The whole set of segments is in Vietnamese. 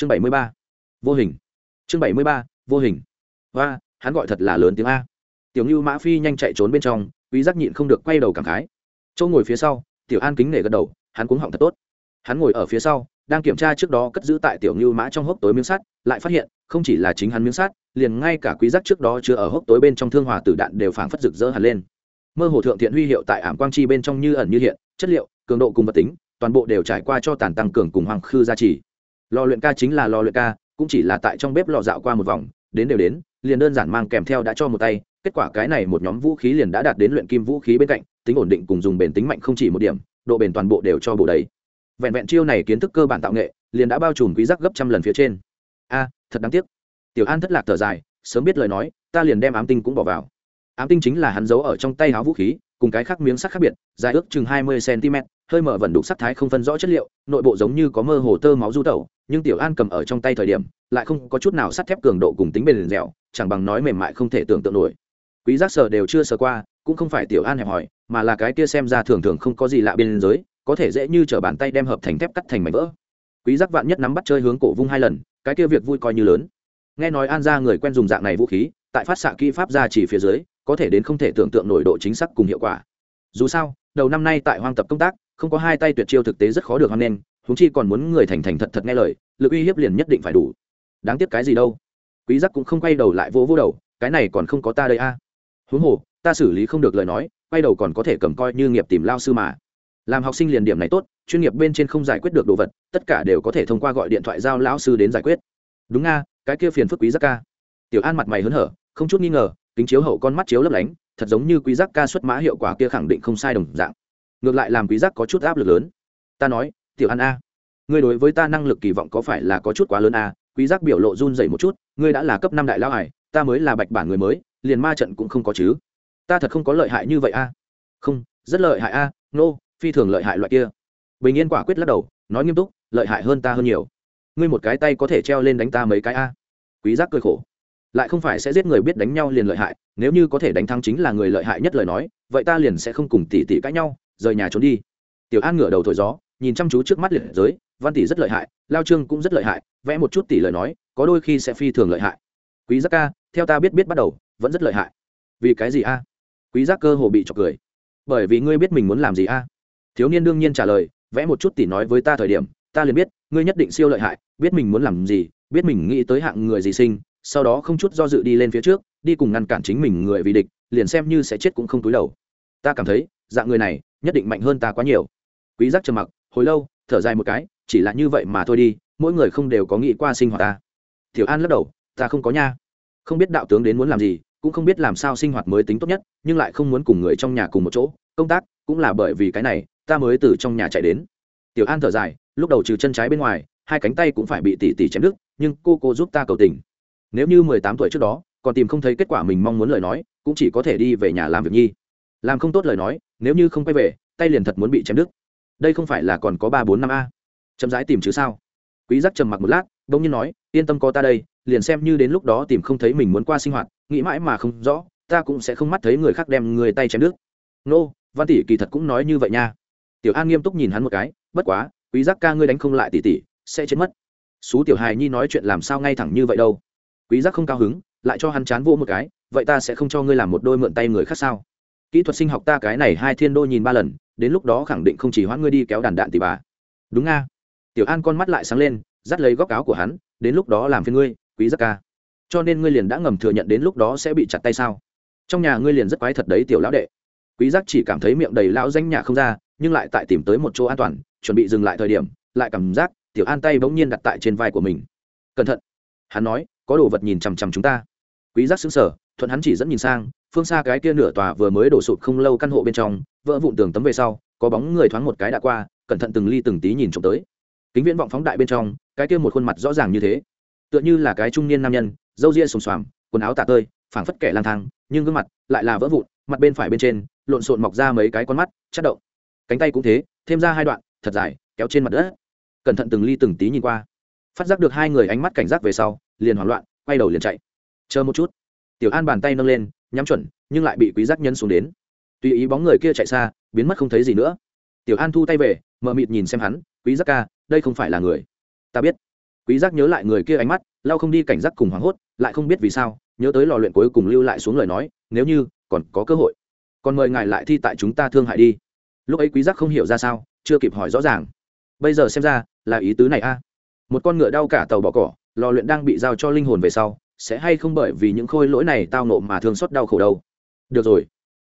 chương bảy mươi ba, vô hình. Chương bảy mươi ba, vô hình. Và hắn gọi thật là lớn tiếng a. Tiểu ngưu mã phi nhanh chạy trốn bên trong, quý giác nhịn không được quay đầu cảm khái. Châu ngồi phía sau, tiểu an kính nể gật đầu, hắn cũng họng thật tốt. Hắn ngồi ở phía sau, đang kiểm tra trước đó cất giữ tại tiểu ngưu mã trong hốc tối miếng sắt, lại phát hiện, không chỉ là chính hắn miếng sắt, liền ngay cả quý giác trước đó chưa ở hốc tối bên trong thương hòa tử đạn đều phảng phất rực rỡ hẳn lên. Mơ hồ thượng thiện huy hiệu tại ảm quang chi bên trong như ẩn như hiện, chất liệu, cường độ cùng vật tính, toàn bộ đều trải qua cho tàn tăng cường cùng hoàng khư gia trì lò luyện ca chính là lò luyện ca, cũng chỉ là tại trong bếp lò dạo qua một vòng, đến đều đến, liền đơn giản mang kèm theo đã cho một tay, kết quả cái này một nhóm vũ khí liền đã đạt đến luyện kim vũ khí bên cạnh, tính ổn định cùng dùng bền tính mạnh không chỉ một điểm, độ bền toàn bộ đều cho bộ đấy vẹn vẹn chiêu này kiến thức cơ bản tạo nghệ, liền đã bao trùm quý giác gấp trăm lần phía trên. A, thật đáng tiếc. Tiểu an thất lạc thở dài, sớm biết lời nói, ta liền đem ám tinh cũng bỏ vào. Ám tinh chính là hắn giấu ở trong tay áo vũ khí, cùng cái khác miếng sắt khác biệt, dài ước chừng hai mươi cm hơi mở vẩn đục sắc thái không phân rõ chất liệu, nội bộ giống như có mơ hồ tơ máu du tẩu, nhưng tiểu an cầm ở trong tay thời điểm, lại không có chút nào sắt thép cường độ cùng tính bền dẻo, chẳng bằng nói mềm mại không thể tưởng tượng nổi. Quý giác sờ đều chưa sờ qua, cũng không phải tiểu an hẹp hỏi, mà là cái kia xem ra thường thường không có gì lạ bên giới có thể dễ như trở bàn tay đem hợp thành thép cắt thành mảnh vỡ. Quý giác vạn nhất nắm bắt chơi hướng cổ vung hai lần, cái kia việc vui coi như lớn. Nghe nói an gia người quen dùng dạng này vũ khí, tại phát xạ kỹ pháp ra chỉ phía dưới, có thể đến không thể tưởng tượng nổi độ chính xác cùng hiệu quả. Dù sao, đầu năm nay tại hoang tập công tác không có hai tay tuyệt chiêu thực tế rất khó được hoan nên chúng chi còn muốn người thành thành thật thật nghe lời, lực uy hiếp liền nhất định phải đủ. Đáng tiếc cái gì đâu? Quý giác cũng không quay đầu lại vỗ vỗ đầu, cái này còn không có ta đây a. À. huống hồ, ta xử lý không được lời nói, quay đầu còn có thể cầm coi như nghiệp tìm lao sư mà. Làm học sinh liền điểm này tốt, chuyên nghiệp bên trên không giải quyết được đồ vật, tất cả đều có thể thông qua gọi điện thoại giao lão sư đến giải quyết. Đúng nga cái kia phiền phức quý giác ca. Tiểu an mặt mày hớn hở, không chút nghi ngờ, kính chiếu hậu con mắt chiếu lấp lánh, thật giống như quý giác ca xuất mã hiệu quả kia khẳng định không sai đồng dạng ngược lại làm quý giác có chút áp lực lớn. Ta nói, tiểu an a, ngươi đối với ta năng lực kỳ vọng có phải là có chút quá lớn a? Quý giác biểu lộ run rẩy một chút, ngươi đã là cấp năm đại lão hải ta mới là bạch bản người mới, liền ma trận cũng không có chứ. Ta thật không có lợi hại như vậy a. Không, rất lợi hại a, nô, phi thường lợi hại loại kia. Bình yên quả quyết lắc đầu, nói nghiêm túc, lợi hại hơn ta hơn nhiều. Ngươi một cái tay có thể treo lên đánh ta mấy cái a. Quý giác cười khổ, lại không phải sẽ giết người biết đánh nhau liền lợi hại, nếu như có thể đánh thắng chính là người lợi hại nhất lời nói, vậy ta liền sẽ không cùng tỷ tỷ cãi nhau rời nhà trốn đi. Tiểu an ngửa đầu thổi gió, nhìn chăm chú trước mắt liệt giới, văn tỷ rất lợi hại, lao trương cũng rất lợi hại, vẽ một chút tỷ lời nói, có đôi khi sẽ phi thường lợi hại. Quý giác ca, theo ta biết biết bắt đầu, vẫn rất lợi hại. Vì cái gì a? Quý giác cơ hồ bị chọc cười. Bởi vì ngươi biết mình muốn làm gì a? Thiếu niên đương nhiên trả lời, vẽ một chút tỷ nói với ta thời điểm, ta liền biết, ngươi nhất định siêu lợi hại, biết mình muốn làm gì, biết mình nghĩ tới hạng người gì sinh, sau đó không chút do dự đi lên phía trước, đi cùng ngăn cản chính mình người vì địch, liền xem như sẽ chết cũng không túi đầu. Ta cảm thấy, dạng người này nhất định mạnh hơn ta quá nhiều. Quý giác trầm mặc, hồi lâu, thở dài một cái, chỉ là như vậy mà thôi đi, mỗi người không đều có nghĩ qua sinh hoạt ta. Tiểu an lắc đầu, ta không có nha. Không biết đạo tướng đến muốn làm gì, cũng không biết làm sao sinh hoạt mới tính tốt nhất, nhưng lại không muốn cùng người trong nhà cùng một chỗ, công tác cũng là bởi vì cái này, ta mới từ trong nhà chạy đến. Tiểu an thở dài, lúc đầu trừ chân trái bên ngoài, hai cánh tay cũng phải bị tỉ tỉ chém đứt, nhưng cô cô giúp ta cầu tình. Nếu như mười tám tuổi trước đó, còn tìm không thấy kết quả mình mong muốn lời nói, cũng chỉ có thể đi về nhà làm việc nhi. Làm không tốt lời nói nếu như không quay về, tay liền thật muốn bị chém đứt. Đây không phải là còn có ba bốn năm a. Chậm rãi tìm chứ sao? Quý giác trầm mặc một lát, bỗng nhiên nói, yên tâm có ta đây, liền xem như đến lúc đó tìm không thấy mình muốn qua sinh hoạt, nghĩ mãi mà không rõ, ta cũng sẽ không mắt thấy người khác đem người tay chém đứt. Nô, văn tỷ kỳ thật cũng nói như vậy nha. Tiểu an nghiêm túc nhìn hắn một cái, bất quá, quý giác ca ngươi đánh không lại tỷ tỷ, sẽ chết mất. Xú tiểu hài nhi nói chuyện làm sao ngay thẳng như vậy đâu. Quý giác không cao hứng, lại cho hắn chán vô một cái, vậy ta sẽ không cho ngươi làm một đôi mượn tay người khác sao? Kỹ thuật sinh học ta cái này hai thiên đô nhìn ba lần, đến lúc đó khẳng định không chỉ hoãn ngươi đi kéo đàn đạn tỷ bà. Đúng nga. Tiểu an con mắt lại sáng lên, dắt lấy góc áo của hắn, đến lúc đó làm phiên ngươi, quý giác ca. Cho nên ngươi liền đã ngầm thừa nhận đến lúc đó sẽ bị chặt tay sao? Trong nhà ngươi liền rất quái thật đấy, tiểu lão đệ. Quý giác chỉ cảm thấy miệng đầy lão danh nhà không ra, nhưng lại tại tìm tới một chỗ an toàn, chuẩn bị dừng lại thời điểm, lại cảm giác tiểu an tay bỗng nhiên đặt tại trên vai của mình. Cẩn thận. Hắn nói, có đồ vật nhìn chằm chằm chúng ta. Quý giác sững sờ, thuận hắn chỉ dẫn nhìn sang phương xa cái kia nửa tòa vừa mới đổ sụp không lâu căn hộ bên trong, vỡ vụn tường tấm về sau, có bóng người thoáng một cái đã qua, cẩn thận từng ly từng tí nhìn trộm tới. Kính viễn vọng phóng đại bên trong, cái kia một khuôn mặt rõ ràng như thế. Tựa như là cái trung niên nam nhân, râu ria sùng xoàm, quần áo tả tơi, phảng phất kẻ lang thang, nhưng gương mặt lại là vỡ vụn, mặt bên phải bên trên, lộn xộn mọc ra mấy cái con mắt, chất động. Cánh tay cũng thế, thêm ra hai đoạn, thật dài, kéo trên mặt đất. Cẩn thận từng ly từng tí nhìn qua. Phát giác được hai người ánh mắt cảnh giác về sau, liền hoảng loạn, quay đầu liền chạy. Chờ một chút. Tiểu an bàn tay nâng lên nhắm chuẩn, nhưng lại bị quý giác nhân xuống đến. Tùy ý bóng người kia chạy xa, biến mất không thấy gì nữa. Tiểu an thu tay về mờ mịt nhìn xem hắn, quý giác ca, đây không phải là người. Ta biết. Quý giác nhớ lại người kia ánh mắt lao không đi cảnh giác cùng hoảng hốt, lại không biết vì sao, nhớ tới lò luyện cuối cùng lưu lại xuống lời nói, nếu như còn có cơ hội, còn mời ngài lại thi tại chúng ta thương hại đi. Lúc ấy quý giác không hiểu ra sao, chưa kịp hỏi rõ ràng. Bây giờ xem ra là ý tứ này a. Một con ngựa đau cả tàu bỏ cỏ, lò luyện đang bị giao cho linh hồn về sau sẽ hay không bởi vì những khôi lỗi này tao nộ mà thương xót đau khổ đâu. Được rồi.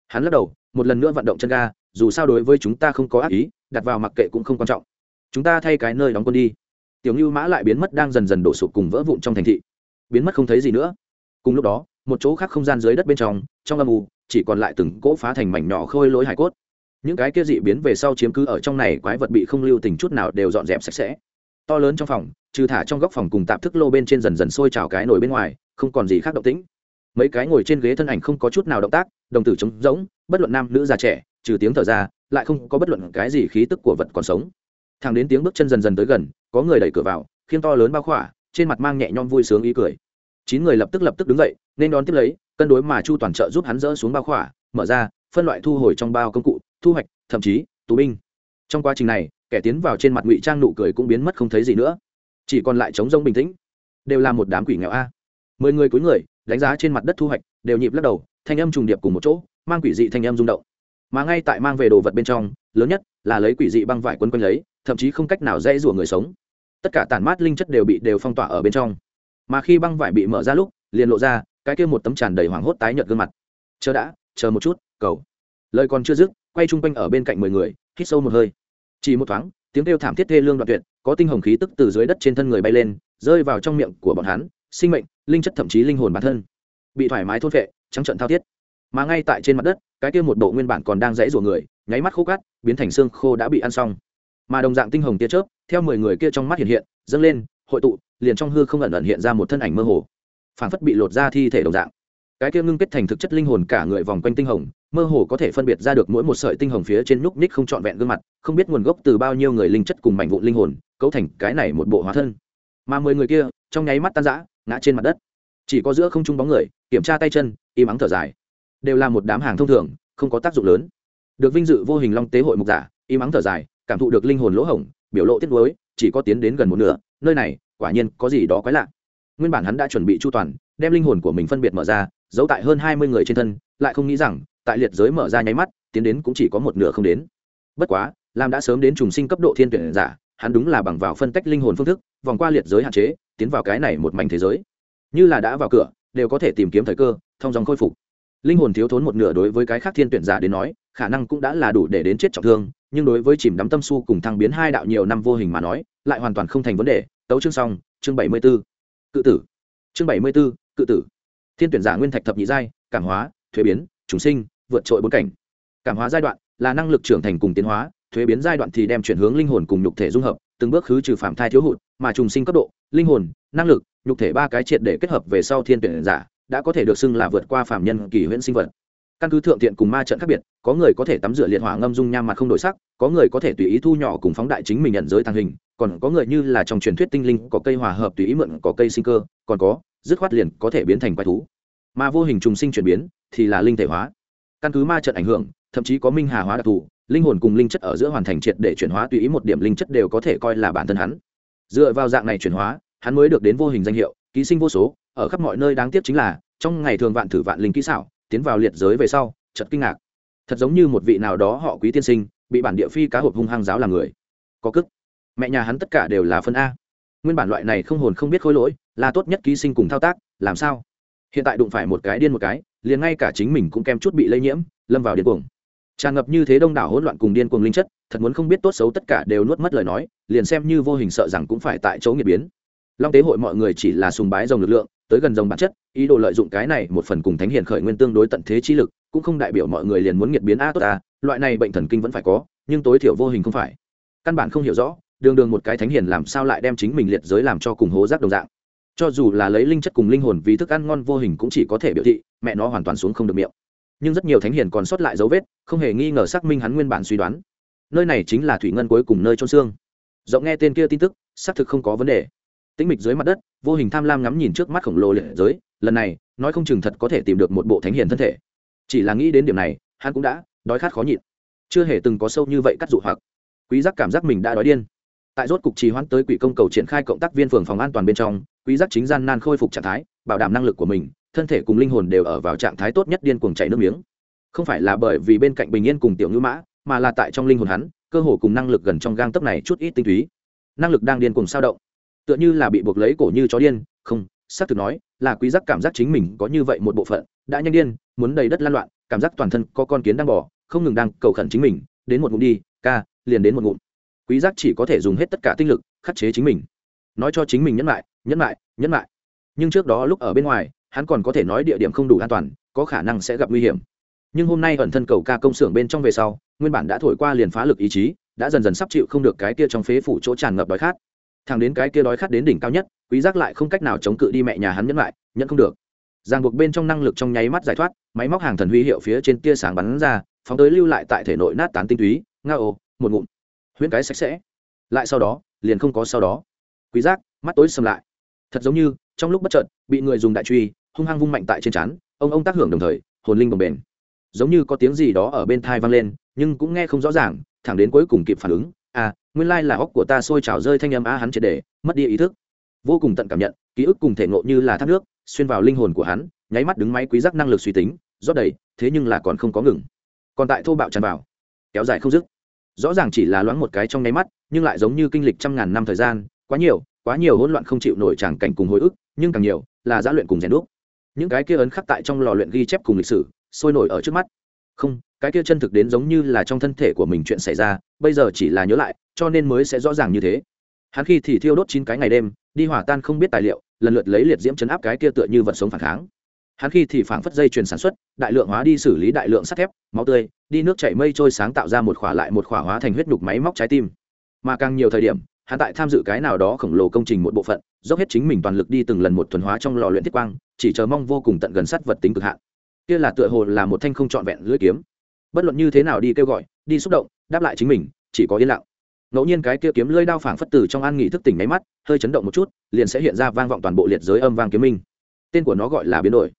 Hắn lắc đầu, một lần nữa vận động chân ga, dù sao đối với chúng ta không có ác ý, đặt vào mặc kệ cũng không quan trọng. Chúng ta thay cái nơi đóng quân đi. Tiểu ngưu mã lại biến mất đang dần dần đổ sụp cùng vỡ vụn trong thành thị. Biến mất không thấy gì nữa. Cùng lúc đó, một chỗ khác không gian dưới đất bên trong trong âm u, chỉ còn lại từng cỗ phá thành mảnh nhỏ khôi lỗi hải cốt. Những cái kia dị biến về sau chiếm cứ ở trong này quái vật bị không lưu tình chút nào đều dọn dẹp sạch sẽ to lớn trong phòng, trừ thả trong góc phòng cùng tạm thức lô bên trên dần dần sôi trào cái nồi bên ngoài, không còn gì khác động tĩnh. Mấy cái ngồi trên ghế thân ảnh không có chút nào động tác, đồng tử trống rỗng, bất luận nam nữ già trẻ, trừ tiếng thở ra, lại không có bất luận cái gì khí tức của vật còn sống. Thằng đến tiếng bước chân dần dần tới gần, có người đẩy cửa vào, khiêng to lớn bao khỏa, trên mặt mang nhẹ nhõm vui sướng ý cười. Chín người lập tức lập tức đứng dậy, nên đón tiếp lấy, cân đối mà chu toàn trợ giúp hắn dỡ xuống bao khỏa, mở ra, phân loại thu hồi trong bao công cụ, thu hoạch, thậm chí, tù binh. Trong quá trình này kẻ tiến vào trên mặt ngụy trang nụ cười cũng biến mất không thấy gì nữa. Chỉ còn lại trống rông bình tĩnh. Đều là một đám quỷ nghèo a. Mười người cuối người, đánh giá trên mặt đất thu hoạch, đều nhịp lắc đầu, thanh âm trùng điệp cùng một chỗ, mang quỷ dị thanh âm rung động. Mà ngay tại mang về đồ vật bên trong, lớn nhất là lấy quỷ dị băng vải quấn quanh lấy, thậm chí không cách nào dễ rủa người sống. Tất cả tản mát linh chất đều bị đều phong tỏa ở bên trong. Mà khi băng vải bị mở ra lúc, liền lộ ra cái kia một tấm tràn đầy hoảng hốt tái nhợt gương mặt. Chờ đã, chờ một chút, cầu. Lời còn chưa dứt, quay chung quanh ở bên cạnh mười người, hít sâu một hơi chỉ một thoáng, tiếng kêu thảm thiết thê lương đoạn tuyệt, có tinh hồng khí tức từ dưới đất trên thân người bay lên, rơi vào trong miệng của bọn hắn, sinh mệnh, linh chất thậm chí linh hồn bản thân. Bị thoải mái thôn vệ trắng trận thao thiết. Mà ngay tại trên mặt đất, cái kia một bộ nguyên bản còn đang dãy rủa người, nháy mắt khô cát, biến thành xương khô đã bị ăn xong. Mà đồng dạng tinh hồng tia chớp, theo mười người kia trong mắt hiện hiện, dâng lên, hội tụ, liền trong hư không ẩn ẩn hiện ra một thân ảnh mơ hồ. Phảng phất bị lột ra thi thể đồng dạng. Cái kia ngưng kết thành thực chất linh hồn cả người vòng quanh tinh hồng mơ hồ có thể phân biệt ra được mỗi một sợi tinh hồng phía trên núc ních không trọn vẹn gương mặt, không biết nguồn gốc từ bao nhiêu người linh chất cùng mảnh vụn linh hồn, cấu thành cái này một bộ hóa thân. Mà mười người kia, trong nháy mắt tan rã, ngã trên mặt đất. Chỉ có giữa không trung bóng người, kiểm tra tay chân, im ắng thở dài. Đều là một đám hàng thông thường, không có tác dụng lớn. Được vinh dự vô hình long tế hội mục giả, im ắng thở dài, cảm thụ được linh hồn lỗ hổng, biểu lộ tiết lối chỉ có tiến đến gần một nửa, nơi này, quả nhiên có gì đó quái lạ. Nguyên bản hắn đã chuẩn bị chu toàn, đem linh hồn của mình phân biệt mở ra, giấu tại hơn hai mươi người trên thân, lại không nghĩ rằng tại liệt giới mở ra nháy mắt, tiến đến cũng chỉ có một nửa không đến. Bất quá, lam đã sớm đến trùng sinh cấp độ thiên tuyển giả, hắn đúng là bằng vào phân tách linh hồn phương thức, vòng qua liệt giới hạn chế, tiến vào cái này một mảnh thế giới. Như là đã vào cửa, đều có thể tìm kiếm thời cơ, thông dòng khôi phục. Linh hồn thiếu thốn một nửa đối với cái khác thiên tuyển giả đến nói, khả năng cũng đã là đủ để đến chết trọng thương, nhưng đối với chìm đắm tâm su cùng thăng biến hai đạo nhiều năm vô hình mà nói, lại hoàn toàn không thành vấn đề. Tấu chương xong, chương bảy mươi b ố cự tử. Chương bảy mươi b ố cự tử. Thiên tuyển giả nguyên thạch thập nhị giai, cảm hóa, thuế biến chúng sinh vượt trội bốn cảnh. Cảm hóa giai đoạn là năng lực trưởng thành cùng tiến hóa, thuế biến giai đoạn thì đem chuyển hướng linh hồn cùng nhục thể dung hợp, từng bước khứ trừ phạm thai thiếu hụt, mà trùng sinh cấp độ, linh hồn, năng lực, nhục thể ba cái triệt để kết hợp về sau thiên tuyển giả, đã có thể được xưng là vượt qua phạm nhân kỳ huyễn sinh vật. Căn cứ thượng thiện cùng ma trận khác biệt, có người có thể tắm rửa liệt hỏa ngâm dung nham mặt không đổi sắc, có người có thể tùy ý thu nhỏ cùng phóng đại chính mình nhận giới tàng hình, còn có người như là trong truyền thuyết tinh linh có cây hòa hợp tùy ý mượn có cây sinh cơ, còn có, dứt khoát liền có thể biến thành quái thú. Mà vô hình trùng sinh chuyển biến thì là linh thể hóa căn cứ ma trận ảnh hưởng, thậm chí có minh hà hóa đặc thù, linh hồn cùng linh chất ở giữa hoàn thành triệt để chuyển hóa tùy ý một điểm linh chất đều có thể coi là bản thân hắn. Dựa vào dạng này chuyển hóa, hắn mới được đến vô hình danh hiệu, ký sinh vô số, ở khắp mọi nơi đáng tiếc chính là, trong ngày thường vạn thử vạn linh kỹ xảo, tiến vào liệt giới về sau chật kinh ngạc. Thật giống như một vị nào đó họ quý tiên sinh, bị bản địa phi cá hộp hung hăng giáo làm người. Có cức. Mẹ nhà hắn tất cả đều là phân a. Nguyên bản loại này không hồn không biết khối lỗi, là tốt nhất ký sinh cùng thao tác, làm sao? Hiện tại đụng phải một cái điên một cái, liền ngay cả chính mình cũng kem chút bị lây nhiễm, lâm vào điên cuồng. Tràn ngập như thế đông đảo hỗn loạn cùng điên cuồng linh chất, thật muốn không biết tốt xấu tất cả đều nuốt mất lời nói, liền xem như vô hình sợ rằng cũng phải tại chỗ nghiệt biến. Long tế hội mọi người chỉ là sùng bái dòng lực lượng, tới gần dòng bản chất, ý đồ lợi dụng cái này một phần cùng thánh hiền khởi nguyên tương đối tận thế trí lực, cũng không đại biểu mọi người liền muốn nghiệt biến a tốt a, loại này bệnh thần kinh vẫn phải có, nhưng tối thiểu vô hình không phải. Căn bản không hiểu rõ, đường đường một cái thánh hiền làm sao lại đem chính mình liệt giới làm cho cùng hố rác đồng dạng cho dù là lấy linh chất cùng linh hồn vì thức ăn ngon vô hình cũng chỉ có thể biểu thị, mẹ nó hoàn toàn xuống không được miệng. Nhưng rất nhiều thánh hiền còn sót lại dấu vết, không hề nghi ngờ xác minh hắn nguyên bản suy đoán. Nơi này chính là thủy ngân cuối cùng nơi trôn xương. Rộng nghe tên kia tin tức, xác thực không có vấn đề. Tĩnh mịch dưới mặt đất, vô hình tham lam ngắm nhìn trước mắt khổng lồ liệt giới, lần này, nói không chừng thật có thể tìm được một bộ thánh hiền thân thể. Chỉ là nghĩ đến điểm này, hắn cũng đã đói khát khó nhịn. Chưa hề từng có sâu như vậy cắt dụ hoặc. Quý giác cảm giác mình đã đói điên. Tại rốt cục trì hoãn tới quỷ công cầu triển khai cộng tác viên phường phòng an toàn bên trong quý giác chính gian nan khôi phục trạng thái, bảo đảm năng lực của mình, thân thể cùng linh hồn đều ở vào trạng thái tốt nhất điên cuồng chảy nước miếng. Không phải là bởi vì bên cạnh bình yên cùng tiểu ngữ mã, mà là tại trong linh hồn hắn, cơ hồ cùng năng lực gần trong gang tấc này chút ít tinh túy. Năng lực đang điên cuồng sao động. Tựa như là bị buộc lấy cổ như chó điên, không, xác thực nói, là quý giác cảm giác chính mình có như vậy một bộ phận, đã nhanh điên, muốn đầy đất lan loạn, cảm giác toàn thân có con kiến đang bỏ không ngừng đang cầu khẩn chính mình, đến một ngụm đi, ca, liền đến một ngụm. Quý giác chỉ có thể dùng hết tất cả tinh lực, khắc chế chính mình. Nói cho chính mình nhẫn lại nhẫn lại nhẫn lại nhưng trước đó lúc ở bên ngoài, hắn còn có thể nói địa điểm không đủ an toàn, có khả năng sẽ gặp nguy hiểm. Nhưng hôm nay ẩn thân cầu ca công xưởng bên trong về sau, nguyên bản đã thổi qua liền phá lực ý chí, đã dần dần sắp chịu không được cái kia trong phế phủ chỗ tràn ngập đói khát. Thằng đến cái kia đói khát đến đỉnh cao nhất, quý giác lại không cách nào chống cự đi mẹ nhà hắn nhẫn lại nhẫn không được. Ràng buộc bên trong năng lực trong nháy mắt giải thoát, máy móc hàng thần huy hiệu phía trên tia sáng bắn ra, phóng tới lưu lại tại thể nội nát tán tinh túy, nga ồ một ngụm. Huyễn cái sạch sẽ. Lại sau đó, liền không có sau đó. Quý giác, mắt tối sầm lại thật giống như, trong lúc bất chợt, bị người dùng đại truy, hung hăng vung mạnh tại trên chán ông ông tác hưởng đồng thời, hồn linh đồng bền giống như có tiếng gì đó ở bên thai vang lên, nhưng cũng nghe không rõ ràng, thẳng đến cuối cùng kịp phản ứng à nguyên lai là óc của ta sôi trào rơi thanh âm a hắn triệt để, mất đi ý thức. Vô cùng tận cảm nhận, ký ức cùng thể ngộ như là thác nước, xuyên vào linh hồn của hắn, nháy mắt đứng máy quý giác năng lực suy tính, rót đầy, thế nhưng là còn không có ngừng. Còn tại thô bạo tràn vào, kéo dài không dứt. Rõ ràng chỉ là loáng một cái trong nháy mắt, nhưng lại giống như kinh lịch trăm ngàn năm thời gian, quá nhiều quá nhiều hỗn loạn không chịu nổi tràng cảnh cùng hồi ức, nhưng càng nhiều là giã luyện cùng rèn đúc. Những cái kia ấn khắc tại trong lò luyện ghi chép cùng lịch sử, sôi nổi ở trước mắt. Không, cái kia chân thực đến giống như là trong thân thể của mình chuyện xảy ra, bây giờ chỉ là nhớ lại, cho nên mới sẽ rõ ràng như thế. Hắn khi thì thiêu đốt chín cái ngày đêm, đi hỏa tan không biết tài liệu, lần lượt lấy liệt diễm chấn áp cái kia tựa như vật sống phản kháng. Hắn khi thì phảng phất dây chuyền sản xuất, đại lượng hóa đi xử lý đại lượng sắt thép, máu tươi, đi nước chảy mây trôi sáng tạo ra một khỏa lại một khỏa hóa thành huyết nhục máy móc trái tim. Mà càng nhiều thời điểm hắn tại tham dự cái nào đó khổng lồ công trình một bộ phận, dốc hết chính mình toàn lực đi từng lần một thuần hóa trong lò luyện thiết quang, chỉ chờ mong vô cùng tận gần sát vật tính cực hạn. Kia là tựa hồ là một thanh không trọn vẹn lưỡi kiếm. Bất luận như thế nào đi kêu gọi, đi xúc động, đáp lại chính mình, chỉ có yên lặng. Ngẫu nhiên cái kia kiếm lưỡi đao phảng phất từ trong an nghị thức tỉnh máy mắt, hơi chấn động một chút, liền sẽ hiện ra vang vọng toàn bộ liệt giới âm vang kiếm minh. Tên của nó gọi là biến đổi.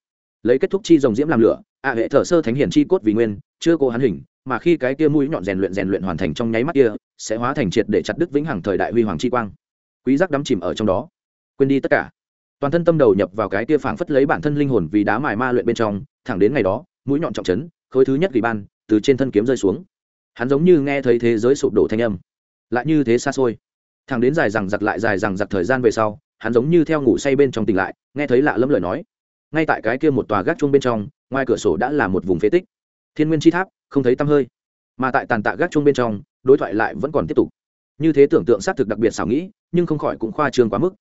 Lấy kết thúc chi dòng diễm làm lửa, ạ hệ thở sơ thánh hiển chi cốt vì nguyên, chưa cố hắn hình, mà khi cái kia mũi nhọn rèn luyện rèn luyện hoàn thành trong nháy mắt kia sẽ hóa thành triệt để chặt đứt vĩnh hằng thời đại huy hoàng chi quang. Quý giác đắm chìm ở trong đó. Quên đi tất cả. Toàn thân tâm đầu nhập vào cái kia phảng phất lấy bản thân linh hồn vì đá mài ma luyện bên trong, thẳng đến ngày đó, mũi nhọn trọng chấn khối thứ nhất kỳ ban từ trên thân kiếm rơi xuống. Hắn giống như nghe thấy thế giới sụp đổ thanh âm. Lại như thế xa xôi. Thẳng đến dài rằng giặc lại dài rằng giặc thời gian về sau, hắn giống như theo ngủ say bên trong tỉnh lại, nghe thấy lạ lẫm lời nói. Ngay tại cái kia một tòa gác chuông bên trong, ngoài cửa sổ đã là một vùng phế tích. Thiên nguyên chi tháp, không thấy tăm hơi. Mà tại tàn tạ gác chuông bên trong đối thoại lại vẫn còn tiếp tục. Như thế tưởng tượng xác thực đặc biệt xảo nghĩ, nhưng không khỏi cũng khoa trương quá mức.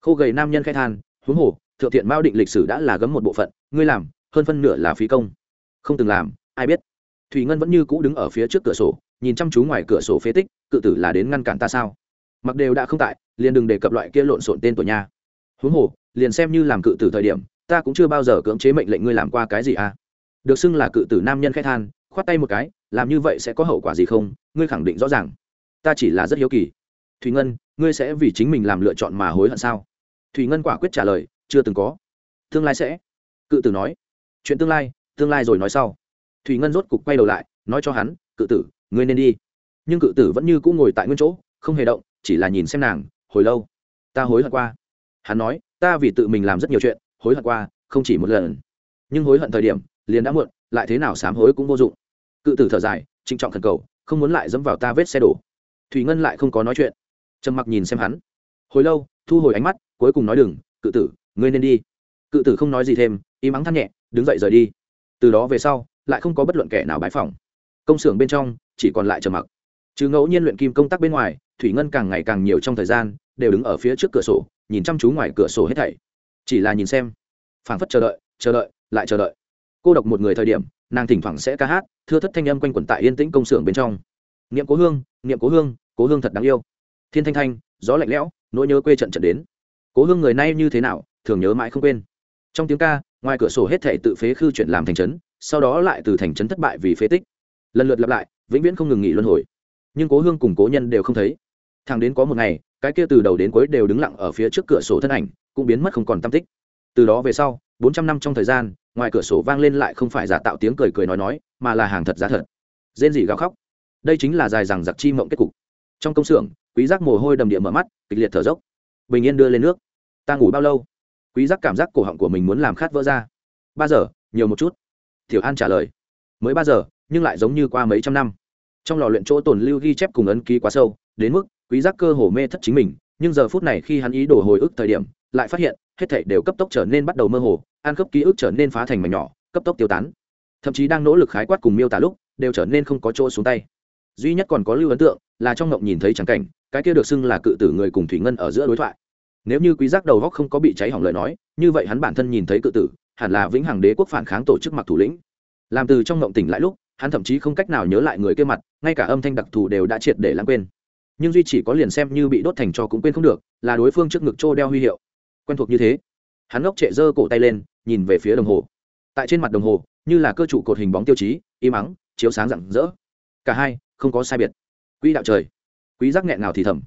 Khô gầy nam nhân khai than, huống hồ, thượng thiện mao định lịch sử đã là gấm một bộ phận, ngươi làm, hơn phân nửa là phí công. Không từng làm, ai biết. Thủy ngân vẫn như cũ đứng ở phía trước cửa sổ, nhìn chăm chú ngoài cửa sổ phế tích, cự tử là đến ngăn cản ta sao? Mặc đều đã không tại, liền đừng đề cập loại kia lộn xộn tên tuổi nha. Huống hồ, liền xem như làm cự tử thời điểm, ta cũng chưa bao giờ cưỡng chế mệnh lệnh ngươi làm qua cái gì à. Được xưng là cự tử nam nhân khai than, khoát tay một cái làm như vậy sẽ có hậu quả gì không? Ngươi khẳng định rõ ràng. Ta chỉ là rất hiếu kỳ. Thùy ngân, ngươi sẽ vì chính mình làm lựa chọn mà hối hận sao? Thùy ngân quả quyết trả lời, chưa từng có. Tương lai sẽ. Cự tử nói. Chuyện tương lai tương lai rồi nói sau. Thùy ngân rốt cục quay đầu lại, nói cho hắn, cự tử, ngươi nên đi. Nhưng cự tử vẫn như cũng ngồi tại nguyên chỗ, không hề động, chỉ là nhìn xem nàng, hồi lâu? Ta hối hận qua. Hắn nói, ta vì tự mình làm rất nhiều chuyện, hối hận qua, không chỉ một lần. Nhưng hối hận thời điểm, liền đã muộn, lại thế nào sám hối cũng vô dụng cự tử thở dài, trịnh trọng thần cầu, không muốn lại dẫm vào ta vết xe đổ. Thủy ngân lại không có nói chuyện. Trầm mặc nhìn xem hắn. Hồi lâu, thu hồi ánh mắt, cuối cùng nói đừng, cự tử, ngươi nên đi. Cự tử không nói gì thêm, im ắng than nhẹ, đứng dậy rời đi. Từ đó về sau, lại không có bất luận kẻ nào bái phỏng. Công xưởng bên trong, chỉ còn lại trầm mặc. Chứ ngẫu nhiên luyện kim công tác bên ngoài, thủy ngân càng ngày càng nhiều trong thời gian, đều đứng ở phía trước cửa sổ, nhìn chăm chú ngoài cửa sổ hết thảy. Chỉ là nhìn xem. Phảng phất chờ đợi chờ đợi, lại chờ đợi. Cô độc một người thời điểm nàng thỉnh thoảng sẽ ca hát, thưa thất thanh âm quanh quẩn tại yên tĩnh công xưởng bên trong. Niệm cố hương, niệm cố hương cố hương thật đáng yêu. Thiên thanh thanh, gió lạnh lẽo, nỗi nhớ quê trận trận đến. Cố hương người nay như thế nào, thường nhớ mãi không quên. Trong tiếng ca, ngoài cửa sổ hết thể tự phế khư chuyển làm thành trấn, sau đó lại từ thành trấn thất bại vì phế tích. Lần lượt lặp lại, vĩnh viễn không ngừng nghỉ luân hồi. Nhưng cố hương cùng cố nhân đều không thấy. Thằng đến có một ngày, cái kia từ đầu đến cuối đều đứng lặng ở phía trước cửa sổ thân ảnh, cũng biến mất không còn tâm tích. Từ đó về sau, bốn trăm năm trong thời gian ngoài cửa sổ vang lên lại không phải giả tạo tiếng cười cười nói nói, mà là hàng thật giá thật. Rên gì gào khóc. Đây chính là dài rằng giặc chi mộng kết cục. Trong công xưởng, quý giác mồ hôi đầm địa mở mắt, kịch liệt thở dốc. Bình yên đưa lên nước. Ta ngủ bao lâu? Quý giác cảm giác cổ họng của mình muốn làm khát vỡ ra. Ba giờ, nhiều một chút. Tiểu an trả lời. Mới ba giờ, nhưng lại giống như qua mấy trăm năm. Trong lò luyện chỗ tồn lưu ghi chép cùng ấn ký quá sâu, đến mức quý giác cơ hồ mê thất chính mình, nhưng giờ phút này khi hắn ý đồ hồi ức thời điểm, lại phát hiện hết thảy đều cấp tốc trở nên bắt đầu mơ hồ an cấp ký ức trở nên phá thành mảnh nhỏ, cấp tốc tiêu tán. Thậm chí đang nỗ lực khái quát cùng miêu tả lúc, đều trở nên không có chỗ xuống tay. Duy nhất còn có lưu ấn tượng là trong ngộng nhìn thấy trắng cảnh, cái kia được xưng là cự tử người cùng thủy ngân ở giữa đối thoại. Nếu như quý giác đầu góc không có bị cháy hỏng lời nói, như vậy hắn bản thân nhìn thấy cự tử, hẳn là vĩnh hằng đế quốc phản kháng tổ chức mặc thủ lĩnh. Làm từ trong ngộng tỉnh lại lúc, hắn thậm chí không cách nào nhớ lại người kia mặt, ngay cả âm thanh đặc thù đều đã triệt để lãng quên. Nhưng duy chỉ có liền xem như bị đốt thành cho cũng quên không được, là đối phương trước ngực trô đeo huy hiệu quen thuộc như thế. Hắn ngốc trệ giơ cổ tay lên, nhìn về phía đồng hồ. Tại trên mặt đồng hồ, như là cơ trụ cột hình bóng tiêu chí, im ắng, chiếu sáng rạng rỡ. Cả hai, không có sai biệt. Quỹ đạo trời. Quý giác nghẹn nào thì thầm.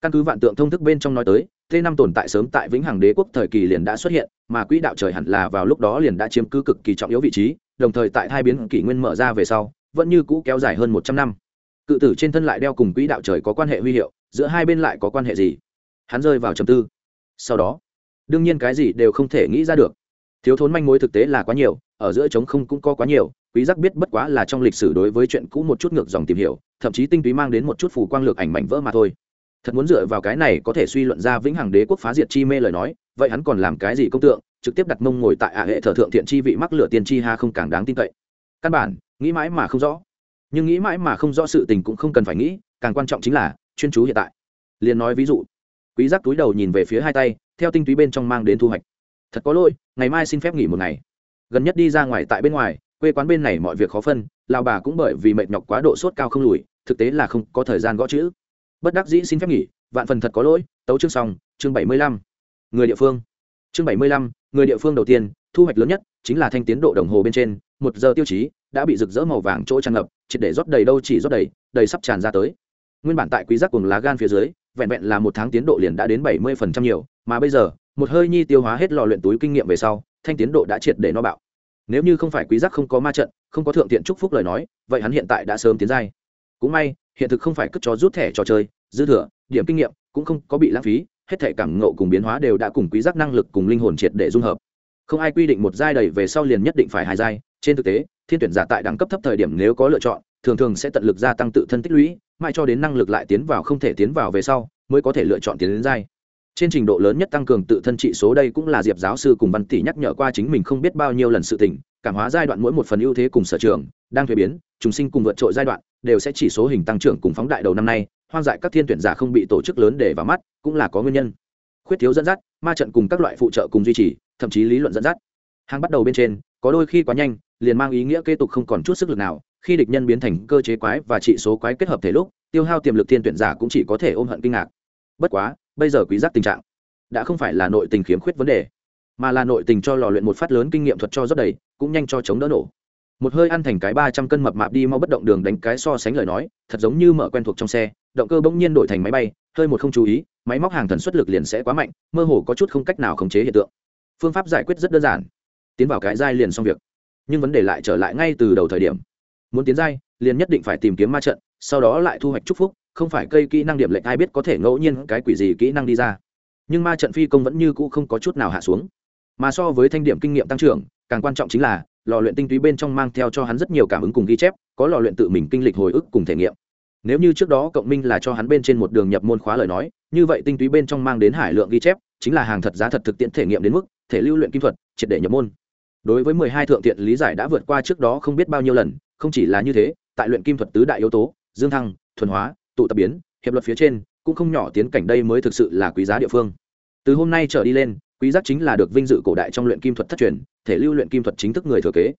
Căn cứ vạn tượng thông thức bên trong nói tới t năm tồn tại sớm tại vĩnh hằng đế quốc thời kỳ liền đã xuất hiện, mà quỹ đạo trời hẳn là vào lúc đó liền đã chiếm cứ cực kỳ trọng yếu vị trí, đồng thời tại hai biến kỷ nguyên mở ra về sau, vẫn như cũ kéo dài hơn một trăm năm. Cự tử trên thân lại đeo cùng quỹ đạo trời có quan hệ huy hiệu, giữa hai bên lại có quan hệ gì? Hắn rơi vào trầm tư. Sau đó đương nhiên cái gì đều không thể nghĩ ra được. Thiếu thốn manh mối thực tế là quá nhiều, ở giữa trống không cũng có quá nhiều, quý giác biết bất quá là trong lịch sử đối với chuyện cũ một chút ngược dòng tìm hiểu, thậm chí tinh túy mang đến một chút phù quang lược ảnh mảnh vỡ mà thôi. Thật muốn dựa vào cái này có thể suy luận ra vĩnh hằng đế quốc phá diệt chi mê lời nói, vậy hắn còn làm cái gì công tượng, trực tiếp đặt mông ngồi tại ả hệ thờ thượng thiện chi vị mắc lửa tiền chi ha không càng đáng tin cậy. Căn bản, nghĩ mãi mà không rõ. Nhưng nghĩ mãi mà không rõ sự tình cũng không cần phải nghĩ, càng quan trọng chính là chuyên chú hiện tại. Liền nói ví dụ, quý giác túi đầu nhìn về phía hai tay theo tinh túy bên trong mang đến thu hoạch. Thật có lỗi, ngày mai xin phép nghỉ một ngày. Gần nhất đi ra ngoài tại bên ngoài, quê quán bên này mọi việc khó phân lao bà cũng bởi vì mệt nhọc quá độ sốt cao không lùi, thực tế là không có thời gian gõ chữ. Bất đắc dĩ xin phép nghỉ, vạn phần thật có lỗi, tấu chương xong, chương bảy mươi lăm. Người địa phương. Chương bảy mươi lăm, người địa phương đầu tiên, thu hoạch lớn nhất chính là thanh tiến độ đồng hồ bên trên, một giờ tiêu chí đã bị rực rỡ màu vàng chỗ tràn ngập, triệt để rót đầy đâu chỉ rót đầy đầy sắp tràn ra tới. Nguyên bản tại quý giác cùng lá gan phía dưới vẹn vẹn là một tháng tiến độ liền đã đến bảy mươi phần trăm nhiều, mà bây giờ, một hơi nhi tiêu hóa hết lò luyện túi kinh nghiệm về sau, thanh tiến độ đã triệt để nó bạo. Nếu như không phải quý giác không có ma trận, không có thượng tiện chúc phúc lời nói, vậy hắn hiện tại đã sớm tiến giai. Cũng may, hiện thực không phải cất cho rút thẻ trò chơi, dư thừa, điểm kinh nghiệm, cũng không có bị lãng phí, hết thể cảm ngộ cùng biến hóa đều đã cùng quý giác năng lực cùng linh hồn triệt để dung hợp. Không ai quy định một giai đầy về sau liền nhất định phải hai giai, trên thực tế, thiên tuyển giả tại đẳng cấp thấp thời điểm nếu có lựa chọn thường thường sẽ tận lực gia tăng tự thân tích lũy, mãi cho đến năng lực lại tiến vào không thể tiến vào về sau, mới có thể lựa chọn tiến đến giai. Trên trình độ lớn nhất tăng cường tự thân trị số đây cũng là diệp giáo sư cùng văn tỷ nhắc nhở qua chính mình không biết bao nhiêu lần sự tỉnh cảm hóa giai đoạn mỗi một phần ưu thế cùng sở trường, đang thuế biến chúng sinh cùng vượt trội giai đoạn, đều sẽ chỉ số hình tăng trưởng cùng phóng đại đầu năm nay, hoang dại các thiên tuyển giả không bị tổ chức lớn để vào mắt, cũng là có nguyên nhân. Khuyết thiếu dẫn dắt, ma trận cùng các loại phụ trợ cùng duy trì, thậm chí lý luận dẫn dắt. Hàng bắt đầu bên trên, có đôi khi quá nhanh, liền mang ý nghĩa kế tục không còn chút sức lực nào khi địch nhân biến thành cơ chế quái và trị số quái kết hợp thể lúc, tiêu hao tiềm lực thiên tuyển giả cũng chỉ có thể ôm hận kinh ngạc. Bất quá, bây giờ quý giác tình trạng đã không phải là nội tình khiếm khuyết vấn đề, mà là nội tình cho lò luyện một phát lớn kinh nghiệm thuật cho rất đầy, cũng nhanh cho chống đỡ nổ. Một hơi ăn thành cái ba trăm cân mập mạp đi mau bất động đường đánh cái so sánh lời nói, thật giống như mở quen thuộc trong xe, động cơ bỗng nhiên đổi thành máy bay, hơi một không chú ý, máy móc hàng thần xuất lực liền sẽ quá mạnh, mơ hồ có chút không cách nào khống chế hiện tượng. Phương pháp giải quyết rất đơn giản, tiến vào cái dai liền xong việc, nhưng vấn đề lại trở lại ngay từ đầu thời điểm muốn tiến giai, liền nhất định phải tìm kiếm ma trận, sau đó lại thu hoạch chúc phúc, không phải cây kỹ năng điểm lệnh ai biết có thể ngẫu nhiên cái quỷ gì kỹ năng đi ra. Nhưng ma trận phi công vẫn như cũ không có chút nào hạ xuống. Mà so với thanh điểm kinh nghiệm tăng trưởng, càng quan trọng chính là, lò luyện tinh túy bên trong mang theo cho hắn rất nhiều cảm ứng cùng ghi chép, có lò luyện tự mình kinh lịch hồi ức cùng thể nghiệm. Nếu như trước đó cộng minh là cho hắn bên trên một đường nhập môn khóa lời nói, như vậy tinh túy bên trong mang đến hải lượng ghi chép, chính là hàng thật giá thật thực tiễn thể nghiệm đến mức, thể lưu luyện kim thuật, triệt để nhập môn. Đối với mười hai thượng tiện lý giải đã vượt qua trước đó không biết bao nhiêu lần không chỉ là như thế, tại luyện kim thuật tứ đại yếu tố, dương thăng, thuần hóa, tụ tập biến, hiệp luật phía trên, cũng không nhỏ tiến cảnh đây mới thực sự là quý giá địa phương. Từ hôm nay trở đi lên, quý giác chính là được vinh dự cổ đại trong luyện kim thuật thất truyền, thể lưu luyện kim thuật chính thức người thừa kế.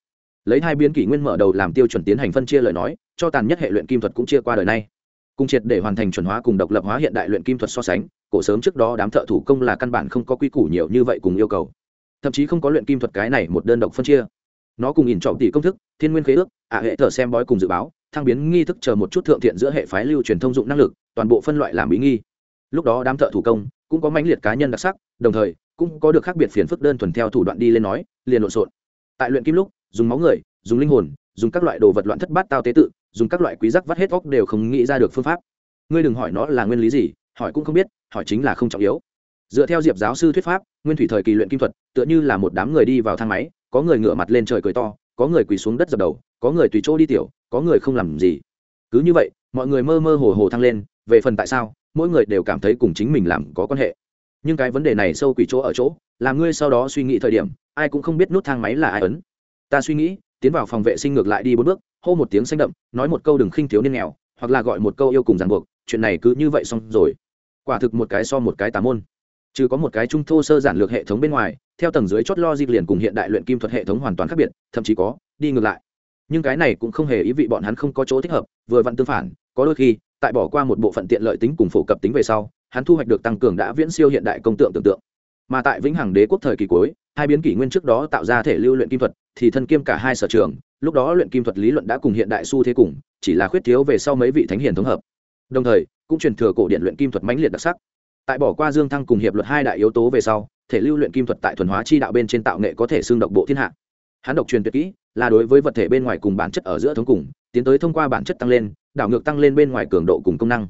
Lấy hai biến kỷ nguyên mở đầu làm tiêu chuẩn tiến hành phân chia lời nói, cho tàn nhất hệ luyện kim thuật cũng chia qua đời nay. Cung triệt để hoàn thành chuẩn hóa cùng độc lập hóa hiện đại luyện kim thuật so sánh, cổ sớm trước đó đám thợ thủ công là căn bản không có quy củ nhiều như vậy cùng yêu cầu. Thậm chí không có luyện kim thuật cái này một đơn độc phân chia nó cùng ỉn trọng tỷ công thức, thiên nguyên khế ước ạ hệ thờ xem bói cùng dự báo, thăng biến nghi thức chờ một chút thượng thiện giữa hệ phái lưu truyền thông dụng năng lực, toàn bộ phân loại làm bí nghi. Lúc đó đám thợ thủ công cũng có mãnh liệt cá nhân đặc sắc, đồng thời cũng có được khác biệt phiền phức đơn thuần theo thủ đoạn đi lên nói, liền lộn xộn. Tại luyện kim lúc, dùng máu người, dùng linh hồn, dùng các loại đồ vật loạn thất bát tao tế tự, dùng các loại quý giác vắt hết óc đều không nghĩ ra được phương pháp. Ngươi đừng hỏi nó là nguyên lý gì, hỏi cũng không biết, hỏi chính là không trọng yếu. Dựa theo diệp giáo sư thuyết pháp, nguyên thủy thời kỳ luyện kim thuật, tựa như là một đám người đi vào thang máy có người ngửa mặt lên trời cười to, có người quỳ xuống đất dập đầu, có người tùy chỗ đi tiểu, có người không làm gì. Cứ như vậy, mọi người mơ mơ hồ hồ thăng lên, về phần tại sao, mỗi người đều cảm thấy cùng chính mình làm có quan hệ. Nhưng cái vấn đề này sâu quỷ chỗ ở chỗ làm ngươi sau đó suy nghĩ thời điểm, ai cũng không biết nút thang máy là ai ấn. Ta suy nghĩ, tiến vào phòng vệ sinh ngược lại đi bốn bước, hô một tiếng xanh đậm, nói một câu đừng khinh thiếu niên nghèo, hoặc là gọi một câu yêu cùng ràng buộc, chuyện này cứ như vậy xong rồi. Quả thực một cái so một cái tà môn trừ có một cái trung thô sơ giản lược hệ thống bên ngoài, theo tầng dưới chót lo di liền cùng hiện đại luyện kim thuật hệ thống hoàn toàn khác biệt, thậm chí có, đi ngược lại. Nhưng cái này cũng không hề ý vị bọn hắn không có chỗ thích hợp, vừa vặn tương phản, có đôi khi, tại bỏ qua một bộ phận tiện lợi tính cùng phổ cập tính về sau, hắn thu hoạch được tăng cường đã viễn siêu hiện đại công tượng tưởng tượng. Mà tại vĩnh hằng đế quốc thời kỳ cuối, hai biến kỷ nguyên trước đó tạo ra thể lưu luyện kim thuật, thì thân kiêm cả hai sở trường, lúc đó luyện kim thuật lý luận đã cùng hiện đại xu thế cùng, chỉ là khuyết thiếu về sau mấy vị thánh hiền thống hợp. Đồng thời, cũng truyền thừa cổ điện luyện kim thuật mãnh liệt đặc sắc tại bỏ qua dương thăng cùng hiệp luật hai đại yếu tố về sau, thể lưu luyện kim thuật tại thuần hóa chi đạo bên trên tạo nghệ có thể xương độc bộ thiên hạ. Hắn độc truyền tuyệt kỹ, là đối với vật thể bên ngoài cùng bản chất ở giữa thống cùng, tiến tới thông qua bản chất tăng lên, đảo ngược tăng lên bên ngoài cường độ cùng công năng.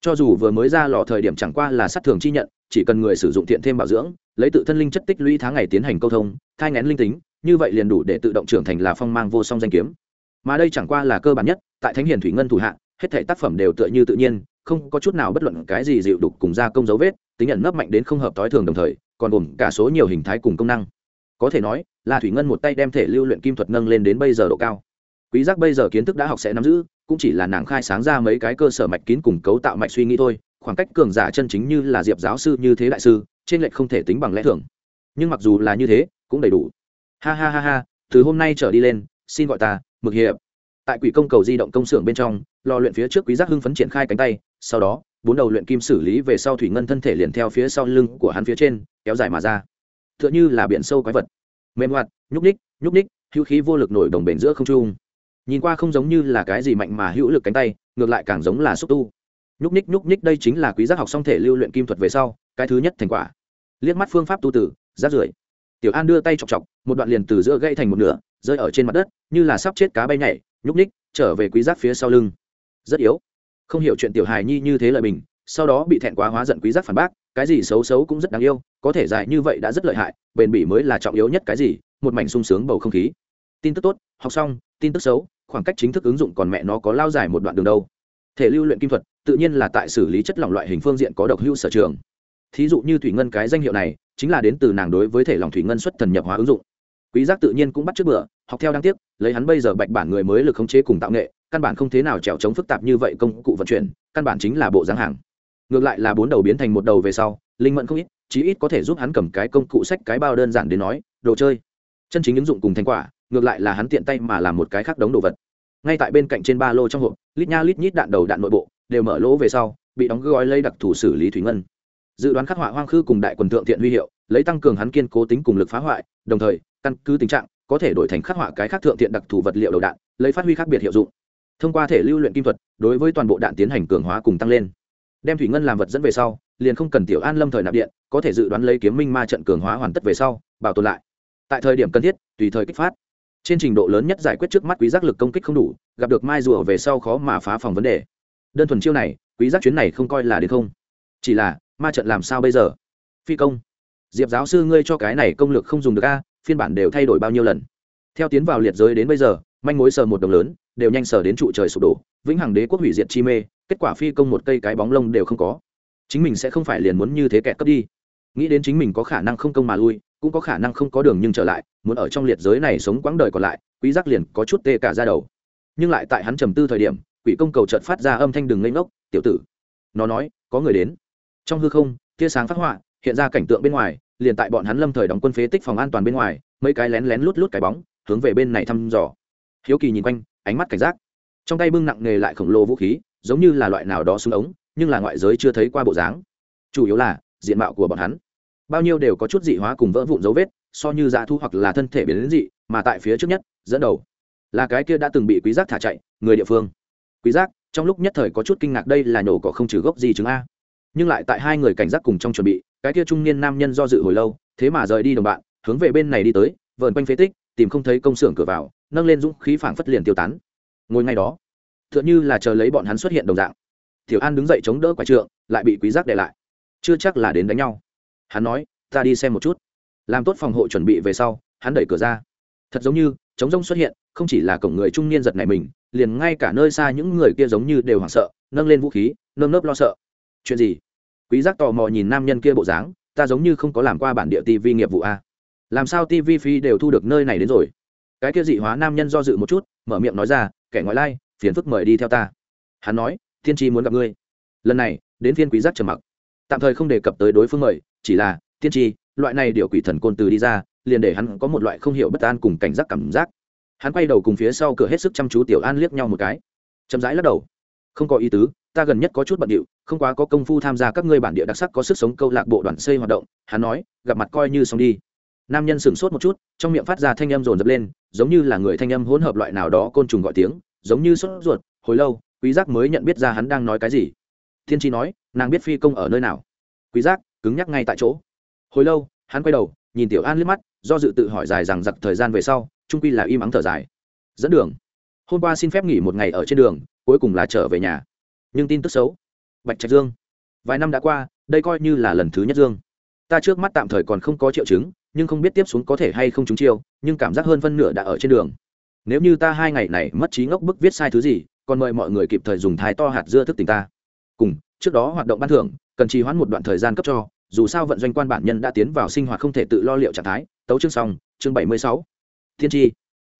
Cho dù vừa mới ra lò thời điểm chẳng qua là sát thường chi nhận, chỉ cần người sử dụng thiện thêm bảo dưỡng, lấy tự thân linh chất tích lũy tháng ngày tiến hành câu thông, thai ngén linh tính, như vậy liền đủ để tự động trưởng thành là phong mang vô song danh kiếm. Mà đây chẳng qua là cơ bản nhất, tại thánh hiền thủy ngân thủ hạ, hết thể tác phẩm đều tựa như tự nhiên không có chút nào bất luận cái gì dịu đục cùng gia công dấu vết, tính nhận nấp mạnh đến không hợp t ố i thường đồng thời, còn gồm cả số nhiều hình thái cùng công năng. Có thể nói, là thủy ngân một tay đem thể lưu luyện kim thuật nâng lên đến bây giờ độ cao. Quý giác bây giờ kiến thức đã học sẽ nắm giữ, cũng chỉ là nàng khai sáng ra mấy cái cơ sở mạch kín cùng cấu tạo mạch suy nghĩ thôi, khoảng cách cường giả chân chính như là diệp giáo sư như thế đại sư, trên lệch không thể tính bằng lẽ thường. Nhưng mặc dù là như thế, cũng đầy đủ. Ha ha ha ha, từ hôm nay trở đi lên, xin gọi ta, mực hiệp. Tại quỷ công cầu di động công xưởng bên trong, lò luyện phía trước quý giác hưng phấn triển khai cánh tay sau đó, bốn đầu luyện kim xử lý về sau thủy ngân thân thể liền theo phía sau lưng của hắn phía trên, kéo dài mà ra. Tựa như là biển sâu quái vật. Mềm hoạt, nhúc ních nhúc ních hữu khí vô lực nổi đồng bền giữa không trung. Nhìn qua không giống như là cái gì mạnh mà hữu lực cánh tay, ngược lại càng giống là xúc tu. Nhúc ních nhúc ních đây chính là quý giác học song thể lưu luyện kim thuật về sau, cái thứ nhất thành quả. Liếc mắt phương pháp tu tử, rát rưởi. Tiểu an đưa tay chọc chọc, một đoạn liền từ giữa gãy thành một nửa, rơi ở trên mặt đất, như là sắp chết cá bay nhảy, nhúc ních trở về quý giác phía sau lưng. Rất yếu không hiểu chuyện tiểu hài nhi như thế lời mình sau đó bị thẹn quá hóa giận quý giác phản bác, cái gì xấu xấu cũng rất đáng yêu, có thể dài như vậy đã rất lợi hại, bền bỉ mới là trọng yếu nhất cái gì, một mảnh sung sướng bầu không khí. Tin tức tốt, học xong, tin tức xấu, khoảng cách chính thức ứng dụng còn mẹ nó có lao dài một đoạn đường đâu. Thể lưu luyện kim thuật, tự nhiên là tại xử lý chất lỏng loại hình phương diện có độc hữu sở trường. Thí dụ như thủy ngân cái danh hiệu này, chính là đến từ nàng đối với thể lỏng thủy ngân xuất thần nhập hóa ứng dụng. Quý giác tự nhiên cũng bắt trước bữa học theo đáng tiếc, lấy hắn bây giờ bạch bản người mới lực khống chế cùng tạo nghệ căn bản không thế nào trèo chống phức tạp như vậy công cụ vận chuyển, căn bản chính là bộ dáng hàng. Ngược lại là bốn đầu biến thành một đầu về sau, linh mẫn không ít, chí ít có thể giúp hắn cầm cái công cụ sách cái bao đơn giản đến nói, đồ chơi. Chân chính ứng dụng cùng thành quả, ngược lại là hắn tiện tay mà làm một cái khác đống đồ vật. Ngay tại bên cạnh trên ba lô trong hộp, lít nha lít nhít đạn đầu đạn nội bộ, đều mở lỗ về sau, bị đóng gói lấy đặc thủ xử lý thủy ngân. Dự đoán khắc họa hoang khư cùng đại quần thượng thiện huy hiệu, lấy tăng cường hắn kiên cố tính cùng lực phá hoại, đồng thời, căn cứ tình trạng, có thể đổi thành khắc họa cái khác thượng thiện đặc thù vật liệu đầu đạn, lấy phát huy khác biệt hiệu dụng thông qua thể lưu luyện kim thuật, đối với toàn bộ đạn tiến hành cường hóa cùng tăng lên. Đem thủy ngân làm vật dẫn về sau, liền không cần tiểu an lâm thời nạp điện, có thể dự đoán lấy kiếm minh ma trận cường hóa hoàn tất về sau, bảo tồn lại. Tại thời điểm cần thiết, tùy thời kích phát. Trên trình độ lớn nhất giải quyết trước mắt quý giác lực công kích không đủ, gặp được mai rùa về sau khó mà phá phòng vấn đề. Đơn thuần chiêu này, quý giác chuyến này không coi là đến không. Chỉ là, ma trận làm sao bây giờ? Phi công. Diệp giáo sư ngươi cho cái này công lực không dùng được a, phiên bản đều thay đổi bao nhiêu lần? Theo tiến vào liệt giới đến bây giờ, manh mối sờ một đồng lớn đều nhanh sở đến trụ trời sụp đổ, vĩnh hằng đế quốc hủy diệt chi mê, kết quả phi công một cây cái bóng lông đều không có. Chính mình sẽ không phải liền muốn như thế kẹt cấp đi. Nghĩ đến chính mình có khả năng không công mà lui, cũng có khả năng không có đường nhưng trở lại, muốn ở trong liệt giới này sống quãng đời còn lại, quý giác liền có chút tê cả ra đầu. Nhưng lại tại hắn trầm tư thời điểm, quỷ công cầu chợt phát ra âm thanh đừng ngây ngốc, tiểu tử, nó nói, có người đến. Trong hư không, tia sáng phát họa, hiện ra cảnh tượng bên ngoài, liền tại bọn hắn lâm thời đóng quân phế tích phòng an toàn bên ngoài, mấy cái lén lén lút lút cái bóng, hướng về bên này thăm dò. Hiếu kỳ nhìn quanh ánh mắt cảnh giác. Trong tay bưng nặng nghề lại khổng lồ vũ khí, giống như là loại nào đó xuống ống, nhưng là ngoại giới chưa thấy qua bộ dáng. Chủ yếu là, diện mạo của bọn hắn. Bao nhiêu đều có chút dị hóa cùng vỡ vụn dấu vết, so như dạ thu hoặc là thân thể biến đến dị, mà tại phía trước nhất, dẫn đầu. Là cái kia đã từng bị quý giác thả chạy, người địa phương. Quý giác, trong lúc nhất thời có chút kinh ngạc đây là nhổ cỏ không trừ gốc gì chứng a. Nhưng lại tại hai người cảnh giác cùng trong chuẩn bị, cái kia trung niên nam nhân do dự hồi lâu, thế mà rời đi đồng bạn, hướng về bên này đi tới, vờn quanh phế tích, tìm không thấy công xưởng cửa vào nâng lên dũng khí phảng phất liền tiêu tán. Ngồi ngay đó, tựa như là chờ lấy bọn hắn xuất hiện đồng dạng. Tiểu an đứng dậy chống đỡ quả trượng, lại bị quý giác để lại. Chưa chắc là đến đánh nhau. Hắn nói, ta đi xem một chút. Làm tốt phòng hộ chuẩn bị về sau, hắn đẩy cửa ra. Thật giống như chống rông xuất hiện, không chỉ là cổng người trung niên giật này mình, liền ngay cả nơi xa những người kia giống như đều hoảng sợ, nâng lên vũ khí, nơm nớp lo sợ. Chuyện gì? Quý giác tò mò nhìn nam nhân kia bộ dáng, ta giống như không có làm qua bản địa tv nghiệp vụ a. Làm sao tv phi đều thu được nơi này đến rồi? Cái kia dị hóa nam nhân do dự một chút, mở miệng nói ra, kẻ ngoại lai, phiền phức mời đi theo ta. Hắn nói, thiên tri muốn gặp ngươi. Lần này, đến phiên quý giác trầm mặc. Tạm thời không đề cập tới đối phương mời, chỉ là tiên tri loại này điều quỷ thần côn từ đi ra, liền để hắn có một loại không hiểu bất an cùng cảnh giác cảm giác. Hắn quay đầu cùng phía sau cửa hết sức chăm chú tiểu an liếc nhau một cái. Chậm rãi lắc đầu. Không có ý tứ, ta gần nhất có chút bận điệu, không quá có công phu tham gia các ngươi bản địa đặc sắc có sức sống câu lạc bộ đoàn xây hoạt động. Hắn nói, gặp mặt coi như xong đi nam nhân sửng sốt một chút, trong miệng phát ra thanh âm rồn rập lên, giống như là người thanh âm hỗn hợp loại nào đó côn trùng gọi tiếng, giống như sốt ruột, hồi lâu, quý giác mới nhận biết ra hắn đang nói cái gì. Thiên tri nói, nàng biết phi công ở nơi nào. Quý giác, cứng nhắc ngay tại chỗ. Hồi lâu, hắn quay đầu, nhìn tiểu an liếc mắt, do dự tự hỏi dài rằng giặc thời gian về sau, trung quy là im ắng thở dài. Dẫn đường. Hôm qua xin phép nghỉ một ngày ở trên đường, cuối cùng là trở về nhà. Nhưng tin tức xấu. Bạch trạch dương. Vài năm đã qua, đây coi như là lần thứ nhất dương ta trước mắt tạm thời còn không có triệu chứng, nhưng không biết tiếp xuống có thể hay không trúng chiêu, nhưng cảm giác hơn phân nửa đã ở trên đường. Nếu như ta hai ngày này mất trí ngốc bức viết sai thứ gì, còn mời mọi người kịp thời dùng thái to hạt dưa thức tình ta. Cùng, trước đó hoạt động ban thưởng, cần trì hoãn một đoạn thời gian cấp cho, dù sao vận doanh quan bản nhân đã tiến vào sinh hoạt không thể tự lo liệu trạng thái. Tấu chương xong, chương bảy mươi sáu. Thiên tri.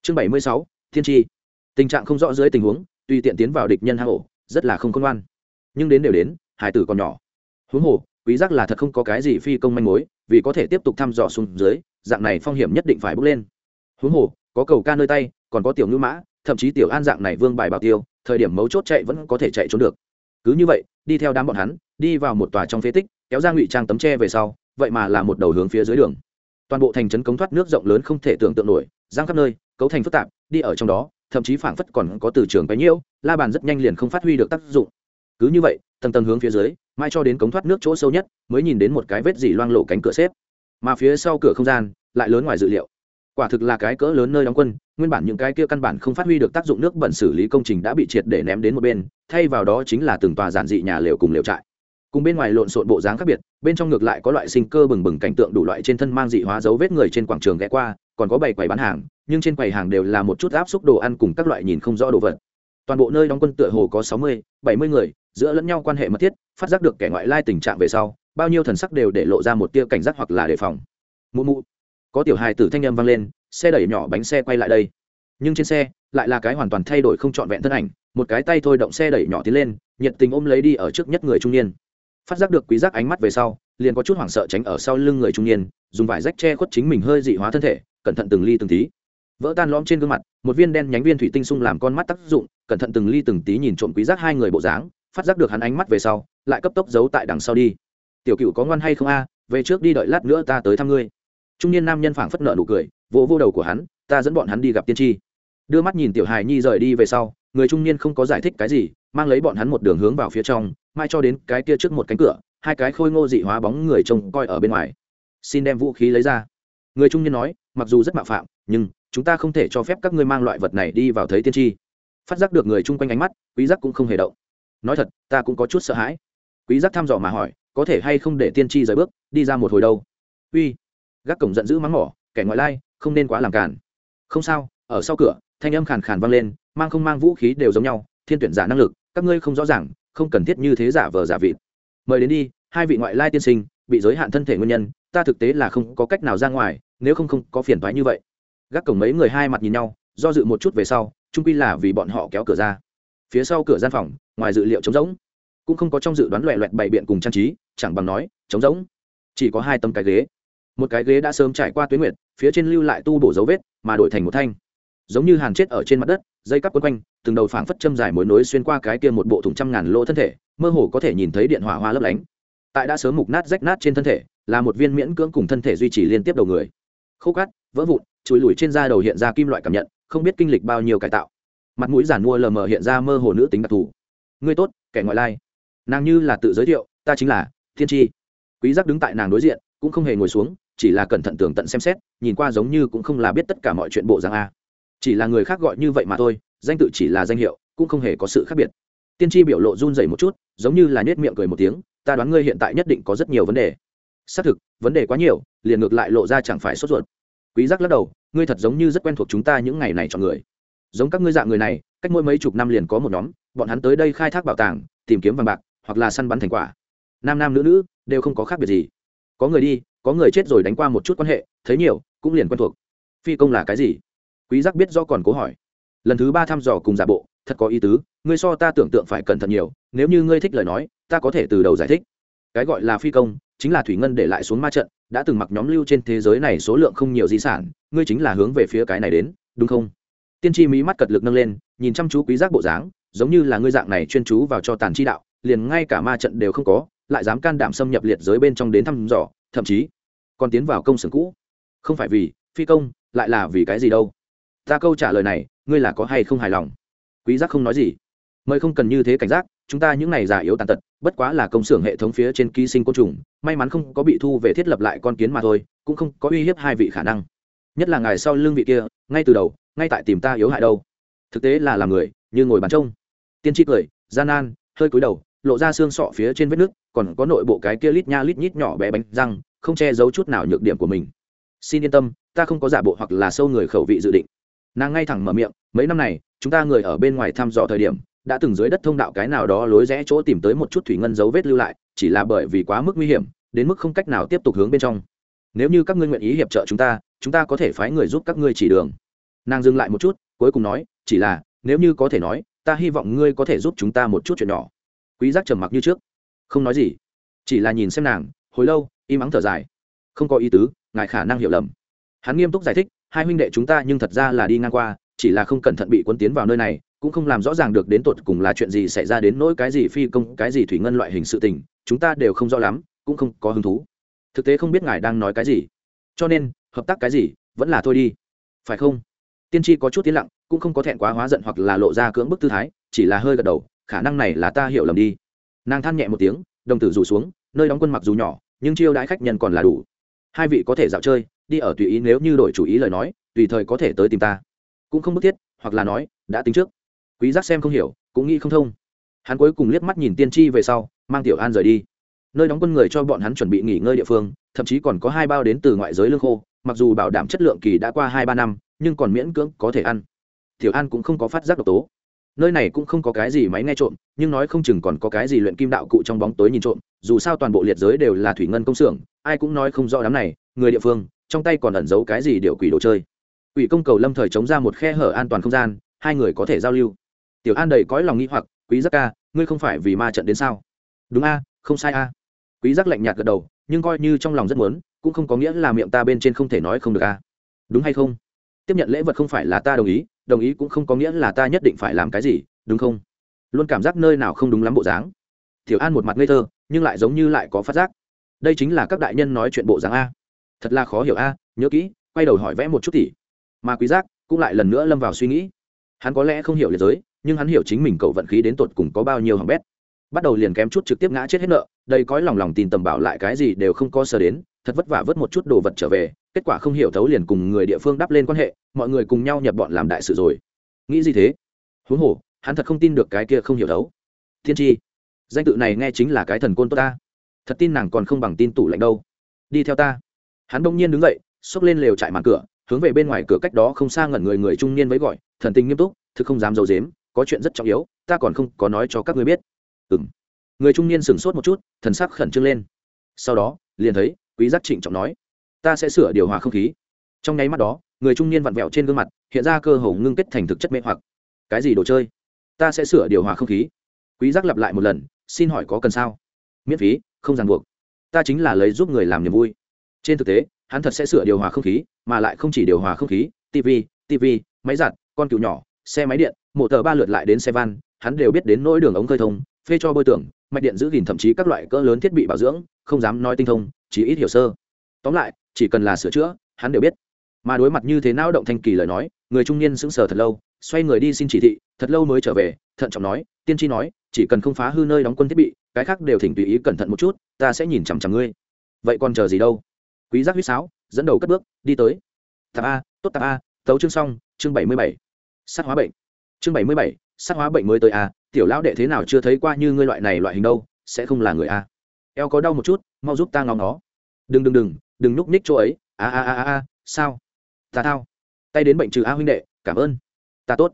Chương bảy mươi sáu, thiên tri. Tình trạng không rõ dưới tình huống, tùy tiện tiến vào địch nhân hang ổ, rất là không khôn ngoan. Nhưng đến đều đến, hải tử còn nhỏ. Huống hồ quý giác là thật không có cái gì phi công manh mối, vì có thể tiếp tục thăm dò xuống dưới, dạng này phong hiểm nhất định phải bước lên. Huống hồ, có cầu ca nơi tay, còn có tiểu ngư mã, thậm chí tiểu an dạng này vương bài bảo tiêu, thời điểm mấu chốt chạy vẫn có thể chạy trốn được. Cứ như vậy, đi theo đám bọn hắn, đi vào một tòa trong phế tích, kéo ra ngụy trang tấm tre về sau, vậy mà là một đầu hướng phía dưới đường. Toàn bộ thành trấn cống thoát nước rộng lớn không thể tưởng tượng nổi, giang khắp nơi, cấu thành phức tạp, đi ở trong đó, thậm chí phảng phất còn có từ trường bấy nhiêu, la bàn rất nhanh liền không phát huy được tác dụng cứ như vậy, tầng tầng hướng phía dưới, mai cho đến cống thoát nước chỗ sâu nhất, mới nhìn đến một cái vết dỉ loang lộ cánh cửa xếp. Mà phía sau cửa không gian, lại lớn ngoài dự liệu. Quả thực là cái cỡ lớn nơi đóng quân, nguyên bản những cái kia căn bản không phát huy được tác dụng nước bẩn xử lý công trình đã bị triệt để ném đến một bên, thay vào đó chính là từng tòa giản dị nhà lều cùng lều trại. Cùng bên ngoài lộn xộn bộ dáng khác biệt, bên trong ngược lại có loại sinh cơ bừng bừng cảnh tượng đủ loại trên thân mang dị hóa dấu vết người trên quảng trường ghé qua, còn có bày quầy bán hàng, nhưng trên quầy hàng đều là một chút áp xúc đồ ăn cùng các loại nhìn không rõ đồ vật toàn bộ nơi đóng quân tựa hồ có sáu mươi, bảy mươi người, giữa lẫn nhau quan hệ mật thiết, phát giác được kẻ ngoại lai tình trạng về sau, bao nhiêu thần sắc đều để lộ ra một tia cảnh giác hoặc là đề phòng. Mụ mụ, có tiểu hài tử thanh âm vang lên, xe đẩy nhỏ bánh xe quay lại đây. Nhưng trên xe, lại là cái hoàn toàn thay đổi không trọn vẹn thân ảnh, một cái tay thôi động xe đẩy nhỏ tiến lên, nhiệt tình ôm lấy đi ở trước nhất người trung niên. Phát giác được quý giác ánh mắt về sau, liền có chút hoảng sợ tránh ở sau lưng người trung niên, dùng vải rách che khuất chính mình hơi dị hóa thân thể, cẩn thận từng ly từng tí vỡ tan lõm trên gương mặt, một viên đen nhánh viên thủy tinh sung làm con mắt tác dụng, cẩn thận từng ly từng tí nhìn trộm quý giác hai người bộ dáng, phát giác được hắn ánh mắt về sau, lại cấp tốc giấu tại đằng sau đi. Tiểu cựu có ngoan hay không a? Về trước đi đợi lát nữa ta tới thăm ngươi. Trung niên nam nhân phảng phất nợ nụ cười, vỗ vô đầu của hắn, ta dẫn bọn hắn đi gặp tiên tri. Đưa mắt nhìn tiểu hài nhi rời đi về sau, người trung niên không có giải thích cái gì, mang lấy bọn hắn một đường hướng vào phía trong mai cho đến cái kia trước một cánh cửa, hai cái khôi ngô dị hóa bóng người trông coi ở bên ngoài. Xin đem vũ khí lấy ra. Người trung niên nói, mặc dù rất mạo phạm, nhưng chúng ta không thể cho phép các ngươi mang loại vật này đi vào thấy tiên tri. Phát giác được người chung quanh ánh mắt, quý giác cũng không hề động. Nói thật, ta cũng có chút sợ hãi. Quý giác thăm dò mà hỏi, có thể hay không để tiên tri rời bước, đi ra một hồi đâu? Uy, gác cổng giận dữ mắng mỏ, kẻ ngoại lai, không nên quá làm cản không sao, ở sau cửa, thanh âm khàn khàn vang lên, mang không mang vũ khí đều giống nhau, thiên tuyển giả năng lực, các ngươi không rõ ràng, không cần thiết như thế giả vờ giả vịt. Mời đến đi, hai vị ngoại lai tiên sinh, bị giới hạn thân thể nguyên nhân, ta thực tế là không có cách nào ra ngoài, nếu không không có phiền toái như vậy gác cổng mấy người hai mặt nhìn nhau, do dự một chút về sau trung quy là vì bọn họ kéo cửa ra. Phía sau cửa gian phòng, ngoài dự liệu trống rỗng, cũng không có trong dự đoán loẹ loẹt bày biện cùng trang trí, chẳng bằng nói, trống rỗng. Chỉ có hai tấm cái ghế. Một cái ghế đã sớm trải qua tuyến nguyệt, phía trên lưu lại tu bổ dấu vết, mà đổi thành một thanh. Giống như hàn chết ở trên mặt đất, dây cắp quấn quanh, từng đầu phảng phất châm dài mối nối xuyên qua cái kia một bộ thùng trăm ngàn lỗ thân thể, mơ hồ có thể nhìn thấy điện hỏa hoa lấp lánh. Tại đã sớm mục nát rách nát trên thân thể, là một viên miễn cưỡng cùng thân thể duy trì liên tiếp đầu người. Khô cát, vỡ vụn chùi lùi trên da đầu hiện ra kim loại cảm nhận, không biết kinh lịch bao nhiêu cải tạo. Mặt mũi giản mua lờ mờ hiện ra mơ hồ nữ tính đặc thù. Ngươi tốt, kẻ ngoại lai. Nàng như là tự giới thiệu, ta chính là thiên tri quý giác đứng tại nàng đối diện, cũng không hề ngồi xuống, chỉ là cẩn thận tường tận xem xét, nhìn qua giống như cũng không là biết tất cả mọi chuyện bộ dạng a. Chỉ là người khác gọi như vậy mà thôi, danh tự chỉ là danh hiệu, cũng không hề có sự khác biệt. Tiên tri biểu lộ run rẩy một chút, giống như là nhếch miệng cười một tiếng, ta đoán ngươi hiện tại nhất định có rất nhiều vấn đề. Xác thực, vấn đề quá nhiều, liền ngược lại lộ ra chẳng phải sốt ruột quý giác lắc đầu, ngươi thật giống như rất quen thuộc chúng ta những ngày này chọn người. Giống các ngươi dạng người này, cách mỗi mấy chục năm liền có một nhóm, bọn hắn tới đây khai thác bảo tàng, tìm kiếm vàng bạc, hoặc là săn bắn thành quả. Nam nam nữ nữ, đều không có khác biệt gì. Có người đi, có người chết rồi đánh qua một chút quan hệ, thấy nhiều, cũng liền quen thuộc. Phi công là cái gì? Quý giác biết do còn cố hỏi. Lần thứ ba thăm dò cùng giả bộ, thật có ý tứ, ngươi so ta tưởng tượng phải cẩn thận nhiều, nếu như ngươi thích lời nói, ta có thể từ đầu giải thích. Cái gọi là phi công, chính là thủy ngân để lại xuống ma trận đã từng mặc nhóm lưu trên thế giới này số lượng không nhiều di sản, ngươi chính là hướng về phía cái này đến, đúng không? Tiên tri mỹ mắt cật lực nâng lên, nhìn chăm chú quý giác bộ dáng, giống như là ngươi dạng này chuyên chú vào cho tàn chi đạo, liền ngay cả ma trận đều không có, lại dám can đảm xâm nhập liệt giới bên trong đến thăm dò, thậm chí còn tiến vào công xưởng cũ. Không phải vì phi công, lại là vì cái gì đâu? Ta câu trả lời này, ngươi là có hay không hài lòng? Quý giác không nói gì. Mời không cần như thế cảnh giác chúng ta những này giả yếu tàn tật, bất quá là công xưởng hệ thống phía trên ký sinh côn trùng, may mắn không có bị thu về thiết lập lại con kiến mà thôi, cũng không có uy hiếp hai vị khả năng. Nhất là ngài sau lưng vị kia, ngay từ đầu, ngay tại tìm ta yếu hại đâu. Thực tế là làm người, như ngồi bàn trông. Tiên tri cười, gian nan, hơi cúi đầu, lộ ra xương sọ phía trên vết nước, còn có nội bộ cái kia lít nha lít nhít nhỏ bé bánh răng, không che giấu chút nào nhược điểm của mình. Xin yên tâm, ta không có giả bộ hoặc là sâu người khẩu vị dự định. Nàng ngay thẳng mở miệng, mấy năm này, chúng ta người ở bên ngoài thăm dò thời điểm đã từng dưới đất thông đạo cái nào đó lối rẽ chỗ tìm tới một chút thủy ngân dấu vết lưu lại, chỉ là bởi vì quá mức nguy hiểm, đến mức không cách nào tiếp tục hướng bên trong. Nếu như các ngươi nguyện ý hiệp trợ chúng ta chúng ta có thể phái người giúp các ngươi chỉ đường. Nàng dừng lại một chút, cuối cùng nói, chỉ là, nếu như có thể nói, ta hy vọng ngươi có thể giúp chúng ta một chút chuyện nhỏ. Quý giác trầm mặc như trước. Không nói gì. Chỉ là nhìn xem nàng, hồi lâu, im ắng thở dài. Không có ý tứ, ngài khả năng hiểu lầm. Hắn nghiêm túc giải thích, hai huynh đệ chúng ta nhưng thật ra là đi ngang qua, chỉ là không cẩn thận bị quân tiến vào nơi này cũng không làm rõ ràng được đến tột cùng là chuyện gì xảy ra đến nỗi cái gì phi công, cái gì thủy ngân loại hình sự tình, chúng ta đều không rõ lắm, cũng không có hứng thú. Thực tế không biết ngài đang nói cái gì. Cho nên, hợp tác cái gì, vẫn là thôi đi. Phải không? Tiên tri có chút tiến lặng, cũng không có thẹn quá hóa giận hoặc là lộ ra cưỡng bức tư thái, chỉ là hơi gật đầu, khả năng này là ta hiểu lầm đi. Nàng than nhẹ một tiếng, đồng tử rủ xuống, nơi đóng quân mặc dù nhỏ, nhưng chiêu đãi khách nhân còn là đủ. Hai vị có thể dạo chơi, đi ở tùy ý nếu như đổi chủ ý lời nói, tùy thời có thể tới tìm ta. Cũng không bức thiết, hoặc là nói, đã tính trước quý giác xem không hiểu, cũng nghĩ không thông. Hắn cuối cùng liếc mắt nhìn tiên tri về sau, mang tiểu an rời đi. Nơi đóng quân người cho bọn hắn chuẩn bị nghỉ ngơi địa phương, thậm chí còn có hai bao đến từ ngoại giới lương khô, mặc dù bảo đảm chất lượng kỳ đã qua hai ba năm, nhưng còn miễn cưỡng có thể ăn. Tiểu an cũng không có phát giác độc tố. Nơi này cũng không có cái gì máy nghe trộm, nhưng nói không chừng còn có cái gì luyện kim đạo cụ trong bóng tối nhìn trộm, dù sao toàn bộ liệt giới đều là thủy ngân công xưởng, ai cũng nói không rõ đám này, người địa phương, trong tay còn ẩn giấu cái gì điệu quỷ đồ chơi. Quỷ công cầu lâm thời chống ra một khe hở an toàn không gian, hai người có thể giao lưu tiểu an đầy cõi lòng nghĩ hoặc, quý giác ca, ngươi không phải vì ma trận đến sao? Đúng a, không sai a. Quý giác lạnh nhạt gật đầu, nhưng coi như trong lòng rất muốn, cũng không có nghĩa là miệng ta bên trên không thể nói không được a. Đúng hay không? Tiếp nhận lễ vật không phải là ta đồng ý đồng ý cũng không có nghĩa là ta nhất định phải làm cái gì, đúng không? Luôn cảm giác nơi nào không đúng lắm bộ dáng. Tiểu an một mặt ngây thơ, nhưng lại giống như lại có phát giác. Đây chính là các đại nhân nói chuyện bộ dáng a. Thật là khó hiểu a, nhớ kỹ, quay đầu hỏi vẽ một chút tỉ. Mà quý giác cũng lại lần nữa lâm vào suy nghĩ. Hắn có lẽ không hiểu liệt giới nhưng hắn hiểu chính mình cậu vận khí đến tột cùng có bao nhiêu hỏng bét. Bắt đầu liền kém chút trực tiếp ngã chết hết nợ đây cõi lòng lòng tin tầm bảo lại cái gì đều không có sờ đến, thật vất vả vớt một chút đồ vật trở về, kết quả không hiểu thấu liền cùng người địa phương đắp lên quan hệ, mọi người cùng nhau nhập bọn làm đại sự rồi. Nghĩ gì thế? Huống hồ, hắn thật không tin được cái kia không hiểu thấu. Thiên tri danh tự này nghe chính là cái thần côn tốt ta. Thật tin nàng còn không bằng tin tủ lạnh đâu. Đi theo ta. Hắn đông nhiên đứng dậy, xốc lên lều chạy màn cửa, hướng về bên ngoài cửa cách đó không xa ngẩn người người trung niên với gọi, thần tình nghiêm túc, thực không dám d i ấ u dếm có chuyện rất trọng yếu, ta còn không có nói cho các ngươi biết. Ừ m người trung niên sửng sốt một chút, thần sắc khẩn trương lên. Sau đó, liền thấy quý giác trịnh trọng nói, ta sẽ sửa điều hòa không khí. Trong nháy mắt đó, người trung niên vặn vẹo trên gương mặt, hiện ra cơ hồ ngưng kết thành thực chất mê hoặc. Cái gì đồ chơi? Ta sẽ sửa điều hòa không khí. Quý giác lặp lại một lần, xin hỏi có cần sao? Miễn phí, không ràng buộc. Ta chính là lấy giúp người làm niềm vui. Trên thực tế, hắn thật sẽ sửa điều hòa không khí, mà lại không chỉ điều hòa không khí tv tv máy giặt, con cừu nhỏ, xe máy điện mộ tờ ba lượt lại đến xe van, hắn đều biết đến nỗi đường ống khơi thông, phê cho bôi tưởng mạch điện giữ gìn thậm chí các loại cỡ lớn thiết bị bảo dưỡng, không dám nói tinh thông, chỉ ít hiểu sơ. Tóm lại, chỉ cần là sửa chữa, hắn đều biết. Mà đối mặt như thế nào động thanh kỳ lời nói, người trung niên sững sờ thật lâu, xoay người đi xin chỉ thị, thật lâu mới trở về, thận trọng nói, tiên tri nói, chỉ cần không phá hư nơi đóng quân thiết bị, cái khác đều thỉnh tùy ý cẩn thận một chút, ta sẽ nhìn chằm chằm ngươi. Vậy còn chờ gì đâu? Quý giác huýt sáo, dẫn đầu cất bước, đi tới. Tập a, tốt tập a, tấu chương xong, chương bảy mươi bảy. Sát hóa bệnh chương bảy mươi bảy, sát hóa bệnh mới tới a, tiểu lão đệ thế nào chưa thấy qua như ngươi loại này loại hình đâu, sẽ không là người a. Eo có đau một chút, mau giúp ta ngóng nó. Đừng đừng đừng đừng núp ních chỗ ấy. A a a a sao? Ta thao. Tay đến bệnh trừ a huynh đệ, cảm ơn. Ta tốt.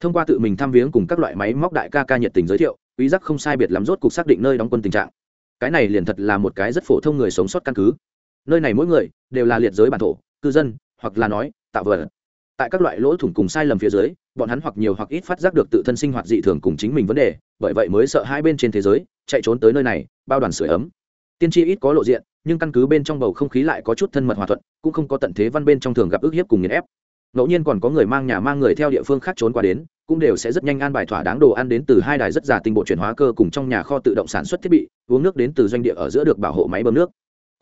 Thông qua tự mình thăm viếng cùng các loại máy móc đại ca ca nhiệt tình giới thiệu, quý giác không sai biệt lắm rốt cục xác định nơi đóng quân tình trạng. Cái này liền thật là một cái rất phổ thông người sống sót căn cứ. Nơi này mỗi người đều là liệt giới bản thổ, cư dân, hoặc là nói tạo vật tại các loại lỗ thủng cùng sai lầm phía dưới, bọn hắn hoặc nhiều hoặc ít phát giác được tự thân sinh hoạt dị thường cùng chính mình vấn đề, bởi vậy mới sợ hai bên trên thế giới, chạy trốn tới nơi này, bao đoàn sửa ấm. Tiên tri ít có lộ diện, nhưng căn cứ bên trong bầu không khí lại có chút thân mật hòa thuận, cũng không có tận thế văn bên trong thường gặp ức hiếp cùng nghiền ép. Ngẫu nhiên còn có người mang nhà mang người theo địa phương khác trốn qua đến, cũng đều sẽ rất nhanh an bài thỏa đáng đồ ăn đến từ hai đài rất già tinh bộ chuyển hóa cơ cùng trong nhà kho tự động sản xuất thiết bị, uống nước đến từ doanh địa ở giữa được bảo hộ máy bơm nước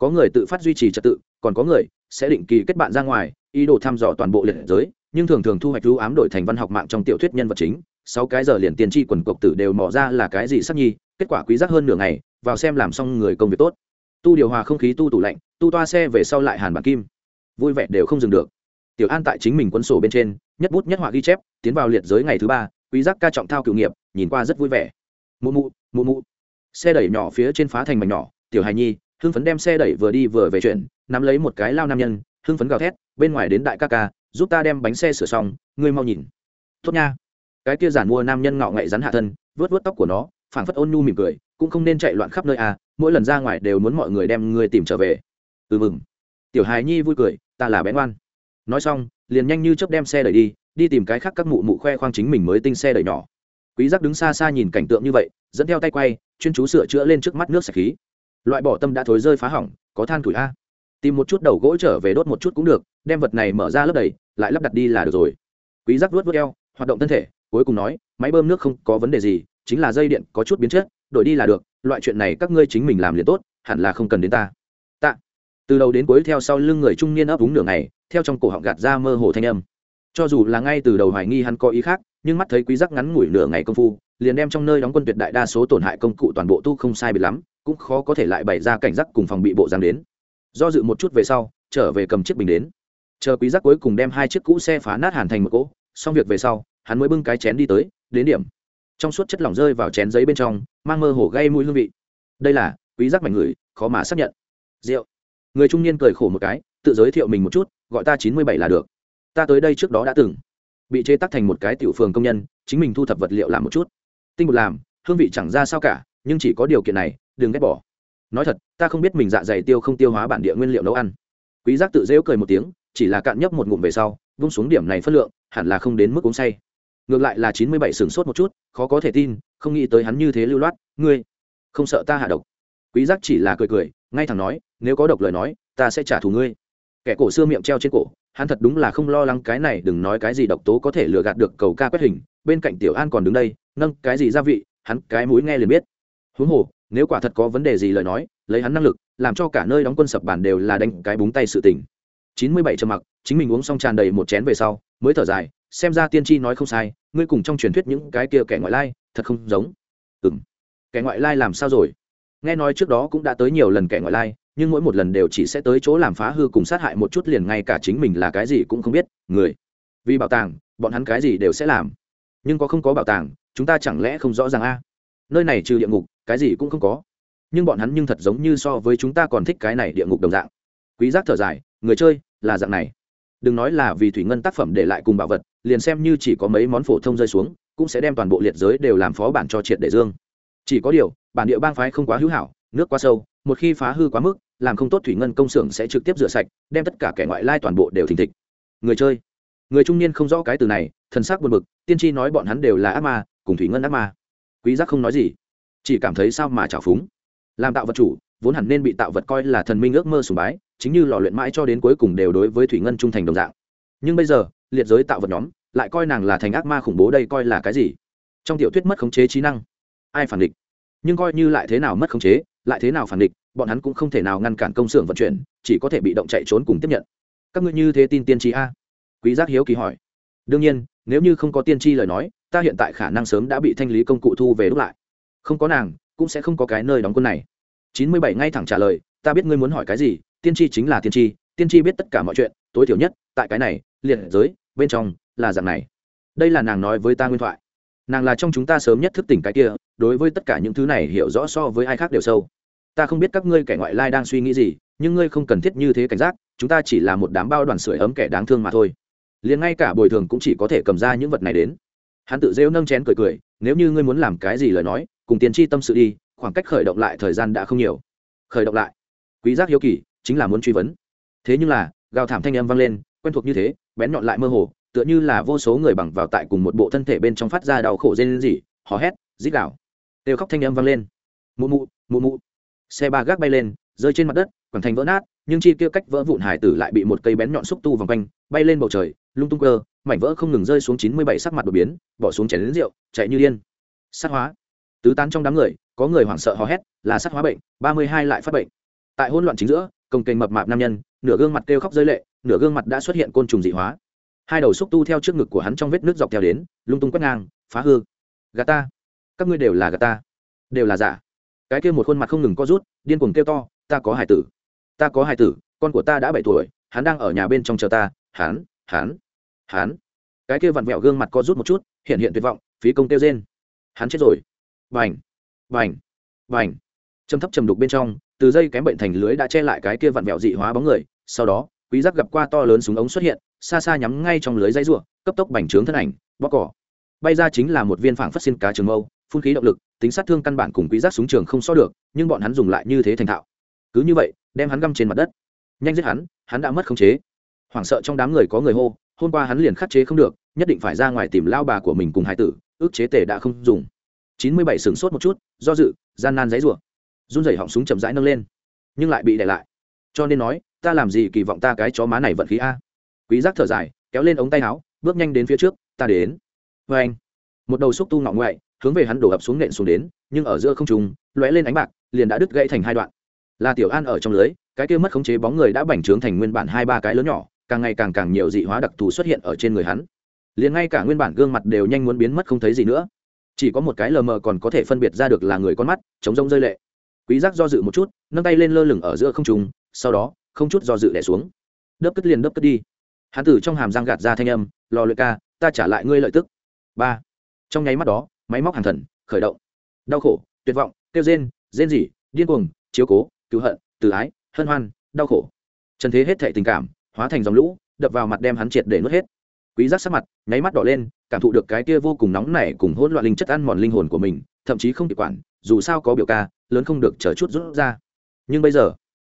có người tự phát duy trì trật tự, còn có người sẽ định kỳ kết bạn ra ngoài, ý đồ thăm dò toàn bộ liệt giới, nhưng thường thường thu hoạch lưu ám đổi thành văn học mạng trong tiểu thuyết nhân vật chính. Sáu cái giờ liền tiên tri quần cộc tử đều mò ra là cái gì sắc nhi, kết quả quý giác hơn nửa ngày, vào xem làm xong người công việc tốt. Tu điều hòa không khí tu tủ lạnh, tu toa xe về sau lại hàn bản kim. Vui vẻ đều không dừng được. Tiểu an tại chính mình quân sổ bên trên, nhất bút nhất họa ghi chép, tiến vào liệt giới ngày thứ ba, quý giác ca trọng thao cựu nghiệp, nhìn qua rất vui vẻ. Mụ mụ mụ mụ. Xe đẩy nhỏ phía trên phá thành mảnh nhỏ, tiểu hài nhi hưng phấn đem xe đẩy vừa đi vừa về chuyển, nắm lấy một cái lao nam nhân, hưng phấn gào thét, bên ngoài đến đại ca ca, giúp ta đem bánh xe sửa xong, ngươi mau nhìn. Tốt nha. Cái kia giản mua nam nhân ngạo nghệ rắn hạ thân vớt vớt tóc của nó, phảng phất ôn nhu mỉm cười, cũng không nên chạy loạn khắp nơi à mỗi lần ra ngoài đều muốn mọi người đem ngươi tìm trở về. Ừ mừng. Tiểu hài nhi vui cười, ta là bé ngoan. Nói xong, liền nhanh như chớp đem xe đẩy đi đi tìm cái khác các mụ mụ khoe khoang chính mình mới tinh xe đẩy nhỏ. Quý giác đứng xa xa nhìn cảnh tượng như vậy, dẫn theo tay quay, chuyên chú sửa chữa lên trước mắt nước sạch khí loại bỏ tâm đã thối rơi phá hỏng, có than củi a. Tìm một chút đầu gỗ trở về đốt một chút cũng được, đem vật này mở ra lấp đầy, lại lắp đặt đi là được rồi. Quý giác vuốt vuốt eo, hoạt động thân thể, cuối cùng nói, máy bơm nước không có vấn đề gì, chính là dây điện có chút biến chất, đổi đi là được, loại chuyện này các ngươi chính mình làm liền tốt, hẳn là không cần đến ta. Tạ. Từ đầu đến cuối theo sau lưng người trung niên ấp úng nửa ngày, theo trong cổ họng gạt ra mơ hồ thanh âm. Cho dù là ngay từ đầu hoài nghi hắn có ý khác, nhưng mắt thấy quý giác ngắn ngủi nửa ngày công phu, liền đem trong nơi đóng quân tuyệt đại đa số tổn hại công cụ toàn bộ tu không sai biệt lắm cũng khó có thể lại bày ra cảnh giác cùng phòng bị bộ dáng đến. Do dự một chút về sau, trở về cầm chiếc bình đến. Chờ quý giác cuối cùng đem hai chiếc cũ xe phá nát hàn thành một cỗ, xong việc về sau, hắn mới bưng cái chén đi tới, đến điểm. Trong suốt chất lỏng rơi vào chén giấy bên trong, mang mơ hồ gây mùi hương vị. Đây là, quý giác mảnh người, khó mà xác nhận. Rượu. Người trung niên cười khổ một cái, tự giới thiệu mình một chút, gọi ta chín mươi bảy là được. Ta tới đây trước đó đã từng. Bị chế tác thành một cái tiểu phường công nhân, chính mình thu thập vật liệu làm một chút. Tinh bột làm, hương vị chẳng ra sao cả, nhưng chỉ có điều kiện này đừng ghét bỏ. Nói thật, ta không biết mình dạ dày tiêu không tiêu hóa bản địa nguyên liệu nấu ăn. Quý giác tự dễu cười một tiếng, chỉ là cạn nhấp một ngụm về sau, vung xuống điểm này phân lượng, hẳn là không đến mức uống say. Ngược lại là chín mươi bảy sừng sốt một chút, khó có thể tin, không nghĩ tới hắn như thế lưu loát, ngươi không sợ ta hạ độc. Quý giác chỉ là cười cười, ngay thẳng nói, nếu có độc lời nói, ta sẽ trả thù ngươi. Kẻ cổ xưa miệng treo trên cổ, hắn thật đúng là không lo lắng cái này, đừng nói cái gì độc tố có thể lừa gạt được cầu ca quét hình, bên cạnh tiểu an còn đứng đây, nâng cái gì gia vị, hắn cái mũi nghe liền biết. Huống hồ nếu quả thật có vấn đề gì lời nói, lấy hắn năng lực, làm cho cả nơi đóng quân sập bản đều là đánh cái búng tay sự tình. Chín mươi bảy trầm mặc, chính mình uống xong tràn đầy một chén về sau, mới thở dài, xem ra tiên tri nói không sai, ngươi cùng trong truyền thuyết những cái kia kẻ ngoại lai, thật không giống. Ừng kẻ ngoại lai làm sao rồi? Nghe nói trước đó cũng đã tới nhiều lần kẻ ngoại lai, nhưng mỗi một lần đều chỉ sẽ tới chỗ làm phá hư cùng sát hại một chút liền ngay cả chính mình là cái gì cũng không biết, người. Vì bảo tàng, bọn hắn cái gì đều sẽ làm. Nhưng có không có bảo tàng, chúng ta chẳng lẽ không rõ ràng a? Nơi này trừ địa ngục, cái gì cũng không có. Nhưng bọn hắn nhưng thật giống như so với chúng ta còn thích cái này địa ngục đồng dạng. Quý giác thở dài, người chơi, là dạng này. Đừng nói là vì thủy ngân tác phẩm để lại cùng bảo vật, liền xem như chỉ có mấy món phổ thông rơi xuống, cũng sẽ đem toàn bộ liệt giới đều làm phó bản cho triệt để dương. Chỉ có điều, bản địa bang phái không quá hữu hảo, nước quá sâu, một khi phá hư quá mức, làm không tốt thủy ngân công xưởng sẽ trực tiếp rửa sạch, đem tất cả kẻ ngoại lai toàn bộ đều thình thịch. Người chơi. Người trung niên không rõ cái từ này, thần sắc buồn bực, tiên tri nói bọn hắn đều là ác ma, cùng thủy ngân ác ma quý giác không nói gì, chỉ cảm thấy sao mà trào phúng. Làm tạo vật chủ, vốn hẳn nên bị tạo vật coi là thần minh ước mơ sùng bái, chính như lò luyện mãi cho đến cuối cùng đều đối với thủy ngân trung thành đồng dạng. Nhưng bây giờ, liệt giới tạo vật nhóm, lại coi nàng là thành ác ma khủng bố đây coi là cái gì? Trong tiểu thuyết mất khống chế trí năng, ai phản địch? Nhưng coi như lại thế nào mất khống chế, lại thế nào phản địch, bọn hắn cũng không thể nào ngăn cản công xưởng vận chuyển, chỉ có thể bị động chạy trốn cùng tiếp nhận. Các ngươi như thế tin tiên tri a? Quý giác hiếu kỳ hỏi. Đương nhiên, nếu như không có tiên tri lời nói ta hiện tại khả năng sớm đã bị thanh lý công cụ thu về đúc lại. Không có nàng, cũng sẽ không có cái nơi đóng quân này. Chín mươi bảy ngay thẳng trả lời, ta biết ngươi muốn hỏi cái gì, tiên tri chính là tiên tri tiên tri biết tất cả mọi chuyện, tối thiểu nhất, tại cái này, liệt giới, bên trong, là dạng này. Đây là nàng nói với ta nguyên thoại. Nàng là trong chúng ta sớm nhất thức tỉnh cái kia, đối với tất cả những thứ này hiểu rõ so với ai khác đều sâu. Ta không biết các ngươi kẻ ngoại lai đang suy nghĩ gì, nhưng ngươi không cần thiết như thế cảnh giác, chúng ta chỉ là một đám bao đoàn sưởi ấm kẻ đáng thương mà thôi. Liền ngay cả bồi thường cũng chỉ có thể cầm ra những vật này đến hắn tự rêu nâng chén cười cười, nếu như ngươi muốn làm cái gì lời nói, cùng tiền tri tâm sự đi, khoảng cách khởi động lại thời gian đã không nhiều. Khởi động lại. Quý giác hiếu kỳ, chính là muốn truy vấn. Thế nhưng là, gào thảm thanh âm vang lên, quen thuộc như thế, bén nhọn lại mơ hồ, tựa như là vô số người bằng vào tại cùng một bộ thân thể bên trong phát ra đau khổ rên rỉ, hò hét, rít gào. Đều khóc thanh âm vang lên. Mụ mụ mụ mụ. Xe ba gác bay lên, rơi trên mặt đất, quảng thành vỡ nát, nhưng chi kia cách vỡ vụn hải tử lại bị một cây bén nhọn xúc tu vòng quanh, bay lên bầu trời, lung tung cơ mảnh vỡ không ngừng rơi xuống chín mươi bảy sắc mặt đột biến, bỏ xuống chén lính rượu, chạy như điên. Sát hóa. Tứ tán trong đám người, có người hoảng sợ hò hét, là sát hóa bệnh, ba mươi hai lại phát bệnh. Tại hỗn loạn chính giữa, công kênh mập mạp nam nhân, nửa gương mặt kêu khóc rơi lệ, nửa gương mặt đã xuất hiện côn trùng dị hóa. Hai đầu xúc tu theo trước ngực của hắn trong vết nước dọc theo đến, lung tung quét ngang, phá hư. Gà ta. Các ngươi đều là gà ta. Đều là giả. Cái kia một khuôn mặt không ngừng co rút, điên cuồng kêu to, ta có hải tử. Ta có hải tử, con của ta đã bảy tuổi, hắn đang ở nhà bên trong chờ ta. Hắn hắn hắn. Cái kia vặn vẹo gương mặt co rút một chút, hiện hiện tuyệt vọng, phí công kêu trên hắn chết rồi. Vành vành vành châm thấp trầm đục bên trong, từ dây kém bệnh thành lưới đã che lại cái kia vặn vẹo dị hóa bóng người, sau đó, quý giác gặp qua to lớn súng ống xuất hiện, xa xa nhắm ngay trong lưới dây rùa, cấp tốc bành trướng thân ảnh bóc cỏ. Bay ra chính là một viên phảng phát xin cá trường mâu, phun khí động lực, tính sát thương căn bản cùng quý giác súng trường không so được, nhưng bọn hắn dùng lại như thế thành thạo. Cứ như vậy, đem hắn găm trên mặt đất. Nhanh giết hắn hắn đã mất khống chế. Hoảng sợ trong đám người có người hô hôm qua hắn liền khắc chế không được, nhất định phải ra ngoài tìm lao bà của mình cùng hải tử, ước chế tề đã không dùng. Chín mươi bảy sửng sốt một chút, do dự, gian nan giấy rủa run rẩy họng súng chậm rãi nâng lên, nhưng lại bị đè lại. Cho nên nói, ta làm gì kỳ vọng ta cái chó má này vận khí a? Quý giác thở dài, kéo lên ống tay áo, bước nhanh đến phía trước, ta đến. Với anh, một đầu xúc tu ngọ ngoại, hướng về hắn đổ ập xuống nện xuống đến, nhưng ở giữa không trung, lóe lên ánh bạc, liền đã đứt gãy thành hai đoạn. Là tiểu an ở trong lưới, cái kia mất khống chế bóng người đã bành trướng thành nguyên bản hai ba cái lớn nhỏ càng ngày càng càng nhiều dị hóa đặc thù xuất hiện ở trên người hắn. Liền ngay cả nguyên bản gương mặt đều nhanh muốn biến mất không thấy gì nữa. Chỉ có một cái lờ mờ còn có thể phân biệt ra được là người con mắt chống rông rơi lệ. Quý giác do dự một chút, nâng tay lên lơ lửng ở giữa không trung, sau đó, không chút do dự đè xuống. Đớp cất liền đớp cất đi. Hắn tử trong hàm răng gạt ra thanh âm, lò luyện ca, ta trả lại ngươi lợi tức. Ba. Trong nháy mắt đó, máy móc hàng thần, khởi động. Đau khổ, tuyệt vọng tiêu rên rên rỉ, điên cuồng, chiếu cố, cứu hận, từ ái, hân hoan, đau khổ. Trần thế hết thệ tình cảm hóa thành dòng lũ, đập vào mặt đem hắn triệt để nuốt hết. Quý giác sắc mặt, nháy mắt đỏ lên, cảm thụ được cái kia vô cùng nóng nảy cùng hỗn loạn linh chất ăn mòn linh hồn của mình, thậm chí không kịp quản, dù sao có biểu ca, lớn không được chờ chút rút ra. Nhưng bây giờ,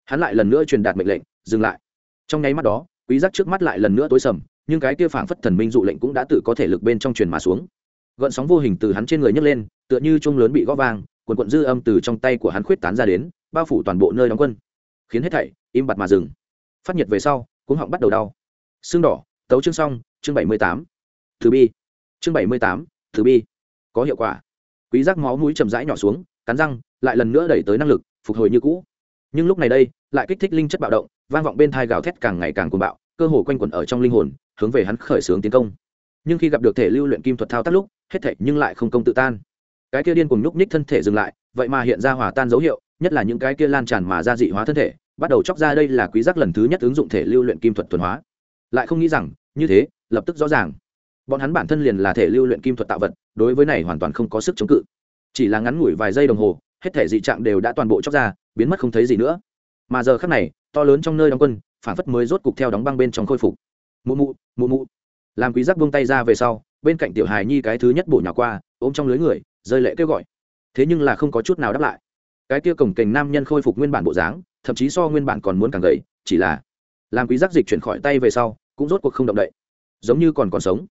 hắn lại lần nữa truyền đạt mệnh lệnh, dừng lại. Trong nháy mắt đó, quý giác trước mắt lại lần nữa tối sầm, nhưng cái kia phảng phất thần minh dụ lệnh cũng đã tự có thể lực bên trong truyền mà xuống. Gợn sóng vô hình từ hắn trên người nhấc lên, tựa như chuông lớn bị gõ vang quần quận dư âm từ trong tay của hắn khuyết tán ra đến, bao phủ toàn bộ nơi đóng quân. Khiến hết thảy im bặt mà dừng. Phát nhiệt về sau cuống họng bắt đầu đau. Xương đỏ, tấu chương xong, chương bảy mươi tám. Thứ bi. Chương bảy mươi tám, thứ bi. Có hiệu quả. Quý giác máu mũi chậm rãi nhỏ xuống, cắn răng, lại lần nữa đẩy tới năng lực, phục hồi như cũ. Nhưng lúc này đây, lại kích thích linh chất bạo động, vang vọng bên thai gào thét càng ngày càng cuồng bạo, cơ hồ quanh quẩn ở trong linh hồn, hướng về hắn khởi xướng tiến công. Nhưng khi gặp được thể lưu luyện kim thuật thao tác lúc, hết thảy nhưng lại không công tự tan. Cái kia điên cuồng nhúc nhích thân thể dừng lại, vậy mà hiện ra hòa tan dấu hiệu, nhất là những cái kia lan tràn mà ra dị hóa thân thể bắt đầu chóc ra đây là quý giác lần thứ nhất ứng dụng thể lưu luyện kim thuật thuần hóa. Lại không nghĩ rằng, như thế, lập tức rõ ràng. Bọn hắn bản thân liền là thể lưu luyện kim thuật tạo vật, đối với này hoàn toàn không có sức chống cự. Chỉ là ngắn ngủi vài giây đồng hồ, hết thể dị trạng đều đã toàn bộ chóc ra, biến mất không thấy gì nữa. Mà giờ khắc này, to lớn trong nơi đóng quân, phản phất mới rốt cục theo đóng băng bên trong khôi phục. Mụ mụ mụ mụ. Làm quý giác buông tay ra về sau, bên cạnh tiểu hài nhi cái thứ nhất bổ nhào qua, ôm trong lưới người, rơi lệ kêu gọi. Thế nhưng là không có chút nào đáp lại cái kia cổng kềnh nam nhân khôi phục nguyên bản bộ dáng, thậm chí so nguyên bản còn muốn càng gầy, chỉ là làm quý giác dịch chuyển khỏi tay về sau, cũng rốt cuộc không động đậy. Giống như còn còn sống.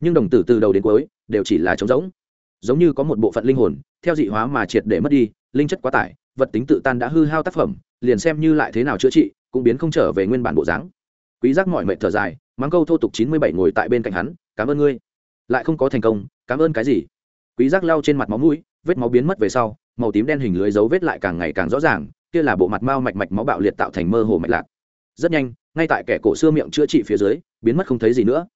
Nhưng đồng tử từ đầu đến cuối đều chỉ là trống rỗng. Giống như có một bộ phận linh hồn, theo dị hóa mà triệt để mất đi, linh chất quá tải, vật tính tự tan đã hư hao tác phẩm, liền xem như lại thế nào chữa trị, cũng biến không trở về nguyên bản bộ dáng. Quý giác mọi mệnh thở dài, mắng câu thô tục chín mươi bảy ngồi tại bên cạnh hắn, cảm ơn ngươi. Lại không có thành công, cảm ơn cái gì? Quý giác lau trên mặt máu mũi, vết máu biến mất về sau màu tím đen hình lưới dấu vết lại càng ngày càng rõ ràng, kia là bộ mặt mao mạch mạch máu bạo liệt tạo thành mơ hồ mạch lạc. Rất nhanh, ngay tại kẻ cổ xưa miệng chữa trị phía dưới, biến mất không thấy gì nữa.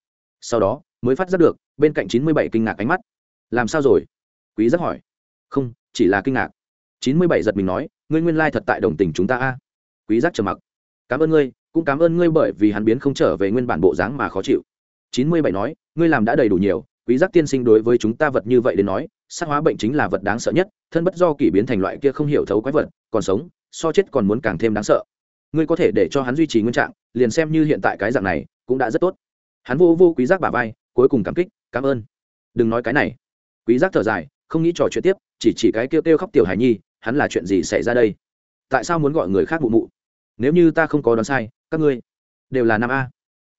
Sau đó, mới phát giác được, bên cạnh chín mươi bảy kinh ngạc ánh mắt. Làm sao rồi? Quý giác hỏi. Không, chỉ là kinh ngạc. chín mươi bảy giật mình nói, ngươi nguyên lai thật tại đồng tình chúng ta a. Quý giác trầm mặc. Cảm ơn ngươi, cũng cảm ơn ngươi bởi vì hắn biến không trở về nguyên bản bộ dáng mà khó chịu. chín mươi bảy nói, ngươi làm đã đầy đủ nhiều quý giác tiên sinh đối với chúng ta vật như vậy đến nói, sát hóa bệnh chính là vật đáng sợ nhất, thân bất do kỷ biến thành loại kia không hiểu thấu quái vật, còn sống, so chết còn muốn càng thêm đáng sợ. Ngươi có thể để cho hắn duy trì nguyên trạng, liền xem như hiện tại cái dạng này, cũng đã rất tốt. Hắn vô vô quý giác bà vai, cuối cùng cảm kích, cảm ơn. Đừng nói cái này. Quý giác thở dài, không nghĩ trò chuyện tiếp, chỉ chỉ cái kêu kêu khóc tiểu hải nhi, hắn là chuyện gì xảy ra đây? Tại sao muốn gọi người khác mụ mụ? Nếu như ta không có đoán sai, các ngươi đều là nam a.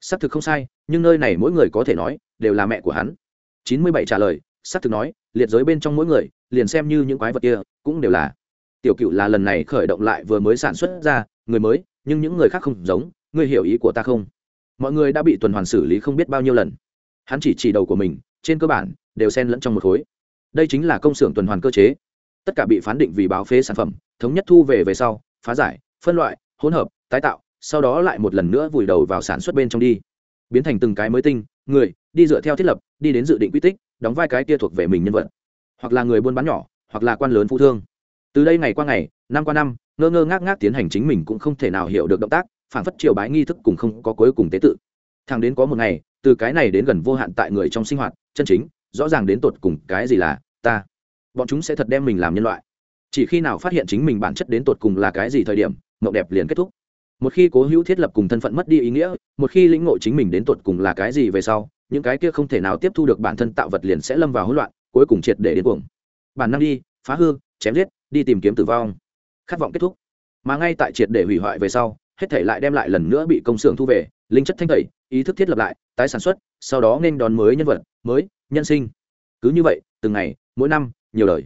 Xác thực không sai, nhưng nơi này mỗi người có thể nói, đều là mẹ của hắn chín mươi bảy trả lời, xác thực nói, liệt giới bên trong mỗi người, liền xem như những quái vật kia, cũng đều là. Tiểu cựu là lần này khởi động lại vừa mới sản xuất ra, người mới, nhưng những người khác không giống, ngươi hiểu ý của ta không? Mọi người đã bị tuần hoàn xử lý không biết bao nhiêu lần. Hắn chỉ chỉ đầu của mình, trên cơ bản, đều xen lẫn trong một khối. Đây chính là công xưởng tuần hoàn cơ chế. Tất cả bị phán định vì báo phế sản phẩm, thống nhất thu về về sau, phá giải, phân loại, hỗn hợp, tái tạo, sau đó lại một lần nữa vùi đầu vào sản xuất bên trong đi. Biến thành từng cái mới tinh, người đi dựa theo thiết lập, đi đến dự định quy tích, đóng vai cái kia thuộc về mình nhân vật. Hoặc là người buôn bán nhỏ, hoặc là quan lớn phụ thương. Từ đây ngày qua ngày, năm qua năm, ngơ ngơ ngác ngác tiến hành chính mình cũng không thể nào hiểu được động tác, phản phất triều bái nghi thức cùng không có cuối cùng tế tự. Thằng đến có một ngày, từ cái này đến gần vô hạn tại người trong sinh hoạt, chân chính, rõ ràng đến tột cùng cái gì là ta. Bọn chúng sẽ thật đem mình làm nhân loại. Chỉ khi nào phát hiện chính mình bản chất đến tột cùng là cái gì thời điểm, mộng đẹp liền kết thúc. Một khi cố hữu thiết lập cùng thân phận mất đi ý nghĩa, một khi lĩnh ngộ chính mình đến tột cùng là cái gì về sau những cái kia không thể nào tiếp thu được bản thân tạo vật liền sẽ lâm vào hỗn loạn cuối cùng triệt để đến cuồng. Bản năng đi phá hư chém giết đi tìm kiếm tử vong. Khát vọng kết thúc. Mà ngay tại triệt để hủy hoại về sau hết thể lại đem lại lần nữa bị công xưởng thu về linh chất thanh tẩy ý thức thiết lập lại tái sản xuất sau đó nên đón mới nhân vật mới nhân sinh. Cứ như vậy từng ngày mỗi năm nhiều đời,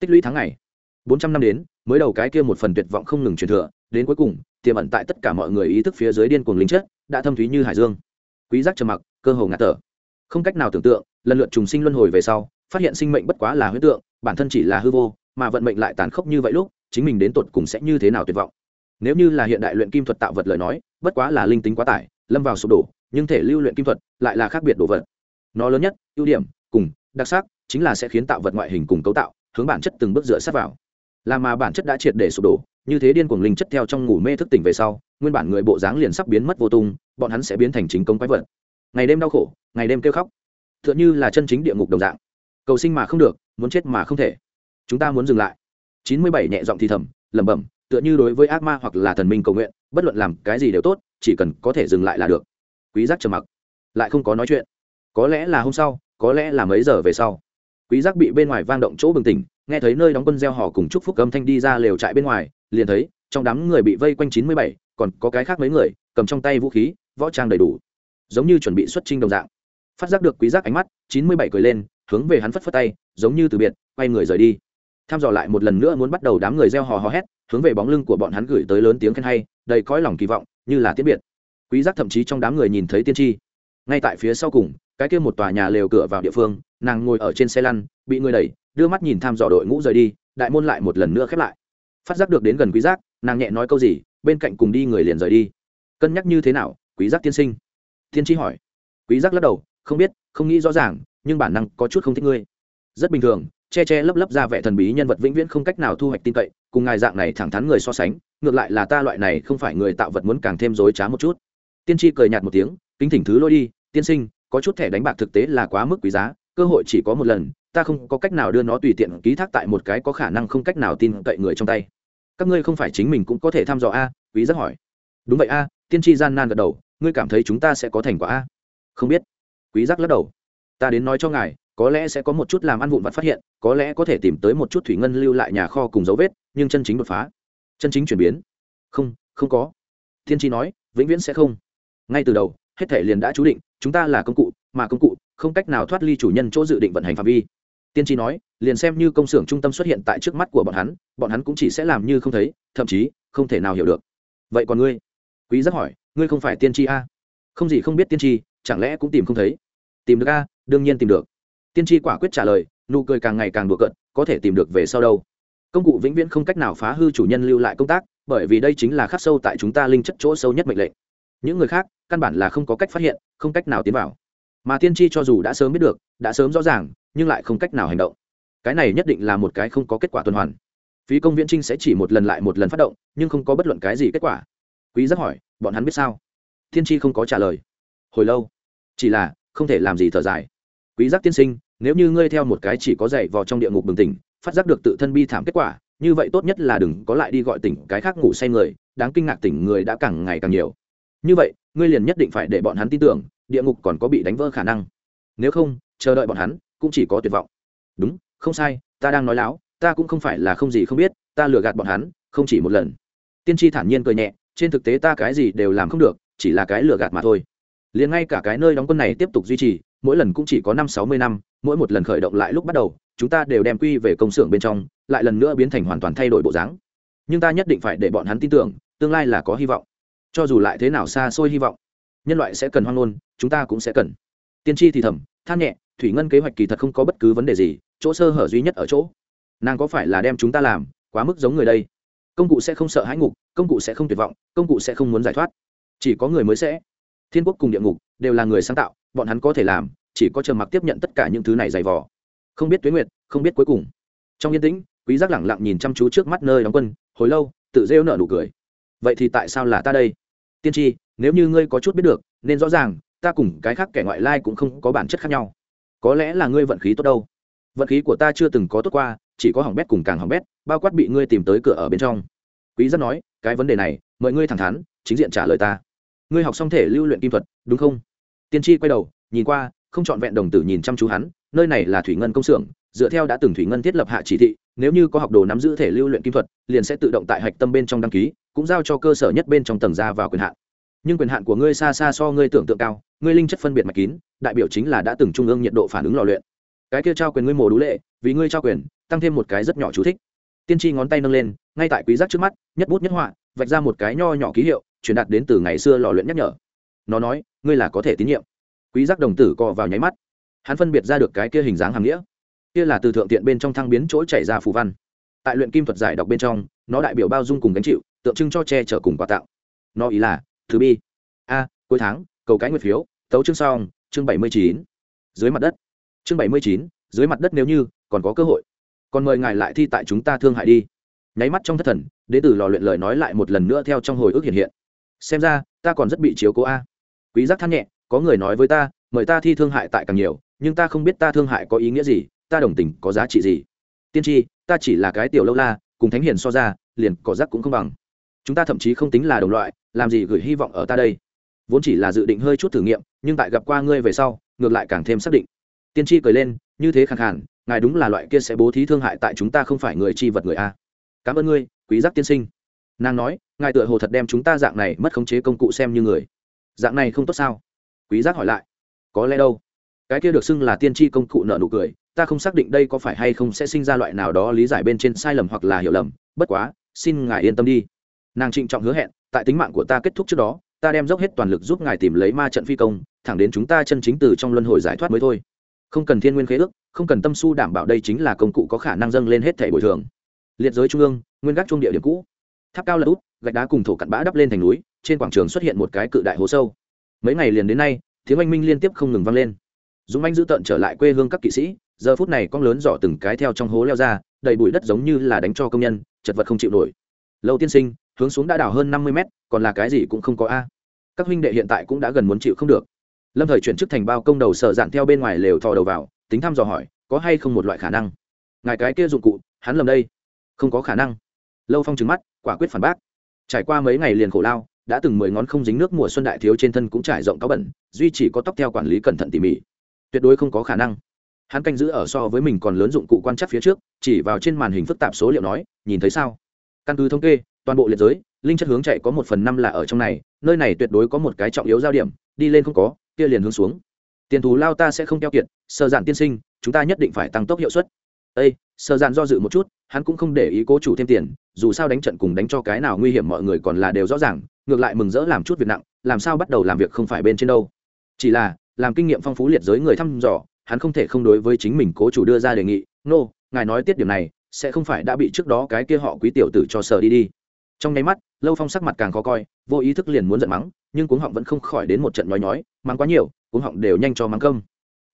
tích lũy tháng ngày. Bốn trăm năm đến mới đầu cái kia một phần tuyệt vọng không ngừng truyền thừa đến cuối cùng tiềm ẩn tại tất cả mọi người ý thức phía dưới điên cuồng linh chất đã thâm thúy như hải dương quý giác trầm mặc, cơ hồ ngạt thở. Không cách nào tưởng tượng, lần lượt trùng sinh luân hồi về sau, phát hiện sinh mệnh bất quá là huyễn tượng, bản thân chỉ là hư vô, mà vận mệnh lại tàn khốc như vậy lúc, chính mình đến tột cùng sẽ như thế nào tuyệt vọng. Nếu như là hiện đại luyện kim thuật tạo vật lời nói, bất quá là linh tính quá tải, lâm vào sụp đổ, nhưng thể lưu luyện kim thuật lại là khác biệt đồ vật. Nó lớn nhất, ưu điểm, cùng, đặc sắc, chính là sẽ khiến tạo vật ngoại hình cùng cấu tạo, hướng bản chất từng bước dựa sát vào. Là mà bản chất đã triệt để sụp đổ, như thế điên cuồng linh chất theo trong ngủ mê thức tỉnh về sau nguyên bản người bộ dáng liền sắp biến mất vô tung, bọn hắn sẽ biến thành chính công quái vật. Ngày đêm đau khổ, ngày đêm kêu khóc. T h ư ợ n h ư là chân chính địa ngục đồng dạng. Cầu sinh mà không được, muốn chết mà không thể. Chúng ta muốn dừng lại. Chín mươi bảy nhẹ giọng thì thầm, lẩm bẩm, tựa như đối với ác ma hoặc là thần minh cầu nguyện, bất luận làm cái gì đều tốt, chỉ cần có thể dừng lại là được. Quý giác trầm mặc. Lại không có nói chuyện. Có lẽ là hôm sau, có lẽ là mấy giờ về sau. Quý giác bị bên ngoài vang động chỗ bừng tỉnh, nghe thấy nơi đóng quân gieo họ cùng chúc phúc âm thanh đi ra lều trại bên ngoài, liền thấy trong đám người bị vây quanh chín mươi bảy còn có cái khác mấy người, cầm trong tay vũ khí, võ trang đầy đủ. Giống như chuẩn bị xuất trinh đồng dạng. Phát giác được quý giác ánh mắt, chín mươi bảy cười lên, hướng về hắn phất phất tay, giống như từ biệt, quay người rời đi. Tham dò lại một lần nữa muốn bắt đầu đám người reo hò hò hét, hướng về bóng lưng của bọn hắn gửi tới lớn tiếng khen hay, đầy cõi lòng kỳ vọng, như là tiết biệt. Quý giác thậm chí trong đám người nhìn thấy tiên tri. Ngay tại phía sau cùng, cái kia một tòa nhà lều cửa vào địa phương, nàng ngồi ở trên xe lăn, bị người đẩy, đưa mắt nhìn tham dò đội ngũ rời đi, đại môn lại một lần nữa khép lại. Phát giác được đến gần quý giác, nàng nhẹ nói câu gì bên cạnh cùng đi người liền rời đi. Cân nhắc như thế nào, quý giác tiên sinh? Tiên tri hỏi. Quý giác lắc đầu, không biết, không nghĩ rõ ràng, nhưng bản năng có chút không thích ngươi. Rất bình thường, che che lấp lấp ra vẻ thần bí nhân vật vĩnh viễn không cách nào thu hoạch tin cậy, cùng ngài dạng này thẳng thắn người so sánh, ngược lại là ta loại này không phải người tạo vật muốn càng thêm dối trá một chút. Tiên tri cười nhạt một tiếng, kính thỉnh thứ lôi đi, tiên sinh, có chút thẻ đánh bạc thực tế là quá mức quý giá, cơ hội chỉ có một lần, ta không có cách nào đưa nó tùy tiện ký thác tại một cái có khả năng không cách nào tin cậy người trong tay các ngươi không phải chính mình cũng có thể thăm dò a? Quý giác hỏi. Đúng vậy a, tiên tri gian nan gật đầu, ngươi cảm thấy chúng ta sẽ có thành quả a? Không biết. Quý giác lắc đầu. Ta đến nói cho ngài, có lẽ sẽ có một chút làm ăn vụn vặt phát hiện, có lẽ có thể tìm tới một chút thủy ngân lưu lại nhà kho cùng dấu vết, nhưng chân chính đột phá. Chân chính chuyển biến. Không không có. Tiên tri nói, vĩnh viễn sẽ không. Ngay từ đầu, hết thể liền đã chú định, chúng ta là công cụ, mà công cụ không cách nào thoát ly chủ nhân chỗ dự định vận hành phạm vi. Tiên tri nói liền xem như công xưởng trung tâm xuất hiện tại trước mắt của bọn hắn bọn hắn cũng chỉ sẽ làm như không thấy, thậm chí, không thể nào hiểu được. Vậy còn ngươi? Quý giác hỏi, ngươi không phải tiên tri a? Không gì không biết tiên tri, chẳng lẽ cũng tìm không thấy? Tìm được a, đương nhiên tìm được. Tiên tri quả quyết trả lời, nụ cười càng ngày càng đùa cận có thể tìm được về sau đâu. Công cụ vĩnh viễn không cách nào phá hư chủ nhân lưu lại công tác, bởi vì đây chính là khắc sâu tại chúng ta linh chất chỗ sâu nhất mệnh lệnh. Những người khác, căn bản là không có cách phát hiện, không cách nào tiến vào. Mà tiên tri cho dù đã sớm biết được, đã sớm rõ ràng, nhưng lại không cách nào hành động cái này nhất định là một cái không có kết quả tuần hoàn. Phí công viễn trinh sẽ chỉ một lần lại một lần phát động, nhưng không có bất luận cái gì kết quả. Quý giác hỏi, bọn hắn biết sao? Thiên tri không có trả lời. Hồi lâu? Chỉ là, không thể làm gì thở dài. Quý giác tiên sinh, nếu như ngươi theo một cái chỉ có dạy vào trong địa ngục bừng tỉnh, phát giác được tự thân bi thảm kết quả, như vậy tốt nhất là đừng có lại đi gọi tỉnh cái khác ngủ say người, đáng kinh ngạc tỉnh người đã càng ngày càng nhiều. Như vậy, ngươi liền nhất định phải để bọn hắn tin tưởng, địa ngục còn có bị đánh vỡ khả năng. Nếu không, chờ đợi bọn hắn, cũng chỉ có tuyệt vọng. Đúng không sai, ta đang nói láo, ta cũng không phải là không gì không biết, ta lừa gạt bọn hắn, không chỉ một lần. Tiên tri thản nhiên cười nhẹ, trên thực tế ta cái gì đều làm không được, chỉ là cái lừa gạt mà thôi. Liền ngay cả cái nơi đóng quân này tiếp tục duy trì, mỗi lần cũng chỉ có năm sáu mươi năm, mỗi một lần khởi động lại lúc bắt đầu, chúng ta đều đem quy về công xưởng bên trong, lại lần nữa biến thành hoàn toàn thay đổi bộ dáng. Nhưng ta nhất định phải để bọn hắn tin tưởng, tương lai là có hy vọng. Cho dù lại thế nào xa xôi hy vọng, nhân loại sẽ cần hoang ngôn, chúng ta cũng sẽ cần. Tiên tri thì thầm, than nhẹ thủy ngân kế hoạch kỳ thật không có bất cứ vấn đề gì, chỗ sơ hở duy nhất ở chỗ. Nàng có phải là đem chúng ta làm quá mức giống người đây? Công cụ sẽ không sợ hãi ngục, công cụ sẽ không tuyệt vọng, công cụ sẽ không muốn giải thoát. Chỉ có người mới sẽ. Thiên quốc cùng địa ngục đều là người sáng tạo, bọn hắn có thể làm, chỉ có chờ mặc tiếp nhận tất cả những thứ này dày vò. Không biết tuyến nguyệt, không biết cuối cùng. Trong yên tĩnh, quý giác lẳng lặng nhìn chăm chú trước mắt nơi đóng quân, hồi lâu, tự rêu nở nụ cười. Vậy thì tại sao là ta đây? Tiên tri, nếu như ngươi có chút biết được, nên rõ ràng, ta cùng cái khác kẻ ngoại lai cũng không có bản chất khác nhau có lẽ là ngươi vận khí tốt đâu. Vận khí của ta chưa từng có tốt qua, chỉ có hỏng bét cùng càng hỏng bét, bao quát bị ngươi tìm tới cửa ở bên trong. Quý giác nói, cái vấn đề này mời ngươi thẳng thắn, chính diện trả lời ta. Ngươi học xong thể lưu luyện kim thuật, đúng không? Tiên tri quay đầu, nhìn qua, không chọn vẹn đồng tử nhìn chăm chú hắn, nơi này là thủy ngân công xưởng, dựa theo đã từng thủy ngân thiết lập hạ chỉ thị, nếu như có học đồ nắm giữ thể lưu luyện kim thuật, liền sẽ tự động tại hạch tâm bên trong đăng ký, cũng giao cho cơ sở nhất bên trong tầng ra vào quyền hạn nhưng quyền hạn của ngươi xa xa so ngươi tưởng tượng cao, ngươi linh chất phân biệt mạch kín, đại biểu chính là đã từng trung ương nhiệt độ phản ứng lò luyện. Cái kia trao quyền ngươi mồ đũ lệ, vì ngươi trao quyền, tăng thêm một cái rất nhỏ chú thích. Tiên tri ngón tay nâng lên, ngay tại quý giác trước mắt, nhất bút nhất họa, vạch ra một cái nho nhỏ ký hiệu, truyền đạt đến từ ngày xưa lò luyện nhắc nhở. Nó nói, ngươi là có thể tín nhiệm. Quý giác đồng tử co vào nháy mắt. Hắn phân biệt ra được cái kia hình dáng hàm nghĩa. Kia là từ thượng tiện bên trong thăng biến chỗ chảy ra phù văn. Tại luyện kim thuật giải đọc bên trong, nó đại biểu bao dung cùng gánh chịu, tượng trưng cho che chở cùng quà tặng. Nó ý là thứ bi. A, cuối tháng, cầu cái nguyệt phiếu, tấu chương song chương bảy mươi chín. Dưới mặt đất. Chương bảy mươi chín, dưới mặt đất nếu như, còn có cơ hội. Còn mời ngài lại thi tại chúng ta thương hại đi. Nháy mắt trong thất thần đ ế từ lò luyện lời nói lại một lần nữa theo trong hồi ức hiện hiện. Xem ra, ta còn rất bị chiếu cố a. Quý giác than nhẹ, có người nói với ta, mời ta thi thương hại tại càng nhiều, nhưng ta không biết ta thương hại có ý nghĩa gì, ta đồng tình có giá trị gì. Tiên tri, ta chỉ là cái tiểu lâu la, cùng thánh hiền so ra, liền cỏ rác cũng không bằng chúng ta thậm chí không tính là đồng loại, làm gì gửi hy vọng ở ta đây? Vốn chỉ là dự định hơi chút thử nghiệm, nhưng tại gặp qua ngươi về sau, ngược lại càng thêm xác định. Tiên tri cười lên, như thế khẳng hẳn ngài đúng là loại kia sẽ bố thí thương hại tại chúng ta không phải người chi vật người a. Cảm ơn ngươi, quý giác tiên sinh. Nàng nói, ngài tựa hồ thật đem chúng ta dạng này mất khống chế công cụ xem như người. Dạng này không tốt sao? Quý giác hỏi lại. Có lẽ đâu? Cái kia được xưng là tiên tri công cụ nợ nụ cười, ta không xác định đây có phải hay không sẽ sinh ra loại nào đó lý giải bên trên sai lầm hoặc là hiểu lầm. Bất quá, xin ngài yên tâm đi nàng trịnh trọng hứa hẹn, tại tính mạng của ta kết thúc trước đó, ta đem dốc hết toàn lực giúp ngài tìm lấy ma trận phi công, thẳng đến chúng ta chân chính từ trong luân hồi giải thoát mới thôi. Không cần thiên nguyên khế ước, không cần tâm su đảm bảo đây chính là công cụ có khả năng dâng lên hết thể bồi thường. Liệt giới trung ương, nguyên gác trung địa điểm cũ. Tháp cao lật út, gạch đá cùng thổ cặn bã đắp lên thành núi, trên quảng trường xuất hiện một cái cự đại hố sâu. Mấy ngày liền đến nay, tiếng oanh minh liên tiếp không ngừng vang lên. Dũng anh giữ tận trở lại quê hương các kỵ sĩ, giờ phút này con lớn giỏ từng cái theo trong hố leo ra, đầy bụi đất giống như là đánh cho công nhân, chật vật không chịu nổi. Lâu tiên sinh hướng xuống đã đào hơn năm mươi mét, còn là cái gì cũng không có a. Các huynh đệ hiện tại cũng đã gần muốn chịu không được. Lâm thời chuyển chức thành bao công đầu sở dạn theo bên ngoài lều thò đầu vào, tính thăm dò hỏi, có hay không một loại khả năng? Ngài cái kia dụng cụ, hắn lầm đây. Không có khả năng. Lâu phong trừng mắt, quả quyết phản bác. Trải qua mấy ngày liền khổ lao, đã từng mười ngón không dính nước mùa xuân đại thiếu trên thân cũng trải rộng cáo bẩn, duy chỉ có tóc theo quản lý cẩn thận tỉ mỉ. Tuyệt đối không có khả năng. Hắn canh giữ ở so với mình còn lớn dụng cụ quan chắc phía trước, chỉ vào trên màn hình phức tạp số liệu nói, nhìn thấy sao? Căn cứ thống kê toàn bộ liệt giới linh chất hướng chạy có một phần năm là ở trong này nơi này tuyệt đối có một cái trọng yếu giao điểm đi lên không có kia liền hướng xuống. Tiền thù lao ta sẽ không keo kiệt sơ giản tiên sinh chúng ta nhất định phải tăng tốc hiệu suất. Ây sơ giản do dự một chút hắn cũng không để ý cố chủ thêm tiền dù sao đánh trận cùng đánh cho cái nào nguy hiểm mọi người còn là đều rõ ràng ngược lại mừng rỡ làm chút việc nặng làm sao bắt đầu làm việc không phải bên trên đâu. Chỉ là làm kinh nghiệm phong phú liệt giới người thăm dò hắn không thể không đối với chính mình cố chủ đưa ra đề nghị nô、no, ngài nói tiết điểm này sẽ không phải đã bị trước đó cái kia họ quý tiểu tử cho sờ đi đi trong nháy mắt, lâu phong sắc mặt càng khó coi, vô ý thức liền muốn giận mắng, nhưng cuống họng vẫn không khỏi đến một trận nói nhói, mắng quá nhiều, cuống họng đều nhanh cho mắng công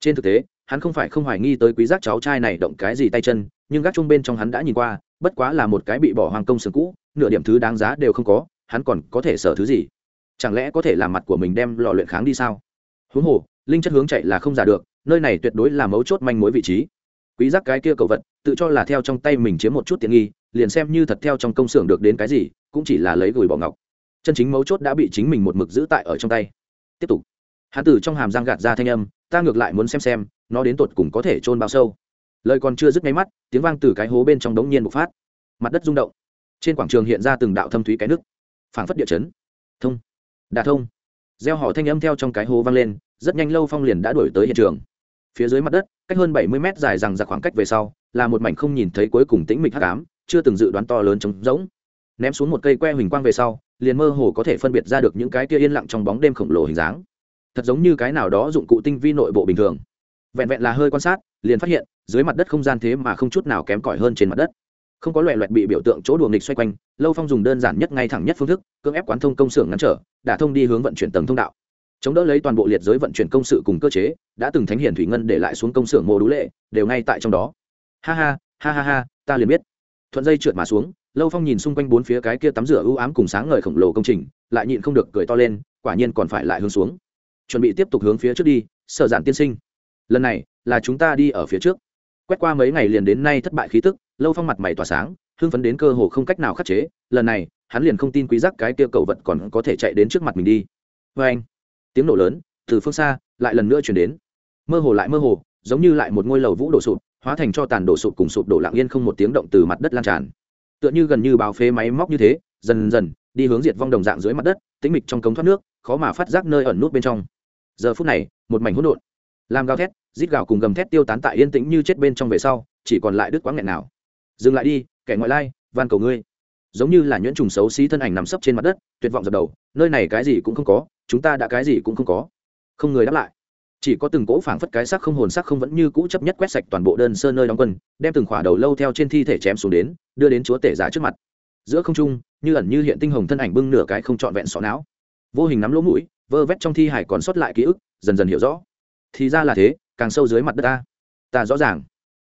trên thực tế, hắn không phải không hoài nghi tới quý giác cháu trai này động cái gì tay chân, nhưng gác chung bên trong hắn đã nhìn qua, bất quá là một cái bị bỏ hoàng công sừng cũ, nửa điểm thứ đáng giá đều không có, hắn còn có thể sở thứ gì? Chẳng lẽ có thể làm mặt của mình đem lò luyện kháng đi sao? Huống hồ, linh chất hướng chạy là không giả được, nơi này tuyệt đối là mấu chốt manh mối vị trí quý giác cái kia cầu vật, tự cho là theo trong tay mình chiếm một chút tiện nghi, liền xem như thật theo trong công xưởng được đến cái gì, cũng chỉ là lấy gửi bỏ ngọc. Chân chính mấu chốt đã bị chính mình một mực giữ tại ở trong tay. Tiếp tục. Hắn từ trong hàm răng gạt ra thanh âm, ta ngược lại muốn xem xem, nó đến tột cùng có thể chôn bao sâu. Lời còn chưa dứt ngay mắt, tiếng vang từ cái hố bên trong đống nhiên bộc phát. Mặt đất rung động. Trên quảng trường hiện ra từng đạo thâm thúy cái nước. Phảng phất địa chấn. Thông. Đà thông. Gieo họ thanh âm theo trong cái hố vang lên, rất nhanh lâu phong liền đã đuổi tới hiện trường phía dưới mặt đất, cách hơn bảy mươi mét dài rằng ra khoảng cách về sau, là một mảnh không nhìn thấy cuối cùng tĩnh mịch hắc ám, chưa từng dự đoán to lớn trống rỗng. Ném xuống một cây que huỳnh quang về sau, liền mơ hồ có thể phân biệt ra được những cái kia yên lặng trong bóng đêm khổng lồ hình dáng. Thật giống như cái nào đó dụng cụ tinh vi nội bộ bình thường. Vẹn vẹn là hơi quan sát, liền phát hiện, dưới mặt đất không gian thế mà không chút nào kém cỏi hơn trên mặt đất. Không có loẹ loẹt bị biểu tượng chỗ đùa nghịch xoay quanh, lâu phong dùng đơn giản nhất ngay thẳng nhất phương thức, cưỡng ép quán thông công xưởng ngăn trở, đã thông đi hướng vận chuyển tầng thông đạo chống đỡ lấy toàn bộ liệt giới vận chuyển công sự cùng cơ chế, đã từng thánh hiển thủy ngân để lại xuống công xưởng mô đũ lệ, đều ngay tại trong đó. Ha ha ha ha ha, ta liền biết. Thuận dây trượt mà xuống, lâu phong nhìn xung quanh bốn phía cái kia tắm rửa ưu ám cùng sáng ngời khổng lồ công trình, lại nhịn không được cười to lên, quả nhiên còn phải lại hướng xuống. Chuẩn bị tiếp tục hướng phía trước đi sợ giản tiên sinh. Lần này, là chúng ta đi ở phía trước. Quét qua mấy ngày liền đến nay thất bại khí tức, lâu phong mặt mày tỏa sáng, hưng phấn đến cơ hồ không cách nào khắc chế. Lần này, hắn liền không tin quý giác cái kia cầu vật còn có thể chạy đến trước mặt mình đi. Với anh tiếng nổ lớn từ phương xa lại lần nữa chuyển đến mơ hồ lại mơ hồ giống như lại một ngôi lầu vũ đổ sụp hóa thành cho tàn đổ sụp cùng sụp đổ lặng yên không một tiếng động từ mặt đất lan tràn tựa như gần như báo phế máy móc như thế dần dần đi hướng diệt vong đồng dạng dưới mặt đất tĩnh mịch trong cống thoát nước khó mà phát giác nơi ẩn nút bên trong giờ phút này một mảnh hỗn độn làm gào thét rít gào cùng gầm thét tiêu tán tại yên tĩnh như chết bên trong về sau chỉ còn lại đứt quãng nghẹn nào dừng lại đi kẻ ngoại lai van cầu ngươi giống như là nhuyễn trùng xấu xí thân ảnh nằm sấp trên mặt đất, tuyệt vọng dập đầu, nơi này cái gì cũng không có, chúng ta đã cái gì cũng không có. Không người đáp lại. Chỉ có từng cỗ phảng phất cái xác không hồn xác không vẫn như cũ chấp nhất quét sạch toàn bộ đơn sơ nơi đóng quân, đem từng khỏa đầu lâu theo trên thi thể chém xuống đến, đưa đến chúa tể giả trước mặt. Giữa không trung, như ẩn như hiện tinh hồng thân ảnh bưng nửa cái không trọn vẹn sọ não. Vô hình nắm lỗ mũi, vơ vét trong thi hải còn sót lại ký ức, dần dần hiểu rõ. Thì ra là thế, càng sâu dưới mặt đất ta. Ta rõ ràng.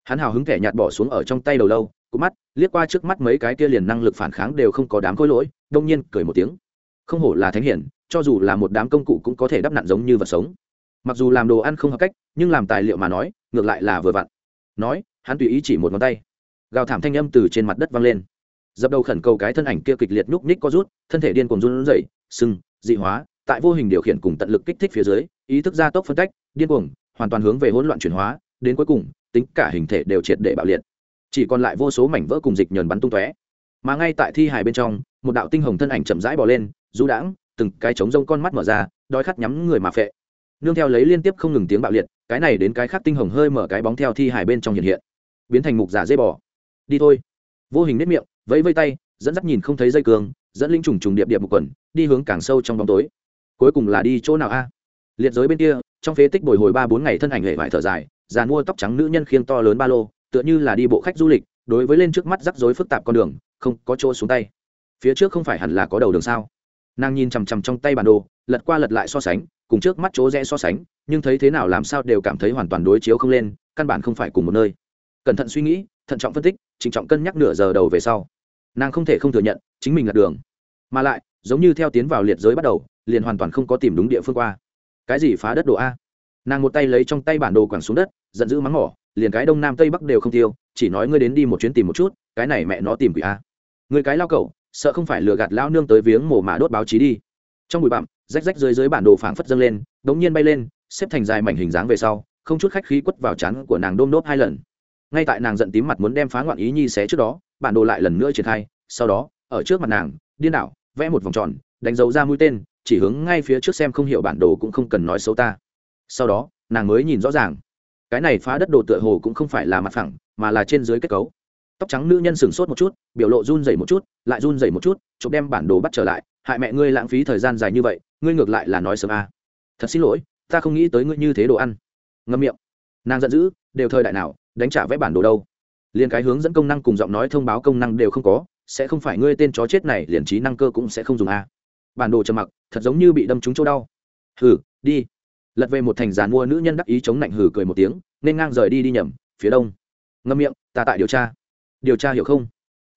Hắn hào hứng kẻ nhạt bỏ xuống ở trong tay đầu lâu cú mắt, liếc qua trước mắt mấy cái kia liền năng lực phản kháng đều không có đám khối lỗi, đông nhiên cười một tiếng. Không hổ là thánh hiển, cho dù là một đám công cụ cũng có thể đắp nặn giống như vật sống. Mặc dù làm đồ ăn không hợp cách, nhưng làm tài liệu mà nói, ngược lại là vừa vặn. Nói, hắn tùy ý chỉ một ngón tay. Gào thảm thanh âm từ trên mặt đất vang lên. Dập đầu khẩn cầu cái thân ảnh kia kịch liệt núp nhích co rút, thân thể điên cuồng run rẩy sưng dị hóa, tại vô hình điều khiển cùng tận lực kích thích phía dưới, ý thức gia tốc phân cách, điên cuồng, hoàn toàn hướng về hỗn loạn chuyển hóa, đến cuối cùng, tính cả hình thể đều triệt để bạo liệt chỉ còn lại vô số mảnh vỡ cùng dịch nhờn bắn tung tóe. Mà ngay tại thi hài bên trong, một đạo tinh hồng thân ảnh chậm rãi bò lên, du đãng, từng cái trống rông con mắt mở ra, đói khát nhắm người mà phệ. Nương theo lấy liên tiếp không ngừng tiếng bạo liệt, cái này đến cái khác tinh hồng hơi mở cái bóng theo thi hài bên trong hiện hiện. Biến thành mục giả dây bò. Đi thôi. Vô hình nếp miệng, vẫy vây tay, dẫn dắt nhìn không thấy dây cường, dẫn linh trùng trùng điệp điệp một quần, đi hướng càng sâu trong bóng tối. Cuối cùng là đi chỗ nào a? Liệt giới bên kia, trong phế tích bồi hồi ba bốn ngày thân ảnh hệ vải thở dài, già mua tóc trắng nữ nhân khiêng to lớn ba lô tựa như là đi bộ khách du lịch, đối với lên trước mắt rắc rối phức tạp con đường, không có chỗ xuống tay. Phía trước không phải hẳn là có đầu đường sao? Nàng nhìn chằm chằm trong tay bản đồ, lật qua lật lại so sánh, cùng trước mắt chỗ rẽ so sánh, nhưng thấy thế nào làm sao đều cảm thấy hoàn toàn đối chiếu không lên, căn bản không phải cùng một nơi. Cẩn thận suy nghĩ, thận trọng phân tích trịnh trọng cân nhắc nửa giờ đầu về sau. Nàng không thể không thừa nhận, chính mình là đường. Mà lại, giống như theo tiến vào liệt giới bắt đầu, liền hoàn toàn không có tìm đúng địa phương qua. Cái gì phá đất đồ a? Nàng một tay lấy trong tay bản đồ quẳng xuống đất, giận dữ mắng mỏ liền cái đông nam tây bắc đều không tiêu, chỉ nói ngươi đến đi một chuyến tìm một chút, cái này mẹ nó tìm quỷ a. Người cái lao cậu sợ không phải lừa gạt lao nương tới viếng mồ mà đốt báo chí đi. Trong bụi bặm, rách rách dưới dưới bản đồ phảng phất dâng lên, đống nhiên bay lên, xếp thành dài mảnh hình dáng về sau, không chút khách khí quất vào chán của nàng đôm đốt hai lần. Ngay tại nàng giận tím mặt muốn đem phá ngoạn ý nhi xé trước đó, bản đồ lại lần nữa triển khai, sau đó, ở trước mặt nàng, điên đảo, vẽ một vòng tròn, đánh dấu ra mũi tên, chỉ hướng ngay phía trước xem không hiểu bản đồ cũng không cần nói xấu ta. Sau đó, nàng mới nhìn rõ ràng cái này phá đất đồ tựa hồ cũng không phải là mặt phẳng, mà là trên dưới kết cấu. Tóc trắng nữ nhân sửng sốt một chút, biểu lộ run dày một chút, lại run dày một chút, chụp đem bản đồ bắt trở lại. Hại mẹ ngươi lãng phí thời gian dài như vậy, ngươi ngược lại là nói sớm à. thật xin lỗi, ta không nghĩ tới ngươi như thế đồ ăn. Ngâm miệng. Nàng giận dữ, đều thời đại nào, đánh trả vẽ bản đồ đâu? Liền cái hướng dẫn công năng cùng giọng nói thông báo công năng đều không có, sẽ không phải ngươi tên chó chết này, liền trí năng cơ cũng sẽ không dùng a. Bản đồ trầm mặc, thật giống như bị đâm trúng chỗ đau. Hừ, đi lật về một thành giàn mua nữ nhân đắc ý chống lạnh hừ cười một tiếng, nên ngang rời đi đi nhầm, phía đông. Ngâm miệng, ta tại điều tra. Điều tra hiểu không?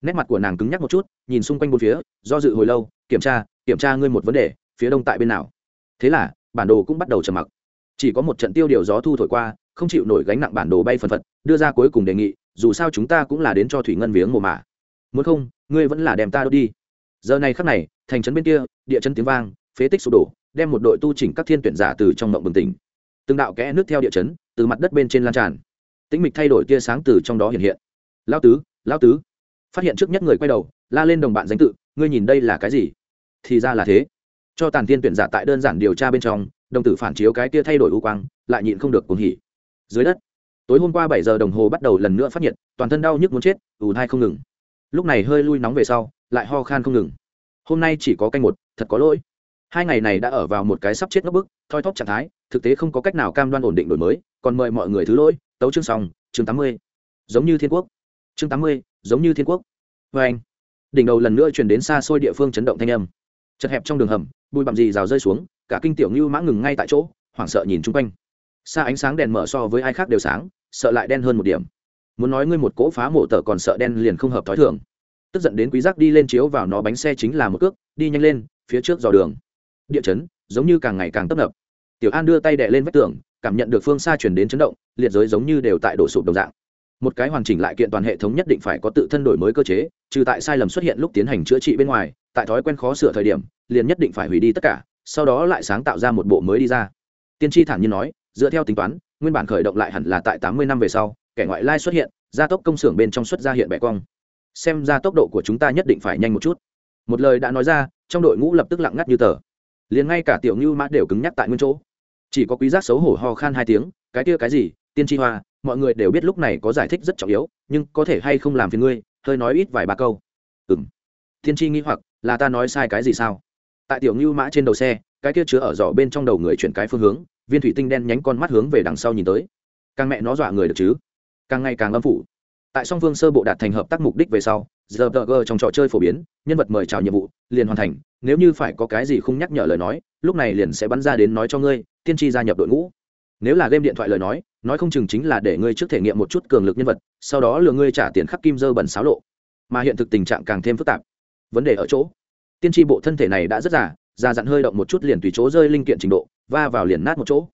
Nét mặt của nàng cứng nhắc một chút, nhìn xung quanh bốn phía, do dự hồi lâu, kiểm tra kiểm tra ngươi một vấn đề, phía đông tại bên nào? Thế là, bản đồ cũng bắt đầu trầm mặc. Chỉ có một trận tiêu điều gió thu thổi qua, không chịu nổi gánh nặng bản đồ bay phần phật, đưa ra cuối cùng đề nghị, dù sao chúng ta cũng là đến cho thủy ngân viếng mồ mả. Muốn không, ngươi vẫn là đem ta đốt đi. Giờ này khắc này, thành trấn bên kia, địa chân tiếng vang, phế tích sụp đổ đem một đội tu chỉnh các thiên tuyển giả từ trong mộng bừng tỉnh. Từng đạo kẽ nước theo địa chấn, từ mặt đất bên trên lan tràn. Tĩnh mịch thay đổi tia sáng từ trong đó hiện hiện. Lao tứ lao tứ. Phát hiện trước nhất người quay đầu, la lên đồng bạn danh tự, ngươi nhìn đây là cái gì? Thì ra là thế. Cho tàn thiên tuyển giả tại đơn giản điều tra bên trong, đồng tử phản chiếu cái kia thay đổi u quang, lại nhịn không được cuồng hỉ. Dưới đất, tối hôm qua bảy giờ đồng hồ bắt đầu lần nữa phát nhiệt, toàn thân đau nhức muốn chết, ù thai không ngừng. Lúc này hơi lui nóng về sau, lại ho khan không ngừng. Hôm nay chỉ có canh một, thật có lỗi hai ngày này đã ở vào một cái sắp chết ngốc bức, thoi thóp trạng thái, thực tế không có cách nào cam đoan ổn định đổi mới, còn mời mọi người thứ lỗi, tấu chương xong, chương tám mươi. Giống như thiên quốc. Chương tám mươi, giống như thiên quốc. Vê anh, đỉnh đầu lần nữa chuyển đến xa xôi địa phương chấn động thanh âm. Chật hẹp trong đường hầm, bụi bặm gì rào rơi xuống, cả kinh tiểu ngưu mã ngừng ngay tại chỗ, hoảng sợ nhìn chung quanh. Xa ánh sáng đèn mở so với ai khác đều sáng, sợ lại đen hơn một điểm. Muốn nói ngươi một cỗ phá mộ tờ còn sợ đen liền không hợp thói thường. Tức giận đến quý giác đi lên chiếu vào nó bánh xe chính là một cước, đi nhanh lên, phía trước dò đường địa chấn, giống như càng ngày càng tấp nập. Tiểu an đưa tay đè lên vách tường, cảm nhận được phương xa chuyển đến chấn động, liệt giới giống như đều tại đổ sụp đồng dạng. Một cái hoàn chỉnh lại kiện toàn hệ thống nhất định phải có tự thân đổi mới cơ chế, trừ tại sai lầm xuất hiện lúc tiến hành chữa trị bên ngoài, tại thói quen khó sửa thời điểm, liền nhất định phải hủy đi tất cả, sau đó lại sáng tạo ra một bộ mới đi ra. Tiên tri thản nhiên nói, dựa theo tính toán, nguyên bản khởi động lại hẳn là tại tám mươi năm về sau, kẻ ngoại lai xuất hiện, gia tốc công xưởng bên trong xuất ra hiện bẻ cong. Xem ra tốc độ của chúng ta nhất định phải nhanh một chút. Một lời đã nói ra, trong đội ngũ lập tức lặng ngắt như tờ liền ngay cả tiểu ngưu mã đều cứng nhắc tại nguyên chỗ. Chỉ có quý giác xấu hổ ho khan hai tiếng, cái kia cái gì, tiên tri hoa, mọi người đều biết lúc này có giải thích rất trọng yếu, nhưng có thể hay không làm phiền ngươi, hơi nói ít vài ba câu. Ừm. Tiên tri nghĩ hoặc, là ta nói sai cái gì sao? Tại tiểu ngưu mã trên đầu xe, cái kia chứa ở giỏ bên trong đầu người chuyển cái phương hướng, viên thủy tinh đen nhánh con mắt hướng về đằng sau nhìn tới. Càng mẹ nó dọa người được chứ? Càng ngày càng âm phủ. Tại song phương sơ bộ đạt thành hợp tác mục đích về sau giờ tờ trong trò chơi phổ biến, nhân vật mời chào nhiệm vụ, liền hoàn thành, nếu như phải có cái gì không nhắc nhở lời nói, lúc này liền sẽ bắn ra đến nói cho ngươi, tiên tri gia nhập đội ngũ. Nếu là game điện thoại lời nói nói không chừng chính là để ngươi trước thể nghiệm một chút cường lực nhân vật, sau đó lừa ngươi trả tiền khắc kim dơ bẩn xáo lộ. Mà hiện thực tình trạng càng thêm phức tạp. Vấn đề ở chỗ, tiên tri bộ thân thể này đã rất già già dặn hơi động một chút liền tùy chỗ rơi linh kiện trình độ, va vào liền nát một chỗ.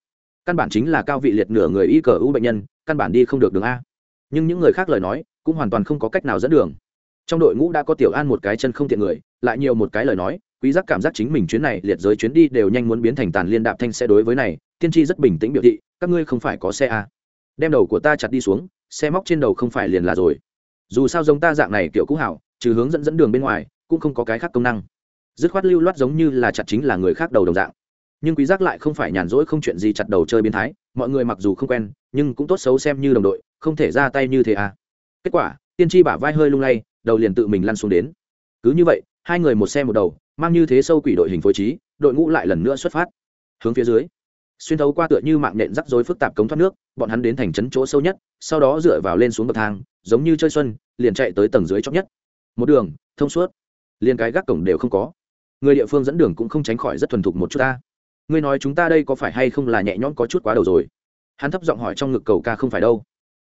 Căn bản chính là cao vị liệt nửa người y cờ u bệnh nhân, căn bản đi không được đường a. Nhưng những người khác lời nói, cũng hoàn toàn không có cách nào dẫn đường trong đội ngũ đã có tiểu an một cái chân không tiện người, lại nhiều một cái lời nói, quý giác cảm giác chính mình chuyến này liệt giới chuyến đi đều nhanh muốn biến thành tàn liên đạp thanh xe đối với này, tiên tri rất bình tĩnh biểu thị, các ngươi không phải có xe à. đem đầu của ta chặt đi xuống, xe móc trên đầu không phải liền là rồi. Dù sao giống ta dạng này kiểu cũ hảo, trừ hướng dẫn dẫn đường bên ngoài, cũng không có cái khác công năng. Dứt khoát lưu loát giống như là chặt chính là người khác đầu đồng dạng. Nhưng quý giác lại không phải nhàn rỗi không chuyện gì chặt đầu chơi biến thái, mọi người mặc dù không quen, nhưng cũng tốt xấu xem như đồng đội, không thể ra tay như thế à. Kết quả, tiên tri bả vai hơi lung lay đầu liền tự mình lăn xuống đến. Cứ như vậy, hai người một xe một đầu, mang như thế sâu quỷ đội hình phối trí, đội ngũ lại lần nữa xuất phát. Hướng phía dưới, xuyên thấu qua tựa như mạng nện rắc rối phức tạp cống thoát nước, bọn hắn đến thành trấn chỗ sâu nhất, sau đó dựa vào lên xuống bậc thang, giống như chơi xuân, liền chạy tới tầng dưới chóc nhất. Một đường, thông suốt, liền cái gác cổng đều không có. Người địa phương dẫn đường cũng không tránh khỏi rất thuần thục một chút ta. Ngươi nói chúng ta đây có phải hay không là nhẹ nhõm có chút quá đầu rồi? Hắn thấp giọng hỏi trong ngực cầu ca không phải đâu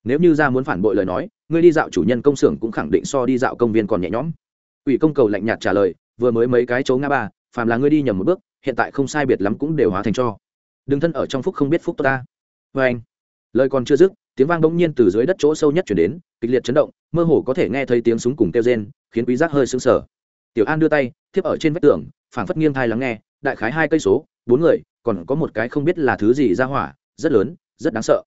nếu như ra muốn phản bội lời nói, ngươi đi dạo chủ nhân công xưởng cũng khẳng định so đi dạo công viên còn nhẹ nhõm. Ủy công cầu lạnh nhạt trả lời, vừa mới mấy cái chỗ ngã ba, phàm là ngươi đi nhầm một bước, hiện tại không sai biệt lắm cũng đều hóa thành cho. Đừng thân ở trong phúc không biết phúc tốt ta. Vê anh, lời còn chưa dứt, tiếng vang bỗng nhiên từ dưới đất chỗ sâu nhất chuyển đến, kịch liệt chấn động, mơ hồ có thể nghe thấy tiếng súng cùng kêu rên, khiến quý giác hơi sững sờ. Tiểu an đưa tay, thiếp ở trên vách tường, phảng phất nghiêng thai lắng nghe, đại khái hai cây số, bốn người, còn có một cái không biết là thứ gì ra hỏa, rất lớn, rất đáng sợ.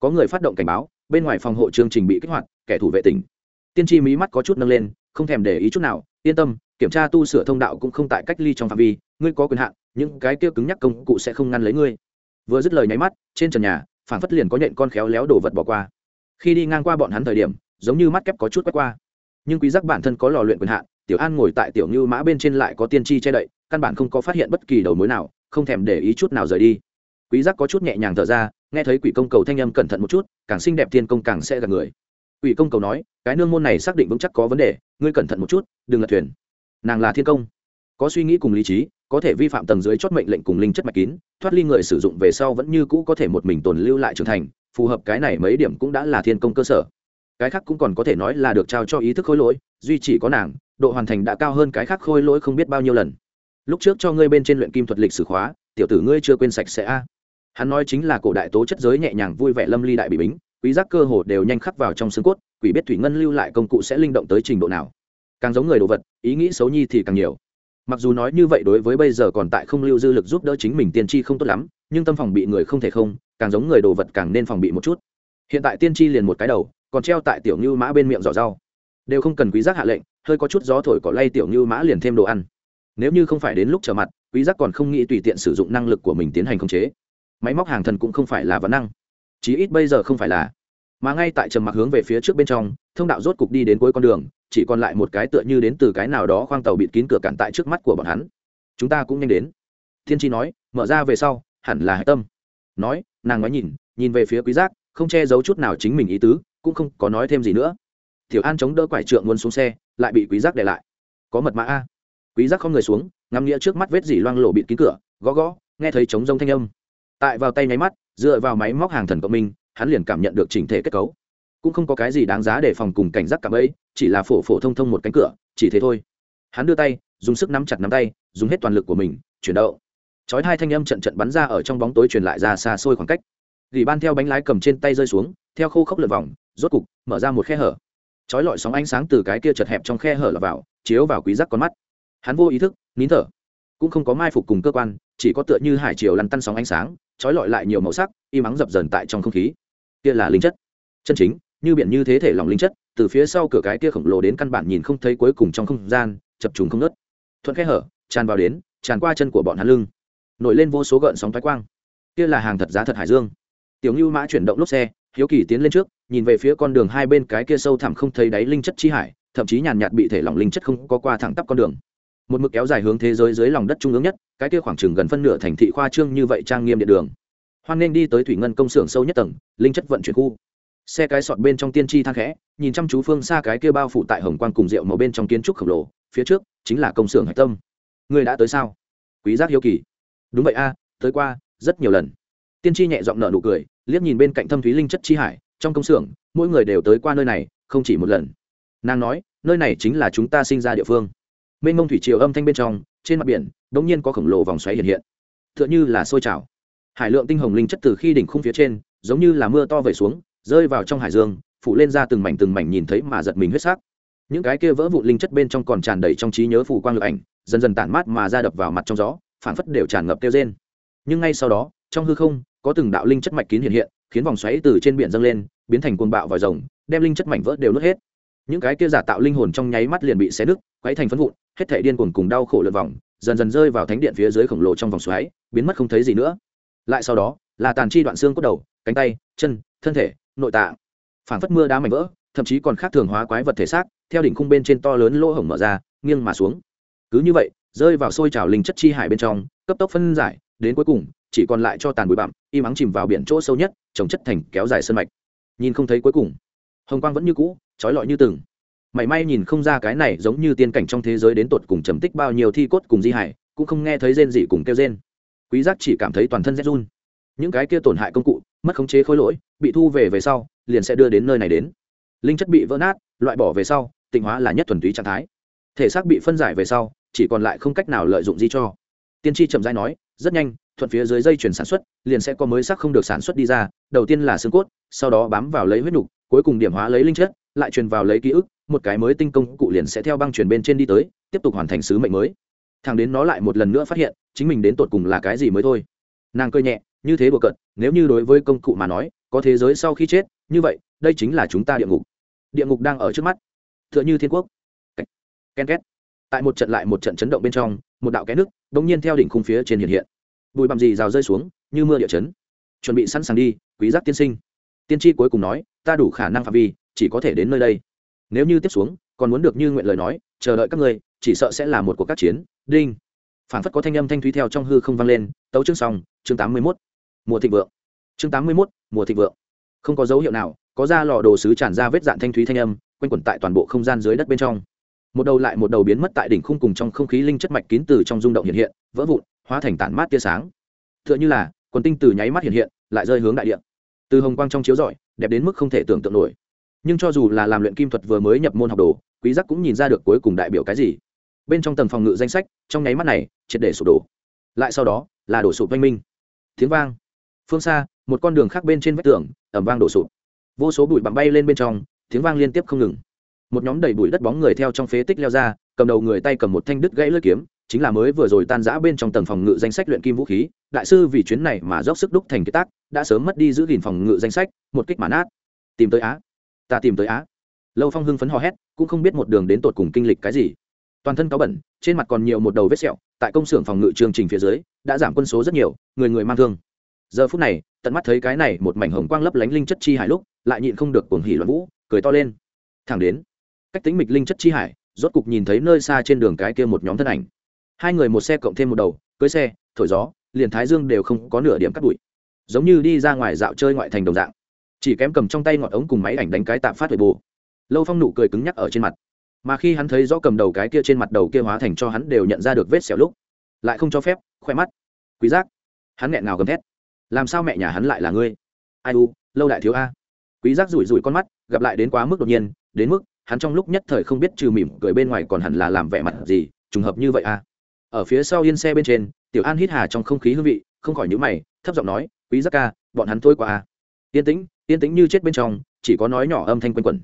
Có người phát động cảnh báo bên ngoài phòng hộ chương trình bị kích hoạt, kẻ thủ vệ tỉnh. Tiên tri mí mắt có chút nâng lên, không thèm để ý chút nào, yên tâm, kiểm tra tu sửa thông đạo cũng không tại cách ly trong phạm vi, ngươi có quyền hạn, những cái kia cứng nhắc công cụ sẽ không ngăn lấy ngươi. Vừa dứt lời nháy mắt, trên trần nhà, phản phất liền có nhện con khéo léo đổ vật bỏ qua. Khi đi ngang qua bọn hắn thời điểm, giống như mắt kép có chút quét qua. Nhưng quý giác bản thân có lò luyện quyền hạn, tiểu an ngồi tại tiểu như mã bên trên lại có tiên tri che đậy, căn bản không có phát hiện bất kỳ đầu mối nào, không thèm để ý chút nào rời đi. Quý giác có chút nhẹ nhàng thở ra, nghe thấy quỷ công cầu thanh âm cẩn thận một chút càng xinh đẹp thiên công càng sẽ gặp người. Ủy công cầu nói, cái nương môn này xác định vững chắc có vấn đề, ngươi cẩn thận một chút, đừng lật thuyền. Nàng là thiên công. Có suy nghĩ cùng lý trí, có thể vi phạm tầng dưới chót mệnh lệnh cùng linh chất mạch kín, thoát ly người sử dụng về sau vẫn như cũ có thể một mình tồn lưu lại trưởng thành, phù hợp cái này mấy điểm cũng đã là thiên công cơ sở. Cái khác cũng còn có thể nói là được trao cho ý thức khôi lỗi, duy chỉ có nàng, độ hoàn thành đã cao hơn cái khác khôi lỗi không biết bao nhiêu lần. Lúc trước cho ngươi bên trên luyện kim thuật lịch sử khóa, tiểu tử ngươi chưa quên sạch sẽ a hắn nói chính là cổ đại tố chất giới nhẹ nhàng vui vẻ lâm ly đại bị bính, quý giác cơ hồ đều nhanh khắc vào trong xương cốt, quỷ biết thủy ngân lưu lại công cụ sẽ linh động tới trình độ nào. Càng giống người đồ vật, ý nghĩ xấu nhi thì càng nhiều. Mặc dù nói như vậy đối với bây giờ còn tại không lưu dư lực giúp đỡ chính mình tiên tri không tốt lắm, nhưng tâm phòng bị người không thể không, càng giống người đồ vật càng nên phòng bị một chút. Hiện tại tiên tri liền một cái đầu, còn treo tại tiểu như mã bên miệng giỏ rau. Đều không cần quý giác hạ lệnh, hơi có chút gió thổi cỏ lay tiểu như mã liền thêm đồ ăn. Nếu như không phải đến lúc trở mặt, quý giác còn không nghĩ tùy tiện sử dụng năng lực của mình tiến hành khống chế máy móc hàng thần cũng không phải là vấn năng. Chí ít bây giờ không phải là. Mà ngay tại trầm mặc hướng về phía trước bên trong, thông đạo rốt cục đi đến cuối con đường, chỉ còn lại một cái tựa như đến từ cái nào đó khoang tàu bịt kín cửa cản tại trước mắt của bọn hắn. Chúng ta cũng nhanh đến. Thiên tri nói, mở ra về sau, hẳn là hạ tâm. Nói, nàng nói nhìn nhìn về phía quý giác, không che giấu chút nào chính mình ý tứ, cũng không có nói thêm gì nữa. Tiểu an chống đỡ quải trượng muốn xuống xe, lại bị quý giác để lại. Có mật mã a. Quý giác không người xuống, ngắm nghĩa trước mắt vết dỉ loang lổ bịt kín cửa, gõ gõ, nghe thấy trống rông thanh âm tại vào tay nháy mắt, dựa vào máy móc hàng thần cộng minh, hắn liền cảm nhận được chỉnh thể kết cấu. Cũng không có cái gì đáng giá để phòng cùng cảnh giác cảm ấy, chỉ là phổ phổ thông thông một cánh cửa, chỉ thế thôi. Hắn đưa tay, dùng sức nắm chặt nắm tay, dùng hết toàn lực của mình, chuyển động. Chói hai thanh âm trận trận bắn ra ở trong bóng tối truyền lại ra xa xôi khoảng cách. Gỉ ban theo bánh lái cầm trên tay rơi xuống, theo khô khốc lượt vòng, rốt cục, mở ra một khe hở. Chói lọi sóng ánh sáng từ cái kia chật hẹp trong khe hở lọt vào, chiếu vào quý giác con mắt. Hắn vô ý thức, nín thở. Cũng không có mai phục cùng cơ quan, chỉ có tựa như hải chiều lăn tăn sóng ánh sáng chói lọi lại nhiều màu sắc im ắng dập dần tại trong không khí. Kia là linh chất. Chân chính, như biển như thế thể lòng linh chất, từ phía sau cửa cái kia khổng lồ đến căn bản nhìn không thấy cuối cùng trong không gian, chập trùng không nớt thuận khe hở, tràn vào đến, tràn qua chân của bọn hắn lưng. Nổi lên vô số gợn sóng thoái quang. Kia là hàng thật giá thật hải dương. Tiểu ngưu mã chuyển động lốp xe, hiếu kỳ tiến lên trước, nhìn về phía con đường hai bên cái kia sâu thẳm không thấy đáy linh chất chi hải, thậm chí nhàn nhạt bị thể lỏng linh chất không có qua thẳng tắp con đường một mực kéo dài hướng thế giới dưới lòng đất trung ương nhất, cái kia khoảng chừng gần phân nửa thành thị khoa trương như vậy trang nghiêm điện đường. Hoan nên đi tới thủy ngân công xưởng sâu nhất tầng, linh chất vận chuyển khu. Xe cái sọt bên trong tiên tri thang khẽ, nhìn chăm chú phương xa cái kia bao phủ tại hồng quang cùng rượu màu bên trong kiến trúc khổng lồ, phía trước chính là công xưởng hạch tâm. Người đã tới sao? Quý giác hiếu kỳ. Đúng vậy a, tới qua, rất nhiều lần. Tiên tri nhẹ giọng nở nụ cười, liếc nhìn bên cạnh thâm thúy linh chất chi hải, trong công xưởng, mỗi người đều tới qua nơi này, không chỉ một lần. Nàng nói, nơi này chính là chúng ta sinh ra địa phương mênh mông thủy triều âm thanh bên trong, trên mặt biển đ nhiên có khổng lồ vòng xoáy hiện hiện. Tựa như là sôi trào. Hải lượng tinh hồng linh chất từ khi đỉnh khung phía trên, giống như là mưa to vẩy xuống, rơi vào trong hải dương phụ lên ra từng mảnh từng mảnh nhìn thấy mà giật mình huyết sắc. Những cái kia vỡ vụn linh chất bên trong còn tràn đầy trong trí nhớ phủ quang lực ảnh, dần dần tản mát mà ra đập vào mặt trong gió phản phất đều tràn ngập kêu trên nhưng ngay sau đó, trong hư không, có từng đạo linh chất mạch kín hiện hiện, khiến vòng xoáy từ trên biển dâng lên, biến thành cuồng bạo vòi rồng, đem linh chất mảnh vỡ đều nuốt hết những cái kia giả tạo linh hồn trong nháy mắt liền bị xé nứt, quấy thành phân vụn, hết thể điên cuồng cùng đau khổ lượt vòng, dần dần rơi vào thánh điện phía dưới khổng lồ trong vòng xoáy, biến mất không thấy gì nữa. Lại sau đó, là tàn chi đoạn xương cốt đầu, cánh tay, chân, thân thể, nội tạng. Phảng phất mưa đá mảnh vỡ, thậm chí còn khác thường hóa quái vật thể xác, theo đỉnh khung bên trên to lớn lỗ hổng mở ra, nghiêng mà xuống. Cứ như vậy, rơi vào sôi trào linh chất chi hải bên trong, cấp tốc phân giải, đến cuối cùng, chỉ còn lại cho tàn bụi bặm im ắng chìm vào biển chỗ sâu nhất, trồng chất thành kéo dài sân mạch. Nhìn không thấy cuối cùng hồng quang vẫn như cũ, trói lọi như từng. Mảy may nhìn không ra cái này giống như tiên cảnh trong thế giới đến tột cùng trầm tích bao nhiêu thi cốt cùng di hải, cũng không nghe thấy rên gì cùng kêu rên. Quý giác chỉ cảm thấy toàn thân rét run. Những cái kia tổn hại công cụ, mất khống chế khối lỗi, bị thu về về sau, liền sẽ đưa đến nơi này đến. Linh chất bị vỡ nát, loại bỏ về sau, tịnh hóa là nhất thuần túy trạng thái. Thể xác bị phân giải về sau, chỉ còn lại không cách nào lợi dụng gì cho. Tiên tri trầm giai nói rất nhanh, thuận phía dưới dây chuyển sản xuất, liền sẽ có mới sắc không được sản xuất đi ra, đầu tiên là xương cốt, sau đó bám vào lấy huyết nục, cuối cùng điểm hóa lấy linh chất, lại truyền vào lấy ký ức, một cái mới tinh công cụ liền sẽ theo băng truyền bên trên đi tới, tiếp tục hoàn thành sứ mệnh mới. Thằng đến nó lại một lần nữa phát hiện, chính mình đến tột cùng là cái gì mới thôi. Nàng cơ nhẹ, như thế bừa cận nếu như đối với công cụ mà nói, có thế giới sau khi chết, như vậy, đây chính là chúng ta địa ngục. Địa ngục đang ở trước mắt. T h ư ợ n h ư thiên quốc. Ken két tại một trận lại một trận chấn động bên trong một đạo cái nước bỗng nhiên theo đỉnh khung phía trên hiện hiện. Bụi bặm gì rào rơi xuống, như mưa địa chấn. Chuẩn bị sẵn sàng đi, quý giác tiên sinh. Tiên tri cuối cùng nói, ta đủ khả năng phạm vi, chỉ có thể đến nơi đây. Nếu như tiếp xuống, còn muốn được như nguyện lời nói, chờ đợi các ngươi, chỉ sợ sẽ là một cuộc các chiến. Đinh. Phản phất có thanh âm thanh thúy theo trong hư không vang lên, tấu chương xong, chương tám mươi mốt. Mùa thịnh vượng. Chương tám mươi mốt, mùa thịnh vượng. Không có dấu hiệu nào, có ra lò đồ sứ tràn ra vết dạn thanh thúy thanh âm, quanh quẩn tại toàn bộ không gian dưới đất bên trong một đầu lại một đầu biến mất tại đỉnh khung cùng trong không khí linh chất mạch kín từ trong rung động hiện hiện, vỡ vụn, hóa thành tản mát tia sáng. T h ư ợ n h ư là, quần tinh từ nháy mắt hiện hiện, lại rơi hướng đại điện từ hồng quang trong chiếu rọi, đẹp đến mức không thể tưởng tượng nổi. Nhưng cho dù là làm luyện kim thuật vừa mới nhập môn học đồ, quý giác cũng nhìn ra được cuối cùng đại biểu cái gì. Bên trong tầng phòng ngự danh sách, trong nháy mắt này, triệt để sụp đổ. Lại sau đó, là đổ sụp oanh minh. Tiếng vang. Phương xa, một con đường khác bên trên vách tường ẩm vang đổ sụp. Vô số bụi bặm bay lên bên trong, tiếng vang liên tiếp không ngừng một nhóm đầy bụi đất bóng người theo trong phế tích leo ra, cầm đầu người tay cầm một thanh đứt gãy lưỡi kiếm, chính là mới vừa rồi tan rã bên trong tầng phòng ngự danh sách luyện kim vũ khí. Đại sư, vì chuyến này mà dốc sức đúc thành cái tác, đã sớm mất đi giữ gìn phòng ngự danh sách, một kích mãn át tìm tới á. Ta tìm tới á. Lâu phong hưng phấn hò hét, cũng không biết một đường đến tột cùng kinh lịch cái gì. Toàn thân có bẩn, trên mặt còn nhiều một đầu vết sẹo, tại công xưởng phòng ngự chương trình phía dưới, đã giảm quân số rất nhiều, người người mang thương. Giờ phút này, tận mắt thấy cái này một mảnh hồng quang lấp lánh linh chất chi hải lúc, lại nhịn không được cuồng hỉ loạn vũ, cười to lên. Thẳng đến cách tính mịch linh chất chi hải, rốt cục nhìn thấy nơi xa trên đường cái kia một nhóm thân ảnh. Hai người một xe cộng thêm một đầu, cưới xe, thổi gió, liền thái dương đều không có nửa điểm cắt bụi giống như đi ra ngoài dạo chơi ngoại thành đồng dạng. Chỉ kém cầm trong tay ngọn ống cùng máy ảnh đánh cái tạm phát về bù. Lâu phong nụ cười cứng nhắc ở trên mặt. Mà khi hắn thấy rõ cầm đầu cái kia trên mặt đầu kia hóa thành cho hắn đều nhận ra được vết xẻo lúc, lại không cho phép khoe mắt. Quý giác, hắn nghẹn ngào gầm thét. Làm sao mẹ nhà hắn lại là ngươi? Ai u, lâu đại thiếu a. Quý giác rủi rủi con mắt, gặp lại đến quá mức đột nhiên, đến mức hắn trong lúc nhất thời không biết trừ mỉm cười bên ngoài còn hẳn là làm vẻ mặt gì, trùng hợp như vậy à? Ở phía sau yên xe bên trên, tiểu an hít hà trong không khí hương vị, không khỏi nhữ mày, thấp giọng nói, quý giác ca, bọn hắn thôi qua à? Yên tĩnh yên tĩnh như chết bên trong, chỉ có nói nhỏ âm thanh quanh quẩn.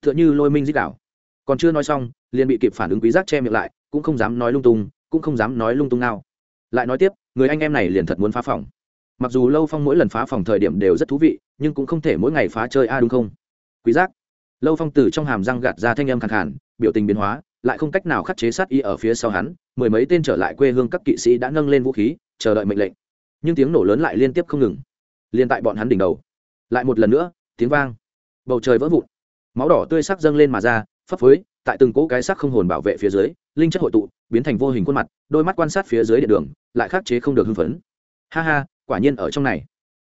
Tựa như lôi minh dích đảo còn chưa nói xong, liền bị kịp phản ứng quý giác che miệng lại, cũng không dám nói lung tung, cũng không dám nói lung tung nào. Lại nói tiếp, người anh em này liền thật muốn phá phòng. Mặc dù lâu phong mỗi lần phá phòng thời điểm đều rất thú vị, nhưng cũng không thể mỗi ngày phá chơi a, đúng không? Quý giác lâu phong từ trong hàm răng gạt ra thanh âm khàn khàn, biểu tình biến hóa, lại không cách nào khắc chế sát y ở phía sau hắn, mười mấy tên trở lại quê hương các kỵ sĩ đã nâng lên vũ khí, chờ đợi mệnh lệnh. Nhưng tiếng nổ lớn lại liên tiếp không ngừng. Liên tại bọn hắn đỉnh đầu. Lại một lần nữa, tiếng vang. Bầu trời vỡ vụn. Máu đỏ tươi sắc dâng lên mà ra, phấp phới, tại từng cỗ cái sắc không hồn bảo vệ phía dưới, linh chất hội tụ, biến thành vô hình khuôn mặt, đôi mắt quan sát phía dưới địa đường, lại khắc chế không được hưng phấn. Ha ha, quả nhiên ở trong này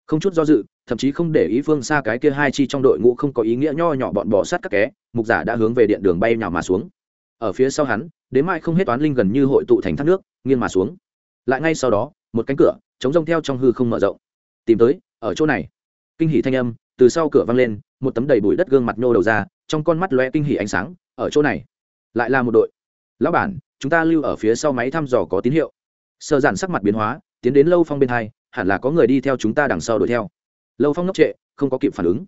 không chút do dự, thậm chí không để ý phương xa cái kia hai chi trong đội ngũ không có ý nghĩa nho nhỏ bọn bỏ sát các ké, mục giả đã hướng về điện đường bay nhào mà xuống. Ở phía sau hắn, đến mai không hết toán linh gần như hội tụ thành thác nước, nghiêng mà xuống. Lại ngay sau đó, một cánh cửa chống rông theo trong hư không mở rộng. Tìm tới, ở chỗ này. Kinh hỉ thanh âm, từ sau cửa văng lên, một tấm đầy bụi đất gương mặt nhô đầu ra, trong con mắt loe kinh hỉ ánh sáng, ở chỗ này. Lại là một đội. Lão bản, chúng ta lưu ở phía sau máy thăm dò có tín hiệu. Sơ giản sắc mặt biến hóa, tiến đến lâu phong bên hai hẳn là có người đi theo chúng ta đằng sau đuổi theo. Lâu phong ngốc trệ, không có kịp phản ứng.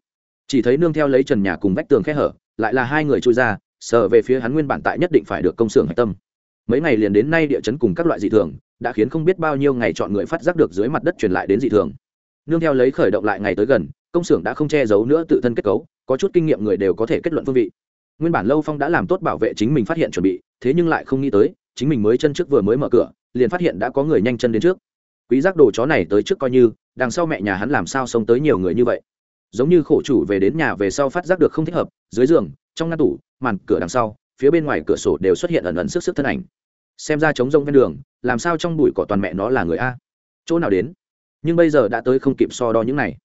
Chỉ thấy nương theo lấy trần nhà cùng vách tường khe hở, lại là hai người trôi ra, sờ về phía hắn nguyên bản tại nhất định phải được công xưởng hạch tâm. Mấy ngày liền đến nay địa chấn cùng các loại dị thường, đã khiến không biết bao nhiêu ngày chọn người phát giác được dưới mặt đất truyền lại đến dị thường. Nương theo lấy khởi động lại ngày tới gần, công xưởng đã không che giấu nữa tự thân kết cấu, có chút kinh nghiệm người đều có thể kết luận phương vị. Nguyên bản lâu phong đã làm tốt bảo vệ chính mình phát hiện chuẩn bị, thế nhưng lại không nghĩ tới, chính mình mới chân trước vừa mới mở cửa, liền phát hiện đã có người nhanh chân đến trước quý giác đồ chó này tới trước coi như, đằng sau mẹ nhà hắn làm sao sống tới nhiều người như vậy? Giống như khổ chủ về đến nhà về sau phát giác được không thích hợp, dưới giường, trong ngăn tủ, màn cửa đằng sau, phía bên ngoài cửa sổ đều xuất hiện ẩn ẩn sức sức thân ảnh. Xem ra trống rông ven đường, làm sao trong bụi cỏ toàn mẹ nó là người a? Chỗ nào đến? Nhưng bây giờ đã tới không kịp so đo những này.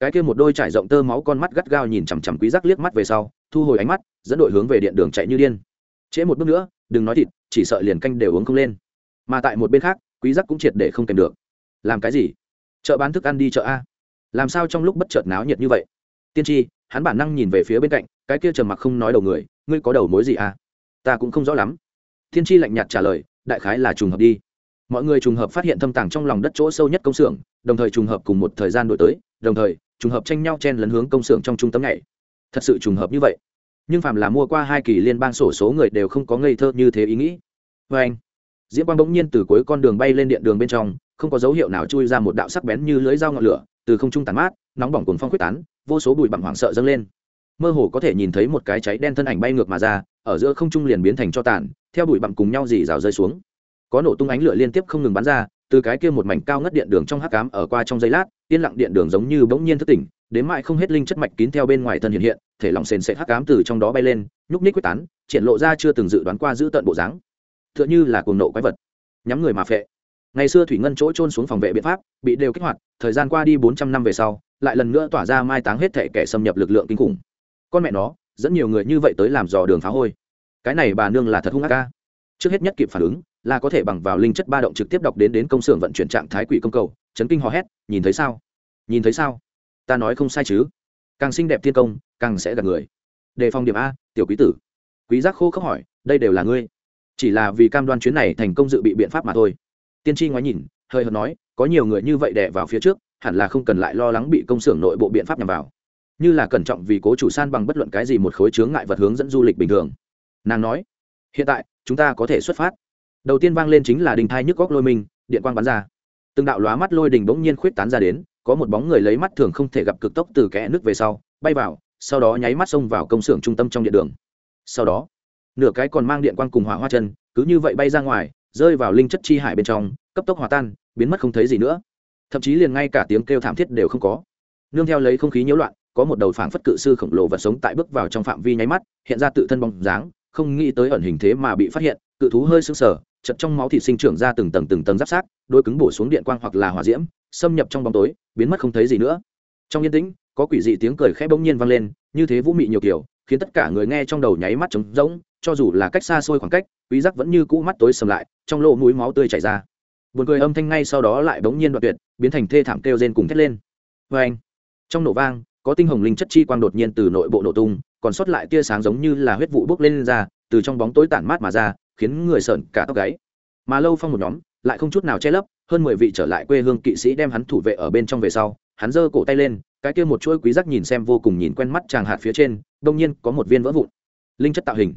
Cái kia một đôi trải rộng tơ máu con mắt gắt gao nhìn chằm chằm quý giác liếc mắt về sau, thu hồi ánh mắt, dẫn đội hướng về điện đường chạy như điên. Trễ một bước nữa, đừng nói thịt, chỉ sợ liền canh đều uống không lên. Mà tại một bên khác, quý giác cũng triệt để không kèm được làm cái gì? Chợ bán thức ăn đi chợ a. Làm sao trong lúc bất chợt náo nhiệt như vậy? Tiên tri, hắn bản năng nhìn về phía bên cạnh, cái kia trầm mặc không nói đầu người, ngươi có đầu mối gì à ta cũng không rõ lắm. Tiên tri lạnh nhạt trả lời, đại khái là trùng hợp đi. Mọi người trùng hợp phát hiện thâm tàng trong lòng đất chỗ sâu nhất công xưởng, đồng thời trùng hợp cùng một thời gian đổi tới, đồng thời, trùng hợp tranh nhau chen lấn hướng công xưởng trong trung tâm này thật sự trùng hợp như vậy. Nhưng phạm là mua qua hai kỳ liên bang sổ số người đều không có ngây thơ như thế ý nghĩ. Vê anh, diễm quang bỗng nhiên từ cuối con đường bay lên điện đường bên trong không có dấu hiệu nào chui ra một đạo sắc bén như lưới dao ngọn lửa, từ không trung tàn mát, nóng bỏng cồn phong quyết tán, vô số bụi bặm hoảng sợ dâng lên. Mơ hồ có thể nhìn thấy một cái cháy đen thân ảnh bay ngược mà ra, ở giữa không trung liền biến thành cho tàn, theo bụi bặm cùng nhau dì rào rơi xuống. Có nổ tung ánh lửa liên tiếp không ngừng bắn ra, từ cái kia một mảnh cao ngất điện đường trong hắc cám ở qua trong giây lát, yên lặng điện đường giống như bỗng nhiên thức tỉnh, đến mãi không hết linh chất mạch kín theo bên ngoài thân hiện hiện, thể lỏng sền sệt hắc cám từ trong đó bay lên, nhúc ních quyết tán, triển lộ ra chưa từng dự đoán qua giữ tận bộ dáng. Tựa như là cuồng nộ quái vật, nhắm người mà phệ ngày xưa thủy ngân chỗ trôn xuống phòng vệ biện pháp, bị đều kích hoạt, thời gian qua đi bốn trăm năm về sau, lại lần nữa tỏa ra mai táng hết thể kẻ xâm nhập lực lượng kinh khủng. Con mẹ nó, dẫn nhiều người như vậy tới làm dò đường phá hôi. Cái này bà nương là thật hung ác ca. Trước hết nhất kịp phản ứng là có thể bằng vào linh chất ba động trực tiếp đọc đến đến công xưởng vận chuyển trạng thái quỷ công cầu, chấn kinh hò hét, nhìn thấy sao? Nhìn thấy sao? Ta nói không sai chứ. Càng xinh đẹp thiên công, càng sẽ gặp người. Đề phòng điểm a, tiểu quý tử. Quý giác khô khốc hỏi, đây đều là ngươi. Chỉ là vì cam đoan chuyến này thành công dự bị biện pháp mà thôi tiên tri ngoái nhìn, hơi hợt nói, có nhiều người như vậy đè vào phía trước, hẳn là không cần lại lo lắng bị công xưởng nội bộ biện pháp nhằm vào. Như là cẩn trọng vì cố chủ san bằng bất luận cái gì một khối chướng ngại vật hướng dẫn du lịch bình thường. Nàng nói, hiện tại, chúng ta có thể xuất phát. Đầu tiên vang lên chính là đình thai nhức góc lôi mình, điện quang bắn ra. Từng đạo lóa mắt lôi đình bỗng nhiên khuyết tán ra đến, có một bóng người lấy mắt thường không thể gặp cực tốc từ kẽ nước về sau, bay vào, sau đó nháy mắt xông vào công xưởng trung tâm trong điện đường. Sau đó, nửa cái còn mang điện quang cùng hỏa hoa chân, cứ như vậy bay ra ngoài rơi vào linh chất chi hải bên trong, cấp tốc hòa tan, biến mất không thấy gì nữa. Thậm chí liền ngay cả tiếng kêu thảm thiết đều không có. Nương theo lấy không khí nhiễu loạn, có một đầu phảng phất cự sư khổng lồ vật sống tại bước vào trong phạm vi nháy mắt, hiện ra tự thân bóng dáng, không nghĩ tới ẩn hình thế mà bị phát hiện, cự thú hơi sưng sờ, chật trong máu thịt sinh trưởng ra từng tầng từng tầng giáp sát, đôi cứng bổ xuống điện quang hoặc là hỏa diễm, xâm nhập trong bóng tối, biến mất không thấy gì nữa. Trong yên tĩnh, có quỷ dị tiếng cười khẽ bỗng nhiên vang lên, như thế vũ mị nhiều kiểu, khiến tất cả người nghe trong đầu nháy mắt trống rỗng, cho dù là cách xa xôi khoảng cách, quý giác vẫn như cũ mắt tối sầm lại trong lỗ mũi máu tươi chảy ra. Buồn cười âm thanh ngay sau đó lại bỗng nhiên đoạn tuyệt biến thành thê thảm kêu rên cùng thét lên. Với anh trong nổ vang có tinh hồng linh chất chi quang đột nhiên từ nội bộ nổ tung còn sót lại tia sáng giống như là huyết vụ bốc lên, lên ra từ trong bóng tối tản mát mà ra khiến người sợn cả tóc gáy. Mà lâu phong một nhóm lại không chút nào che lấp hơn mười vị trở lại quê hương kỵ sĩ đem hắn thủ vệ ở bên trong về sau hắn giơ cổ tay lên cái kia một chuỗi quý giác nhìn xem vô cùng nhìn quen mắt chàng hạt phía trên đông nhiên có một viên vỡ vụn. Linh chất tạo hình.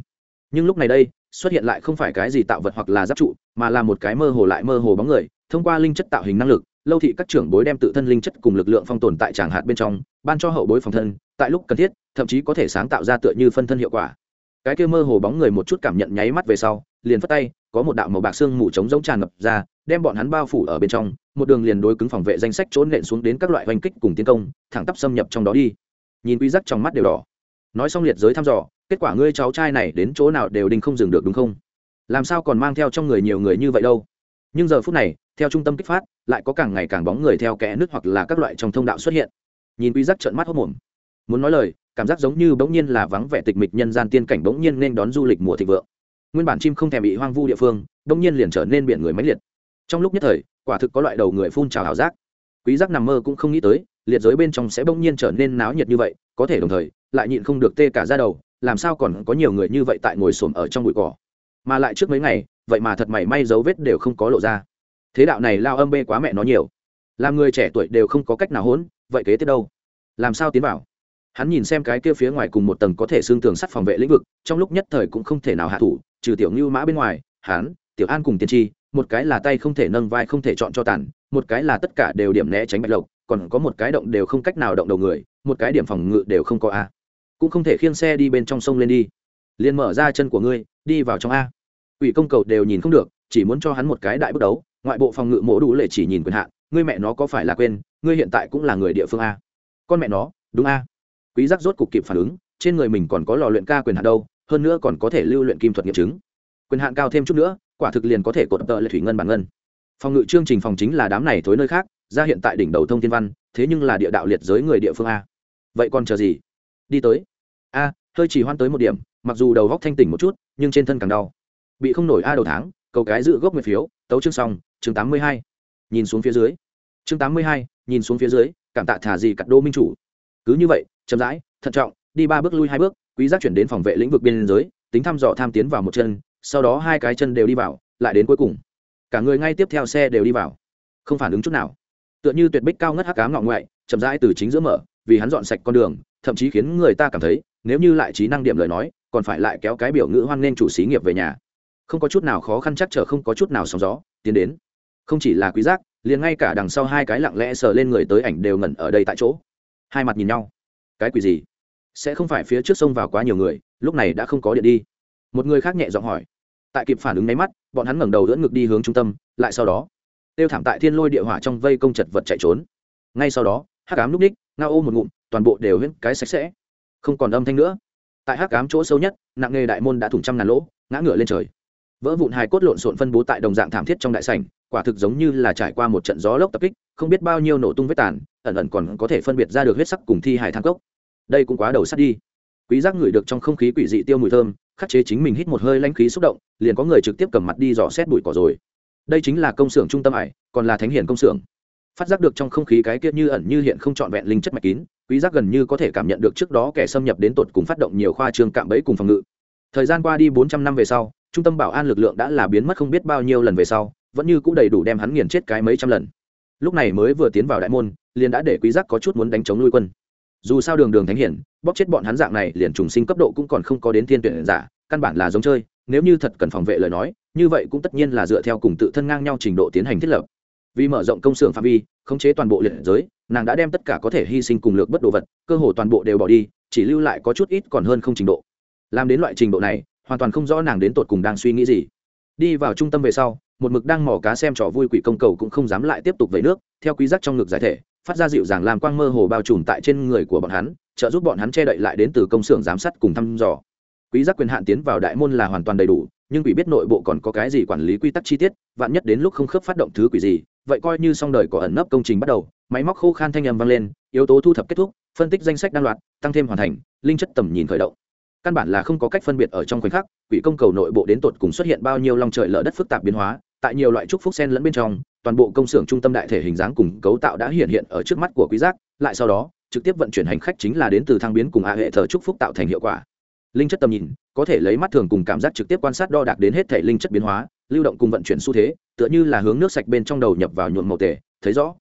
Nhưng lúc này đây xuất hiện lại không phải cái gì tạo vật hoặc là giáp trụ, mà là một cái mơ hồ lại mơ hồ bóng người, thông qua linh chất tạo hình năng lực, lâu thị các trưởng bối đem tự thân linh chất cùng lực lượng phong tồn tại tràng hạt bên trong, ban cho hậu bối phòng thân, tại lúc cần thiết, thậm chí có thể sáng tạo ra tựa như phân thân hiệu quả. Cái kia mơ hồ bóng người một chút cảm nhận nháy mắt về sau, liền phất tay, có một đạo màu bạc xương mù trống giống tràn ngập ra, đem bọn hắn bao phủ ở bên trong, một đường liền đối cứng phòng vệ danh sách trốn nện xuống đến các loại oanh kích cùng tiến công, thẳng tắp xâm nhập trong đó đi. Nhìn quy giác trong mắt đều đỏ. Nói xong liệt giới thăm dò kết quả ngươi cháu trai này đến chỗ nào đều đinh không dừng được đúng không? Làm sao còn mang theo trong người nhiều người như vậy đâu? Nhưng giờ phút này, theo trung tâm kích phát, lại có càng ngày càng bóng người theo kẽ nước hoặc là các loại trong thông đạo xuất hiện. Nhìn quy giác trợn mắt hốc mồm muốn nói lời, cảm giác giống như bỗng nhiên là vắng vẻ tịch mịch nhân gian tiên cảnh bỗng nhiên nên đón du lịch mùa thịnh vượng. Nguyên bản chim không thèm bị hoang vu địa phương, bỗng nhiên liền trở nên biển người máy liệt. Trong lúc nhất thời, quả thực có loại đầu người phun trào ảo giác. Quý giác nằm mơ cũng không nghĩ tới, liệt giới bên trong sẽ bỗng nhiên trở nên náo nhiệt như vậy, có thể đồng thời, lại nhịn không được tê cả ra đầu làm sao còn có nhiều người như vậy tại ngồi xổm ở trong bụi cỏ? Mà lại trước mấy ngày, vậy mà thật mày may dấu vết đều không có lộ ra. Thế đạo này lao âm bê quá mẹ nó nhiều. Làm người trẻ tuổi đều không có cách nào hỗn, vậy kế tiếp đâu? Làm sao tiến vào? Hắn nhìn xem cái kia phía ngoài cùng một tầng có thể xương tường sắt phòng vệ lĩnh vực, trong lúc nhất thời cũng không thể nào hạ thủ, trừ tiểu ngưu mã bên ngoài, hắn, tiểu an cùng tiên tri, một cái là tay không thể nâng vai không thể chọn cho tàn, một cái là tất cả đều điểm né tránh bạch lộc, còn có một cái động đều không cách nào động đầu người, một cái điểm phòng ngự đều không có a cũng không thể khiêng xe đi bên trong sông lên đi. Liền mở ra chân của ngươi, đi vào trong a. Ủy công cầu đều nhìn không được, chỉ muốn cho hắn một cái đại bước đấu, ngoại bộ phòng ngự mổ đủ lệ chỉ nhìn quyền hạn, ngươi mẹ nó có phải là quên, ngươi hiện tại cũng là người địa phương a. Con mẹ nó, đúng a. Quý giác rốt cục kịp phản ứng, trên người mình còn có lò luyện ca quyền hạn đâu, hơn nữa còn có thể lưu luyện kim thuật nghiệm chứng. Quyền hạn cao thêm chút nữa, quả thực liền có thể cột tợ lệ thủy ngân bản ngân. Phòng ngự chương trình phòng chính là đám này thối nơi khác, ra hiện tại đỉnh đầu thông thiên văn, thế nhưng là địa đạo liệt giới người địa phương a. Vậy còn chờ gì? Đi tới. A, hơi chỉ hoan tới một điểm, mặc dù đầu góc thanh tỉnh một chút, nhưng trên thân càng đau. Bị không nổi a đầu tháng, cầu cái giữ gốc nguyệt phiếu, tấu chương xong, chương tám mươi hai. Nhìn xuống phía dưới. Chương tám mươi hai, nhìn xuống phía dưới, cảm tạ thả gì cặn đô minh chủ. Cứ như vậy, chậm rãi, thận trọng, đi ba bước lui hai bước, quý giác chuyển đến phòng vệ lĩnh vực biên giới, tính thăm dò tham tiến vào một chân, sau đó hai cái chân đều đi vào, lại đến cuối cùng. Cả người ngay tiếp theo xe đều đi vào. Không phản ứng chút nào. Tựa như tuyệt bích cao ngất hắc cám ngọn ngoại, chậm rãi từ chính giữa mở, vì hắn dọn sạch con đường thậm chí khiến người ta cảm thấy, nếu như lại trí năng điểm lời nói, còn phải lại kéo cái biểu ngữ hoan nghênh chủ xí nghiệp về nhà. Không có chút nào khó khăn chắc trở không có chút nào sóng gió, tiến đến. Không chỉ là quý giác, liền ngay cả đằng sau hai cái lặng lẽ sờ lên người tới ảnh đều ngẩn ở đây tại chỗ. Hai mặt nhìn nhau. Cái quỷ gì? Sẽ không phải phía trước sông vào quá nhiều người, lúc này đã không có điện đi. Một người khác nhẹ giọng hỏi. Tại kịp phản ứng nháy mắt, bọn hắn ngẩng đầu dẫn ngực đi hướng trung tâm, lại sau đó, tiêu thảm tại thiên lôi địa hỏa trong vây công chật vật chạy trốn. Ngay sau đó hắc ám núp ních, ngao ô một ngụm, toàn bộ đều huyễn cái sạch sẽ. Không còn âm thanh nữa. Tại hắc ám chỗ sâu nhất, nặng nghề đại môn đã thủng trăm ngàn lỗ, ngã ngửa lên trời. Vỡ vụn hài cốt lộn xộn phân bố tại đồng dạng thảm thiết trong đại sảnh, quả thực giống như là trải qua một trận gió lốc tập kích, không biết bao nhiêu nổ tung vết tàn, ẩn ẩn còn có thể phân biệt ra được huyết sắc cùng thi hài thang cốc. Đây cũng quá đầu sắt đi. Quý giác ngửi được trong không khí quỷ dị tiêu mùi thơm, khắc chế chính mình hít một hơi lãnh khí xúc động, liền có người trực tiếp cầm mặt đi dò xét bụi cỏ rồi. Đây chính là công xưởng trung tâm ải, còn là thánh hiển công xưởng phát giác được trong không khí cái kia như ẩn như hiện không trọn vẹn linh chất mạch kín, quý giác gần như có thể cảm nhận được trước đó kẻ xâm nhập đến tột cùng phát động nhiều khoa trương cạm bẫy cùng phòng ngự. Thời gian qua đi 400 năm về sau, trung tâm bảo an lực lượng đã là biến mất không biết bao nhiêu lần về sau, vẫn như cũng đầy đủ đem hắn nghiền chết cái mấy trăm lần. Lúc này mới vừa tiến vào đại môn, liền đã để quý giác có chút muốn đánh chống lui quân. Dù sao đường đường thánh hiển, bóp chết bọn hắn dạng này liền trùng sinh cấp độ cũng còn không có đến thiên tuyển giả, căn bản là giống chơi, nếu như thật cần phòng vệ lời nói, như vậy cũng tất nhiên là dựa theo cùng tự thân ngang nhau trình độ tiến hành thiết lập vì mở rộng công xưởng phạm vi, khống chế toàn bộ liệt giới, nàng đã đem tất cả có thể hy sinh cùng lược bất đồ vật, cơ hồ toàn bộ đều bỏ đi, chỉ lưu lại có chút ít còn hơn không trình độ. Làm đến loại trình độ này, hoàn toàn không rõ nàng đến tột cùng đang suy nghĩ gì. Đi vào trung tâm về sau, một mực đang mò cá xem trò vui quỷ công cầu cũng không dám lại tiếp tục về nước, theo quý giác trong ngực giải thể, phát ra dịu dàng làm quang mơ hồ bao trùm tại trên người của bọn hắn, trợ giúp bọn hắn che đậy lại đến từ công xưởng giám sát cùng thăm dò. Quý giác quyền hạn tiến vào đại môn là hoàn toàn đầy đủ nhưng quỷ biết nội bộ còn có cái gì quản lý quy tắc chi tiết, vạn nhất đến lúc không khớp phát động thứ quỷ gì, vậy coi như xong đời có ẩn nấp công trình bắt đầu. Máy móc khô khan thanh âm vang lên, yếu tố thu thập kết thúc, phân tích danh sách đan loạt, tăng thêm hoàn thành, linh chất tầm nhìn khởi động. Căn bản là không có cách phân biệt ở trong khoảnh khắc, quỷ công cầu nội bộ đến tột cùng xuất hiện bao nhiêu lòng trời lở đất phức tạp biến hóa, tại nhiều loại trúc phúc sen lẫn bên trong, toàn bộ công xưởng trung tâm đại thể hình dáng cùng cấu tạo đã hiện hiện ở trước mắt của quý giác, lại sau đó, trực tiếp vận chuyển hành khách chính là đến từ thang biến cùng a hệ thờ trúc phúc tạo thành hiệu quả linh chất tầm nhìn, có thể lấy mắt thường cùng cảm giác trực tiếp quan sát đo đạc đến hết thể linh chất biến hóa, lưu động cùng vận chuyển xu thế, tựa như là hướng nước sạch bên trong đầu nhập vào nhuộm màu tề, thấy rõ.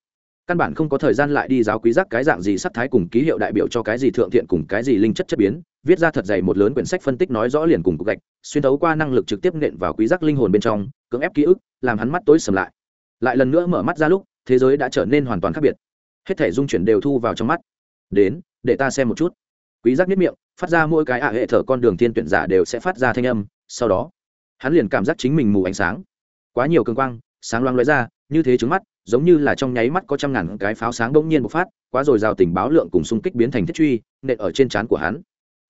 Căn bản không có thời gian lại đi giáo quý giác cái dạng gì sắc thái cùng ký hiệu đại biểu cho cái gì thượng thiện cùng cái gì linh chất chất biến, viết ra thật dày một lớn quyển sách phân tích nói rõ liền cùng cục gạch, xuyên thấu qua năng lực trực tiếp nện vào quý giác linh hồn bên trong, cưỡng ép ký ức, làm hắn mắt tối sầm lại. Lại lần nữa mở mắt ra lúc, thế giới đã trở nên hoàn toàn khác biệt. Hết thể dung chuyển đều thu vào trong mắt. Đến, để ta xem một chút. Quý giác biết miệng phát ra mỗi cái ạ hệ thở con đường thiên tuyển giả đều sẽ phát ra thanh âm, sau đó, hắn liền cảm giác chính mình mù ánh sáng. Quá nhiều cường quang, sáng loáng lóe ra, như thế trứng mắt, giống như là trong nháy mắt có trăm ngàn cái pháo sáng bỗng nhiên bộc phát, quá rồi rào tình báo lượng cùng xung kích biến thành thiết truy, nện ở trên trán của hắn.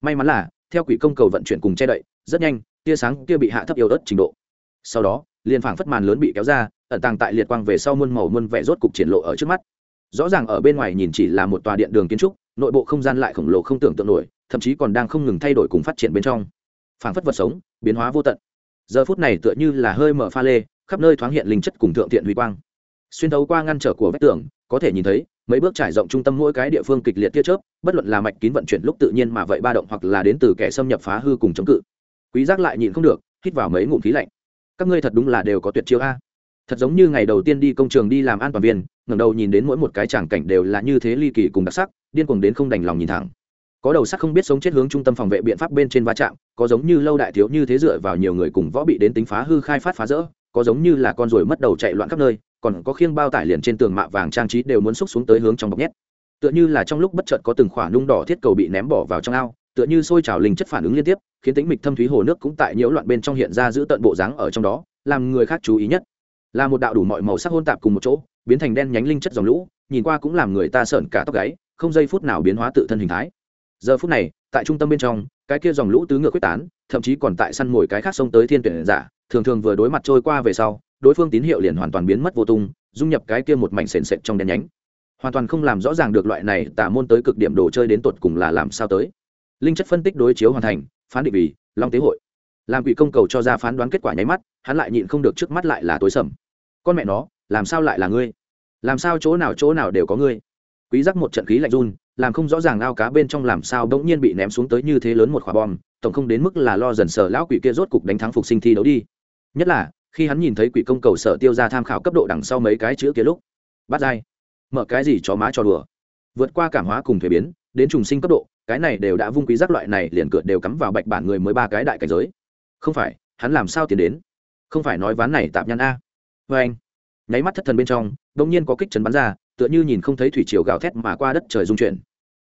May mắn là, theo quỷ công cầu vận chuyển cùng che đậy, rất nhanh, tia sáng kia bị hạ thấp yếu ớt trình độ. Sau đó, liền phảng phất màn lớn bị kéo ra, ẩn tàng tại liệt quang về sau muôn màu muôn vẻ rốt cục triển lộ ở trước mắt. Rõ ràng ở bên ngoài nhìn chỉ là một tòa điện đường kiến trúc, nội bộ không gian lại khổng lồ không tưởng tượng nổi thậm chí còn đang không ngừng thay đổi cùng phát triển bên trong. Phảng phất vật sống, biến hóa vô tận. Giờ phút này tựa như là hơi mở pha lê, khắp nơi thoáng hiện linh chất cùng thượng thiện huy quang. Xuyên thấu qua ngăn trở của vách tường, có thể nhìn thấy, mấy bước trải rộng trung tâm mỗi cái địa phương kịch liệt tia chớp, bất luận là mạch kín vận chuyển lúc tự nhiên mà vậy ba động hoặc là đến từ kẻ xâm nhập phá hư cùng chống cự. Quý giác lại nhịn không được, hít vào mấy ngụm khí lạnh. Các ngươi thật đúng là đều có tuyệt chiêu a. Thật giống như ngày đầu tiên đi công trường đi làm an toàn viên, ngẩng đầu nhìn đến mỗi một cái tràng cảnh đều là như thế ly kỳ cùng đặc sắc, điên cuồng đến không đành lòng nhìn thẳng có đầu sắc không biết sống chết hướng trung tâm phòng vệ biện pháp bên trên va chạm, có giống như lâu đại thiếu như thế dựa vào nhiều người cùng võ bị đến tính phá hư khai phát phá rỡ, có giống như là con ruồi mất đầu chạy loạn khắp nơi, còn có khiêng bao tải liền trên tường mạ vàng trang trí đều muốn xúc xuống tới hướng trong bọc nhét. Tựa như là trong lúc bất chợt có từng khoả nung đỏ thiết cầu bị ném bỏ vào trong ao, tựa như sôi trào linh chất phản ứng liên tiếp, khiến tính mịch thâm thúy hồ nước cũng tại nhiễu loạn bên trong hiện ra giữ tận bộ dáng ở trong đó, làm người khác chú ý nhất. Là một đạo đủ mọi màu sắc hôn tạp cùng một chỗ, biến thành đen nhánh linh chất dòng lũ, nhìn qua cũng làm người ta sợn cả tóc gáy, không giây phút nào biến hóa tự thân hình thái giờ phút này, tại trung tâm bên trong, cái kia dòng lũ tứ ngựa quyết tán, thậm chí còn tại săn mồi cái khác sông tới thiên tuyển giả, thường thường vừa đối mặt trôi qua về sau, đối phương tín hiệu liền hoàn toàn biến mất vô tung, dung nhập cái kia một mảnh sền sệt trong đen nhánh. Hoàn toàn không làm rõ ràng được loại này tả môn tới cực điểm đồ chơi đến tột cùng là làm sao tới. Linh chất phân tích đối chiếu hoàn thành, phán định vì long tế hội. Làm quỷ công cầu cho ra phán đoán kết quả nháy mắt, hắn lại nhịn không được trước mắt lại là tối sầm. Con mẹ nó, làm sao lại là ngươi? Làm sao chỗ nào chỗ nào đều có ngươi? Quý giác một trận khí lạnh run, làm không rõ ràng ao cá bên trong làm sao bỗng nhiên bị ném xuống tới như thế lớn một quả bom, tổng không đến mức là lo dần sở lão quỷ kia rốt cục đánh thắng phục sinh thi đấu đi. Nhất là, khi hắn nhìn thấy quỷ công cầu sở tiêu ra tham khảo cấp độ đằng sau mấy cái chữ kia lúc, bắt dai, mở cái gì chó má cho đùa. Vượt qua cảm hóa cùng thuế biến, đến trùng sinh cấp độ, cái này đều đã vung quý giác loại này liền cượt đều cắm vào bạch bản người mới ba cái đại cảnh giới. Không phải, hắn làm sao tiến đến? Không phải nói ván này tạm nhăn a. Vê anh nháy mắt thất thần bên trong đông nhiên có kích chấn bắn ra, tựa như nhìn không thấy thủy triều gào thét mà qua đất trời dung chuyển.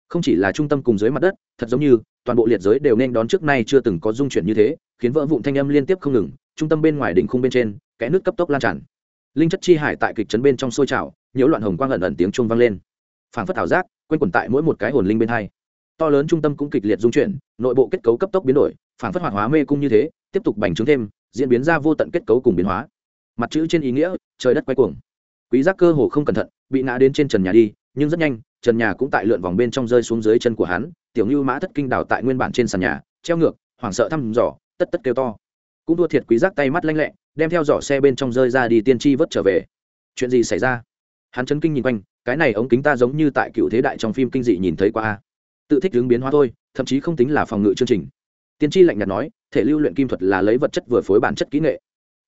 Không chỉ là trung tâm cùng dưới mặt đất, thật giống như, toàn bộ liệt giới đều nên đón trước nay chưa từng có dung chuyển như thế, khiến vỡ vụn thanh âm liên tiếp không ngừng, trung tâm bên ngoài đỉnh khung bên trên, kẽ nước cấp tốc lan tràn. Linh chất chi hải tại kịch trấn bên trong sôi trào, nhiễu loạn hồng quang ẩn ẩn tiếng chuông vang lên. Phảng phất ảo giác quen quẩn tại mỗi một cái hồn linh bên hai. To lớn trung tâm cũng kịch liệt dung chuyển, nội bộ kết cấu cấp tốc biến đổi, phảng phất hoạt hóa mê cung như thế, tiếp tục bành trướng thêm, diễn biến ra vô tận kết cấu cùng biến hóa mặt chữ trên ý nghĩa, trời đất quay cuồng. Quý giác cơ hồ không cẩn thận, bị ngã đến trên trần nhà đi, nhưng rất nhanh, trần nhà cũng tại lượn vòng bên trong rơi xuống dưới chân của hắn, tiểu như mã thất kinh đảo tại nguyên bản trên sàn nhà, treo ngược, hoảng sợ thăm dò, tất tất kêu to. Cũng đua thiệt quý giác tay mắt lanh lẹ, đem theo giỏ xe bên trong rơi ra đi tiên tri vớt trở về. Chuyện gì xảy ra? Hắn chấn kinh nhìn quanh, cái này ống kính ta giống như tại cựu thế đại trong phim kinh dị nhìn thấy qua tự thích hướng biến hóa thôi, thậm chí không tính là phòng ngự chương trình. Tiên tri lạnh nhạt nói, thể lưu luyện kim thuật là lấy vật chất vừa phối bản chất kỹ nghệ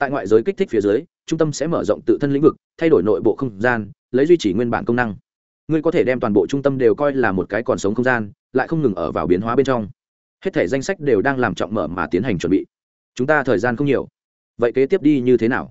tại ngoại giới kích thích phía dưới, trung tâm sẽ mở rộng tự thân lĩnh vực, thay đổi nội bộ không gian, lấy duy trì nguyên bản công năng. Ngươi có thể đem toàn bộ trung tâm đều coi là một cái còn sống không gian, lại không ngừng ở vào biến hóa bên trong. Hết thể danh sách đều đang làm trọng mở mà tiến hành chuẩn bị. Chúng ta thời gian không nhiều. Vậy kế tiếp đi như thế nào?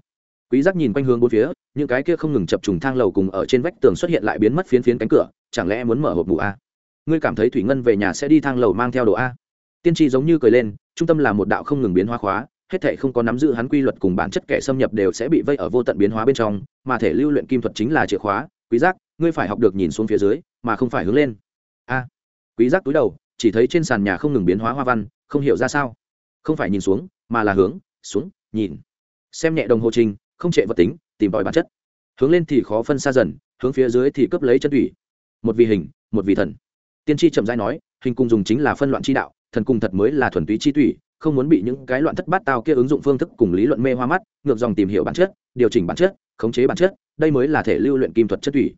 Quý giác nhìn quanh hướng bốn phía, những cái kia không ngừng chập trùng thang lầu cùng ở trên vách tường xuất hiện lại biến mất phiến phiến cánh cửa, chẳng lẽ muốn mở hộp mù a? Ngươi cảm thấy thủy ngân về nhà sẽ đi thang lầu mang theo đồ a? Tiên tri giống như cười lên, trung tâm là một đạo không ngừng biến hóa khóa hết thể không có nắm giữ hắn quy luật cùng bản chất kẻ xâm nhập đều sẽ bị vây ở vô tận biến hóa bên trong, mà thể lưu luyện kim thuật chính là chìa khóa. Quý giác, ngươi phải học được nhìn xuống phía dưới, mà không phải hướng lên. A. Quý giác túi đầu, chỉ thấy trên sàn nhà không ngừng biến hóa hoa văn, không hiểu ra sao. Không phải nhìn xuống, mà là hướng, xuống, nhìn. Xem nhẹ đồng hồ trình, không trệ vật tính, tìm tòi bản chất. Hướng lên thì khó phân xa dần, hướng phía dưới thì cướp lấy chân thủy một vị hình, một vị thần. Tiên tri chậm rãi nói, hình cung dùng chính là phân loạn chi đạo, thần cung thật mới là thuần túy chi thủy không muốn bị những cái loạn thất bát tao kia ứng dụng phương thức cùng lý luận mê hoa mắt, ngược dòng tìm hiểu bản chất, điều chỉnh bản chất, khống chế bản chất, đây mới là thể lưu luyện kim thuật chất thủy.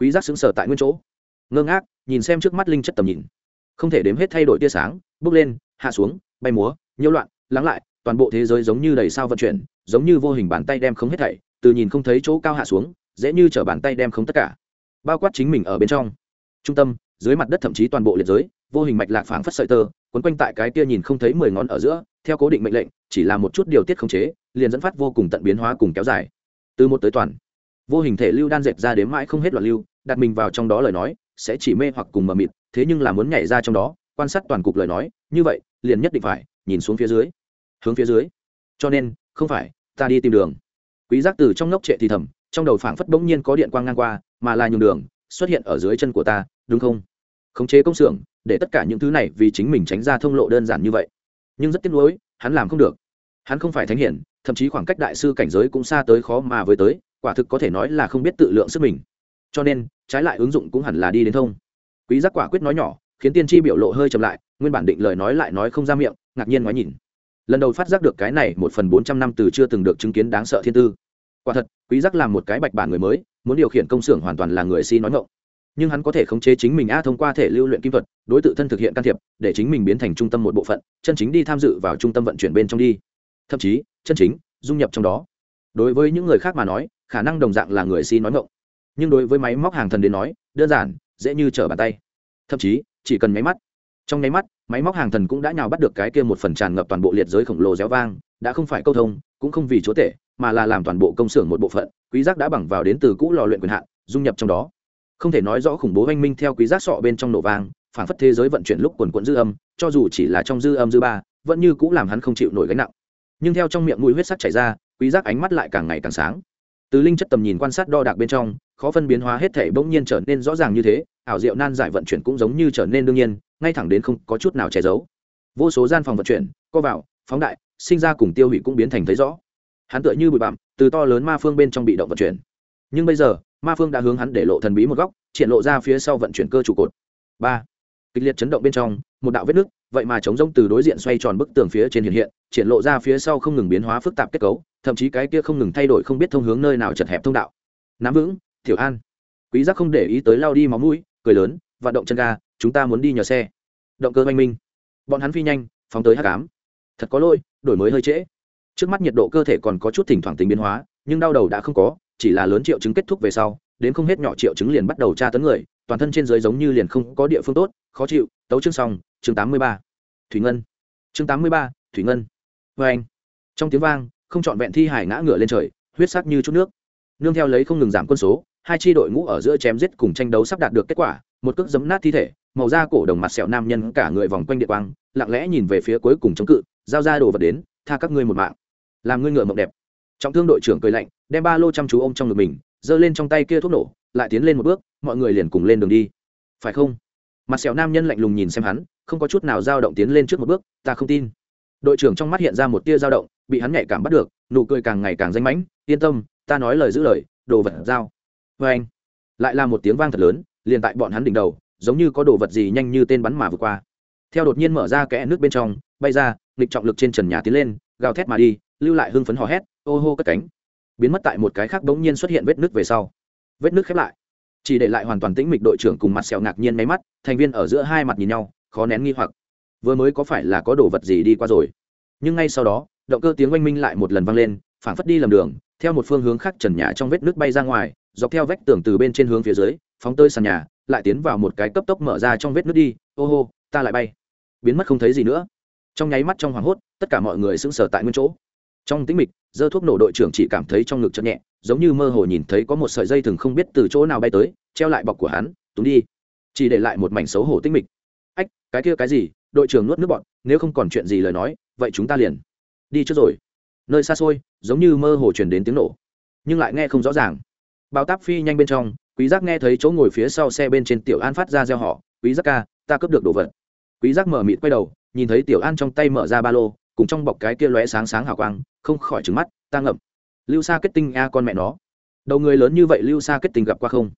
Quý giác xứng sở tại nguyên chỗ. Ngơ ngác, nhìn xem trước mắt linh chất tầm nhìn. Không thể đếm hết thay đổi tia sáng, bước lên, hạ xuống, bay múa, nhiễu loạn, lắng lại, toàn bộ thế giới giống như đầy sao vận chuyển, giống như vô hình bàn tay đem không hết thảy, từ nhìn không thấy chỗ cao hạ xuống, dễ như trở bàn tay đem không tất cả. Bao quát chính mình ở bên trong. Trung tâm, dưới mặt đất thậm chí toàn bộ liệt giới, vô hình mạch lạc phảng phất sợi tơ quấn quanh tại cái kia nhìn không thấy mười ngón ở giữa, theo cố định mệnh lệnh, chỉ là một chút điều tiết khống chế, liền dẫn phát vô cùng tận biến hóa cùng kéo dài. Từ một tới toàn, vô hình thể lưu đan dệt ra đến mãi không hết loạn lưu, đặt mình vào trong đó lời nói, sẽ chỉ mê hoặc cùng mờ mịt, thế nhưng là muốn nhảy ra trong đó, quan sát toàn cục lời nói, như vậy, liền nhất định phải, nhìn xuống phía dưới. Hướng phía dưới. Cho nên, không phải, ta đi tìm đường. Quý giác từ trong ngốc trệ thì thầm, trong đầu phảng phất bỗng nhiên có điện quang ngang qua, mà là nhường đường, xuất hiện ở dưới chân của ta, đúng không? Khống chế công xưởng để tất cả những thứ này vì chính mình tránh ra thông lộ đơn giản như vậy. Nhưng rất tiếc nuối, hắn làm không được. Hắn không phải thánh hiển, thậm chí khoảng cách đại sư cảnh giới cũng xa tới khó mà với tới, quả thực có thể nói là không biết tự lượng sức mình. Cho nên, trái lại ứng dụng cũng hẳn là đi đến thông. Quý giác quả quyết nói nhỏ, khiến tiên tri biểu lộ hơi chậm lại, nguyên bản định lời nói lại nói không ra miệng, ngạc nhiên ngoái nhìn. Lần đầu phát giác được cái này một phần bốn trăm năm từ chưa từng được chứng kiến đáng sợ thiên tư. Quả thật, quý giác làm một cái bạch bản người mới, muốn điều khiển công xưởng hoàn toàn là người si nói ngọng nhưng hắn có thể khống chế chính mình a thông qua thể lưu luyện kim thuật, đối tự thân thực hiện can thiệp, để chính mình biến thành trung tâm một bộ phận, chân chính đi tham dự vào trung tâm vận chuyển bên trong đi. Thậm chí, chân chính, dung nhập trong đó. Đối với những người khác mà nói, khả năng đồng dạng là người si nói ngộng nhưng đối với máy móc hàng thần đến nói, đơn giản, dễ như trở bàn tay. Thậm chí, chỉ cần nháy mắt. Trong nháy mắt, máy móc hàng thần cũng đã nhào bắt được cái kia một phần tràn ngập toàn bộ liệt giới khổng lồ réo vang, đã không phải câu thông, cũng không vì chúa tể, mà là làm toàn bộ công xưởng một bộ phận, quý giác đã bằng vào đến từ cũ lò luyện quyền hạn, dung nhập trong đó không thể nói rõ khủng bố oanh minh theo quý giác sọ bên trong nổ vang phản phất thế giới vận chuyển lúc quần quận dư âm, cho dù chỉ là trong dư âm dư ba, vẫn như cũ làm hắn không chịu nổi gánh nặng. Nhưng theo trong miệng mũi huyết sắc chảy ra, quý giác ánh mắt lại càng ngày càng sáng. Từ linh chất tầm nhìn quan sát đo đạc bên trong, khó phân biến hóa hết thể bỗng nhiên trở nên rõ ràng như thế, ảo diệu nan giải vận chuyển cũng giống như trở nên đương nhiên, ngay thẳng đến không có chút nào che giấu. Vô số gian phòng vận chuyển, co vào, phóng đại, sinh ra cùng tiêu hủy cũng biến thành thấy rõ. Hắn tựa như bụi bặm, từ to lớn ma phương bên trong bị động vận chuyển. Nhưng bây giờ ma phương đã hướng hắn để lộ thần bí một góc, triển lộ ra phía sau vận chuyển cơ trụ cột. Ba, kịch liệt chấn động bên trong, một đạo vết nứt, vậy mà chống rông từ đối diện xoay tròn bức tường phía trên hiện hiện, triển lộ ra phía sau không ngừng biến hóa phức tạp kết cấu, thậm chí cái kia không ngừng thay đổi không biết thông hướng nơi nào chật hẹp thông đạo. Nắm vững thiểu an. Quý giác không để ý tới lao đi máu mũi, cười lớn và động chân ga, chúng ta muốn đi nhờ xe. Động cơ oanh minh. Bọn hắn phi nhanh, phóng tới hắc ám. Thật có lỗi, đổi mới hơi trễ. Trước mắt nhiệt độ cơ thể còn có chút thỉnh thoảng tính biến hóa, nhưng đau đầu đã không có chỉ là lớn triệu chứng kết thúc về sau, đến không hết nhỏ triệu chứng liền bắt đầu tra tấn người, toàn thân trên dưới giống như liền không có địa phương tốt, khó chịu, tấu chương xong, chương tám mươi ba. Thủy ngân. Chương tám mươi ba, thủy ngân. Vê anh. Trong tiếng vang, không trọn vẹn thi hải ngã ngựa lên trời, huyết sắc như chút nước. Nương theo lấy không ngừng giảm quân số, hai tri đội ngũ ở giữa chém giết cùng tranh đấu sắp đạt được kết quả, một cước giấm nát thi thể, màu da cổ đồng mặt sẹo nam nhân cả người vòng quanh địa quang, lặng lẽ nhìn về phía cuối cùng chống cự, giao ra đồ vật đến, tha các ngươi một mạng. Làm ngươi ngựa mộng đẹp trọng thương đội trưởng cười lạnh, đem ba lô chăm chú ôm trong ngực mình, giơ lên trong tay kia thuốc nổ, lại tiến lên một bước, mọi người liền cùng lên đường đi. Phải không? Mặt sẹo nam nhân lạnh lùng nhìn xem hắn, không có chút nào dao động tiến lên trước một bước, ta không tin. Đội trưởng trong mắt hiện ra một tia dao động, bị hắn nhạy cảm bắt được, nụ cười càng ngày càng danh mãnh, yên tâm, ta nói lời giữ lời, đồ vật dao. vê anh, lại là một tiếng vang thật lớn, liền tại bọn hắn đỉnh đầu, giống như có đồ vật gì nhanh như tên bắn mà vượt qua. Theo đột nhiên mở ra kẽ nước bên trong, bay ra, nghịch trọng lực trên trần nhà tiến lên, gào thét mà đi, lưu lại hưng phấn hò hét ô hô cất cánh. Biến mất tại một cái khác bỗng nhiên xuất hiện vết nước về sau. Vết nước khép lại. Chỉ để lại hoàn toàn tĩnh mịch đội trưởng cùng mặt sẹo ngạc nhiên máy mắt, thành viên ở giữa hai mặt nhìn nhau, khó nén nghi hoặc. Vừa mới có phải là có đồ vật gì đi qua rồi? Nhưng ngay sau đó, động cơ tiếng oanh minh lại một lần vang lên, phảng phất đi lầm đường, theo một phương hướng khác trần nhà trong vết nước bay ra ngoài, dọc theo vách tường từ bên trên hướng phía dưới, phóng tơi sàn nhà, lại tiến vào một cái cấp tốc mở ra trong vết nước đi, ô hô, ta lại bay. Biến mất không thấy gì nữa. Trong nháy mắt trong hoảng hốt, tất cả mọi người sững sờ tại nguyên chỗ trong tĩnh mịch, dơ thuốc nổ đội trưởng chỉ cảm thấy trong ngực chợt nhẹ, giống như mơ hồ nhìn thấy có một sợi dây thừng không biết từ chỗ nào bay tới, treo lại bọc của hắn, túng đi. Chỉ để lại một mảnh xấu hổ tĩnh mịch. Ách, cái kia cái gì? Đội trưởng nuốt nước bọn nếu không còn chuyện gì lời nói, vậy chúng ta liền đi trước rồi. Nơi xa xôi, giống như mơ hồ truyền đến tiếng nổ, nhưng lại nghe không rõ ràng. Bao táp phi nhanh bên trong, quý giác nghe thấy chỗ ngồi phía sau xe bên trên tiểu an phát ra gieo họ quý giác ca, ta cướp được đồ vật. Quý giác mở mịt quay đầu, nhìn thấy tiểu an trong tay mở ra ba lô, cùng trong bọc cái kia lóe sáng sáng hào quang không khỏi trừng mắt, ta ngậm. Lưu sa kết tinh a con mẹ nó. Đầu người lớn như vậy lưu sa kết tinh gặp qua không?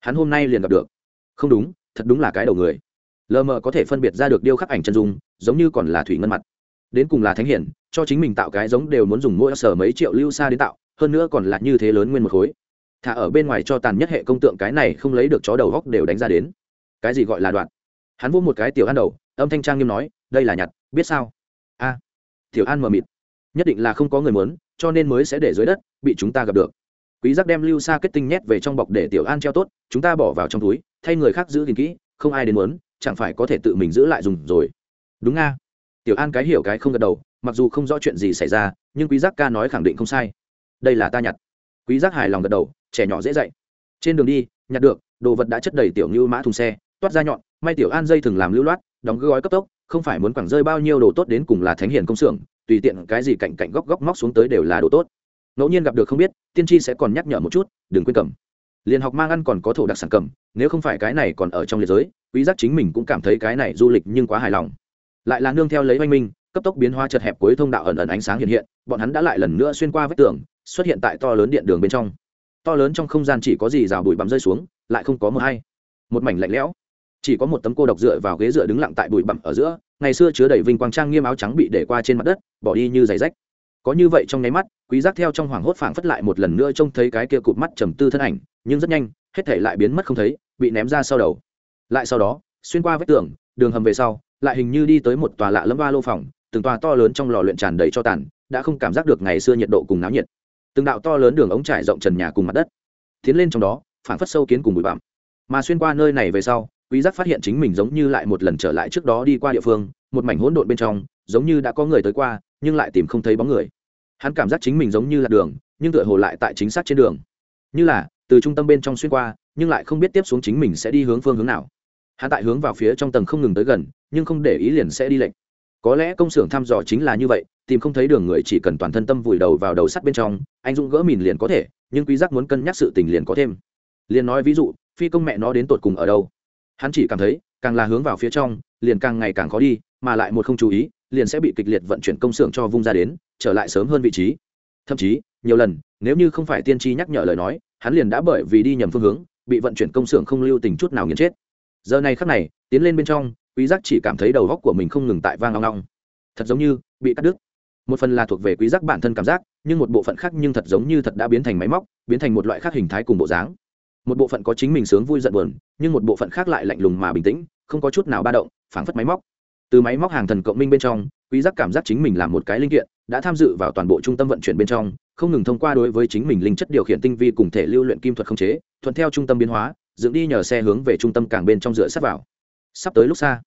Hắn hôm nay liền gặp được. Không đúng, thật đúng là cái đầu người. Lờ mờ có thể phân biệt ra được điêu khắc ảnh chân dung, giống như còn là thủy ngân mặt. Đến cùng là thánh hiển, cho chính mình tạo cái giống đều muốn dùng mỗi sở mấy triệu lưu sa đến tạo, hơn nữa còn là như thế lớn nguyên một khối. Thả ở bên ngoài cho tàn nhất hệ công tượng cái này không lấy được chó đầu góc đều đánh ra đến. Cái gì gọi là đoạn? Hắn vô một cái tiểu an đầu, âm thanh trang nghiêm nói, đây là nhặt, biết sao? A. Tiểu an mờ mịt nhất định là không có người muốn, cho nên mới sẽ để dưới đất bị chúng ta gặp được. Quý giác đem lưu sa kết tinh nhét về trong bọc để tiểu an treo tốt, chúng ta bỏ vào trong túi, thay người khác giữ gìn kỹ, không ai đến muốn, chẳng phải có thể tự mình giữ lại dùng rồi. Đúng nga. Tiểu an cái hiểu cái không gật đầu, mặc dù không rõ chuyện gì xảy ra, nhưng quý giác ca nói khẳng định không sai. Đây là ta nhặt. Quý giác hài lòng gật đầu, trẻ nhỏ dễ dạy. Trên đường đi, nhặt được, đồ vật đã chất đầy tiểu như mã thùng xe, toát ra nhọn, may tiểu an dây thường làm lưu loát, đóng gói cấp tốc, không phải muốn quẳng rơi bao nhiêu đồ tốt đến cùng là thánh hiền công xưởng tùy tiện cái gì cạnh cạnh góc góc móc xuống tới đều là đồ tốt. Ngẫu nhiên gặp được không biết, tiên tri sẽ còn nhắc nhở một chút, đừng quên cầm. Liền học mang ăn còn có thổ đặc sản cầm, nếu không phải cái này còn ở trong liệt giới, quý giác chính mình cũng cảm thấy cái này du lịch nhưng quá hài lòng. Lại là nương theo lấy oanh minh, cấp tốc biến hóa chật hẹp cuối thông đạo ẩn ẩn ánh sáng hiện hiện, bọn hắn đã lại lần nữa xuyên qua vách tường, xuất hiện tại to lớn điện đường bên trong. To lớn trong không gian chỉ có gì rào bụi bám rơi xuống, lại không có mưa hay. Một mảnh lạnh lẽo chỉ có một tấm cô độc dựa vào ghế dựa đứng lặng tại bụi bặm ở giữa, ngày xưa chứa đầy vinh quang trang nghiêm áo trắng bị để qua trên mặt đất, bỏ đi như giày rách. Có như vậy trong nháy mắt, quý giác theo trong hoàng hốt phảng phất lại một lần nữa trông thấy cái kia cụt mắt trầm tư thân ảnh, nhưng rất nhanh, hết thể lại biến mất không thấy, bị ném ra sau đầu. Lại sau đó, xuyên qua vách tường, đường hầm về sau, lại hình như đi tới một tòa lạ lẫm ba lô phòng, từng tòa to lớn trong lò luyện tràn đầy cho tàn, đã không cảm giác được ngày xưa nhiệt độ cùng náo nhiệt. Từng đạo to lớn đường ống trải rộng trần nhà cùng mặt đất. Tiến lên trong đó, phảng phất sâu kiến cùng bụi bặm. Mà xuyên qua nơi này về sau quý giác phát hiện chính mình giống như lại một lần trở lại trước đó đi qua địa phương, một mảnh hỗn độn bên trong, giống như đã có người tới qua, nhưng lại tìm không thấy bóng người. Hắn cảm giác chính mình giống như là đường, nhưng tựa hồ lại tại chính xác trên đường. Như là, từ trung tâm bên trong xuyên qua, nhưng lại không biết tiếp xuống chính mình sẽ đi hướng phương hướng nào. Hắn tại hướng vào phía trong tầng không ngừng tới gần, nhưng không để ý liền sẽ đi lệnh có lẽ công xưởng thăm dò chính là như vậy, tìm không thấy đường người chỉ cần toàn thân tâm vùi đầu vào đầu sắt bên trong, anh dũng gỡ mìn liền có thể, nhưng quý giác muốn cân nhắc sự tình liền có thêm. Liền nói ví dụ, phi công mẹ nó đến tột cùng ở đâu? Hắn chỉ cảm thấy, càng là hướng vào phía trong, liền càng ngày càng khó đi, mà lại một không chú ý, liền sẽ bị kịch liệt vận chuyển công xưởng cho vung ra đến, trở lại sớm hơn vị trí. Thậm chí, nhiều lần, nếu như không phải tiên tri nhắc nhở lời nói, hắn liền đã bởi vì đi nhầm phương hướng, bị vận chuyển công xưởng không lưu tình chút nào nghiền chết. Giờ này khắc này, tiến lên bên trong, quý giác chỉ cảm thấy đầu góc của mình không ngừng tại vang long long thật giống như, bị cắt đứt. Một phần là thuộc về quý giác bản thân cảm giác, nhưng một bộ phận khác nhưng thật giống như thật đã biến thành máy móc, biến thành một loại khác hình thái cùng bộ dáng một bộ phận có chính mình sướng vui giận buồn, nhưng một bộ phận khác lại lạnh lùng mà bình tĩnh, không có chút nào ba động, phảng phất máy móc. Từ máy móc hàng thần cộng minh bên trong, quý giác cảm giác chính mình là một cái linh kiện, đã tham dự vào toàn bộ trung tâm vận chuyển bên trong, không ngừng thông qua đối với chính mình linh chất điều khiển tinh vi cùng thể lưu luyện kim thuật không chế, thuận theo trung tâm biến hóa, dựng đi nhờ xe hướng về trung tâm càng bên trong dựa sát vào. Sắp tới lúc xa.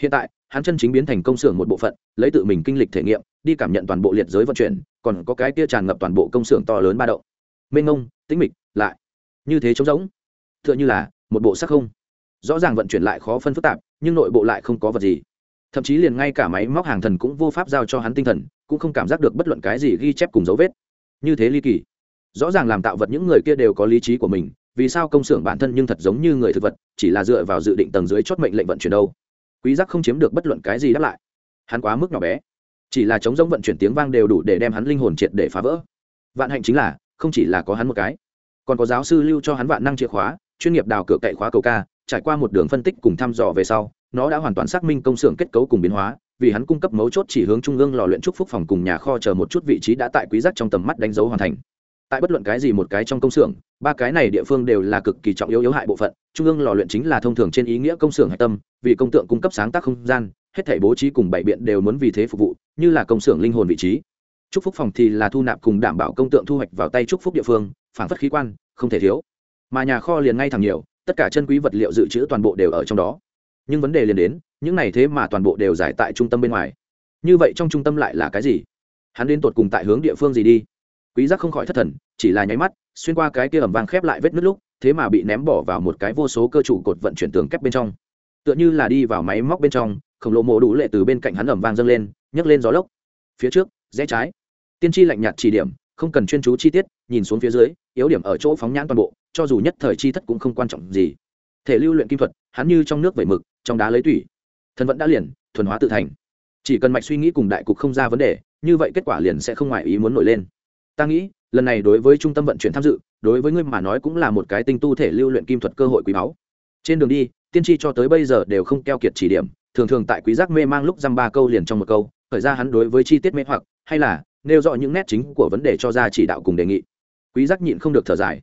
Hiện tại, hắn chân chính biến thành công xưởng một bộ phận, lấy tự mình kinh lịch thể nghiệm, đi cảm nhận toàn bộ liệt giới vận chuyển, còn có cái kia tràn ngập toàn bộ công xưởng to lớn ba động. Mênh ngông tĩnh mịch, lại như thế trống rỗng. Tựa như là một bộ sắc không. Rõ ràng vận chuyển lại khó phân phức tạp, nhưng nội bộ lại không có vật gì. Thậm chí liền ngay cả máy móc hàng thần cũng vô pháp giao cho hắn tinh thần, cũng không cảm giác được bất luận cái gì ghi chép cùng dấu vết. Như thế ly kỳ. Rõ ràng làm tạo vật những người kia đều có lý trí của mình, vì sao công xưởng bản thân nhưng thật giống như người thực vật, chỉ là dựa vào dự định tầng dưới chót mệnh lệnh vận chuyển đâu? Quý giác không chiếm được bất luận cái gì đáp lại. Hắn quá mức nhỏ bé. Chỉ là chống giống vận chuyển tiếng vang đều đủ để đem hắn linh hồn triệt để phá vỡ. Vạn hạnh chính là, không chỉ là có hắn một cái còn có giáo sư lưu cho hắn vạn năng chìa khóa, chuyên nghiệp đào cửa cậy khóa cầu ca, trải qua một đường phân tích cùng thăm dò về sau, nó đã hoàn toàn xác minh công xưởng kết cấu cùng biến hóa, vì hắn cung cấp mấu chốt chỉ hướng trung ương lò luyện trúc phúc phòng cùng nhà kho chờ một chút vị trí đã tại quý giác trong tầm mắt đánh dấu hoàn thành. Tại bất luận cái gì một cái trong công xưởng, ba cái này địa phương đều là cực kỳ trọng yếu yếu hại bộ phận, trung ương lò luyện chính là thông thường trên ý nghĩa công xưởng hạch tâm, vì công tượng cung cấp sáng tác không gian, hết thể bố trí cùng bảy biện đều muốn vì thế phục vụ, như là công xưởng linh hồn vị trí. Trúc phúc phòng thì là thu nạp cùng đảm bảo công tượng thu hoạch vào tay trúc phúc địa phương phản phất khí quan, không thể thiếu. Mà nhà kho liền ngay thẳng nhiều, tất cả chân quý vật liệu dự trữ toàn bộ đều ở trong đó. Nhưng vấn đề liền đến, những này thế mà toàn bộ đều giải tại trung tâm bên ngoài. Như vậy trong trung tâm lại là cái gì? Hắn đến tột cùng tại hướng địa phương gì đi? Quý giác không khỏi thất thần, chỉ là nháy mắt, xuyên qua cái kia ẩm vàng khép lại vết nứt lúc, thế mà bị ném bỏ vào một cái vô số cơ trụ cột vận chuyển tường kép bên trong. Tựa như là đi vào máy móc bên trong, khổng lồ mổ đủ lệ từ bên cạnh hắn ẩm vàng dâng lên, nhấc lên gió lốc. Phía trước, rẽ trái. Tiên tri lạnh nhạt chỉ điểm không cần chuyên chú chi tiết, nhìn xuống phía dưới, yếu điểm ở chỗ phóng nhãn toàn bộ, cho dù nhất thời chi thất cũng không quan trọng gì. Thể lưu luyện kim thuật, hắn như trong nước vẩy mực, trong đá lấy tủy. Thân vẫn đã liền, thuần hóa tự thành. Chỉ cần mạch suy nghĩ cùng đại cục không ra vấn đề, như vậy kết quả liền sẽ không ngoài ý muốn nổi lên. Ta nghĩ, lần này đối với trung tâm vận chuyển tham dự, đối với ngươi mà nói cũng là một cái tinh tu thể lưu luyện kim thuật cơ hội quý báu. Trên đường đi, tiên tri cho tới bây giờ đều không keo kiệt chỉ điểm, thường thường tại quý giác mê mang lúc dăm ba câu liền trong một câu, khởi ra hắn đối với chi tiết mê hoặc, hay là nêu rõ những nét chính của vấn đề cho ra chỉ đạo cùng đề nghị. Quý giác nhịn không được thở dài.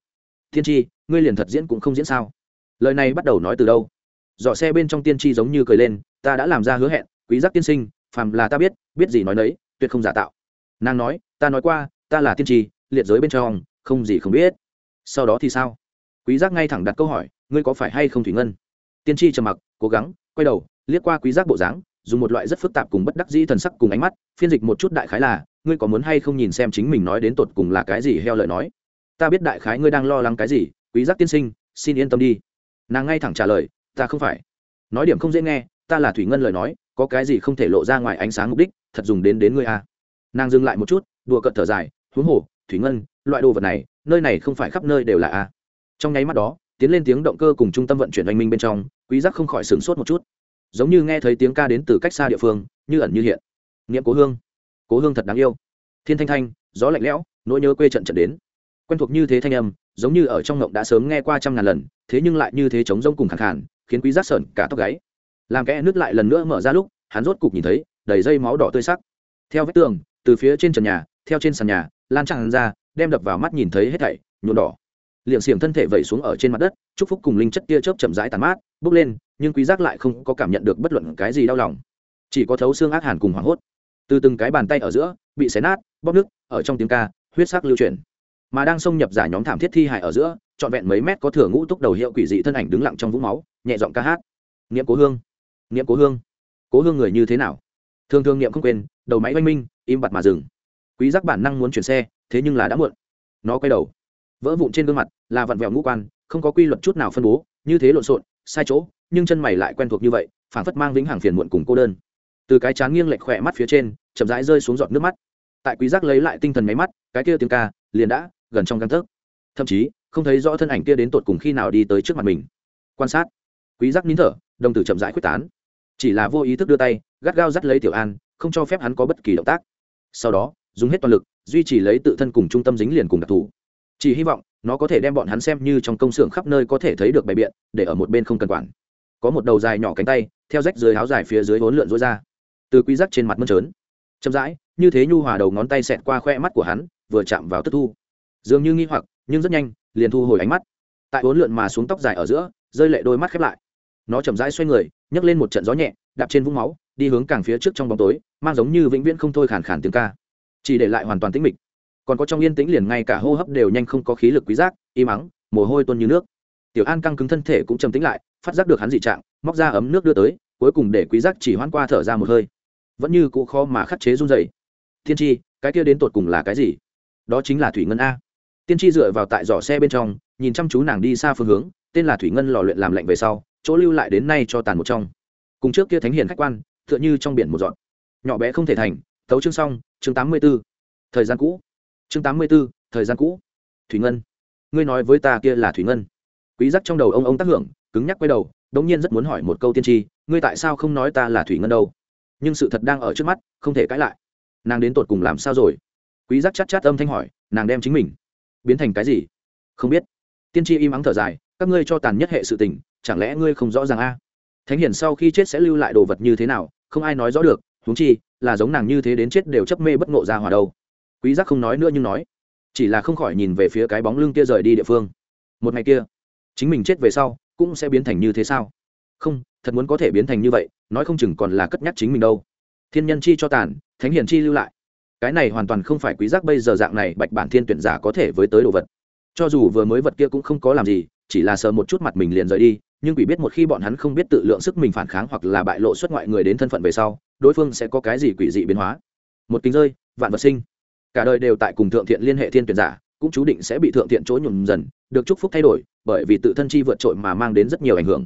Tiên tri, ngươi liền thật diễn cũng không diễn sao? Lời này bắt đầu nói từ đâu? Dọ xe bên trong tiên tri giống như cười lên, ta đã làm ra hứa hẹn, quý giác tiên sinh, phàm là ta biết biết gì nói nấy, tuyệt không giả tạo. Nàng nói, ta nói qua, ta là tiên tri, liệt giới bên trong, không gì không biết. Sau đó thì sao? Quý giác ngay thẳng đặt câu hỏi, ngươi có phải hay không thủy ngân? Tiên tri trầm mặc, cố gắng, quay đầu, liếc qua quý giác bộ dáng dùng một loại rất phức tạp cùng bất đắc dĩ thần sắc cùng ánh mắt, phiên dịch một chút đại khái là, ngươi có muốn hay không nhìn xem chính mình nói đến tột cùng là cái gì heo lời nói? Ta biết đại khái ngươi đang lo lắng cái gì, quý giác tiên sinh, xin yên tâm đi. Nàng ngay thẳng trả lời, ta không phải. Nói điểm không dễ nghe, ta là thủy ngân lời nói, có cái gì không thể lộ ra ngoài ánh sáng mục đích, thật dùng đến đến ngươi à. nàng dừng lại một chút, đùa cợt thở dài, huống hồ, thủy ngân, loại đồ vật này, nơi này không phải khắp nơi đều là a. Trong nháy mắt đó, tiến lên tiếng động cơ cùng trung tâm vận chuyển oanh minh bên trong, quý giác không khỏi sửng sốt một chút giống như nghe thấy tiếng ca đến từ cách xa địa phương, như ẩn như hiện. Niệm cố hương. Cố hương thật đáng yêu. Thiên thanh thanh, gió lạnh lẽo, nỗi nhớ quê trận trận đến. Quen thuộc như thế thanh âm, giống như ở trong ngộng đã sớm nghe qua trăm ngàn lần, thế nhưng lại như thế trống rông cùng khẳng khản khiến quý giác sởn cả tóc gáy. Làm kẽ nước lại lần nữa mở ra lúc, hắn rốt cục nhìn thấy, đầy dây máu đỏ tươi sắc. Theo vách tường, từ phía trên trần nhà, theo trên sàn nhà, lan tràn ra, đem đập vào mắt nhìn thấy hết thảy, nhuộm đỏ. Liệng xiềng thân thể vẩy xuống ở trên mặt đất, chúc phúc cùng linh chất tia chớp chậm rãi tàn mát, bốc lên nhưng quý giác lại không có cảm nhận được bất luận cái gì đau lòng. Chỉ có thấu xương ác hàn cùng hoảng hốt. Từ từng cái bàn tay ở giữa, bị xé nát, bóp nước ở trong tiếng ca, huyết sắc lưu chuyển. Mà đang xông nhập giải nhóm thảm thiết thi hại ở giữa, trọn vẹn mấy mét có thừa ngũ túc đầu hiệu quỷ dị thân ảnh đứng lặng trong vũng máu, nhẹ giọng ca hát. Niệm cố hương, niệm cố hương. Cố hương người như thế nào? Thường thường niệm không quên, đầu máy oanh minh, im bặt mà dừng. Quý giác bản năng muốn chuyển xe, thế nhưng là đã muộn. Nó quay đầu. Vỡ vụn trên gương mặt, là vặn vẹo ngũ quan, không có quy luật chút nào phân bố, như thế lộn xộn, sai chỗ nhưng chân mày lại quen thuộc như vậy phản phất mang vĩnh hằng phiền muộn cùng cô đơn. Từ cái chán nghiêng lệch khỏe mắt phía trên, chậm rãi rơi xuống giọt nước mắt. Tại quý giác lấy lại tinh thần máy mắt, cái kia tiếng ca, liền đã gần trong căn thức thậm chí, không thấy rõ thân ảnh kia đến tột cùng khi nào đi tới trước mặt mình. Quan sát. Quý giác nín thở, đồng tử chậm rãi quyết tán. Chỉ là vô ý thức đưa tay, gắt gao dắt lấy tiểu an, không cho phép hắn có bất kỳ động tác. Sau đó, dùng hết toàn lực, duy trì lấy tự thân cùng trung tâm dính liền cùng đặc thù. Chỉ hy vọng, nó có thể đem bọn hắn xem như trong công xưởng khắp nơi có thể thấy được bài biện, để ở một bên không cần quản có một đầu dài nhỏ cánh tay, theo rách dưới áo dài phía dưới vốn lượn rối ra. Từ quy giác trên mặt mơn trớn. Chậm rãi, như thế nhu hòa đầu ngón tay xẹt qua khoe mắt của hắn, vừa chạm vào tức thu. Dường như nghi hoặc, nhưng rất nhanh, liền thu hồi ánh mắt. Tại vốn lượn mà xuống tóc dài ở giữa, rơi lệ đôi mắt khép lại. Nó chậm rãi xoay người, nhấc lên một trận gió nhẹ, đạp trên vũng máu, đi hướng càng phía trước trong bóng tối, mang giống như vĩnh viễn không thôi khàn khàn tiếng ca. Chỉ để lại hoàn toàn tĩnh mịch. Còn có trong yên tĩnh liền ngay cả hô hấp đều nhanh không có khí lực quý giác im ắng, mồ hôi tuôn như nước tiểu an căng cứng thân thể cũng trầm tĩnh lại phát giác được hắn dị trạng móc ra ấm nước đưa tới cuối cùng để quý giác chỉ hoan qua thở ra một hơi. Vẫn như cũ khó mà khắc chế run dậy. thiên tri cái kia đến tột cùng là cái gì? Đó chính là thủy ngân a. Tiên tri dựa vào tại giỏ xe bên trong nhìn chăm chú nàng đi xa phương hướng tên là thủy ngân lò luyện làm lạnh về sau chỗ lưu lại đến nay cho tàn một trong. Cùng trước kia thánh hiền khách quan tựa như trong biển một dọn. Nhỏ bé không thể thành tấu chương xong chương tám mươi 84. thời gian cũ. Chương tám mươi 84, thời gian cũ. Thủy ngân. Ngươi nói với ta kia là thủy ngân quý giác trong đầu ông ông tác hưởng, cứng nhắc quay đầu, đống nhiên rất muốn hỏi một câu tiên tri, ngươi tại sao không nói ta là thủy ngân đâu? Nhưng sự thật đang ở trước mắt, không thể cãi lại. Nàng đến tột cùng làm sao rồi? Quý giác chát chát âm thanh hỏi, nàng đem chính mình biến thành cái gì? Không biết. Tiên tri im ắng thở dài, các ngươi cho tàn nhất hệ sự tình, chẳng lẽ ngươi không rõ ràng a? Thánh hiển sau khi chết sẽ lưu lại đồ vật như thế nào, không ai nói rõ được, huống chi, là giống nàng như thế đến chết đều chấp mê bất ngộ ra hòa đâu. Quý giác không nói nữa nhưng nói, chỉ là không khỏi nhìn về phía cái bóng lưng kia rời đi địa phương. Một ngày kia chính mình chết về sau cũng sẽ biến thành như thế sao? Không, thật muốn có thể biến thành như vậy, nói không chừng còn là cất nhắc chính mình đâu. Thiên nhân chi cho tàn, thánh hiền chi lưu lại. Cái này hoàn toàn không phải quý giác bây giờ dạng này bạch bản thiên tuyển giả có thể với tới đồ vật. Cho dù vừa mới vật kia cũng không có làm gì, chỉ là sờ một chút mặt mình liền rời đi, nhưng quỷ biết một khi bọn hắn không biết tự lượng sức mình phản kháng hoặc là bại lộ xuất ngoại người đến thân phận về sau, đối phương sẽ có cái gì quỷ dị biến hóa. Một kính rơi, vạn vật sinh. Cả đời đều tại cùng thượng thiện liên hệ thiên tuyển giả, cũng chú định sẽ bị thượng thiện chỗ nhùm dần, được chúc phúc thay đổi bởi vì tự thân chi vượt trội mà mang đến rất nhiều ảnh hưởng.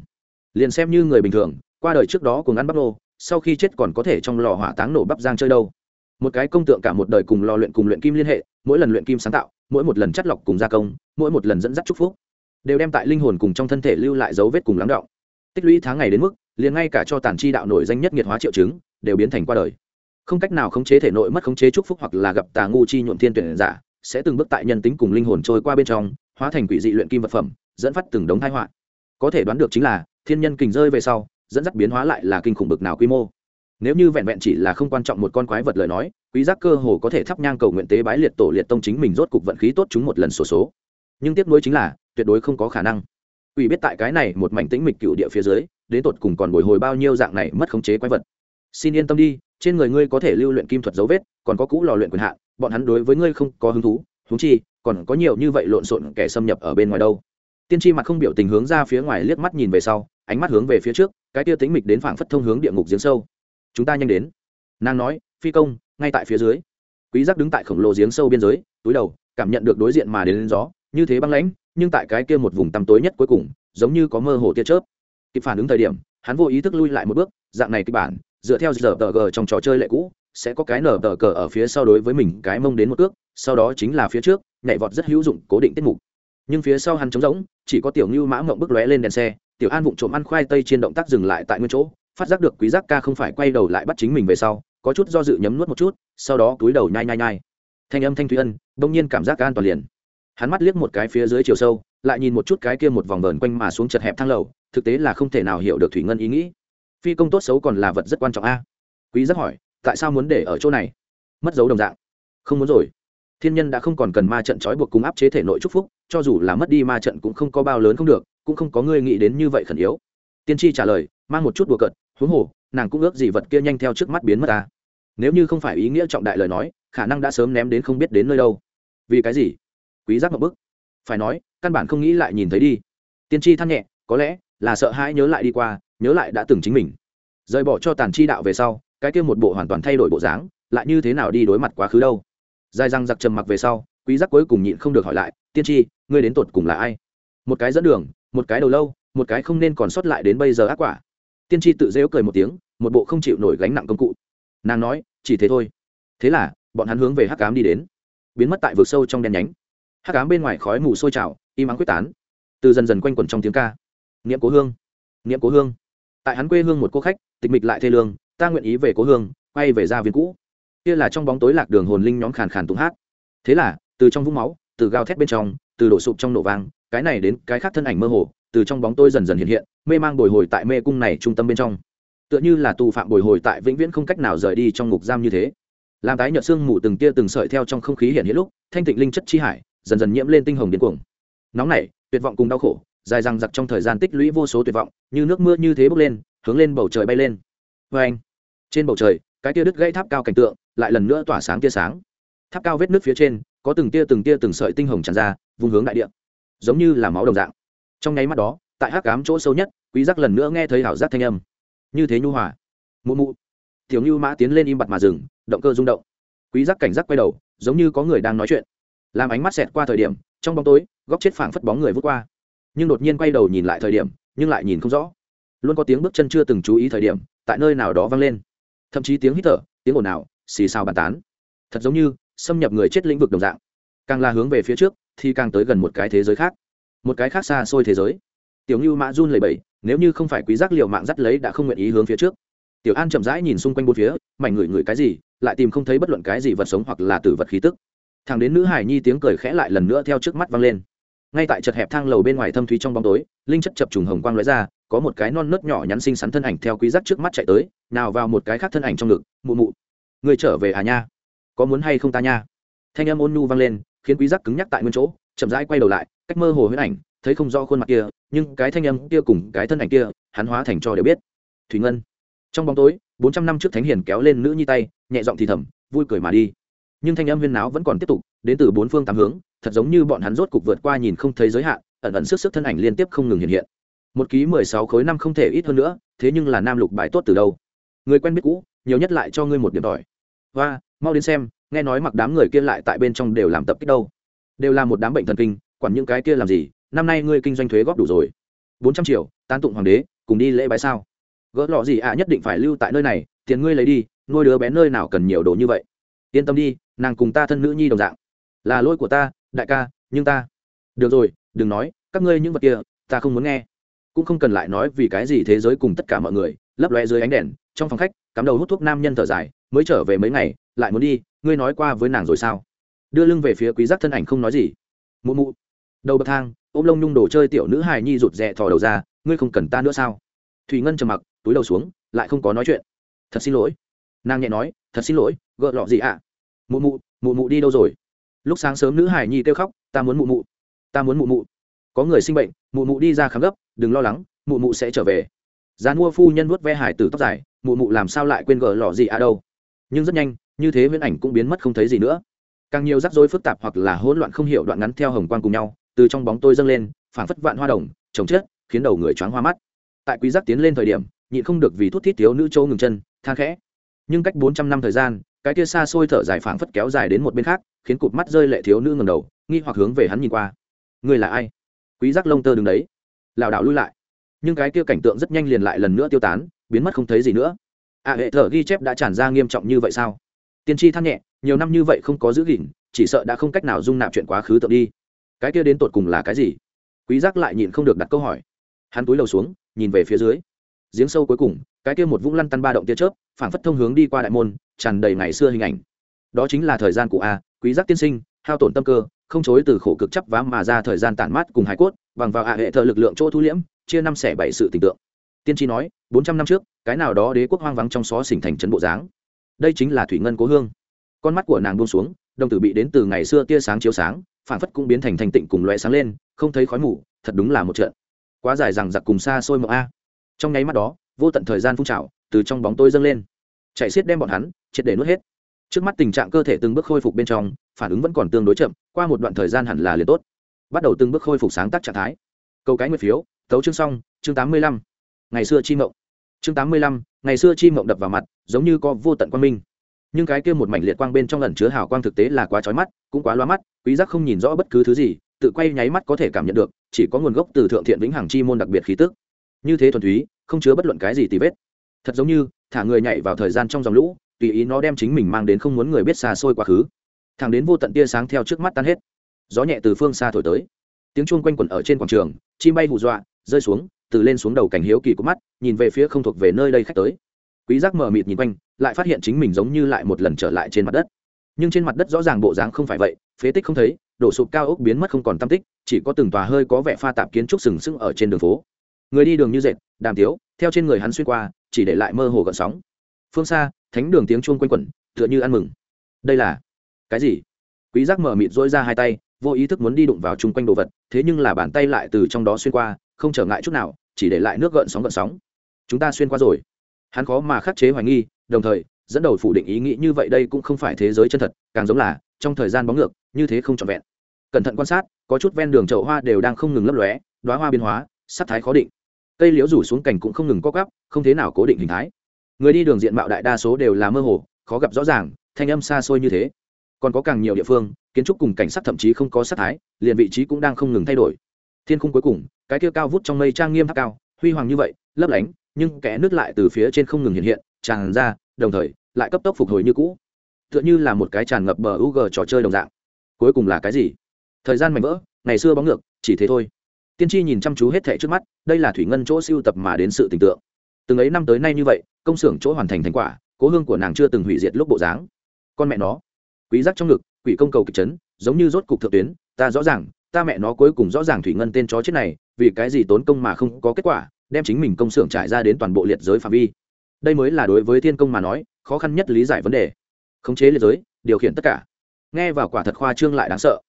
Liền xem như người bình thường, qua đời trước đó cùng ăn bắp nô, sau khi chết còn có thể trong lò hỏa táng nổ bắp giang chơi đâu. Một cái công tượng cả một đời cùng lò luyện cùng luyện kim liên hệ, mỗi lần luyện kim sáng tạo, mỗi một lần chất lọc cùng gia công, mỗi một lần dẫn dắt chúc phúc, đều đem tại linh hồn cùng trong thân thể lưu lại dấu vết cùng lắng động. Tích lũy tháng ngày đến mức, liền ngay cả cho tàn chi đạo nổi danh nhất nghiệt hóa triệu chứng, đều biến thành qua đời. Không cách nào khống chế thể nội mất khống chế chúc phúc hoặc là gặp tà ngu chi nhuộm thiên tuyển giả, sẽ từng bước tại nhân tính cùng linh hồn trôi qua bên trong, hóa thành quỷ dị luyện kim vật phẩm dẫn phát từng đống tai họa. Có thể đoán được chính là thiên nhân kình rơi về sau dẫn dắt biến hóa lại là kinh khủng bực nào quy mô. Nếu như vẹn vẹn chỉ là không quan trọng một con quái vật lời nói quý giác cơ hồ có thể thắp nhang cầu nguyện tế bái liệt tổ liệt tông chính mình rốt cục vận khí tốt chúng một lần sổ số, số nhưng tiếc nuối chính là tuyệt đối không có khả năng. Quỷ biết tại cái này một mảnh tĩnh mịch cựu địa phía dưới đến tột cùng còn bồi hồi bao nhiêu dạng này mất khống chế quái vật. Xin yên tâm đi trên người ngươi có thể lưu luyện kim thuật dấu vết còn có cũ lò luyện quyền hạn bọn hắn đối với ngươi không có hứng thú thú chi còn có nhiều như vậy lộn xộn kẻ xâm nhập ở bên ngoài đâu tiên tri mặt không biểu tình hướng ra phía ngoài liếc mắt nhìn về sau, ánh mắt hướng về phía trước, cái tia tính mịch đến phảng phất thông hướng địa ngục giếng sâu. Chúng ta nhanh đến. Nàng nói, phi công, ngay tại phía dưới. Quý giác đứng tại khổng lồ giếng sâu biên giới, túi đầu, cảm nhận được đối diện mà đến lên gió, như thế băng lãnh, nhưng tại cái kia một vùng tăm tối nhất cuối cùng, giống như có mơ hồ tia chớp. Kịp phản ứng thời điểm, hắn vô ý thức lui lại một bước, dạng này kịch bản, dựa theo giờ tờ gờ trong trò chơi lệ cũ, sẽ có cái nở tờ cờ ở phía sau đối với mình cái mông đến một cước, sau đó chính là phía trước, nhảy vọt rất hữu dụng, cố định tiết mục nhưng phía sau hắn trống rỗng, chỉ có tiểu ngưu mã mộng bức lóe lên đèn xe, tiểu an vụng trộm ăn khoai tây trên động tác dừng lại tại nguyên chỗ, phát giác được quý giác ca không phải quay đầu lại bắt chính mình về sau, có chút do dự nhấm nuốt một chút, sau đó túi đầu nhai nhai nhai. Thanh âm thanh thúy ân, đông nhiên cảm giác an toàn liền. Hắn mắt liếc một cái phía dưới chiều sâu, lại nhìn một chút cái kia một vòng vờn quanh mà xuống chật hẹp thang lầu, thực tế là không thể nào hiểu được thủy ngân ý nghĩ. Phi công tốt xấu còn là vật rất quan trọng a. Quý giác hỏi, tại sao muốn để ở chỗ này? Mất dấu đồng dạng. Không muốn rồi thiên nhân đã không còn cần ma trận trói buộc cùng áp chế thể nội c phúc, cho dù là mất đi ma trận cũng không có bao lớn không được, cũng không có người nghĩ đến như vậy khẩn yếu. Tiên tri trả lời, mang một chút đùa cợt, huống hồ, nàng cũng ước gì vật kia nhanh theo trước mắt biến mất ta. Nếu như không phải ý nghĩa trọng đại lời nói, khả năng đã sớm ném đến không biết đến nơi đâu. Vì cái gì? Quý giác một bức. Phải nói, căn bản không nghĩ lại nhìn thấy đi. Tiên tri than nhẹ, có lẽ là sợ hãi nhớ lại đi qua, nhớ lại đã từng chính mình. Rời bỏ cho tàn chi đạo về sau, cái kia một bộ hoàn toàn thay đổi bộ dáng, lại như thế nào đi đối mặt quá khứ đâu? Dài răng giặc trầm mặc về sau, quý giác cuối cùng nhịn không được hỏi lại, tiên tri, ngươi đến tột cùng là ai? Một cái dẫn đường, một cái đầu lâu, một cái không nên còn sót lại đến bây giờ ác quả. Tiên tri tự dễu cười một tiếng, một bộ không chịu nổi gánh nặng công cụ. Nàng nói, chỉ thế thôi. Thế là, bọn hắn hướng về hắc cám đi đến. Biến mất tại vực sâu trong đen nhánh. Hắc cám bên ngoài khói mù sôi trào, im ắng quyết tán. Từ dần dần quanh quẩn trong tiếng ca. Niệm cố hương, niệm cố hương. Tại hắn quê hương một cô khách, tịch mịch lại thê lương, ta nguyện ý về cố hương, quay về gia viên cũ kia là trong bóng tối lạc đường hồn linh nhóm khàn khàn tụng hát. Thế là, từ trong vũng máu, từ gào thét bên trong, từ đổ sụp trong nổ vang, cái này đến cái khác thân ảnh mơ hồ, từ trong bóng tôi dần dần hiện hiện, mê mang bồi hồi tại mê cung này trung tâm bên trong. Tựa như là tù phạm bồi hồi tại vĩnh viễn không cách nào rời đi trong ngục giam như thế. Làm tái nhợt xương mù từng tia từng sợi theo trong không khí hiện hiện lúc, thanh tịnh linh chất chi hải, dần dần nhiễm lên tinh hồng điên cuồng. Nóng nảy, tuyệt vọng cùng đau khổ, dài răng giặc trong thời gian tích lũy vô số tuyệt vọng, như nước mưa như thế bốc lên, hướng lên bầu trời bay lên. Vê anh trên bầu trời cái tia đứt gãy tháp cao cảnh tượng lại lần nữa tỏa sáng tia sáng. Tháp cao vết nước phía trên, có từng tia từng tia từng sợi tinh hồng tràn ra, vùng hướng đại địa, giống như là máu đồng dạng. Trong nháy mắt đó, tại hắc cám chỗ sâu nhất, quý giác lần nữa nghe thấy hảo giác thanh âm. Như thế nhu hòa. Mụ mụ. Tiểu như mã tiến lên im bặt mà dừng, động cơ rung động. Quý giác cảnh giác quay đầu, giống như có người đang nói chuyện. Làm ánh mắt xẹt qua thời điểm, trong bóng tối, góc chết phảng phất bóng người vút qua. Nhưng đột nhiên quay đầu nhìn lại thời điểm, nhưng lại nhìn không rõ. Luôn có tiếng bước chân chưa từng chú ý thời điểm, tại nơi nào đó vang lên thậm chí tiếng hít thở, tiếng ồn ào, xì xào bàn tán. Thật giống như xâm nhập người chết lĩnh vực đồng dạng. Càng là hướng về phía trước, thì càng tới gần một cái thế giới khác. Một cái khác xa xôi thế giới. Tiểu ngưu mã run lầy bẩy, nếu như không phải quý giác liệu mạng dắt lấy đã không nguyện ý hướng phía trước. Tiểu an chậm rãi nhìn xung quanh bốn phía, mảnh người người cái gì, lại tìm không thấy bất luận cái gì vật sống hoặc là tử vật khí tức. Thằng đến nữ hải nhi tiếng cười khẽ lại lần nữa theo trước mắt vang lên ngay tại chật hẹp thang lầu bên ngoài thâm thúy trong bóng tối, linh chất chập trùng hồng quang lóe ra, có một cái non nớt nhỏ nhắn xinh xắn thân ảnh theo quý giác trước mắt chạy tới, nào vào một cái khác thân ảnh trong ngực, mụ mụ, người trở về à nha? Có muốn hay không ta nha? Thanh âm ôn nhu vang lên, khiến quý giác cứng nhắc tại nguyên chỗ, chậm rãi quay đầu lại, cách mơ hồ huyết ảnh, thấy không rõ khuôn mặt kia, nhưng cái thanh âm kia cùng cái thân ảnh kia, hắn hóa thành cho đều biết. Thủy ngân. Trong bóng tối, bốn trăm năm trước thánh hiền kéo lên nữ nhi tay, nhẹ giọng thì thầm, vui cười mà đi. Nhưng thanh âm huyên náo vẫn còn tiếp tục, đến từ bốn phương tám hướng thật giống như bọn hắn rốt cục vượt qua nhìn không thấy giới hạn, ẩn ẩn sức sức thân ảnh liên tiếp không ngừng hiện hiện. Một ký mười sáu khối năm không thể ít hơn nữa, thế nhưng là nam lục bài tốt từ đâu? Người quen biết cũ, nhiều nhất lại cho ngươi một điểm tỏi và mau đến xem, nghe nói mặc đám người kia lại tại bên trong đều làm tập kích đâu. Đều là một đám bệnh thần kinh, quản những cái kia làm gì, năm nay ngươi kinh doanh thuế góp đủ rồi. Bốn trăm triệu, tán tụng hoàng đế, cùng đi lễ bái sao? Gỡ lọ gì ạ nhất định phải lưu tại nơi này, tiền ngươi lấy đi, nuôi đứa bé nơi nào cần nhiều đồ như vậy. Yên tâm đi, nàng cùng ta thân nữ nhi đồng dạng. Là lỗi của ta đại ca, nhưng ta được rồi, đừng nói, các ngươi những vật kia, ta không muốn nghe. Cũng không cần lại nói vì cái gì thế giới cùng tất cả mọi người, lấp loe dưới ánh đèn, trong phòng khách, cắm đầu hút thuốc nam nhân thở dài, mới trở về mấy ngày, lại muốn đi, ngươi nói qua với nàng rồi sao? Đưa lưng về phía quý giác thân ảnh không nói gì. Mụ mụ. Đầu bậc thang, ôm lông nhung đồ chơi tiểu nữ hài nhi rụt rè thò đầu ra, ngươi không cần ta nữa sao? Thủy ngân trầm mặc, túi đầu xuống, lại không có nói chuyện. Thật xin lỗi. Nàng nhẹ nói, thật xin lỗi, gợ lọ gì ạ? À? mụ mụ mụ mụ đi đâu rồi? Lúc sáng sớm nữ hải nhi kêu khóc, ta muốn mụ mụ, ta muốn mụ mụ. Có người sinh bệnh, mụ mụ đi ra khám gấp, đừng lo lắng, mụ mụ sẽ trở về. Giá mua phu nhân vuốt ve hải tử tóc dài, mụ mụ làm sao lại quên gỡ lọ gì à đâu? Nhưng rất nhanh, như thế viễn ảnh cũng biến mất không thấy gì nữa. Càng nhiều rắc rối phức tạp hoặc là hỗn loạn không hiểu đoạn ngắn theo hồng quang cùng nhau, từ trong bóng tôi dâng lên, phảng phất vạn hoa đồng, chồng chết, khiến đầu người choáng hoa mắt. Tại quý giác tiến lên thời điểm, nhịn không được vì thút thít thiếu nữ châu ngừng chân, than khẽ. Nhưng cách bốn trăm năm thời gian, cái kia xa xôi thở dài phảng phất kéo dài đến một bên khác khiến cụt mắt rơi lệ thiếu nữ ngầm đầu, nghi hoặc hướng về hắn nhìn qua. Người là ai? Quý giác lông tơ đứng đấy. Lảo đảo lui lại. Nhưng cái kia cảnh tượng rất nhanh liền lại lần nữa tiêu tán, biến mất không thấy gì nữa. À hệ thở ghi chép đã tràn ra nghiêm trọng như vậy sao? Tiên tri than nhẹ, nhiều năm như vậy không có giữ gìn, chỉ sợ đã không cách nào dung nạp chuyện quá khứ tượng đi. Cái kia đến tột cùng là cái gì? Quý giác lại nhịn không được đặt câu hỏi. Hắn túi lầu xuống, nhìn về phía dưới. Giếng sâu cuối cùng, cái kia một vũng lăn tăn ba động tia chớp, phảng phất thông hướng đi qua đại môn, tràn đầy ngày xưa hình ảnh. Đó chính là thời gian cụ a quý giác tiên sinh, hao tổn tâm cơ, không chối từ khổ cực chấp vá mà ra thời gian tản mát cùng hải cốt, bằng vào hạ hệ thợ lực lượng chỗ thu liễm, chia năm xẻ bảy sự tình tượng. Tiên tri nói, bốn trăm năm trước, cái nào đó đế quốc hoang vắng trong xó xỉnh thành trấn bộ dáng. Đây chính là thủy ngân cố hương. Con mắt của nàng buông xuống, đồng tử bị đến từ ngày xưa tia sáng chiếu sáng phản phất cũng biến thành thành tịnh cùng loé sáng lên, không thấy khói mù, thật đúng là một trận. Quá dài rằng giặc cùng xa xôi mộng a. Trong nháy mắt đó, vô tận thời gian phun trào, từ trong bóng tôi dâng lên. Chạy xiết đem bọn hắn, triệt để nuốt hết trước mắt tình trạng cơ thể từng bước khôi phục bên trong, phản ứng vẫn còn tương đối chậm, qua một đoạn thời gian hẳn là liền tốt. Bắt đầu từng bước khôi phục sáng tác trạng thái. Câu cái nguyệt phiếu, tấu chương xong, chương tám mươi lăm. Ngày xưa chi mộng. Chương tám mươi lăm, ngày xưa chi mộng đập vào mặt, giống như có vô tận quang minh. Nhưng cái kia một mảnh liệt quang bên trong lần chứa hào quang thực tế là quá trói mắt, cũng quá loa mắt, quý giác không nhìn rõ bất cứ thứ gì, tự quay nháy mắt có thể cảm nhận được, chỉ có nguồn gốc từ thượng thiện vĩnh hằng chi môn đặc biệt khí tức. Như thế thuần túy, không chứa bất luận cái gì tì vết. Thật giống như, thả người nhảy vào thời gian trong dòng lũ tùy ý nó đem chính mình mang đến không muốn người biết xa xôi quá khứ. Thẳng đến vô tận tia sáng theo trước mắt tan hết. Gió nhẹ từ phương xa thổi tới. Tiếng chuông quanh quẩn ở trên quảng trường, chim bay hù dọa, rơi xuống, từ lên xuống đầu cảnh hiếu kỳ của mắt, nhìn về phía không thuộc về nơi đây khách tới. Quý giác mờ mịt nhìn quanh, lại phát hiện chính mình giống như lại một lần trở lại trên mặt đất. Nhưng trên mặt đất rõ ràng bộ dáng không phải vậy, phế tích không thấy, đổ sụp cao ốc biến mất không còn tâm tích, chỉ có từng tòa hơi có vẻ pha tạp kiến trúc sừng sững ở trên đường phố. Người đi đường như dệt, đàm tiếu, theo trên người hắn xuyên qua, chỉ để lại mơ hồ gợn sóng phương xa, thánh đường tiếng chuông quanh quẩn, tựa như ăn mừng. Đây là cái gì? Quý giác mở mịt dỗi ra hai tay, vô ý thức muốn đi đụng vào chung quanh đồ vật, thế nhưng là bàn tay lại từ trong đó xuyên qua, không trở ngại chút nào, chỉ để lại nước gợn sóng gợn sóng. Chúng ta xuyên qua rồi. Hắn khó mà khắc chế hoài nghi, đồng thời, dẫn đầu phủ định ý nghĩ như vậy đây cũng không phải thế giới chân thật, càng giống là, trong thời gian bóng ngược, như thế không trọn vẹn. Cẩn thận quan sát, có chút ven đường chậu hoa đều đang không ngừng lấp lóe, đóa hoa biến hóa, sắc thái khó định. Cây liễu rủ xuống cành cũng không ngừng co cắp không thế nào cố định hình thái người đi đường diện mạo đại đa số đều là mơ hồ, khó gặp rõ ràng, thanh âm xa xôi như thế. Còn có càng nhiều địa phương, kiến trúc cùng cảnh sắc thậm chí không có sắc thái, liền vị trí cũng đang không ngừng thay đổi. Thiên khung cuối cùng, cái kia cao vút trong mây trang nghiêm tháp cao, huy hoàng như vậy, lấp lánh, nhưng kẽ nước lại từ phía trên không ngừng hiện hiện, tràn ra, đồng thời, lại cấp tốc phục hồi như cũ. Tựa như là một cái tràn ngập bờ u g trò chơi đồng dạng. Cuối cùng là cái gì? Thời gian mảnh vỡ, ngày xưa bóng ngược, chỉ thế thôi. Tiên tri nhìn chăm chú hết thệ trước mắt, đây là thủy ngân chỗ siêu tập mà đến sự tình tượng. Từng ấy năm tới nay như vậy công xưởng chỗ hoàn thành thành quả, cố hương của nàng chưa từng hủy diệt lúc bộ dáng. Con mẹ nó. Quý giác trong ngực, quỷ công cầu kịch chấn, giống như rốt cục thượng tuyến, ta rõ ràng, ta mẹ nó cuối cùng rõ ràng thủy ngân tên chó chết này, vì cái gì tốn công mà không có kết quả, đem chính mình công xưởng trải ra đến toàn bộ liệt giới phạm vi. Đây mới là đối với thiên công mà nói, khó khăn nhất lý giải vấn đề. Khống chế liệt giới, điều khiển tất cả. Nghe vào quả thật khoa trương lại đáng sợ.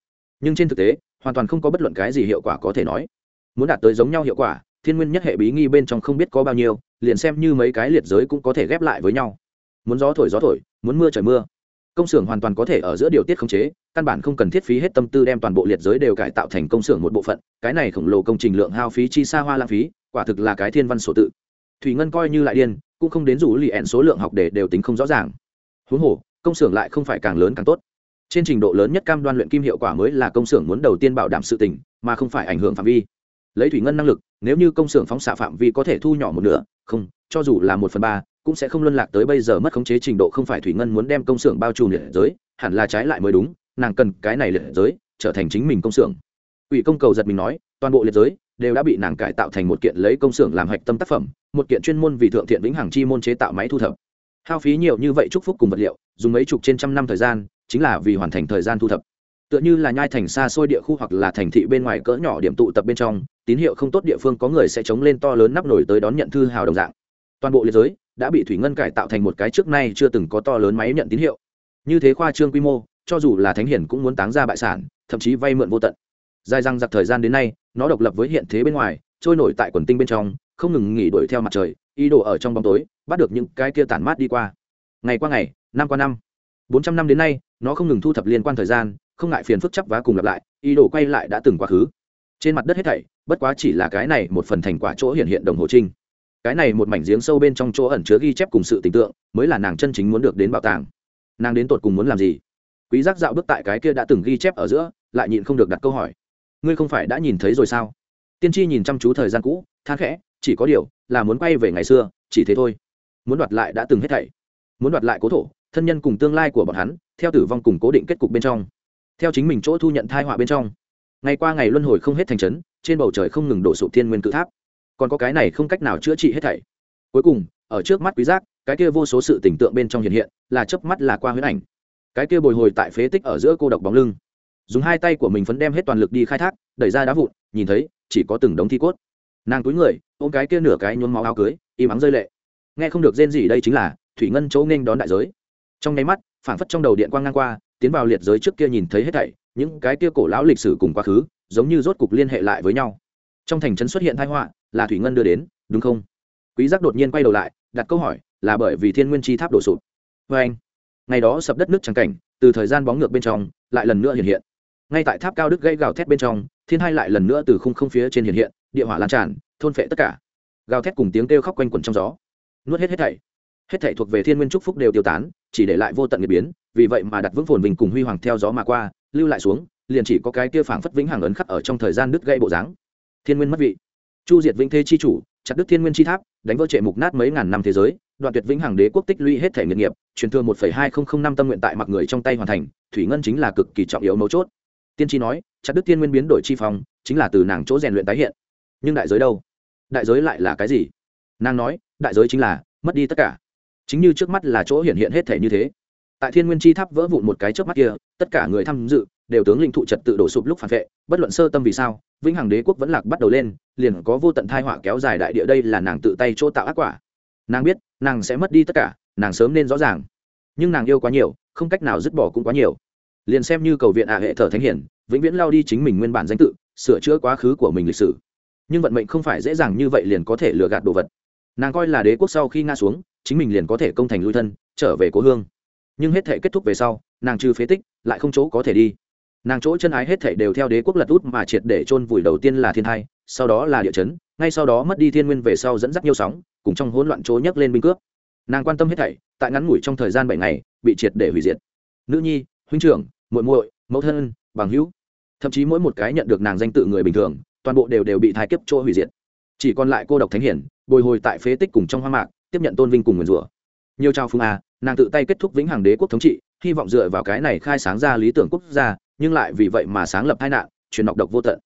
Nhưng trên thực tế, hoàn toàn không có bất luận cái gì hiệu quả có thể nói. Muốn đạt tới giống nhau hiệu quả thiên nguyên nhất hệ bí nghi bên trong không biết có bao nhiêu, liền xem như mấy cái liệt giới cũng có thể ghép lại với nhau. Muốn gió thổi gió thổi, muốn mưa trời mưa. Công xưởng hoàn toàn có thể ở giữa điều tiết khống chế, căn bản không cần thiết phí hết tâm tư đem toàn bộ liệt giới đều cải tạo thành công xưởng một bộ phận, cái này khổng lồ công trình lượng hao phí chi xa hoa lãng phí, quả thực là cái thiên văn sổ tự. Thủy ngân coi như lại điên, cũng không đến rủ lì ẹn số lượng học để đều tính không rõ ràng. Huống hồ, công xưởng lại không phải càng lớn càng tốt. Trên trình độ lớn nhất cam đoan luyện kim hiệu quả mới là công xưởng muốn đầu tiên bảo đảm sự tỉnh mà không phải ảnh hưởng phạm vi lấy thủy ngân năng lực, nếu như công xưởng phóng xạ phạm vi có thể thu nhỏ một nửa, không, cho dù là một phần ba, cũng sẽ không luân lạc tới bây giờ mất khống chế trình độ không phải thủy ngân muốn đem công xưởng bao trùm liệt giới, hẳn là trái lại mới đúng, nàng cần cái này liệt giới, trở thành chính mình công xưởng. Ủy công cầu giật mình nói, toàn bộ liệt giới đều đã bị nàng cải tạo thành một kiện lấy công xưởng làm hạch tâm tác phẩm, một kiện chuyên môn vì thượng thiện vĩnh hằng chi môn chế tạo máy thu thập. Hao phí nhiều như vậy chúc phúc cùng vật liệu, dùng mấy chục trên trăm năm thời gian, chính là vì hoàn thành thời gian thu thập. Tựa như là nhai thành xa xôi địa khu hoặc là thành thị bên ngoài cỡ nhỏ điểm tụ tập bên trong tín hiệu không tốt địa phương có người sẽ chống lên to lớn nắp nổi tới đón nhận thư hào đồng dạng. Toàn bộ liệt giới đã bị thủy ngân cải tạo thành một cái trước nay chưa từng có to lớn máy nhận tín hiệu. Như thế khoa trương quy mô, cho dù là thánh hiển cũng muốn táng ra bại sản, thậm chí vay mượn vô tận. Dài răng giặc thời gian đến nay, nó độc lập với hiện thế bên ngoài, trôi nổi tại quần tinh bên trong, không ngừng nghỉ đuổi theo mặt trời, ý đồ ở trong bóng tối, bắt được những cái kia tản mát đi qua. Ngày qua ngày, năm qua năm, bốn trăm năm đến nay, nó không ngừng thu thập liên quan thời gian, không ngại phiền phức chấp và cùng lặp lại, ý đồ quay lại đã từng quá khứ. Trên mặt đất hết thảy bất quá chỉ là cái này một phần thành quả chỗ hiện hiện đồng hồ trinh. Cái này một mảnh giếng sâu bên trong chỗ ẩn chứa ghi chép cùng sự tình tượng, mới là nàng chân chính muốn được đến bảo tàng. Nàng đến tột cùng muốn làm gì? Quý giác dạo bước tại cái kia đã từng ghi chép ở giữa, lại nhịn không được đặt câu hỏi. Ngươi không phải đã nhìn thấy rồi sao? Tiên tri nhìn chăm chú thời gian cũ, than khẽ, chỉ có điều, là muốn quay về ngày xưa, chỉ thế thôi. Muốn đoạt lại đã từng hết thảy. Muốn đoạt lại cố thổ, thân nhân cùng tương lai của bọn hắn, theo tử vong cùng cố định kết cục bên trong. Theo chính mình chỗ thu nhận thai họa bên trong. Ngày qua ngày luân hồi không hết thành trấn trên bầu trời không ngừng đổ sụp thiên nguyên cự tháp. Còn có cái này không cách nào chữa trị hết thảy. Cuối cùng, ở trước mắt quý giác, cái kia vô số sự tình tượng bên trong hiện hiện, là chớp mắt là qua huyễn ảnh. Cái kia bồi hồi tại phế tích ở giữa cô độc bóng lưng. Dùng hai tay của mình phấn đem hết toàn lực đi khai thác, đẩy ra đá vụn, nhìn thấy, chỉ có từng đống thi cốt. Nàng túi người, ôm cái kia nửa cái nhuốm máu áo cưới, im ắng rơi lệ. Nghe không được rên gì đây chính là, thủy ngân chỗ nghênh đón đại giới. Trong nháy mắt, phảng phất trong đầu điện quang ngang qua, tiến vào liệt giới trước kia nhìn thấy hết thảy, những cái kia cổ lão lịch sử cùng quá khứ giống như rốt cục liên hệ lại với nhau. Trong thành trấn xuất hiện tai họa, là thủy ngân đưa đến, đúng không? Quý giác đột nhiên quay đầu lại, đặt câu hỏi, là bởi vì thiên nguyên chi tháp đổ sụp. Với anh, ngày đó sập đất nước trắng cảnh, từ thời gian bóng ngược bên trong, lại lần nữa hiện hiện. Ngay tại tháp cao đức gây gào thét bên trong, thiên hai lại lần nữa từ khung không phía trên hiện hiện, địa hỏa lan tràn, thôn phệ tất cả. Gào thét cùng tiếng kêu khóc quanh quẩn trong gió. Nuốt hết hết thảy. Hết thảy thuộc về thiên nguyên trúc phúc đều tiêu tán, chỉ để lại vô tận nghiệp biến, vì vậy mà đặt vững phồn bình cùng huy hoàng theo gió mà qua, lưu lại xuống liền chỉ có cái kia phảng phất vĩnh hằng ấn khắc ở trong thời gian đứt gây bộ dáng. Thiên nguyên mất vị. Chu diệt vĩnh thế chi chủ, chặt đứt thiên nguyên chi tháp, đánh vỡ trệ mục nát mấy ngàn năm thế giới, đoạn tuyệt vĩnh hằng đế quốc tích lũy hết thể nghiệp nghiệp, truyền thừa một hai nghìn năm tâm nguyện tại mặc người trong tay hoàn thành, thủy ngân chính là cực kỳ trọng yếu mấu chốt. Tiên tri nói, chặt đứt thiên nguyên biến đổi chi phong, chính là từ nàng chỗ rèn luyện tái hiện. Nhưng đại giới đâu? Đại giới lại là cái gì? Nàng nói, đại giới chính là, mất đi tất cả. Chính như trước mắt là chỗ hiện hiện hết thể như thế. Tại thiên nguyên chi tháp vỡ vụn một cái trước mắt kia, tất cả người tham dự đều tướng linh thụ trật tự đổ sụp lúc phản vệ, bất luận sơ tâm vì sao, vĩnh hằng đế quốc vẫn lạc bắt đầu lên, liền có vô tận thai họa kéo dài đại địa đây là nàng tự tay chỗ tạo ác quả. Nàng biết, nàng sẽ mất đi tất cả, nàng sớm nên rõ ràng. Nhưng nàng yêu quá nhiều, không cách nào dứt bỏ cũng quá nhiều. Liền xem như cầu viện ạ hệ thờ thánh hiển, vĩnh viễn lao đi chính mình nguyên bản danh tự, sửa chữa quá khứ của mình lịch sử. Nhưng vận mệnh không phải dễ dàng như vậy liền có thể lừa gạt đồ vật. Nàng coi là đế quốc sau khi nga xuống, chính mình liền có thể công thành lui thân, trở về cố hương. Nhưng hết thể kết thúc về sau, nàng trừ phế tích, lại không chỗ có thể đi nàng chỗ chân ái hết thảy đều theo đế quốc lật út mà triệt để chôn vùi đầu tiên là thiên hai, sau đó là địa chấn ngay sau đó mất đi thiên nguyên về sau dẫn dắt nhiều sóng cùng trong hỗn loạn chỗ nhấc lên binh cướp. Nàng quan tâm hết thảy tại ngắn ngủi trong thời gian bảy ngày bị triệt để hủy diệt. Nữ nhi huynh trưởng muội muội mẫu thân bằng hữu. Thậm chí mỗi một cái nhận được nàng danh tự người bình thường toàn bộ đều đều bị thái kiếp chỗ hủy diệt. Chỉ còn lại cô độc thánh hiển bồi hồi tại phế tích cùng trong hoang mạc tiếp nhận tôn vinh cùng nguyền rủa. Nhiều trao phương a à, nàng tự tay kết thúc vĩnh hằng đế quốc thống trị hy vọng dựa vào cái này khai sáng ra lý tưởng quốc gia nhưng lại vì vậy mà sáng lập tai nạn, truyền nọc độc vô tận.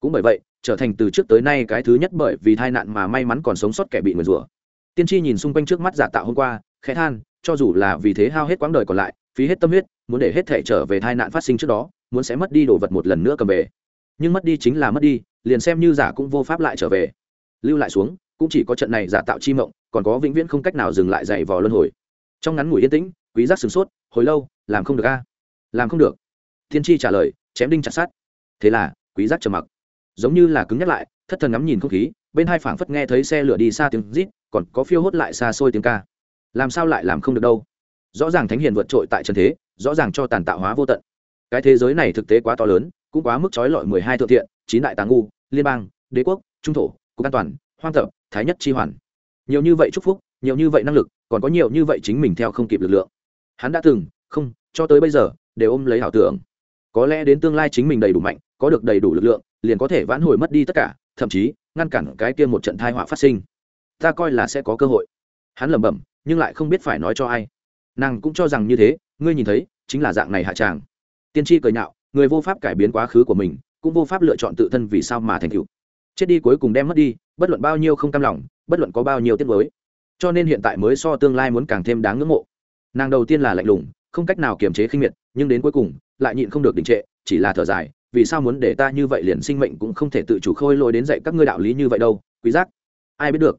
Cũng bởi vậy, trở thành từ trước tới nay cái thứ nhất bởi vì tai nạn mà may mắn còn sống sót kẻ bị nguyền rủa. Tiên tri nhìn xung quanh trước mắt giả tạo hôm qua, khẽ than, cho dù là vì thế hao hết quãng đời còn lại, phí hết tâm huyết, muốn để hết thể trở về tai nạn phát sinh trước đó, muốn sẽ mất đi đồ vật một lần nữa cầm về. Nhưng mất đi chính là mất đi, liền xem như giả cũng vô pháp lại trở về. Lưu lại xuống, cũng chỉ có trận này giả tạo chi mộng, còn có vĩnh viễn không cách nào dừng lại dày vò luân hồi. Trong ngắn ngủi yên tĩnh, quý giác sửng sốt, hồi lâu, làm không được a. Làm không được thiên tri trả lời, chém đinh chặt sát thế là, quý giác trầm mặc. Giống như là cứng nhắc lại, thất thần ngắm nhìn không khí, bên hai phảng phất nghe thấy xe lửa đi xa tiếng rít, còn có phiêu hốt lại xa xôi tiếng ca. Làm sao lại làm không được đâu? Rõ ràng thánh hiền vượt trội tại trần thế, rõ ràng cho tàn tạo hóa vô tận. Cái thế giới này thực tế quá to lớn, cũng quá mức trói lọi mười hai thượng thiện, chín đại tàng ngu, liên bang, đế quốc, trung thổ, cục an toàn, hoang tập thái nhất chi hoàn. Nhiều như vậy chúc phúc, nhiều như vậy năng lực, còn có nhiều như vậy chính mình theo không kịp lực lượng. Hắn đã từng, không, cho tới bây giờ, đều ôm lấy ảo tưởng có lẽ đến tương lai chính mình đầy đủ mạnh, có được đầy đủ lực lượng, liền có thể vãn hồi mất đi tất cả, thậm chí, ngăn cản cái kia một trận thai họa phát sinh. Ta coi là sẽ có cơ hội. Hắn lẩm bẩm, nhưng lại không biết phải nói cho ai. Nàng cũng cho rằng như thế, ngươi nhìn thấy, chính là dạng này hạ tràng. Tiên tri cười nhạo, người vô pháp cải biến quá khứ của mình, cũng vô pháp lựa chọn tự thân vì sao mà thành cựu chết đi cuối cùng đem mất đi, bất luận bao nhiêu không cam lòng, bất luận có bao nhiêu tiết mới cho nên hiện tại mới so tương lai muốn càng thêm đáng ngưỡng mộ. Nàng đầu tiên là lạnh lùng, không cách nào kiềm chế khinh miệt nhưng đến cuối cùng lại nhịn không được đình trệ chỉ là thở dài vì sao muốn để ta như vậy liền sinh mệnh cũng không thể tự chủ khôi lôi đến dạy các ngươi đạo lý như vậy đâu quý giác. Ai biết được?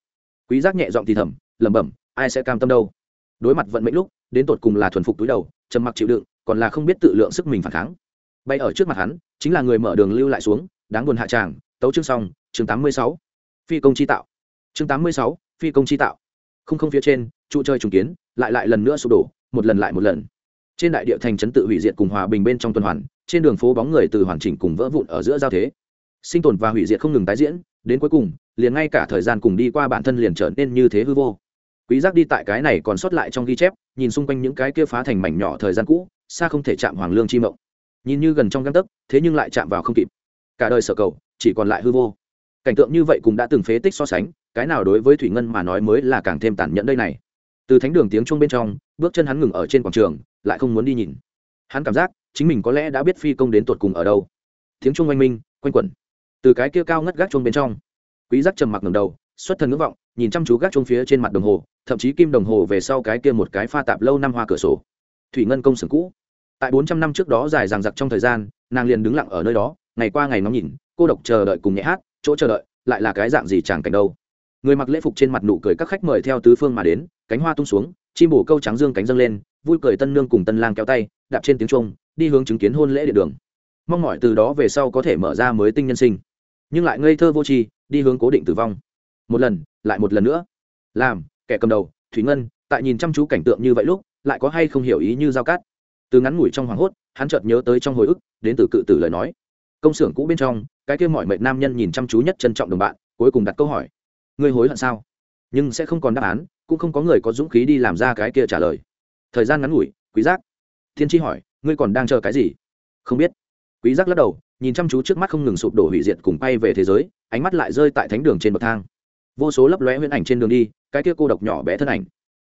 Quý giác nhẹ giọng thì thầm lẩm bẩm ai sẽ cam tâm đâu? Đối mặt vận mệnh lúc đến tột cùng là thuần phục túi đầu trầm mặc chịu đựng còn là không biết tự lượng sức mình phản kháng. Bay ở trước mặt hắn chính là người mở đường lưu lại xuống đáng buồn hạ tràng tấu chương xong chương 86. phi công chi tạo. Chương 86, phi công chi tạo. Không không phía trên trụ chơi trùng kiến lại lại lần nữa sụp đổ một lần lại một lần trên đại địa thành trấn tự hủy diệt cùng hòa bình bên trong tuần hoàn, trên đường phố bóng người từ hoàn chỉnh cùng vỡ vụn ở giữa giao thế. Sinh tồn và hủy diệt không ngừng tái diễn, đến cuối cùng, liền ngay cả thời gian cùng đi qua bản thân liền trở nên như thế hư vô. Quý giác đi tại cái này còn sót lại trong ghi chép, nhìn xung quanh những cái kia phá thành mảnh nhỏ thời gian cũ, xa không thể chạm hoàng lương chi mộng. Nhìn như gần trong găng tấc, thế nhưng lại chạm vào không kịp. Cả đời sở cầu, chỉ còn lại hư vô. Cảnh tượng như vậy cũng đã từng phế tích so sánh, cái nào đối với thủy ngân mà nói mới là càng thêm tàn nhẫn đây này. Từ thánh đường tiếng chuông bên trong, bước chân hắn ngừng ở trên quảng trường lại không muốn đi nhìn. Hắn cảm giác chính mình có lẽ đã biết phi công đến tột cùng ở đâu. Tiếng chuông oanh minh, quanh quẩn. Từ cái kia cao ngất gác chuông bên trong, quý giác trầm mặc ngẩng đầu, xuất thần ngưỡng vọng, nhìn chăm chú gác chuông phía trên mặt đồng hồ, thậm chí kim đồng hồ về sau cái kia một cái pha tạp lâu năm hoa cửa sổ. Thủy ngân công xưởng cũ. Tại bốn trăm năm trước đó dài dằng dặc trong thời gian, nàng liền đứng lặng ở nơi đó, ngày qua ngày ngóng nhìn, cô độc chờ đợi cùng nhẹ hát, chỗ chờ đợi, lại là cái dạng gì chẳng cảnh đâu. Người mặc lễ phục trên mặt nụ cười các khách mời theo tứ phương mà đến, cánh hoa tung xuống, chim bổ câu trắng dương cánh dâng lên vui cười tân nương cùng tân lang kéo tay, đạp trên tiếng trung đi hướng chứng kiến hôn lễ điện đường. Mong mỏi từ đó về sau có thể mở ra mới tinh nhân sinh. Nhưng lại ngây thơ vô tri, đi hướng cố định tử vong. Một lần, lại một lần nữa. Làm, kẻ cầm đầu, thủy ngân, tại nhìn chăm chú cảnh tượng như vậy lúc, lại có hay không hiểu ý như giao cát từ ngắn ngủi trong hoảng hốt, hắn chợt nhớ tới trong hồi ức, đến từ cự tử lời nói. Công xưởng cũ bên trong, cái kia mọi mệnh nam nhân nhìn chăm chú nhất trân trọng đồng bạn, cuối cùng đặt câu hỏi. Ngươi hối hận sao? Nhưng sẽ không còn đáp án, cũng không có người có dũng khí đi làm ra cái kia trả lời thời gian ngắn ngủi, quý giác. Thiên tri hỏi, ngươi còn đang chờ cái gì? Không biết. Quý giác lắc đầu, nhìn chăm chú trước mắt không ngừng sụp đổ hủy diệt cùng bay về thế giới, ánh mắt lại rơi tại thánh đường trên bậc thang. Vô số lấp lóe huyễn ảnh trên đường đi, cái kia cô độc nhỏ bé thân ảnh.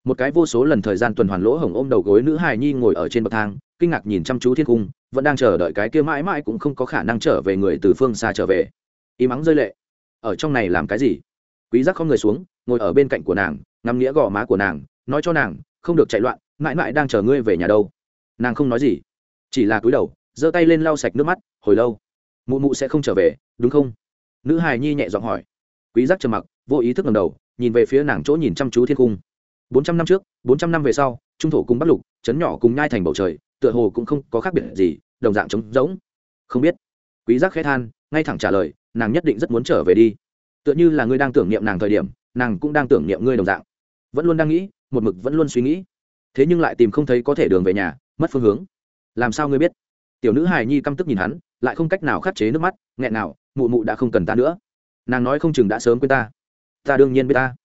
Một cái vô số lần thời gian tuần hoàn lỗ hồng ôm đầu gối nữ hài nhi ngồi ở trên bậc thang, kinh ngạc nhìn chăm chú thiên cung, vẫn đang chờ đợi cái kia mãi mãi cũng không có khả năng trở về người từ phương xa trở về. Y mắng rơi lệ. Ở trong này làm cái gì? Quý giác không người xuống, ngồi ở bên cạnh của nàng, ngắm nghĩa gò má của nàng, nói cho nàng, không được chạy loạn mãi mãi đang chờ ngươi về nhà đâu. Nàng không nói gì, chỉ là cúi đầu, giơ tay lên lau sạch nước mắt, hồi lâu, mụ mụ sẽ không trở về, đúng không? Nữ hài nhi nhẹ giọng hỏi. Quý giác trầm mặc, vô ý thức ngẩng đầu, nhìn về phía nàng chỗ nhìn chăm chú thiên cung. Bốn trăm năm trước, bốn trăm năm về sau, trung thổ cùng bắc lục chấn nhỏ cùng nhai thành bầu trời, tựa hồ cũng không có khác biệt gì, đồng dạng trống rỗng. Không biết. Quý giác khẽ than, ngay thẳng trả lời, nàng nhất định rất muốn trở về đi. Tựa như là ngươi đang tưởng niệm nàng thời điểm, nàng cũng đang tưởng niệm ngươi đồng dạng. Vẫn luôn đang nghĩ, một mực vẫn luôn suy nghĩ thế nhưng lại tìm không thấy có thể đường về nhà, mất phương hướng. Làm sao ngươi biết? Tiểu nữ hài nhi căm tức nhìn hắn, lại không cách nào khắc chế nước mắt, nghẹn nào, mụ mụ đã không cần ta nữa. Nàng nói không chừng đã sớm quên ta. Ta đương nhiên biết ta.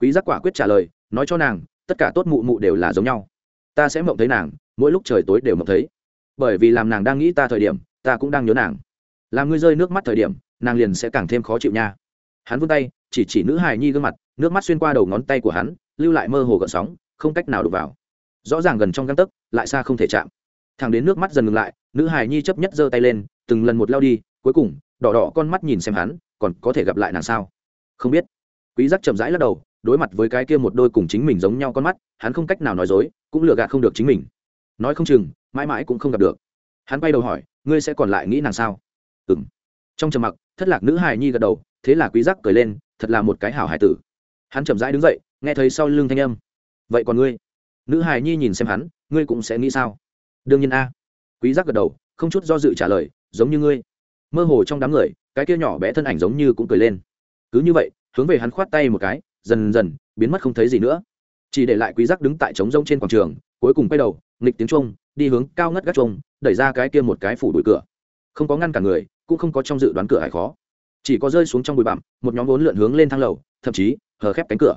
Quý giác quả quyết trả lời, nói cho nàng, tất cả tốt mụ mụ đều là giống nhau. Ta sẽ mộng thấy nàng, mỗi lúc trời tối đều mộng thấy. Bởi vì làm nàng đang nghĩ ta thời điểm, ta cũng đang nhớ nàng. Làm ngươi rơi nước mắt thời điểm, nàng liền sẽ càng thêm khó chịu nha. Hắn vươn tay, chỉ chỉ nữ hài nhi gương mặt, nước mắt xuyên qua đầu ngón tay của hắn, lưu lại mơ hồ gợn sóng, không cách nào đụng vào rõ ràng gần trong găng tấc, lại xa không thể chạm. Thằng đến nước mắt dần ngừng lại, nữ hài nhi chấp nhất giơ tay lên, từng lần một lao đi, cuối cùng, đỏ đỏ con mắt nhìn xem hắn, còn có thể gặp lại nàng sao? Không biết. Quý giác chậm rãi lắc đầu, đối mặt với cái kia một đôi cùng chính mình giống nhau con mắt, hắn không cách nào nói dối, cũng lừa gạt không được chính mình. Nói không chừng, mãi mãi cũng không gặp được. Hắn quay đầu hỏi, ngươi sẽ còn lại nghĩ nàng sao? Ừm. Trong trầm mặc, thất lạc nữ hài nhi gật đầu, thế là quý giác cười lên, thật là một cái hảo hài tử. Hắn chậm rãi đứng dậy, nghe thấy sau lưng thanh âm, vậy còn ngươi? Nữ hài nhi nhìn xem hắn, ngươi cũng sẽ nghĩ sao? Đương nhiên a. Quý giác gật đầu, không chút do dự trả lời, giống như ngươi. Mơ hồ trong đám người, cái kia nhỏ bé thân ảnh giống như cũng cười lên. Cứ như vậy, hướng về hắn khoát tay một cái, dần dần, biến mất không thấy gì nữa. Chỉ để lại quý giác đứng tại trống rông trên quảng trường, cuối cùng quay đầu, nghịch tiếng trung đi hướng cao ngất gác trung đẩy ra cái kia một cái phủ đuổi cửa. Không có ngăn cả người, cũng không có trong dự đoán cửa hải khó. Chỉ có rơi xuống trong bụi bặm, một nhóm vốn lượn hướng lên thang lầu, thậm chí, hờ khép cánh cửa.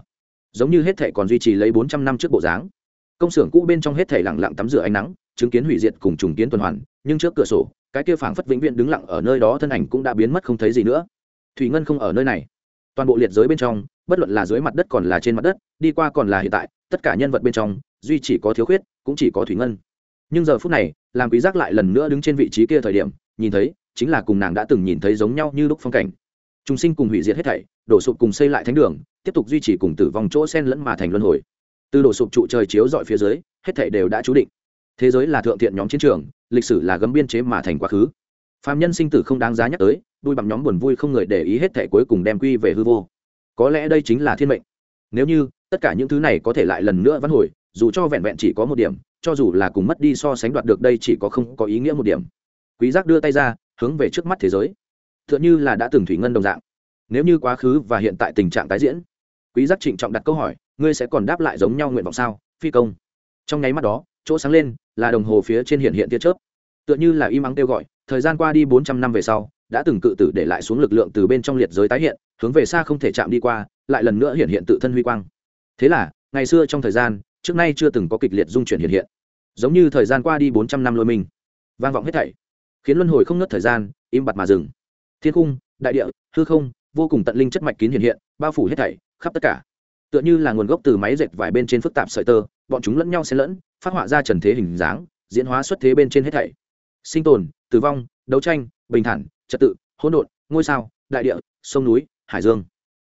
Giống như hết thể còn duy trì lấy bốn trăm năm trước bộ dáng công xưởng cũ bên trong hết thảy lặng lặng tắm rửa ánh nắng, chứng kiến hủy diệt cùng trùng kiến tuần hoàn, nhưng trước cửa sổ, cái kia phảng phất vĩnh viễn đứng lặng ở nơi đó thân ảnh cũng đã biến mất không thấy gì nữa. Thủy ngân không ở nơi này. Toàn bộ liệt giới bên trong, bất luận là dưới mặt đất còn là trên mặt đất, đi qua còn là hiện tại, tất cả nhân vật bên trong, duy chỉ có thiếu khuyết, cũng chỉ có thủy ngân. Nhưng giờ phút này, làm quý giác lại lần nữa đứng trên vị trí kia thời điểm, nhìn thấy, chính là cùng nàng đã từng nhìn thấy giống nhau như lúc phong cảnh. Trùng sinh cùng hủy diệt hết thảy, đổ sụp cùng xây lại thánh đường, tiếp tục duy trì cùng tử vong chỗ sen lẫn mà thành luân hồi từ đổ sụp trụ trời chiếu dọi phía dưới, hết thảy đều đã chú định. Thế giới là thượng thiện nhóm chiến trường, lịch sử là gấm biên chế mà thành quá khứ. Phạm nhân sinh tử không đáng giá nhắc tới, đuôi bằng nhóm buồn vui không người để ý hết thảy cuối cùng đem quy về hư vô. Có lẽ đây chính là thiên mệnh. Nếu như, tất cả những thứ này có thể lại lần nữa vãn hồi, dù cho vẹn vẹn chỉ có một điểm, cho dù là cùng mất đi so sánh đoạt được đây chỉ có không có ý nghĩa một điểm. Quý giác đưa tay ra, hướng về trước mắt thế giới. Tựa như là đã từng thủy ngân đồng dạng. Nếu như quá khứ và hiện tại tình trạng tái diễn, quý giác trịnh trọng đặt câu hỏi ngươi sẽ còn đáp lại giống nhau nguyện vọng sao, phi công? Trong nháy mắt đó, chỗ sáng lên là đồng hồ phía trên hiện hiện tia chớp. Tựa như là im ắng kêu gọi, thời gian qua đi 400 năm về sau, đã từng cự tử để lại xuống lực lượng từ bên trong liệt giới tái hiện, hướng về xa không thể chạm đi qua, lại lần nữa hiện hiện tự thân huy quang. Thế là, ngày xưa trong thời gian, trước nay chưa từng có kịch liệt dung chuyển hiện hiện. Giống như thời gian qua đi 400 năm lôi mình. Vang vọng hết thảy, khiến luân hồi không ngớt thời gian, im bặt mà dừng. Thiên cung đại địa, hư không, vô cùng tận linh chất mạch kín hiện hiện, bao phủ hết thảy, khắp tất cả tựa như là nguồn gốc từ máy dệt vải bên trên phức tạp sợi tơ, bọn chúng lẫn nhau xen lẫn, phát họa ra trần thế hình dáng, diễn hóa xuất thế bên trên hết thảy. Sinh tồn, tử vong, đấu tranh, bình thản, trật tự, hỗn độn, ngôi sao, đại địa, sông núi, hải dương.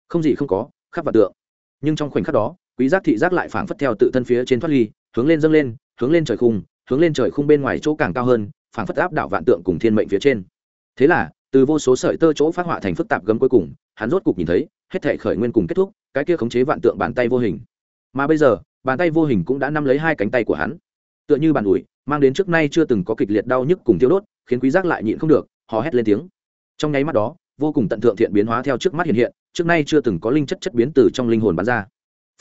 Không gì không có, khắp vật tượng. Nhưng trong khoảnh khắc đó, quý giác thị giác lại phảng phất theo tự thân phía trên thoát ly, hướng lên dâng lên, hướng lên trời khung, hướng lên trời khung bên ngoài chỗ càng cao hơn, phảng phất áp đảo vạn tượng cùng thiên mệnh phía trên. Thế là, từ vô số sợi tơ chỗ phát họa thành phức tạp gấm cuối cùng, hắn rốt cục nhìn thấy, hết thể khởi nguyên cùng kết thúc cái kia khống chế vạn tượng bàn tay vô hình. Mà bây giờ, bàn tay vô hình cũng đã nắm lấy hai cánh tay của hắn. Tựa như bàn ủi, mang đến trước nay chưa từng có kịch liệt đau nhức cùng tiêu đốt, khiến quý giác lại nhịn không được, hò hét lên tiếng. Trong nháy mắt đó, vô cùng tận thượng thiện biến hóa theo trước mắt hiện hiện, trước nay chưa từng có linh chất chất biến từ trong linh hồn bắn ra.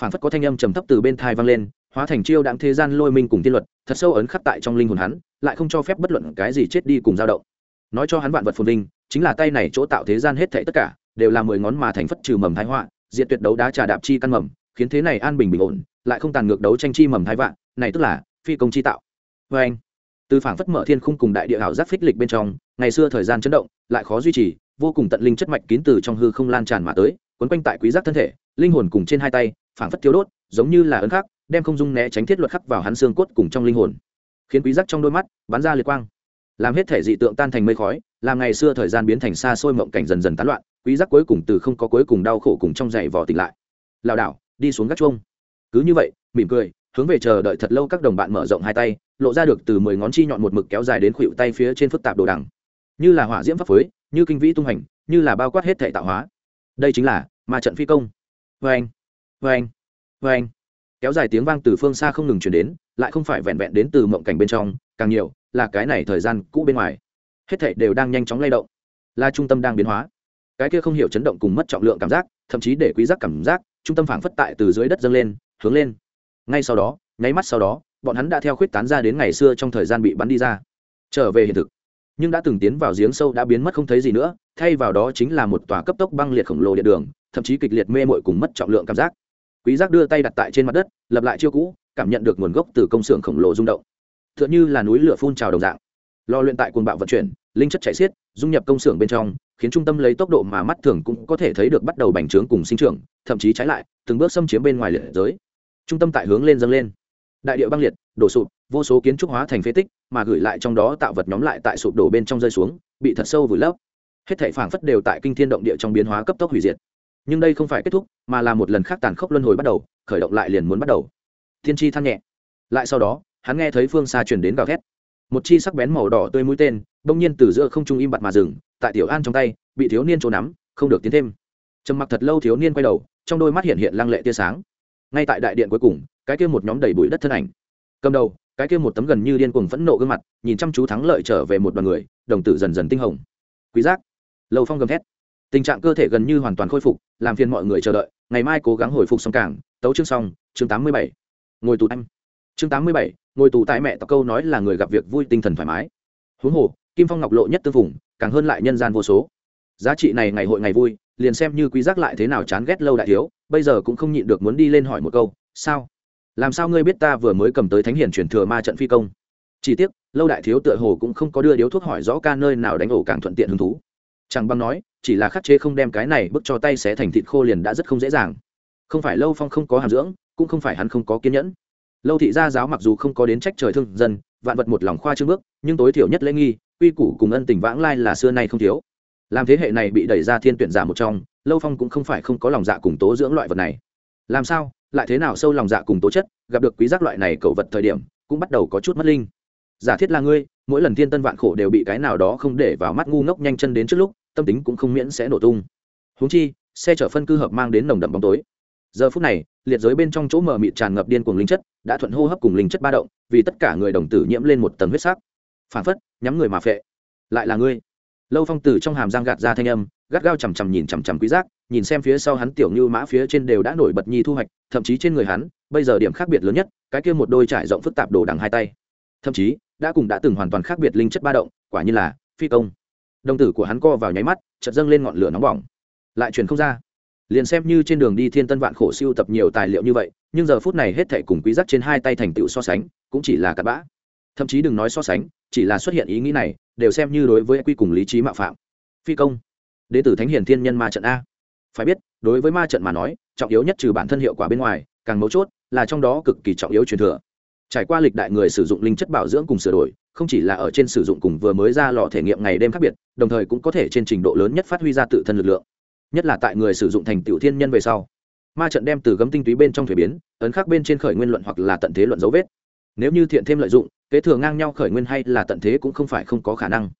Phản phất có thanh âm trầm thấp từ bên thai vang lên, hóa thành chiêu đạm thế gian lôi minh cùng tiên luật, thật sâu ấn khắc tại trong linh hồn hắn, lại không cho phép bất luận cái gì chết đi cùng dao động. Nói cho hắn vạn vật phồn linh chính là tay này chỗ tạo thế gian hết thảy tất cả, đều là mười ngón mà thành phất trừ mầm thái họa diện tuyệt đấu đá trà đạp chi căn mầm, khiến thế này an bình bình ổn, lại không tàn ngược đấu tranh chi mầm thái vạn, này tức là phi công chi tạo. Vê anh, từ phảng phất mở thiên khung cùng đại địa hảo giác phích lịch bên trong, ngày xưa thời gian chấn động, lại khó duy trì, vô cùng tận linh chất mạch kín từ trong hư không lan tràn mà tới, quấn quanh tại quý giác thân thể, linh hồn cùng trên hai tay, phảng phất thiếu đốt, giống như là ấn khắc, đem không dung né tránh thiết luật khắc vào hắn xương cốt cùng trong linh hồn. Khiến quý giác trong đôi mắt, bắn ra liệt quang. Làm hết thể dị tượng tan thành mây khói, làm ngày xưa thời gian biến thành xa xôi mộng cảnh dần dần tán loạn quý giác cuối cùng từ không có cuối cùng đau khổ cùng trong giày vò tỉnh lại. Lảo đảo, đi xuống gác chuông. Cứ như vậy, mỉm cười, hướng về chờ đợi thật lâu các đồng bạn mở rộng hai tay, lộ ra được từ mười ngón chi nhọn một mực kéo dài đến khuỷu tay phía trên phức tạp đồ đằng. Như là hỏa diễm pháp phối, như kinh vĩ tung hành, như là bao quát hết thể tạo hóa. Đây chính là ma trận phi công. Vê anh vê anh vê anh kéo dài tiếng vang từ phương xa không ngừng chuyển đến, lại không phải vẹn vẹn đến từ mộng cảnh bên trong, càng nhiều là cái này thời gian cũ bên ngoài. Hết thảy đều đang nhanh chóng lay động. Là trung tâm đang biến hóa cái kia không hiểu chấn động cùng mất trọng lượng cảm giác, thậm chí để quý giác cảm giác, trung tâm phảng phất tại từ dưới đất dâng lên, hướng lên. Ngay sau đó, nháy mắt sau đó, bọn hắn đã theo khuyết tán ra đến ngày xưa trong thời gian bị bắn đi ra. Trở về hiện thực. Nhưng đã từng tiến vào giếng sâu đã biến mất không thấy gì nữa, thay vào đó chính là một tòa cấp tốc băng liệt khổng lồ địa đường, thậm chí kịch liệt mê mội cùng mất trọng lượng cảm giác. Quý giác đưa tay đặt tại trên mặt đất, lập lại chiêu cũ, cảm nhận được nguồn gốc từ công xưởng khổng lồ rung động. Tựa như là núi lửa phun trào đồng dạng. Lò luyện tại cuồng bạo vận chuyển, linh chất chảy xiết, dung nhập công xưởng bên trong khiến trung tâm lấy tốc độ mà mắt thường cũng có thể thấy được bắt đầu bành trướng cùng sinh trưởng, thậm chí trái lại, từng bước xâm chiếm bên ngoài liệt giới. Trung tâm tại hướng lên dâng lên. Đại địa băng liệt, đổ sụp, vô số kiến trúc hóa thành phế tích, mà gửi lại trong đó tạo vật nhóm lại tại sụp đổ bên trong rơi xuống, bị thật sâu vùi lấp. Hết thảy phảng phất đều tại kinh thiên động địa trong biến hóa cấp tốc hủy diệt. Nhưng đây không phải kết thúc, mà là một lần khác tàn khốc luân hồi bắt đầu, khởi động lại liền muốn bắt đầu. Thiên chi than nhẹ. Lại sau đó, hắn nghe thấy phương xa truyền đến gào thét. Một chi sắc bén màu đỏ tươi mũi tên, bỗng nhiên từ giữa không trung im bặt mà dừng tại tiểu an trong tay, bị thiếu niên trốn nắm, không được tiến thêm. Trầm mặc thật lâu thiếu niên quay đầu, trong đôi mắt hiện hiện lăng lệ tia sáng. Ngay tại đại điện cuối cùng, cái kia một nhóm đầy bụi đất thân ảnh. Cầm đầu, cái kia một tấm gần như điên cuồng phẫn nộ gương mặt, nhìn chăm chú thắng lợi trở về một đoàn người, đồng tử dần dần tinh hồng. Quý giác. Lâu phong gầm thét. Tình trạng cơ thể gần như hoàn toàn khôi phục, làm phiền mọi người chờ đợi, ngày mai cố gắng hồi phục xong cảng tấu chương xong, chương tám mươi bảy. Ngồi tù anh. Chương tám mươi bảy, ngồi tù tại mẹ tộc câu nói là người gặp việc vui tinh thần thoải mái. Huống hồ kim phong ngọc lộ nhất tư vùng càng hơn lại nhân gian vô số. Giá trị này ngày hội ngày vui, liền xem như quý giác lại thế nào chán ghét lâu đại thiếu, bây giờ cũng không nhịn được muốn đi lên hỏi một câu, sao? Làm sao ngươi biết ta vừa mới cầm tới thánh hiển truyền thừa ma trận phi công? Chỉ tiếc, lâu đại thiếu tựa hồ cũng không có đưa điếu thuốc hỏi rõ ca nơi nào đánh ổ càng thuận tiện hứng thú. Chẳng băng nói, chỉ là khắc chế không đem cái này bức cho tay xé thành thịt khô liền đã rất không dễ dàng. Không phải lâu phong không có hàm dưỡng, cũng không phải hắn không có kiên nhẫn. Lâu thị gia giáo mặc dù không có đến trách trời thương dân, vạn vật một lòng khoa trương bước, nhưng tối thiểu nhất lễ nghi quy củ cùng ân tình vãng lai là xưa nay không thiếu. Làm thế hệ này bị đẩy ra thiên tuyển giả một trong, lâu phong cũng không phải không có lòng dạ cùng tố dưỡng loại vật này. Làm sao, lại thế nào sâu lòng dạ cùng tố chất, gặp được quý giác loại này cầu vật thời điểm, cũng bắt đầu có chút mất linh. Giả thiết là ngươi, mỗi lần thiên tân vạn khổ đều bị cái nào đó không để vào mắt ngu ngốc nhanh chân đến trước lúc, tâm tính cũng không miễn sẽ nổ tung. Huống chi, xe chở phân cư hợp mang đến nồng đậm bóng tối. Giờ phút này, liệt giới bên trong chỗ mờ mịt tràn ngập điên cuồng linh chất, đã thuận hô hấp cùng linh chất ba động, vì tất cả người đồng tử nhiễm lên một tầng huyết sắc. Phản phất nhắm người mà phệ. Lại là ngươi. Lâu phong tử trong hàm giang gạt ra thanh âm, gắt gao chằm chằm nhìn chằm chằm quý giác, nhìn xem phía sau hắn tiểu như mã phía trên đều đã nổi bật nhi thu hoạch, thậm chí trên người hắn, bây giờ điểm khác biệt lớn nhất, cái kia một đôi trải rộng phức tạp đồ đằng hai tay. Thậm chí, đã cùng đã từng hoàn toàn khác biệt linh chất ba động, quả như là phi công. Đồng tử của hắn co vào nháy mắt, chợt dâng lên ngọn lửa nóng bỏng. Lại truyền không ra. Liền xem như trên đường đi thiên tân vạn khổ siêu tập nhiều tài liệu như vậy, nhưng giờ phút này hết thảy cùng quý giác trên hai tay thành tựu so sánh, cũng chỉ là cặn bã thậm chí đừng nói so sánh, chỉ là xuất hiện ý nghĩ này, đều xem như đối với quy cùng lý trí mạo phạm. Phi công đế tử thánh hiền thiên nhân ma trận a. Phải biết, đối với ma trận mà nói, trọng yếu nhất trừ bản thân hiệu quả bên ngoài, càng mấu chốt là trong đó cực kỳ trọng yếu truyền thừa. Trải qua lịch đại người sử dụng linh chất bảo dưỡng cùng sửa đổi, không chỉ là ở trên sử dụng cùng vừa mới ra lò thể nghiệm ngày đêm khác biệt, đồng thời cũng có thể trên trình độ lớn nhất phát huy ra tự thân lực lượng. Nhất là tại người sử dụng thành tiểu thiên nhân về sau, ma trận đem từ gấm tinh túy bên trong thuế biến, ấn khắc bên trên khởi nguyên luận hoặc là tận thế luận dấu vết. Nếu như thiện thêm lợi dụng kế thừa ngang nhau khởi nguyên hay là tận thế cũng không phải không có khả năng.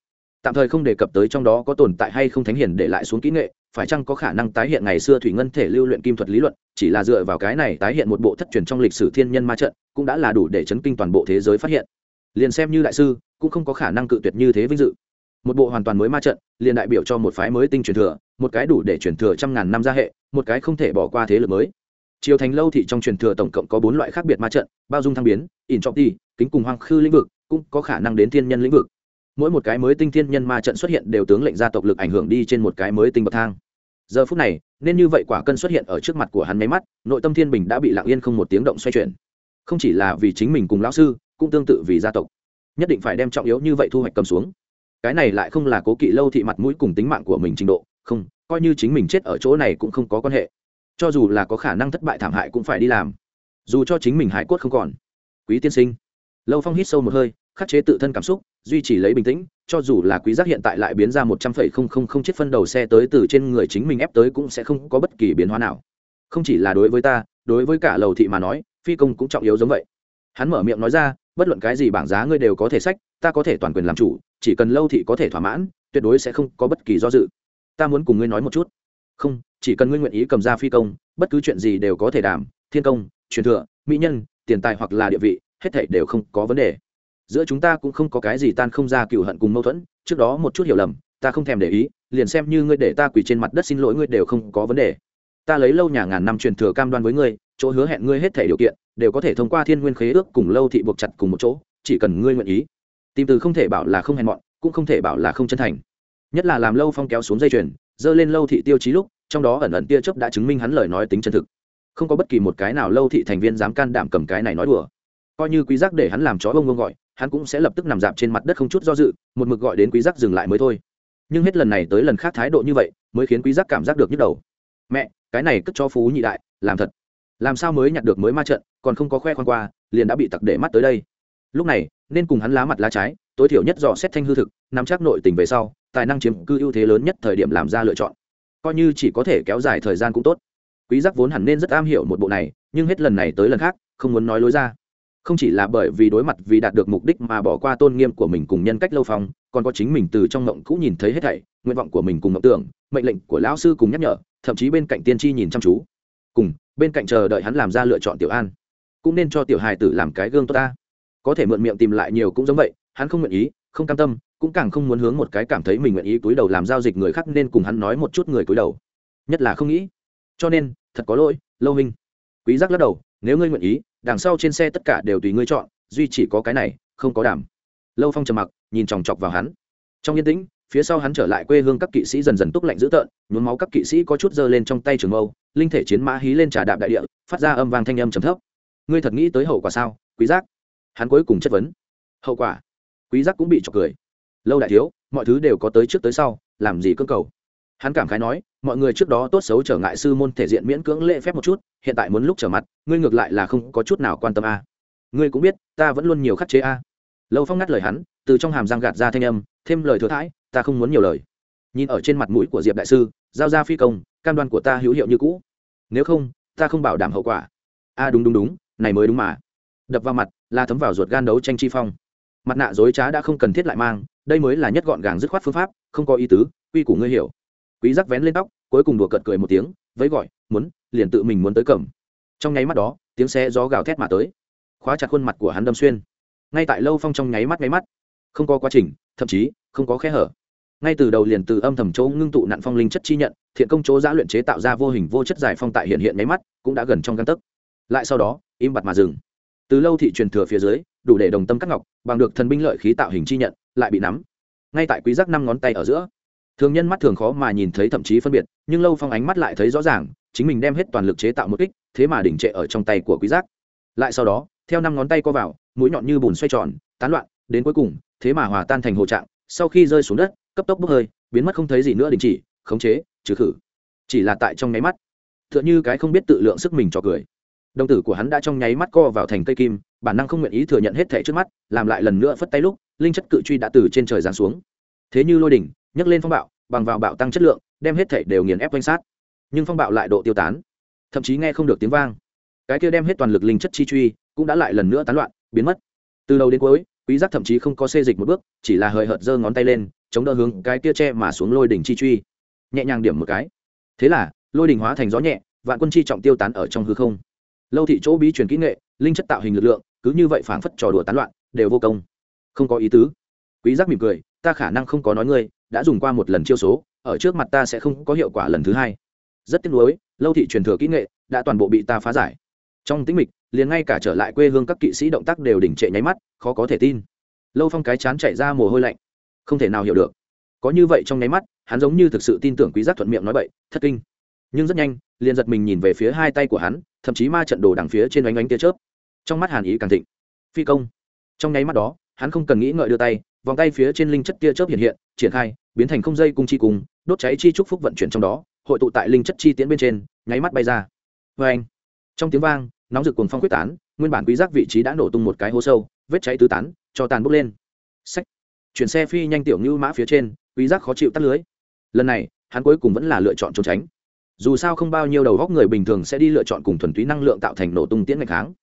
Tạm thời không đề cập tới trong đó có tồn tại hay không thánh hiền để lại xuống kỹ nghệ, phải chăng có khả năng tái hiện ngày xưa thủy ngân thể lưu luyện kim thuật lý luận, chỉ là dựa vào cái này tái hiện một bộ thất truyền trong lịch sử thiên nhân ma trận, cũng đã là đủ để chấn kinh toàn bộ thế giới phát hiện. Liền xem như đại sư, cũng không có khả năng cự tuyệt như thế vinh dự. Một bộ hoàn toàn mới ma trận, liền đại biểu cho một phái mới tinh truyền thừa, một cái đủ để truyền thừa trăm ngàn năm gia hệ, một cái không thể bỏ qua thế lực mới. Triều thành lâu thị trong truyền thừa tổng cộng có bốn loại khác biệt ma trận, bao dung thăng biến in trọng đi kính cùng hoang khư lĩnh vực, cũng có khả năng đến thiên nhân lĩnh vực. Mỗi một cái mới tinh thiên nhân ma trận xuất hiện đều tướng lệnh gia tộc lực ảnh hưởng đi trên một cái mới tinh bậc thang. Giờ phút này, nên như vậy quả cân xuất hiện ở trước mặt của hắn máy mắt, nội tâm thiên bình đã bị lặng yên không một tiếng động xoay chuyển. Không chỉ là vì chính mình cùng lão sư, cũng tương tự vì gia tộc. Nhất định phải đem trọng yếu như vậy thu hoạch cầm xuống. Cái này lại không là cố kỵ lâu thị mặt mũi cùng tính mạng của mình trình độ, không, coi như chính mình chết ở chỗ này cũng không có quan hệ. Cho dù là có khả năng thất bại thảm hại cũng phải đi làm. Dù cho chính mình hải cốt không còn. Quý tiên sinh lâu phong hít sâu một hơi, khắc chế tự thân cảm xúc, duy trì lấy bình tĩnh, cho dù là quý giác hiện tại lại biến ra một trăm phẩy không không không chiếc phân đầu xe tới từ trên người chính mình ép tới cũng sẽ không có bất kỳ biến hóa nào. Không chỉ là đối với ta, đối với cả lầu thị mà nói, phi công cũng trọng yếu giống vậy. Hắn mở miệng nói ra, bất luận cái gì bảng giá ngươi đều có thể sách, ta có thể toàn quyền làm chủ, chỉ cần lâu thị có thể thỏa mãn, tuyệt đối sẽ không có bất kỳ do dự. Ta muốn cùng ngươi nói một chút. Không, chỉ cần ngươi nguyện ý cầm ra phi công, bất cứ chuyện gì đều có thể đảm, thiên công, truyền thừa, mỹ nhân, tiền tài hoặc là địa vị hết thảy đều không có vấn đề. Giữa chúng ta cũng không có cái gì tan không ra cựu hận cùng mâu thuẫn, trước đó một chút hiểu lầm, ta không thèm để ý, liền xem như ngươi để ta quỳ trên mặt đất xin lỗi ngươi đều không có vấn đề. Ta lấy lâu nhà ngàn năm truyền thừa cam đoan với ngươi, chỗ hứa hẹn ngươi hết thảy điều kiện, đều có thể thông qua thiên nguyên khế ước cùng lâu thị buộc chặt cùng một chỗ, chỉ cần ngươi nguyện ý. Tìm từ không thể bảo là không hèn mọn, cũng không thể bảo là không chân thành. Nhất là làm lâu phong kéo xuống dây chuyền, dơ lên lâu thị tiêu chí lúc, trong đó ẩn ẩn tia chớp đã chứng minh hắn lời nói tính chân thực. Không có bất kỳ một cái nào lâu thị thành viên dám can đảm cầm cái này nói đùa coi như quý giác để hắn làm chó bông bông gọi, hắn cũng sẽ lập tức nằm dạp trên mặt đất không chút do dự, một mực gọi đến quý giác dừng lại mới thôi. Nhưng hết lần này tới lần khác thái độ như vậy, mới khiến quý giác cảm giác được nhức đầu. Mẹ, cái này cất cho phú nhị đại, làm thật. Làm sao mới nhặt được mới ma trận, còn không có khoe khoan qua, liền đã bị tặc để mắt tới đây. Lúc này, nên cùng hắn lá mặt lá trái, tối thiểu nhất dò xét thanh hư thực, nắm chắc nội tình về sau, tài năng chiếm cư ưu thế lớn nhất thời điểm làm ra lựa chọn. Coi như chỉ có thể kéo dài thời gian cũng tốt. Quý giác vốn hẳn nên rất am hiểu một bộ này, nhưng hết lần này tới lần khác, không muốn nói lối ra không chỉ là bởi vì đối mặt vì đạt được mục đích mà bỏ qua tôn nghiêm của mình cùng nhân cách lâu phong, còn có chính mình từ trong ngộng cũ nhìn thấy hết thảy, nguyện vọng của mình cùng ngộng tưởng, mệnh lệnh của lão sư cùng nhắc nhở, thậm chí bên cạnh tiên tri nhìn chăm chú. Cùng, bên cạnh chờ đợi hắn làm ra lựa chọn tiểu an. Cũng nên cho tiểu hài tử làm cái gương tốt ta. Có thể mượn miệng tìm lại nhiều cũng giống vậy, hắn không nguyện ý, không cam tâm, cũng càng không muốn hướng một cái cảm thấy mình nguyện ý túi đầu làm giao dịch người khác nên cùng hắn nói một chút người túi đầu. Nhất là không nghĩ. Cho nên, thật có lỗi, lâu hình quý giác lắc đầu, nếu ngươi nguyện ý đằng sau trên xe tất cả đều tùy ngươi chọn, duy chỉ có cái này, không có đảm lâu phong trầm mặc, nhìn chòng chọc vào hắn. Trong yên tĩnh, phía sau hắn trở lại quê hương các kỵ sĩ dần dần túc lạnh dữ tợn, nhuốm máu các kỵ sĩ có chút giơ lên trong tay trường mâu, linh thể chiến mã hí lên trà đạp đại địa, phát ra âm vang thanh âm trầm thấp. Ngươi thật nghĩ tới hậu quả sao, quý giác? Hắn cuối cùng chất vấn. Hậu quả? Quý giác cũng bị chọc cười. Lâu đại thiếu, mọi thứ đều có tới trước tới sau, làm gì cơ cầu? Hắn cảm khái nói, mọi người trước đó tốt xấu trở ngại sư môn thể diện miễn cưỡng lễ phép một chút, hiện tại muốn lúc trở mặt, ngươi ngược lại là không có chút nào quan tâm a. Ngươi cũng biết, ta vẫn luôn nhiều khắc chế a. Lâu phong ngắt lời hắn, từ trong hàm răng gạt ra thanh âm, thêm lời thừa thãi, ta không muốn nhiều lời. Nhìn ở trên mặt mũi của diệp đại sư, giao ra phi công, cam đoan của ta hữu hiệu như cũ. Nếu không, ta không bảo đảm hậu quả. A, đúng đúng đúng, này mới đúng mà. Đập vào mặt, là thấm vào ruột gan đấu tranh chi phong. Mặt nạ dối trá đã không cần thiết lại mang, đây mới là nhất gọn gàng dứt khoát phương pháp, không có ý tứ, quy củ ngươi hiểu quý giác vén lên tóc, cuối cùng đùa cợt cười một tiếng với gọi, muốn, liền tự mình muốn tới cầm. Trong nháy mắt đó, tiếng xe gió gào thét mà tới. Khóa chặt khuôn mặt của hắn đâm xuyên. Ngay tại lâu phong trong nháy mắt nháy mắt, không có quá trình, thậm chí, không có khe hở. Ngay từ đầu liền từ âm thầm chỗ ngưng tụ nạn phong linh chất chi nhận, thiện công chỗ giã luyện chế tạo ra vô hình vô chất giải phong tại hiện hiện nháy mắt, cũng đã gần trong căn tấc. Lại sau đó, im bặt mà dừng. Từ lâu thị truyền thừa phía dưới, đủ để đồng tâm các ngọc, bằng được thần binh lợi khí tạo hình chi nhận, lại bị nắm. Ngay tại quý giác năm ngón tay ở giữa thường nhân mắt thường khó mà nhìn thấy thậm chí phân biệt, nhưng lâu phong ánh mắt lại thấy rõ ràng, chính mình đem hết toàn lực chế tạo một kích, thế mà đỉnh trệ ở trong tay của quý giác. Lại sau đó, theo năm ngón tay co vào, mũi nhọn như bùn xoay tròn, tán loạn, đến cuối cùng, thế mà hòa tan thành hồ trạng, sau khi rơi xuống đất, cấp tốc bốc hơi, biến mất không thấy gì nữa đình chỉ, khống chế, trừ khử. Chỉ là tại trong nháy mắt, tựa như cái không biết tự lượng sức mình cho cười. Đồng tử của hắn đã trong nháy mắt co vào thành cây kim, bản năng không nguyện ý thừa nhận hết thẻ trước mắt, làm lại lần nữa phất tay lúc, linh chất cự truy đã từ trên trời giáng xuống. Thế như lôi đỉnh nhấc lên phong bạo, bằng vào bạo tăng chất lượng, đem hết thảy đều nghiền ép quanh sát. Nhưng phong bạo lại độ tiêu tán, thậm chí nghe không được tiếng vang. Cái kia đem hết toàn lực linh chất chi truy cũng đã lại lần nữa tán loạn, biến mất. Từ đầu đến cuối, quý giác thậm chí không có xê dịch một bước, chỉ là hời hợt giơ ngón tay lên, chống đỡ hướng cái kia che mà xuống lôi đỉnh chi truy. Nhẹ nhàng điểm một cái. Thế là, lôi đỉnh hóa thành gió nhẹ, vạn quân chi trọng tiêu tán ở trong hư không. Lâu thị chỗ bí truyền kỹ nghệ, linh chất tạo hình lực lượng, cứ như vậy phảng phất trò đùa tán loạn, đều vô công. Không có ý tứ. Quý giác mỉm cười, ta khả năng không có nói ngươi đã dùng qua một lần chiêu số, ở trước mặt ta sẽ không có hiệu quả lần thứ hai. Rất tiếc nuối, lâu thị truyền thừa kỹ nghệ đã toàn bộ bị ta phá giải. Trong tĩnh mịch, liền ngay cả trở lại quê hương các kỵ sĩ động tác đều đỉnh trệ nháy mắt, khó có thể tin. Lâu phong cái chán chạy ra mồ hôi lạnh. Không thể nào hiểu được. Có như vậy trong nháy mắt, hắn giống như thực sự tin tưởng quý giác thuận miệng nói bậy, thất kinh. Nhưng rất nhanh, liền giật mình nhìn về phía hai tay của hắn, thậm chí ma trận đồ đằng phía trên oanh oanh tia chớp. Trong mắt hàn ý càng thịnh. Phi công. Trong nháy mắt đó, hắn không cần nghĩ ngợi đưa tay vòng tay phía trên linh chất tia chớp hiện hiện, triển khai, biến thành không dây cung chi cùng đốt cháy chi trúc phúc vận chuyển trong đó, hội tụ tại linh chất chi tiến bên trên, nháy mắt bay ra. Vê anh trong tiếng vang, nóng rực cuồng phong quyết tán, nguyên bản quý giác vị trí đã nổ tung một cái hố sâu, vết cháy tứ tán, cho tàn bốc lên. Sách chuyển xe phi nhanh tiểu ngưu mã phía trên, quý giác khó chịu tắt lưới. Lần này, hắn cuối cùng vẫn là lựa chọn trốn tránh. Dù sao không bao nhiêu đầu góc người bình thường sẽ đi lựa chọn cùng thuần túy năng lượng tạo thành nổ tung tiễn ngày kháng.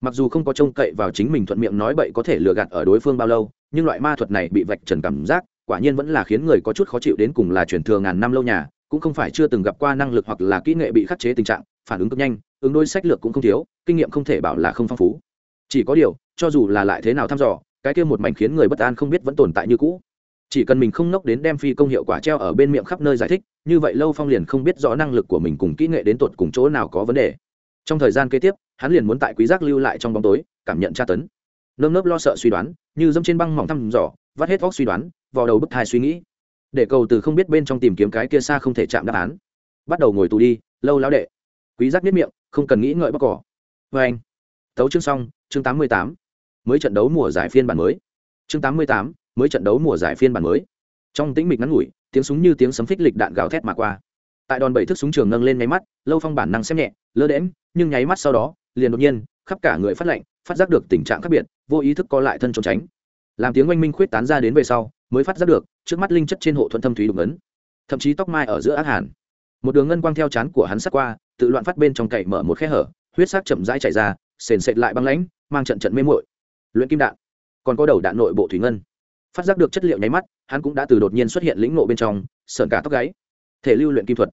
Mặc dù không có trông cậy vào chính mình thuận miệng nói bậy có thể lừa gạt ở đối phương bao lâu nhưng loại ma thuật này bị vạch trần cảm giác, quả nhiên vẫn là khiến người có chút khó chịu đến cùng là truyền thừa ngàn năm lâu nhà, cũng không phải chưa từng gặp qua năng lực hoặc là kỹ nghệ bị khắc chế tình trạng, phản ứng cực nhanh, ứng đôi sách lược cũng không thiếu, kinh nghiệm không thể bảo là không phong phú. Chỉ có điều, cho dù là lại thế nào thăm dò, cái kia một mảnh khiến người bất an không biết vẫn tồn tại như cũ. Chỉ cần mình không nốc đến đem phi công hiệu quả treo ở bên miệng khắp nơi giải thích, như vậy lâu phong liền không biết rõ năng lực của mình cùng kỹ nghệ đến tột cùng chỗ nào có vấn đề. Trong thời gian kế tiếp, hắn liền muốn tại quý giác lưu lại trong bóng tối, cảm nhận tra tấn nơm nớp lo sợ suy đoán, như dâm trên băng mỏng thăm dò, vắt hết vóc suy đoán, vào đầu bức thai suy nghĩ. Để cầu từ không biết bên trong tìm kiếm cái kia xa không thể chạm đáp án. Bắt đầu ngồi tù đi, lâu lão đệ. Quý giác biết miệng, không cần nghĩ ngợi bóc cỏ. Vê anh. Tấu chương xong, chương tám mươi tám. Mới trận đấu mùa giải phiên bản mới. Chương tám mươi tám, mới trận đấu mùa giải phiên bản mới. Trong tĩnh mịch ngắn ngủi, tiếng súng như tiếng sấm phích lịch đạn gào thét mà qua. Tại đòn bảy thức súng trường nâng lên nháy mắt, lâu phong bản năng xem nhẹ, lơ đễm nhưng nháy mắt sau đó, liền đột nhiên, khắp cả người phát lạnh phát giác được tình trạng khác biệt, vô ý thức co lại thân trốn tránh. Làm tiếng oanh minh khuyết tán ra đến về sau, mới phát giác được, trước mắt linh chất trên hộ thuận thâm thúy đục ấn, thậm chí tóc mai ở giữa ác hàn một đường ngân quang theo chán của hắn sắc qua, tự loạn phát bên trong cậy mở một khe hở, huyết sắc chậm rãi chảy ra, sền sệt lại băng lãnh, mang trận trận mê muội. Luyện kim đạn, còn có đầu đạn nội bộ thủy ngân. Phát giác được chất liệu nháy mắt, hắn cũng đã từ đột nhiên xuất hiện lĩnh nộ bên trong sợn cả tóc gáy. Thể lưu luyện kim thuật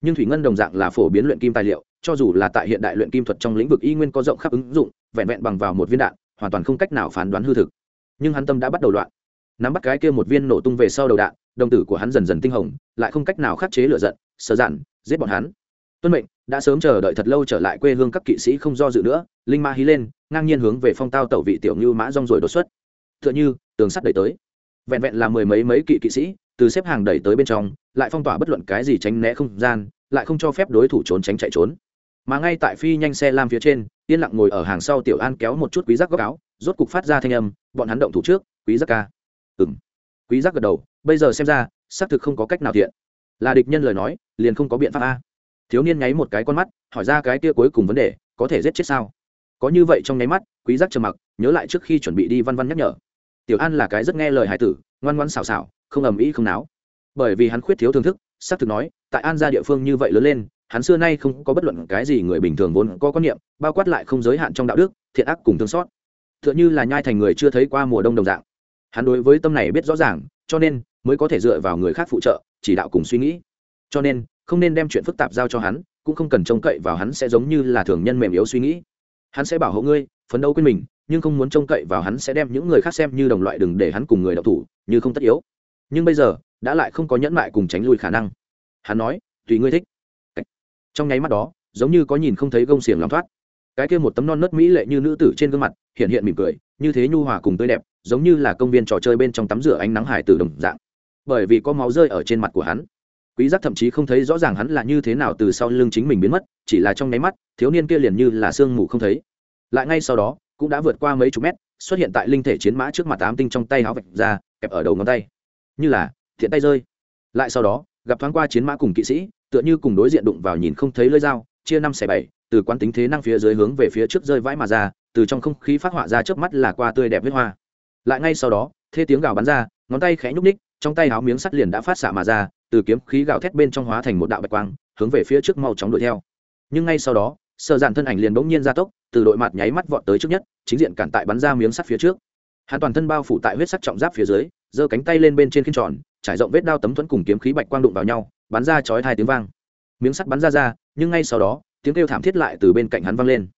nhưng thủy ngân đồng dạng là phổ biến luyện kim tài liệu, cho dù là tại hiện đại luyện kim thuật trong lĩnh vực y nguyên có rộng khắp ứng dụng, vẹn vẹn bằng vào một viên đạn, hoàn toàn không cách nào phán đoán hư thực. Nhưng hắn tâm đã bắt đầu loạn. Nắm bắt cái kia một viên nổ tung về sau đầu đạn, đồng tử của hắn dần dần tinh hồng, lại không cách nào khắc chế lửa giận, sợ giản giết bọn hắn. Tuân mệnh, đã sớm chờ đợi thật lâu trở lại quê hương các kỵ sĩ không do dự nữa, linh ma hí lên, ngang nhiên hướng về phong tao tẩu vị tiểu như mã rong rồi đột xuất. T h ư ợ n h ư tường sắt đẩy tới. Vẹn vẹn là mười mấy mấy kỵ kỵ sĩ từ xếp hàng đẩy tới bên trong, lại phong tỏa bất luận cái gì tránh né không gian, lại không cho phép đối thủ trốn tránh chạy trốn. Mà ngay tại phi nhanh xe lam phía trên, yên lặng ngồi ở hàng sau tiểu an kéo một chút quý giác góc áo, rốt cục phát ra thanh âm, bọn hắn động thủ trước, quý giác ca. Ừng quý giác gật đầu, bây giờ xem ra, xác thực không có cách nào thiện là địch nhân lời nói, liền không có biện pháp a. Thiếu niên nháy một cái con mắt, hỏi ra cái kia cuối cùng vấn đề, có thể giết chết sao? Có như vậy trong nháy mắt, quý giác trầm mặc, nhớ lại trước khi chuẩn bị đi văn văn nhắc nhở. Tiểu an là cái rất nghe lời hải tử, ngoan ngoãn xảo xảo không ầm ĩ không náo. Bởi vì hắn khuyết thiếu thưởng thức, xác thực nói, tại an gia địa phương như vậy lớn lên, hắn xưa nay không có bất luận cái gì người bình thường vốn có quan niệm, bao quát lại không giới hạn trong đạo đức, thiện ác cùng thương xót. Tựa như là nhai thành người chưa thấy qua mùa đông đồng dạng. Hắn đối với tâm này biết rõ ràng, cho nên mới có thể dựa vào người khác phụ trợ, chỉ đạo cùng suy nghĩ. Cho nên, không nên đem chuyện phức tạp giao cho hắn, cũng không cần trông cậy vào hắn sẽ giống như là thường nhân mềm yếu suy nghĩ. Hắn sẽ bảo hộ ngươi, phấn đấu quên mình, nhưng không muốn trông cậy vào hắn sẽ đem những người khác xem như đồng loại đừng để hắn cùng người đọc thủ, như không tất yếu nhưng bây giờ, đã lại không có nhẫn mại cùng tránh lui khả năng. Hắn nói, tùy ngươi thích. Trong nháy mắt đó, giống như có nhìn không thấy gông xiềng làm thoát. Cái kia một tấm non nớt mỹ lệ như nữ tử trên gương mặt, hiện hiện mỉm cười, như thế nhu hòa cùng tươi đẹp, giống như là công viên trò chơi bên trong tắm rửa ánh nắng hải từ đồng dạng. Bởi vì có máu rơi ở trên mặt của hắn, quý giác thậm chí không thấy rõ ràng hắn là như thế nào từ sau lưng chính mình biến mất, chỉ là trong nháy mắt, thiếu niên kia liền như là sương mù không thấy. Lại ngay sau đó, cũng đã vượt qua mấy chục mét, xuất hiện tại linh thể chiến mã trước mặt tám tinh trong tay háo vạch ra, kẹp ở đầu ngón tay như là, thiện tay rơi. Lại sau đó, gặp thoáng qua chiến mã cùng kỵ sĩ, tựa như cùng đối diện đụng vào nhìn không thấy lưỡi dao, chia năm xẻ bảy, từ quán tính thế năng phía dưới hướng về phía trước rơi vãi mà ra, từ trong không khí phát họa ra trước mắt là qua tươi đẹp huyết hoa. Lại ngay sau đó, thê tiếng gào bắn ra, ngón tay khẽ nhúc ních trong tay áo miếng sắt liền đã phát xạ mà ra, từ kiếm khí gào thét bên trong hóa thành một đạo bạch quang, hướng về phía trước mau chóng đuổi theo. Nhưng ngay sau đó sợ dạn thân ảnh liền bỗng nhiên ra tốc, từ đội mặt nháy mắt vọt tới trước nhất, chính diện cản tại bắn ra miếng sắt phía trước. Hắn toàn thân bao phủ tại huyết sắc trọng giáp phía dưới giơ cánh tay lên bên trên khiên tròn, trải rộng vết đao tấm thuẫn cùng kiếm khí bạch quang đụng vào nhau, bắn ra chói hai tiếng vang. Miếng sắt bắn ra ra, nhưng ngay sau đó, tiếng kêu thảm thiết lại từ bên cạnh hắn vang lên.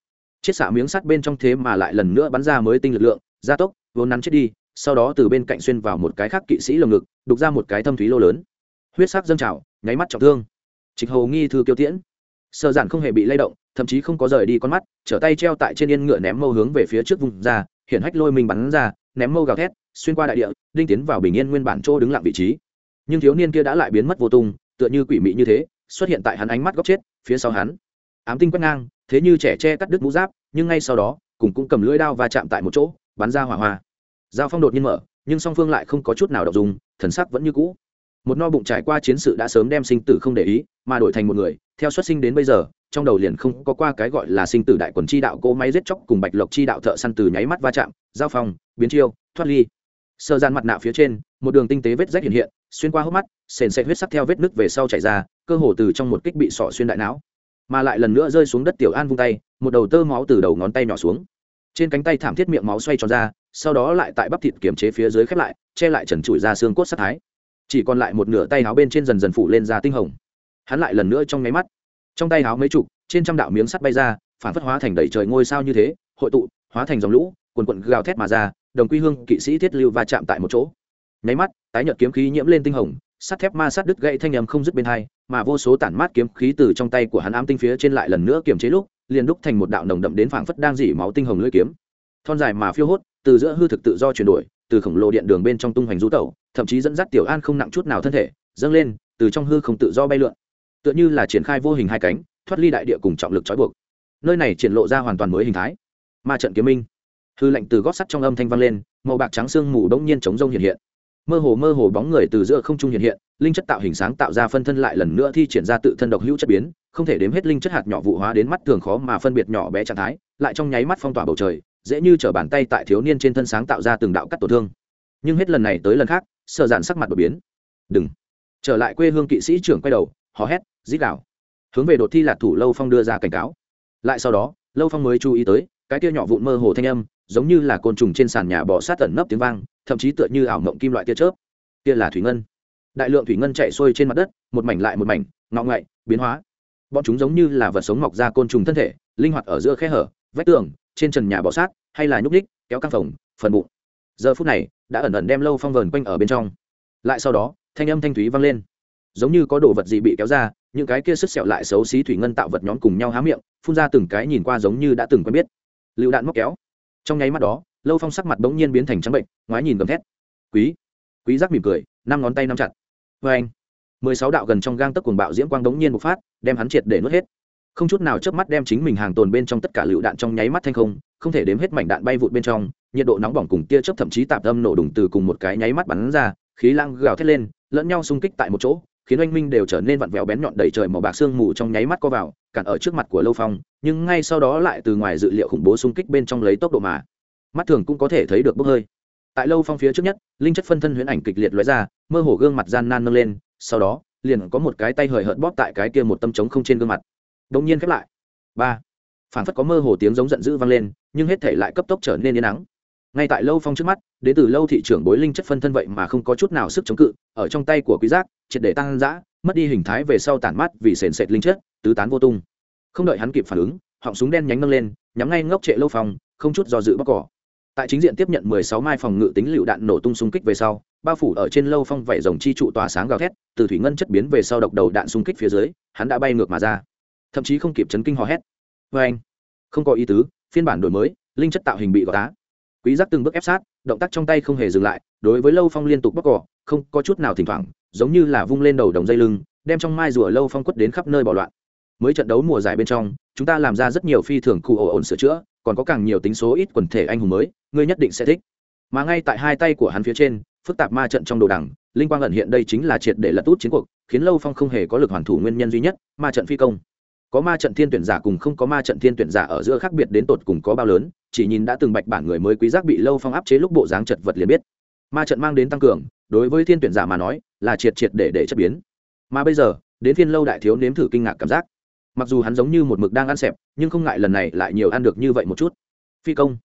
Chiết xạ miếng sắt bên trong thế mà lại lần nữa bắn ra mới tinh lực lượng, gia tốc, vốn nắn chết đi, sau đó từ bên cạnh xuyên vào một cái khác kỵ sĩ lồng ngực, đục ra một cái thâm thúy lô lớn. Huyết sắc dâng trào, nháy mắt trọng thương. Trịch hầu nghi thư kiêu tiễn. Sợ giản không hề bị lay động, thậm chí không có rời đi con mắt, trở tay treo tại trên yên ngựa ném mâu hướng về phía trước vùng ra, hiển hách lôi mình bắn ra, ném mâu gào thét, xuyên qua đại địa đinh tiến vào bình yên nguyên bản chỗ đứng lặng vị trí. Nhưng thiếu niên kia đã lại biến mất vô tung, tựa như quỷ mị như thế, xuất hiện tại hắn ánh mắt góc chết, phía sau hắn. Ám tinh quét ngang, thế như trẻ che cắt đứt mũ giáp, nhưng ngay sau đó, cùng cũng cầm lưỡi đao và chạm tại một chỗ, bắn ra hỏa hoa. Giao phong đột nhiên mở, nhưng song phương lại không có chút nào đọc dùng thần sắc vẫn như cũ. Một no bụng trải qua chiến sự đã sớm đem sinh tử không để ý, mà đổi thành một người, theo xuất sinh đến bây giờ, trong đầu liền không có qua cái gọi là sinh tử đại quần chi đạo, cỗ máy giết chóc cùng bạch lộc chi đạo thợ săn từ nháy mắt va chạm, giao phong, biến chiêu, thoát ly sơ gian mặt nạ phía trên, một đường tinh tế vết rách hiện hiện, xuyên qua hốc mắt, sền sệt huyết sắc theo vết nứt về sau chảy ra, cơ hồ từ trong một kích bị sọ xuyên đại não. Mà lại lần nữa rơi xuống đất tiểu an vung tay, một đầu tơ máu từ đầu ngón tay nhỏ xuống. Trên cánh tay thảm thiết miệng máu xoay tròn ra, sau đó lại tại bắp thịt kiềm chế phía dưới khép lại, che lại trần trụi ra xương cốt sắc thái. Chỉ còn lại một nửa tay áo bên trên dần dần phủ lên ra tinh hồng. Hắn lại lần nữa trong nháy mắt, trong tay áo mấy chục, trên trăm đạo miếng sắt bay ra, phản phất hóa thành đầy trời ngôi sao như thế, hội tụ, hóa thành dòng lũ, quần quận gào thét mà ra đồng quy hương kỵ sĩ thiết lưu va chạm tại một chỗ. Nháy mắt, tái nhợt kiếm khí nhiễm lên tinh hồng, sắt thép ma sát đứt gãy thanh âm không dứt bên hai, mà vô số tản mát kiếm khí từ trong tay của hắn ám tinh phía trên lại lần nữa kiềm chế lúc, liền đúc thành một đạo nồng đậm đến phảng phất đang dỉ máu tinh hồng lưỡi kiếm. Thon dài mà phiêu hốt, từ giữa hư thực tự do chuyển đổi, từ khổng lồ điện đường bên trong tung hoành rú tẩu, thậm chí dẫn dắt tiểu an không nặng chút nào thân thể, dâng lên, từ trong hư không tự do bay lượn. Tựa như là triển khai vô hình hai cánh, thoát ly đại địa cùng trọng lực trói buộc. Nơi này triển lộ ra hoàn toàn mới hình thái. Ma trận kiếm minh hư lệnh từ gót sắt trong âm thanh vang lên, màu bạc trắng sương mù đông nhiên chống rông hiện hiện. Mơ hồ mơ hồ bóng người từ giữa không trung hiện hiện, linh chất tạo hình sáng tạo ra phân thân lại lần nữa thi triển ra tự thân độc hữu chất biến, không thể đếm hết linh chất hạt nhỏ vụ hóa đến mắt thường khó mà phân biệt nhỏ bé trạng thái, lại trong nháy mắt phong tỏa bầu trời, dễ như t bàn tay tại thiếu niên trên thân sáng tạo ra từng đạo cắt tổn thương. Nhưng hết lần này tới lần khác, sợ dạn sắc mặt đột biến. Đừng. Trở lại quê hương kỵ sĩ trưởng quay đầu, hò hét dít đạo hướng về đột thi lạc thủ lâu phong đưa ra cảnh cáo. Lại sau đó, lâu phong mới chú ý tới, cái tia nhỏ vụn mơ hồ thanh âm giống như là côn trùng trên sàn nhà bò sát tẩn nấp tiếng vang, thậm chí tựa như ảo mộng kim loại tia chớp. Kia là thủy ngân. Đại lượng thủy ngân chạy xuôi trên mặt đất, một mảnh lại một mảnh, ngọ ngậy biến hóa. Bọn chúng giống như là vật sống mọc ra côn trùng thân thể, linh hoạt ở giữa khe hở, vách tường, trên trần nhà bọ sát, hay là nhúc ních kéo căng phòng phần bụng. Giờ phút này, đã ẩn ẩn đem lâu phong vờn quanh ở bên trong. Lại sau đó, thanh âm thanh thúy vang lên. Giống như có đồ vật gì bị kéo ra, những cái kia sứt sẹo lại xấu xí thủy ngân tạo vật nhóm cùng nhau há miệng, phun ra từng cái nhìn qua giống như đã từng quen biết. Lựu đạn móc kéo trong nháy mắt đó, lâu phong sắc mặt bỗng nhiên biến thành trắng bệnh, ngoái nhìn gầm thét. Quý quý giác mỉm cười, năm ngón tay nắm chặt. Vê anh, mười sáu đạo gần trong gang tấc cuồng bạo diễm quang bỗng nhiên bộc phát, đem hắn triệt để nuốt hết. Không chút nào chớp mắt đem chính mình hàng tồn bên trong tất cả lựu đạn trong nháy mắt thanh không không thể đếm hết mảnh đạn bay vụt bên trong, nhiệt độ nóng bỏng cùng tia chớp thậm chí tạp âm nổ đùng từ cùng một cái nháy mắt bắn ra, khí lang gào thét lên, lẫn nhau xung kích tại một chỗ khiến oanh minh đều trở nên vặn vẹo bén nhọn đầy trời màu bạc sương mù trong nháy mắt co vào, cản ở trước mặt của lâu phong, nhưng ngay sau đó lại từ ngoài dự liệu khủng bố xung kích bên trong lấy tốc độ mà. Mắt thường cũng có thể thấy được bốc hơi. Tại lâu phong phía trước nhất, linh chất phân thân huyễn ảnh kịch liệt lóe ra, mơ hồ gương mặt gian nan nâng lên, sau đó, liền có một cái tay hời hợt bóp tại cái kia một tâm trống không trên gương mặt. Đông nhiên khép lại. Ba. Phản phất có mơ hồ tiếng giống giận dữ vang lên, nhưng hết thể lại cấp tốc trở nên yên nắng ngay tại lâu phong trước mắt, đến từ lâu thị trưởng bối linh chất phân thân vậy mà không có chút nào sức chống cự, ở trong tay của quý giác, triệt để tăng dã, mất đi hình thái về sau tản mát vì sền sệt linh chất, tứ tán vô tung. Không đợi hắn kịp phản ứng, họng súng đen nhánh nâng lên, nhắm ngay ngốc trệ lâu phong, không chút do dự bóc cỏ. Tại chính diện tiếp nhận 16 mai phòng ngự tính lựu đạn nổ tung xung kích về sau, bao phủ ở trên lâu phong vảy rồng chi trụ tỏa sáng gào thét, từ thủy ngân chất biến về sau độc đầu đạn xung kích phía dưới, hắn đã bay ngược mà ra. Thậm chí không kịp chấn kinh hò hét. Vê anh không có ý tứ, phiên bản đổi mới, linh chất tạo hình bị gọt đá quý giác từng bước ép sát, động tác trong tay không hề dừng lại, đối với lâu phong liên tục bóc cỏ không có chút nào thỉnh thoảng, giống như là vung lên đầu đồng dây lưng, đem trong mai rùa lâu phong quất đến khắp nơi bỏ loạn. Mới trận đấu mùa giải bên trong, chúng ta làm ra rất nhiều phi thường cụ ổ ổn sửa chữa, còn có càng nhiều tính số ít quần thể anh hùng mới, ngươi nhất định sẽ thích. Mà ngay tại hai tay của hắn phía trên, phức tạp ma trận trong đồ đằng, linh quang ẩn hiện đây chính là triệt để lật út chiến cuộc, khiến lâu phong không hề có lực hoàn thủ nguyên nhân duy nhất, ma trận phi công có ma trận thiên tuyển giả cùng không có ma trận thiên tuyển giả ở giữa khác biệt đến tột cùng có bao lớn, chỉ nhìn đã từng bạch bản người mới quý giác bị lâu phong áp chế lúc bộ dáng chật vật liền biết. Ma trận mang đến tăng cường, đối với thiên tuyển giả mà nói, là triệt triệt để để chất biến. Mà bây giờ, đến phiên lâu đại thiếu nếm thử kinh ngạc cảm giác. Mặc dù hắn giống như một mực đang ăn xẹp, nhưng không ngại lần này lại nhiều ăn được như vậy một chút. Phi công.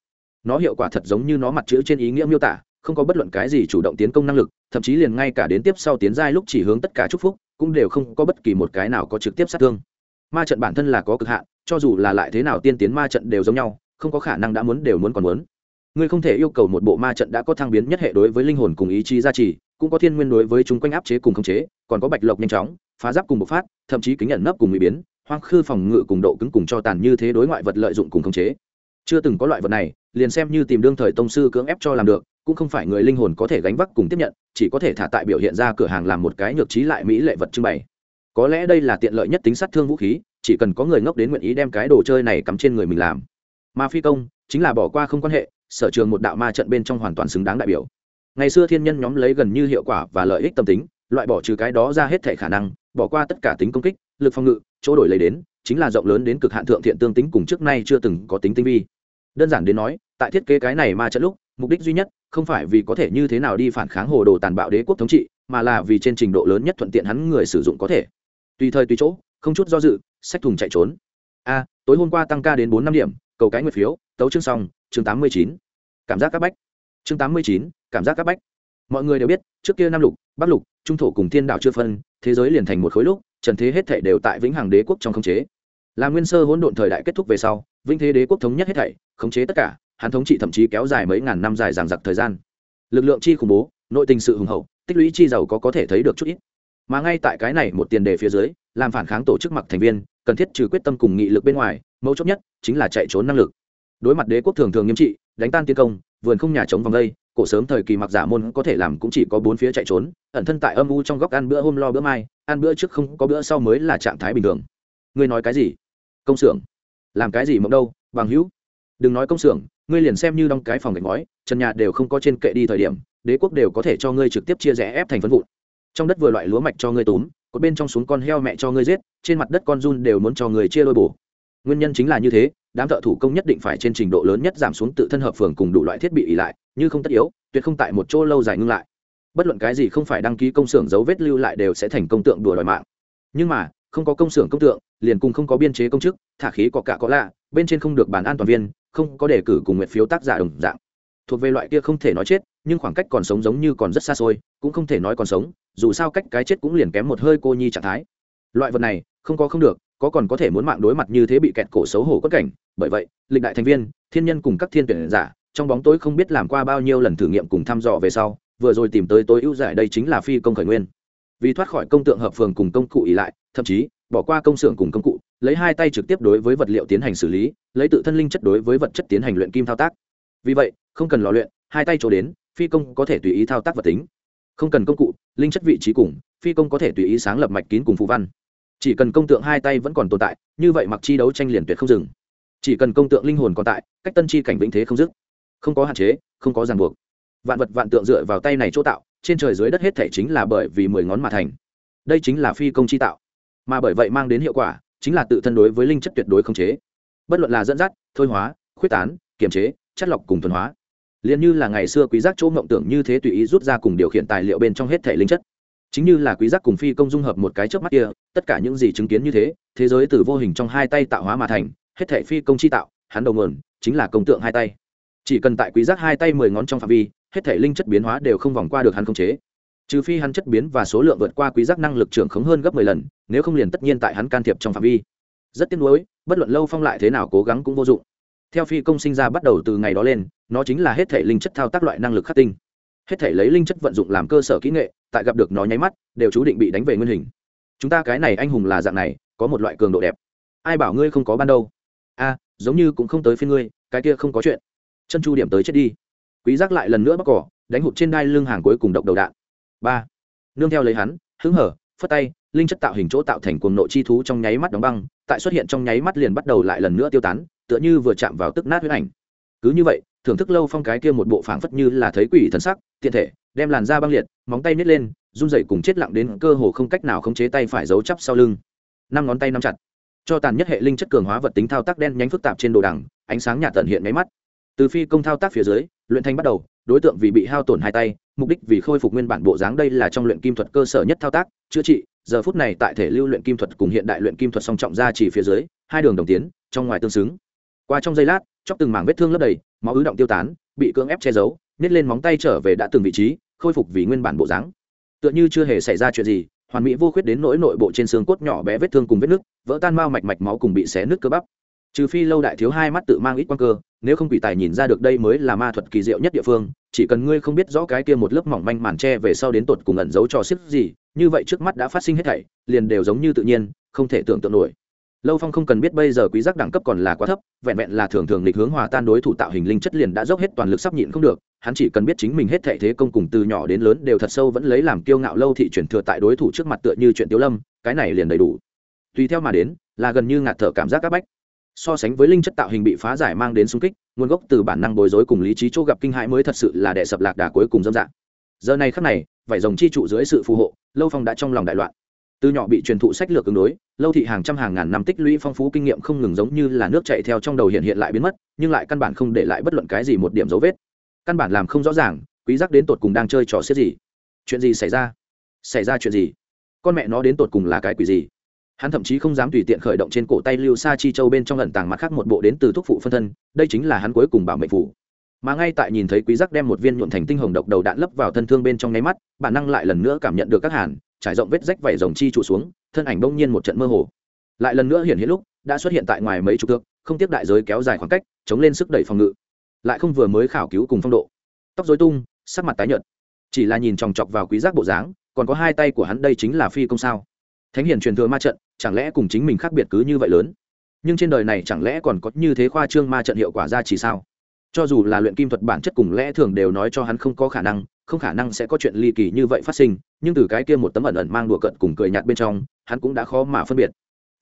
Nó hiệu quả thật giống như nó mặt chữ trên ý nghĩa miêu tả, không có bất luận cái gì chủ động tiến công năng lực, thậm chí liền ngay cả đến tiếp sau tiến giai lúc chỉ hướng tất cả chúc phúc, cũng đều không có bất kỳ một cái nào có trực tiếp sát thương ma trận bản thân là có cực hạn, cho dù là lại thế nào tiên tiến ma trận đều giống nhau, không có khả năng đã muốn đều muốn còn muốn. Ngươi không thể yêu cầu một bộ ma trận đã có thăng biến nhất hệ đối với linh hồn cùng ý chí gia trì, cũng có thiên nguyên đối với chúng quanh áp chế cùng khống chế, còn có bạch lộc nhanh chóng, phá giáp cùng bộc phát, thậm chí kính nhận nấp cùng bị biến, hoang khư phòng ngự cùng độ cứng cùng cho tàn như thế đối ngoại vật lợi dụng cùng khống chế. Chưa từng có loại vật này, liền xem như tìm đương thời tông sư cưỡng ép cho làm được, cũng không phải người linh hồn có thể gánh vác cùng tiếp nhận, chỉ có thể thả tại biểu hiện ra cửa hàng làm một cái nhược trí lại mỹ lệ vật trưng bày có lẽ đây là tiện lợi nhất tính sát thương vũ khí, chỉ cần có người ngốc đến nguyện ý đem cái đồ chơi này cắm trên người mình làm. Ma phi công, chính là bỏ qua không quan hệ, sở trường một đạo ma trận bên trong hoàn toàn xứng đáng đại biểu. Ngày xưa thiên nhân nhóm lấy gần như hiệu quả và lợi ích tâm tính, loại bỏ trừ cái đó ra hết thể khả năng, bỏ qua tất cả tính công kích, lực phòng ngự, chỗ đổi lấy đến, chính là rộng lớn đến cực hạn thượng thiện tương tính cùng trước nay chưa từng có tính tinh vi. Đơn giản đến nói, tại thiết kế cái này ma trận lúc, mục đích duy nhất không phải vì có thể như thế nào đi phản kháng hồ đồ tàn bạo đế quốc thống trị, mà là vì trên trình độ lớn nhất thuận tiện hắn người sử dụng có thể tùy thời tùy chỗ, không chút do dự sách thùng chạy trốn. A, tối hôm qua tăng ca đến bốn năm điểm, cầu cái nguyệt phiếu, tấu chương xong, chương tám mươi chín. Cảm giác các bách. Chương tám mươi chín, cảm giác các bách. Mọi người đều biết, trước kia nam lục, bắc lục, trung thổ cùng thiên đạo chưa phân, thế giới liền thành một khối lúc, trần thế hết thảy đều tại vĩnh hằng đế quốc trong khống chế. Là nguyên sơ hỗn độn thời đại kết thúc về sau, vĩnh thế đế quốc thống nhất hết thảy, khống chế tất cả, hắn thống trị thậm chí kéo dài mấy ngàn năm dài dằng dặc thời gian. Lực lượng chi khủng bố, nội tình sự hùng hậu, tích lũy chi giàu có có thể thấy được chút ít mà ngay tại cái này một tiền đề phía dưới, làm phản kháng tổ chức mặc thành viên, cần thiết trừ quyết tâm cùng nghị lực bên ngoài, mấu chốt nhất chính là chạy trốn năng lực. Đối mặt đế quốc thường thường nghiêm trị, đánh tan tiến công, vườn không nhà chống vòng đây, cổ sớm thời kỳ mặc giả môn có thể làm cũng chỉ có bốn phía chạy trốn, ẩn thân tại âm u trong góc ăn bữa hôm lo bữa mai, ăn bữa trước không có bữa sau mới là trạng thái bình thường. Ngươi nói cái gì? Công xưởng. Làm cái gì mộng đâu, bằng hữu? Đừng nói công xưởng, ngươi liền xem như đóng cái phòng gạch ngói trần nhà đều không có trên kệ đi thời điểm, đế quốc đều có thể cho ngươi trực tiếp chia rẽ ép thành phân vụn trong đất vừa loại lúa mạch cho ngươi túm, cột bên trong xuống con heo mẹ cho ngươi giết, trên mặt đất con run đều muốn cho người chia đôi bổ. Nguyên nhân chính là như thế, đám thợ thủ công nhất định phải trên trình độ lớn nhất giảm xuống tự thân hợp phường cùng đủ loại thiết bị ỉ lại, như không tất yếu, tuyệt không tại một chỗ lâu dài ngưng lại. Bất luận cái gì không phải đăng ký công xưởng dấu vết lưu lại đều sẽ thành công tượng đùa đòi mạng. Nhưng mà, không có công xưởng công tượng, liền cùng không có biên chế công chức, thả khí có cả có lạ, bên trên không được bàn an toàn viên, không có đề cử cùng nguyện phiếu tác giả đồng dạng thuộc về loại kia không thể nói chết, nhưng khoảng cách còn sống giống như còn rất xa xôi, cũng không thể nói còn sống, dù sao cách cái chết cũng liền kém một hơi cô nhi trạng thái. Loại vật này, không có không được, có còn có thể muốn mạng đối mặt như thế bị kẹt cổ xấu hổ quất cảnh. Bởi vậy, lịch đại thành viên, thiên nhân cùng các thiên tuyển giả, trong bóng tối không biết làm qua bao nhiêu lần thử nghiệm cùng thăm dò về sau, vừa rồi tìm tới tối ưu giải đây chính là phi công khởi nguyên. Vì thoát khỏi công tượng hợp phường cùng công cụ ỉ lại, thậm chí, bỏ qua công xưởng cùng công cụ, lấy hai tay trực tiếp đối với vật liệu tiến hành xử lý, lấy tự thân linh chất đối với vật chất tiến hành luyện kim thao tác. Vì vậy không cần lò luyện, hai tay chỗ đến, phi công có thể tùy ý thao tác vật tính. Không cần công cụ, linh chất vị trí cùng, phi công có thể tùy ý sáng lập mạch kín cùng phù văn. Chỉ cần công tượng hai tay vẫn còn tồn tại, như vậy mặc chi đấu tranh liền tuyệt không dừng. Chỉ cần công tượng linh hồn còn tại, cách tân chi cảnh vĩnh thế không dứt. Không có hạn chế, không có ràng buộc. Vạn vật vạn tượng dựa vào tay này chỗ tạo, trên trời dưới đất hết thể chính là bởi vì mười ngón mà thành. Đây chính là phi công chi tạo. Mà bởi vậy mang đến hiệu quả, chính là tự thân đối với linh chất tuyệt đối không chế. Bất luận là dẫn dắt, thôi hóa khuyết tán, kiềm chế, chất lọc cùng thuần hóa liền như là ngày xưa quý giác chỗ mộng tưởng như thế tùy ý rút ra cùng điều khiển tài liệu bên trong hết thể linh chất. Chính như là quý giác cùng phi công dung hợp một cái chớp mắt kia, tất cả những gì chứng kiến như thế thế giới từ vô hình trong hai tay tạo hóa mà thành, hết thể phi công chi tạo, hắn đầu nguồn, chính là công tượng hai tay. Chỉ cần tại quý giác hai tay mười ngón trong phạm vi, hết thể linh chất biến hóa đều không vòng qua được hắn không chế. Trừ phi hắn chất biến và số lượng vượt qua quý giác năng lực trưởng khống hơn gấp 10 lần, nếu không liền tất nhiên tại hắn can thiệp trong phạm vi. Rất tiếc nuối, bất luận lâu phong lại thế nào cố gắng cũng vô dụng. Theo phi công sinh ra bắt đầu từ ngày đó lên nó chính là hết thể linh chất thao tác loại năng lực khắc tinh. Hết thể lấy linh chất vận dụng làm cơ sở kỹ nghệ, tại gặp được nó nháy mắt, đều chú định bị đánh về nguyên hình. Chúng ta cái này anh hùng là dạng này, có một loại cường độ đẹp. Ai bảo ngươi không có ban đâu a, giống như cũng không tới phiên ngươi, cái kia không có chuyện. Chân chu điểm tới chết đi. Quý giác lại lần nữa bóc cỏ, đánh hụt trên đai lưng hàng cuối cùng độc đầu đạn. Ba, nương theo lấy hắn, hứng hở, phất tay, linh chất tạo hình chỗ tạo thành cuồng nộ chi thú trong nháy mắt đóng băng, tại xuất hiện trong nháy mắt liền bắt đầu lại lần nữa tiêu tán, tựa như vừa chạm vào tức nát huyết ảnh. Cứ như vậy thưởng thức lâu phong cái kia một bộ phảng phất như là thấy quỷ thần sắc, tiện thể, đem làn da băng liệt, móng tay nít lên, run dậy cùng chết lặng đến cơ hồ không cách nào khống chế tay phải giấu chắp sau lưng. Năm ngón tay nắm chặt, cho tàn nhất hệ linh chất cường hóa vật tính thao tác đen nhánh phức tạp trên đồ đằng, ánh sáng nhạt tận hiện máy mắt. Từ phi công thao tác phía dưới, luyện thanh bắt đầu, đối tượng vì bị hao tổn hai tay, mục đích vì khôi phục nguyên bản bộ dáng đây là trong luyện kim thuật cơ sở nhất thao tác, chữa trị, giờ phút này tại thể lưu luyện kim thuật cùng hiện đại luyện kim thuật song trọng ra chỉ phía dưới, hai đường đồng tiến, trong ngoài tương xứng. Qua trong giây lát chóc từng mảng vết thương lấp đầy, máu ứ động tiêu tán, bị cưỡng ép che giấu, nhét lên móng tay trở về đã từng vị trí, khôi phục vì nguyên bản bộ dáng. Tựa như chưa hề xảy ra chuyện gì, hoàn mỹ vô khuyết đến nỗi nội bộ trên xương cốt nhỏ bé vết thương cùng vết nứt, vỡ tan mao mạch mạch máu cùng bị xé nứt cơ bắp. Trừ phi lâu đại thiếu hai mắt tự mang ít quan cơ, nếu không quỷ tài nhìn ra được đây mới là ma thuật kỳ diệu nhất địa phương, chỉ cần ngươi không biết rõ cái kia một lớp mỏng manh màn tre về sau đến tột cùng ẩn giấu cho xếp gì, như vậy trước mắt đã phát sinh hết thảy, liền đều giống như tự nhiên, không thể tưởng tượng nổi lâu phong không cần biết bây giờ quý giác đẳng cấp còn là quá thấp, vẹn vẹn là thường thường lịch hướng hòa tan đối thủ tạo hình linh chất liền đã dốc hết toàn lực sắp nhịn không được, hắn chỉ cần biết chính mình hết thệ thế công cùng từ nhỏ đến lớn đều thật sâu vẫn lấy làm kiêu ngạo lâu thị chuyển thừa tại đối thủ trước mặt tựa như chuyện tiếu lâm, cái này liền đầy đủ. Tùy theo mà đến, là gần như ngạt thở cảm giác các bách. So sánh với linh chất tạo hình bị phá giải mang đến xung kích, nguồn gốc từ bản năng bối rối cùng lý trí chỗ gặp kinh hãi mới thật sự là đệ sập lạc đà cuối cùng dâm dạng giờ này khắc này, vải rồng chi trụ dưới sự phù hộ, lâu phong đã trong lòng đại loạn từ nhỏ bị truyền thụ sách lược ứng đối, lâu thị hàng trăm hàng ngàn năm tích lũy phong phú kinh nghiệm không ngừng giống như là nước chạy theo trong đầu hiện hiện lại biến mất, nhưng lại căn bản không để lại bất luận cái gì một điểm dấu vết. Căn bản làm không rõ ràng, quý giác đến tột cùng đang chơi trò xiết gì. Chuyện gì xảy ra? Xảy ra chuyện gì? Con mẹ nó đến tột cùng là cái quỷ gì? Hắn thậm chí không dám tùy tiện khởi động trên cổ tay lưu sa chi châu bên trong ẩn tàng mặt khác một bộ đến từ thuốc phụ phân thân, đây chính là hắn cuối cùng bảo mệnh phủ mà ngay tại nhìn thấy quý giác đem một viên nhuộn thành tinh hồng độc đầu đạn lấp vào thân thương bên trong nháy mắt, bản năng lại lần nữa cảm nhận được các hàn trải rộng vết rách vảy rồng chi trụ xuống, thân ảnh bỗng nhiên một trận mơ hồ. Lại lần nữa hiện hiện lúc, đã xuất hiện tại ngoài mấy chục thước, không tiếp đại giới kéo dài khoảng cách, chống lên sức đẩy phòng ngự. Lại không vừa mới khảo cứu cùng phong độ. Tóc dối tung, sắc mặt tái nhợt. Chỉ là nhìn chòng chọc vào quý giác bộ dáng, còn có hai tay của hắn đây chính là phi công sao? Thánh hiển truyền thừa ma trận, chẳng lẽ cùng chính mình khác biệt cứ như vậy lớn? Nhưng trên đời này chẳng lẽ còn có như thế khoa trương ma trận hiệu quả ra chỉ sao? Cho dù là luyện kim thuật bản chất cùng lẽ thường đều nói cho hắn không có khả năng không khả năng sẽ có chuyện ly kỳ như vậy phát sinh, nhưng từ cái kia một tấm ẩn ẩn mang đùa cận cùng cười nhạt bên trong, hắn cũng đã khó mà phân biệt.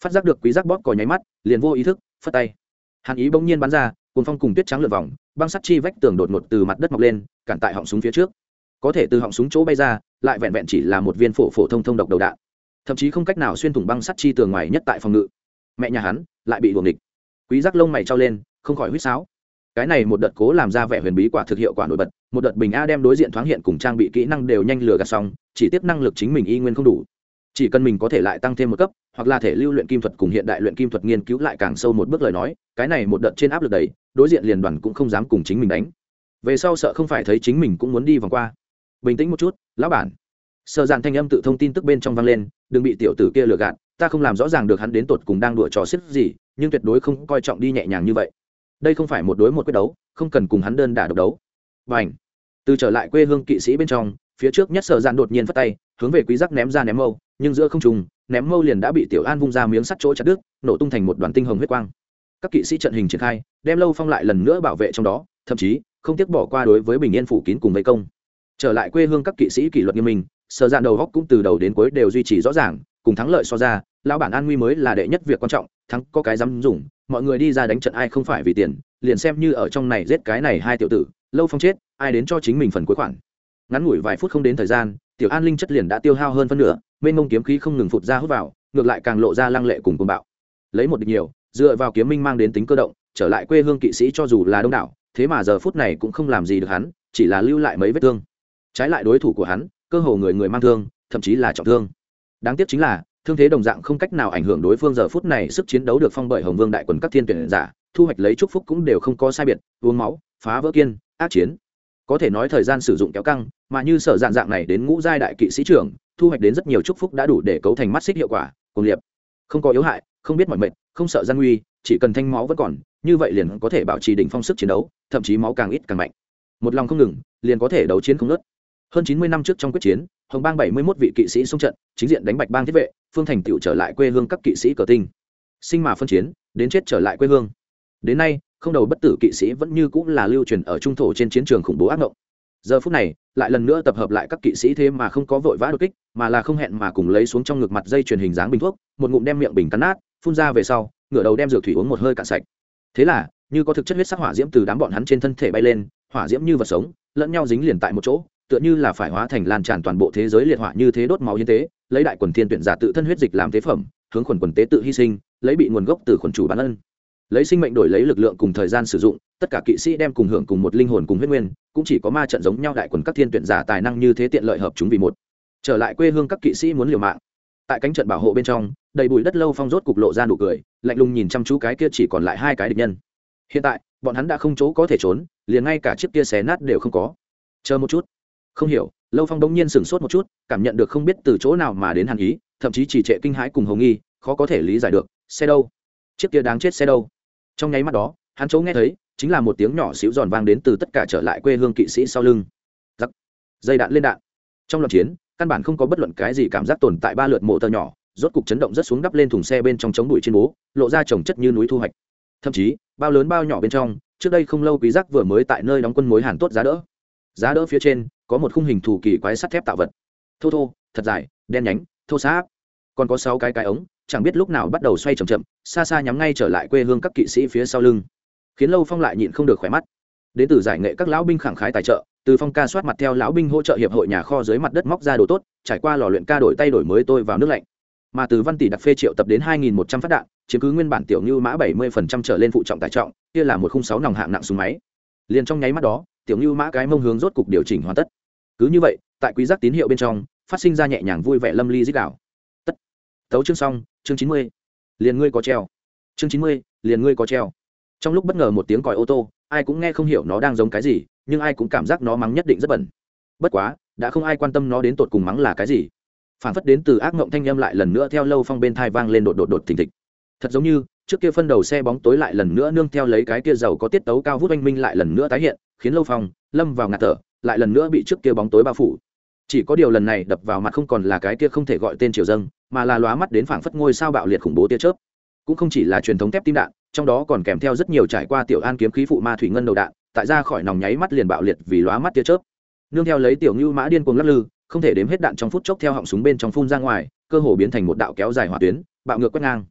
Phát giác được quý giác bóp cò nháy mắt, liền vô ý thức, phất tay. Hắn ý bỗng nhiên bắn ra cùng phong cùng tuyết trắng lượn vòng, băng sắt chi vách tường đột ngột từ mặt đất mọc lên, cản tại họng súng phía trước. Có thể từ họng súng chỗ bay ra, lại vẹn vẹn chỉ là một viên phổ phổ thông thông độc đầu đạn. Thậm chí không cách nào xuyên thủng băng sắt chi tường ngoài nhất tại phòng ngự. Mẹ nhà hắn lại bị luồng địch. Quý giác lông mày trao lên, không khỏi huýt sáo cái này một đợt cố làm ra vẻ huyền bí quả thực hiệu quả nổi bật, một đợt bình a đem đối diện thoáng hiện cùng trang bị kỹ năng đều nhanh lừa gạt xong, chỉ tiếp năng lực chính mình y nguyên không đủ. Chỉ cần mình có thể lại tăng thêm một cấp, hoặc là thể lưu luyện kim thuật cùng hiện đại luyện kim thuật nghiên cứu lại càng sâu một bước lời nói, cái này một đợt trên áp lực đầy, đối diện liền đoàn cũng không dám cùng chính mình đánh. Về sau sợ không phải thấy chính mình cũng muốn đi vòng qua. Bình tĩnh một chút, lão bản. Sợ dàn thanh âm tự thông tin tức bên trong vang lên, đừng bị tiểu tử kia lừa gạt, ta không làm rõ ràng được hắn đến tột cùng đang đùa trò xích gì, nhưng tuyệt đối không coi trọng đi nhẹ nhàng như vậy đây không phải một đối một quyết đấu, không cần cùng hắn đơn đả độc đấu. Và ảnh từ trở lại quê hương kỵ sĩ bên trong, phía trước nhất sở dạn đột nhiên phát tay, hướng về quý giác ném ra ném mâu, nhưng giữa không trùng ném mâu liền đã bị tiểu an vung ra miếng sắt chỗ chặt đứt, nổ tung thành một đoàn tinh hồng huyết quang. Các kỵ sĩ trận hình triển khai, đem lâu phong lại lần nữa bảo vệ trong đó, thậm chí, không tiếc bỏ qua đối với bình yên phủ kín cùng vây công. Trở lại quê hương các kỵ sĩ kỷ luật nghiêm minh, sở dạn đầu góc cũng từ đầu đến cuối đều duy trì rõ ràng, cùng thắng lợi so ra, lão bản an nguy mới là đệ nhất việc quan trọng, thắng có cái dám dùng mọi người đi ra đánh trận ai không phải vì tiền, liền xem như ở trong này giết cái này hai tiểu tử, lâu phong chết, ai đến cho chính mình phần cuối khoản. Ngắn ngủi vài phút không đến thời gian, tiểu an linh chất liền đã tiêu hao hơn phân nửa, mênh mông kiếm khí không ngừng phụt ra hút vào, ngược lại càng lộ ra lăng lệ cùng cuồng bạo. Lấy một địch nhiều, dựa vào kiếm minh mang đến tính cơ động, trở lại quê hương kỵ sĩ cho dù là đông đảo, thế mà giờ phút này cũng không làm gì được hắn, chỉ là lưu lại mấy vết thương. Trái lại đối thủ của hắn, cơ hồ người người mang thương, thậm chí là trọng thương. Đáng tiếc chính là thương thế đồng dạng không cách nào ảnh hưởng đối phương giờ phút này sức chiến đấu được phong bởi hồng vương đại quần các thiên tuyển giả, thu hoạch lấy chúc phúc cũng đều không có sai biệt, uống máu, phá vỡ kiên, ác chiến. Có thể nói thời gian sử dụng kéo căng, mà như sở dạng dạng này đến ngũ giai đại kỵ sĩ trưởng, thu hoạch đến rất nhiều chúc phúc đã đủ để cấu thành mắt xích hiệu quả cùng liệp không có yếu hại, không biết mọi mệnh, không sợ gian nguy, chỉ cần thanh máu vẫn còn, như vậy liền có thể bảo trì đỉnh phong sức chiến đấu, thậm chí máu càng ít càng mạnh. Một lòng không ngừng, liền có thể đấu chiến không ngớt. Hơn chín mươi năm trước trong quyết chiến hồng bang bảy mươi 71 vị kỵ sĩ xung trận, chính diện đánh bạch bang thiết vệ, phương thành tựu trở lại quê hương các kỵ sĩ cờ tinh. Sinh mà phân chiến, đến chết trở lại quê hương. Đến nay, không đầu bất tử kỵ sĩ vẫn như cũng là lưu truyền ở trung thổ trên chiến trường khủng bố ác mộng giờ phút này, lại lần nữa tập hợp lại các kỵ sĩ thế mà không có vội vã đột kích, mà là không hẹn mà cùng lấy xuống trong ngực mặt dây truyền hình dáng bình thuốc, một ngụm đem miệng bình cắn nát, phun ra về sau, ngửa đầu đem dược thủy uống một hơi cạn sạch. Thế là, như có thực chất huyết sắc hỏa diễm từ đám bọn hắn trên thân thể bay lên, hỏa diễm như vật sống, lẫn nhau dính liền tại một chỗ tựa như là phải hóa thành lan tràn toàn bộ thế giới liệt hỏa như thế đốt máu hiến tế, lấy đại quần thiên tuyển giả tự thân huyết dịch làm tế phẩm, hướng quần quần tế tự hy sinh, lấy bị nguồn gốc từ quần chủ bản ân. Lấy sinh mệnh đổi lấy lực lượng cùng thời gian sử dụng, tất cả kỵ sĩ đem cùng hưởng cùng một linh hồn cùng huyết nguyên, cũng chỉ có ma trận giống nhau đại quần các thiên tuyển giả tài năng như thế tiện lợi hợp chúng vì một. Trở lại quê hương các kỵ sĩ muốn liều mạng. Tại cánh trận bảo hộ bên trong, đầy bụi đất lâu phong rốt cục lộ ra nụ cười, lạnh lùng nhìn chăm chú cái kia chỉ còn lại hai cái địch nhân. Hiện tại, bọn hắn đã không chỗ có thể trốn, liền ngay cả chiếc kia xé nát đều không có. Chờ một chút không hiểu, lâu phong đông nhiên sửng sốt một chút, cảm nhận được không biết từ chỗ nào mà đến hàn ý, thậm chí chỉ trệ kinh hãi cùng hồng nghi, khó có thể lý giải được, xe đâu? Chiếc kia đáng chết xe đâu? Trong nháy mắt đó, hắn chỗ nghe thấy, chính là một tiếng nhỏ xíu giòn vang đến từ tất cả trở lại quê hương kỵ sĩ sau lưng. Giặc! Dây đạn lên đạn. Trong loạt chiến, căn bản không có bất luận cái gì cảm giác tồn tại ba lượt mộ tờ nhỏ, rốt cục chấn động rất xuống đắp lên thùng xe bên trong chống bụi trên bố, lộ ra trồng chất như núi thu hoạch. Thậm chí, bao lớn bao nhỏ bên trong, trước đây không lâu quý giác vừa mới tại nơi đóng quân mối hàn tốt giá đỡ giá đỡ phía trên, có một khung hình thủ kỳ quái sắt thép tạo vật. Thô thô, thật dài, đen nhánh, thô xã còn có sáu cái cái ống, chẳng biết lúc nào bắt đầu xoay chậm chậm, xa xa nhắm ngay trở lại quê hương các kỵ sĩ phía sau lưng. Khiến lâu phong lại nhịn không được khỏe mắt. Đến từ giải nghệ các lão binh khẳng khái tài trợ, từ phong ca soát mặt theo lão binh hỗ trợ hiệp hội nhà kho dưới mặt đất móc ra đồ tốt, trải qua lò luyện ca đổi tay đổi mới tôi vào nước lạnh. Mà từ văn tỷ đặc phê triệu tập đến hai nghìn một trăm phát đạn, chiếm cứ nguyên bản tiểu như mã bảy mươi phần trăm trở lên phụ trọng tài trọng, kia là một khung sáu nòng hạng nặng súng máy. Liền trong nháy mắt đó tiểu như mã cái mông hướng rốt cục điều chỉnh hoàn tất. Cứ như vậy, tại quý giác tín hiệu bên trong, phát sinh ra nhẹ nhàng vui vẻ lâm ly dích đảo tất. Tấu chương xong, chương chín mươi. Liền ngươi có treo. Chương chín mươi, liền ngươi có treo. Trong lúc bất ngờ một tiếng còi ô tô, ai cũng nghe không hiểu nó đang giống cái gì, nhưng ai cũng cảm giác nó mắng nhất định rất bẩn. Bất quá, đã không ai quan tâm nó đến tột cùng mắng là cái gì. Phản phất đến từ ác mộng thanh âm lại lần nữa theo lâu phong bên thai vang lên đột đột đột thình thịch. Thật giống như trước kia phân đầu xe bóng tối lại lần nữa nương theo lấy cái kia giàu có tiết tấu cao vút oanh minh lại lần nữa tái hiện, khiến lâu phong, lâm vào ngạt thở, lại lần nữa bị trước kia bóng tối bao phủ. Chỉ có điều lần này đập vào mặt không còn là cái kia không thể gọi tên triều dâng mà là lóa mắt đến phảng phất ngôi sao bạo liệt khủng bố tia chớp. Cũng không chỉ là truyền thống thép tim đạn, trong đó còn kèm theo rất nhiều trải qua tiểu an kiếm khí phụ ma thủy ngân đầu đạn, tại ra khỏi nòng nháy mắt liền bạo liệt vì lóa mắt tia chớp. Nương theo lấy tiểu ngưu mã điên cuồng lắc lư, không thể đếm hết đạn trong phút chốc theo họng súng bên trong phun ra ngoài, cơ hồ biến thành một đạo kéo dài hỏa tuyến, bạo ngược quét ngang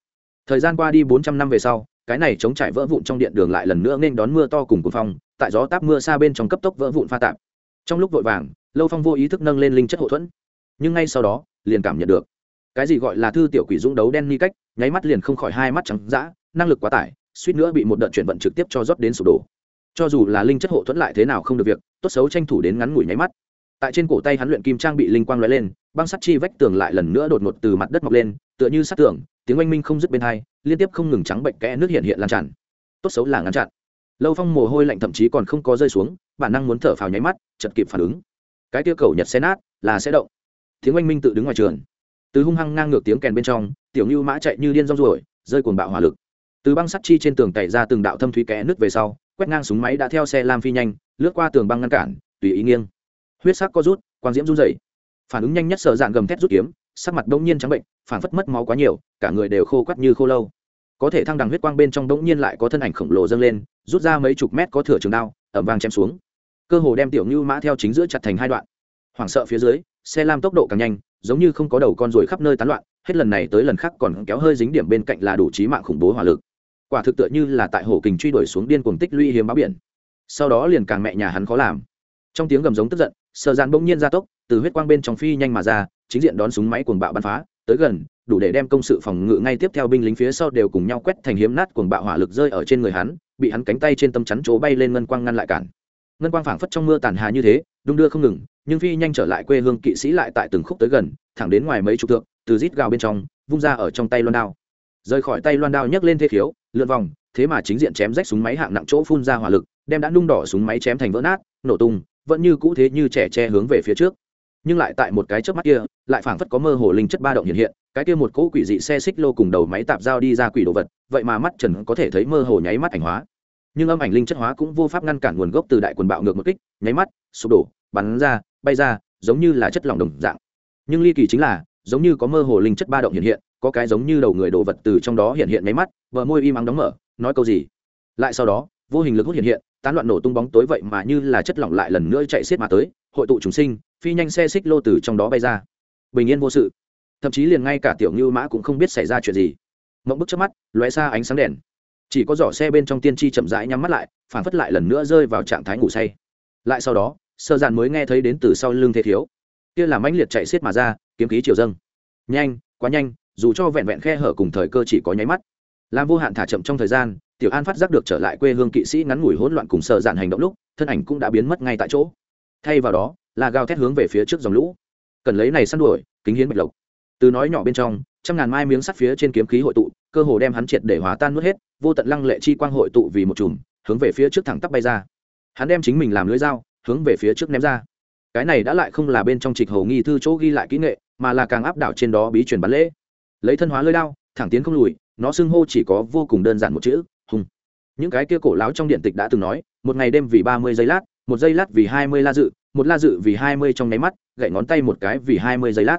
thời gian qua đi bốn trăm năm về sau, cái này chống trải vỡ vụn trong điện đường lại lần nữa nên đón mưa to cùng cuồng phong, tại gió táp mưa xa bên trong cấp tốc vỡ vụn pha tạp. Trong lúc vội vàng, lâu phong vô ý thức nâng lên linh chất hậu thuẫn. Nhưng ngay sau đó, liền cảm nhận được, cái gì gọi là thư tiểu quỷ dũng đấu đen ni cách, nháy mắt liền không khỏi hai mắt trắng d năng lực quá tải, suýt nữa bị một đợt chuyển vận trực tiếp cho rót đến sụp đổ. Cho dù là linh chất hộ thuẫn lại thế nào không được việc, tốt xấu tranh thủ đến ngắn ngủi nháy mắt. Tại trên cổ tay hắn luyện kim trang bị linh quang lóe lên, băng sắt chi vách tường lại lần nữa đột ngột từ mặt đất mọc lên, tựa như sát tường tiếng oanh minh không dứt bên hai, liên tiếp không ngừng trắng bệnh kẽ nước hiện hiện lan tràn. Tốt xấu là ngăn chặn. Lâu phong mồ hôi lạnh thậm chí còn không có rơi xuống, bản năng muốn thở phào nháy mắt chật kịp phản ứng. Cái tiêu cầu nhật xe nát, là sẽ động. Tiếng oanh minh tự đứng ngoài trường. Từ hung hăng ngang ngược tiếng kèn bên trong, tiểu như mã chạy như điên rong ruổi, rơi cuồng bạo hỏa lực. Từ băng sắt chi trên tường cày ra từng đạo thâm thúy kẽ nước về sau, quét ngang súng máy đã theo xe lam phi nhanh, lướt qua tường băng ngăn cản, tùy ý nghiêng. Huyết sắc co rút, quang diễm run dày phản ứng nhanh nhất sợ dạn gầm thét rút kiếm sắc mặt đông nhiên trắng bệnh, phảng phất mất máu quá nhiều, cả người đều khô quắt như khô lâu. Có thể thăng đằng huyết quang bên trong đông nhiên lại có thân ảnh khổng lồ dâng lên, rút ra mấy chục mét có thửa trường đao, ẩm vang chém xuống. Cơ hồ đem tiểu như mã theo chính giữa chặt thành hai đoạn. Hoảng sợ phía dưới, xe lam tốc độ càng nhanh, giống như không có đầu con ruồi khắp nơi tán loạn, hết lần này tới lần khác còn kéo hơi dính điểm bên cạnh là đủ trí mạng khủng bố hỏa lực. Quả thực tựa như là tại hồ kình truy đuổi xuống điên cuồng tích lũy hiếm báo biển. Sau đó liền càng mẹ nhà hắn khó làm. Trong tiếng gầm giống tức giận sợ dàn bỗng nhiên ra tốc, từ huyết quang bên trong phi nhanh mà ra chính diện đón súng máy cuồng bạo bắn phá, tới gần, đủ để đem công sự phòng ngự ngay tiếp theo binh lính phía sau đều cùng nhau quét thành hiếm nát cuồng bạo hỏa lực rơi ở trên người hắn, bị hắn cánh tay trên tâm chắn chỗ bay lên ngân quang ngăn lại cản. Ngân quang phảng phất trong mưa tàn hà như thế, đung đưa không ngừng, nhưng phi nhanh trở lại quê hương kỵ sĩ lại tại từng khúc tới gần, thẳng đến ngoài mấy chục thượng từ rít gào bên trong, vung ra ở trong tay loan đao. Rời khỏi tay loan đao nhấc lên thế khiếu, lượn vòng, thế mà chính diện chém rách súng máy hạng nặng chỗ phun ra hỏa lực, đem đã nung đỏ súng máy chém thành vỡ nát, nổ tung, vẫn như cũ thế như trẻ che hướng về phía trước nhưng lại tại một cái chớp mắt kia, lại phảng phất có mơ hồ linh chất ba động hiện hiện, cái kia một cỗ quỷ dị xe xích lô cùng đầu máy tạp dao đi ra quỷ đồ vật, vậy mà mắt trần có thể thấy mơ hồ nháy mắt ảnh hóa. Nhưng âm ảnh linh chất hóa cũng vô pháp ngăn cản nguồn gốc từ đại quần bạo ngược một kích, nháy mắt, sụp đổ, bắn ra, bay ra, giống như là chất lỏng đồng dạng. Nhưng ly kỳ chính là, giống như có mơ hồ linh chất ba động hiện hiện, có cái giống như đầu người đồ vật từ trong đó hiện hiện nháy mắt vợ môi im ắng đóng mở, nói câu gì? Lại sau đó, vô hình lực hút hiện hiện, tán loạn nổ tung bóng tối vậy mà như là chất lỏng lại lần nữa chạy xiết mà tới hội tụ chúng sinh, phi nhanh xe xích lô từ trong đó bay ra. Bình yên vô sự. Thậm chí liền ngay cả tiểu ngưu mã cũng không biết xảy ra chuyện gì. Mộng bức trước mắt, lóe xa ánh sáng đèn. Chỉ có giỏ xe bên trong tiên tri chậm rãi nhắm mắt lại, phản phất lại lần nữa rơi vào trạng thái ngủ say. Lại sau đó, sơ giản mới nghe thấy đến từ sau lưng thế thiếu. Kia là mãnh liệt chạy xiết mà ra, kiếm khí chiều dâng. Nhanh, quá nhanh, dù cho vẹn vẹn khe hở cùng thời cơ chỉ có nháy mắt. Làm vô hạn thả chậm trong thời gian, tiểu an phát giác được trở lại quê hương kỵ sĩ ngắn ngủi hỗn loạn cùng sơ giản hành động lúc, thân ảnh cũng đã biến mất ngay tại chỗ thay vào đó, là gào thét hướng về phía trước dòng lũ. Cần lấy này săn đuổi, kính hiến bạch lộc. Từ nói nhỏ bên trong, trăm ngàn mai miếng sắt phía trên kiếm khí hội tụ, cơ hồ đem hắn triệt để hòa tan nuốt hết, vô tận lăng lệ chi quang hội tụ vì một chùm, hướng về phía trước thẳng tắp bay ra. Hắn đem chính mình làm lưới dao, hướng về phía trước ném ra. Cái này đã lại không là bên trong trịch hầu nghi thư chỗ ghi lại kỹ nghệ, mà là càng áp đảo trên đó bí truyền bắn lễ. Lấy thân hóa lưới đao, thẳng tiến không lùi, nó xưng hô chỉ có vô cùng đơn giản một chữ, hùng. Những cái kia cổ láo trong điện tịch đã từng nói, một ngày đêm vì ba mươi giây lát một giây lát vì hai mươi la dự, một la dự vì hai mươi trong nháy mắt, gậy ngón tay một cái vì hai mươi giây lát.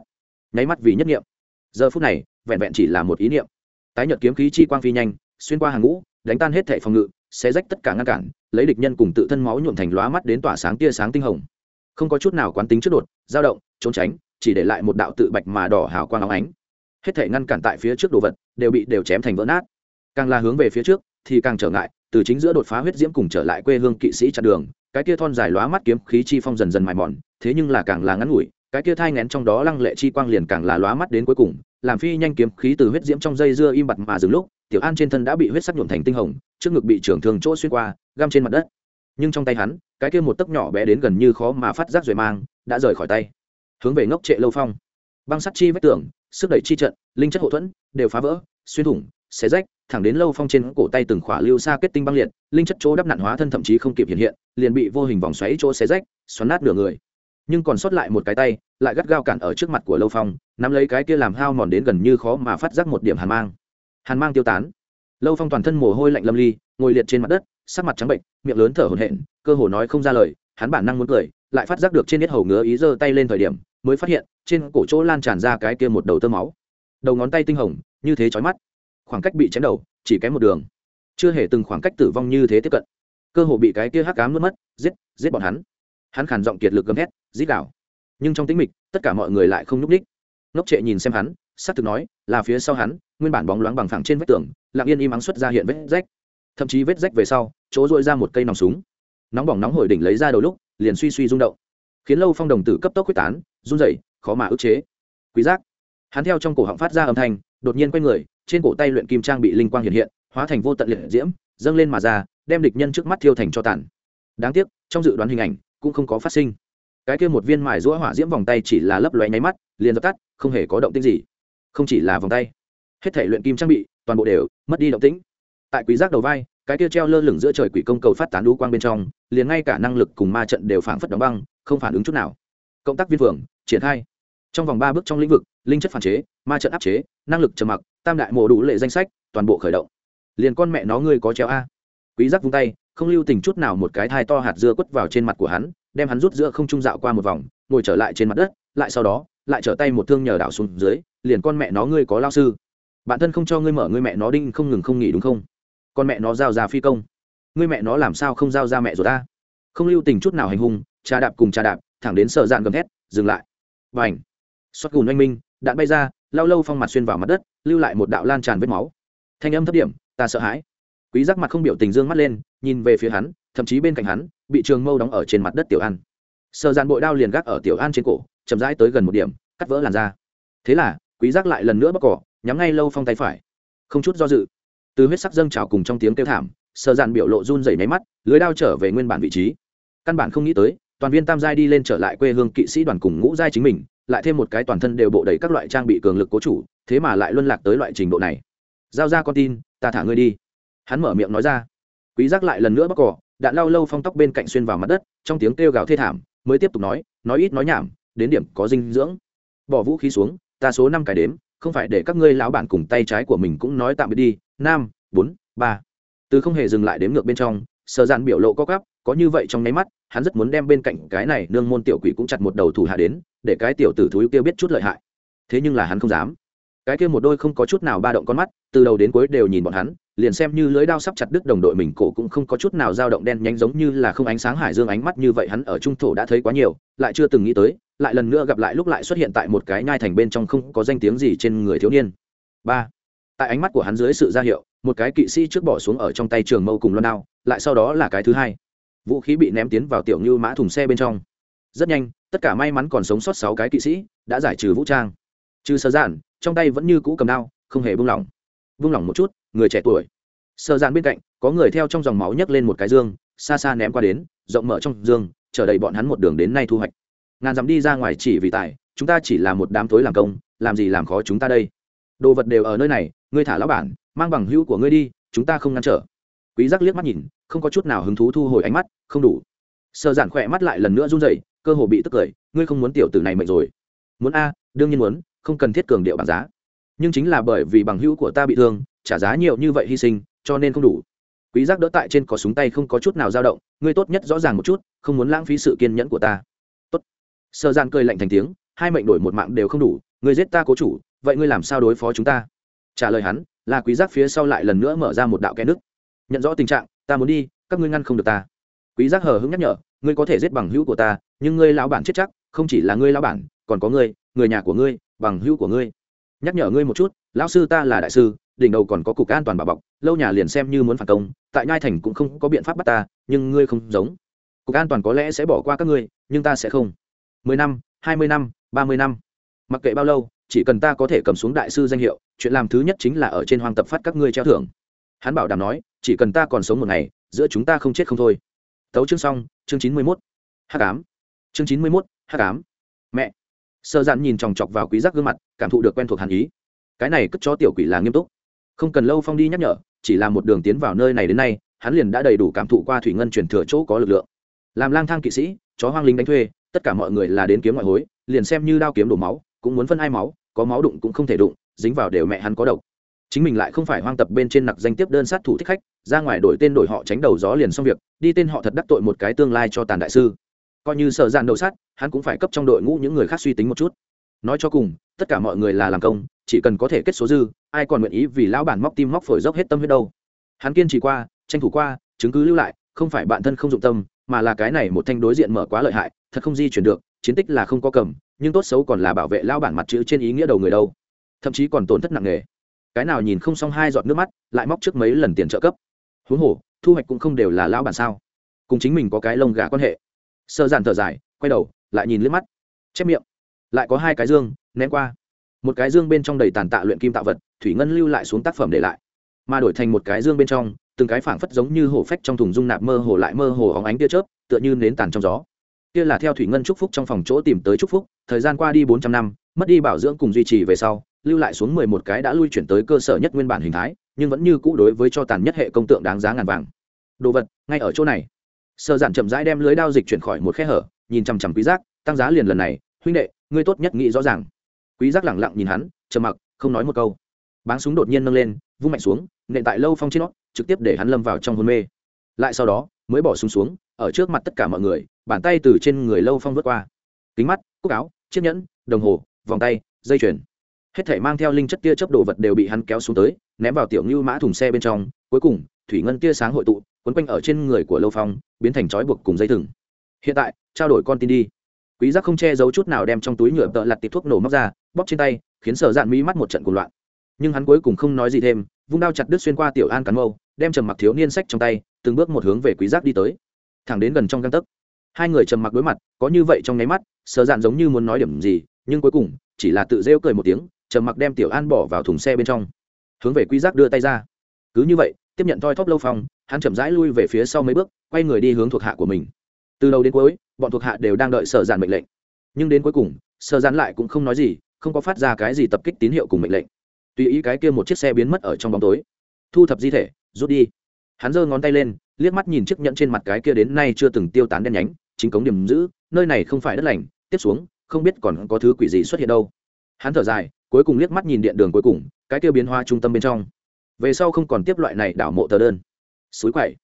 Nháy mắt vì nhất nghiệm. Giờ phút này, vẹn vẹn chỉ là một ý niệm. Tái nhật kiếm khí chi quang phi nhanh, xuyên qua hàng ngũ, đánh tan hết thệ phòng ngự sẽ rách tất cả ngăn cản, lấy địch nhân cùng tự thân máu nhuộm thành lóa mắt đến tỏa sáng tia sáng tinh hồng. Không có chút nào quán tính trước đột, dao động, trốn tránh, chỉ để lại một đạo tự bạch mà đỏ hào quang óng ánh. Hết thể ngăn cản tại phía trước đồ vật, đều bị đều chém thành vỡ nát. Càng là hướng về phía trước, thì càng trở ngại, từ chính giữa đột phá huyết diễm cùng trở lại quê hương kỵ sĩ chặn đường cái kia thon dài lóa mắt kiếm khí chi phong dần dần mài mòn, thế nhưng là càng là ngắn ngủi, cái kia thai ngén trong đó lăng lệ chi quang liền càng là lóa mắt đến cuối cùng, làm phi nhanh kiếm khí từ huyết diễm trong dây dưa im bặt mà dừng lúc, tiểu an trên thân đã bị huyết sắc nhuộm thành tinh hồng, trước ngực bị trưởng thường chỗ xuyên qua, găm trên mặt đất. Nhưng trong tay hắn, cái kia một tấc nhỏ bé đến gần như khó mà phát giác rồi mang, đã rời khỏi tay. Hướng về ngốc trệ lâu phong. Băng sắt chi vách tường, sức đẩy chi trận, linh chất hậu thuẫn, đều phá vỡ, xuyên thủng, xé rách thẳng đến lâu phong trên cổ tay từng khỏa lưu xa kết tinh băng liệt, linh chất chỗ đắp nạn hóa thân thậm chí không kịp hiện hiện, liền bị vô hình vòng xoáy chỗ xé rách, xoắn nát nửa người. Nhưng còn sót lại một cái tay, lại gắt gao cản ở trước mặt của lâu phong, nắm lấy cái kia làm hao mòn đến gần như khó mà phát giác một điểm hàn mang. Hàn mang tiêu tán. Lâu phong toàn thân mồ hôi lạnh lâm ly, ngồi liệt trên mặt đất, sắc mặt trắng bệnh, miệng lớn thở hổn hển, cơ hồ nói không ra lời, hắn bản năng muốn cười, lại phát giác được trên nết hầu ngứa ý giơ tay lên thời điểm, mới phát hiện, trên cổ chỗ lan tràn ra cái kia một đầu tơ máu. Đầu ngón tay tinh hồng, như thế chói mắt khoảng cách bị chém đầu, chỉ kém một đường. Chưa hề từng khoảng cách tử vong như thế tiếp cận. Cơ hồ bị cái kia hắc cám nuốt mất, giết giết bọn hắn. Hắn khàn giọng kiệt lực gầm hét giết đảo nhưng trong tĩnh mịch, tất cả mọi người lại không nhúc ních ngốc trệ nhìn xem hắn, xác thực nói, là phía sau hắn, nguyên bản bóng loáng bằng phẳng trên vách tường, lặng yên im ắng xuất ra hiện vết rách. Thậm chí vết rách về sau, chỗ dội ra một cây nòng súng. Nóng bỏng nóng hổi đỉnh lấy ra đầu lúc, liền suy suy rung động. Khiến lâu phong đồng tử cấp tốc quyết tán, run dậy khó mà ức chế. Quý giác. Hắn theo trong cổ họng phát ra âm thanh, đột nhiên quay người trên cổ tay luyện kim trang bị linh quang hiện hiện, hóa thành vô tận liệt diễm, dâng lên mà ra, đem địch nhân trước mắt thiêu thành cho tàn. Đáng tiếc, trong dự đoán hình ảnh, cũng không có phát sinh. Cái kia một viên mài rũa hỏa diễm vòng tay chỉ là lấp lóe nháy mắt, liền dập tắt, không hề có động tĩnh gì. Không chỉ là vòng tay, hết thể luyện kim trang bị, toàn bộ đều mất đi động tĩnh. Tại quý giác đầu vai, cái kia treo lơ lửng giữa trời quỷ công cầu phát tán đu quang bên trong, liền ngay cả năng lực cùng ma trận đều phản phất đóng băng, không phản ứng chút nào. Cộng tác viên phường, triển khai. Trong vòng ba bước trong lĩnh vực linh chất phản chế, ma trận áp chế, năng lực trầm mặc, tam đại mộ đủ lệ danh sách, toàn bộ khởi động. Liền con mẹ nó ngươi có treo a. Quý giác vung tay, không lưu tình chút nào một cái thai to hạt dưa quất vào trên mặt của hắn, đem hắn rút giữa không trung dạo qua một vòng, ngồi trở lại trên mặt đất, lại sau đó, lại trở tay một thương nhờ đảo xuống dưới, liền con mẹ nó ngươi có lao sư. Bản thân không cho ngươi mở, ngươi mẹ nó đinh không ngừng không nghỉ đúng không? Con mẹ nó giao ra phi công. Ngươi mẹ nó làm sao không giao ra mẹ rồi ta? Không lưu tình chút nào hành hung, trà đạp cùng trà đạp, thẳng đến sợ dạn gầm thét, dừng lại. Và ảnh xót gùn oanh minh đạn bay ra lao lâu phong mặt xuyên vào mặt đất, lưu lại một đạo lan tràn vết máu. Thanh âm thấp điểm, ta sợ hãi. Quý giác mặt không biểu tình dương mắt lên, nhìn về phía hắn, thậm chí bên cạnh hắn, bị trường mâu đóng ở trên mặt đất tiểu an. Sơ dạn bội đao liền gác ở tiểu an trên cổ, chậm rãi tới gần một điểm, cắt vỡ làn da. Thế là, quý giác lại lần nữa bóc cỏ, nhắm ngay lâu phong tay phải. Không chút do dự, từ huyết sắc dâng trào cùng trong tiếng kêu thảm sơ dạn biểu lộ run rẩy máy mắt, lưới đao trở về nguyên bản vị trí. Căn bản không nghĩ tới, toàn viên tam giai đi lên trở lại quê hương kỵ sĩ đoàn cùng ngũ giai chính mình lại thêm một cái toàn thân đều bộ đầy các loại trang bị cường lực cố chủ, thế mà lại luân lạc tới loại trình độ này. Giao ra con tin, ta thả ngươi đi. Hắn mở miệng nói ra. Quý giác lại lần nữa bóc cỏ, đạn lao lâu phong tóc bên cạnh xuyên vào mặt đất, trong tiếng kêu gào thê thảm, mới tiếp tục nói nói ít nói nhảm, đến điểm có dinh dưỡng. Bỏ vũ khí xuống, ta số năm cái đếm, không phải để các ngươi lão bản cùng tay trái của mình cũng nói tạm biệt đi. Năm, bốn, ba. Từ không hề dừng lại đếm ngược bên trong sơ dạn biểu lộ có cắp có như vậy trong nháy mắt, hắn rất muốn đem bên cạnh cái này nương môn tiểu quỷ cũng chặt một đầu thủ hạ đến, để cái tiểu tử thúi kia biết chút lợi hại. Thế nhưng là hắn không dám. Cái kia một đôi không có chút nào ba động con mắt, từ đầu đến cuối đều nhìn bọn hắn, liền xem như lưới đao sắp chặt đứt đồng đội mình cổ cũng không có chút nào dao động đen nhánh giống như là không ánh sáng hải dương ánh mắt như vậy hắn ở trung thổ đã thấy quá nhiều, lại chưa từng nghĩ tới, lại lần nữa gặp lại lúc lại xuất hiện tại một cái nhai thành bên trong không có danh tiếng gì trên người thiếu niên. Ba. Tại ánh mắt của hắn dưới sự ra hiệu, một cái kỵ sĩ trước bỏ xuống ở trong tay trường mâu cùng loan đao lại sau đó là cái thứ hai. Vũ khí bị ném tiến vào tiểu như mã thùng xe bên trong. Rất nhanh, tất cả may mắn còn sống sót sáu cái kỵ sĩ đã giải trừ vũ trang. Trừ sơ giản, trong tay vẫn như cũ cầm đao, không hề buông lỏng. Buông lỏng một chút, người trẻ tuổi. Sơ giản bên cạnh, có người theo trong dòng máu nhấc lên một cái dương, xa xa ném qua đến, rộng mở trong dương, chờ đầy bọn hắn một đường đến nay thu hoạch. Ngàn dám đi ra ngoài chỉ vì tài, chúng ta chỉ là một đám tối làm công, làm gì làm khó chúng ta đây? Đồ vật đều ở nơi này, ngươi thả lão bản, mang bằng hữu của ngươi đi, chúng ta không ngăn trở quý giác liếc mắt nhìn, không có chút nào hứng thú thu hồi ánh mắt, không đủ. Sơ giản khỏe mắt lại lần nữa run rẩy, cơ hồ bị tức cười, ngươi không muốn tiểu tử này mệnh rồi. Muốn a, đương nhiên muốn, không cần thiết cường điệu bằng giá. Nhưng chính là bởi vì bằng hữu của ta bị thương, trả giá nhiều như vậy hy sinh, cho nên không đủ. Quý giác đỡ tại trên có súng tay không có chút nào dao động, ngươi tốt nhất rõ ràng một chút, không muốn lãng phí sự kiên nhẫn của ta. Tốt. Sơ giản cười lạnh thành tiếng, hai mệnh đổi một mạng đều không đủ, ngươi giết ta cố chủ, vậy ngươi làm sao đối phó chúng ta? Trả lời hắn, là quý giác phía sau lại lần nữa mở ra một đạo kẽ nước nhận rõ tình trạng, ta muốn đi, các ngươi ngăn không được ta. Quý giác hờ hững nhắc nhở, ngươi có thể giết bằng hữu của ta, nhưng ngươi lão bản chết chắc, không chỉ là ngươi lão bản, còn có ngươi, người nhà của ngươi, bằng hữu của ngươi. Nhắc nhở ngươi một chút, lão sư ta là đại sư, đỉnh đầu còn có cục an toàn bảo bọc, lâu nhà liền xem như muốn phản công, tại nhai thành cũng không có biện pháp bắt ta, nhưng ngươi không giống. Cục an toàn có lẽ sẽ bỏ qua các ngươi, nhưng ta sẽ không. Mười năm, hai mươi năm, ba mươi năm. Mặc kệ bao lâu, chỉ cần ta có thể cầm xuống đại sư danh hiệu, chuyện làm thứ nhất chính là ở trên hoang tập phát các ngươi treo thưởng. Hắn bảo đảm nói chỉ cần ta còn sống một ngày, giữa chúng ta không chết không thôi. Tấu chương xong, chương chín mươi mốt. H tám chương chín mươi mốt h tám mẹ. Sơ dạn nhìn chòng chọc vào quý giác gương mặt, cảm thụ được quen thuộc hàn ý. Cái này cất cho tiểu quỷ là nghiêm túc. Không cần lâu phong đi nhắc nhở, chỉ là một đường tiến vào nơi này đến nay, hắn liền đã đầy đủ cảm thụ qua thủy ngân chuyển thừa chỗ có lực lượng. Làm lang thang kỵ sĩ, chó hoang lính đánh thuê, tất cả mọi người là đến kiếm ngoại hối, liền xem như đao kiếm đổ máu, cũng muốn phân hai máu, có máu đụng cũng không thể đụng, dính vào đều mẹ hắn có độc. Chính mình lại không phải hoang tập bên trên nặc danh tiếp đơn sát thủ thích khách ra ngoài đổi tên đổi họ tránh đầu gió liền xong việc, đi tên họ thật đắc tội một cái tương lai cho tàn đại sư. Coi như sợ dạn đầu sát hắn cũng phải cấp trong đội ngũ những người khác suy tính một chút. Nói cho cùng, tất cả mọi người là làm công, chỉ cần có thể kết số dư, ai còn nguyện ý vì lão bản móc tim móc phổi dốc hết tâm huyết đâu. Hắn kiên trì qua, tranh thủ qua, chứng cứ lưu lại, không phải bản thân không dụng tâm, mà là cái này một thanh đối diện mở quá lợi hại, thật không di chuyển được, chiến tích là không có cầm, nhưng tốt xấu còn là bảo vệ lao bản mặt chữ trên ý nghĩa đầu người đâu. Thậm chí còn tổn thất nặng nề. Cái nào nhìn không xong hai giọt nước mắt, lại móc trước mấy lần tiền trợ cấp huống hồ, thu hoạch cũng không đều là lão bản sao? Cùng chính mình có cái lông gà quan hệ. Sơ giản thở dài, quay đầu, lại nhìn liếc mắt. Chép miệng. Lại có hai cái dương, ném qua. Một cái dương bên trong đầy tàn tạ luyện kim tạo vật, thủy ngân lưu lại xuống tác phẩm để lại. Mà đổi thành một cái dương bên trong, từng cái phảng phất giống như hổ phách trong thùng dung nạp mơ hồ lại mơ hồ óng ánh tia chớp, tựa như nến tàn trong gió. Kia là theo thủy ngân trúc phúc trong phòng chỗ tìm tới trúc phúc, thời gian qua đi bốn trăm năm, mất đi bảo dưỡng cùng duy trì về sau, lưu lại xuống mười một cái đã lui chuyển tới cơ sở nhất nguyên bản hình thái nhưng vẫn như cũ đối với cho tàn nhất hệ công tượng đáng giá ngàn vàng. Đồ vật, ngay ở chỗ này. Sơ giản chậm rãi đem lưới đao dịch chuyển khỏi một khe hở, nhìn chằm chằm quý giác, tăng giá liền lần này, huynh đệ, ngươi tốt nhất nghĩ rõ ràng. Quý giác lẳng lặng nhìn hắn, trầm mặc, không nói một câu. Báng súng đột nhiên nâng lên, vung mạnh xuống, nện tại lâu phong trên nó, trực tiếp để hắn lâm vào trong hôn mê. Lại sau đó, mới bỏ súng xuống, ở trước mặt tất cả mọi người, bàn tay từ trên người lâu phong vượt qua. Kính mắt, cúc áo, chiếc nhẫn, đồng hồ, vòng tay, dây chuyền hết thể mang theo linh chất tia chớp đồ vật đều bị hắn kéo xuống tới, ném vào tiểu ngưu mã thùng xe bên trong, cuối cùng, thủy ngân tia sáng hội tụ, quấn quanh ở trên người của lâu phong, biến thành trói buộc cùng dây thừng. Hiện tại, trao đổi con tin đi. Quý giác không che giấu chút nào đem trong túi nhựa tợ lặt tiệp thuốc nổ móc ra, bóp trên tay, khiến sở dạn mỹ mắt một trận cuồng loạn. Nhưng hắn cuối cùng không nói gì thêm, vung đao chặt đứt xuyên qua tiểu an cắn mâu, đem trầm mặc thiếu niên sách trong tay, từng bước một hướng về quý giác đi tới. Thẳng đến gần trong găng tấc, hai người trầm mặc đối mặt, có như vậy trong nháy mắt, sở dạn giống như muốn nói điểm gì, nhưng cuối cùng, chỉ là tự rêu cười một tiếng trầm mặc đem tiểu an bỏ vào thùng xe bên trong. Hướng về quy giác đưa tay ra. Cứ như vậy, tiếp nhận thoi thóp lâu phong, hắn chậm rãi lui về phía sau mấy bước, quay người đi hướng thuộc hạ của mình. Từ đầu đến cuối, bọn thuộc hạ đều đang đợi sở dàn mệnh lệnh. Nhưng đến cuối cùng, sở dàn lại cũng không nói gì, không có phát ra cái gì tập kích tín hiệu cùng mệnh lệnh. Tùy ý cái kia một chiếc xe biến mất ở trong bóng tối. Thu thập di thể, rút đi. Hắn giơ ngón tay lên, liếc mắt nhìn chiếc nhẫn trên mặt cái kia đến nay chưa từng tiêu tán đen nhánh, chính cống điểm giữ, nơi này không phải đất lành, tiếp xuống, không biết còn có thứ quỷ gì xuất hiện đâu. Hắn thở dài cuối cùng liếc mắt nhìn điện đường cuối cùng, cái kia biến hoa trung tâm bên trong. Về sau không còn tiếp loại này đảo mộ tờ đơn. Suối quậy.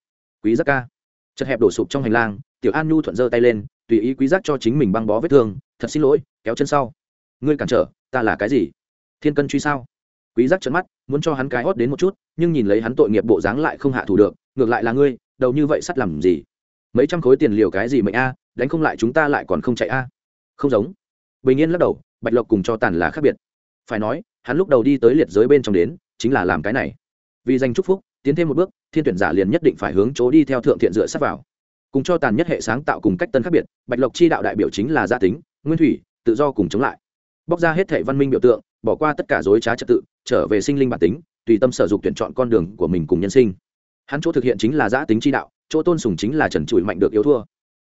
Quý giác ca. Chật hẹp đổ sụp trong hành lang, tiểu an nhu thuận giơ tay lên, tùy ý quý giác cho chính mình băng bó vết thương, thật xin lỗi, kéo chân sau. Ngươi cản trở, ta là cái gì? Thiên cân truy sao? Quý giác trợn mắt, muốn cho hắn cái hót đến một chút, nhưng nhìn lấy hắn tội nghiệp bộ dáng lại không hạ thủ được, ngược lại là ngươi, đầu như vậy sắt làm gì? Mấy trăm khối tiền liều cái gì mệnh a, đánh không lại chúng ta lại còn không chạy a. Không giống. Bình yên lắc đầu, bạch lộc cùng cho tàn là khác biệt phải nói, hắn lúc đầu đi tới liệt giới bên trong đến, chính là làm cái này. Vì danh chúc phúc, tiến thêm một bước, thiên tuyển giả liền nhất định phải hướng chỗ đi theo thượng thiện dựa sắp vào. Cùng cho tàn nhất hệ sáng tạo cùng cách tân khác biệt, bạch lộc chi đạo đại biểu chính là gia tính, nguyên thủy, tự do cùng chống lại. Bóc ra hết thể văn minh biểu tượng, bỏ qua tất cả dối trá trật tự, trở về sinh linh bản tính, tùy tâm sở dục tuyển chọn con đường của mình cùng nhân sinh. Hắn chỗ thực hiện chính là giã tính chi đạo, chỗ tôn sùng chính là trần trụi mạnh được yếu thua.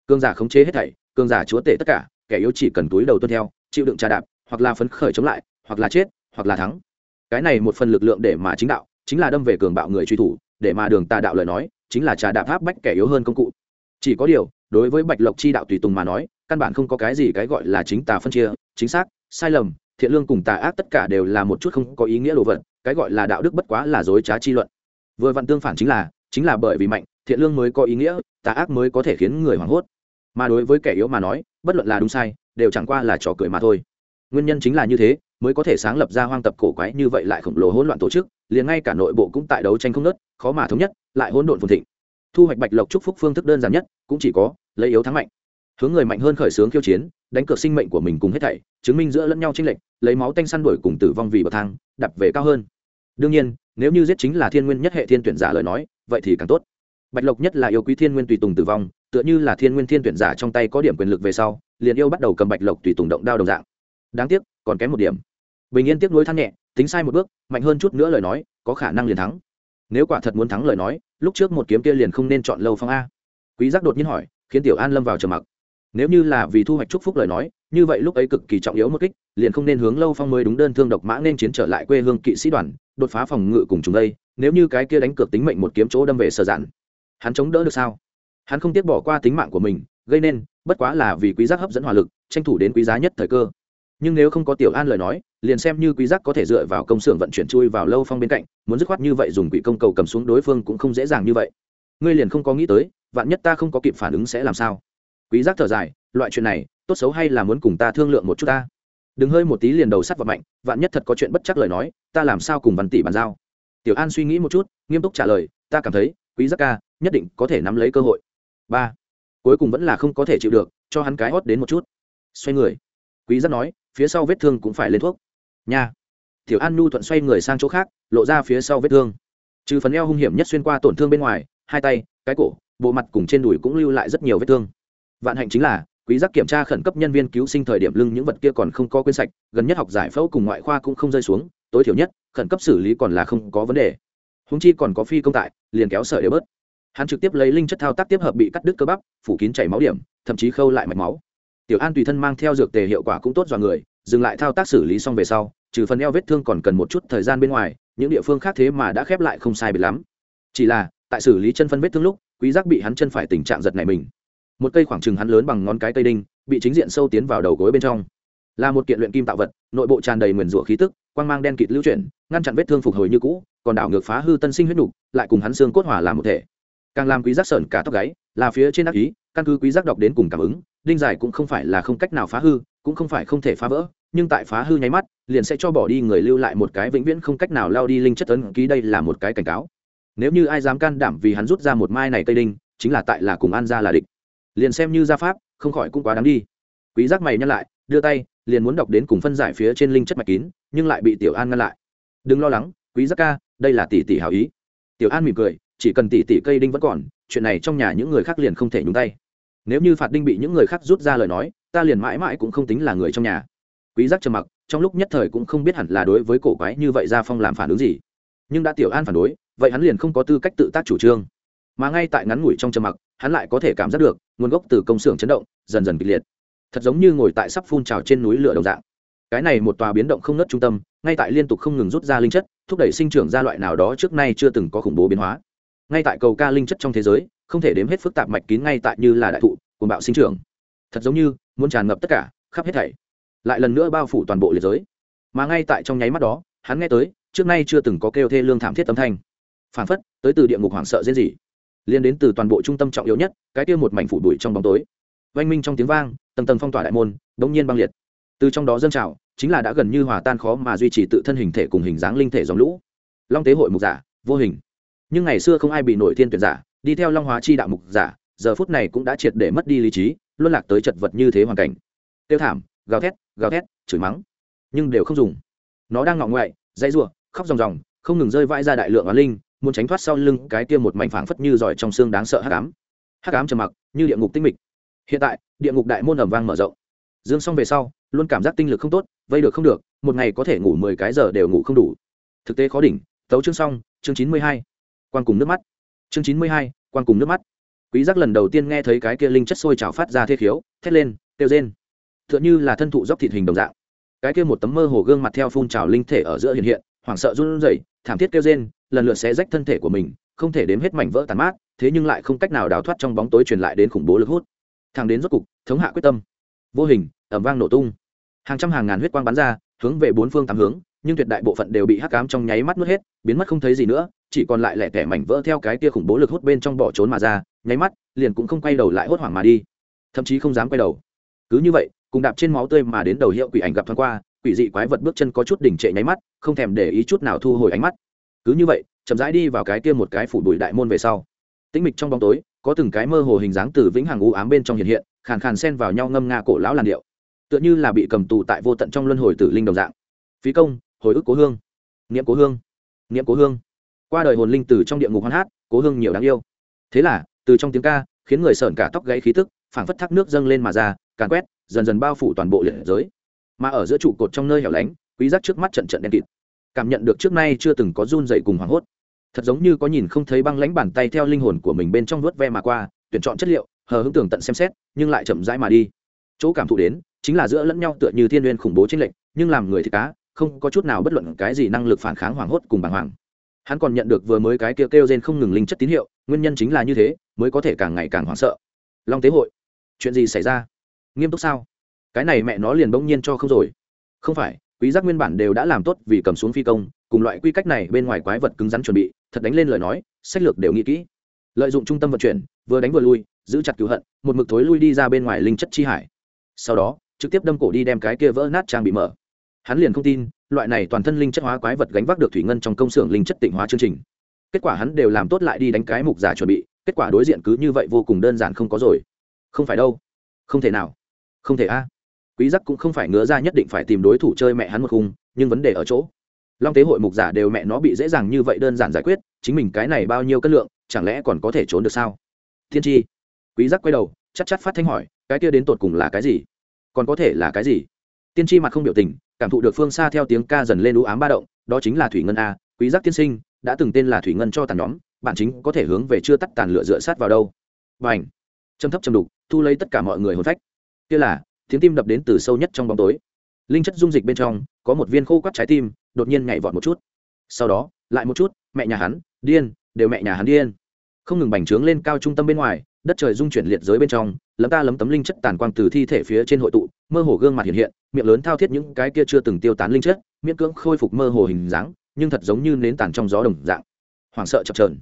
Cương giả khống chế hết thảy, cương giả chúa tể tất cả, kẻ yếu chỉ cần túi đầu tuân theo, chịu đựng trà đạp, hoặc là phấn khởi chống lại hoặc là chết, hoặc là thắng. Cái này một phần lực lượng để mà chính đạo, chính là đâm về cường bạo người truy thủ, để mà đường tà đạo lời nói, chính là trà đạp pháp bách kẻ yếu hơn công cụ. Chỉ có điều, đối với bạch lộc chi đạo tùy tùng mà nói, căn bản không có cái gì cái gọi là chính tà phân chia, chính xác, sai lầm, thiện lương cùng tà ác tất cả đều là một chút không có ý nghĩa đồ vật, cái gọi là đạo đức bất quá là dối trá chi luận. Vừa vặn tương phản chính là chính là bởi vì mạnh, thiện lương mới có ý nghĩa, tà ác mới có thể khiến người hoảng hốt. Mà đối với kẻ yếu mà nói, bất luận là đúng sai, đều chẳng qua là trò cười mà thôi nguyên nhân chính là như thế, mới có thể sáng lập ra hoang tập cổ quái như vậy lại khổng lồ hỗn loạn tổ chức, liền ngay cả nội bộ cũng tại đấu tranh không nớt khó mà thống nhất, lại hỗn độn phồn thịnh. Thu hoạch bạch lộc chúc phúc phương thức đơn giản nhất, cũng chỉ có lấy yếu thắng mạnh. Hướng người mạnh hơn khởi xướng khiêu chiến, đánh cược sinh mệnh của mình cùng hết thảy, chứng minh giữa lẫn nhau tranh lệch, lấy máu tanh săn đuổi cùng tử vong vì bậc thang đặt về cao hơn. Đương nhiên, nếu như giết chính là thiên nguyên nhất hệ thiên tuyển giả lời nói, vậy thì càng tốt. Bạch lộc nhất là yêu quý thiên nguyên tùy tùng tử vong, tựa như là thiên nguyên thiên tuyển giả trong tay có điểm quyền lực về sau, liền yêu bắt đầu cầm bạch lộc tùy tùng động đao đồng dạng đáng tiếc, còn kém một điểm. Bình yên tiếc nuối than nhẹ, tính sai một bước, mạnh hơn chút nữa lời nói, có khả năng liền thắng. Nếu quả thật muốn thắng lời nói, lúc trước một kiếm kia liền không nên chọn lâu phong a. Quý giác đột nhiên hỏi, khiến tiểu an lâm vào trầm mặc. Nếu như là vì thu hoạch chúc phúc lời nói, như vậy lúc ấy cực kỳ trọng yếu một kích, liền không nên hướng lâu phong mới đúng đơn thương độc mã nên chiến trở lại quê hương kỵ sĩ đoàn, đột phá phòng ngự cùng chúng đây, nếu như cái kia đánh cược tính mệnh một kiếm chỗ đâm về sở dạn, hắn chống đỡ được sao? Hắn không tiếc bỏ qua tính mạng của mình, gây nên, bất quá là vì quý giác hấp dẫn hỏa lực, tranh thủ đến quý giá nhất thời cơ nhưng nếu không có tiểu an lời nói, liền xem như quý giác có thể dựa vào công xưởng vận chuyển chui vào lâu phong bên cạnh, muốn dứt khoát như vậy dùng quỷ công cầu cầm xuống đối phương cũng không dễ dàng như vậy. Ngươi liền không có nghĩ tới, vạn nhất ta không có kịp phản ứng sẽ làm sao? Quý giác thở dài, loại chuyện này, tốt xấu hay là muốn cùng ta thương lượng một chút ta? Đừng hơi một tí liền đầu sắt vào mạnh, vạn nhất thật có chuyện bất chắc lời nói, ta làm sao cùng văn tỷ bàn giao? Tiểu an suy nghĩ một chút, nghiêm túc trả lời, ta cảm thấy, quý giác ca, nhất định có thể nắm lấy cơ hội. Ba, cuối cùng vẫn là không có thể chịu được, cho hắn cái hót đến một chút. Xoay người. Quý giác nói phía sau vết thương cũng phải lên thuốc. Nha. Tiểu an nhu thuận xoay người sang chỗ khác, lộ ra phía sau vết thương. Trừ phần eo hung hiểm nhất xuyên qua tổn thương bên ngoài, hai tay, cái cổ, bộ mặt cùng trên đùi cũng lưu lại rất nhiều vết thương. Vạn hạnh chính là, quý giác kiểm tra khẩn cấp nhân viên cứu sinh thời điểm lưng những vật kia còn không có quên sạch, gần nhất học giải phẫu cùng ngoại khoa cũng không rơi xuống, tối thiểu nhất, khẩn cấp xử lý còn là không có vấn đề. Húng chi còn có phi công tại, liền kéo sợi để bớt. Hắn trực tiếp lấy linh chất thao tác tiếp hợp bị cắt đứt cơ bắp, phủ kín chảy máu điểm, thậm chí khâu lại mạch máu tiểu an tùy thân mang theo dược tề hiệu quả cũng tốt dọa người, dừng lại thao tác xử lý xong về sau, trừ phần eo vết thương còn cần một chút thời gian bên ngoài, những địa phương khác thế mà đã khép lại không sai biệt lắm. Chỉ là, tại xử lý chân phân vết thương lúc, quý giác bị hắn chân phải tình trạng giật này mình. Một cây khoảng trừng hắn lớn bằng ngón cái cây đinh, bị chính diện sâu tiến vào đầu gối bên trong. Là một kiện luyện kim tạo vật, nội bộ tràn đầy nguyền rủa khí tức, quang mang đen kịt lưu chuyển, ngăn chặn vết thương phục hồi như cũ, còn đảo ngược phá hư tân sinh huyết nục, lại cùng hắn xương cốt hỏa làm một thể. Càng làm quý giác sởn cả tóc gáy, là phía trên đắc ý căn cứ quý giác đọc đến cùng cảm ứng, đinh giải cũng không phải là không cách nào phá hư, cũng không phải không thể phá vỡ, nhưng tại phá hư nháy mắt, liền sẽ cho bỏ đi người lưu lại một cái vĩnh viễn không cách nào lao đi linh chất ấn ký, đây là một cái cảnh cáo. Nếu như ai dám can đảm vì hắn rút ra một mai này cây đinh, chính là tại là cùng an ra là địch. Liền xem như gia pháp, không khỏi cũng quá đáng đi. Quý giác mày nhăn lại, đưa tay, liền muốn đọc đến cùng phân giải phía trên linh chất mạch kín, nhưng lại bị tiểu an ngăn lại. Đừng lo lắng, quý giác ca, đây là tỷ tỷ hảo ý. Tiểu an mỉm cười, chỉ cần tỷ tỷ cây đinh vẫn còn, chuyện này trong nhà những người khác liền không thể nhúng tay nếu như phạt đinh bị những người khác rút ra lời nói, ta liền mãi mãi cũng không tính là người trong nhà. Quý giác trầm mặc, trong lúc nhất thời cũng không biết hẳn là đối với cổ quái như vậy gia phong làm phản ứng gì. Nhưng đã tiểu an phản đối, vậy hắn liền không có tư cách tự tác chủ trương. Mà ngay tại ngắn ngủi trong trầm mặc, hắn lại có thể cảm giác được, nguồn gốc từ công xưởng chấn động, dần dần kịch liệt. Thật giống như ngồi tại sắp phun trào trên núi lửa đồng dạng. Cái này một tòa biến động không nớt trung tâm, ngay tại liên tục không ngừng rút ra linh chất, thúc đẩy sinh trưởng ra loại nào đó trước nay chưa từng có khủng bố biến hóa. Ngay tại cầu ca linh chất trong thế giới không thể đếm hết phức tạp mạch kín ngay tại như là đại thụ của bạo sinh trưởng. Thật giống như, muốn tràn ngập tất cả, khắp hết thảy, lại lần nữa bao phủ toàn bộ liệt giới. Mà ngay tại trong nháy mắt đó, hắn nghe tới, trước nay chưa từng có kêu thê lương thảm thiết âm thanh. Phản phất, tới từ địa ngục hoảng sợ diễn gì. Liên đến từ toàn bộ trung tâm trọng yếu nhất, cái kia một mảnh phủ bụi trong bóng tối. Oanh minh trong tiếng vang, tầng tầng phong tỏa đại môn, đống nhiên băng liệt. Từ trong đó dâng trào, chính là đã gần như hòa tan khó mà duy trì tự thân hình thể cùng hình dáng linh thể dòng lũ. Long tế hội mục giả, vô hình. Nhưng ngày xưa không ai bị nổi thiên tuyển giả đi theo long hóa chi đạo mục giả, giờ phút này cũng đã triệt để mất đi lý trí, luân lạc tới chật vật như thế hoàn cảnh. Tiêu thảm, gào thét gào thét, chửi mắng. Nhưng đều không dùng. Nó đang ngọ ngoại, dãy rủa, khóc ròng ròng, không ngừng rơi vãi ra đại lượng á linh, muốn tránh thoát sau lưng cái tiêm một mảnh phảng phất như giỏi trong xương đáng sợ hắc ám. Hắc ám trầm mặc, như địa ngục tinh mịch. Hiện tại, địa ngục đại môn ẩm vang mở rộng. Dương xong về sau, luôn cảm giác tinh lực không tốt, vây được không được, một ngày có thể ngủ mười cái giờ đều ngủ không đủ. Thực tế khó đỉnh, tấu chương xong, chương chín mươi hai. Quan cùng nước mắt chương chín mươi hai quan cùng nước mắt. Quý giác lần đầu tiên nghe thấy cái kia linh chất sôi trào phát ra thê khiếu, thét lên tiêu rên. Tựa như là thân thụ dốc thịt hình đồng dạng. Cái kia một tấm mơ hồ gương mặt theo phun trào linh thể ở giữa hiện hiện, hoảng sợ run rẩy, thảm thiết kêu rên, lần lượt xé rách thân thể của mình, không thể đếm hết mảnh vỡ tàn mát, thế nhưng lại không cách nào đào thoát trong bóng tối truyền lại đến khủng bố lực hút. Thằng đến rốt cục, thống hạ quyết tâm. Vô hình ẩm vang nổ tung. Hàng trăm hàng ngàn huyết quang bắn ra, hướng về bốn phương tám hướng, nhưng tuyệt đại bộ phận đều bị hắc ám trong nháy mắt nuốt hết, biến mất không thấy gì nữa chỉ còn lại lẻ tẻ mảnh vỡ theo cái kia khủng bố lực hút bên trong bỏ trốn mà ra, nháy mắt, liền cũng không quay đầu lại hốt hoảng mà đi. Thậm chí không dám quay đầu. Cứ như vậy, cùng đạp trên máu tươi mà đến đầu hiệu quỷ ảnh gặp thoáng qua, quỷ dị quái vật bước chân có chút đỉnh trệ nháy mắt, không thèm để ý chút nào thu hồi ánh mắt. Cứ như vậy, chậm rãi đi vào cái kia một cái phủ bụi đại môn về sau. Tĩnh mịch trong bóng tối, có từng cái mơ hồ hình dáng từ vĩnh hằng u ám bên trong hiện hiện, khàn khàn xen vào nhau ngâm nga cổ lão làn điệu. Tựa như là bị cầm tù tại vô tận trong luân hồi tử linh đồng dạng. Phí công, hồi ức cố hương. Niệm cố hương. Niệm cố hương qua đời hồn linh từ trong địa ngục hoan hát, cố hương nhiều đáng yêu. Thế là, từ trong tiếng ca, khiến người sởn cả tóc gãy khí tức, phảng phất thác nước dâng lên mà ra, càn quét, dần dần bao phủ toàn bộ liệt giới. Mà ở giữa trụ cột trong nơi hẻo lánh, quý giác trước mắt trận trận đen kịt. Cảm nhận được trước nay chưa từng có run dậy cùng hoảng hốt. Thật giống như có nhìn không thấy băng lãnh bàn tay theo linh hồn của mình bên trong vuốt ve mà qua, tuyển chọn chất liệu, hờ hững tưởng tận xem xét, nhưng lại chậm rãi mà đi. Chỗ cảm thụ đến, chính là giữa lẫn nhau tựa như thiên nguyên khủng bố trên lệnh nhưng làm người thì cá, không có chút nào bất luận cái gì năng lực phản kháng hoảng hốt cùng bàng hoàng hắn còn nhận được vừa mới cái kêu kêu gen không ngừng linh chất tín hiệu, nguyên nhân chính là như thế, mới có thể càng ngày càng hoảng sợ. Long tế hội, chuyện gì xảy ra? Nghiêm túc sao? Cái này mẹ nó liền bỗng nhiên cho không rồi. Không phải, quý giác nguyên bản đều đã làm tốt vì cầm xuống phi công, cùng loại quy cách này bên ngoài quái vật cứng rắn chuẩn bị, thật đánh lên lời nói, sách lược đều nghĩ kỹ. Lợi dụng trung tâm vận chuyển, vừa đánh vừa lui, giữ chặt cứu hận, một mực thối lui đi ra bên ngoài linh chất chi hải. Sau đó, trực tiếp đâm cổ đi đem cái kia vỡ nát trang bị mở hắn liền không tin, loại này toàn thân linh chất hóa quái vật gánh vác được thủy ngân trong công xưởng linh chất tịnh hóa chương trình. Kết quả hắn đều làm tốt lại đi đánh cái mục giả chuẩn bị, kết quả đối diện cứ như vậy vô cùng đơn giản không có rồi. Không phải đâu. Không thể nào. Không thể a. Quý giác cũng không phải ngứa ra nhất định phải tìm đối thủ chơi mẹ hắn một khung, nhưng vấn đề ở chỗ. Long tế hội mục giả đều mẹ nó bị dễ dàng như vậy đơn giản giải quyết, chính mình cái này bao nhiêu cân lượng, chẳng lẽ còn có thể trốn được sao? Thiên tri quý giác quay đầu, chắc chắc phát thanh hỏi, cái kia đến tột cùng là cái gì? Còn có thể là cái gì? Tiên tri mặt không biểu tình cảm thụ được phương xa theo tiếng ca dần lên u ám ba động, đó chính là thủy ngân a, quý giác tiên sinh, đã từng tên là thủy ngân cho tàn nhóm bản chính có thể hướng về chưa tắt tàn lửa dựa sát vào đâu. Và ảnh châm thấp châm đục, thu lấy tất cả mọi người hồn phách. Kia là, tiếng tim đập đến từ sâu nhất trong bóng tối. Linh chất dung dịch bên trong, có một viên khô quắt trái tim, đột nhiên nhảy vọt một chút. Sau đó, lại một chút, mẹ nhà hắn, điên, đều mẹ nhà hắn điên. Không ngừng bành trướng lên cao trung tâm bên ngoài đất trời dung chuyển liệt giới bên trong, lấm ta lấm tấm linh chất tàn quang từ thi thể phía trên hội tụ, mơ hồ gương mặt hiện hiện, miệng lớn thao thiết những cái kia chưa từng tiêu tán linh chất, miễn cưỡng khôi phục mơ hồ hình dáng, nhưng thật giống như nến tàn trong gió đồng dạng. Hoảng sợ chập trờn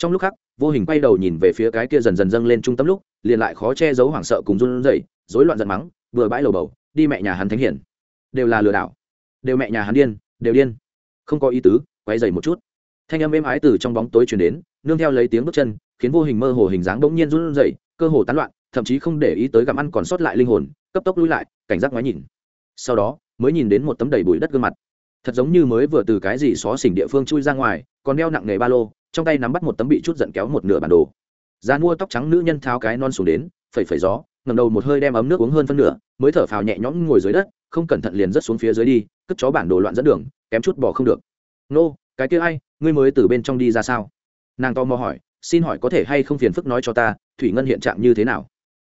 trong lúc khác vô hình quay đầu nhìn về phía cái kia dần dần dâng lên trung tâm lúc, liền lại khó che giấu hoảng sợ cùng run rẩy, rối loạn giận mắng, vừa bãi lầu bầu, đi mẹ nhà hắn thánh hiển. Đều là lừa đảo. Đều mẹ nhà hắn điên, đều điên. Không có ý tứ quay dày một chút. Thanh âm êm ái từ trong bóng tối chuyển đến, nương theo lấy tiếng bước chân khiến vô hình mơ hồ hình dáng bỗng nhiên run rẩy, cơ hồ tán loạn, thậm chí không để ý tới gặm ăn còn sót lại linh hồn, cấp tốc lui lại, cảnh giác ngoái nhìn. Sau đó, mới nhìn đến một tấm đầy bụi đất gương mặt. Thật giống như mới vừa từ cái gì xó xỉnh địa phương chui ra ngoài, còn đeo nặng nghề ba lô, trong tay nắm bắt một tấm bị chút giận kéo một nửa bản đồ. Già mua tóc trắng nữ nhân tháo cái non xuống đến, phẩy phẩy gió, ngẩng đầu một hơi đem ấm nước uống hơn phân nửa, mới thở phào nhẹ nhõm ngồi dưới đất, không cẩn thận liền rớt xuống phía dưới đi, cất chó bản đồ loạn dẫn đường, kém chút bỏ không được. Nô, cái kia ai, ngươi mới từ bên trong đi ra sao? Nàng to mò hỏi xin hỏi có thể hay không phiền phức nói cho ta, thủy ngân hiện trạng như thế nào?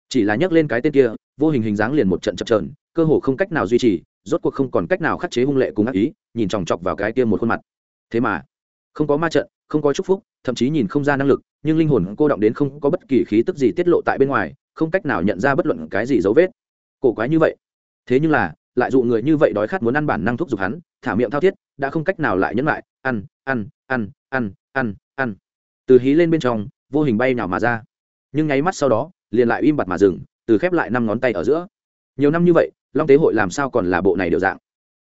Chỉ là nhắc lên cái tên kia, vô hình hình dáng liền một trận chập trờn cơ hồ không cách nào duy trì, rốt cuộc không còn cách nào khắc chế hung lệ cùng ác ý, nhìn chòng chọc vào cái kia một khuôn mặt. Thế mà, không có ma trận, không có chúc phúc, thậm chí nhìn không ra năng lực, nhưng linh hồn cô động đến không có bất kỳ khí tức gì tiết lộ tại bên ngoài, không cách nào nhận ra bất luận cái gì dấu vết. Cổ quái như vậy. Thế nhưng là, lại dụ người như vậy đói khát muốn ăn bản năng thúc giục hắn, thả miệng thao thiết, đã không cách nào lại nhẫn lại, ăn ăn ăn ăn ăn ăn từ hí lên bên trong, vô hình bay nào mà ra. Nhưng nháy mắt sau đó, liền lại im bặt mà dừng, từ khép lại năm ngón tay ở giữa. Nhiều năm như vậy, long tế hội làm sao còn là bộ này đều dạng?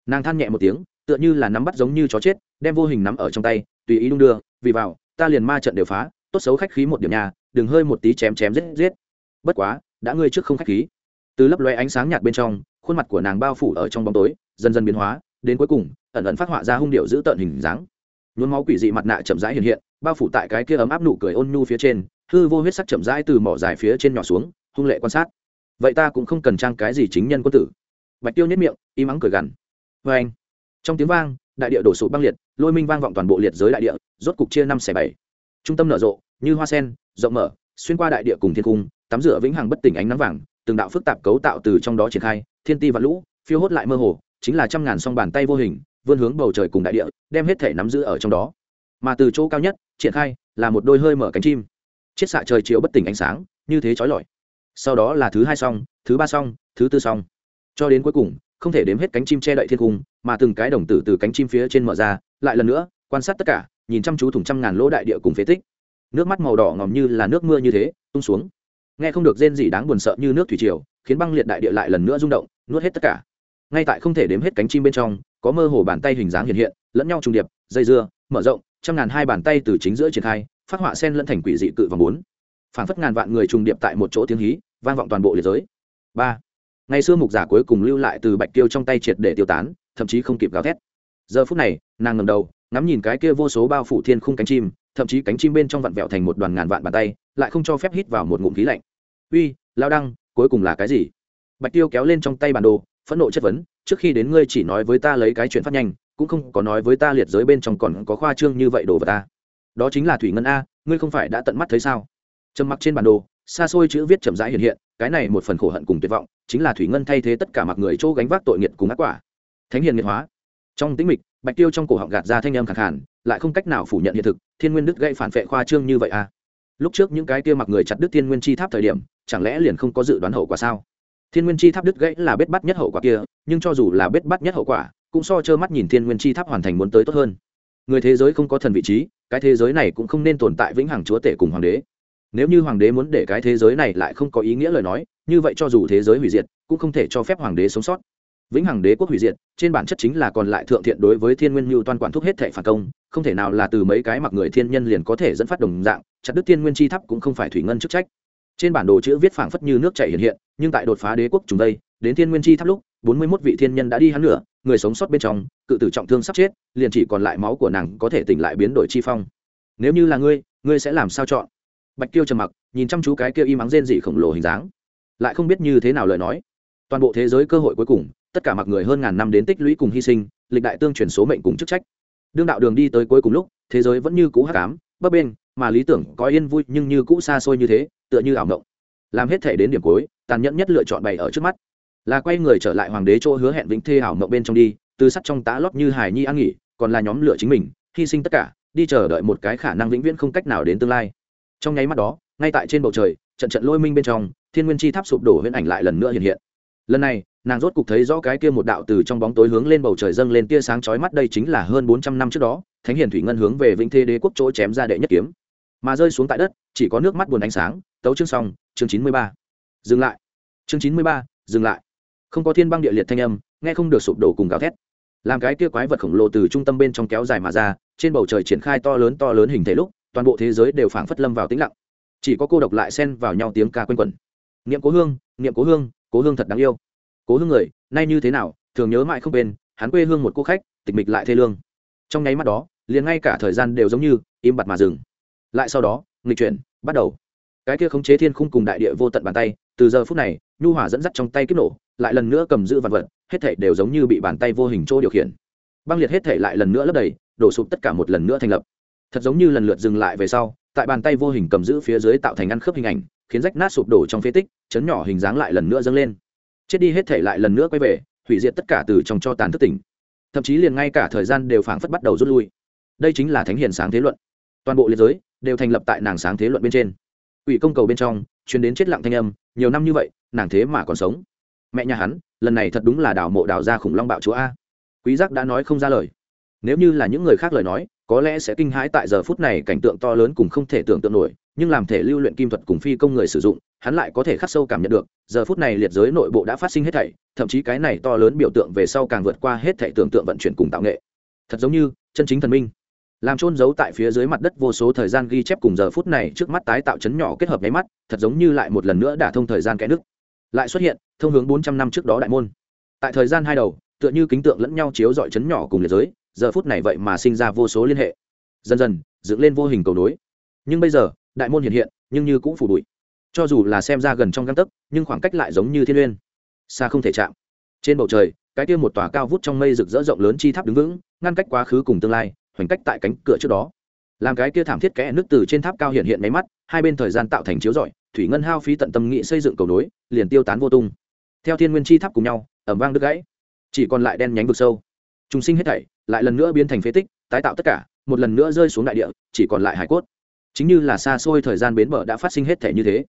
Nàng than nhẹ một tiếng, tựa như là nắm bắt giống như chó chết, đem vô hình nắm ở trong tay, tùy ý đung đưa, vì vào, ta liền ma trận đều phá, tốt xấu khách khí một điểm nhà, đừng hơi một tí chém chém giết giết. Bất quá, đã ngươi trước không khách khí. Từ lấp loe ánh sáng nhạt bên trong, khuôn mặt của nàng bao phủ ở trong bóng tối, dần dần biến hóa, đến cuối cùng, ẩn ẩn phát họa ra hung điệu giữ tợn hình dáng nhuốm máu quỷ dị mặt nạ chậm rãi hiện hiện, bao phủ tại cái kia ấm áp nụ cười ôn nhu phía trên, hư vô huyết sắc chậm rãi từ mỏ dài phía trên nhỏ xuống, hung lệ quan sát. Vậy ta cũng không cần trang cái gì chính nhân quân tử. Bạch tiêu nhất miệng, im ắng cười gằn. Vê anh, trong tiếng vang, đại địa đổ sụp băng liệt, lôi minh vang vọng toàn bộ liệt giới đại địa, rốt cục chia năm xẻ bảy. Trung tâm nở rộ, như hoa sen, rộng mở, xuyên qua đại địa cùng thiên cung, tắm rửa vĩnh hằng bất tỉnh ánh nắng vàng, từng đạo phức tạp cấu tạo từ trong đó triển khai, thiên ti và lũ, phiêu hốt lại mơ hồ, chính là trăm ngàn song bàn tay vô hình vươn hướng bầu trời cùng đại địa, đem hết thể nắm giữ ở trong đó. Mà từ chỗ cao nhất, triển khai là một đôi hơi mở cánh chim. Chiết xạ trời chiếu bất tỉnh ánh sáng, như thế trói lọi. Sau đó là thứ hai song, thứ ba song, thứ tư song. Cho đến cuối cùng, không thể đếm hết cánh chim che đậy thiên cung, mà từng cái đồng tử từ cánh chim phía trên mở ra, lại lần nữa quan sát tất cả, nhìn chăm chú thủng trăm ngàn lỗ đại địa cùng phế tích. Nước mắt màu đỏ ngòm như là nước mưa như thế, tung xuống. Nghe không được rên gì đáng buồn sợ như nước thủy triều, khiến băng liệt đại địa lại lần nữa rung động, nuốt hết tất cả ngay tại không thể đếm hết cánh chim bên trong, có mơ hồ bàn tay hình dáng hiện hiện, lẫn nhau trùng điệp, dây dưa, mở rộng, trăm ngàn hai bàn tay từ chính giữa triển khai, phát họa sen lẫn thành quỷ dị cự và bốn. Phảng phất ngàn vạn người trùng điệp tại một chỗ tiếng hí, vang vọng toàn bộ liệt giới. Ba. Ngày xưa mục giả cuối cùng lưu lại từ bạch tiêu trong tay triệt để tiêu tán, thậm chí không kịp gào thét. Giờ phút này, nàng ngầm đầu, ngắm nhìn cái kia vô số bao phủ thiên khung cánh chim, thậm chí cánh chim bên trong vặn vẹo thành một đoàn ngàn vạn bàn tay, lại không cho phép hít vào một ngụm khí lạnh. Uy, lao đăng, cuối cùng là cái gì? Bạch tiêu kéo lên trong tay bản đồ phẫn nộ chất vấn trước khi đến ngươi chỉ nói với ta lấy cái chuyện phát nhanh cũng không có nói với ta liệt giới bên trong còn có khoa trương như vậy đồ vào ta. Đó chính là thủy ngân a ngươi không phải đã tận mắt thấy sao? Trầm mặc trên bản đồ xa xôi chữ viết chậm rãi hiện hiện cái này một phần khổ hận cùng tuyệt vọng chính là thủy ngân thay thế tất cả mặc người chỗ gánh vác tội nghiệt cùng ác quả. Thánh hiền nghiệt hóa. Trong tĩnh mịch bạch tiêu trong cổ họng gạt ra thanh âm khẳng hẳn, lại không cách nào phủ nhận hiện thực thiên nguyên đức gây phản vệ khoa trương như vậy à lúc trước những cái kia mặc người chặt đức thiên nguyên chi tháp thời điểm chẳng lẽ liền không có dự đoán hậu quả sao? Thiên nguyên chi tháp đứt gãy là bết bắt nhất hậu quả kia, nhưng cho dù là bết bắt nhất hậu quả, cũng so trơ mắt nhìn thiên nguyên chi tháp hoàn thành muốn tới tốt hơn. Người thế giới không có thần vị trí, cái thế giới này cũng không nên tồn tại vĩnh hằng chúa tể cùng hoàng đế. Nếu như hoàng đế muốn để cái thế giới này lại không có ý nghĩa lời nói, như vậy cho dù thế giới hủy diệt, cũng không thể cho phép hoàng đế sống sót. Vĩnh hằng đế quốc hủy diệt, trên bản chất chính là còn lại thượng thiện đối với thiên nguyên mưu toàn quản thúc hết thệ phản công, không thể nào là từ mấy cái mặc người thiên nhân liền có thể dẫn phát đồng dạng, chặt đức thiên nguyên chi tháp cũng không phải thủy ngân chức trách trên bản đồ chữ viết phảng phất như nước chảy hiện hiện, nhưng tại đột phá đế quốc trùng đây, đến thiên nguyên chi tháp lúc, bốn mươi 41 vị thiên nhân đã đi hắn nửa, người sống sót bên trong, cự tử trọng thương sắp chết, liền chỉ còn lại máu của nàng có thể tỉnh lại biến đổi chi phong. Nếu như là ngươi ngươi sẽ làm sao chọn? Bạch kiêu trầm mặc, nhìn chăm chú cái kia im ắng rên dị khổng lồ hình dáng. Lại không biết như thế nào lời nói. Toàn bộ thế giới cơ hội cuối cùng, tất cả mặc người hơn ngàn năm đến tích lũy cùng hy sinh, lịch đại tương truyền số mệnh cùng chức trách. Đương đạo đường đi tới cuối cùng lúc, thế giới vẫn như cũ hắc ám, bấp bên mà lý tưởng có yên vui nhưng như cũ xa xôi như thế tựa như ảo mộng. Làm hết thể đến điểm cuối, tàn nhẫn nhất lựa chọn bày ở trước mắt. Là quay người trở lại hoàng đế chỗ hứa hẹn vĩnh thê ảo mộng bên trong đi, từ sắt trong tá lót như hải nhi an nghỉ, còn là nhóm lựa chính mình, hy sinh tất cả, đi chờ đợi một cái khả năng vĩnh viễn không cách nào đến tương lai. Trong nháy mắt đó, ngay tại trên bầu trời, trận trận lôi minh bên trong, thiên nguyên chi tháp sụp đổ huyễn ảnh lại lần nữa hiện hiện. Lần này, nàng rốt cục thấy rõ cái kia một đạo từ trong bóng tối hướng lên bầu trời dâng lên tia sáng chói mắt, đây chính là hơn bốn trăm năm trước đó, thánh hiền thủy ngân hướng về vĩnh thế đế quốc chỗ chém ra đệ nhất kiếm. Mà rơi xuống tại đất, chỉ có nước mắt buồn ánh sáng tấu chương xong, chương chín mươi ba. Dừng lại. Chương chín mươi ba, dừng lại. Không có thiên băng địa liệt thanh âm, nghe không được sụp đổ cùng gào thét. Làm cái kia quái vật khổng lồ từ trung tâm bên trong kéo dài mà ra, trên bầu trời triển khai to lớn to lớn hình thể lúc, toàn bộ thế giới đều phảng phất lâm vào tĩnh lặng. Chỉ có cô độc lại xen vào nhau tiếng ca quanh quẩn. Niệm cố hương, niệm cố hương cố hương thật đáng yêu. Cố hương người, nay như thế nào, thường nhớ mãi không quên, hắn quê hương một cô khách, tịch mịch lại thê lương. Trong nháy mắt đó, liền ngay cả thời gian đều giống như im bặt mà dừng. Lại sau đó, nghịch chuyển, bắt đầu cái kia khống chế thiên khung cùng đại địa vô tận bàn tay, từ giờ phút này, nhu hỏa dẫn dắt trong tay kích nổ, lại lần nữa cầm giữ vật vật, hết thể đều giống như bị bàn tay vô hình chỗ điều khiển. Băng liệt hết thể lại lần nữa lấp đầy, đổ sụp tất cả một lần nữa thành lập. Thật giống như lần lượt dừng lại về sau, tại bàn tay vô hình cầm giữ phía dưới tạo thành ngăn khớp hình ảnh, khiến rách nát sụp đổ trong phế tích, chấn nhỏ hình dáng lại lần nữa dâng lên. Chết đi hết thể lại lần nữa quay về, hủy diệt tất cả từ trong cho tàn thức tỉnh. Thậm chí liền ngay cả thời gian đều phảng phất bắt đầu rút lui. Đây chính là thánh hiền sáng thế luận. Toàn bộ liệt giới đều thành lập tại nàng sáng thế luận bên trên ủy công cầu bên trong chuyến đến chết lặng thanh âm, nhiều năm như vậy, nàng thế mà còn sống. Mẹ nhà hắn, lần này thật đúng là đào mộ đào ra khủng long bạo chúa a. Quý giác đã nói không ra lời. Nếu như là những người khác lời nói, có lẽ sẽ kinh hãi tại giờ phút này cảnh tượng to lớn cùng không thể tưởng tượng nổi, nhưng làm thể lưu luyện kim thuật cùng phi công người sử dụng, hắn lại có thể khắc sâu cảm nhận được, giờ phút này liệt giới nội bộ đã phát sinh hết thảy, thậm chí cái này to lớn biểu tượng về sau càng vượt qua hết thảy tưởng tượng vận chuyển cùng tạo nghệ. Thật giống như chân chính thần minh làm trôn giấu tại phía dưới mặt đất vô số thời gian ghi chép cùng giờ phút này trước mắt tái tạo chấn nhỏ kết hợp nháy mắt, thật giống như lại một lần nữa đả thông thời gian kẽ nước. Lại xuất hiện, thông hướng bốn trăm năm trước đó đại môn. Tại thời gian hai đầu, tựa như kính tượng lẫn nhau chiếu dọi chấn nhỏ cùng liệt giới, giờ phút này vậy mà sinh ra vô số liên hệ. Dần dần, dựng lên vô hình cầu nối. Nhưng bây giờ, đại môn hiện hiện, nhưng như cũng phủ bụi. Cho dù là xem ra gần trong găng tấc, nhưng khoảng cách lại giống như thiên liên xa không thể chạm. Trên bầu trời, cái kia một tòa cao vút trong mây rực rỡ rộng lớn chi tháp đứng vững, ngăn cách quá khứ cùng tương lai hoành cách tại cánh cửa trước đó. Làm cái kia thảm thiết kẽ nước từ trên tháp cao hiện hiện máy mắt, hai bên thời gian tạo thành chiếu rọi, thủy ngân hao phí tận tâm nghị xây dựng cầu nối, liền tiêu tán vô tung. Theo thiên nguyên chi tháp cùng nhau ẩm vang đứt gãy. Chỉ còn lại đen nhánh vực sâu. Chúng sinh hết thảy, lại lần nữa biến thành phế tích, tái tạo tất cả, một lần nữa rơi xuống đại địa, chỉ còn lại hải cốt. Chính như là xa xôi thời gian bến bờ đã phát sinh hết thể như thế.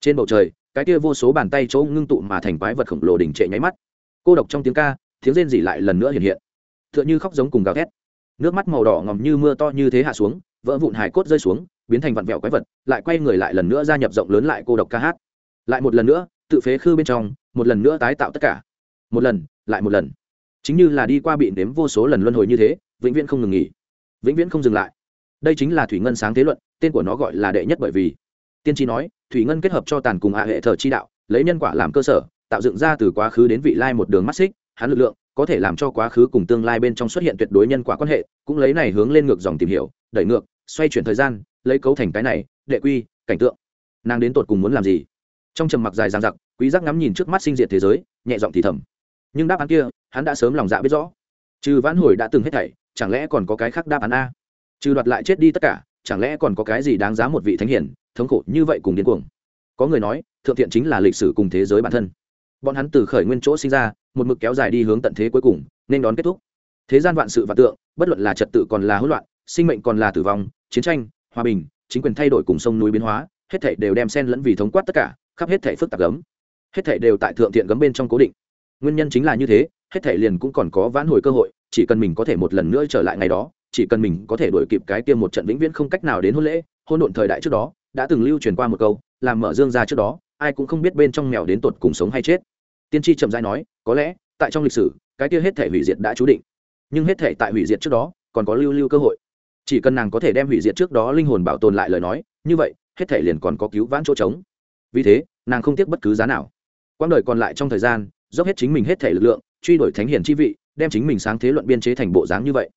Trên bầu trời, cái kia vô số bàn tay chỗ ngưng tụ mà thành quái vật khổng lồ đỉnh trệ nháy mắt. Cô độc trong tiếng ca, tiếng rên rỉ lại lần nữa hiện hiện. T h ư ợ n h ư khóc giống cùng gào thét nước mắt màu đỏ ngòm như mưa to như thế hạ xuống, vỡ vụn hải cốt rơi xuống, biến thành vặn vẹo quái vật, lại quay người lại lần nữa gia nhập rộng lớn lại cô độc ca hát. Lại một lần nữa, tự phế khư bên trong, một lần nữa tái tạo tất cả. Một lần, lại một lần. Chính như là đi qua bị nếm vô số lần luân hồi như thế, vĩnh viễn không ngừng nghỉ. Vĩnh viễn không dừng lại. Đây chính là thủy ngân sáng thế luận, tên của nó gọi là đệ nhất bởi vì. Tiên tri nói, thủy ngân kết hợp cho tàn cùng hạ hệ thờ chi đạo, lấy nhân quả làm cơ sở, tạo dựng ra từ quá khứ đến vị lai một đường mắt xích, hắn lực lượng có thể làm cho quá khứ cùng tương lai bên trong xuất hiện tuyệt đối nhân quả quan hệ, cũng lấy này hướng lên ngược dòng tìm hiểu, đẩy ngược, xoay chuyển thời gian, lấy cấu thành cái này, đệ quy, cảnh tượng. Nàng đến tột cùng muốn làm gì? Trong trầm mặc dài dằng dặc, quý giác ngắm nhìn trước mắt sinh diệt thế giới, nhẹ giọng thì thầm. Nhưng đáp án kia, hắn đã sớm lòng dạ biết rõ. Trừ vãn hồi đã từng hết thảy, chẳng lẽ còn có cái khác đáp án a? Trừ đoạt lại chết đi tất cả, chẳng lẽ còn có cái gì đáng giá một vị thánh hiển thống khổ như vậy cùng điên cuồng? Có người nói, thượng thiện chính là lịch sử cùng thế giới bản thân bọn hắn từ khởi nguyên chỗ sinh ra, một mực kéo dài đi hướng tận thế cuối cùng, nên đón kết thúc. Thế gian vạn sự vạn tượng, bất luận là trật tự còn là hỗn loạn, sinh mệnh còn là tử vong, chiến tranh, hòa bình, chính quyền thay đổi cùng sông núi biến hóa, hết thảy đều đem xen lẫn vì thống quát tất cả, khắp hết thảy phức tạp gấm. Hết thảy đều tại thượng thiện gấm bên trong cố định. Nguyên nhân chính là như thế, hết thảy liền cũng còn có vãn hồi cơ hội, chỉ cần mình có thể một lần nữa trở lại ngày đó, chỉ cần mình có thể đổi kịp cái kia một trận vĩnh viễn không cách nào đến hôn lễ, hôn độn thời đại trước đó, đã từng lưu truyền qua một câu, làm mở dương ra trước đó ai cũng không biết bên trong mèo đến tột cùng sống hay chết. Tiên tri chậm rãi nói, có lẽ, tại trong lịch sử, cái kia hết thể hủy diệt đã chú định. Nhưng hết thể tại hủy diệt trước đó, còn có lưu lưu cơ hội. Chỉ cần nàng có thể đem hủy diệt trước đó linh hồn bảo tồn lại lời nói, như vậy, hết thể liền còn có cứu vãn chỗ trống. Vì thế, nàng không tiếc bất cứ giá nào. Quãng đời còn lại trong thời gian, dốc hết chính mình hết thể lực lượng, truy đuổi thánh hiển chi vị, đem chính mình sáng thế luận biên chế thành bộ dáng như vậy.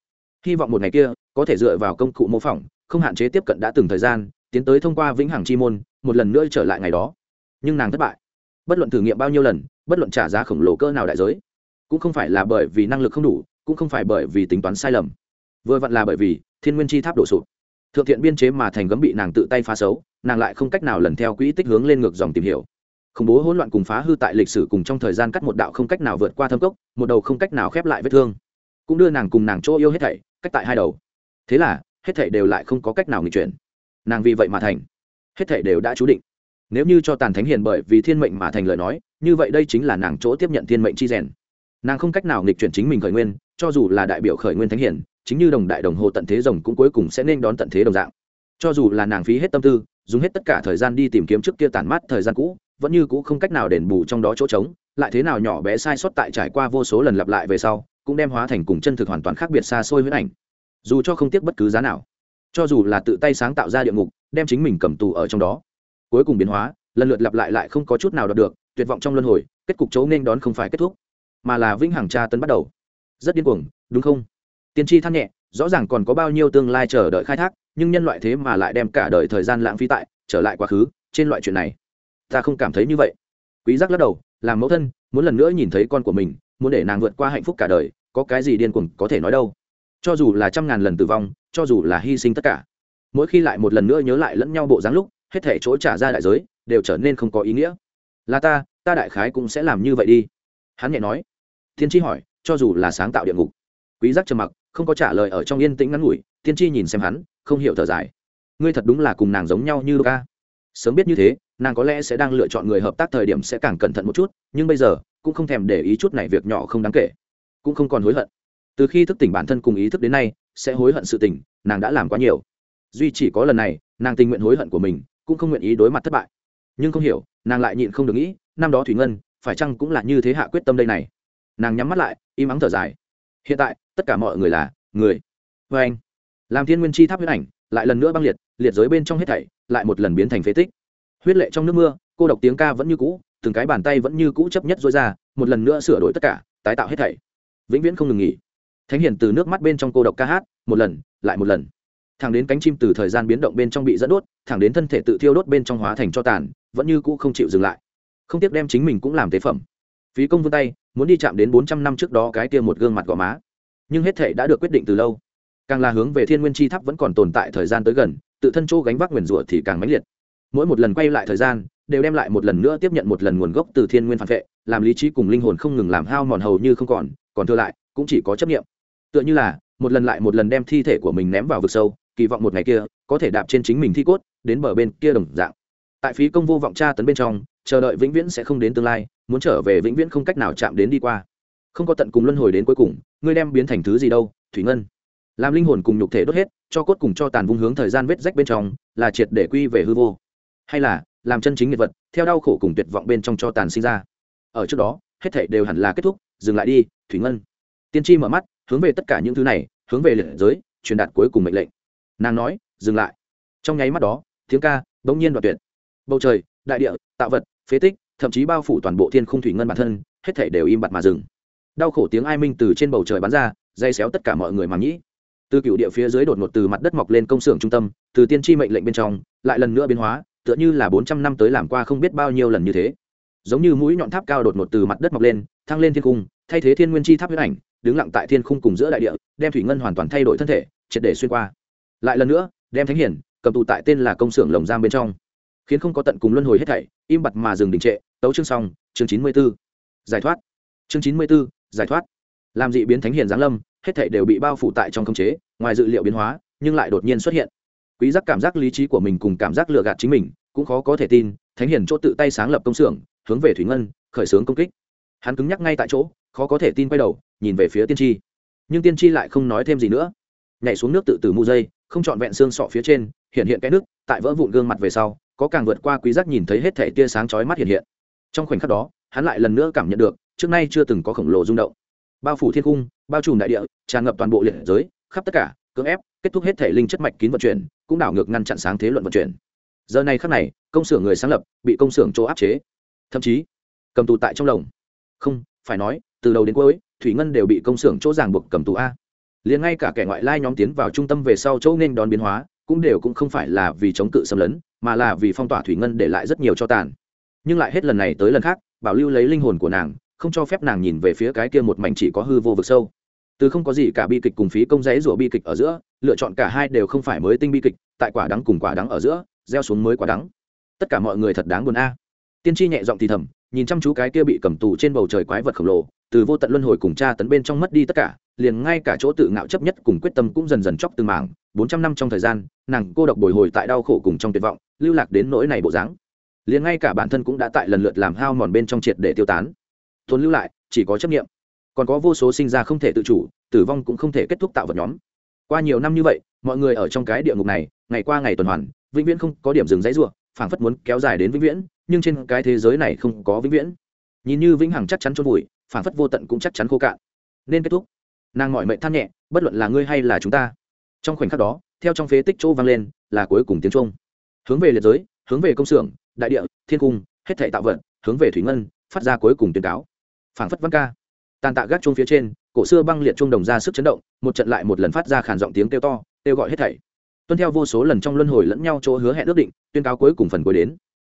Hy vọng một ngày kia, có thể dựa vào công cụ mô phỏng, không hạn chế tiếp cận đã từng thời gian, tiến tới thông qua vĩnh hằng chi môn, một lần nữa trở lại ngày đó nhưng nàng thất bại. Bất luận thử nghiệm bao nhiêu lần, bất luận trả giá khổng lồ cơ nào đại giới, cũng không phải là bởi vì năng lực không đủ, cũng không phải bởi vì tính toán sai lầm. Vừa vặn là bởi vì thiên nguyên chi tháp đổ sụp. Thượng thiện biên chế mà thành gấm bị nàng tự tay phá xấu, nàng lại không cách nào lần theo quỹ tích hướng lên ngược dòng tìm hiểu. Khủng bố hỗn loạn cùng phá hư tại lịch sử cùng trong thời gian cắt một đạo không cách nào vượt qua thâm cốc, một đầu không cách nào khép lại vết thương, cũng đưa nàng cùng nàng chỗ yêu hết thảy cách tại hai đầu. Thế là, hết thảy đều lại không có cách nào nghịch chuyển. Nàng vì vậy mà thành. Hết thảy đều đã chú định nếu như cho tàn thánh hiền bởi vì thiên mệnh mà thành lời nói, như vậy đây chính là nàng chỗ tiếp nhận thiên mệnh chi rèn. Nàng không cách nào nghịch chuyển chính mình khởi nguyên, cho dù là đại biểu khởi nguyên thánh hiền, chính như đồng đại đồng hồ tận thế rồng cũng cuối cùng sẽ nên đón tận thế đồng dạng. Cho dù là nàng phí hết tâm tư, dùng hết tất cả thời gian đi tìm kiếm trước kia tàn mát thời gian cũ, vẫn như cũ không cách nào đền bù trong đó chỗ trống, lại thế nào nhỏ bé sai sót tại trải qua vô số lần lặp lại về sau, cũng đem hóa thành cùng chân thực hoàn toàn khác biệt xa xôi huyết ảnh. Dù cho không tiếc bất cứ giá nào, cho dù là tự tay sáng tạo ra địa ngục, đem chính mình cầm tù ở trong đó cuối cùng biến hóa, lần lượt lặp lại lại không có chút nào đọc được, tuyệt vọng trong luân hồi, kết cục chấu nên đón không phải kết thúc, mà là vĩnh hằng tra tấn bắt đầu. Rất điên cuồng, đúng không? Tiên tri than nhẹ, rõ ràng còn có bao nhiêu tương lai chờ đợi khai thác, nhưng nhân loại thế mà lại đem cả đời thời gian lãng phí tại, trở lại quá khứ, trên loại chuyện này, ta không cảm thấy như vậy. Quý giác lắc đầu, làm mẫu thân, muốn lần nữa nhìn thấy con của mình, muốn để nàng vượt qua hạnh phúc cả đời, có cái gì điên cuồng có thể nói đâu? Cho dù là trăm ngàn lần tử vong, cho dù là hy sinh tất cả, mỗi khi lại một lần nữa nhớ lại lẫn nhau bộ dáng lúc hết thể chỗ trả ra đại giới, đều trở nên không có ý nghĩa. Là ta ta đại khái cũng sẽ làm như vậy đi. Hắn nhẹ nói. Thiên tri hỏi, cho dù là sáng tạo địa ngục, quý giác trầm mặc, không có trả lời ở trong yên tĩnh ngắn ngủi tiên tri nhìn xem hắn, không hiểu thở dài. Ngươi thật đúng là cùng nàng giống nhau như ca sớm biết như thế, nàng có lẽ sẽ đang lựa chọn người hợp tác thời điểm sẽ càng cẩn thận một chút, nhưng bây giờ, cũng không thèm để ý chút này việc nhỏ không đáng kể. Cũng không còn hối hận. Từ khi thức tỉnh bản thân cùng ý thức đến nay, sẽ hối hận sự tình, nàng đã làm quá nhiều. Duy chỉ có lần này, nàng tình nguyện hối hận của mình cũng không nguyện ý đối mặt thất bại. Nhưng không hiểu, nàng lại nhịn không được nghĩ, năm đó thủy ngân, phải chăng cũng là như thế hạ quyết tâm đây này? Nàng nhắm mắt lại, im ắng thở dài. Hiện tại, tất cả mọi người là người. Vê anh, làm thiên nguyên chi tháp huyết ảnh, lại lần nữa băng liệt liệt giới bên trong hết thảy, lại một lần biến thành phế tích. Huyết lệ trong nước mưa, cô độc tiếng ca vẫn như cũ, từng cái bàn tay vẫn như cũ chấp nhất dối ra, một lần nữa sửa đổi tất cả, tái tạo hết thảy. Vĩnh viễn không ngừng nghỉ. Thánh hiển từ nước mắt bên trong cô độc ca hát, một lần, lại một lần thẳng đến cánh chim từ thời gian biến động bên trong bị dẫn đốt, thẳng đến thân thể tự thiêu đốt bên trong hóa thành cho tàn, vẫn như cũ không chịu dừng lại. Không tiếc đem chính mình cũng làm tế phẩm. Phí công vươn tay, muốn đi chạm đến bốn trăm năm trước đó cái kia một gương mặt gò má. Nhưng hết thể đã được quyết định từ lâu. Càng là hướng về thiên nguyên chi tháp vẫn còn tồn tại thời gian tới gần, tự thân chỗ gánh vác nguyền rủa thì càng mãnh liệt. Mỗi một lần quay lại thời gian, đều đem lại một lần nữa tiếp nhận một lần nguồn gốc từ thiên nguyên phản vệ, làm lý trí cùng linh hồn không ngừng làm hao mòn hầu như không còn còn thừa lại, cũng chỉ có chấp nghiệm tựa như là, một lần lại một lần đem thi thể của mình ném vào vực sâu kỳ vọng một ngày kia, có thể đạp trên chính mình thi cốt, đến bờ bên kia đồng dạng. Tại phí công vô vọng tra tấn bên trong, chờ đợi vĩnh viễn sẽ không đến tương lai, muốn trở về vĩnh viễn không cách nào chạm đến đi qua. Không có tận cùng luân hồi đến cuối cùng, ngươi đem biến thành thứ gì đâu, thủy ngân. Làm linh hồn cùng nhục thể đốt hết, cho cốt cùng cho tàn vung hướng thời gian vết rách bên trong, là triệt để quy về hư vô. Hay là, làm chân chính nghiệp vật, theo đau khổ cùng tuyệt vọng bên trong cho tàn sinh ra. Ở trước đó, hết thể đều hẳn là kết thúc, dừng lại đi, thủy ngân. Tiên tri mở mắt, hướng về tất cả những thứ này, hướng về liệt giới, truyền đạt cuối cùng mệnh lệnh nàng nói, dừng lại. Trong nháy mắt đó, tiếng ca bỗng nhiên đoạt tuyệt. Bầu trời, đại địa, tạo vật, phế tích, thậm chí bao phủ toàn bộ thiên khung thủy ngân bản thân, hết thể đều im bặt mà dừng. Đau khổ tiếng ai minh từ trên bầu trời bắn ra, dây xéo tất cả mọi người mà nhĩ. Từ cựu địa phía dưới đột ngột từ mặt đất mọc lên công xưởng trung tâm, từ tiên tri mệnh lệnh bên trong, lại lần nữa biến hóa, tựa như là bốn trăm năm tới làm qua không biết bao nhiêu lần như thế. Giống như mũi nhọn tháp cao đột ngột từ mặt đất mọc lên, thăng lên thiên cung thay thế thiên nguyên chi tháp huyết ảnh, đứng lặng tại thiên khung cùng giữa đại địa, đem thủy ngân hoàn toàn thay đổi thân thể, triệt để xuyên qua lại lần nữa, đem thánh hiển cầm tù tại tên là công xưởng lồng giam bên trong. Khiến không có tận cùng luân hồi hết thảy, im bặt mà dừng đình trệ, tấu chương xong, chương chín mươi b ố giải thoát. Chương chín mươi b ố giải thoát. Làm dị biến thánh hiền giáng lâm, hết thảy đều bị bao phủ tại trong khống chế, ngoài dự liệu biến hóa, nhưng lại đột nhiên xuất hiện. Quý giác cảm giác lý trí của mình cùng cảm giác lừa gạt chính mình, cũng khó có thể tin, thánh hiền chỗ tự tay sáng lập công xưởng, hướng về thủy ngân, khởi xướng công kích. Hắn cứng nhắc ngay tại chỗ, khó có thể tin quay đầu, nhìn về phía tiên tri. Nhưng tiên tri lại không nói thêm gì nữa. Nhảy xuống nước tự tử mu dây không trọn vẹn xương sọ phía trên, hiện hiện cái nước, tại vỡ vụn gương mặt về sau, có càng vượt qua quý giác nhìn thấy hết thể tia sáng chói mắt hiện hiện. Trong khoảnh khắc đó, hắn lại lần nữa cảm nhận được, trước nay chưa từng có khổng lồ rung động. Bao phủ thiên cung bao trùm đại địa, tràn ngập toàn bộ liệt giới, khắp tất cả, cưỡng ép, kết thúc hết thể linh chất mạch kín vận chuyển, cũng đảo ngược ngăn chặn sáng thế luận vận chuyển. Giờ này khắc này, công xưởng người sáng lập, bị công xưởng chỗ áp chế. Thậm chí, cầm tù tại trong lồng. Không, phải nói, từ đầu đến cuối, thủy ngân đều bị công xưởng chỗ ràng buộc cầm tù a liền ngay cả kẻ ngoại lai nhóm tiến vào trung tâm về sau châu nên đón biến hóa, cũng đều cũng không phải là vì chống cự xâm lấn, mà là vì phong tỏa thủy ngân để lại rất nhiều cho tàn. Nhưng lại hết lần này tới lần khác, bảo lưu lấy linh hồn của nàng, không cho phép nàng nhìn về phía cái kia một mảnh chỉ có hư vô vực sâu. Từ không có gì cả bi kịch cùng phí công giấy rủa bi kịch ở giữa, lựa chọn cả hai đều không phải mới tinh bi kịch, tại quả đắng cùng quả đắng ở giữa, gieo xuống mới quả đắng. Tất cả mọi người thật đáng buồn a. Tiên tri nhẹ giọng thì thầm, nhìn chăm chú cái kia bị cầm tù trên bầu trời quái vật khổng lồ, từ vô tận luân hồi cùng cha tấn bên trong mất đi tất cả liền ngay cả chỗ tự ngạo chấp nhất cùng quyết tâm cũng dần dần chóc từng mảng. Bốn trăm năm trong thời gian, nàng cô độc bồi hồi tại đau khổ cùng trong tuyệt vọng, lưu lạc đến nỗi này bộ dáng. Liền ngay cả bản thân cũng đã tại lần lượt làm hao mòn bên trong triệt để tiêu tán. Tồn lưu lại, chỉ có chấp nghiệm còn có vô số sinh ra không thể tự chủ, tử vong cũng không thể kết thúc tạo vật nhóm. Qua nhiều năm như vậy, mọi người ở trong cái địa ngục này, ngày qua ngày tuần hoàn, vĩnh viễn không có điểm dừng dãy ruộng phảng phất muốn kéo dài đến vĩnh viễn, nhưng trên cái thế giới này không có vĩnh viễn. Nhìn như vĩnh hằng chắc chắn chôn vùi phản phất vô tận cũng chắc chắn khô cạn. Nên kết thúc nàng mọi mệnh than nhẹ, bất luận là ngươi hay là chúng ta. Trong khoảnh khắc đó, theo trong phế tích chỗ vang lên, là cuối cùng tiếng trung hướng về liệt giới, hướng về công xưởng, đại địa, thiên cung, hết thảy tạo vận hướng về thủy ngân, phát ra cuối cùng tuyên cáo. Phảng phất văn ca. Tàn tạ gác chuông phía trên, cổ xưa băng liệt chuông đồng ra sức chấn động, một trận lại một lần phát ra khản giọng tiếng kêu to, kêu gọi hết thảy. Tuân theo vô số lần trong luân hồi lẫn nhau chỗ hứa hẹn ước định, tuyên cáo cuối cùng phần cuối đến.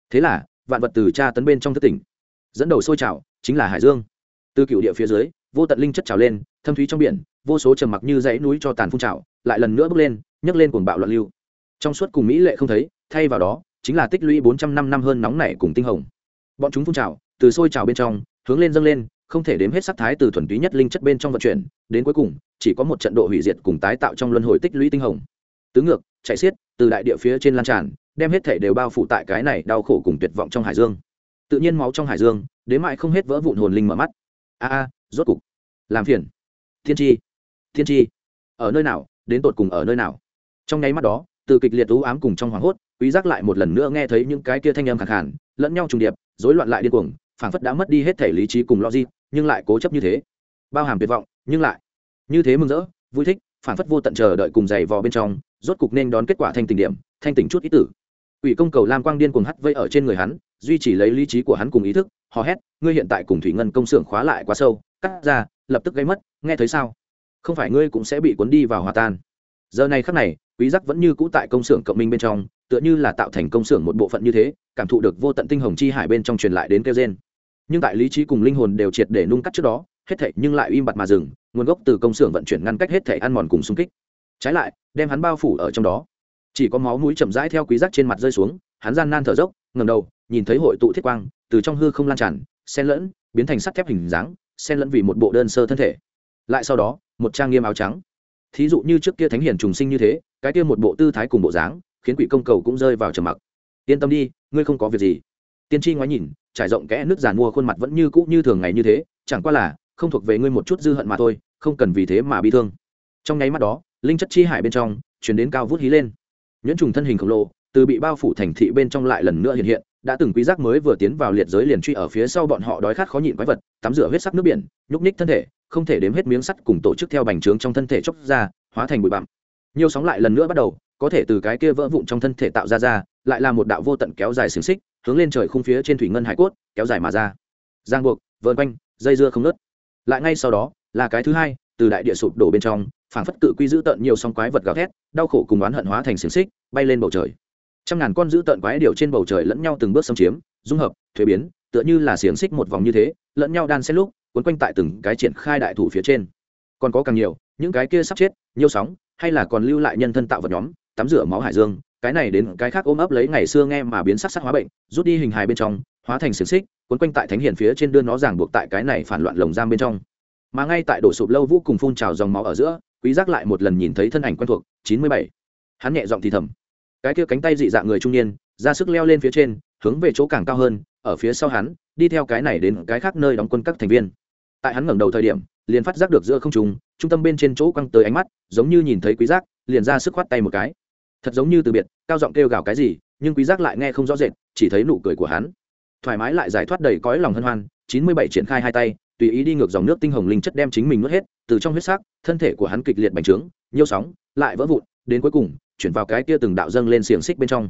Thế là, vạn vật từ tra tấn bên trong thất tỉnh, dẫn đầu sôi trào, chính là hải dương. Từ cựu địa phía dưới vô tận linh chất trào lên, thâm thúy trong biển, vô số trầm mặc như dãy núi cho tàn phun trào, lại lần nữa bước lên, nhấc lên cuồng bạo loạn lưu. Trong suốt cùng mỹ lệ không thấy, thay vào đó, chính là tích lũy bốn trăm năm năm hơn nóng nảy cùng tinh hồng. Bọn chúng phun trào, từ sôi trào bên trong, hướng lên dâng lên, không thể đếm hết sắc thái từ thuần túy nhất linh chất bên trong vận chuyển, đến cuối cùng, chỉ có một trận độ hủy diệt cùng tái tạo trong luân hồi tích lũy tinh hồng. Tứ ngược, chạy xiết, từ đại địa phía trên lan tràn, đem hết thể đều bao phủ tại cái này đau khổ cùng tuyệt vọng trong hải dương. Tự nhiên máu trong hải dương, đến mãi không hết vỡ vụn hồn linh mở mắt. A a rốt cục. Làm phiền. Thiên tri. Thiên tri. Ở nơi nào, đến tột cùng ở nơi nào? Trong nháy mắt đó, từ kịch liệt ú ám cùng trong hoảng hốt, quý giác lại một lần nữa nghe thấy những cái kia thanh âm khàn khàn, lẫn nhau trùng điệp, rối loạn lại điên cuồng, phảng phất đã mất đi hết thể lý trí cùng logic, nhưng lại cố chấp như thế. Bao hàm tuyệt vọng, nhưng lại. Như thế mừng rỡ, vui thích, phảng phất vô tận chờ đợi cùng giày vò bên trong, rốt cục nên đón kết quả thanh tình điểm, thanh tỉnh chút ý tử. Ủy công cầu lam quang điên cuồng hắt vây ở trên người hắn, duy trì lấy lý trí của hắn cùng ý thức, hò hét, ngươi hiện tại cùng thủy ngân công xưởng khóa lại quá sâu cắt ra, lập tức gây mất, nghe thấy sao? Không phải ngươi cũng sẽ bị cuốn đi vào hòa tan. Giờ này khắc này, quý giác vẫn như cũ tại công xưởng cộng minh bên trong, tựa như là tạo thành công xưởng một bộ phận như thế, cảm thụ được vô tận tinh hồng chi hải bên trong truyền lại đến kêu gen nhưng tại lý trí cùng linh hồn đều triệt để nung cắt trước đó, hết thảy nhưng lại im bặt mà dừng, nguồn gốc từ công xưởng vận chuyển ngăn cách hết thảy ăn mòn cùng xung kích. Trái lại, đem hắn bao phủ ở trong đó. Chỉ có máu mũi chậm rãi theo quý giác trên mặt rơi xuống, hắn gian nan thở dốc, ngẩng đầu, nhìn thấy hội tụ thiết quang, từ trong hư không lan tràn, xen lẫn, biến thành sắt thép hình dáng xen lẫn vì một bộ đơn sơ thân thể. Lại sau đó, một trang nghiêm áo trắng. Thí dụ như trước kia thánh hiền trùng sinh như thế, cái kia một bộ tư thái cùng bộ dáng, khiến quỷ công cầu cũng rơi vào trầm mặc. Yên tâm đi, ngươi không có việc gì. Tiên tri ngoái nhìn, trải rộng kẽ nước giàn mua khuôn mặt vẫn như cũ như thường ngày như thế, chẳng qua là, không thuộc về ngươi một chút dư hận mà thôi, không cần vì thế mà bị thương. Trong nháy mắt đó, linh chất chi hải bên trong, chuyển đến cao vút hí lên. Nhuyễn trùng thân hình khổng lồ, từ bị bao phủ thành thị bên trong lại lần nữa hiện hiện đã từng quý giác mới vừa tiến vào liệt giới liền truy ở phía sau bọn họ đói khát khó nhịn quái vật, tắm rửa huyết sắc nước biển, nhúc ních thân thể, không thể đếm hết miếng sắt cùng tổ chức theo bành trướng trong thân thể chốc ra, hóa thành bụi bặm. Nhiều sóng lại lần nữa bắt đầu, có thể từ cái kia vỡ vụn trong thân thể tạo ra ra, lại là một đạo vô tận kéo dài xiềng xích, hướng lên trời khung phía trên thủy ngân hải cốt, kéo dài mà ra. Giang buộc vợn quanh, dây dưa không nứt lại ngay sau đó, là cái thứ hai, từ đại địa sụp đổ bên trong, phảng phất cự quy giữ tận nhiều sóng quái vật gào thét, đau khổ cùng oán hận hóa thành xiềng xích, bay lên bầu trời trăm ngàn con dữ tận quái điệu trên bầu trời lẫn nhau từng bước xâm chiếm, dung hợp, thuế biến, tựa như là xiềng xích một vòng như thế, lẫn nhau đan xen lúc quấn quanh tại từng cái triển khai đại thủ phía trên. Còn có càng nhiều, những cái kia sắp chết, nhiều sóng, hay là còn lưu lại nhân thân tạo vật nhóm, tắm rửa máu hải dương, cái này đến cái khác ôm ấp lấy ngày xưa nghe mà biến sắc sắc hóa bệnh, rút đi hình hài bên trong, hóa thành xiềng xích quấn quanh tại thánh hiển phía trên đưa nó ràng buộc tại cái này phản loạn lồng giam bên trong. Mà ngay tại đổ sụp lâu vũ cùng phun trào dòng máu ở giữa, quý giác lại một lần nhìn thấy thân ảnh quen thuộc, chín mươi bảy. Hắn nhẹ giọng thì thầm cái kia cánh tay dị dạng người trung niên, ra sức leo lên phía trên, hướng về chỗ càng cao hơn, ở phía sau hắn, đi theo cái này đến cái khác nơi đóng quân các thành viên. Tại hắn ngẩng đầu thời điểm, liền phát giác được giữa không trung trung tâm bên trên chỗ quăng tới ánh mắt, giống như nhìn thấy quý giác, liền ra sức khoát tay một cái. Thật giống như từ biệt, cao giọng kêu gào cái gì, nhưng quý giác lại nghe không rõ rệt, chỉ thấy nụ cười của hắn. Thoải mái lại giải thoát đầy cõi lòng hân hoan, chín mươi bảy triển khai hai tay, tùy ý đi ngược dòng nước tinh hồng linh chất đem chính mình nuốt hết, từ trong huyết sắc, thân thể của hắn kịch liệt bành trướng, nhiêu sóng, lại vỡ vụn, đến cuối cùng chuyển vào cái kia từng đạo dâng lên xiềng xích bên trong.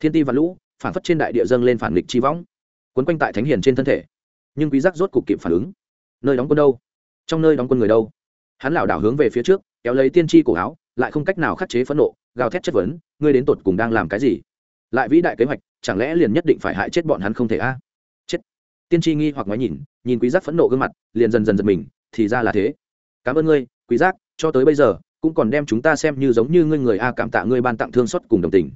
Thiên ti và lũ phản phất trên đại địa dâng lên phản nghịch chi võng, quấn quanh tại thánh hiền trên thân thể. Nhưng quý giác rốt cục kịp phản ứng. Nơi đóng quân đâu? Trong nơi đóng quân người đâu? Hắn lảo đảo hướng về phía trước, kéo lấy tiên tri cổ áo, lại không cách nào khắc chế phẫn nộ, gào thét chất vấn, ngươi đến tột cùng đang làm cái gì? Lại vĩ đại kế hoạch, chẳng lẽ liền nhất định phải hại chết bọn hắn không thể a? Chết. Tiên tri nghi hoặc ngoái nhìn nhìn quý giác phẫn nộ gương mặt, liền dần dần giật mình, thì ra là thế. Cảm ơn ngươi, quý giác, cho tới bây giờ cũng còn đem chúng ta xem như giống như ngươi người a cảm tạ ngươi ban tặng thương xót cùng đồng tình.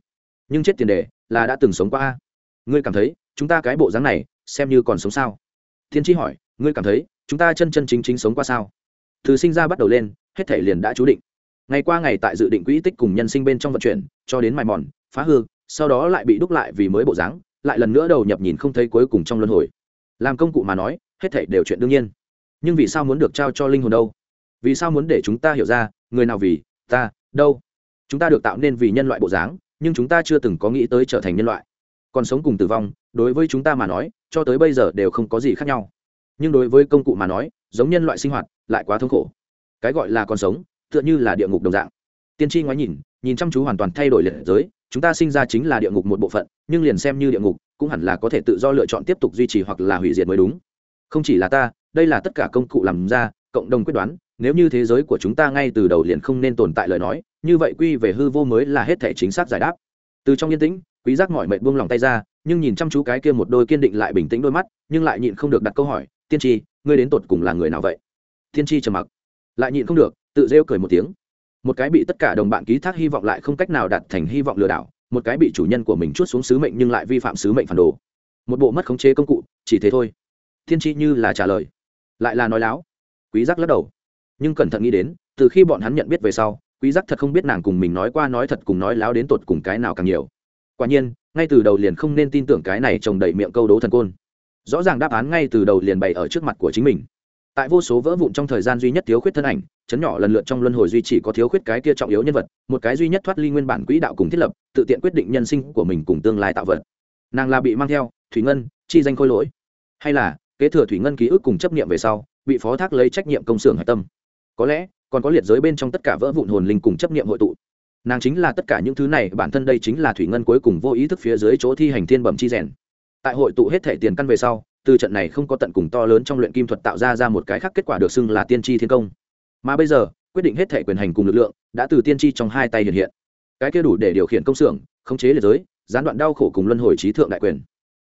Nhưng chết tiền đề là đã từng sống qua a. Ngươi cảm thấy, chúng ta cái bộ dáng này, xem như còn sống sao? Thiên tri hỏi, ngươi cảm thấy, chúng ta chân chân chính chính sống qua sao? Từ sinh ra bắt đầu lên, hết thể liền đã chú định. Ngày qua ngày tại dự định quỹ tích cùng nhân sinh bên trong vận chuyển, cho đến mài mòn, phá hư, sau đó lại bị đúc lại vì mới bộ dáng, lại lần nữa đầu nhập nhìn không thấy cuối cùng trong luân hồi. Làm công cụ mà nói, hết thể đều chuyện đương nhiên. Nhưng vì sao muốn được trao cho linh hồn đâu? Vì sao muốn để chúng ta hiểu ra người nào vì ta, đâu? Chúng ta được tạo nên vì nhân loại bộ dáng, nhưng chúng ta chưa từng có nghĩ tới trở thành nhân loại. Còn sống cùng tử vong, đối với chúng ta mà nói, cho tới bây giờ đều không có gì khác nhau. Nhưng đối với công cụ mà nói, giống nhân loại sinh hoạt, lại quá thống khổ. Cái gọi là còn sống, tựa như là địa ngục đồng dạng. Tiên tri ngoái nhìn nhìn chăm chú hoàn toàn thay đổi liệt giới, chúng ta sinh ra chính là địa ngục một bộ phận, nhưng liền xem như địa ngục, cũng hẳn là có thể tự do lựa chọn tiếp tục duy trì hoặc là hủy diệt mới đúng. Không chỉ là ta, đây là tất cả công cụ làm ra cộng đồng quyết đoán, nếu như thế giới của chúng ta ngay từ đầu liền không nên tồn tại lời nói, như vậy quy về hư vô mới là hết thể chính xác giải đáp. Từ trong yên tĩnh, quý giác mọi mệnh buông lòng tay ra, nhưng nhìn chăm chú cái kia một đôi kiên định lại bình tĩnh đôi mắt, nhưng lại nhịn không được đặt câu hỏi, tiên tri, ngươi đến tột cùng là người nào vậy? Tiên tri trầm mặc. Lại nhịn không được, tự rêu cười một tiếng. Một cái bị tất cả đồng bạn ký thác hy vọng lại không cách nào đạt thành hy vọng lừa đảo, một cái bị chủ nhân của mình chuốt xuống sứ mệnh nhưng lại vi phạm sứ mệnh phản đồ. Một bộ mất khống chế công cụ, chỉ thế thôi. Thiên tri như là trả lời. Lại là nói láo quý giác lắc đầu. Nhưng cẩn thận nghĩ đến, từ khi bọn hắn nhận biết về sau, quý giác thật không biết nàng cùng mình nói qua nói thật cùng nói láo đến tột cùng cái nào càng nhiều. Quả nhiên, ngay từ đầu liền không nên tin tưởng cái này trồng đầy miệng câu đố thần côn. Rõ ràng đáp án ngay từ đầu liền bày ở trước mặt của chính mình. Tại vô số vỡ vụn trong thời gian duy nhất thiếu khuyết thân ảnh, chấn nhỏ lần lượt trong luân hồi duy chỉ có thiếu khuyết cái kia trọng yếu nhân vật, một cái duy nhất thoát ly nguyên bản quỹ đạo cùng thiết lập, tự tiện quyết định nhân sinh của mình cùng tương lai tạo vật. Nàng là bị mang theo, thủy ngân, chi danh khôi lỗi. Hay là, kế thừa thủy ngân ký ức cùng chấp niệm về sau bị phó thác lấy trách nhiệm công xưởng hạch tâm. Có lẽ, còn có liệt giới bên trong tất cả vỡ vụn hồn linh cùng chấp nghiệm hội tụ. Nàng chính là tất cả những thứ này, bản thân đây chính là thủy ngân cuối cùng vô ý thức phía dưới chỗ thi hành thiên bẩm chi rèn. Tại hội tụ hết thể tiền căn về sau, từ trận này không có tận cùng to lớn trong luyện kim thuật tạo ra ra một cái khác kết quả được xưng là tiên tri thiên công. Mà bây giờ, quyết định hết thể quyền hành cùng lực lượng, đã từ tiên tri trong hai tay hiện hiện. Cái kia đủ để điều khiển công xưởng, khống chế liệt giới, gián đoạn đau khổ cùng luân hồi trí thượng đại quyền.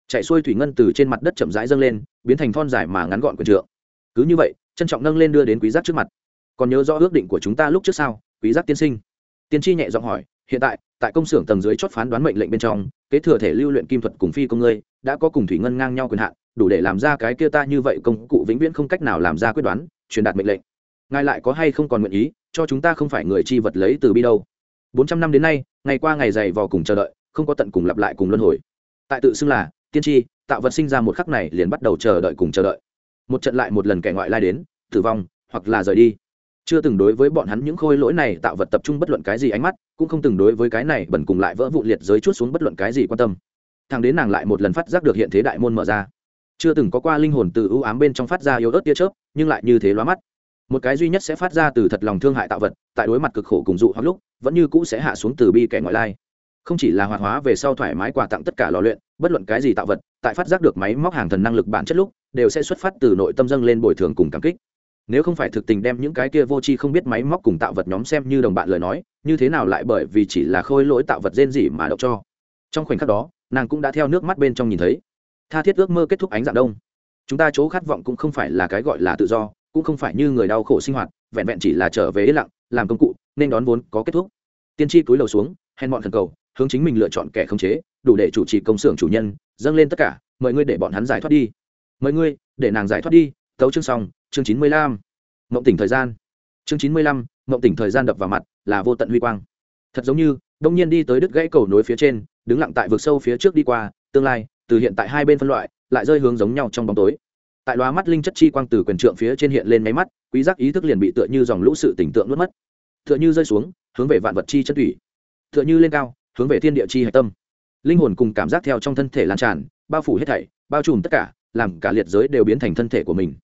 Chạy xuôi thủy ngân từ trên mặt đất chậm rãi dâng lên, biến thành thon dài mà ngắn gọn quyền trượng cứ như vậy, trân trọng nâng lên đưa đến quý giác trước mặt. Còn nhớ rõ ước định của chúng ta lúc trước sao? Quý giác tiên sinh. Tiên tri nhẹ giọng hỏi, hiện tại tại công xưởng tầng dưới chót phán đoán mệnh lệnh bên trong, kế thừa thể lưu luyện kim thuật cùng phi công ngươi, đã có cùng thủy ngân ngang nhau quyền hạn, đủ để làm ra cái kia ta như vậy công cụ vĩnh viễn không cách nào làm ra quyết đoán, truyền đạt mệnh lệnh. Ngài lại có hay không còn nguyện ý, cho chúng ta không phải người chi vật lấy từ bi đâu? Bốn trăm năm đến nay, ngày qua ngày dày vò cùng chờ đợi, không có tận cùng lặp lại cùng luân hồi. Tại tự xưng là, tiên tri, tạo vật sinh ra một khắc này liền bắt đầu chờ đợi cùng chờ đợi một trận lại một lần kẻ ngoại lai đến, tử vong, hoặc là rời đi. Chưa từng đối với bọn hắn những khôi lỗi này tạo vật tập trung bất luận cái gì ánh mắt, cũng không từng đối với cái này bẩn cùng lại vỡ vụ liệt giới chút xuống bất luận cái gì quan tâm. Thằng đến nàng lại một lần phát giác được hiện thế đại môn mở ra. Chưa từng có qua linh hồn từ ưu ám bên trong phát ra yếu ớt tia chớp, nhưng lại như thế lóa mắt. Một cái duy nhất sẽ phát ra từ thật lòng thương hại tạo vật, tại đối mặt cực khổ cùng dụ hoặc lúc, vẫn như cũ sẽ hạ xuống từ bi kẻ ngoại lai không chỉ là hoạt hóa về sau thoải mái quà tặng tất cả lò luyện, bất luận cái gì tạo vật, tại phát giác được máy móc hàng thần năng lực bản chất lúc, đều sẽ xuất phát từ nội tâm dâng lên bồi thường cùng cảm kích. Nếu không phải thực tình đem những cái kia vô tri không biết máy móc cùng tạo vật nhóm xem như đồng bạn lời nói, như thế nào lại bởi vì chỉ là khôi lỗi tạo vật rên rỉ mà đậu cho. Trong khoảnh khắc đó, nàng cũng đã theo nước mắt bên trong nhìn thấy. Tha thiết ước mơ kết thúc ánh dạng đông. Chúng ta chỗ khát vọng cũng không phải là cái gọi là tự do, cũng không phải như người đau khổ sinh hoạt, vẹn vẹn chỉ là trở về yên lặng, làm công cụ, nên đón vốn có kết thúc. Tiên tri túi lầu xuống hèn bọn thần cầu hướng chính mình lựa chọn kẻ khống chế, đủ để chủ trì công xưởng chủ nhân, dâng lên tất cả, mời ngươi để bọn hắn giải thoát đi. Mời ngươi, để nàng giải thoát đi. Tấu chương xong, chương chín mươi lăm. Mộng tỉnh thời gian. Chương chín mươi lăm, mộng tỉnh thời gian đập vào mặt, là vô tận huy quang. Thật giống như, đông nhiên đi tới đứt gãy cầu nối phía trên, đứng lặng tại vực sâu phía trước đi qua, tương lai, từ hiện tại hai bên phân loại, lại rơi hướng giống nhau trong bóng tối. Tại loa mắt linh chất chi quang từ quyền trượng phía trên hiện lên máy mắt, quý giác ý thức liền bị tựa như dòng lũ sự tỉnh tượng nuốt mất. Tựa như rơi xuống, hướng về vạn vật chi chất thủy. Tựa như lên cao hướng về thiên địa chi hạch tâm. Linh hồn cùng cảm giác theo trong thân thể lan tràn, bao phủ hết thảy, bao trùm tất cả, làm cả liệt giới đều biến thành thân thể của mình.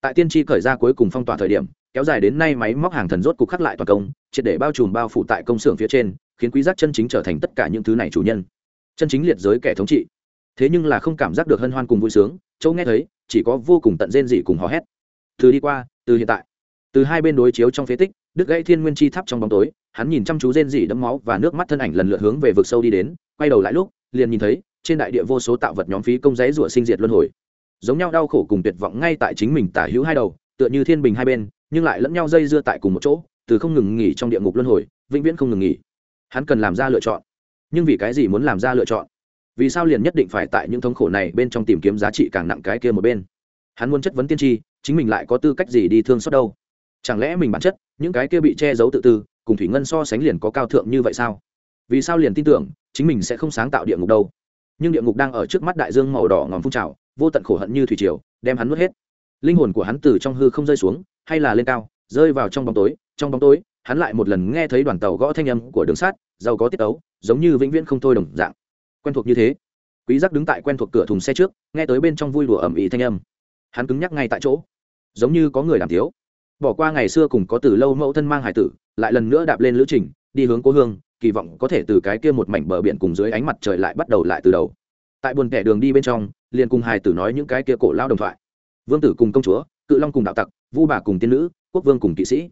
Tại tiên tri khởi ra cuối cùng phong tỏa thời điểm, kéo dài đến nay máy móc hàng thần rốt cục khắc lại toàn công, triệt để bao trùm bao phủ tại công xưởng phía trên, khiến quý giác chân chính trở thành tất cả những thứ này chủ nhân. Chân chính liệt giới kẻ thống trị. Thế nhưng là không cảm giác được hân hoan cùng vui sướng châu nghe thấy, chỉ có vô cùng tận rên dị cùng hò hét. Từ đi qua, từ hiện tại. Từ hai bên đối chiếu trong phế tích đứt gãy thiên nguyên chi tháp trong bóng tối, hắn nhìn chăm chú rên dỉ đẫm máu và nước mắt thân ảnh lần lượt hướng về vực sâu đi đến, quay đầu lại lúc, liền nhìn thấy, trên đại địa vô số tạo vật nhóm phí công giấy rủa sinh diệt luân hồi. Giống nhau đau khổ cùng tuyệt vọng ngay tại chính mình tả hữu hai đầu, tựa như thiên bình hai bên, nhưng lại lẫn nhau dây dưa tại cùng một chỗ, từ không ngừng nghỉ trong địa ngục luân hồi, vĩnh viễn không ngừng nghỉ. Hắn cần làm ra lựa chọn. Nhưng vì cái gì muốn làm ra lựa chọn? Vì sao liền nhất định phải tại những thống khổ này bên trong tìm kiếm giá trị càng nặng cái kia một bên? Hắn muốn chất vấn tiên tri, chính mình lại có tư cách gì đi thương xót đâu? Chẳng lẽ mình bản chất, những cái kia bị che giấu tự tư, cùng thủy ngân so sánh liền có cao thượng như vậy sao? Vì sao liền tin tưởng, chính mình sẽ không sáng tạo địa ngục đâu? Nhưng địa ngục đang ở trước mắt đại dương màu đỏ ngòm phun trào, vô tận khổ hận như thủy triều, đem hắn nuốt hết. Linh hồn của hắn từ trong hư không rơi xuống, hay là lên cao, rơi vào trong bóng tối, trong bóng tối, hắn lại một lần nghe thấy đoàn tàu gõ thanh âm của đường sát giàu có tiết tấu, giống như vĩnh viễn không thôi đồng dạng. Quen thuộc như thế, quý giác đứng tại quen thuộc cửa thùng xe trước, nghe tới bên trong vui đùa ẩm ý thanh âm. Hắn cứng nhắc ngay tại chỗ, giống như có người làm thiếu bỏ qua ngày xưa cùng có từ lâu mẫu thân mang hải tử, lại lần nữa đạp lên lữ trình, đi hướng cố hương, kỳ vọng có thể từ cái kia một mảnh bờ biển cùng dưới ánh mặt trời lại bắt đầu lại từ đầu. Tại buồn kẻ đường đi bên trong, liền cùng hải tử nói những cái kia cổ lao đồng thoại. Vương tử cùng công chúa, cự long cùng đạo tặc, vu bà cùng tiên nữ, quốc vương cùng kỵ sĩ.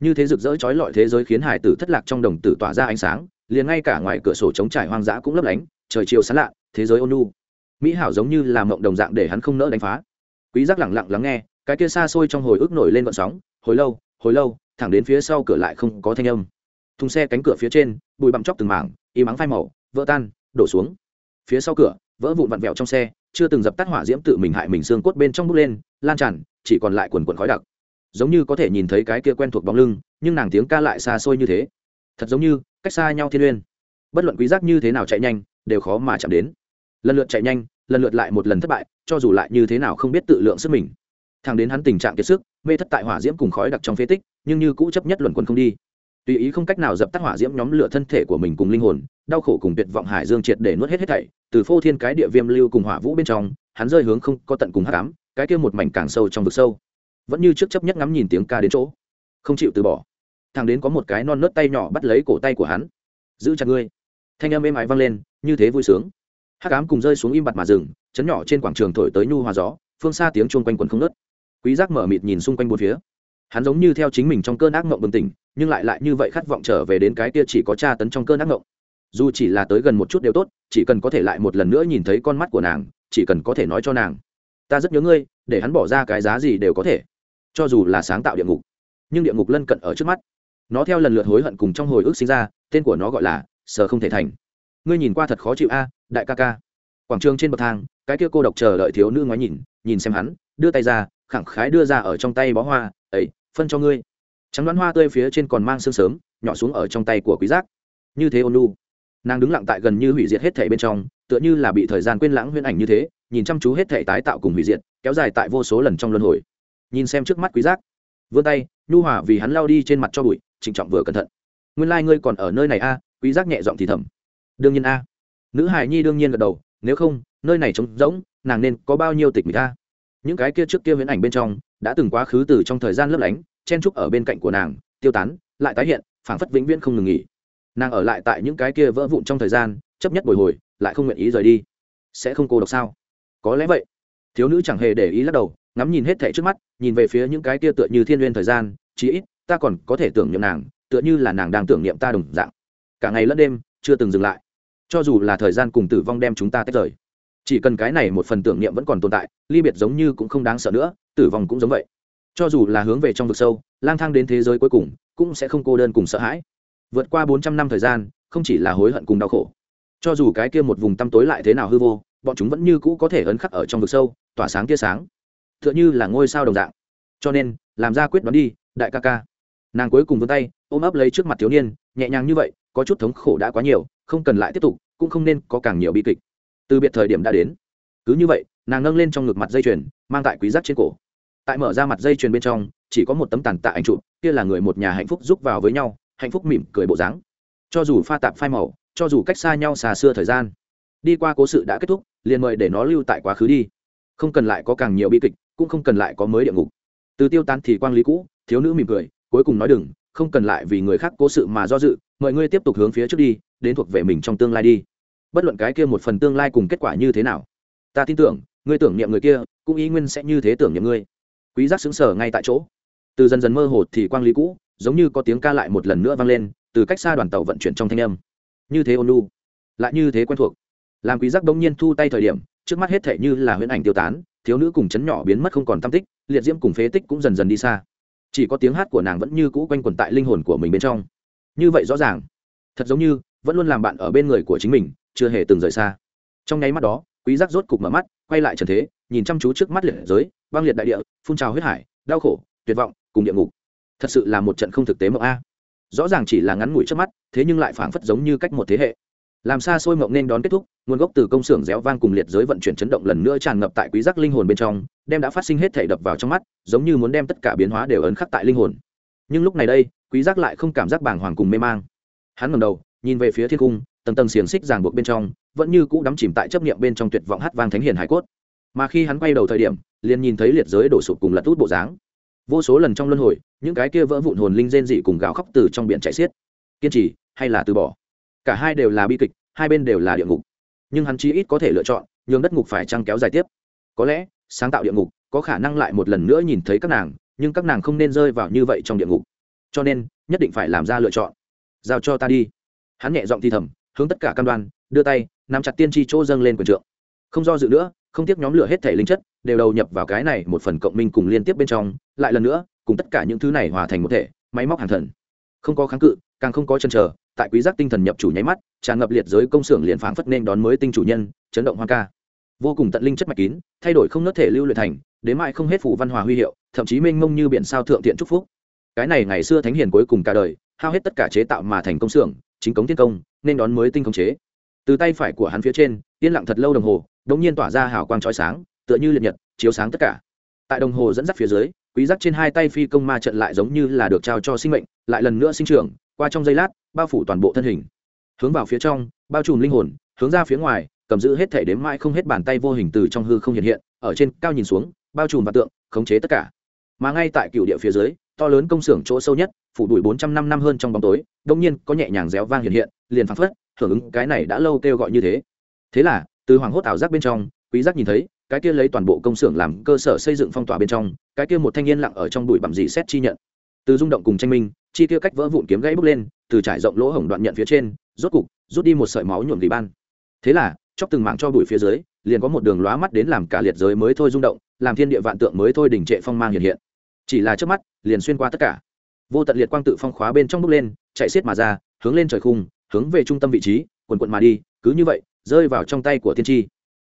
Như thế rực rỡ trói lọi thế giới khiến hải tử thất lạc trong đồng tử tỏa ra ánh sáng, liền ngay cả ngoài cửa sổ trống trải hoang dã cũng lấp lánh, trời chiều sán lạ, thế giới ôn nu mỹ hảo giống như là mộng đồng dạng để hắn không nỡ đánh phá. Quý giác lẳng lặng lắng nghe, cái kia xa xôi trong hồi ức nổi lên vận sóng hồi lâu hồi lâu, thẳng đến phía sau cửa lại không có thanh âm. Thùng xe cánh cửa phía trên, bụi bặm chóc từng mảng, y mắng phai màu, vỡ tan, đổ xuống. Phía sau cửa, vỡ vụn vặn vẹo trong xe, chưa từng dập tắt hỏa diễm tự mình hại mình xương cốt bên trong bốc lên, lan tràn, chỉ còn lại quần quần khói đặc. Giống như có thể nhìn thấy cái kia quen thuộc bóng lưng, nhưng nàng tiếng ca lại xa xôi như thế. Thật giống như, cách xa nhau thiên uyên. Bất luận quý giác như thế nào chạy nhanh, đều khó mà chạm đến. Lần lượt chạy nhanh, lần lượt lại một lần thất bại, cho dù lại như thế nào không biết tự lượng sức mình thẳng đến hắn tình trạng kiệt sức, mê thất tại hỏa diễm cùng khói đặc trong phế tích, nhưng như cũ chấp nhất luận quân không đi. Tùy ý không cách nào dập tắt hỏa diễm nhóm lửa thân thể của mình cùng linh hồn, đau khổ cùng tuyệt vọng hải dương triệt để nuốt hết hết thảy, từ phô thiên cái địa viêm lưu cùng hỏa vũ bên trong, hắn rơi hướng không có tận cùng hắc ám, cái kia một mảnh càng sâu trong vực sâu. Vẫn như trước chấp nhất ngắm nhìn tiếng ca đến chỗ, không chịu từ bỏ. Thằng đến có một cái non nớt tay nhỏ bắt lấy cổ tay của hắn. Giữ chặt ngươi. Thanh âm êm ái vang lên, như thế vui sướng. Hắc ám cùng rơi xuống im bặt mà rừng chấn nhỏ trên quảng trường thổi tới nhu hòa gió, phương xa tiếng chuông quanh quần không nớt quý giác mở mịt nhìn xung quanh bốn phía. Hắn giống như theo chính mình trong cơn ác mộng bừng tỉnh, nhưng lại lại như vậy khát vọng trở về đến cái kia chỉ có tra tấn trong cơn ác mộng. Dù chỉ là tới gần một chút đều tốt, chỉ cần có thể lại một lần nữa nhìn thấy con mắt của nàng, chỉ cần có thể nói cho nàng. Ta rất nhớ ngươi, để hắn bỏ ra cái giá gì đều có thể. Cho dù là sáng tạo địa ngục, nhưng địa ngục lân cận ở trước mắt. Nó theo lần lượt hối hận cùng trong hồi ức sinh ra, tên của nó gọi là sở không thể thành. Ngươi nhìn qua thật khó chịu a, đại ca ca. Quảng trường trên bậc thang, cái kia cô độc chờ đợi thiếu nữ ngoái nhìn nhìn xem hắn, đưa tay ra khẳng khái đưa ra ở trong tay bó hoa ấy phân cho ngươi. Trắng đoán hoa tươi phía trên còn mang sương sớm, nhỏ xuống ở trong tay của quý giác. Như thế ôn lu nàng đứng lặng tại gần như hủy diệt hết thể bên trong, tựa như là bị thời gian quên lãng huyễn ảnh như thế, nhìn chăm chú hết thể tái tạo cùng hủy diệt, kéo dài tại vô số lần trong luân hồi. Nhìn xem trước mắt quý giác. Vươn tay, nhu hòa vì hắn lao đi trên mặt cho bụi, trịnh trọng vừa cẩn thận. Nguyên lai like ngươi còn ở nơi này a, quý giác nhẹ giọng thì thầm. Đương nhiên a. Nữ hải nhi đương nhiên gật đầu, nếu không, nơi này trống rỗng, nàng nên có bao nhiêu tịch mịch a? Những cái kia trước kia viễn ảnh bên trong đã từng quá khứ từ trong thời gian lấp lánh, chen trúc ở bên cạnh của nàng, tiêu tán, lại tái hiện, phảng phất vĩnh viễn không ngừng nghỉ. Nàng ở lại tại những cái kia vỡ vụn trong thời gian, chấp nhất bồi hồi, lại không nguyện ý rời đi. Sẽ không cô độc sao? Có lẽ vậy. Thiếu nữ chẳng hề để ý lắc đầu, ngắm nhìn hết thảy trước mắt, nhìn về phía những cái kia tựa như thiên n thời gian, chí ít, ta còn có thể tưởng niệm nàng, tựa như là nàng đang tưởng niệm ta đồng dạng. Cả ngày lẫn đêm, chưa từng dừng lại. Cho dù là thời gian cùng tử vong đem chúng ta tách rời chỉ cần cái này một phần tưởng niệm vẫn còn tồn tại, ly biệt giống như cũng không đáng sợ nữa, tử vong cũng giống vậy. Cho dù là hướng về trong vực sâu, lang thang đến thế giới cuối cùng, cũng sẽ không cô đơn cùng sợ hãi. Vượt qua bốn trăm năm thời gian, không chỉ là hối hận cùng đau khổ. Cho dù cái kia một vùng tăm tối lại thế nào hư vô, bọn chúng vẫn như cũ có thể ấn khắc ở trong vực sâu, tỏa sáng tia sáng. T h ư ợ n h ư là ngôi sao đồng dạng. Cho nên, làm ra quyết đoán đi, đại ca ca. Nàng cuối cùng vươn tay, ôm ấp lấy trước mặt thiếu niên, nhẹ nhàng như vậy, có chút thống khổ đã quá nhiều, không cần lại tiếp tục, cũng không nên có càng nhiều bi kịch từ biệt thời điểm đã đến. Cứ như vậy, nàng nâng lên trong ngực mặt dây chuyền, mang tại quý giác trên cổ. Tại mở ra mặt dây chuyền bên trong, chỉ có một tấm tàn tạ ảnh chụp, kia là người một nhà hạnh phúc giúp vào với nhau, hạnh phúc mỉm cười bộ dáng. Cho dù pha tạp phai màu, cho dù cách xa nhau xa xưa thời gian, đi qua cố sự đã kết thúc, liền mời để nó lưu tại quá khứ đi. Không cần lại có càng nhiều bi kịch, cũng không cần lại có mới địa ngục. Từ tiêu tan thì quang lý cũ, thiếu nữ mỉm cười, cuối cùng nói đừng, không cần lại vì người khác cố sự mà do dự mọi ngươi tiếp tục hướng phía trước đi, đến thuộc về mình trong tương lai đi bất luận cái kia một phần tương lai cùng kết quả như thế nào. Ta tin tưởng, ngươi tưởng niệm người kia, cũng ý nguyên sẽ như thế tưởng niệm ngươi. Quý giác xứng sở ngay tại chỗ. Từ dần dần mơ hồ thì quang lý cũ, giống như có tiếng ca lại một lần nữa vang lên, từ cách xa đoàn tàu vận chuyển trong thanh âm. Như thế ôn lu lại như thế quen thuộc. Làm quý giác đống nhiên thu tay thời điểm, trước mắt hết thể như là huyễn ảnh tiêu tán, thiếu nữ cùng chấn nhỏ biến mất không còn tâm tích, liệt diễm cùng phế tích cũng dần dần đi xa. Chỉ có tiếng hát của nàng vẫn như cũ quanh quẩn tại linh hồn của mình bên trong. Như vậy rõ ràng. Thật giống như, vẫn luôn làm bạn ở bên người của chính mình chưa hề từng rời xa. Trong nháy mắt đó, quý giác rốt cục mở mắt, quay lại trần thế, nhìn chăm chú trước mắt liệt giới, băng liệt đại địa, phun trào huyết hải, đau khổ, tuyệt vọng, cùng địa ngục. Thật sự là một trận không thực tế mộng a. Rõ ràng chỉ là ngắn ngủi trước mắt, thế nhưng lại phảng phất giống như cách một thế hệ. Làm xa xôi mộng nên đón kết thúc, nguồn gốc từ công xưởng réo vang cùng liệt giới vận chuyển chấn động lần nữa tràn ngập tại quý giác linh hồn bên trong, đem đã phát sinh hết thể đập vào trong mắt, giống như muốn đem tất cả biến hóa đều ấn khắc tại linh hồn. Nhưng lúc này đây, quý giác lại không cảm giác bàng hoàng cùng mê mang. Hắn ngẩng đầu, nhìn về phía thiên cung tầng tầng xiềng xích ràng buộc bên trong, vẫn như cũ đắm chìm tại chấp niệm bên trong tuyệt vọng hát vang thánh hiền hải cốt. Mà khi hắn quay đầu thời điểm, liền nhìn thấy liệt giới đổ sụp cùng lật út bộ dáng. Vô số lần trong luân hồi, những cái kia vỡ vụn hồn linh rên dị cùng gào khóc từ trong biển chạy xiết. Kiên trì hay là từ bỏ? Cả hai đều là bi kịch, hai bên đều là địa ngục. Nhưng hắn chí ít có thể lựa chọn, nhường đất ngục phải trăng kéo dài tiếp. Có lẽ, sáng tạo địa ngục, có khả năng lại một lần nữa nhìn thấy các nàng, nhưng các nàng không nên rơi vào như vậy trong địa ngục. Cho nên, nhất định phải làm ra lựa chọn. Giao cho ta đi. Hắn nhẹ giọng thi thầm hướng tất cả cam đoan, đưa tay, nắm chặt tiên tri chỗ dâng lên quần trượng. Không do dự nữa, không tiếc nhóm lửa hết thể linh chất, đều đầu nhập vào cái này một phần cộng minh cùng liên tiếp bên trong, lại lần nữa, cùng tất cả những thứ này hòa thành một thể, máy móc hàng thần. Không có kháng cự, càng không có chân chờ, tại quý giác tinh thần nhập chủ nháy mắt, tràn ngập liệt giới công xưởng liền phảng phất nên đón mới tinh chủ nhân, chấn động hoa ca. Vô cùng tận linh chất mạch kín, thay đổi không nớt thể lưu luyện thành, đến mãi không hết phủ văn hòa huy hiệu, thậm chí mênh mông như biển sao thượng thiện trúc phúc. Cái này ngày xưa thánh hiền cuối cùng cả đời, hao hết tất cả chế tạo mà thành công xưởng, chính cống thiên công nên đón mới tinh công chế. Từ tay phải của hắn phía trên, yên lặng thật lâu đồng hồ đống nhiên tỏa ra hào quang chói sáng, tựa như liệt nhật, chiếu sáng tất cả. Tại đồng hồ dẫn dắt phía dưới, quý giác trên hai tay phi công ma trận lại giống như là được trao cho sinh mệnh, lại lần nữa sinh trưởng, qua trong giây lát, bao phủ toàn bộ thân hình. Hướng vào phía trong, bao trùm linh hồn, hướng ra phía ngoài, cầm giữ hết thể đếm mãi không hết bàn tay vô hình từ trong hư không hiện hiện, ở trên cao nhìn xuống, bao trùm và tượng, khống chế tất cả. Mà ngay tại cựu địa phía dưới, to lớn công xưởng chỗ sâu nhất, phủ đuổi bốn trăm năm năm hơn trong bóng tối đông nhiên có nhẹ nhàng réo vang hiện hiện liền phăng phất, hưởng ứng cái này đã lâu kêu gọi như thế. Thế là, từ hoàng hốt ảo giác bên trong, quý giác nhìn thấy, cái kia lấy toàn bộ công xưởng làm cơ sở xây dựng phong tỏa bên trong, cái kia một thanh niên lặng ở trong bụi bặm dị xét chi nhận. Từ rung động cùng tranh minh, chi kia cách vỡ vụn kiếm gãy bước lên, từ trải rộng lỗ hổng đoạn nhận phía trên, rốt cục, rút đi một sợi máu nhuộm gỉ ban. Thế là, chóc từng mạng cho bụi phía dưới, liền có một đường lóa mắt đến làm cả liệt giới mới thôi rung động, làm thiên địa vạn tượng mới thôi đỉnh trệ phong mang hiện hiện. Chỉ là trước mắt, liền xuyên qua tất cả. Vô tận liệt quang tự phong khóa bên trong bước lên, chạy xiết mà ra, hướng lên trời khung hướng về trung tâm vị trí, quần quận mà đi, cứ như vậy, rơi vào trong tay của tiên tri.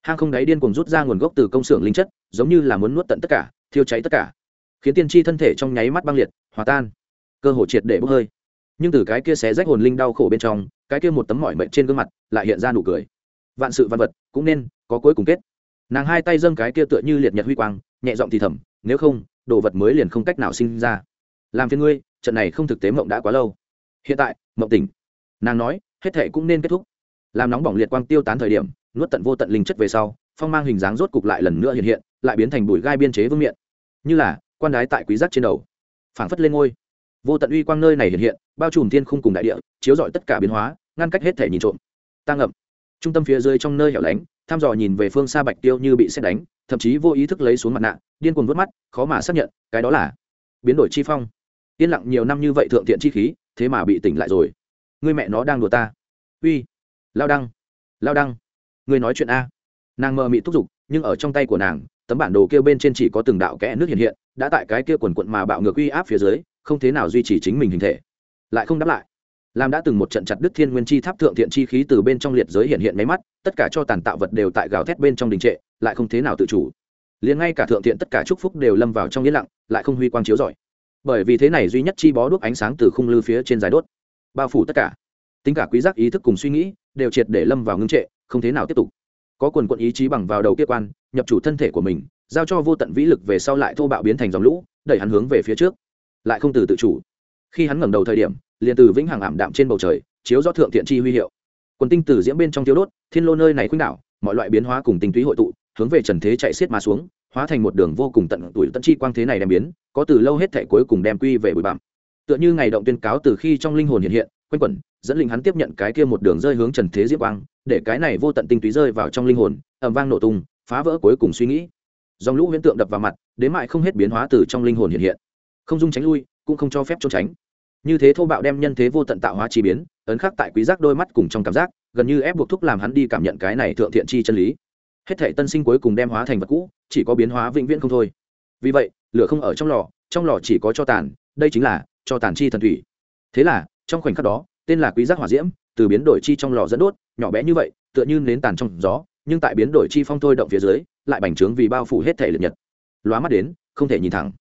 Hang không đáy điên cuồng rút ra nguồn gốc từ công xưởng linh chất, giống như là muốn nuốt tận tất cả, thiêu cháy tất cả. Khiến tiên tri thân thể trong nháy mắt băng liệt, hòa tan. Cơ hội triệt để bốc hơi. Nhưng từ cái kia xé rách hồn linh đau khổ bên trong, cái kia một tấm mỏi mệnh trên gương mặt, lại hiện ra nụ cười. Vạn sự văn vật, cũng nên có cuối cùng kết. Nàng hai tay dâng cái kia tựa như liệt nhật huy quang, nhẹ giọng thì thầm, nếu không, đồ vật mới liền không cách nào sinh ra. Làm phiền ngươi, trận này không thực tế mộng đã quá lâu. Hiện tại, mộng tỉnh nàng nói, hết thệ cũng nên kết thúc. Làm nóng bỏng liệt quang tiêu tán thời điểm, nuốt tận vô tận linh chất về sau, phong mang hình dáng rốt cục lại lần nữa hiện hiện, lại biến thành bụi gai biên chế vương miện. Như là, quan đái tại quý giác trên đầu. Phảng phất lên ngôi. Vô tận uy quang nơi này hiện hiện, bao trùm thiên khung cùng đại địa, chiếu rọi tất cả biến hóa, ngăn cách hết thể nhìn trộm. Tăng ngậm trung tâm phía dưới trong nơi hẻo lánh thăm dò nhìn về phương xa bạch tiêu như bị xét đánh, thậm chí vô ý thức lấy xuống mặt nạ, điên cuồng vớt mắt, khó mà xác nhận, cái đó là biến đổi chi phong. Yên lặng nhiều năm như vậy thượng thiện chi khí, thế mà bị tỉnh lại rồi người mẹ nó đang đùa ta. Uy, lao đăng lao đăng. Người nói chuyện a. Nàng mờ mị thúc giục, nhưng ở trong tay của nàng, tấm bản đồ kêu bên trên chỉ có từng đạo kẽ nước hiện hiện, đã tại cái kia quần quận mà bạo ngược uy áp phía dưới, không thế nào duy trì chính mình hình thể. Lại không đáp lại. Làm đã từng một trận chặt đứt thiên nguyên chi tháp thượng thiện chi khí từ bên trong liệt giới hiện hiện máy mắt, tất cả cho tàn tạo vật đều tại gào thét bên trong đình trệ, lại không thế nào tự chủ. Liền ngay cả thượng thiện tất cả chúc phúc đều lâm vào trong yên lặng, lại không huy quang chiếu giỏi. bởi vì thế này duy nhất chi bó đuốc ánh sáng từ khung lư phía trên dài đốt bao phủ tất cả. Tính cả quý giác ý thức cùng suy nghĩ đều triệt để lâm vào ngưng trệ, không thế nào tiếp tục. Có quần quận ý chí bằng vào đầu kia quan, nhập chủ thân thể của mình, giao cho vô tận vĩ lực về sau lại thô bạo biến thành dòng lũ, đẩy hắn hướng về phía trước. Lại không từ tự chủ. Khi hắn ngẩng đầu thời điểm, liền từ vĩnh hằng ảm đạm trên bầu trời, chiếu do thượng thiện chi huy hiệu. Quần tinh từ diễm bên trong thiếu đốt, thiên lô nơi này khuynh đảo, mọi loại biến hóa cùng tinh túy hội tụ, hướng về trần thế chạy xiết mà xuống, hóa thành một đường vô cùng tận tuổi tận chi quang thế này đem biến, có từ lâu hết thể cuối cùng đem quy về bụi bặm tựa như ngày động tuyên cáo từ khi trong linh hồn hiện hiện, quanh quẩn, dẫn linh hắn tiếp nhận cái kia một đường rơi hướng trần thế diễm quang, để cái này vô tận tinh túy rơi vào trong linh hồn ẩm vang nổ tung, phá vỡ cuối cùng suy nghĩ. Dòng lũ huyễn tượng đập vào mặt, đến mại không hết biến hóa từ trong linh hồn hiện hiện. Không dung tránh lui, cũng không cho phép trốn tránh. Như thế thô bạo đem nhân thế vô tận tạo hóa chi biến, ấn khắc tại quý giác đôi mắt cùng trong cảm giác, gần như ép buộc thúc làm hắn đi cảm nhận cái này thượng thiện chi chân lý. Hết thể tân sinh cuối cùng đem hóa thành vật cũ, chỉ có biến hóa vĩnh viễn không thôi. Vì vậy, lửa không ở trong lò trong lò chỉ có cho tàn, đây chính là cho tàn chi thần thủy. Thế là, trong khoảnh khắc đó, tên là quý giác hỏa diễm, từ biến đổi chi trong lò dẫn đốt, nhỏ bé như vậy, tựa như nến tàn trong gió, nhưng tại biến đổi chi phong thôi động phía dưới, lại bành trướng vì bao phủ hết thể liệt nhật. Lóa mắt đến, không thể nhìn thẳng.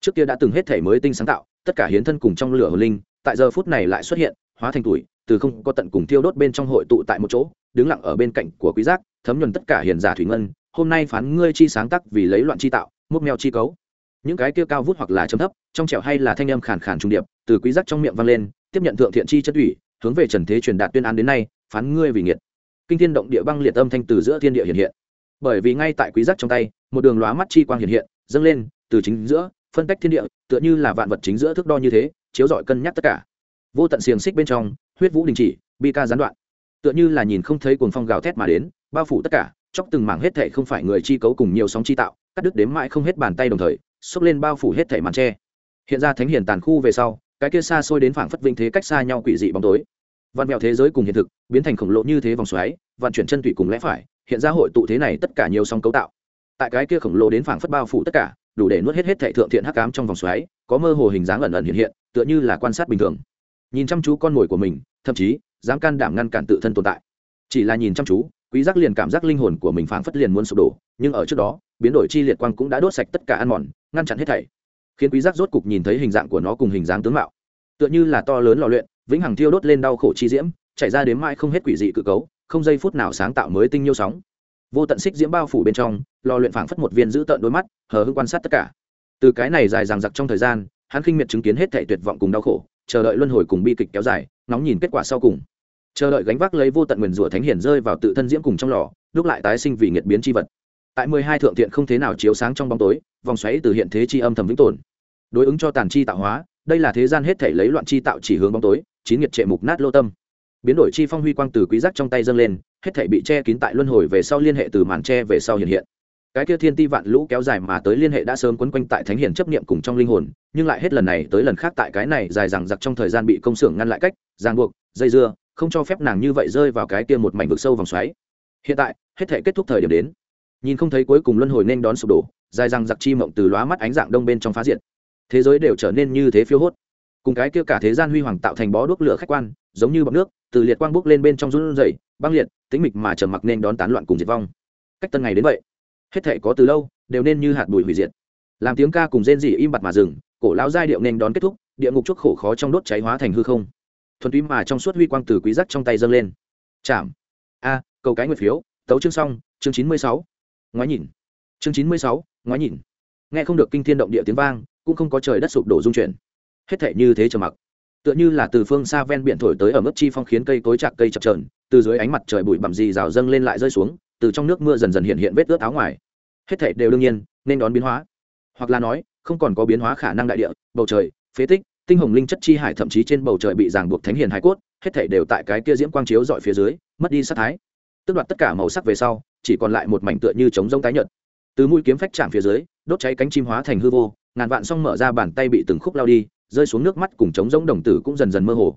Trước kia đã từng hết thể mới tinh sáng tạo, tất cả hiến thân cùng trong lửa hồn linh, tại giờ phút này lại xuất hiện, hóa thành tuổi, từ không có tận cùng tiêu đốt bên trong hội tụ tại một chỗ, đứng lặng ở bên cạnh của quý giác, thấm nhuần tất cả hiền giả thủy ngân, hôm nay phán ngươi chi sáng tác vì lấy loạn chi tạo, múc mèo chi cấu những cái kia cao vút hoặc là chấm thấp, trong trẻo hay là thanh âm khàn khàn trung điệp, từ quý giác trong miệng vang lên, tiếp nhận thượng thiện chi chất ủy, hướng về trần thế truyền đạt tuyên án đến nay, phán ngươi vì nghiệt. Kinh thiên động địa băng liệt âm thanh từ giữa thiên địa hiện hiện. Bởi vì ngay tại quý giác trong tay, một đường lóa mắt chi quang hiện hiện, dâng lên, từ chính giữa, phân cách thiên địa, tựa như là vạn vật chính giữa thước đo như thế, chiếu rọi cân nhắc tất cả. Vô tận xiềng xích bên trong, huyết vũ đình chỉ, bi ca gián đoạn. Tựa như là nhìn không thấy cuồng phong gào thét mà đến, bao phủ tất cả, chóc từng mảng hết thảy không phải người chi cấu cùng nhiều sóng chi tạo, cắt đứt đếm mãi không hết bàn tay đồng thời xốc lên bao phủ hết thảy màn tre. Hiện ra thánh hiền tàn khu về sau, cái kia xa xôi đến phảng phất vinh thế cách xa nhau quỷ dị bóng tối. Văn mèo thế giới cùng hiện thực, biến thành khổng lồ như thế vòng xoáy vận chuyển chân tụy cùng lẽ phải, hiện ra hội tụ thế này tất cả nhiều song cấu tạo. Tại cái kia khổng lồ đến phảng phất bao phủ tất cả, đủ để nuốt hết hết thảy thượng thiện hắc ám trong vòng xoáy, có mơ hồ hình dáng ẩn ẩn hiện hiện, tựa như là quan sát bình thường. Nhìn chăm chú con mồi của mình, thậm chí, dám can đảm ngăn cản tự thân tồn tại. Chỉ là nhìn chăm chú quý giác liền cảm giác linh hồn của mình phảng phất liền muốn sụp đổ, nhưng ở trước đó, biến đổi chi liệt quang cũng đã đốt sạch tất cả ăn mòn, ngăn chặn hết thảy. Khiến quý giác rốt cục nhìn thấy hình dạng của nó cùng hình dáng tướng mạo. Tựa như là to lớn lò luyện, vĩnh hằng thiêu đốt lên đau khổ chi diễm, chảy ra đến mãi không hết quỷ dị cự cấu, không giây phút nào sáng tạo mới tinh nhiêu sóng. Vô tận xích diễm bao phủ bên trong, lò luyện phảng phất một viên giữ tận đôi mắt, hờ hững quan sát tất cả. Từ cái này dài dằng dặc trong thời gian, hắn khinh miệt chứng kiến hết thảy tuyệt vọng cùng đau khổ, chờ đợi luân hồi cùng bi kịch kéo dài nóng nhìn kết quả sau cùng chờ đợi gánh vác lấy vô tận nguyền rủa thánh hiển rơi vào tự thân diễm cùng trong lò, lúc lại tái sinh vì nghiệt biến chi vật. Tại mười hai thượng thiện không thế nào chiếu sáng trong bóng tối, vòng xoáy từ hiện thế chi âm thầm vĩnh tồn. Đối ứng cho tàn chi tạo hóa, đây là thế gian hết thể lấy loạn chi tạo chỉ hướng bóng tối, chín nghiệt trệ mục nát lô tâm. Biến đổi chi phong huy quang từ quý giác trong tay dâng lên, hết thể bị che kín tại luân hồi về sau liên hệ từ màn che về sau hiện hiện. Cái kia thiên ti vạn lũ kéo dài mà tới liên hệ đã sớm quấn quanh tại thánh hiền chấp niệm cùng trong linh hồn, nhưng lại hết lần này tới lần khác tại cái này dài dằng dặc trong thời gian bị công xưởng ngăn lại cách, ràng buộc, dây dưa không cho phép nàng như vậy rơi vào cái kia một mảnh vực sâu vòng xoáy. Hiện tại, hết thể kết thúc thời điểm đến. Nhìn không thấy cuối cùng luân hồi nên đón sụp đổ, dài răng giặc chi mộng từ lóa mắt ánh dạng đông bên trong phá diện. thế giới đều trở nên như thế phiêu hốt. Cùng cái kia cả thế gian huy hoàng tạo thành bó đuốc lửa khách quan, giống như bọc nước, từ liệt quang bốc lên bên trong run rẩy, băng liệt tính mịch mà trầm mặc nên đón tán loạn cùng diệt vong. Cách tân ngày đến vậy, hết thể có từ lâu, đều nên như hạt bụi hủy diệt. Làm tiếng ca cùng rên rỉ im bặt mà dừng, cổ lão giai điệu nên đón kết thúc, địa ngục chuốc khổ khó trong đốt cháy hóa thành hư không thuần túy mà trong suốt huy quang từ quý giác trong tay dâng lên. Chạm. A, cầu cái nguyệt phiếu, tấu chương xong, chương chín mươi sáu. Ngoái nhìn. Chương chín mươi sáu, ngoái nhìn. Nghe không được kinh thiên động địa tiếng vang, cũng không có trời đất sụp đổ dung chuyển. Hết thảy như thế trầm mặc. Tựa như là từ phương xa ven biển thổi tới ở mức chi phong khiến cây cối chạc cây chập chờn, từ dưới ánh mặt trời bụi bặm gì rào dâng lên lại rơi xuống, từ trong nước mưa dần dần hiện hiện vết ướt áo ngoài. Hết thảy đều đương nhiên, nên đón biến hóa. Hoặc là nói, không còn có biến hóa khả năng đại địa, bầu trời, phế tích tinh hồng linh chất chi hải thậm chí trên bầu trời bị ràng buộc thánh hiền hải cốt, hết thể đều tại cái kia diễm quang chiếu dọi phía dưới, mất đi sắc thái. Tức đoạt tất cả màu sắc về sau, chỉ còn lại một mảnh tựa như trống rông tái nhợt. Từ mũi kiếm phách chạm phía dưới, đốt cháy cánh chim hóa thành hư vô, ngàn vạn song mở ra bàn tay bị từng khúc lao đi, rơi xuống nước mắt cùng trống rỗng đồng tử cũng dần dần mơ hồ.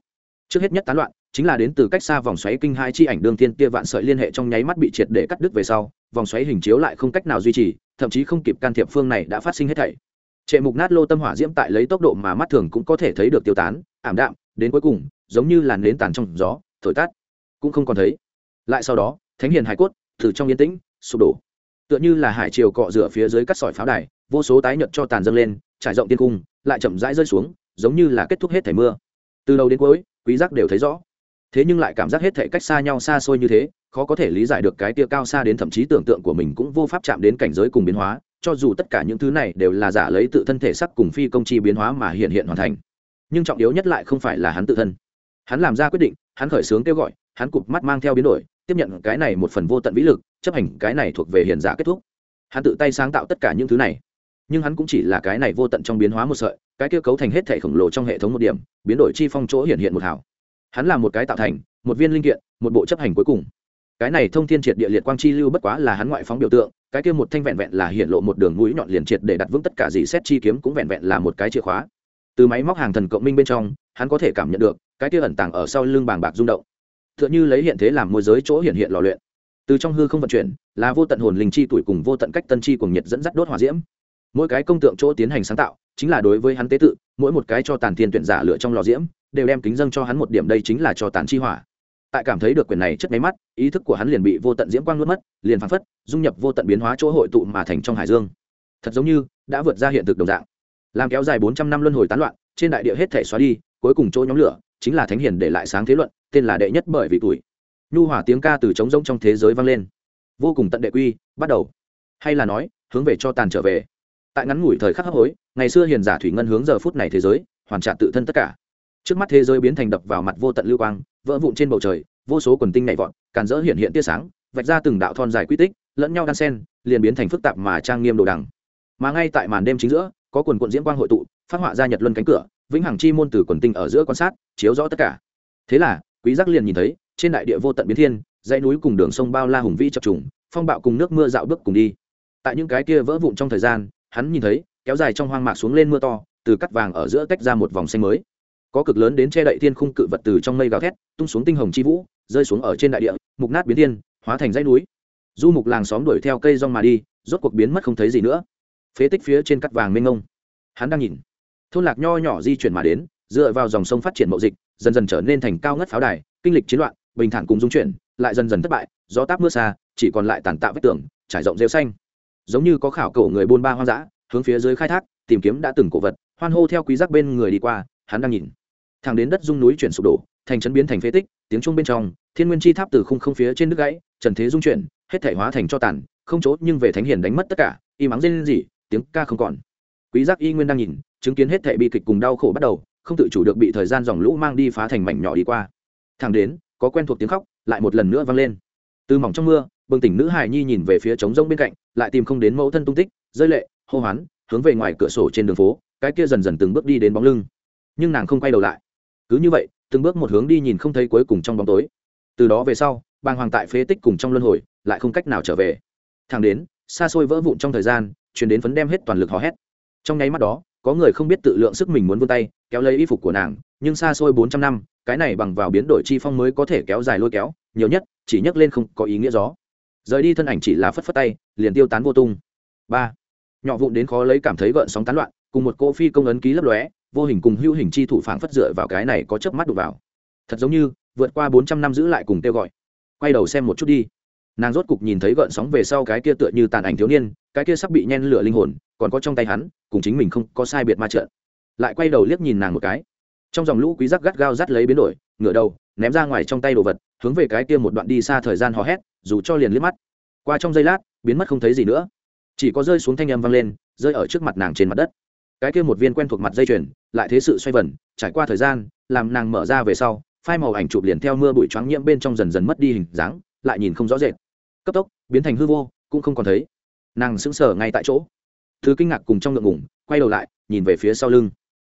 Trước hết nhất tán loạn, chính là đến từ cách xa vòng xoáy kinh hai chi ảnh đương thiên tia vạn sợi liên hệ trong nháy mắt bị triệt để cắt đứt về sau, vòng xoáy hình chiếu lại không cách nào duy trì, thậm chí không kịp can thiệp phương này đã phát sinh hết thảy trệ mục nát lô tâm hỏa diễm tại lấy tốc độ mà mắt thường cũng có thể thấy được tiêu tán, ảm đạm, đến cuối cùng, giống như làn nến tàn trong gió, thổi tắt, cũng không còn thấy. Lại sau đó, thánh hiền hải cốt, từ trong yên tĩnh, sụp đổ. Tựa như là hải triều cọ rửa phía dưới cắt sỏi pháo đài, vô số tái nhợt cho tàn dâng lên, trải rộng tiên cung, lại chậm rãi rơi xuống, giống như là kết thúc hết thẻ mưa. Từ đầu đến cuối, quý giác đều thấy rõ. Thế nhưng lại cảm giác hết thảy cách xa nhau xa xôi như thế, khó có thể lý giải được cái tia cao xa đến thậm chí tưởng tượng của mình cũng vô pháp chạm đến cảnh giới cùng biến hóa cho dù tất cả những thứ này đều là giả lấy tự thân thể sắc cùng phi công chi biến hóa mà hiện hiện hoàn thành. Nhưng trọng yếu nhất lại không phải là hắn tự thân. Hắn làm ra quyết định, hắn khởi sướng kêu gọi, hắn cụp mắt mang theo biến đổi, tiếp nhận cái này một phần vô tận vĩ lực, chấp hành cái này thuộc về hiện giả kết thúc. Hắn tự tay sáng tạo tất cả những thứ này. Nhưng hắn cũng chỉ là cái này vô tận trong biến hóa một sợi, cái kia cấu thành hết thể khổng lồ trong hệ thống một điểm, biến đổi chi phong chỗ hiện hiện một hảo hắn là một cái tạo thành, một viên linh kiện, một bộ chấp hành cuối cùng cái này thông thiên triệt địa liệt quang chi lưu bất quá là hắn ngoại phóng biểu tượng, cái kia một thanh vẹn vẹn là hiện lộ một đường mũi nhọn liền triệt để đặt vững tất cả gì xét chi kiếm cũng vẹn vẹn là một cái chìa khóa. Từ máy móc hàng thần cộng minh bên trong, hắn có thể cảm nhận được, cái kia ẩn tàng ở sau lưng bàng bạc rung động. Tựa như lấy hiện thế làm môi giới chỗ hiện hiện lò luyện. Từ trong hư không vận chuyển, là vô tận hồn linh chi tuổi cùng vô tận cách tân chi cùng nhiệt dẫn dắt đốt hỏa diễm. Mỗi cái công tượng chỗ tiến hành sáng tạo, chính là đối với hắn tế tự, mỗi một cái cho tàn thiên tuyển giả lựa trong lò diễm, đều đem kính dâng cho hắn một điểm đây chính là cho tàn chi hỏa tại cảm thấy được quyền này chất máy mắt, ý thức của hắn liền bị vô tận diễm quang nuốt mất, liền phán phất, dung nhập vô tận biến hóa chỗ hội tụ mà thành trong hải dương. Thật giống như, đã vượt ra hiện thực đồng dạng. Làm kéo dài bốn trăm năm luân hồi tán loạn, trên đại địa hết thể xóa đi, cuối cùng chỗ nhóm lửa, chính là thánh hiền để lại sáng thế luận, tên là đệ nhất bởi vì tuổi. Nhu hỏa tiếng ca từ trống rỗng trong thế giới vang lên. Vô cùng tận đệ quy, bắt đầu. Hay là nói, hướng về cho tàn trở về. Tại ngắn ngủi thời khắc hấp hối, ngày xưa hiền giả thủy ngân hướng giờ phút này thế giới, hoàn trả tự thân tất cả. Trước mắt thế giới biến thành đập vào mặt vô tận lưu quang vỡ vụn trên bầu trời, vô số quần tinh nhảy vọt, càn rỡ hiện hiện tia sáng, vạch ra từng đạo thon dài quy tích, lẫn nhau đan sen liền biến thành phức tạp mà trang nghiêm đồ đằng. Mà ngay tại màn đêm chính giữa, có quần quận diễm quang hội tụ, phát họa ra nhật luân cánh cửa, vĩnh hằng chi môn từ quần tinh ở giữa quan sát, chiếu rõ tất cả. Thế là, quý giác liền nhìn thấy, trên đại địa vô tận biến thiên, dãy núi cùng đường sông bao la hùng vĩ chập trùng, phong bạo cùng nước mưa dạo bước cùng đi. Tại những cái kia vỡ vụn trong thời gian, hắn nhìn thấy, kéo dài trong hoang mạc xuống lên mưa to, từ cắt vàng ở giữa tách ra một vòng xanh mới có cực lớn đến che đậy thiên khung cự vật từ trong mây gào thét, tung xuống tinh hồng chi vũ, rơi xuống ở trên đại địa, mục nát biến thiên, hóa thành dãy núi. Du mục làng xóm đuổi theo cây rong mà đi, rốt cuộc biến mất không thấy gì nữa. Phế tích phía trên cắt vàng mênh ngông hắn đang nhìn. Thôn lạc nho nhỏ di chuyển mà đến, dựa vào dòng sông phát triển mậu dịch, dần dần trở nên thành cao ngất pháo đài, kinh lịch chiến loạn, bình thản cùng dung chuyển, lại dần dần thất bại, gió táp mưa xa, chỉ còn lại tàn tạo vết tường, trải rộng rêu xanh. Giống như có khảo cổ người buôn ba hoang dã, hướng phía dưới khai thác, tìm kiếm đã từng cổ vật, hoan hô theo quý giác bên người đi qua, hắn đang nhìn thẳng đến đất dung núi chuyển sụp đổ, thành trấn biến thành phế tích, tiếng chuông bên trong, thiên nguyên chi tháp từ khung không phía trên nước gãy, trần thế dung chuyển, hết thể hóa thành cho tàn, không chỗ nhưng về thánh hiền đánh mất tất cả, y mắng dên gì tiếng ca không còn. Quý giác y nguyên đang nhìn, chứng kiến hết thể bi kịch cùng đau khổ bắt đầu, không tự chủ được bị thời gian dòng lũ mang đi phá thành mảnh nhỏ đi qua. Thẳng đến, có quen thuộc tiếng khóc, lại một lần nữa vang lên. Từ mỏng trong mưa, bừng tỉnh nữ hài nhi nhìn về phía trống rông bên cạnh, lại tìm không đến mẫu thân tung tích, rơi lệ, hô hoán, hướng về ngoài cửa sổ trên đường phố, cái kia dần dần từng bước đi đến bóng lưng. Nhưng nàng không quay đầu lại cứ như vậy, từng bước một hướng đi nhìn không thấy cuối cùng trong bóng tối. Từ đó về sau, bàng hoàng tại phế tích cùng trong luân hồi, lại không cách nào trở về. Thẳng đến, xa xôi vỡ vụn trong thời gian chuyển đến phấn đem hết toàn lực hò hét. Trong nháy mắt đó, có người không biết tự lượng sức mình muốn vươn tay, kéo lấy y phục của nàng, nhưng xa xôi bốn trăm năm, cái này bằng vào biến đổi chi phong mới có thể kéo dài lôi kéo, nhiều nhất, chỉ nhấc lên không có ý nghĩa gió. Rời đi thân ảnh chỉ là phất phất tay, liền tiêu tán vô tung. Ba, nhỏ vụn đến khó lấy cảm thấy gợn sóng tán loạn, cùng một cỗ phi công ấn ký lấp lóe vô hình cùng hữu hình chi thủ phảng phất dựa vào cái này có chớp mắt đụng vào. Thật giống như, vượt qua bốn trăm năm giữ lại cùng kêu gọi. Quay đầu xem một chút đi. Nàng rốt cục nhìn thấy gợn sóng về sau cái kia tựa như tàn ảnh thiếu niên, cái kia sắp bị nhen lửa linh hồn, còn có trong tay hắn, cùng chính mình không có sai biệt ma trợn lại quay đầu liếc nhìn nàng một cái. Trong dòng lũ quý giác gắt gao dắt lấy biến đổi, ngửa đầu, ném ra ngoài trong tay đồ vật, hướng về cái kia một đoạn đi xa thời gian hò hét, dù cho liền liếc mắt. Qua trong giây lát, biến mất không thấy gì nữa. Chỉ có rơi xuống thanh âm vang lên, rơi ở trước mặt nàng trên mặt đất. Cái kia một viên quen thuộc mặt dây chuyền lại thế sự xoay vần, trải qua thời gian, làm nàng mở ra về sau, phai màu ảnh chụp liền theo mưa bụi choáng nhiễm bên trong dần dần mất đi hình dáng, lại nhìn không rõ rệt. Cấp tốc, biến thành hư vô, cũng không còn thấy. Nàng sững sờ ngay tại chỗ. Thứ kinh ngạc cùng trong ngượng ngủng quay đầu lại, nhìn về phía sau lưng.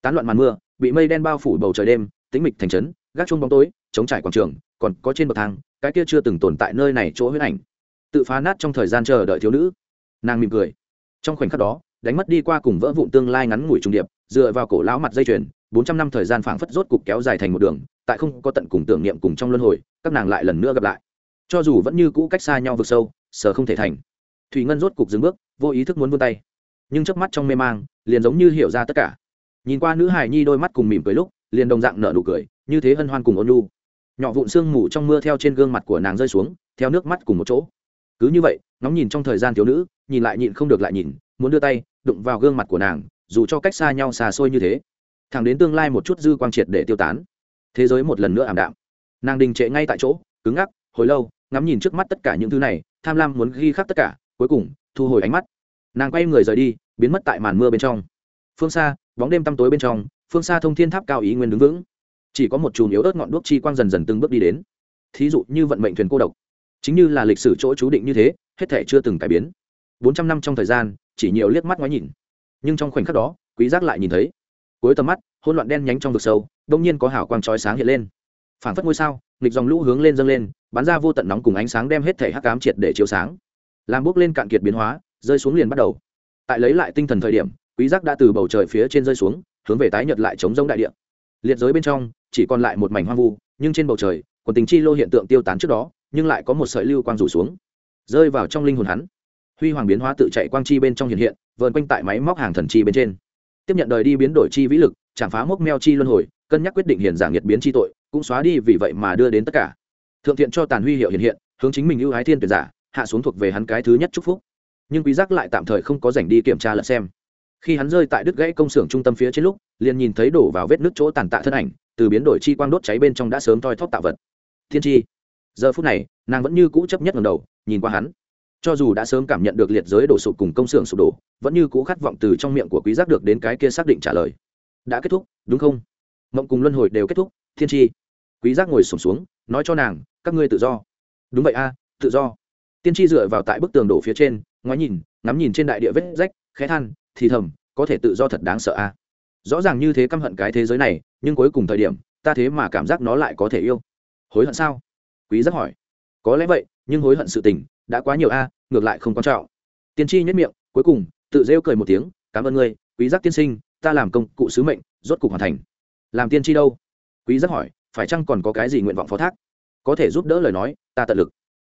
Tán loạn màn mưa, bị mây đen bao phủ bầu trời đêm, tĩnh mịch thành trấn, gác chuông bóng tối, chống trải quảng trường, còn có trên bậc thang, cái kia chưa từng tồn tại nơi này chỗ huyết ảnh. Tự phá nát trong thời gian chờ đợi thiếu nữ. Nàng mỉm cười. Trong khoảnh khắc đó, đánh mất đi qua cùng vỡ vụn tương lai ngắn ngủi trùng điệp dựa vào cổ lão mặt dây chuyền, bốn trăm năm thời gian phảng phất rốt cục kéo dài thành một đường, tại không có tận cùng tưởng niệm cùng trong luân hồi, các nàng lại lần nữa gặp lại. Cho dù vẫn như cũ cách xa nhau vực sâu, sờ không thể thành. Thủy ngân rốt cục dừng bước, vô ý thức muốn vươn tay. Nhưng trước mắt trong mê mang, liền giống như hiểu ra tất cả. Nhìn qua nữ hài nhi đôi mắt cùng mỉm cười lúc, liền đồng dạng nở nụ cười, như thế hân hoan cùng ôn nhu. Nhỏ vụn sương mù trong mưa theo trên gương mặt của nàng rơi xuống, theo nước mắt cùng một chỗ. Cứ như vậy, ngóng nhìn trong thời gian thiếu nữ, nhìn lại nhịn không được lại nhìn, muốn đưa tay, đụng vào gương mặt của nàng dù cho cách xa nhau xa xôi như thế, thẳng đến tương lai một chút dư quang triệt để tiêu tán, thế giới một lần nữa ảm đạm. Nàng đình trệ ngay tại chỗ, cứng ngắc, hồi lâu, ngắm nhìn trước mắt tất cả những thứ này, tham lam muốn ghi khắc tất cả, cuối cùng, thu hồi ánh mắt. Nàng quay người rời đi, biến mất tại màn mưa bên trong. Phương xa, bóng đêm tăm tối bên trong, phương xa thông thiên tháp cao ý nguyên đứng vững. Chỉ có một chùm yếu ớt ngọn đuốc chi quang dần dần từng bước đi đến. Thí dụ như vận mệnh thuyền cô độc. Chính như là lịch sử chỗ chú định như thế, hết thể chưa từng cải biến. Bốn trăm năm trong thời gian, chỉ nhiều liếc mắt ngoái nhìn nhưng trong khoảnh khắc đó, quý giác lại nhìn thấy. Cuối tầm mắt, hỗn loạn đen nhánh trong vực sâu, đông nhiên có hào quang chói sáng hiện lên. Phản phất ngôi sao, nghịch dòng lũ hướng lên dâng lên, bắn ra vô tận nóng cùng ánh sáng đem hết thể hắc ám triệt để chiếu sáng. Làm bước lên cạn kiệt biến hóa, rơi xuống liền bắt đầu. Tại lấy lại tinh thần thời điểm, quý giác đã từ bầu trời phía trên rơi xuống, hướng về tái nhật lại chống rông đại địa. Liệt giới bên trong, chỉ còn lại một mảnh hoang vu, nhưng trên bầu trời còn tình chi lô hiện tượng tiêu tán trước đó, nhưng lại có một sợi lưu quang rủ xuống, rơi vào trong linh hồn hắn. Huy hoàng biến hóa tự chạy quang chi bên trong hiện hiện vờn quanh tại máy móc hàng thần chi bên trên. Tiếp nhận đời đi biến đổi chi vĩ lực chẳng phá mốc meo chi luân hồi, cân nhắc quyết định hiền giảng nhiệt biến chi tội, cũng xóa đi vì vậy mà đưa đến tất cả. Thượng thiện cho tàn huy hiệu hiện hiện, hướng chính mình ưu ái thiên tuyển giả, hạ xuống thuộc về hắn cái thứ nhất chúc phúc. Nhưng quý giác lại tạm thời không có rảnh đi kiểm tra lẫn xem. Khi hắn rơi tại đứt gãy công xưởng trung tâm phía trên lúc, liền nhìn thấy đổ vào vết nước chỗ tàn tạ thân ảnh, từ biến đổi chi quang đốt cháy bên trong đã sớm toi thóp tạo vật. Thiên chi. Giờ phút này, nàng vẫn như cũ chấp nhất ngầm đầu, nhìn qua hắn cho dù đã sớm cảm nhận được liệt giới đổ sụp cùng công xưởng sụp đổ vẫn như cũ khát vọng từ trong miệng của quý giác được đến cái kia xác định trả lời. Đã kết thúc đúng không? Mộng cùng luân hồi đều kết thúc thiên chi. Quý giác ngồi sổm xuống, xuống nói cho nàng các ngươi tự do. Đúng vậy a tự do. Tiên tri dựa vào tại bức tường đổ phía trên ngoái nhìn ngắm nhìn trên đại địa vết rách khẽ than thì thầm có thể tự do thật đáng sợ a. À? rõ ràng như thế căm hận cái thế giới này nhưng cuối cùng thời điểm ta thế mà cảm giác nó lại có thể yêu. Hối hận sao? Quý giác hỏi. Có lẽ vậy nhưng hối hận sự tình đã quá nhiều a, ngược lại không quan trọng. Tiên tri nhất miệng, cuối cùng, tự rêu cười một tiếng, cảm ơn ngươi, quý giác tiên sinh, ta làm công cụ sứ mệnh, rốt cục hoàn thành. Làm tiên tri đâu? Quý giác hỏi, phải chăng còn có cái gì nguyện vọng phó thác? Có thể giúp đỡ lời nói, ta tận lực.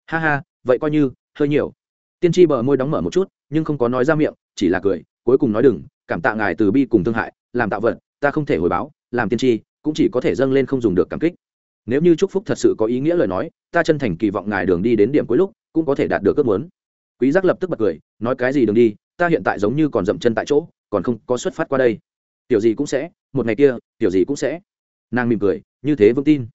Ha ha, vậy coi như, hơi nhiều. Tiên tri bờ môi đóng mở một chút, nhưng không có nói ra miệng, chỉ là cười, cuối cùng nói đừng, cảm tạ ngài từ bi cùng thương hại, làm tạo vật, ta không thể hồi báo, làm tiên tri, cũng chỉ có thể dâng lên không dùng được cảm kích. Nếu như chúc phúc thật sự có ý nghĩa lời nói, ta chân thành kỳ vọng ngài đường đi đến điểm cuối lúc cũng có thể đạt được ước muốn. Quý giác lập tức bật cười, nói cái gì đừng đi, ta hiện tại giống như còn dậm chân tại chỗ, còn không có xuất phát qua đây. Tiểu gì cũng sẽ, một ngày kia, tiểu gì cũng sẽ. Nàng mỉm cười, như thế vững tin.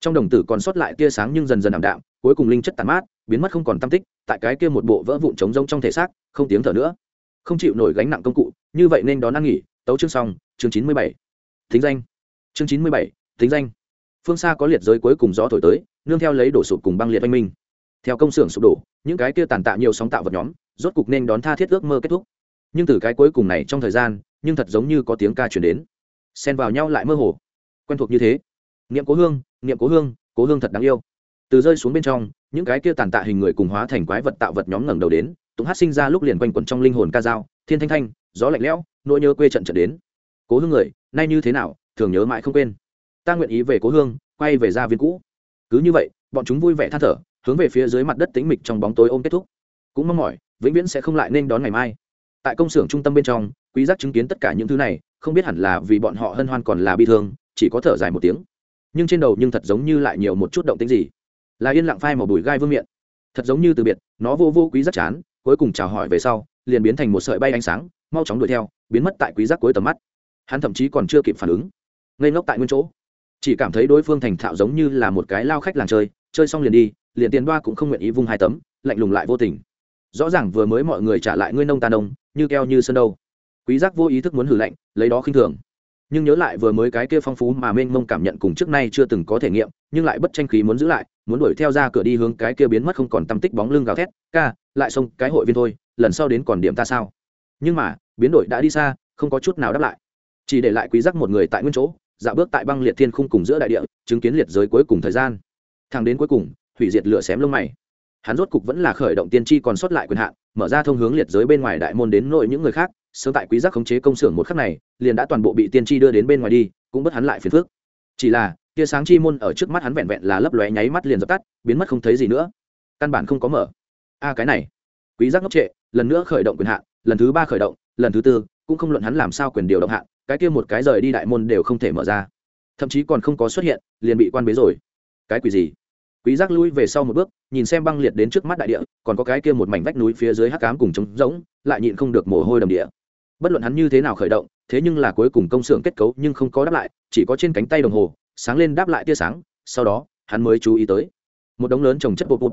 Trong đồng tử còn sót lại tia sáng nhưng dần dần ảm đạm, cuối cùng linh chất tàn mát, biến mất không còn tâm tích, tại cái kia một bộ vỡ vụn trống rỗng trong thể xác, không tiếng thở nữa. Không chịu nổi gánh nặng công cụ, như vậy nên đón ăn nghỉ, tấu chương xong, chương chín mươi bảy. Thính danh. Chương chín mươi bảy, thính danh. Phương xa có liệt giới cuối cùng gió thổi tới, nương theo lấy đổ sụp cùng băng liệt oanh minh theo công xưởng sụp đổ, những cái kia tàn tạ nhiều sóng tạo vật nhóm, rốt cục nên đón tha thiết ước mơ kết thúc. Nhưng từ cái cuối cùng này trong thời gian, nhưng thật giống như có tiếng ca chuyển đến. Xen vào nhau lại mơ hồ. Quen thuộc như thế. Niệm cố hương, niệm cố hương cố hương thật đáng yêu. Từ rơi xuống bên trong, những cái kia tàn tạ hình người cùng hóa thành quái vật tạo vật nhóm ngẩng đầu đến, tụng hát sinh ra lúc liền quanh quẩn trong linh hồn ca dao, thiên thanh thanh, gió lạnh lẽo, nỗi nhớ quê trận trận đến. Cố hương người, nay như thế nào, thường nhớ mãi không quên. Ta nguyện ý về cố hương, quay về gia viên cũ. Cứ như vậy, bọn chúng vui vẻ than thở hướng về phía dưới mặt đất tĩnh mịch trong bóng tối ôm kết thúc. Cũng mong mỏi, vĩnh viễn sẽ không lại nên đón ngày mai. Tại công xưởng trung tâm bên trong, quý giác chứng kiến tất cả những thứ này, không biết hẳn là vì bọn họ hân hoan còn là bi thương, chỉ có thở dài một tiếng. Nhưng trên đầu nhưng thật giống như lại nhiều một chút động tĩnh gì. Là yên lặng phai màu bùi gai vương miệng thật giống như từ biệt, nó vô vô quý giác chán, cuối cùng chào hỏi về sau, liền biến thành một sợi bay ánh sáng, mau chóng đuổi theo, biến mất tại quý giác cuối tầm mắt. Hắn thậm chí còn chưa kịp phản ứng. Ngây ngốc tại nguyên chỗ. Chỉ cảm thấy đối phương thành thạo giống như là một cái lao khách làng chơi chơi xong liền đi liền tiền đoa cũng không nguyện ý vung hai tấm, lạnh lùng lại vô tình. Rõ ràng vừa mới mọi người trả lại ngươi nông tàn đông như keo như sân đâu. Quý giác vô ý thức muốn hử lạnh, lấy đó khinh thường. Nhưng nhớ lại vừa mới cái kia phong phú mà mênh mông cảm nhận cùng trước nay chưa từng có thể nghiệm, nhưng lại bất tranh khí muốn giữ lại, muốn đuổi theo ra cửa đi hướng cái kia biến mất không còn tâm tích bóng lưng gào thét, ca, lại xông cái hội viên thôi, lần sau đến còn điểm ta sao? Nhưng mà, biến đổi đã đi xa, không có chút nào đáp lại. Chỉ để lại quý giác một người tại nguyên chỗ, dạo bước tại băng liệt thiên khung cùng giữa đại địa, chứng kiến liệt giới cuối cùng thời gian. Thẳng đến cuối cùng hủy diệt lửa xém lông mày. Hắn rốt cục vẫn là khởi động tiên tri còn sót lại quyền hạn, mở ra thông hướng liệt giới bên ngoài đại môn đến nội những người khác, sớm tại quý giác khống chế công xưởng một khắc này, liền đã toàn bộ bị tiên tri đưa đến bên ngoài đi, cũng bất hắn lại phiền phức. Chỉ là, tia sáng chi môn ở trước mắt hắn vẹn vẹn là lấp lóe nháy mắt liền dập tắt, biến mất không thấy gì nữa. Căn bản không có mở. A, cái này. Quý giác ngốc trệ, lần nữa khởi động quyền hạn, lần thứ ba khởi động, lần thứ tư, cũng không luận hắn làm sao quyền điều động hạn, cái kia một cái rời đi đại môn đều không thể mở ra. Thậm chí còn không có xuất hiện, liền bị quan bế rồi. Cái quỷ gì? Quý giác lui về sau một bước, nhìn xem băng liệt đến trước mắt đại địa, còn có cái kia một mảnh vách núi phía dưới hắc ám cùng trống rỗng, lại nhịn không được mồ hôi đầm địa. Bất luận hắn như thế nào khởi động, thế nhưng là cuối cùng công xưởng kết cấu nhưng không có đáp lại, chỉ có trên cánh tay đồng hồ, sáng lên đáp lại tia sáng, sau đó, hắn mới chú ý tới một đống lớn trồng chất bột bột.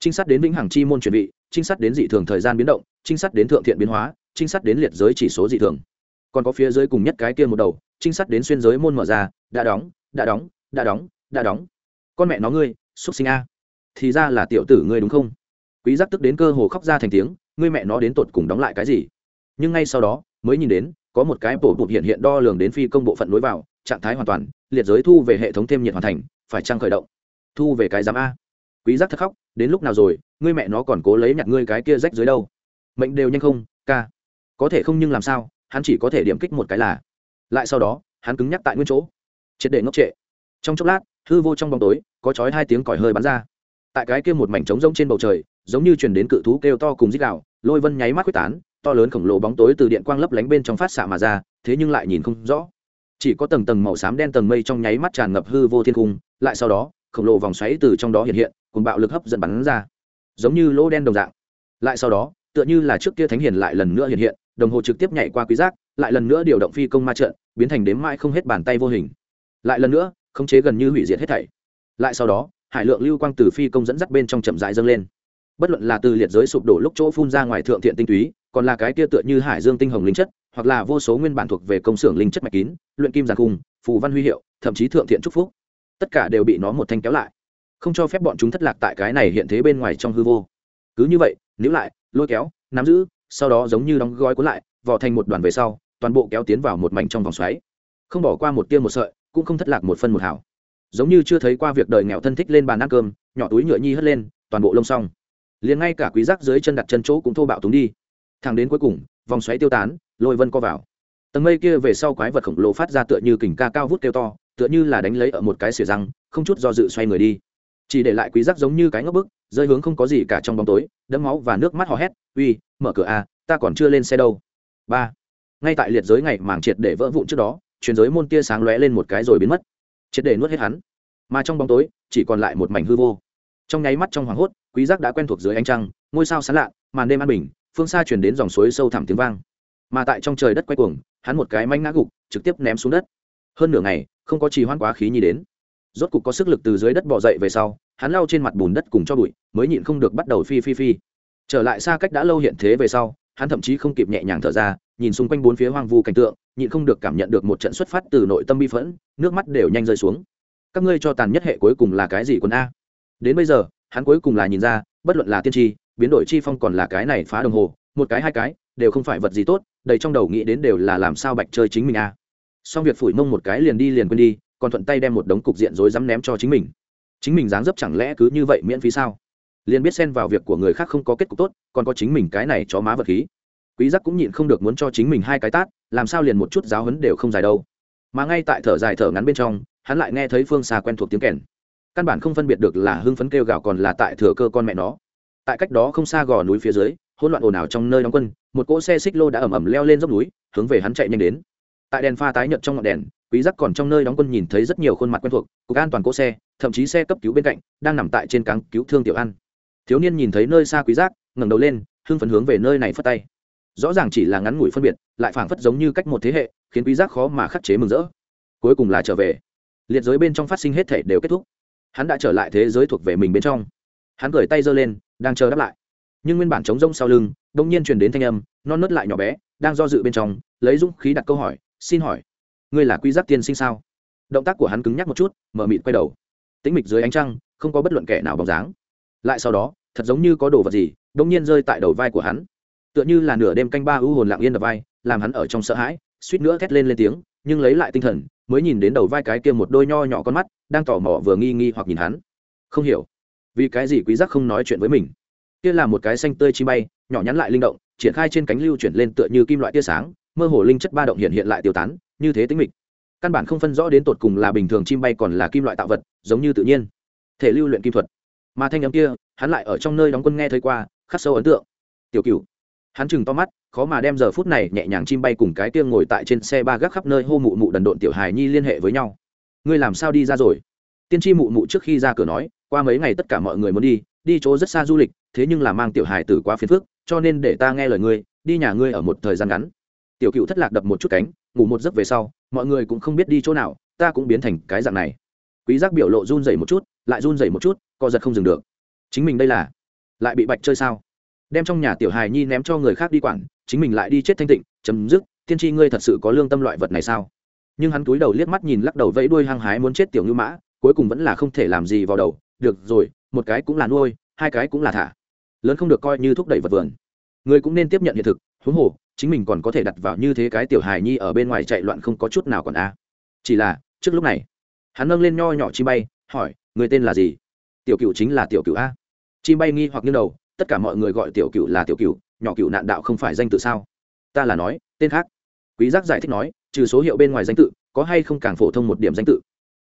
Trinh sát đến vĩnh hằng chi môn chuẩn bị trinh sát đến dị thường thời gian biến động, trinh sát đến thượng thiện biến hóa, trinh sát đến liệt giới chỉ số dị thường. Còn có phía dưới cùng nhất cái kia một đầu, trinh sát đến xuyên giới môn mở ra, đã đóng đã đóng đã đóng đã đóng. Con mẹ nó ngươi xuất sinh a. Thì ra là tiểu tử ngươi đúng không? Quý giác tức đến cơ hồ khóc ra thành tiếng, ngươi mẹ nó đến tột cùng đóng lại cái gì? Nhưng ngay sau đó, mới nhìn đến, có một cái bộ bụt hiện hiện đo lường đến phi công bộ phận lối vào, trạng thái hoàn toàn, liệt giới thu về hệ thống thêm nhiệt hoàn thành, phải trang khởi động? Thu về cái giám a. Quý giác thất khóc, đến lúc nào rồi, ngươi mẹ nó còn cố lấy nhặt ngươi cái kia rách dưới đâu? Mệnh đều nhanh không, ca. Có thể không nhưng làm sao, hắn chỉ có thể điểm kích một cái là. Lại sau đó, hắn cứng nhắc tại nguyên chỗ. Triệt để ngốc trệ. Trong chốc lát hư vô trong bóng tối, có chói hai tiếng còi hơi bắn ra. Tại cái kia một mảnh trống rỗng trên bầu trời, giống như truyền đến cự thú kêu to cùng dích đạo lôi vân nháy mắt quyết tán, to lớn khổng lồ bóng tối từ điện quang lấp lánh bên trong phát xạ mà ra, thế nhưng lại nhìn không rõ. Chỉ có tầng tầng màu xám đen tầng mây trong nháy mắt tràn ngập hư vô thiên cung lại sau đó, khổng lồ vòng xoáy từ trong đó hiện hiện, cùng bạo lực hấp dẫn bắn ra. Giống như lỗ đen đồng dạng. Lại sau đó, tựa như là trước kia thánh hiền lại lần nữa hiện hiện, đồng hồ trực tiếp nhảy qua quý giác, lại lần nữa điều động phi công ma trận, biến thành đếm mãi không hết bàn tay vô hình. Lại lần nữa khống chế gần như hủy diệt hết thảy. Lại sau đó, hải lượng lưu quang từ phi công dẫn dắt bên trong chậm rãi dâng lên. Bất luận là từ liệt giới sụp đổ lúc chỗ phun ra ngoài thượng thiện tinh túy, còn là cái kia tựa như hải dương tinh hồng linh chất, hoặc là vô số nguyên bản thuộc về công xưởng linh chất mạch kín, luyện kim giàn cung phù văn huy hiệu, thậm chí thượng thiện trúc phúc, tất cả đều bị nó một thanh kéo lại. Không cho phép bọn chúng thất lạc tại cái này hiện thế bên ngoài trong hư vô. Cứ như vậy, níu lại, lôi kéo, nắm giữ, sau đó giống như đóng gói cuốn lại, vò thành một đoàn về sau, toàn bộ kéo tiến vào một mảnh trong vòng xoáy. Không bỏ qua một tia một sợi cũng không thất lạc một phân một hảo. Giống như chưa thấy qua việc đời nghèo thân thích lên bàn ăn cơm, nhỏ túi nhựa nhi hất lên, toàn bộ lông xong. Liền ngay cả quý giác dưới chân đặt chân chỗ cũng thô bạo túng đi. Thẳng đến cuối cùng, vòng xoáy tiêu tán, lôi vân co vào. Tầng mây kia về sau quái vật khổng lồ phát ra tựa như kình ca cao vút kêu to, tựa như là đánh lấy ở một cái xỉa răng, không chút do dự xoay người đi. Chỉ để lại quý giác giống như cái ngốc bức, rơi hướng không có gì cả trong bóng tối, đẫm máu và nước mắt hò hét, uy, mở cửa a, ta còn chưa lên xe đâu. Ba. Ngay tại liệt giới ngày màng triệt để vỡ vụn trước đó truyền giới môn tia sáng lóe lên một cái rồi biến mất. Triệt để nuốt hết hắn. Mà trong bóng tối, chỉ còn lại một mảnh hư vô. Trong nháy mắt trong hoàng hốt, quý giác đã quen thuộc dưới ánh trăng, ngôi sao sáng lạ, màn đêm an bình, phương xa truyền đến dòng suối sâu thẳm tiếng vang. Mà tại trong trời đất quay cuồng, hắn một cái manh ngã gục, trực tiếp ném xuống đất. Hơn nửa ngày, không có trì hoãn quá khí nhi đến. Rốt cục có sức lực từ dưới đất bò dậy về sau, hắn lao trên mặt bùn đất cùng cho bụi, mới nhịn không được bắt đầu phi phi phi. Trở lại xa cách đã lâu hiện thế về sau, hắn thậm chí không kịp nhẹ nhàng thở ra nhìn xung quanh bốn phía hoang vu cảnh tượng, nhịn không được cảm nhận được một trận xuất phát từ nội tâm bi phẫn, nước mắt đều nhanh rơi xuống. Các ngươi cho tàn nhất hệ cuối cùng là cái gì quân a? Đến bây giờ, hắn cuối cùng là nhìn ra, bất luận là tiên tri, biến đổi chi phong còn là cái này phá đồng hồ, một cái hai cái, đều không phải vật gì tốt, đầy trong đầu nghĩ đến đều là làm sao bạch chơi chính mình a. Xong việc phủi mông một cái liền đi liền quên đi, còn thuận tay đem một đống cục diện rối rắm ném cho chính mình. Chính mình dáng dấp chẳng lẽ cứ như vậy miễn phí sao? Liền biết xen vào việc của người khác không có kết cục tốt, còn có chính mình cái này chó má vật khí quý giác cũng nhịn không được muốn cho chính mình hai cái tát, làm sao liền một chút giáo huấn đều không dài đâu. Mà ngay tại thở dài thở ngắn bên trong, hắn lại nghe thấy phương xa quen thuộc tiếng kèn. Căn bản không phân biệt được là hưng phấn kêu gào còn là tại thừa cơ con mẹ nó. Tại cách đó không xa gò núi phía dưới, hỗn loạn ồn ào trong nơi đóng quân, một cỗ xe xích lô đã ẩm ẩm leo lên dốc núi, hướng về hắn chạy nhanh đến. Tại đèn pha tái nhợt trong ngọn đèn, quý giác còn trong nơi đóng quân nhìn thấy rất nhiều khuôn mặt quen thuộc, cục an toàn cỗ xe, thậm chí xe cấp cứu bên cạnh, đang nằm tại trên cáng cứu thương tiểu an. Thiếu niên nhìn thấy nơi xa quý giác, ngẩng đầu lên, hưng phấn hướng về nơi này phất tay rõ ràng chỉ là ngắn ngủi phân biệt, lại phảng phất giống như cách một thế hệ, khiến quý giác khó mà khắc chế mừng rỡ. Cuối cùng là trở về. Liệt giới bên trong phát sinh hết thể đều kết thúc. Hắn đã trở lại thế giới thuộc về mình bên trong. Hắn cười tay giơ lên, đang chờ đáp lại. Nhưng nguyên bản trống rông sau lưng đông nhiên truyền đến thanh âm, non nớt lại nhỏ bé, đang do dự bên trong, lấy dũng khí đặt câu hỏi, xin hỏi, ngươi là quy giác tiên sinh sao? Động tác của hắn cứng nhắc một chút, mở mịt quay đầu. Tĩnh mịch dưới ánh trăng, không có bất luận kẻ nào bóng dáng. Lại sau đó, thật giống như có đồ vật gì đông nhiên rơi tại đầu vai của hắn tựa như là nửa đêm canh ba u hồn lặng yên đập vai, làm hắn ở trong sợ hãi, suýt nữa thét lên lên tiếng, nhưng lấy lại tinh thần, mới nhìn đến đầu vai cái kia một đôi nho nhỏ con mắt, đang tò mò vừa nghi nghi hoặc nhìn hắn. Không hiểu, vì cái gì quý giác không nói chuyện với mình. Kia là một cái xanh tươi chi bay, nhỏ nhắn lại linh động, triển khai trên cánh lưu chuyển lên tựa như kim loại tia sáng, mơ hồ linh chất ba động hiện hiện lại tiêu tán, như thế tính mịch. Căn bản không phân rõ đến tột cùng là bình thường chim bay còn là kim loại tạo vật, giống như tự nhiên. Thể lưu luyện kim thuật. Mà thanh âm kia, hắn lại ở trong nơi đóng quân nghe thấy qua, khắc sâu ấn tượng. Tiểu cửu hắn chừng to mắt, khó mà đem giờ phút này nhẹ nhàng chim bay cùng cái kia ngồi tại trên xe ba gác khắp nơi hô mụ mụ đần độn tiểu hài nhi liên hệ với nhau. Ngươi làm sao đi ra rồi? Tiên tri mụ mụ trước khi ra cửa nói, qua mấy ngày tất cả mọi người muốn đi đi chỗ rất xa du lịch, thế nhưng là mang tiểu hài tử quá phiền phức, cho nên để ta nghe lời ngươi, đi nhà ngươi ở một thời gian ngắn. Tiểu cựu thất lạc đập một chút cánh, ngủ một giấc về sau, mọi người cũng không biết đi chỗ nào, ta cũng biến thành cái dạng này. Quý giác biểu lộ run rẩy một chút, lại run rẩy một chút, co giật không dừng được. Chính mình đây là, lại bị bạch chơi sao? Đem trong nhà tiểu hài nhi ném cho người khác đi quản, chính mình lại đi chết thanh tịnh, chấm dứt, tiên tri ngươi thật sự có lương tâm loại vật này sao? Nhưng hắn túi đầu liếc mắt nhìn lắc đầu vẫy đuôi hăng hái muốn chết tiểu ngư mã, cuối cùng vẫn là không thể làm gì vào đầu, được rồi, một cái cũng là nuôi, hai cái cũng là thả. Lớn không được coi như thúc đẩy vật vườn. Người cũng nên tiếp nhận hiện thực, huống hồ, chính mình còn có thể đặt vào như thế cái tiểu hài nhi ở bên ngoài chạy loạn không có chút nào còn a. Chỉ là, trước lúc này, hắn nâng lên nho nhỏ chi bay, hỏi, người tên là gì? Tiểu cựu chính là tiểu cựu a. Chi bay nghi hoặc như đầu tất cả mọi người gọi tiểu cựu là tiểu cựu, nhỏ cựu nạn đạo không phải danh tự sao? Ta là nói, tên khác. Quý giác giải thích nói, trừ số hiệu bên ngoài danh tự, có hay không càng phổ thông một điểm danh tự?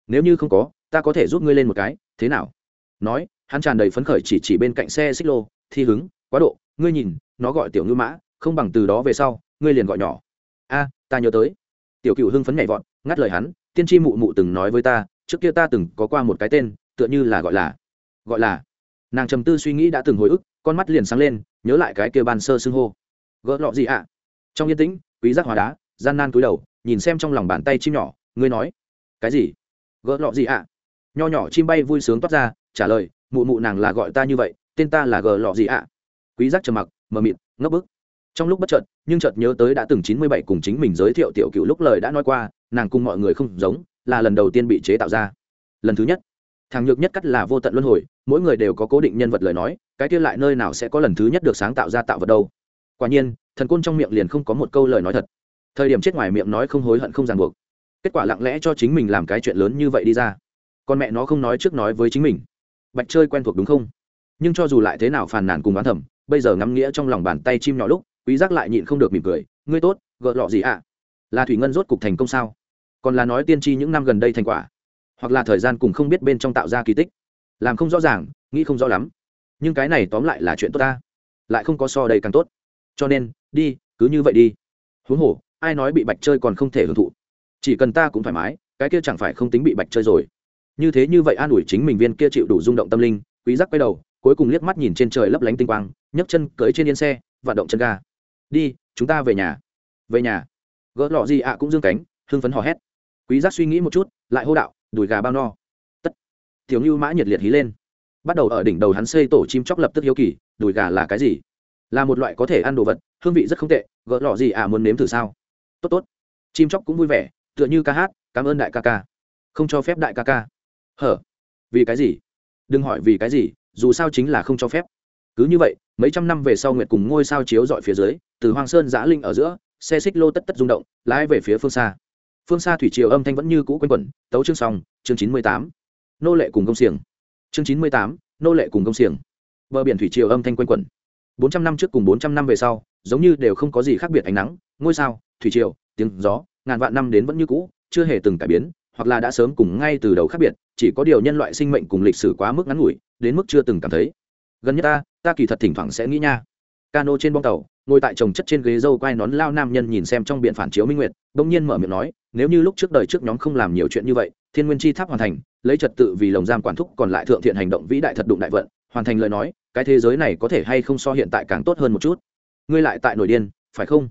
Nếu như không có, ta có thể giúp ngươi lên một cái, thế nào? Nói, hắn tràn đầy phấn khởi chỉ chỉ bên cạnh xe xích lô, thi hứng, quá độ, ngươi nhìn, nó gọi tiểu ngư mã, không bằng từ đó về sau, ngươi liền gọi nhỏ. A, ta nhớ tới. Tiểu cựu hưng phấn nhảy vọt, ngắt lời hắn, tiên tri mụ mụ từng nói với ta, trước kia ta từng có qua một cái tên, tựa như là gọi là gọi là nàng trầm tư suy nghĩ đã từng hồi ức, con mắt liền sáng lên, nhớ lại cái kia ban sơ xưng hô. Gỡ lọ gì ạ? Trong yên tĩnh, quý giác hóa đá, gian nan cúi đầu, nhìn xem trong lòng bàn tay chim nhỏ, ngươi nói, cái gì? Gỡ lọ gì ạ? Nho nhỏ chim bay vui sướng toát ra, trả lời, mụ mụ nàng là gọi ta như vậy, tên ta là gỡ lọ gì ạ? Quý giác trầm mặc, mờ mịt, ngấp bức. Trong lúc bất chợt, nhưng chợt nhớ tới đã từng chín mươi bảy cùng chính mình giới thiệu tiểu cựu lúc lời đã nói qua, nàng cùng mọi người không giống, là lần đầu tiên bị chế tạo ra. Lần thứ nhất thằng nhược nhất cắt là vô tận luân hồi, mỗi người đều có cố định nhân vật lời nói, cái kia lại nơi nào sẽ có lần thứ nhất được sáng tạo ra tạo vật đâu. Quả nhiên, thần côn trong miệng liền không có một câu lời nói thật. Thời điểm chết ngoài miệng nói không hối hận không ràng buộc. Kết quả lặng lẽ cho chính mình làm cái chuyện lớn như vậy đi ra. Con mẹ nó không nói trước nói với chính mình. Bạch chơi quen thuộc đúng không? Nhưng cho dù lại thế nào phàn nàn cùng bán thầm, bây giờ ngắm nghĩa trong lòng bàn tay chim nhỏ lúc, quý giác lại nhịn không được mỉm cười, ngươi tốt, gợ lọ gì ạ? À? là thủy ngân rốt cục thành công sao? Còn là nói tiên tri những năm gần đây thành quả hoặc là thời gian cùng không biết bên trong tạo ra kỳ tích. Làm không rõ ràng, nghĩ không rõ lắm. Nhưng cái này tóm lại là chuyện tốt ta. Lại không có so đây càng tốt. Cho nên, đi, cứ như vậy đi. Huống hồ, ai nói bị bạch chơi còn không thể hưởng thụ? Chỉ cần ta cũng thoải mái, cái kia chẳng phải không tính bị bạch chơi rồi. Như thế như vậy an ủi chính mình viên kia chịu đủ rung động tâm linh, quý giác quay đầu, cuối cùng liếc mắt nhìn trên trời lấp lánh tinh quang, nhấc chân cưỡi trên yên xe, vận động chân ga. Đi, chúng ta về nhà. Về nhà. Gỡ lọ gì ạ cũng dương cánh, hưng phấn hò hét. Quý giác suy nghĩ một chút, lại hô đạo đùi gà bao no. Tất. Tiểu ngưu mã nhiệt liệt hí lên. Bắt đầu ở đỉnh đầu hắn xây tổ chim chóc lập tức hiếu kỳ, đùi gà là cái gì? Là một loại có thể ăn đồ vật, hương vị rất không tệ, gỡ lọ gì à muốn nếm thử sao? Tốt tốt. Chim chóc cũng vui vẻ, tựa như ca hát, cảm ơn đại ca ca. Không cho phép đại ca ca. Hở? Vì cái gì? Đừng hỏi vì cái gì, dù sao chính là không cho phép. Cứ như vậy, mấy trăm năm về sau nguyệt cùng ngôi sao chiếu dọi phía dưới, từ hoàng sơn giã linh ở giữa, xe xích lô tất tất rung động, lái về phía phương xa phương xa thủy triều âm thanh vẫn như cũ quanh quẩn, tấu chương xong, chương chín mươi tám. Nô lệ cùng công xiềng. Chương chín mươi tám, nô lệ cùng công xiềng. Bờ biển thủy triều âm thanh quanh quẩn. Bốn trăm năm trước cùng bốn trăm năm về sau, giống như đều không có gì khác biệt ánh nắng, ngôi sao, thủy triều, tiếng gió, ngàn vạn năm đến vẫn như cũ, chưa hề từng cải biến, hoặc là đã sớm cùng ngay từ đầu khác biệt, chỉ có điều nhân loại sinh mệnh cùng lịch sử quá mức ngắn ngủi, đến mức chưa từng cảm thấy. Gần nhất ta ta kỳ thật thỉnh thoảng sẽ nghĩ nha. Cano trên bong tàu ngồi tại trồng chất trên ghế dâu quai nón lao nam nhân nhìn xem trong biện phản chiếu minh nguyệt, bỗng nhiên mở miệng nói, nếu như lúc trước đời trước nhóm không làm nhiều chuyện như vậy, thiên nguyên chi tháp hoàn thành, lấy trật tự vì lồng giam quản thúc còn lại thượng thiện hành động vĩ đại thật đụng đại vận, hoàn thành lời nói, cái thế giới này có thể hay không so hiện tại càng tốt hơn một chút. Ngươi lại tại nổi điên, phải không?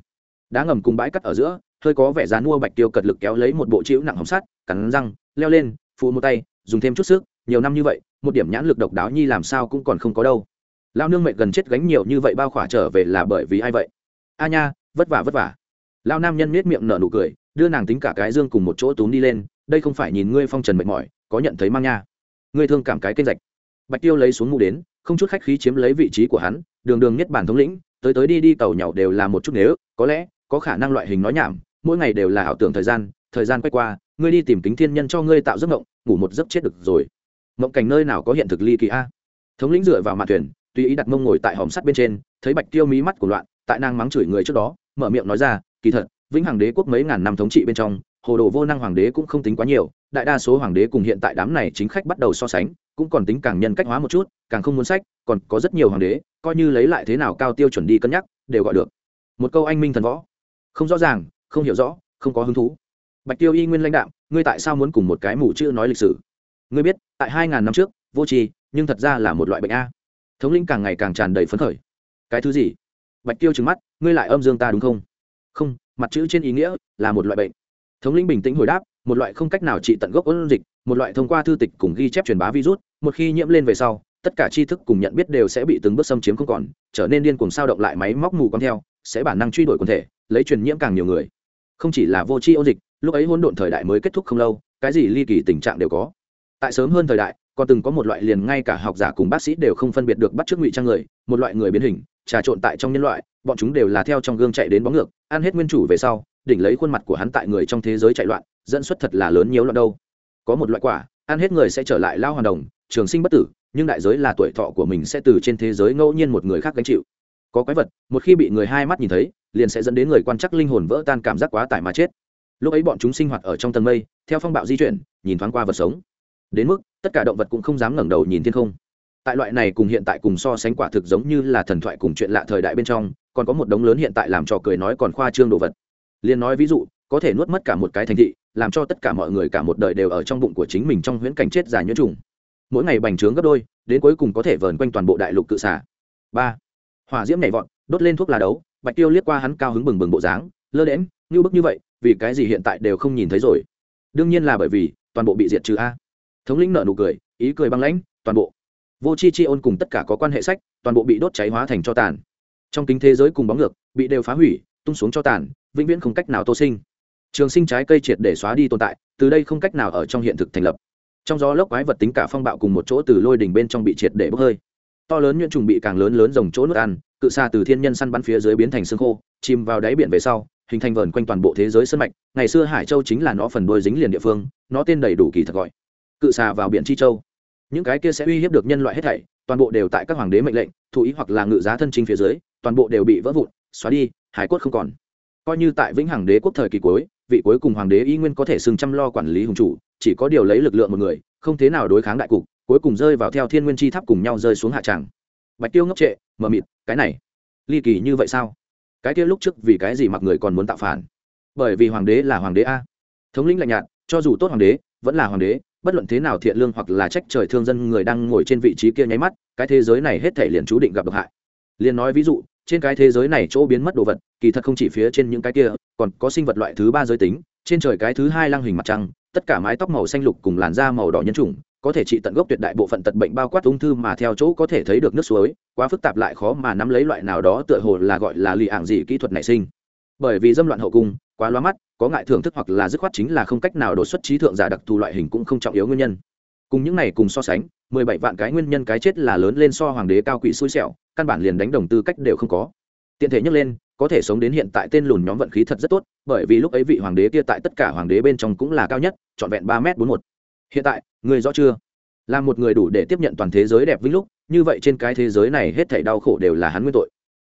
Đá ngầm cùng bãi cắt ở giữa, hơi có vẻ dán mua bạch tiêu cật lực kéo lấy một bộ chữ nặng hồng sắt, cắn răng, leo lên phụ một tay, dùng thêm chút sức, nhiều năm như vậy, một điểm nhãn lực độc đáo nhi làm sao cũng còn không có đâu lao nương mệnh gần chết gánh nhiều như vậy bao khỏa trở về là bởi vì ai vậy? A nha, vất vả vất vả. Lao nam nhân miết miệng nở nụ cười, đưa nàng tính cả cái dương cùng một chỗ túm đi lên, đây không phải nhìn ngươi phong trần mệt mỏi, có nhận thấy mang nha. Ngươi thương cảm cái kênh rạch. Bạch tiêu lấy xuống mũ đến, không chút khách khí chiếm lấy vị trí của hắn, đường đường nhất bản thống lĩnh, tới tới đi đi tàu nhậu đều là một chút nếu, có lẽ, có khả năng loại hình nói nhảm, mỗi ngày đều là ảo tưởng thời gian thời gian quay qua, ngươi đi tìm kính thiên nhân cho ngươi tạo giấc mộng, ngủ một giấc chết được rồi. Mộng cảnh nơi nào có hiện thực ly kỳ a? Thống lĩnh dựa vào mạn thuyền tùy ý đặt mông ngồi tại hòm sắt bên trên, thấy bạch tiêu mí mắt của loạn, tại nàng mắng chửi người trước đó, mở miệng nói ra, kỳ thật, vĩnh hằng đế quốc mấy ngàn năm thống trị bên trong, hồ đồ vô năng hoàng đế cũng không tính quá nhiều, đại đa số hoàng đế cùng hiện tại đám này chính khách bắt đầu so sánh, cũng còn tính càng nhân cách hóa một chút, càng không muốn sách, còn có rất nhiều hoàng đế, coi như lấy lại thế nào cao tiêu chuẩn đi cân nhắc, đều gọi được. Một câu anh minh thần võ. Không rõ ràng, không hiểu rõ, không có hứng thú. Bạch tiêu y nguyên lãnh đạo ngươi tại sao muốn cùng một cái mù chữ nói lịch sử? Ngươi biết, tại hai ngàn năm trước, vô tri, nhưng thật ra là một loại bệnh a thống linh càng ngày càng tràn đầy phấn khởi. Cái thứ gì? Bạch tiêu trừng mắt, ngươi lại âm dương ta đúng không? Không, mặt chữ trên ý nghĩa là một loại bệnh. Thống linh bình tĩnh hồi đáp, một loại không cách nào trị tận gốc ôn dịch, một loại thông qua thư tịch cùng ghi chép truyền bá virus, một khi nhiễm lên về sau, tất cả tri thức cùng nhận biết đều sẽ bị từng bước xâm chiếm không còn, trở nên điên cuồng sao động lại máy móc mù con theo, sẽ bản năng truy đuổi quần thể, lấy truyền nhiễm càng nhiều người. Không chỉ là vô tri ôn dịch, lúc ấy hỗn độn thời đại mới kết thúc không lâu, cái gì ly kỳ tình trạng đều có. Tại sớm hơn thời đại còn từng có một loại liền ngay cả học giả cùng bác sĩ đều không phân biệt được bắt chước ngụy trang người, một loại người biến hình, trà trộn tại trong nhân loại, bọn chúng đều là theo trong gương chạy đến bóng ngược, ăn hết nguyên chủ về sau, đỉnh lấy khuôn mặt của hắn tại người trong thế giới chạy loạn, dẫn xuất thật là lớn nhiều loạn đâu. Có một loại quả, ăn hết người sẽ trở lại lao hoàn đồng, trường sinh bất tử, nhưng đại giới là tuổi thọ của mình sẽ từ trên thế giới ngẫu nhiên một người khác gánh chịu. Có quái vật, một khi bị người hai mắt nhìn thấy, liền sẽ dẫn đến người quan chắc linh hồn vỡ tan cảm giác quá tải mà chết. Lúc ấy bọn chúng sinh hoạt ở trong tầng mây, theo phong bạo di chuyển, nhìn thoáng qua vật sống. Đến mức tất cả động vật cũng không dám ngẩng đầu nhìn thiên không. Tại loại này cùng hiện tại cùng so sánh quả thực giống như là thần thoại cùng chuyện lạ thời đại bên trong, còn có một đống lớn hiện tại làm trò cười nói còn khoa trương đồ vật. Liên nói ví dụ, có thể nuốt mất cả một cái thành thị, làm cho tất cả mọi người cả một đời đều ở trong bụng của chính mình trong huyễn cảnh chết dài nhuyễn trùng mỗi ngày bành trướng gấp đôi, đến cuối cùng có thể vờn quanh toàn bộ đại lục cự xả ba, hỏa diễm nhảy vọt, đốt lên thuốc lá đấu, bạch tiêu liếc qua hắn cao hứng bừng bừng bộ dáng, lơ đễm như bức như vậy, vì cái gì hiện tại đều không nhìn thấy rồi? Đương nhiên là bởi vì toàn bộ bị diệt trừ a thống lĩnh nợ nụ cười, ý cười băng lãnh, toàn bộ. Vô chi chi ôn cùng tất cả có quan hệ sách, toàn bộ bị đốt cháy hóa thành cho tàn. Trong kính thế giới cùng bóng ngược, bị đều phá hủy, tung xuống cho tàn, vĩnh viễn không cách nào tô sinh. Trường sinh trái cây triệt để xóa đi tồn tại, từ đây không cách nào ở trong hiện thực thành lập. Trong gió lốc quái vật tính cả phong bạo cùng một chỗ từ lôi đỉnh bên trong bị triệt để bốc hơi. To lớn nhuyễn trùng bị càng lớn lớn dòng chỗ nước ăn, cự xa từ thiên nhân săn bắn phía dưới biến thành xương khô, chìm vào đáy biển về sau, hình thành vờn quanh toàn bộ thế giới sân mạch. Ngày xưa hải châu chính là nó phần đôi dính liền địa phương, nó tên đầy đủ kỳ thật gọi cự xà vào biển chi châu. Những cái kia sẽ uy hiếp được nhân loại hết thảy, toàn bộ đều tại các hoàng đế mệnh lệnh thủ ý hoặc là ngự giá thân trinh phía dưới, toàn bộ đều bị vỡ vụn, xóa đi, hải cốt không còn. Coi như tại vĩnh hằng đế quốc thời kỳ cuối, vị cuối cùng hoàng đế y nguyên có thể xưng chăm lo quản lý hùng chủ, chỉ có điều lấy lực lượng một người, không thế nào đối kháng đại cục, cuối cùng rơi vào theo thiên nguyên chi tháp cùng nhau rơi xuống hạ tràng. Bạch tiêu ngốc trệ, mờ mịt, cái này, ly kỳ như vậy sao? Cái kia lúc trước vì cái gì mặc người còn muốn tạo phản? Bởi vì hoàng đế là hoàng đế a. Thống lĩnh lạnh nhạt, cho dù tốt hoàng đế, vẫn là hoàng đế bất luận thế nào thiện lương hoặc là trách trời thương dân người đang ngồi trên vị trí kia nháy mắt, cái thế giới này hết thể liền chú định gặp độc hại. Liền nói ví dụ, trên cái thế giới này chỗ biến mất đồ vật, kỳ thật không chỉ phía trên những cái kia, còn có sinh vật loại thứ ba giới tính, trên trời cái thứ hai lăng hình mặt trăng, tất cả mái tóc màu xanh lục cùng làn da màu đỏ nhân chủng, có thể trị tận gốc tuyệt đại bộ phận tật bệnh bao quát ung thư mà theo chỗ có thể thấy được nước suối, quá phức tạp lại khó mà nắm lấy loại nào đó tựa hồ là gọi là lì ảng gì kỹ thuật nảy sinh. Bởi vì dâm loạn hậu cung, quá loa mắt có ngại thưởng thức hoặc là dứt khoát chính là không cách nào đột xuất trí thượng giả đặc thù loại hình cũng không trọng yếu nguyên nhân. Cùng những này cùng so sánh, mười bảy vạn cái nguyên nhân cái chết là lớn lên so hoàng đế cao quỵ xui xẻo, căn bản liền đánh đồng tư cách đều không có. Tiện thể nhắc lên, có thể sống đến hiện tại tên lùn nhóm vận khí thật rất tốt, bởi vì lúc ấy vị hoàng đế kia tại tất cả hoàng đế bên trong cũng là cao nhất, trọn vẹn ba m bốn một hiện tại, người rõ chưa? Là một người đủ để tiếp nhận toàn thế giới đẹp vĩnh lúc, như vậy trên cái thế giới này hết thảy đau khổ đều là hắn nguyên tội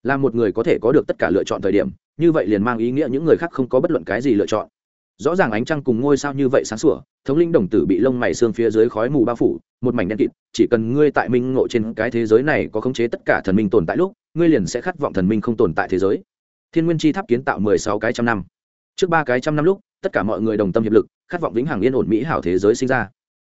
là một người có thể có được tất cả lựa chọn thời điểm, như vậy liền mang ý nghĩa những người khác không có bất luận cái gì lựa chọn. Rõ ràng ánh trăng cùng ngôi sao như vậy sáng sủa, thống linh đồng tử bị lông mày xương phía dưới khói mù bao phủ, một mảnh đen kịt, chỉ cần ngươi tại minh ngộ trên cái thế giới này có khống chế tất cả thần minh tồn tại lúc, ngươi liền sẽ khát vọng thần minh không tồn tại thế giới. Thiên nguyên chi tháp kiến tạo mười sáu cái trăm năm. Trước ba cái trăm năm lúc, tất cả mọi người đồng tâm hiệp lực, khát vọng vĩnh hằng yên ổn mỹ hảo thế giới sinh ra.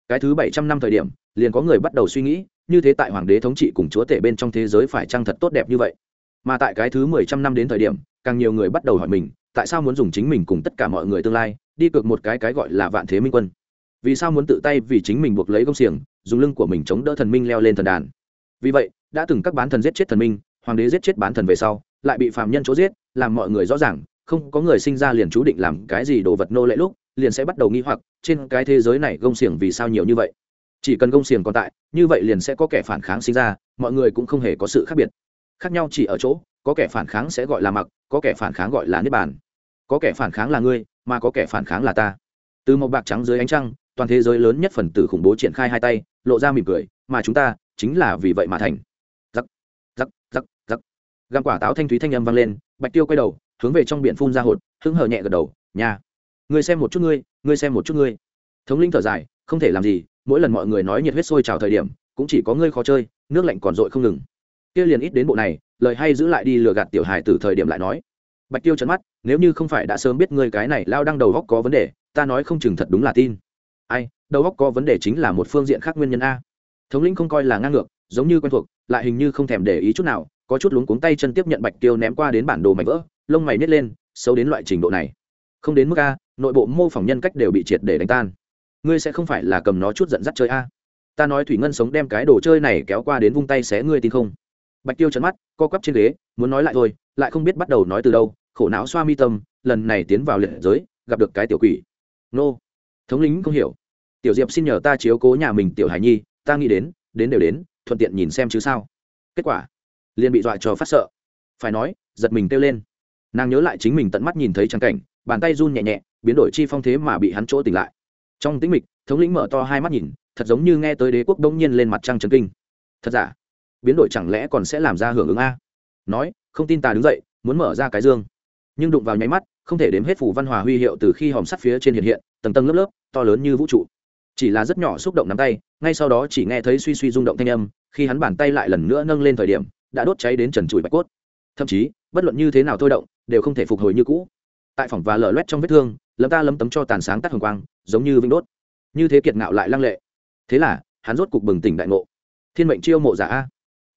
Cái thứ bảy trăm năm thời điểm, liền có người bắt đầu suy nghĩ, như thế tại hoàng đế thống trị cùng chúa tể bên trong thế giới phải chăng thật tốt đẹp như vậy? Mà tại cái thứ mười trăm năm đến thời điểm, càng nhiều người bắt đầu hỏi mình, tại sao muốn dùng chính mình cùng tất cả mọi người tương lai, đi cược một cái cái gọi là vạn thế minh quân? Vì sao muốn tự tay vì chính mình buộc lấy công xiềng, dùng lưng của mình chống đỡ thần minh leo lên thần đàn? Vì vậy, đã từng các bán thần giết chết thần minh, hoàng đế giết chết bán thần về sau, lại bị phạm nhân chỗ giết, làm mọi người rõ ràng, không có người sinh ra liền chú định làm cái gì đồ vật nô lệ lúc, liền sẽ bắt đầu nghi hoặc, trên cái thế giới này gông xiềng vì sao nhiều như vậy? Chỉ cần gông xiềng còn tại, như vậy liền sẽ có kẻ phản kháng sinh ra, mọi người cũng không hề có sự khác biệt khác nhau chỉ ở chỗ, có kẻ phản kháng sẽ gọi là mặc, có kẻ phản kháng gọi là niết bàn. Có kẻ phản kháng là ngươi, mà có kẻ phản kháng là ta. Từ một bạc trắng dưới ánh trăng, toàn thế giới lớn nhất phần tử khủng bố triển khai hai tay, lộ ra mỉm cười, mà chúng ta chính là vì vậy mà thành. Giắc giắc giắc giắc. Găm quả táo thanh thúy thanh âm vang lên, bạch tiêu quay đầu, hướng về trong biển phun ra hột, hứng hờ nhẹ gật đầu nhà ngươi xem một chút ngươi ngươi xem một chút ngươi. Thống linh thở dài, không thể làm gì, mỗi lần mọi người nói nhiệt huyết sôi trào thời điểm, cũng chỉ có ngươi khó chơi, nước lạnh còn dội không ngừng kia liền ít đến bộ này, lời hay giữ lại đi lừa gạt tiểu hài từ thời điểm lại nói. Bạch tiêu chấn mắt, nếu như không phải đã sớm biết ngươi cái này lao đăng đầu góc có vấn đề, ta nói không chừng thật đúng là tin. Ai, đầu góc có vấn đề chính là một phương diện khác nguyên nhân a. Thống lĩnh không coi là ngang ngược, giống như quen thuộc, lại hình như không thèm để ý chút nào, có chút luống cuống tay chân tiếp nhận bạch tiêu ném qua đến bản đồ mảnh vỡ, lông mày nít lên, xấu đến loại trình độ này. Không đến mức a, nội bộ mô phỏng nhân cách đều bị triệt để đánh tan. Ngươi sẽ không phải là cầm nó chút giận dắt chơi a. Ta nói thủy ngân sống đem cái đồ chơi này kéo qua đến vung tay xé ngươi tin không? Bạch tiêu chấn mắt, co quắp trên ghế, muốn nói lại thôi, lại không biết bắt đầu nói từ đâu, khổ não xoa mi tâm, lần này tiến vào liệt giới, gặp được cái tiểu quỷ. Nô. Thống lính không hiểu. Tiểu diệp xin nhờ ta chiếu cố nhà mình tiểu hải nhi, ta nghĩ đến đến đều đến, thuận tiện nhìn xem chứ sao. Kết quả, liền bị dọa cho phát sợ. Phải nói, giật mình kêu lên. Nàng nhớ lại chính mình tận mắt nhìn thấy trắng cảnh, bàn tay run nhẹ nhẹ, biến đổi chi phong thế mà bị hắn chỗ tỉnh lại. Trong tĩnh mịch, thống lĩnh mở to hai mắt nhìn, thật giống như nghe tới đế quốc đông nhiên lên mặt trăng trấn kinh. Thật giả? Biến đổi chẳng lẽ còn sẽ làm ra hưởng ứng a? Nói, không tin ta đứng dậy, muốn mở ra cái dương. Nhưng đụng vào nháy mắt, không thể đếm hết phủ văn hòa huy hiệu từ khi hòm sắt phía trên hiện hiện, tầng tầng lớp lớp, to lớn như vũ trụ. Chỉ là rất nhỏ xúc động nắm tay, ngay sau đó chỉ nghe thấy suy suy rung động thanh âm, khi hắn bàn tay lại lần nữa nâng lên thời điểm, đã đốt cháy đến trần trụi bạch cốt. Thậm chí, bất luận như thế nào thôi động, đều không thể phục hồi như cũ. Tại phòng và lở loét trong vết thương, lấm ta lấm tấm cho tàn sáng tắt hồng quang, giống như vinh đốt. Như thế kiệt ngạo lại lăng lệ. Thế là, hắn rốt cục bừng tỉnh đại ngộ. Thiên mệnh chiêu mộ giả a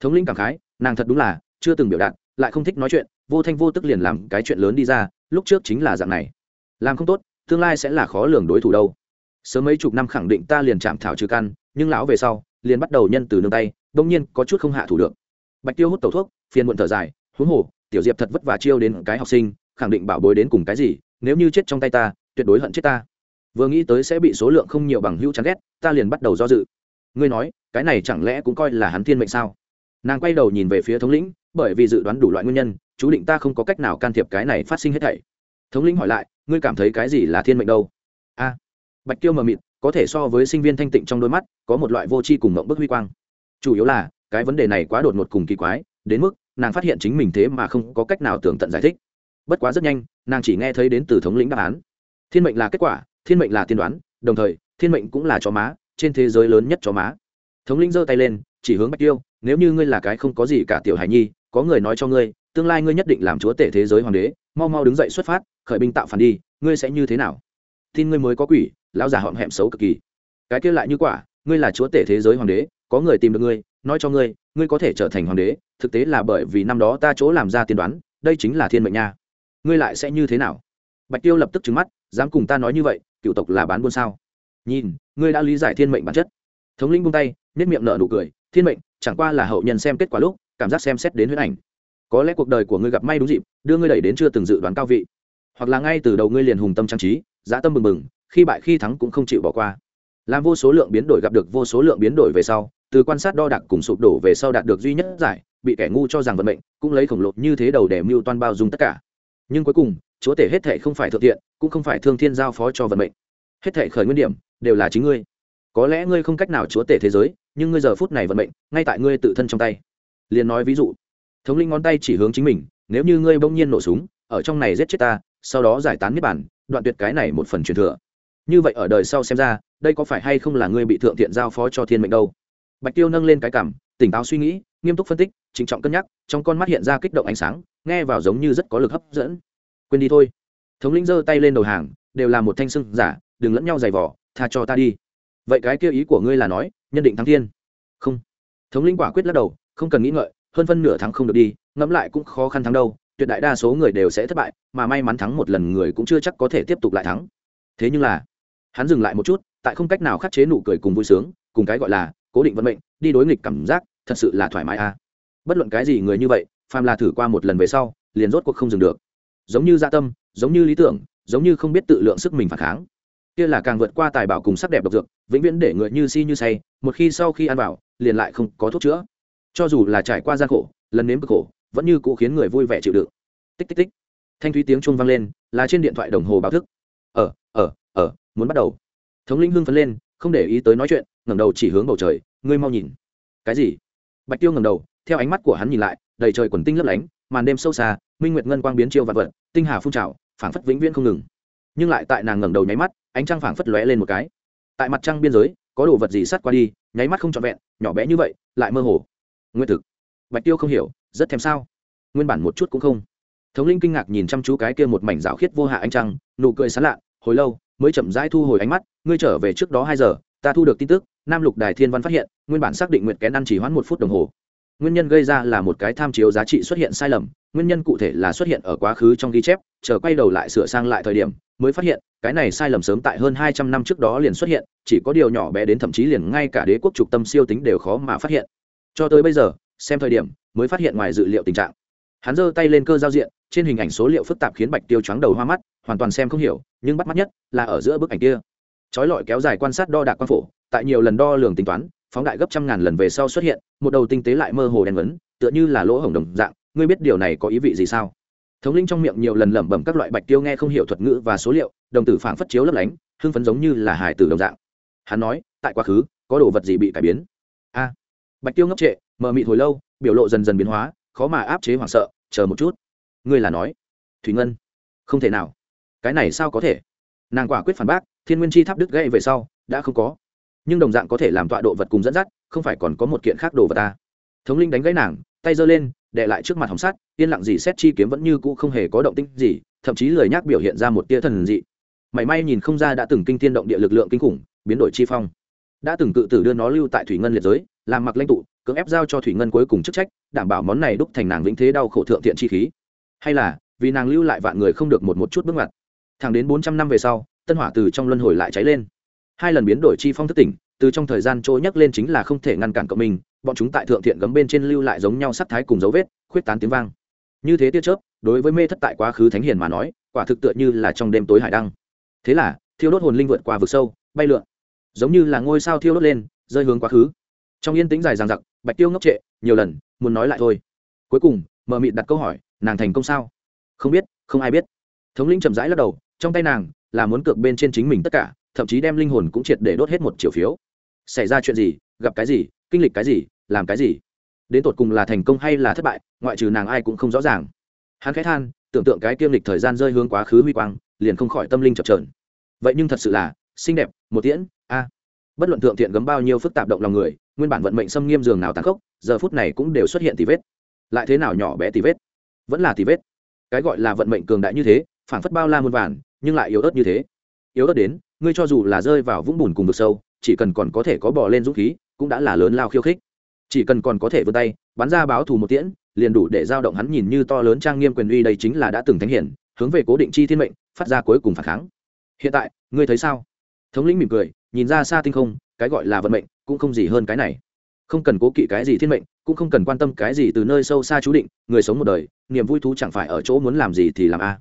thống lĩnh cảm khái, nàng thật đúng là chưa từng biểu đạt, lại không thích nói chuyện, vô thanh vô tức liền làm cái chuyện lớn đi ra, lúc trước chính là dạng này. Làm không tốt, tương lai sẽ là khó lường đối thủ đâu. Sớm mấy chục năm khẳng định ta liền chạm thảo trừ căn, nhưng lão về sau, liền bắt đầu nhân từ nương tay, bỗng nhiên có chút không hạ thủ được. Bạch tiêu hút tẩu thuốc, phiền muộn thở dài, huống hồ, tiểu diệp thật vất vả chiêu đến cái học sinh, khẳng định bảo bối đến cùng cái gì, nếu như chết trong tay ta, tuyệt đối hận chết ta. Vừa nghĩ tới sẽ bị số lượng không nhiều bằng hữu chán ghét, ta liền bắt đầu do dự. Ngươi nói, cái này chẳng lẽ cũng coi là hắn thiên mệnh sao? Nàng quay đầu nhìn về phía thống lĩnh, bởi vì dự đoán đủ loại nguyên nhân, chú định ta không có cách nào can thiệp cái này phát sinh hết thảy. Thống lĩnh hỏi lại, ngươi cảm thấy cái gì là thiên mệnh đâu? A. Bạch tiêu mờ mịt, có thể so với sinh viên thanh tịnh trong đôi mắt, có một loại vô tri cùng mộng bức huy quang. Chủ yếu là, cái vấn đề này quá đột ngột cùng kỳ quái, đến mức nàng phát hiện chính mình thế mà không có cách nào tưởng tận giải thích. Bất quá rất nhanh, nàng chỉ nghe thấy đến từ thống lĩnh đáp án. Thiên mệnh là kết quả, thiên mệnh là tiên đoán, đồng thời, thiên mệnh cũng là chó má, trên thế giới lớn nhất chó má. Thống lĩnh giơ tay lên, chỉ hướng bạch tiêu nếu như ngươi là cái không có gì cả tiểu hải nhi, có người nói cho ngươi, tương lai ngươi nhất định làm chúa tể thế giới hoàng đế, mau mau đứng dậy xuất phát, khởi binh tạo phản đi, ngươi sẽ như thế nào? Tin ngươi mới có quỷ, lão già họm hẹm xấu cực kỳ. Cái kia lại như quả, ngươi là chúa tể thế giới hoàng đế, có người tìm được ngươi, nói cho ngươi ngươi có thể trở thành hoàng đế, thực tế là bởi vì năm đó ta chỗ làm ra tiên đoán, đây chính là thiên mệnh nha. Ngươi lại sẽ như thế nào? Bạch tiêu lập tức trứng mắt, dám cùng ta nói như vậy, cựu tộc là bán buôn sao? Nhìn, ngươi đã lý giải thiên mệnh bản chất. Thống lĩnh buông tay nếp miệng nở nụ cười thiên mệnh, chẳng qua là hậu nhân xem kết quả lúc, cảm giác xem xét đến huyết ảnh. Có lẽ cuộc đời của ngươi gặp may đúng dịp, đưa ngươi đẩy đến chưa từng dự đoán cao vị. Hoặc là ngay từ đầu ngươi liền hùng tâm trang trí, dã tâm mừng mừng khi bại khi thắng cũng không chịu bỏ qua. Làm vô số lượng biến đổi gặp được vô số lượng biến đổi về sau, từ quan sát đo đạc cùng sụp đổ về sau đạt được duy nhất giải, bị kẻ ngu cho rằng vận mệnh, cũng lấy khổng lồ như thế đầu để mưu toan bao dung tất cả. Nhưng cuối cùng, chúa tể hết thể không phải thượng thiện, cũng không phải thương thiên giao phó cho vận mệnh. Hết thể khởi nguyên điểm, đều là chính ngươi có lẽ ngươi không cách nào chúa tể thế giới, nhưng ngươi giờ phút này vận mệnh, ngay tại ngươi tự thân trong tay. Liền nói ví dụ, thống linh ngón tay chỉ hướng chính mình, nếu như ngươi bỗng nhiên nổ súng, ở trong này giết chết ta, sau đó giải tán niết bản đoạn tuyệt cái này một phần truyền thừa. Như vậy ở đời sau xem ra, đây có phải hay không là ngươi bị thượng thiện giao phó cho thiên mệnh đâu? Bạch tiêu nâng lên cái cảm, tỉnh táo suy nghĩ, nghiêm túc phân tích, trịnh trọng cân nhắc, trong con mắt hiện ra kích động ánh sáng, nghe vào giống như rất có lực hấp dẫn. Quên đi thôi. Thống lĩnh giơ tay lên đầu hàng, đều là một thanh sưng giả, đừng lẫn nhau giày vỏ tha cho ta đi vậy cái kia ý của ngươi là nói, nhân định thắng thiên. Không. Thống lĩnh quả quyết lắc đầu, không cần nghĩ ngợi, hơn phân nửa thắng không được đi, ngẫm lại cũng khó khăn thắng đâu, tuyệt đại đa số người đều sẽ thất bại, mà may mắn thắng một lần người cũng chưa chắc có thể tiếp tục lại thắng. Thế nhưng là, hắn dừng lại một chút, tại không cách nào khắc chế nụ cười cùng vui sướng, cùng cái gọi là cố định vận mệnh, đi đối nghịch cảm giác, thật sự là thoải mái à. Bất luận cái gì người như vậy, phàm là thử qua một lần về sau, liền rốt cuộc không dừng được. Giống như gia tâm, giống như lý tưởng, giống như không biết tự lượng sức mình phản kháng kia là càng vượt qua tài bảo cùng sắc đẹp độc dược, vĩnh viễn để người như si như say, một khi sau khi ăn vào, liền lại không có thuốc chữa. Cho dù là trải qua gian khổ, lần nếm cực khổ, vẫn như cũ khiến người vui vẻ chịu đựng. Tích tích tích. Thanh thúy tiếng chuông vang lên, là trên điện thoại đồng hồ báo thức. Ở ở ở muốn bắt đầu. Thống linh hưng phấn lên, không để ý tới nói chuyện, ngẩng đầu chỉ hướng bầu trời, ngươi mau nhìn. Cái gì? Bạch tiêu ngẩng đầu, theo ánh mắt của hắn nhìn lại, đầy trời quần tinh lấp lánh, màn đêm sâu xa, minh nguyệt ngân quang biến chiêu vạn vật, tinh hà phun trào, phảng phất vĩnh viễn không ngừng. Nhưng lại tại nàng ngẩng đầu nháy mắt ánh trăng phảng phất lóe lên một cái. Tại mặt trăng biên giới, có đồ vật gì sắt qua đi, nháy mắt không trọn vẹn, nhỏ bé như vậy, lại mơ hồ. Nguyên thực. Bạch tiêu không hiểu, rất thèm sao? Nguyên bản một chút cũng không. Thống linh kinh ngạc nhìn chăm chú cái kia một mảnh rào khiết vô hạ ánh trăng, nụ cười sán lạ hồi lâu, mới chậm rãi thu hồi ánh mắt, ngươi trở về trước đó hai giờ, ta thu được tin tức, nam lục đài thiên văn phát hiện, nguyên bản xác định nguyện kén ăn chỉ hoãn một phút đồng hồ. Nguyên nhân gây ra là một cái tham chiếu giá trị xuất hiện sai lầm, nguyên nhân cụ thể là xuất hiện ở quá khứ trong ghi chép, chờ quay đầu lại sửa sang lại thời điểm mới phát hiện, cái này sai lầm sớm tại hơn hai trăm năm trước đó liền xuất hiện, chỉ có điều nhỏ bé đến thậm chí liền ngay cả đế quốc trục tâm siêu tính đều khó mà phát hiện. Cho tới bây giờ, xem thời điểm, mới phát hiện ngoài dự liệu tình trạng. Hắn giơ tay lên cơ giao diện, trên hình ảnh số liệu phức tạp khiến bạch tiêu chóng đầu hoa mắt, hoàn toàn xem không hiểu, nhưng bắt mắt nhất là ở giữa bức ảnh kia. Trói lọi kéo dài quan sát đo đạc quan phổ tại nhiều lần đo lường tính toán, phóng đại gấp trăm ngàn lần về sau xuất hiện, một đầu tinh tế lại mơ hồ đen vấn tựa như là lỗ hổng đồng dạng, ngươi biết điều này có ý vị gì sao? Thống linh trong miệng nhiều lần lẩm bẩm các loại bạch tiêu nghe không hiểu thuật ngữ và số liệu, đồng tử phảng phất chiếu lấp lánh, hưng phấn giống như là hải tử đồng dạng. Hắn nói, tại quá khứ, có đồ vật gì bị cải biến? A. Bạch tiêu ngốc trệ, mờ mịt hồi lâu, biểu lộ dần dần biến hóa, khó mà áp chế hoảng sợ, chờ một chút. Ngươi là nói. Thủy ngân. Không thể nào. Cái này sao có thể? Nàng quả quyết phản bác, thiên nguyên chi tháp đứt gãy về sau, đã không có. Nhưng đồng dạng có thể làm tọa độ vật cùng dẫn dắt, không phải còn có một kiện khác đồ vật ta. Thống linh đánh gãy nàng tay giơ lên đệ lại trước mặt hồng sắt yên lặng gì xét chi kiếm vẫn như cũ không hề có động tinh gì, thậm chí lời nhắc biểu hiện ra một tia thần dị. Mảy may nhìn không ra đã từng kinh tiên động địa lực lượng kinh khủng, biến đổi chi phong. Đã từng cự tử đưa nó lưu tại thủy ngân liệt giới, làm mặc lãnh tụ, cưỡng ép giao cho thủy ngân cuối cùng chức trách, đảm bảo món này đúc thành nàng vĩnh thế đau khổ thượng thiện chi khí. Hay là, vì nàng lưu lại vạn người không được một một chút bước ngoặt. Thẳng đến bốn trăm năm về sau, tân hỏa từ trong luân hồi lại cháy lên. Hai lần biến đổi chi phong thức tỉnh từ trong thời gian chỗ nhắc lên chính là không thể ngăn cản cộng mình bọn chúng tại thượng thiện gấm bên trên lưu lại giống nhau sắc thái cùng dấu vết, khuyết tán tiếng vang. Như thế tia chớp, đối với mê thất tại quá khứ thánh hiền mà nói, quả thực tựa như là trong đêm tối hải đăng. Thế là, thiêu đốt hồn linh vượt qua vực sâu, bay lượn. Giống như là ngôi sao thiêu đốt lên, rơi hướng quá khứ. Trong yên tĩnh dài dằng dặc, bạch tiêu ngốc trệ, nhiều lần, muốn nói lại thôi. Cuối cùng mờ mịt đặt câu hỏi, nàng thành công sao? Không biết, không ai biết. Thống linh chậm rãi lắc đầu, trong tay nàng là muốn cược bên trên chính mình tất cả, thậm chí đem linh hồn cũng triệt để đốt hết một triệu phiếu xảy ra chuyện gì, gặp cái gì, kinh lịch cái gì, làm cái gì. Đến tột cùng là thành công hay là thất bại, ngoại trừ nàng ai cũng không rõ ràng. Hắn khẽ than, tưởng tượng cái kiêm lịch thời gian rơi hướng quá khứ huy quang, liền không khỏi tâm linh chập trờn vậy nhưng thật sự là, xinh đẹp, một tiễn, a. Bất luận thượng thiện gấm bao nhiêu phức tạp động lòng người, nguyên bản vận mệnh xâm nghiêm giường nào tàn khốc, giờ phút này cũng đều xuất hiện tì vết. Lại thế nào nhỏ bé tì vết? Vẫn là tì vết. Cái gọi là vận mệnh cường đại như thế phản phất bao la muôn vàn, nhưng lại yếu ớt như thế. Yếu ớt đến, ngươi cho dù là rơi vào vũng bùn cùng vực sâu chỉ cần còn có thể có bò lên dũng khí, cũng đã là lớn lao khiêu khích. Chỉ cần còn có thể vươn tay, bắn ra báo thù một tiễn, liền đủ để giao động hắn nhìn như to lớn trang nghiêm quyền uy đây chính là đã từng thánh hiển, hướng về cố định chi thiên mệnh, phát ra cuối cùng phản kháng. Hiện tại, ngươi thấy sao? Thống lĩnh mỉm cười, nhìn ra xa tinh không, cái gọi là vận mệnh, cũng không gì hơn cái này. Không cần cố kỵ cái gì thiên mệnh, cũng không cần quan tâm cái gì từ nơi sâu xa chú định, người sống một đời, niềm vui thú chẳng phải ở chỗ muốn làm gì thì làm a.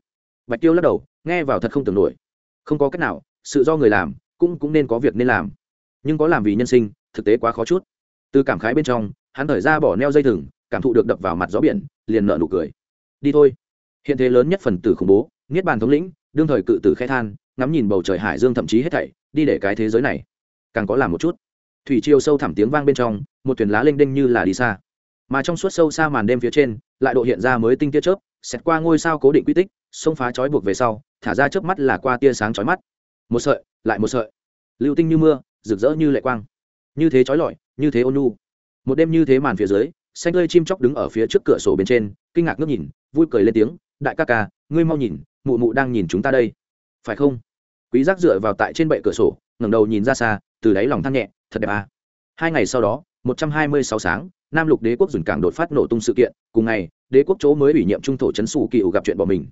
Bạch tiêu lắc đầu, nghe vào thật không tưởng nổi. Không có cách nào, sự do người làm, cũng cũng nên có việc nên làm nhưng có làm vì nhân sinh, thực tế quá khó chút. Từ cảm khái bên trong, hắn thời ra bỏ neo dây thừng, cảm thụ được đập vào mặt gió biển, liền nợ nụ cười. Đi thôi. Hiện thế lớn nhất phần tử khủng bố, niết bàn thống lĩnh, đương thời cự tử khai than, ngắm nhìn bầu trời hải dương thậm chí hết thảy, đi để cái thế giới này. Càng có làm một chút. Thủy chiêu sâu thẳm tiếng vang bên trong, một thuyền lá lênh đênh như là đi xa. Mà trong suốt sâu xa màn đêm phía trên, lại độ hiện ra mới tinh tia chớp xét qua ngôi sao cố định quy tích, xông phá chói buộc về sau, thả ra chớp mắt là qua tia sáng chói mắt. Một sợi, lại một sợi. Lưu tinh như mưa rực rỡ như lệ quang. Như thế trói lọi, như thế ôn nhu. Một đêm như thế màn phía dưới, xanh tươi chim chóc đứng ở phía trước cửa sổ bên trên, kinh ngạc ngước nhìn, vui cười lên tiếng, đại ca ca, ngươi mau nhìn, mụ mụ đang nhìn chúng ta đây. Phải không? Quý giác dựa vào tại trên bệ cửa sổ, ngẩng đầu nhìn ra xa, từ đáy lòng than nhẹ, thật đẹp à. Hai ngày sau đó, một trăm hai mươi sáu sáng, nam lục đế quốc dùn cảng đột phát nổ tung sự kiện, cùng ngày, đế quốc chỗ mới ủy nhiệm trung thổ chấn sủ kỳ gặp chuyện bỏ mình.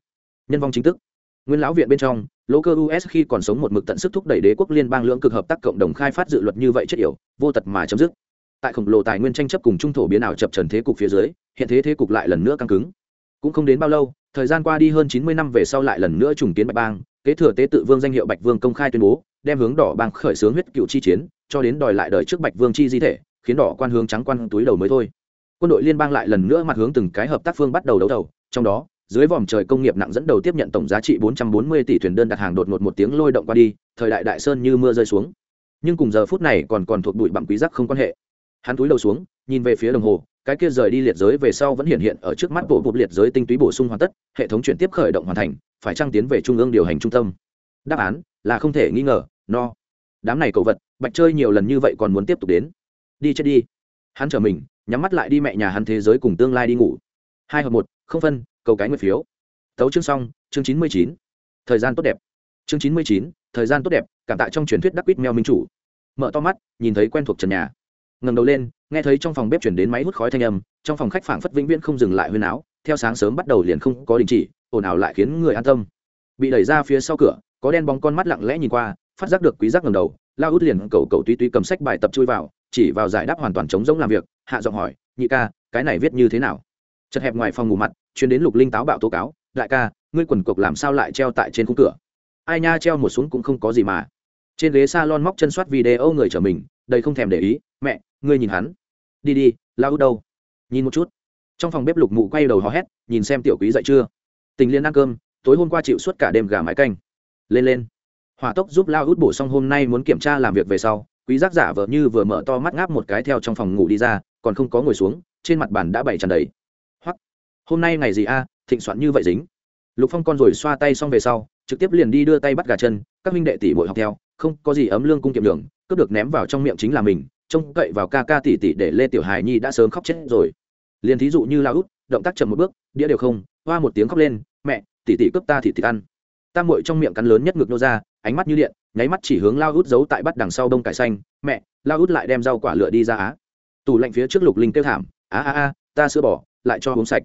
Nhân vong chính thức nguyên lão viện bên trong, lỗ cơ us khi còn sống một mực tận sức thúc đẩy đế quốc liên bang lưỡng cực hợp tác cộng đồng khai phát dự luật như vậy chất yểu, vô tật mà chấm dứt. Tại khổng lồ tài nguyên tranh chấp cùng trung thổ biến ảo chập trần thế cục phía dưới, hiện thế thế cục lại lần nữa căng cứng. Cũng không đến bao lâu, thời gian qua đi hơn chín mươi năm về sau lại lần nữa trùng kiến bạch bang, kế thừa tế tự vương danh hiệu bạch vương công khai tuyên bố, đem hướng đỏ bang khởi xướng huyết cựu chi chiến, cho đến đòi lại đời trước bạch vương chi di thể, khiến đỏ quan hướng trắng quan túi đầu mới thôi. Quân đội liên bang lại lần nữa mặt hướng từng cái hợp tác phương bắt đầu đấu đầu trong đó dưới vòm trời công nghiệp nặng dẫn đầu tiếp nhận tổng giá trị 440 tỷ thuyền đơn đặt hàng đột ngột một tiếng lôi động qua đi, thời đại đại sơn như mưa rơi xuống. Nhưng cùng giờ phút này còn còn thuộc bụi bặm quý giác không quan hệ. Hắn túi đầu xuống, nhìn về phía đồng hồ, cái kia rời đi liệt giới về sau vẫn hiện hiện ở trước mắt bộ bộ liệt giới tinh túy bổ sung hoàn tất, hệ thống chuyển tiếp khởi động hoàn thành, phải trang tiến về trung ương điều hành trung tâm. Đáp án là không thể nghi ngờ, no. Đám này cầu vật, bạch chơi nhiều lần như vậy còn muốn tiếp tục đến. Đi chết đi. Hắn trở mình, nhắm mắt lại đi mẹ nhà hắn thế giới cùng tương lai đi ngủ. Hai hợp một, không phân cầu cái nguyện phiếu. Tấu chương xong, chương chín mươi chín. Thời gian tốt đẹp. Chương chín mươi chín, thời gian tốt đẹp, cảm tạ trong truyền thuyết đắc quýt mèo minh chủ. Mở to mắt, nhìn thấy quen thuộc trần nhà. Ngầm đầu lên, nghe thấy trong phòng bếp chuyển đến máy hút khói thanh âm, trong phòng khách phảng phất vĩnh viễn không dừng lại huyên áo, theo sáng sớm bắt đầu liền không có đình chỉ, ồn ào lại khiến người an tâm. Bị đẩy ra phía sau cửa, có đen bóng con mắt lặng lẽ nhìn qua, phát giác được quý giác ngầm đầu, lao út liền cầu cầu tuy tuy cầm sách bài tập chui vào, chỉ vào giải đáp hoàn toàn chống giống làm việc, hạ giọng hỏi, nhị ca, cái này viết như thế nào? Chật hẹp ngoài phòng ngủ mặt chuyến đến lục linh táo bạo tố cáo, đại ca, ngươi quần cộc làm sao lại treo tại trên khung cửa? Ai nha, treo một xuống cũng không có gì mà. Trên ghế s a lon móc chân soát video người chở mình, đầy không thèm để ý, mẹ, ngươi nhìn hắn. Đi đi, lao út đâu? Nhìn một chút. Trong phòng bếp lục mụ quay đầu hò hét, nhìn xem tiểu quý dậy chưa? Tình liên ăn cơm, tối hôm qua chịu suốt cả đêm gà mái canh. Lên lên. Hỏa tốc giúp lao út bổ xong hôm nay muốn kiểm tra làm việc về sau, quý giác giả vợ như vừa mở to mắt ngáp một cái theo trong phòng ngủ đi ra, còn không có ngồi xuống, trên mặt bàn đã bày tràn đầy hôm nay ngày gì a, thịnh soạn như vậy dính. Lục phong con rồi xoa tay xong về sau, trực tiếp liền đi đưa tay bắt gà chân, các minh đệ tỷ muội học theo, không có gì ấm lương cung kiệm đường cướp được ném vào trong miệng chính là mình, trông cậy vào ca ca tỷ tỷ để lê tiểu hài nhi đã sớm khóc chết rồi. Liền thí dụ như La út, động tác chậm một bước, đĩa đều không, hoa một tiếng khóc lên, mẹ, tỷ tỷ cướp ta thịt thịt ăn. Ta muội trong miệng cắn lớn nhất ngực nô ra, ánh mắt như điện, nháy mắt chỉ hướng lao út giấu tại bắt đằng sau đông cải xanh, mẹ lao út lại đem rau quả lựa đi ra á. Tủ lạnh phía trước lục linh kêu thảm, á á á, ta sữa bỏ, lại cho uống sạch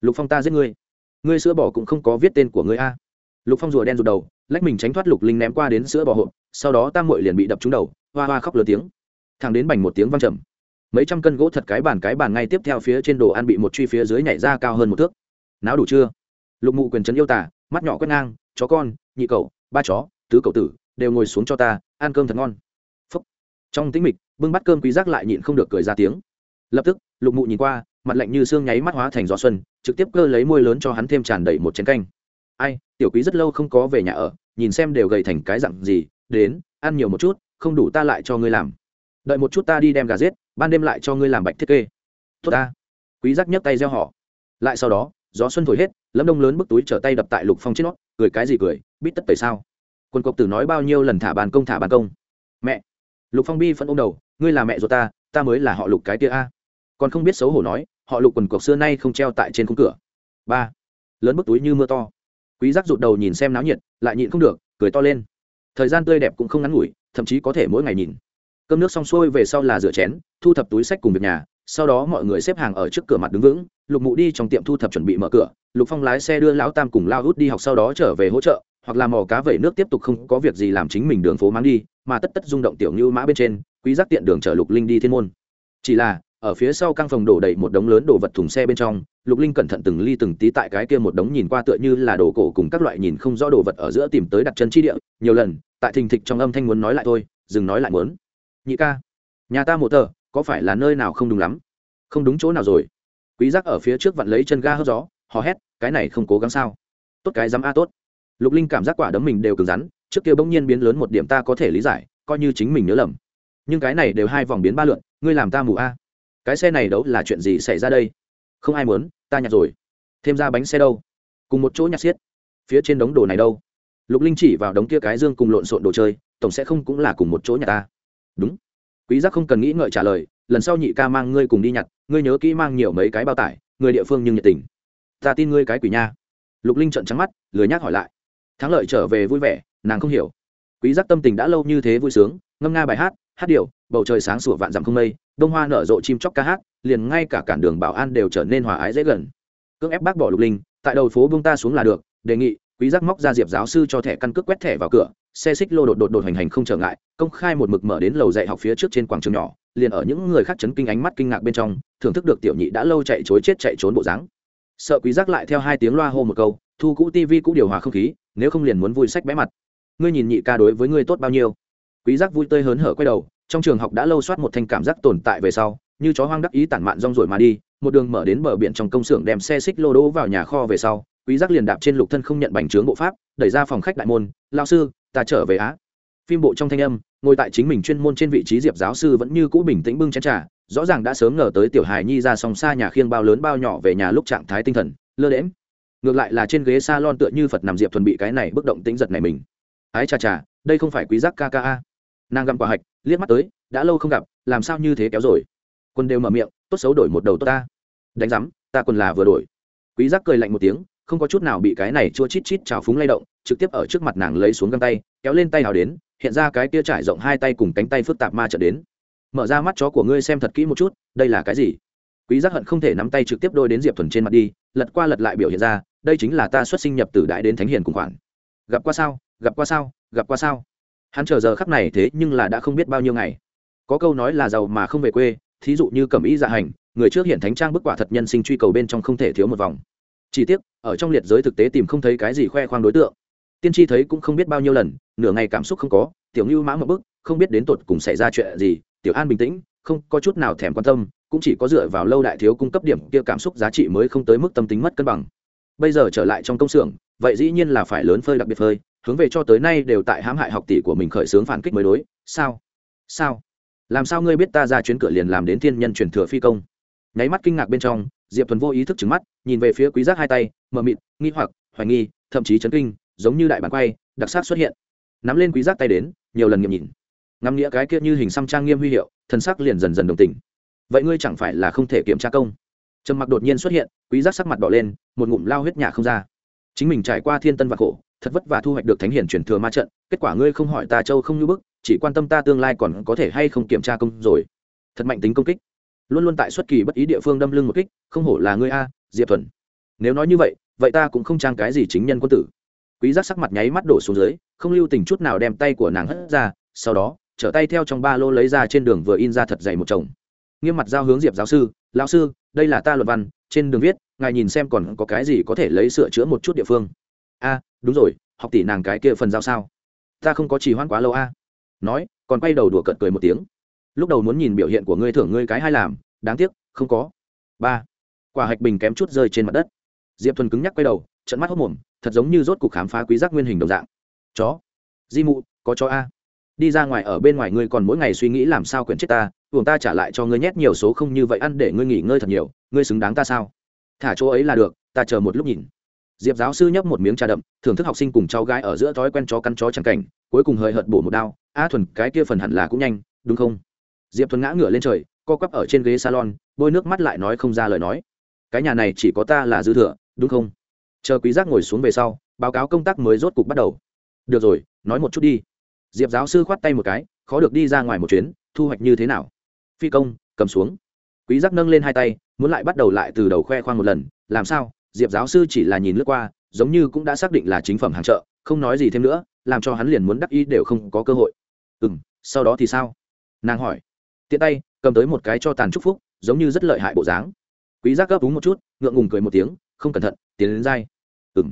lục phong ta giết ngươi. Ngươi sữa bò cũng không có viết tên của ngươi a. Lục phong rùa đen rụt đầu, lách mình tránh thoát lục linh ném qua đến sữa bò hộp, sau đó tam muội liền bị đập trúng đầu, hoa hoa khóc lớn tiếng. Thằng đến bành một tiếng văng trầm. Mấy trăm cân gỗ thật cái bàn cái bàn ngay tiếp theo phía trên đồ ăn bị một truy phía dưới nhảy ra cao hơn một thước. Náo đủ chưa? Lục mụ quyền trấn yêu tả mắt nhỏ quét ngang, chó con, nhị cậu ba chó, tứ cậu tử, đều ngồi xuống cho ta, ăn cơm thật ngon. Phúc. trong tĩnh mịch, bưng bắt cơm quý giác lại nhịn không được cười ra tiếng. Lập tức, lục mụ nhìn qua mặt lạnh như xương nháy mắt hóa thành gió xuân, trực tiếp cơ lấy môi lớn cho hắn thêm tràn đầy một chén canh. Ai, tiểu quý rất lâu không có về nhà ở, nhìn xem đều gầy thành cái dặn gì, đến, ăn nhiều một chút, không đủ ta lại cho ngươi làm. Đợi một chút ta đi đem gà giết, ban đêm lại cho ngươi làm bạch thiết kê. Tốt ta. Quý giác nhấc tay gieo họ. Lại sau đó, gió xuân thổi hết, lâm đông lớn bức túi trở tay đập tại lục phong trên nót cười cái gì cười biết tất tẩy sao. Quân cộc tử nói bao nhiêu lần thả bàn công thả bàn công. Mẹ, lục phong bi phẫn ôm đầu, ngươi là mẹ ruột ta ta mới là họ lục cái kia a còn không biết xấu hổ nói, họ lục quần cuộc xưa nay không treo tại trên khung cửa. Ba. Lớn bức túi như mưa to. Quý giác rụt đầu nhìn xem náo nhiệt, lại nhịn không được, cười to lên. Thời gian tươi đẹp cũng không ngắn ngủi, thậm chí có thể mỗi ngày nhìn. Cơm nước xong xuôi về sau là rửa chén, thu thập túi sách cùng việc nhà, sau đó mọi người xếp hàng ở trước cửa mặt đứng vững, lục mụ đi trong tiệm thu thập chuẩn bị mở cửa, lục phong lái xe đưa lão tam cùng lao hút đi học sau đó trở về hỗ trợ, hoặc là mò cá vẩy nước tiếp tục không có việc gì làm chính mình đường phố mang đi, mà tất tất rung động tiểu như mã bên trên, quý giác tiện đường chở lục linh đi thiên môn. Chỉ là ở phía sau căn phòng đổ đầy một đống lớn đồ vật thùng xe bên trong, lục linh cẩn thận từng ly từng tí tại cái kia một đống nhìn qua tựa như là đồ cổ cùng các loại nhìn không rõ đồ vật ở giữa tìm tới đặt chân chi địa, nhiều lần, tại thình thịch trong âm thanh muốn nói lại thôi, dừng nói lại muốn. Nhị ca, nhà ta một tờ, có phải là nơi nào không đúng lắm? Không đúng chỗ nào rồi? Quý giác ở phía trước vặn lấy chân ga hớt gió, hò hét, cái này không cố gắng sao? Tốt cái dám a tốt. Lục linh cảm giác quả đấm mình đều cứng rắn, trước kia bỗng nhiên biến lớn một điểm ta có thể lý giải, coi như chính mình nhớ lầm. Nhưng cái này đều hai vòng biến ba lượn, ngươi làm ta mù a cái xe này đấu là chuyện gì xảy ra đây? Không ai muốn, ta nhặt rồi. Thêm ra bánh xe đâu? Cùng một chỗ nhặt xiết. Phía trên đống đồ này đâu? Lục linh chỉ vào đống kia cái dương cùng lộn xộn đồ chơi, tổng sẽ không cũng là cùng một chỗ nhà ta. Đúng. Quý giác không cần nghĩ ngợi trả lời, lần sau nhị ca mang ngươi cùng đi nhặt, ngươi nhớ kỹ mang nhiều mấy cái bao tải, người địa phương nhưng nhiệt tình. Ta tin ngươi cái quỷ nha. Lục linh trợn trắng mắt, lười nhác hỏi lại. Thắng lợi trở về vui vẻ, nàng không hiểu. Quý giác tâm tình đã lâu như thế vui sướng, ngâm nga bài hát hát điệu bầu trời sáng sủa vạn dặm không mây, đông hoa nở rộ chim chóc ca hát, liền ngay cả cản đường bảo an đều trở nên hòa ái dễ gần. Cưỡng ép bác bỏ lục linh, tại đầu phố bông ta xuống là được, đề nghị, quý giác móc ra diệp giáo sư cho thẻ căn cước quét thẻ vào cửa, xe xích lô đột đột đột hành hành không trở ngại, công khai một mực mở đến lầu dạy học phía trước trên quảng trường nhỏ, liền ở những người khác chấn kinh ánh mắt kinh ngạc bên trong, thưởng thức được tiểu nhị đã lâu chạy chối chết chạy trốn bộ dáng. Sợ quý giác lại theo hai tiếng loa hô một câu, thu cũ tivi cũ điều hòa không khí, nếu không liền muốn vui sách bé mặt. Ngươi nhìn nhị ca đối với ngươi tốt bao nhiêu? Quý giác vui tươi hớn hở quay đầu trong trường học đã lâu soát một thanh cảm giác tồn tại về sau, như chó hoang đắc ý tản mạn rong rồi mà đi, một đường mở đến bờ biển trong công xưởng đem xe xích lô đỗ vào nhà kho về sau, quý giác liền đạp trên lục thân không nhận bành trướng bộ pháp, đẩy ra phòng khách đại môn lao sư, ta trở về á. Phim bộ trong thanh âm, ngồi tại chính mình chuyên môn trên vị trí diệp giáo sư vẫn như cũ bình tĩnh bưng chén trà, rõ ràng đã sớm ngờ tới tiểu hài nhi ra song xa nhà khiêng bao lớn bao nhỏ về nhà lúc trạng thái tinh thần, lơ đễm ngược lại là trên ghế salon tựa như phật nằm diệp thuần bị cái này bức động tĩnh giật này mình. Ái chà chà, đây không phải quý giác ca ca a. Nàng gặm quả hạch liếc mắt tới, đã lâu không gặp, làm sao như thế kéo rồi? Quân đều mở miệng, tốt xấu đổi một đầu tốt ta. Đánh rắm ta quân là vừa đổi. Quý giác cười lạnh một tiếng, không có chút nào bị cái này chua chít chít trào phúng lay động, trực tiếp ở trước mặt nàng lấy xuống găng tay, kéo lên tay nào đến, hiện ra cái kia trải rộng hai tay cùng cánh tay phức tạp ma trận đến. Mở ra mắt chó của ngươi xem thật kỹ một chút, đây là cái gì? Quý giác hận không thể nắm tay trực tiếp đôi đến diệp thuần trên mặt đi, lật qua lật lại biểu hiện ra, đây chính là ta xuất sinh nhập tử đại đến thánh hiền cùng khoản. Gặp qua sao? Gặp qua sao? Gặp qua sao? Hắn chờ giờ khắc này thế nhưng là đã không biết bao nhiêu ngày. Có câu nói là giàu mà không về quê, thí dụ như cẩm ý dạ hành, người trước hiện thánh trang bức quả thật nhân sinh truy cầu bên trong không thể thiếu một vòng. Chỉ tiếc, ở trong liệt giới thực tế tìm không thấy cái gì khoe khoang đối tượng. Tiên tri thấy cũng không biết bao nhiêu lần, nửa ngày cảm xúc không có, tiểu ngưu mã một bức, không biết đến tột cùng xảy ra chuyện gì, tiểu an bình tĩnh, không có chút nào thèm quan tâm, cũng chỉ có dựa vào lâu đại thiếu cung cấp điểm kia cảm xúc giá trị mới không tới mức tâm tính mất cân bằng. Bây giờ trở lại trong công xưởng, vậy dĩ nhiên là phải lớn phơi đặc biệt phơi hướng về cho tới nay đều tại hãm hại học tỷ của mình khởi xướng phản kích mới đối. Sao? Sao? Làm sao ngươi biết ta ra chuyến cửa liền làm đến thiên nhân truyền thừa phi công? Nháy mắt kinh ngạc bên trong, diệp thuần vô ý thức trứng mắt, nhìn về phía quý giác hai tay, mờ mịt, nghi hoặc, hoài nghi, thậm chí chấn kinh, giống như đại bản quay, đặc sắc xuất hiện. Nắm lên quý giác tay đến, nhiều lần nghiệm nhìn. Ngắm nghĩa cái kia như hình xăm trang nghiêm huy hiệu thân sắc liền dần dần đồng tình. Vậy ngươi chẳng phải là không thể kiểm tra công? Trầm mặc đột nhiên xuất hiện, quý giác sắc mặt đỏ lên, một ngụm lao huyết nhà không ra. Chính mình trải qua thiên tân và khổ thật vất vả thu hoạch được thánh hiển truyền thừa ma trận, kết quả ngươi không hỏi ta châu không như bức, chỉ quan tâm ta tương lai còn có thể hay không kiểm tra công rồi. Thật mạnh tính công kích. Luôn luôn tại xuất kỳ bất ý địa phương đâm lưng một kích, không hổ là ngươi a, diệp thuần. Nếu nói như vậy vậy ta cũng không trang cái gì chính nhân quân tử. Quý giác sắc mặt nháy mắt đổ xuống dưới, không lưu tình chút nào đem tay của nàng hất ra, sau đó, trở tay theo trong ba lô lấy ra trên đường vừa in ra thật dày một chồng. Nghiêm mặt giao hướng diệp giáo sư, lão sư, đây là ta luật văn, trên đường viết, ngài nhìn xem còn có cái gì có thể lấy sửa chữa một chút địa phương a, đúng rồi, học tỷ nàng cái kia phần giao sao? Ta không có trì hoãn quá lâu a. Nói, còn quay đầu đùa cợt cười một tiếng. Lúc đầu muốn nhìn biểu hiện của ngươi thưởng ngươi cái hay làm, đáng tiếc, không có. Ba, quả hạch bình kém chút rơi trên mặt đất. Diệp thuần cứng nhắc quay đầu trận mắt hốc mồm, thật giống như rốt cục khám phá quý giác nguyên hình đồng dạng. Chó, di mụ, có chó a. Đi ra ngoài ở bên ngoài ngươi còn mỗi ngày suy nghĩ làm sao quyển chết ta buồng ta trả lại cho ngươi nhét nhiều số không như vậy ăn để ngươi nghỉ ngơi thật nhiều, ngươi xứng đáng ta sao? Thả chỗ ấy là được, ta chờ một lúc nhìn diệp giáo sư nhấp một miếng trà đậm, thưởng thức học sinh cùng cháu gái ở giữa thói quen chó cắn chó chẳng cảnh, cuối cùng hơi hợt bổ một đao, a thuần, cái kia phần hẳn là cũng nhanh, đúng không? Diệp thuần ngã ngửa lên trời, co quắp ở trên ghế salon, bôi nước mắt lại nói không ra lời nói. Cái nhà này chỉ có ta là dư thừa, đúng không? Chờ quý giác ngồi xuống về sau, báo cáo công tác mới rốt cục bắt đầu. Được rồi, nói một chút đi. Diệp giáo sư khoát tay một cái, khó được đi ra ngoài một chuyến, thu hoạch như thế nào? Phi công, cầm xuống. Quý giác nâng lên hai tay, muốn lại bắt đầu lại từ đầu khoe khoang một lần, làm sao? Diệp giáo sư chỉ là nhìn lướt qua, giống như cũng đã xác định là chính phẩm hàng chợ, không nói gì thêm nữa, làm cho hắn liền muốn đắc ý đều không có cơ hội. Ừ m sau đó thì sao? Nàng hỏi. Tiện tay, cầm tới một cái cho tàn trúc phúc, giống như rất lợi hại bộ dáng. Quý giác gấp đúng một chút, ngượng ngùng cười một tiếng, không cẩn thận, tiến đến dai. Ừ m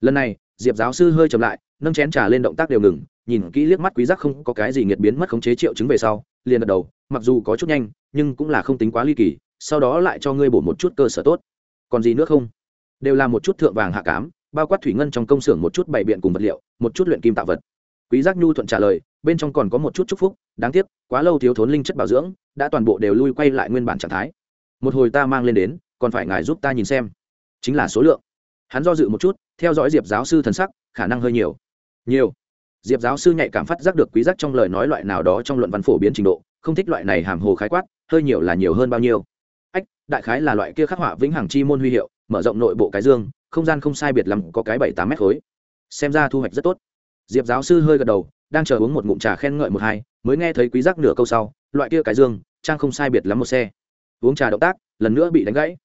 lần này, diệp giáo sư hơi chậm lại, nâng chén trà lên động tác đều ngừng, nhìn kỹ liếc mắt quý giác không có cái gì nghiệt biến mất khống chế triệu chứng về sau, liền gật đầu, mặc dù có chút nhanh, nhưng cũng là không tính quá ly kỳ, sau đó lại cho ngươi bổ một chút cơ sở tốt. Còn gì nữa không? Đều là một chút thượng vàng hạ cám, bao quát thủy ngân trong công xưởng một chút bày biện cùng vật liệu, một chút luyện kim tạo vật. Quý giác nhu thuận trả lời, bên trong còn có một chút chúc phúc, đáng tiếc, quá lâu thiếu thốn linh chất bảo dưỡng, đã toàn bộ đều lui quay lại nguyên bản trạng thái. Một hồi ta mang lên đến, còn phải ngài giúp ta nhìn xem. Chính là số lượng. Hắn do dự một chút, theo dõi diệp giáo sư thần sắc, khả năng hơi nhiều. Nhiều. Diệp giáo sư nhạy cảm phát giác được quý giác trong lời nói loại nào đó trong luận văn phổ biến trình độ, không thích loại này hàm hồ khái quát, hơi nhiều là nhiều hơn bao nhiêu ách, đại khái là loại kia khắc họa vĩnh hằng chi môn huy hiệu, mở rộng nội bộ cái dương, không gian không sai biệt lắm, có cái bảy tám mét khối. Xem ra thu hoạch rất tốt. Diệp giáo sư hơi gật đầu, đang chờ uống một ngụm trà khen ngợi một hai, mới nghe thấy quý giác nửa câu sau, loại kia cái dương, trang không sai biệt lắm một xe. Uống trà động tác, lần nữa bị đánh gãy.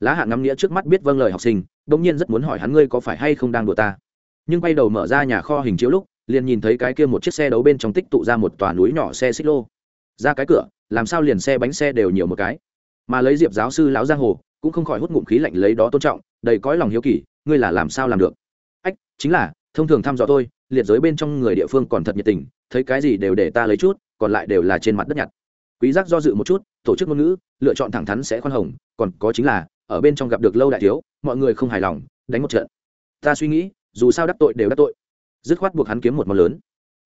Lá hạ ngắm nghĩa trước mắt biết vâng lời học sinh, bỗng nhiên rất muốn hỏi hắn ngươi có phải hay không đang đùa ta. Nhưng quay đầu mở ra nhà kho hình chiếu lúc, liền nhìn thấy cái kia một chiếc xe đấu bên trong tích tụ ra một tòa núi nhỏ xe xích lô. Ra cái cửa, làm sao liền xe bánh xe đều nhiều một cái mà lấy diệp giáo sư lão giang hồ cũng không khỏi hút ngụm khí lạnh lấy đó tôn trọng, đầy cõi lòng hiếu kỳ, ngươi là làm sao làm được? Ách, chính là, thông thường thăm dò tôi, liệt giới bên trong người địa phương còn thật nhiệt tình, thấy cái gì đều để ta lấy chút, còn lại đều là trên mặt đất nhặt. Quý giác do dự một chút, tổ chức ngôn ngữ, lựa chọn thẳng thắn sẽ khoan hồng, còn có chính là, ở bên trong gặp được lâu đại thiếu, mọi người không hài lòng, đánh một trận. Ta suy nghĩ, dù sao đắc tội đều đắc tội. Dứt khoát buộc hắn kiếm một món lớn.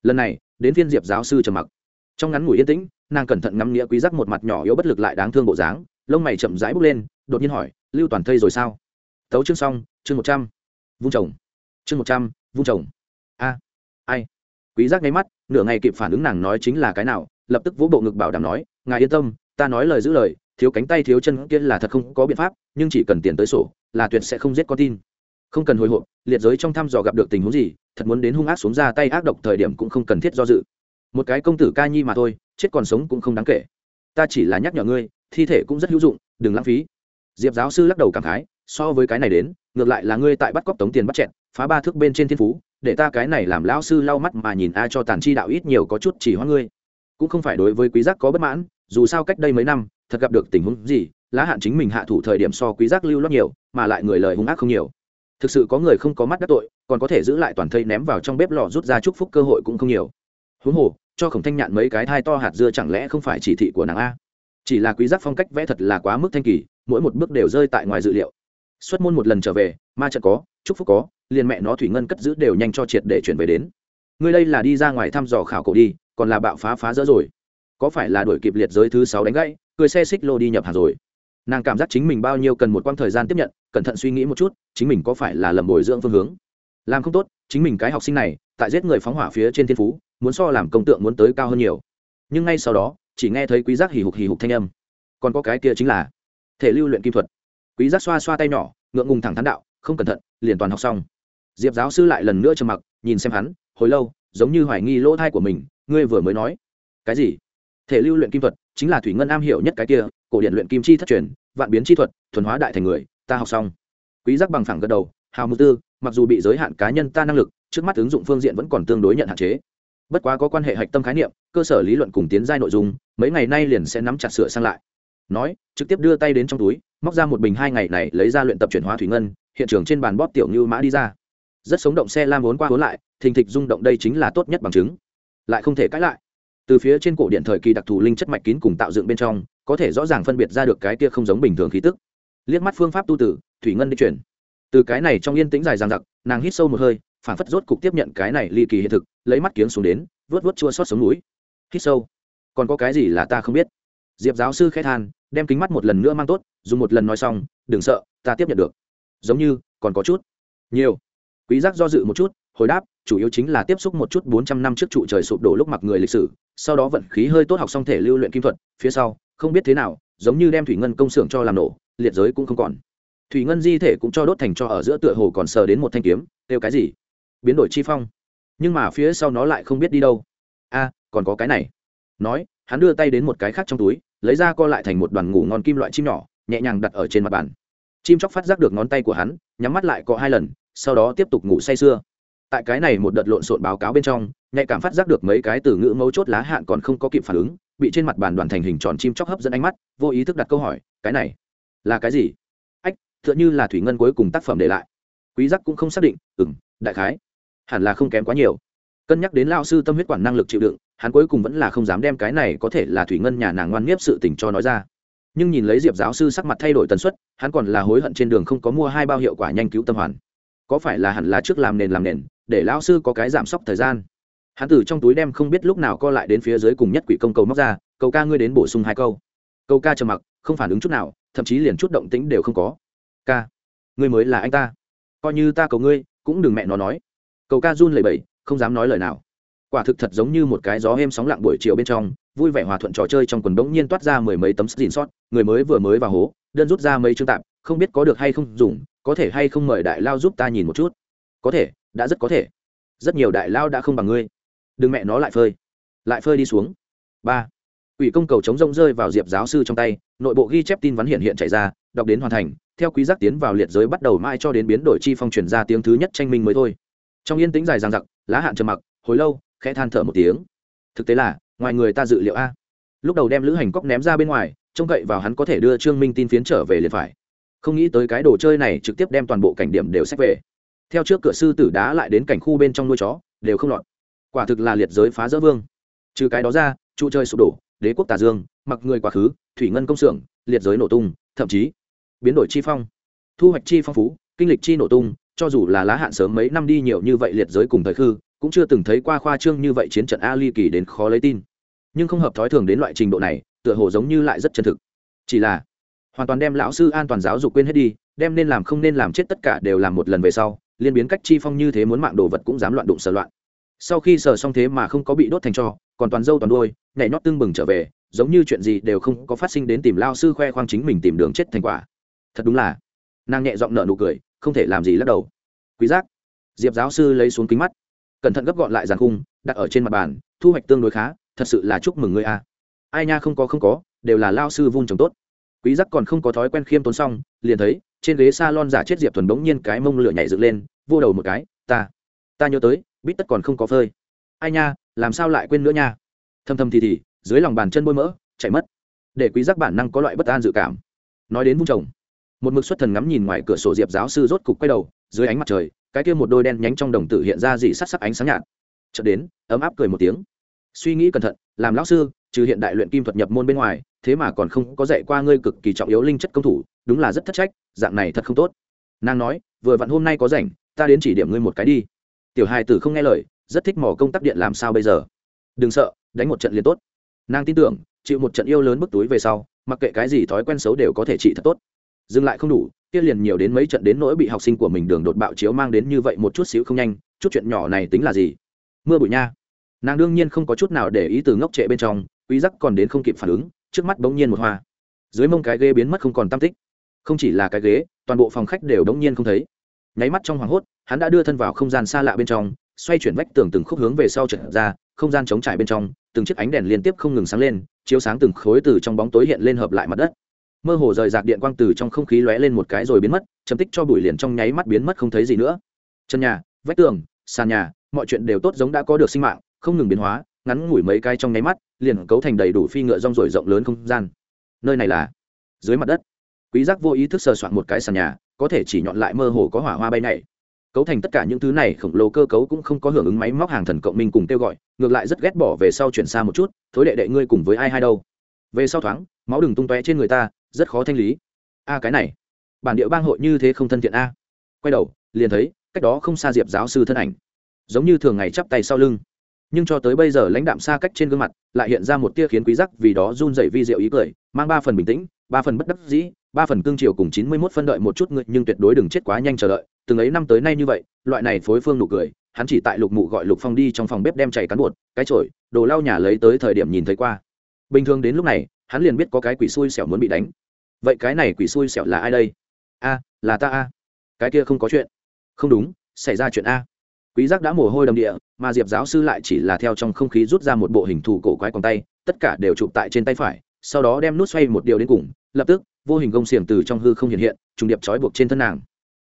Lần này, đến phiên diệp giáo sư trầm mặc. Trong ngắn ngủi yên tĩnh, nàng cẩn thận ngắm nghĩa quý giác một mặt nhỏ yếu bất lực lại đáng thương bộ dáng lông mày chậm rãi bước lên, đột nhiên hỏi, lưu toàn thây rồi sao? Tấu chương xong, chương một trăm, vung chồng. Chương một trăm, vung chồng. A, ai? Quý giác nháy mắt, nửa ngày kịp phản ứng nàng nói chính là cái nào, lập tức vỗ bộ ngực bảo đảm nói, ngài yên tâm, ta nói lời giữ lời, thiếu cánh tay thiếu chân kia là thật không có biện pháp, nhưng chỉ cần tiền tới sổ, là tuyệt sẽ không giết con tin. Không cần hồi hộp, liệt giới trong thăm dò gặp được tình huống gì, thật muốn đến hung ác xuống ra tay ác độc thời điểm cũng không cần thiết do dự. Một cái công tử ca nhi mà thôi, chết còn sống cũng không đáng kể. Ta chỉ là nhắc nhở ngươi thi thể cũng rất hữu dụng, đừng lãng phí. Diệp giáo sư lắc đầu cảm khái, so với cái này đến, ngược lại là ngươi tại bắt cóc tống tiền bắt chẹn phá ba thước bên trên thiên phú, để ta cái này làm lão sư lau mắt mà nhìn a cho tàn chi đạo ít nhiều có chút chỉ hoa ngươi. Cũng không phải đối với quý giác có bất mãn, dù sao cách đây mấy năm, thật gặp được tình huống gì, lá hạn chính mình hạ thủ thời điểm so quý giác lưu lót nhiều, mà lại người lời hung ác không nhiều. Thực sự có người không có mắt đắc tội, còn có thể giữ lại toàn thây ném vào trong bếp lò rút ra chúc phúc cơ hội cũng không nhiều. Huống hồ, cho khổng thanh nhạn mấy cái thai to hạt dưa chẳng lẽ không phải chỉ thị của nàng a? Chỉ là quý giác phong cách vẽ thật là quá mức thanh kỳ, mỗi một bước đều rơi tại ngoài dự liệu. Xuất môn một lần trở về, ma trận có, chúc phúc có, liền mẹ nó thủy ngân cất giữ đều nhanh cho triệt để chuyển về đến. Ngươi đây là đi ra ngoài thăm dò khảo cổ đi, còn là bạo phá phá dỡ rồi. Có phải là đuổi kịp liệt giới thứ sáu đánh gãy, cười xe xích lô đi nhập hàng rồi. Nàng cảm giác chính mình bao nhiêu cần một quãng thời gian tiếp nhận, cẩn thận suy nghĩ một chút, chính mình có phải là lầm bồi dưỡng phương hướng. Làm không tốt, chính mình cái học sinh này, tại giết người phóng hỏa phía trên thiên phú, muốn so làm công tượng muốn tới cao hơn nhiều. Nhưng ngay sau đó chỉ nghe thấy quý giác hì hục hì hục thanh âm. Còn có cái kia chính là thể lưu luyện kim thuật. Quý giác xoa xoa tay nhỏ, ngượng ngùng thẳng thắn đạo, không cẩn thận, liền toàn học xong. Diệp giáo sư lại lần nữa trầm mặc, nhìn xem hắn, hồi lâu, giống như hoài nghi lỗ thai của mình, ngươi vừa mới nói. Cái gì? Thể lưu luyện kim thuật, chính là thủy ngân am hiểu nhất cái kia, cổ điện luyện kim chi thất truyền, vạn biến chi thuật, thuần hóa đại thành người, ta học xong. Quý giác bằng phẳng gật đầu, hào mưu tư, mặc dù bị giới hạn cá nhân ta năng lực, trước mắt ứng dụng phương diện vẫn còn tương đối nhận hạn chế bất quá có quan hệ hạch tâm khái niệm, cơ sở lý luận cùng tiến giai nội dung, mấy ngày nay liền sẽ nắm chặt sửa sang lại. Nói, trực tiếp đưa tay đến trong túi, móc ra một bình hai ngày này lấy ra luyện tập chuyển hóa thủy ngân, hiện trường trên bàn bóp tiểu như mã đi ra. Rất sống động xe lam vốn qua vốn lại, thình thịch rung động đây chính là tốt nhất bằng chứng. Lại không thể cãi lại. Từ phía trên cổ điện thời kỳ đặc thù linh chất mạch kín cùng tạo dựng bên trong, có thể rõ ràng phân biệt ra được cái kia không giống bình thường khí tức. Liếc mắt phương pháp tu tử, thủy ngân đi chuyển. Từ cái này trong yên tĩnh dài dằng dặc, nàng hít sâu một hơi phản phất rốt cục tiếp nhận cái này ly kỳ hiện thực, lấy mắt kiếng xuống đến, vớt vớt chua xót sống núi. Hít sâu. Còn có cái gì là ta không biết? Diệp giáo sư khẽ than, đem kính mắt một lần nữa mang tốt, dùng một lần nói xong, đừng sợ, ta tiếp nhận được. Giống như, còn có chút. Nhiều. Quý giác do dự một chút, hồi đáp, chủ yếu chính là tiếp xúc một chút bốn trăm năm trước trụ trời sụp đổ lúc mặc người lịch sử, sau đó vận khí hơi tốt học xong thể lưu luyện kim thuật, phía sau, không biết thế nào, giống như đem thủy ngân công xưởng cho làm nổ, liệt giới cũng không còn. Thủy ngân di thể cũng cho đốt thành cho ở giữa tựa hồ còn sờ đến một thanh kiếm, kêu cái gì? Biến đổi chi phong. Nhưng mà phía sau nó lại không biết đi đâu. A, còn có cái này. Nói, hắn đưa tay đến một cái khác trong túi, lấy ra co lại thành một đoàn ngủ ngon kim loại chim nhỏ, nhẹ nhàng đặt ở trên mặt bàn. Chim chóc phát giác được ngón tay của hắn, nhắm mắt lại có hai lần, sau đó tiếp tục ngủ say sưa. Tại cái này một đợt lộn xộn báo cáo bên trong, nhạy cảm phát giác được mấy cái từ ngữ mấu chốt lá hạn còn không có kịp phản ứng, bị trên mặt bàn đoàn thành hình tròn chim chóc hấp dẫn ánh mắt, vô ý thức đặt câu hỏi, cái này là cái gì? Ách t h ư ợ n h ư là thủy ngân cuối cùng tác phẩm để lại. Quý giác cũng không xác định ừng đại khái hẳn là không kém quá nhiều. Cân nhắc đến lao sư tâm huyết quản năng lực chịu đựng, hắn cuối cùng vẫn là không dám đem cái này có thể là thủy ngân nhà nàng ngoan nghiếp sự tình cho nói ra. Nhưng nhìn lấy diệp giáo sư sắc mặt thay đổi tần suất, hắn còn là hối hận trên đường không có mua hai bao hiệu quả nhanh cứu tâm hoàn. Có phải là hẳn là trước làm nền làm nền, để lão sư có cái giảm sốc thời gian? Hắn từ trong túi đem không biết lúc nào co lại đến phía dưới cùng nhất quỷ công cầu móc ra, cầu ca ngươi đến bổ sung hai câu. Câu ca trầm mặc, không phản ứng chút nào, thậm chí liền chút động tĩnh đều không có. Ca, ngươi mới là anh ta. Coi như ta cầu ngươi, cũng đừng mẹ nó nói cầu ca run lẩy bẩy, không dám nói lời nào. Quả thực thật giống như một cái gió êm sóng lặng buổi chiều bên trong, vui vẻ hòa thuận trò chơi trong quần bỗng nhiên toát ra mười mấy tấm xin sót người mới vừa mới vào hố, đơn rút ra mấy chương tạm không biết có được hay không dùng, có thể hay không mời đại lao giúp ta nhìn một chút. Có thể, đã rất có thể. Rất nhiều đại lao đã không bằng ngươi. Đừng mẹ nó lại phơi. Lại phơi đi xuống. Ba. Ủy công cầu chống rông rơi vào diệp giáo sư trong tay, nội bộ ghi chép tin vắn hiện hiện chạy ra, đọc đến hoàn thành, theo quý giác tiến vào liệt giới bắt đầu mai cho đến biến đổi chi phong truyền ra tiếng thứ nhất tranh minh mới thôi trong yên tĩnh dài dằng dặc, lá hạn trầm mặc, hồi lâu, khẽ than thở một tiếng. Thực tế là, ngoài người ta dự liệu a. Lúc đầu đem lữ hành cóc ném ra bên ngoài, trông cậy vào hắn có thể đưa trương minh tin phiến trở về liền phải. Không nghĩ tới cái đồ chơi này trực tiếp đem toàn bộ cảnh điểm đều xét về. Theo trước cửa sư tử đá lại đến cảnh khu bên trong nuôi chó, đều không lọt. Quả thực là liệt giới phá dỡ vương. Trừ cái đó ra, trụ chơi sụp đổ, đế quốc tà dương, mặc người quá khứ, thủy ngân công xưởng, liệt giới nổ tung, thậm chí biến đổi chi phong. Thu hoạch chi phong phú, kinh lịch chi nổ tung cho dù là lá hạn sớm mấy năm đi nhiều như vậy liệt giới cùng thời khư, cũng chưa từng thấy qua khoa trương như vậy chiến trận a ly kỳ đến khó lấy tin. Nhưng không hợp thói thường đến loại trình độ này, tựa hồ giống như lại rất chân thực. Chỉ là, hoàn toàn đem lão sư an toàn giáo dục quên hết đi, đem nên làm không nên làm chết tất cả đều làm một lần về sau, liên biến cách chi phong như thế muốn mạng đồ vật cũng dám loạn đụng sờ loạn. Sau khi sờ xong thế mà không có bị đốt thành cho, còn toàn dâu toàn đôi nhảy nhót tương bừng trở về, giống như chuyện gì đều không có phát sinh đến tìm lao sư khoe khoang chính mình tìm đường chết thành quả. Thật đúng là, nàng nhẹ giọng nợ nụ cười không thể làm gì lắc đầu. Quý giác, diệp giáo sư lấy xuống kính mắt. Cẩn thận gấp gọn lại dàn khung, đặt ở trên mặt bàn, thu hoạch tương đối khá, thật sự là chúc mừng ngươi a. Ai nha không có không có, đều là lao sư vun trồng tốt. Quý giác còn không có thói quen khiêm tốn xong, liền thấy, trên ghế salon giả chết diệp thuần bỗng nhiên cái mông lửa nhảy dựng lên vô đầu một cái, ta ta nhớ tới, bít tất còn không có phơi. Ai nha, làm sao lại quên nữa nha? Thầm thầm thì thì, dưới lòng bàn chân bôi mỡ chạy mất. Để quý giác bản năng có loại bất an dự cảm. Nói đến vung trồng một mực xuất thần ngắm nhìn ngoài cửa sổ diệp giáo sư rốt cục quay đầu, dưới ánh mặt trời, cái kia một đôi đen nhánh trong đồng tử hiện ra dị sắc sắc ánh sáng nhạt. Chợt đến, ấm áp cười một tiếng. Suy nghĩ cẩn thận, làm lão sư, trừ hiện đại luyện kim thuật nhập môn bên ngoài, thế mà còn không có dạy qua ngươi cực kỳ trọng yếu linh chất công thủ, đúng là rất thất trách, dạng này thật không tốt. Nàng nói, vừa vặn hôm nay có rảnh, ta đến chỉ điểm ngươi một cái đi. Tiểu hài tử không nghe lời, rất thích mỏ công tắc điện làm sao bây giờ? Đừng sợ, đánh một trận liền tốt. Nàng tin tưởng, chịu một trận yêu lớn bức túi về sau, mặc kệ cái gì thói quen xấu đều có thể trị thật tốt dừng lại không đủ, kia liền nhiều đến mấy trận đến nỗi bị học sinh của mình đường đột bạo chiếu mang đến như vậy một chút xíu không nhanh, chút chuyện nhỏ này tính là gì? Mưa bụi nha. Nàng đương nhiên không có chút nào để ý từ ngốc trệ bên trong, quý giác còn đến không kịp phản ứng, trước mắt bỗng nhiên một hoa. Dưới mông cái ghế biến mất không còn tam tích. Không chỉ là cái ghế, toàn bộ phòng khách đều đống nhiên không thấy. Nháy mắt trong hoàng hốt, hắn đã đưa thân vào không gian xa lạ bên trong, xoay chuyển vách tường từng khúc hướng về sau trở ra, không gian chống trải bên trong, từng chiếc ánh đèn liên tiếp không ngừng sáng lên, chiếu sáng từng khối từ trong bóng tối hiện lên hợp lại mặt đất mơ hồ rời rạc điện quang từ trong không khí lóe lên một cái rồi biến mất, chấm tích cho bụi liền trong nháy mắt biến mất không thấy gì nữa. Chân nhà, vách tường, sàn nhà, mọi chuyện đều tốt giống đã có được sinh mạng, không ngừng biến hóa, ngắn ngủi mấy cái trong nháy mắt, liền cấu thành đầy đủ phi ngựa rong rổi rộng lớn không gian. Nơi này là dưới mặt đất. Quý giác vô ý thức sờ soạn một cái sàn nhà, có thể chỉ nhọn lại mơ hồ có hỏa hoa bay nhảy. Cấu thành tất cả những thứ này, khổng lồ cơ cấu cũng không có hưởng ứng máy móc hàng thần cộng minh cùng kêu gọi, ngược lại rất ghét bỏ về sau chuyển xa một chút, thối đệ đệ ngươi cùng với ai hai đâu? Về sau thoáng, máu đừng tung tóe trên người ta rất khó thanh lý. A, cái này. Bản địa bang hội như thế không thân thiện a. Quay đầu, liền thấy, cách đó không xa diệp giáo sư thân ảnh. Giống như thường ngày chắp tay sau lưng. Nhưng cho tới bây giờ lãnh đạm xa cách trên gương mặt, lại hiện ra một tia khiến quý giác vì đó run rẩy vi diệu ý cười, mang ba phần bình tĩnh, ba phần bất đắc dĩ, ba phần cương triều cùng chín mươi 91 phân đợi một chút người, nhưng tuyệt đối đừng chết quá nhanh chờ đợi. Từng ấy năm tới nay như vậy, loại này phối phương nụ cười, hắn chỉ tại lục mụ gọi lục phong đi trong phòng bếp đem chảy cán bột, cái chổi, đồ lau nhà lấy tới thời điểm nhìn thấy qua. Bình thường đến lúc này, hắn liền biết có cái quỷ xui xẻo muốn bị đánh vậy cái này quỷ xui xẻo là ai đây? A, là ta a. Cái kia không có chuyện. Không đúng, xảy ra chuyện a. Quý giác đã mồ hôi đầm địa, mà diệp giáo sư lại chỉ là theo trong không khí rút ra một bộ hình thù cổ quái còn tay, tất cả đều chụp tại trên tay phải, sau đó đem nút xoay một điều đến cùng, lập tức, vô hình gông xiềng từ trong hư không hiện hiện, trùng điệp trói buộc trên thân nàng.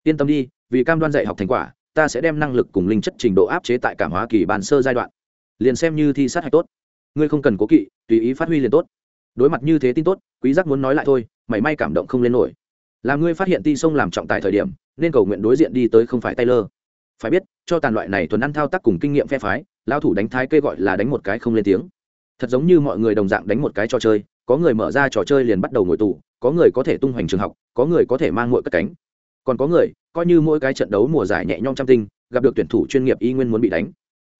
Yên tâm đi, vì cam đoan dạy học thành quả, ta sẽ đem năng lực cùng linh chất trình độ áp chế tại cảm hóa kỳ bàn sơ giai đoạn. Liền xem như thi sát hạch tốt. Ngươi không cần cố kỵ, tùy ý phát huy liền tốt. Đối mặt như thế tin tốt, quý giác muốn nói lại thôi mảy may cảm động không lên nổi. Làm ngươi phát hiện ti sông làm trọng tài thời điểm, nên cầu nguyện đối diện đi tới không phải Taylor. phải biết, cho tàn loại này thuần ăn thao tác cùng kinh nghiệm phe phái lao thủ đánh thái kê gọi là đánh một cái không lên tiếng. Thật giống như mọi người đồng dạng đánh một cái trò chơi, có người mở ra trò chơi liền bắt đầu ngồi tù, có người có thể tung hoành trường học, có người có thể mang mỗi cất cánh. Còn có người, coi như mỗi cái trận đấu mùa giải nhẹ nhõm trăm tinh, gặp được tuyển thủ chuyên nghiệp y nguyên muốn bị đánh.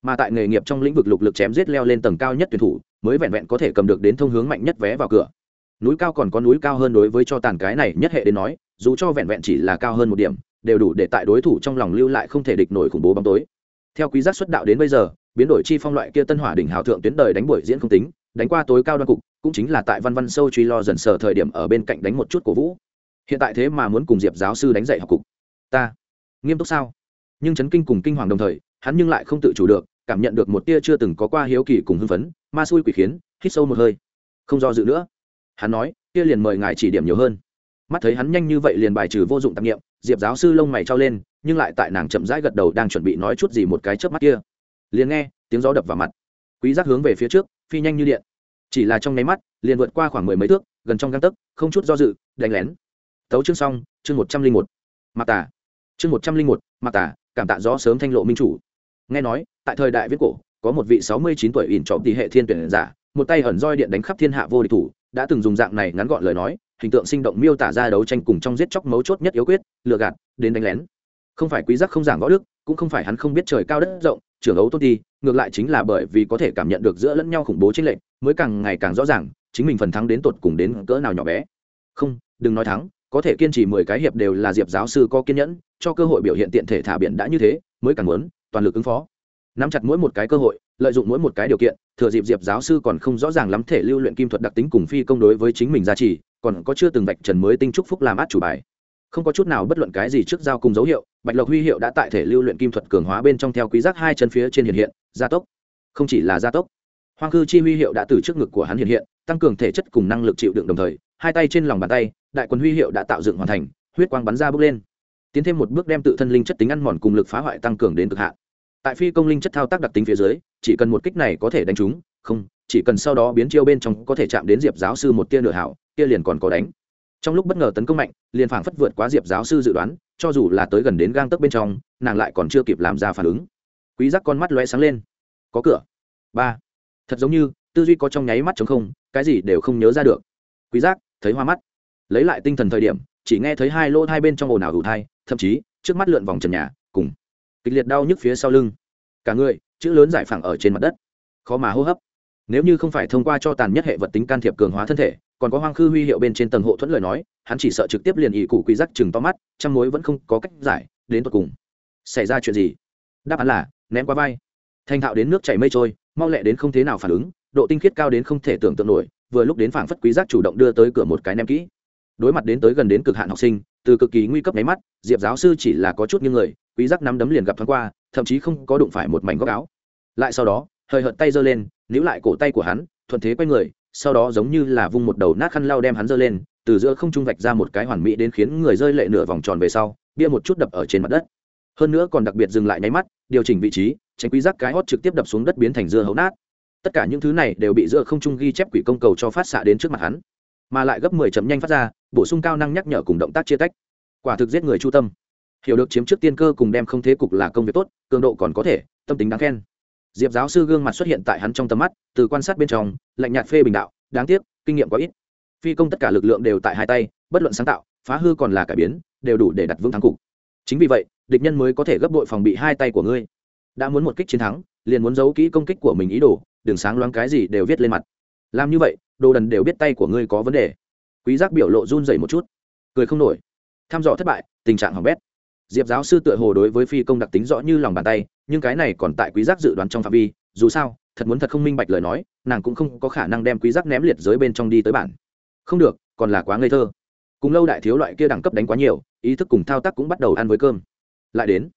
Mà tại nghề nghiệp trong lĩnh vực lục lực chém giết leo lên tầng cao nhất tuyển thủ, mới vẹn vẹn có thể cầm được đến thông hướng mạnh nhất vé vào cửa núi cao còn có núi cao hơn đối với cho tàn cái này nhất hệ đến nói, dù cho vẹn vẹn chỉ là cao hơn một điểm, đều đủ để tại đối thủ trong lòng lưu lại không thể địch nổi khủng bố bóng tối. Theo quý giác xuất đạo đến bây giờ, biến đổi chi phong loại kia tân hỏa đỉnh hào thượng tuyến đời đánh buổi diễn không tính, đánh qua tối cao đoan cục, cũng chính là tại văn văn sâu truy lo dần sờ thời điểm ở bên cạnh đánh một chút cổ vũ. Hiện tại thế mà muốn cùng diệp giáo sư đánh dạy học cục. Ta, nghiêm túc sao? Nhưng chấn kinh cùng kinh hoàng đồng thời, hắn nhưng lại không tự chủ được, cảm nhận được một tia chưa từng có qua hiếu kỳ cùng hưng phấn, ma xui quỷ khiến, hít sâu một hơi. Không do dự nữa hắn nói, kia liền mời ngài chỉ điểm nhiều hơn. Mắt thấy hắn nhanh như vậy liền bài trừ vô dụng tạp nghiệm, diệp giáo sư lông mày trao lên, nhưng lại tại nàng chậm rãi gật đầu đang chuẩn bị nói chút gì một cái chớp mắt kia. Liền nghe tiếng gió đập vào mặt. Quý giác hướng về phía trước, phi nhanh như điện. Chỉ là trong nháy mắt, liền vượt qua khoảng mười mấy thước, gần trong găng tấc, không chút do dự, đánh lén. Tấu chương xong, chương một trăm linh một. Mặc tả chương một trăm linh một mặc tả cảm tạ gió sớm thanh lộ minh chủ. Nghe nói, tại thời đại viết cổ, có một vị sáu mươi chín tuổi ỉn trọng tỷ hệ thiên tuyển giả, một tay ẩn roi điện đánh khắp thiên hạ vô địch thủ đã từng dùng dạng này ngắn gọn lời nói, hình tượng sinh động miêu tả ra đấu tranh cùng trong giết chóc mấu chốt nhất yếu quyết, lừa gạt, đến đánh lén. Không phải quý giác không giảng võ đức, cũng không phải hắn không biết trời cao đất rộng, trưởng ấu tôn ti, ngược lại chính là bởi vì có thể cảm nhận được giữa lẫn nhau khủng bố chính lệnh mới càng ngày càng rõ ràng, chính mình phần thắng đến tột cùng đến cỡ nào nhỏ bé. Không, đừng nói thắng, có thể kiên trì mười cái hiệp đều là diệp giáo sư có kiên nhẫn, cho cơ hội biểu hiện tiện thể thả biển đã như thế, mới càng muốn, toàn lực ứng phó. Nắm chặt mỗi một cái cơ hội lợi dụng mỗi một cái điều kiện, thừa dịp diệp giáo sư còn không rõ ràng lắm thể lưu luyện kim thuật đặc tính cùng phi công đối với chính mình gia trì, còn có chưa từng vạch trần mới tinh trúc phúc làm át chủ bài. Không có chút nào bất luận cái gì trước giao cùng dấu hiệu, bạch lộc huy hiệu đã tại thể lưu luyện kim thuật cường hóa bên trong theo quý giác hai chân phía trên hiện hiện, gia tốc. Không chỉ là gia tốc, hoang cư chi huy hiệu đã từ trước ngực của hắn hiện hiện, tăng cường thể chất cùng năng lực chịu đựng đồng thời, hai tay trên lòng bàn tay, đại quân huy hiệu đã tạo dựng hoàn thành, huyết quang bắn ra bước lên. Tiến thêm một bước đem tự thân linh chất tính ăn mòn cùng lực phá hoại tăng cường đến cực hạn tại phi công linh chất thao tác đặc tính phía dưới, chỉ cần một kích này có thể đánh trúng, không, chỉ cần sau đó biến chiêu bên trong có thể chạm đến diệp giáo sư một tia nửa hảo tia liền còn có đánh. Trong lúc bất ngờ tấn công mạnh, liền phảng phất vượt quá diệp giáo sư dự đoán, cho dù là tới gần đến gang tấc bên trong, nàng lại còn chưa kịp làm ra phản ứng. Quý giác con mắt lóe sáng lên. Có cửa. Ba. Thật giống như, tư duy có trong nháy mắt trống không, cái gì đều không nhớ ra được. Quý giác, thấy hoa mắt. Lấy lại tinh thần thời điểm, chỉ nghe thấy hai lỗ hai bên trong ồn ào hủ thai, thậm chí, trước mắt lượn vòng trần nhà, cùng kịch liệt đau nhức phía sau lưng. Cả người, chữ lớn giải phẳng ở trên mặt đất. Khó mà hô hấp. Nếu như không phải thông qua cho tàn nhất hệ vật tính can thiệp cường hóa thân thể, còn có hoang khư huy hiệu bên trên tầng hộ thuẫn lời nói, hắn chỉ sợ trực tiếp liền ỵ cụ quý giác chừng to mắt chăm mối vẫn không có cách giải, đến tột cùng. Xảy ra chuyện gì? Đáp án là, ném qua vai. Thành thạo đến nước chảy mây trôi, mau lẹ đến không thế nào phản ứng, độ tinh khiết cao đến không thể tưởng tượng nổi, vừa lúc đến phảng phất quý giác chủ động đưa tới cửa một cái ném kỹ. Đối mặt đến tới gần đến cực hạn học sinh, từ cực kỳ nguy cấp nháy mắt, diệp giáo sư chỉ là có chút như người quý giác nắm đấm liền gặp thoáng qua, thậm chí không có đụng phải một mảnh góc áo. Lại sau đó, hơi hợt tay giơ lên, níu lại cổ tay của hắn, thuận thế quay người, sau đó giống như là vung một đầu nát khăn lau đem hắn giơ lên, từ giữa không trung vạch ra một cái hoàn mỹ đến khiến người rơi lệ nửa vòng tròn về sau, bia một chút đập ở trên mặt đất. Hơn nữa còn đặc biệt dừng lại nháy mắt, điều chỉnh vị trí, tránh quý giác cái hót trực tiếp đập xuống đất biến thành dưa hấu nát. Tất cả những thứ này đều bị giữa không trung ghi chép quỷ công cầu cho phát xạ đến trước mặt hắn, mà lại gấp mười chấm nhanh phát ra, bổ sung cao năng nhắc nhở cùng động tác chia tách. Quả thực giết người chu tâm hiểu được chiếm trước tiên cơ cùng đem không thế cục là công việc tốt, cường độ còn có thể, tâm tính đáng khen. Diệp giáo sư gương mặt xuất hiện tại hắn trong tầm mắt, từ quan sát bên trong, lạnh nhạt phê bình đạo, đáng tiếc, kinh nghiệm quá ít. Phi công tất cả lực lượng đều tại hai tay, bất luận sáng tạo, phá hư còn là cải biến, đều đủ để đặt vững thắng cục. Chính vì vậy, địch nhân mới có thể gấp đội phòng bị hai tay của ngươi. Đã muốn một kích chiến thắng, liền muốn giấu kỹ công kích của mình ý đồ đường sáng loáng cái gì đều viết lên mặt. Làm như vậy, đồ đần đều biết tay của ngươi có vấn đề. Quý giác biểu lộ run rẩy một chút, cười không nổi. Tham dò thất bại, tình trạng hỏng bét diệp giáo sư tựa hồ đối với phi công đặc tính rõ như lòng bàn tay, nhưng cái này còn tại quý giác dự đoán trong phạm vi, dù sao, thật muốn thật không minh bạch lời nói, nàng cũng không có khả năng đem quý giác ném liệt giới bên trong đi tới bản. Không được, còn là quá ngây thơ. Cùng lâu đại thiếu loại kia đẳng cấp đánh quá nhiều, ý thức cùng thao tác cũng bắt đầu ăn với cơm. Lại đến,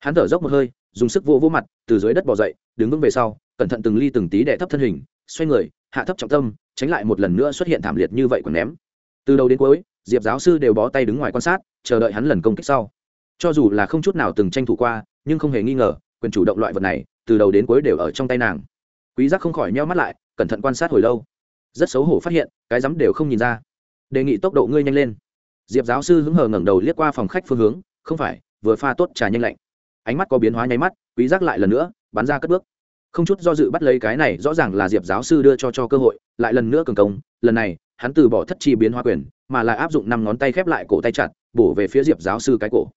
hắn thở dốc một hơi, dùng sức vô vô mặt, từ dưới đất bò dậy, đứng vững về sau, cẩn thận từng ly từng tí đè thấp thân hình, xoay người, hạ thấp trọng tâm, tránh lại một lần nữa xuất hiện thảm liệt như vậy còn ném. Từ đầu đến cuối, diệp giáo sư đều bó tay đứng ngoài quan sát, chờ đợi hắn lần công kích sau cho dù là không chút nào từng tranh thủ qua, nhưng không hề nghi ngờ, quyền chủ động loại vật này, từ đầu đến cuối đều ở trong tay nàng. Quý giác không khỏi nheo mắt lại, cẩn thận quan sát hồi lâu. Rất xấu hổ phát hiện, cái rắm đều không nhìn ra. Đề nghị tốc độ ngươi nhanh lên. Diệp giáo sư hứng hờ ngẩng đầu liếc qua phòng khách phương hướng, không phải, vừa pha tốt trà nhanh lạnh. Ánh mắt có biến hóa nháy mắt, quý giác lại lần nữa, bắn ra cất bước. Không chút do dự bắt lấy cái này, rõ ràng là diệp giáo sư đưa cho cho cơ hội, lại lần nữa cường công, lần này, hắn từ bỏ thất chi biến hóa quyền, mà lại áp dụng năm ngón tay khép lại cổ tay chặt, bổ về phía diệp giáo sư cái cổ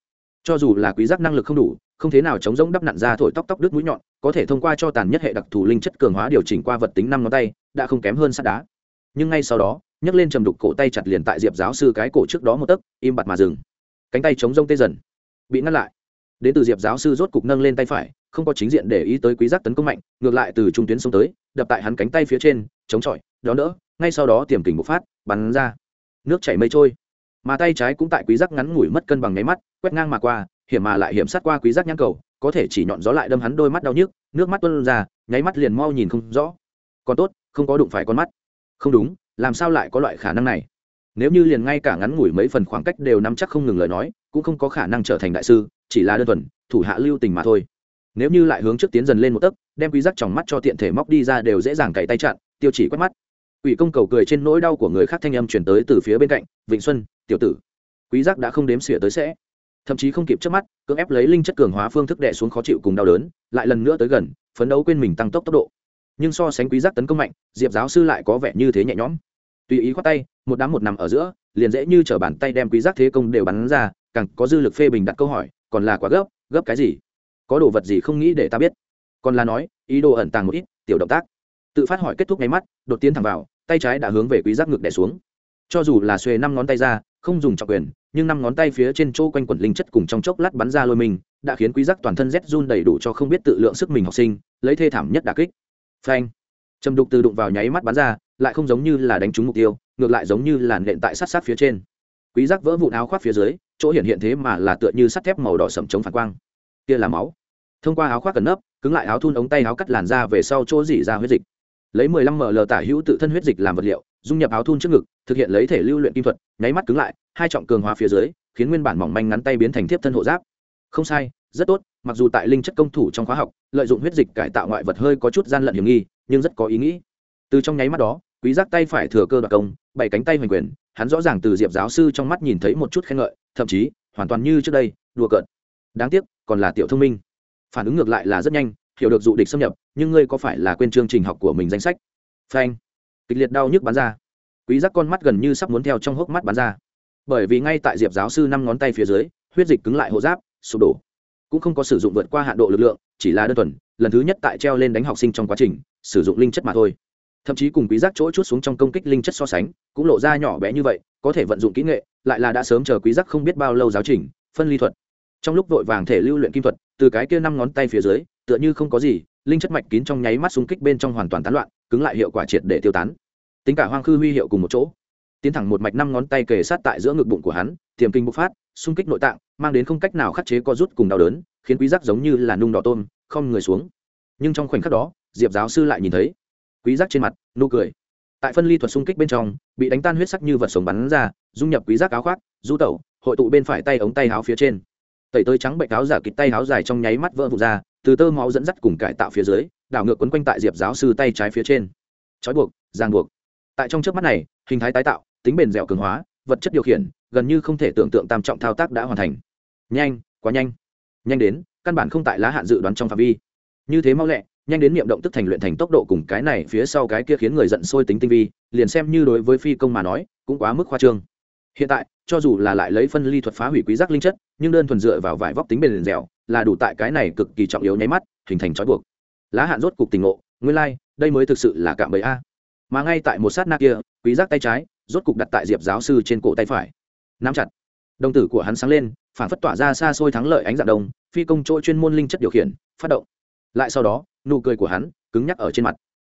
cho dù là quý giác năng lực không đủ không thế nào chống rỗng đắp nặn ra thổi tóc tóc đứt mũi nhọn có thể thông qua cho tàn nhất hệ đặc thù linh chất cường hóa điều chỉnh qua vật tính năm ngón tay đã không kém hơn sắt đá. Nhưng ngay sau đó nhấc lên trầm đục cổ tay chặt liền tại diệp giáo sư cái cổ trước đó một tấc im bặt mà dừng. Cánh tay chống rông tê dần bị ngăn lại. Đến từ diệp giáo sư rốt cục nâng lên tay phải không có chính diện để ý tới quý giác tấn công mạnh ngược lại từ trung tuyến xuống tới đập tại hắn cánh tay phía trên chống chọi đó nữa, ngay sau đó tiềm kình bộc phát bắn ra. Nước chảy mây trôi mà tay trái cũng tại quý giác ngắn ngủi mất cân bằng nháy mắt, quét ngang mà qua, hiểm mà lại hiểm sát qua quý giác nhãn cầu, có thể chỉ nhọn gió lại đâm hắn đôi mắt đau nhức, nước mắt tuôn ra, nháy mắt liền mau nhìn không rõ. Còn tốt, không có đụng phải con mắt. Không đúng, làm sao lại có loại khả năng này? Nếu như liền ngay cả ngắn ngủi mấy phần khoảng cách đều nắm chắc không ngừng lời nói, cũng không có khả năng trở thành đại sư, chỉ là đơn thuần, thủ hạ lưu tình mà thôi. Nếu như lại hướng trước tiến dần lên một tấc, đem quý giác trong mắt cho tiện thể móc đi ra đều dễ dàng cày tay chặn, tiêu chỉ quét mắt. Ủy công cầu cười trên nỗi đau của người khác thanh âm truyền tới từ phía bên cạnh, vịnh xuân tiểu tử, quý giác đã không đếm xỉa tới sẽ. Thậm chí không kịp trước mắt, cưỡng ép lấy linh chất cường hóa phương thức đè xuống khó chịu cùng đau đớn, lại lần nữa tới gần, phấn đấu quên mình tăng tốc tốc độ. Nhưng so sánh quý giác tấn công mạnh, diệp giáo sư lại có vẻ như thế nhẹ nhõm. Tùy ý khoát tay, một đám một nằm ở giữa, liền dễ như trở bàn tay đem quý giác thế công đều bắn ra, càng có dư lực phê bình đặt câu hỏi, còn là quá gấp gấp cái gì? Có đồ vật gì không nghĩ để ta biết. Còn là nói, ý đồ ẩn tàng một ít, tiểu động tác. Tự phát hỏi kết thúc ngay mắt, đột tiến thẳng vào, tay trái đã hướng về quý giác ngực đè xuống. Cho dù là xuề năm ngón tay ra không dùng trọng quyền, nhưng năm ngón tay phía trên chỗ quanh quẩn linh chất cùng trong chốc lát bắn ra lôi mình, đã khiến quý giác toàn thân rét run đầy đủ cho không biết tự lượng sức mình học sinh, lấy thê thảm nhất đả kích. Phanh. Trầm đục từ đụng vào nháy mắt bắn ra, lại không giống như là đánh trúng mục tiêu, ngược lại giống như là nện tại sát sát phía trên. Quý giác vỡ vụn áo khoác phía dưới, chỗ hiện hiện thế mà là tựa như sắt thép màu đỏ sẫm chống phản quang. Kia là máu. Thông qua áo khoác cẩn nấp, cứng lại áo thun ống tay áo cắt làn ra về sau chỗ dỉ ra huyết dịch. Lấy 15 ml tả hữu tự thân huyết dịch làm vật liệu dung nhập áo thun trước ngực, thực hiện lấy thể lưu luyện kim thuật, nháy mắt cứng lại, hai trọng cường hóa phía dưới, khiến nguyên bản mỏng manh ngắn tay biến thành thiếp thân hộ giáp. Không sai, rất tốt, mặc dù tại linh chất công thủ trong khóa học, lợi dụng huyết dịch cải tạo ngoại vật hơi có chút gian lận hiểm nghi, nhưng rất có ý nghĩ. Từ trong nháy mắt đó, quý giác tay phải thừa cơ đoạt công, bảy cánh tay hoành quyền, hắn rõ ràng từ diệp giáo sư trong mắt nhìn thấy một chút khen ngợi, thậm chí, hoàn toàn như trước đây, đùa cợt. Đáng tiếc, còn là tiểu thông minh. Phản ứng ngược lại là rất nhanh, hiểu được dụ địch xâm nhập, nhưng ngươi có phải là quên chương trình học của mình danh sách? Phanh kịch liệt đau nhức bắn ra. Quý giác con mắt gần như sắp muốn theo trong hốc mắt bắn ra. Bởi vì ngay tại diệp giáo sư năm ngón tay phía dưới, huyết dịch cứng lại hộ giáp, sụp đổ. Cũng không có sử dụng vượt qua hạn độ lực lượng, chỉ là đơn thuần, lần thứ nhất tại treo lên đánh học sinh trong quá trình, sử dụng linh chất mà thôi. Thậm chí cùng quý giác chỗ chút xuống trong công kích linh chất so sánh, cũng lộ ra nhỏ bé như vậy, có thể vận dụng kỹ nghệ, lại là đã sớm chờ quý giác không biết bao lâu giáo trình, phân ly thuật. Trong lúc vội vàng thể lưu luyện kim thuật, từ cái kia năm ngón tay phía dưới, tựa như không có gì, linh chất mạch kín trong nháy mắt xung kích bên trong hoàn toàn tán loạn cứng lại hiệu quả triệt để tiêu tán. Tính cả hoang khư huy hiệu cùng một chỗ, tiến thẳng một mạch năm ngón tay kề sát tại giữa ngực bụng của hắn, tiềm kinh bộc phát, xung kích nội tạng, mang đến không cách nào khắc chế co rút cùng đau đớn, khiến quý giác giống như là nung đỏ tôm, không người xuống. Nhưng trong khoảnh khắc đó, diệp giáo sư lại nhìn thấy, quý giác trên mặt, nụ cười. Tại phân ly thuật xung kích bên trong, bị đánh tan huyết sắc như vật sống bắn ra, dung nhập quý giác áo khoác, du tẩu, hội tụ bên phải tay ống tay áo phía trên. Tẩy tới trắng bệnh áo giả kịch tay áo dài trong nháy mắt vỡ vụn ra, từ tơ máu dẫn dắt cùng cải tạo phía dưới đảo ngược quấn quanh tại diệp giáo sư tay trái phía trên. Trói buộc giang buộc. Tại trong trước mắt này, hình thái tái tạo, tính bền dẻo cường hóa, vật chất điều khiển, gần như không thể tưởng tượng tam trọng thao tác đã hoàn thành. Nhanh, quá nhanh. Nhanh đến, căn bản không tại lá hạn dự đoán trong phạm vi. Như thế mau lẹ, nhanh đến niệm động tức thành luyện thành tốc độ cùng cái này phía sau cái kia khiến người giận sôi tính tinh vi, liền xem như đối với phi công mà nói, cũng quá mức khoa trương. Hiện tại, cho dù là lại lấy phân ly thuật phá hủy quý giác linh chất, nhưng đơn thuần dựa vào vải vóc tính bền dẻo, là đủ tại cái này cực kỳ trọng yếu nháy mắt, hình thành trói buộc lá hạn rốt cục tình ngộ nguyên lai like, đây mới thực sự là cạm bẫy a. Mà ngay tại một sát na kia quý giác tay trái rốt cục đặt tại diệp giáo sư trên cổ tay phải. Nắm chặt. Đồng tử của hắn sáng lên phản phất tỏa ra xa xôi thắng lợi ánh dạng đông phi công chỗ chuyên môn linh chất điều khiển phát động. Lại sau đó nụ cười của hắn cứng nhắc ở trên mặt.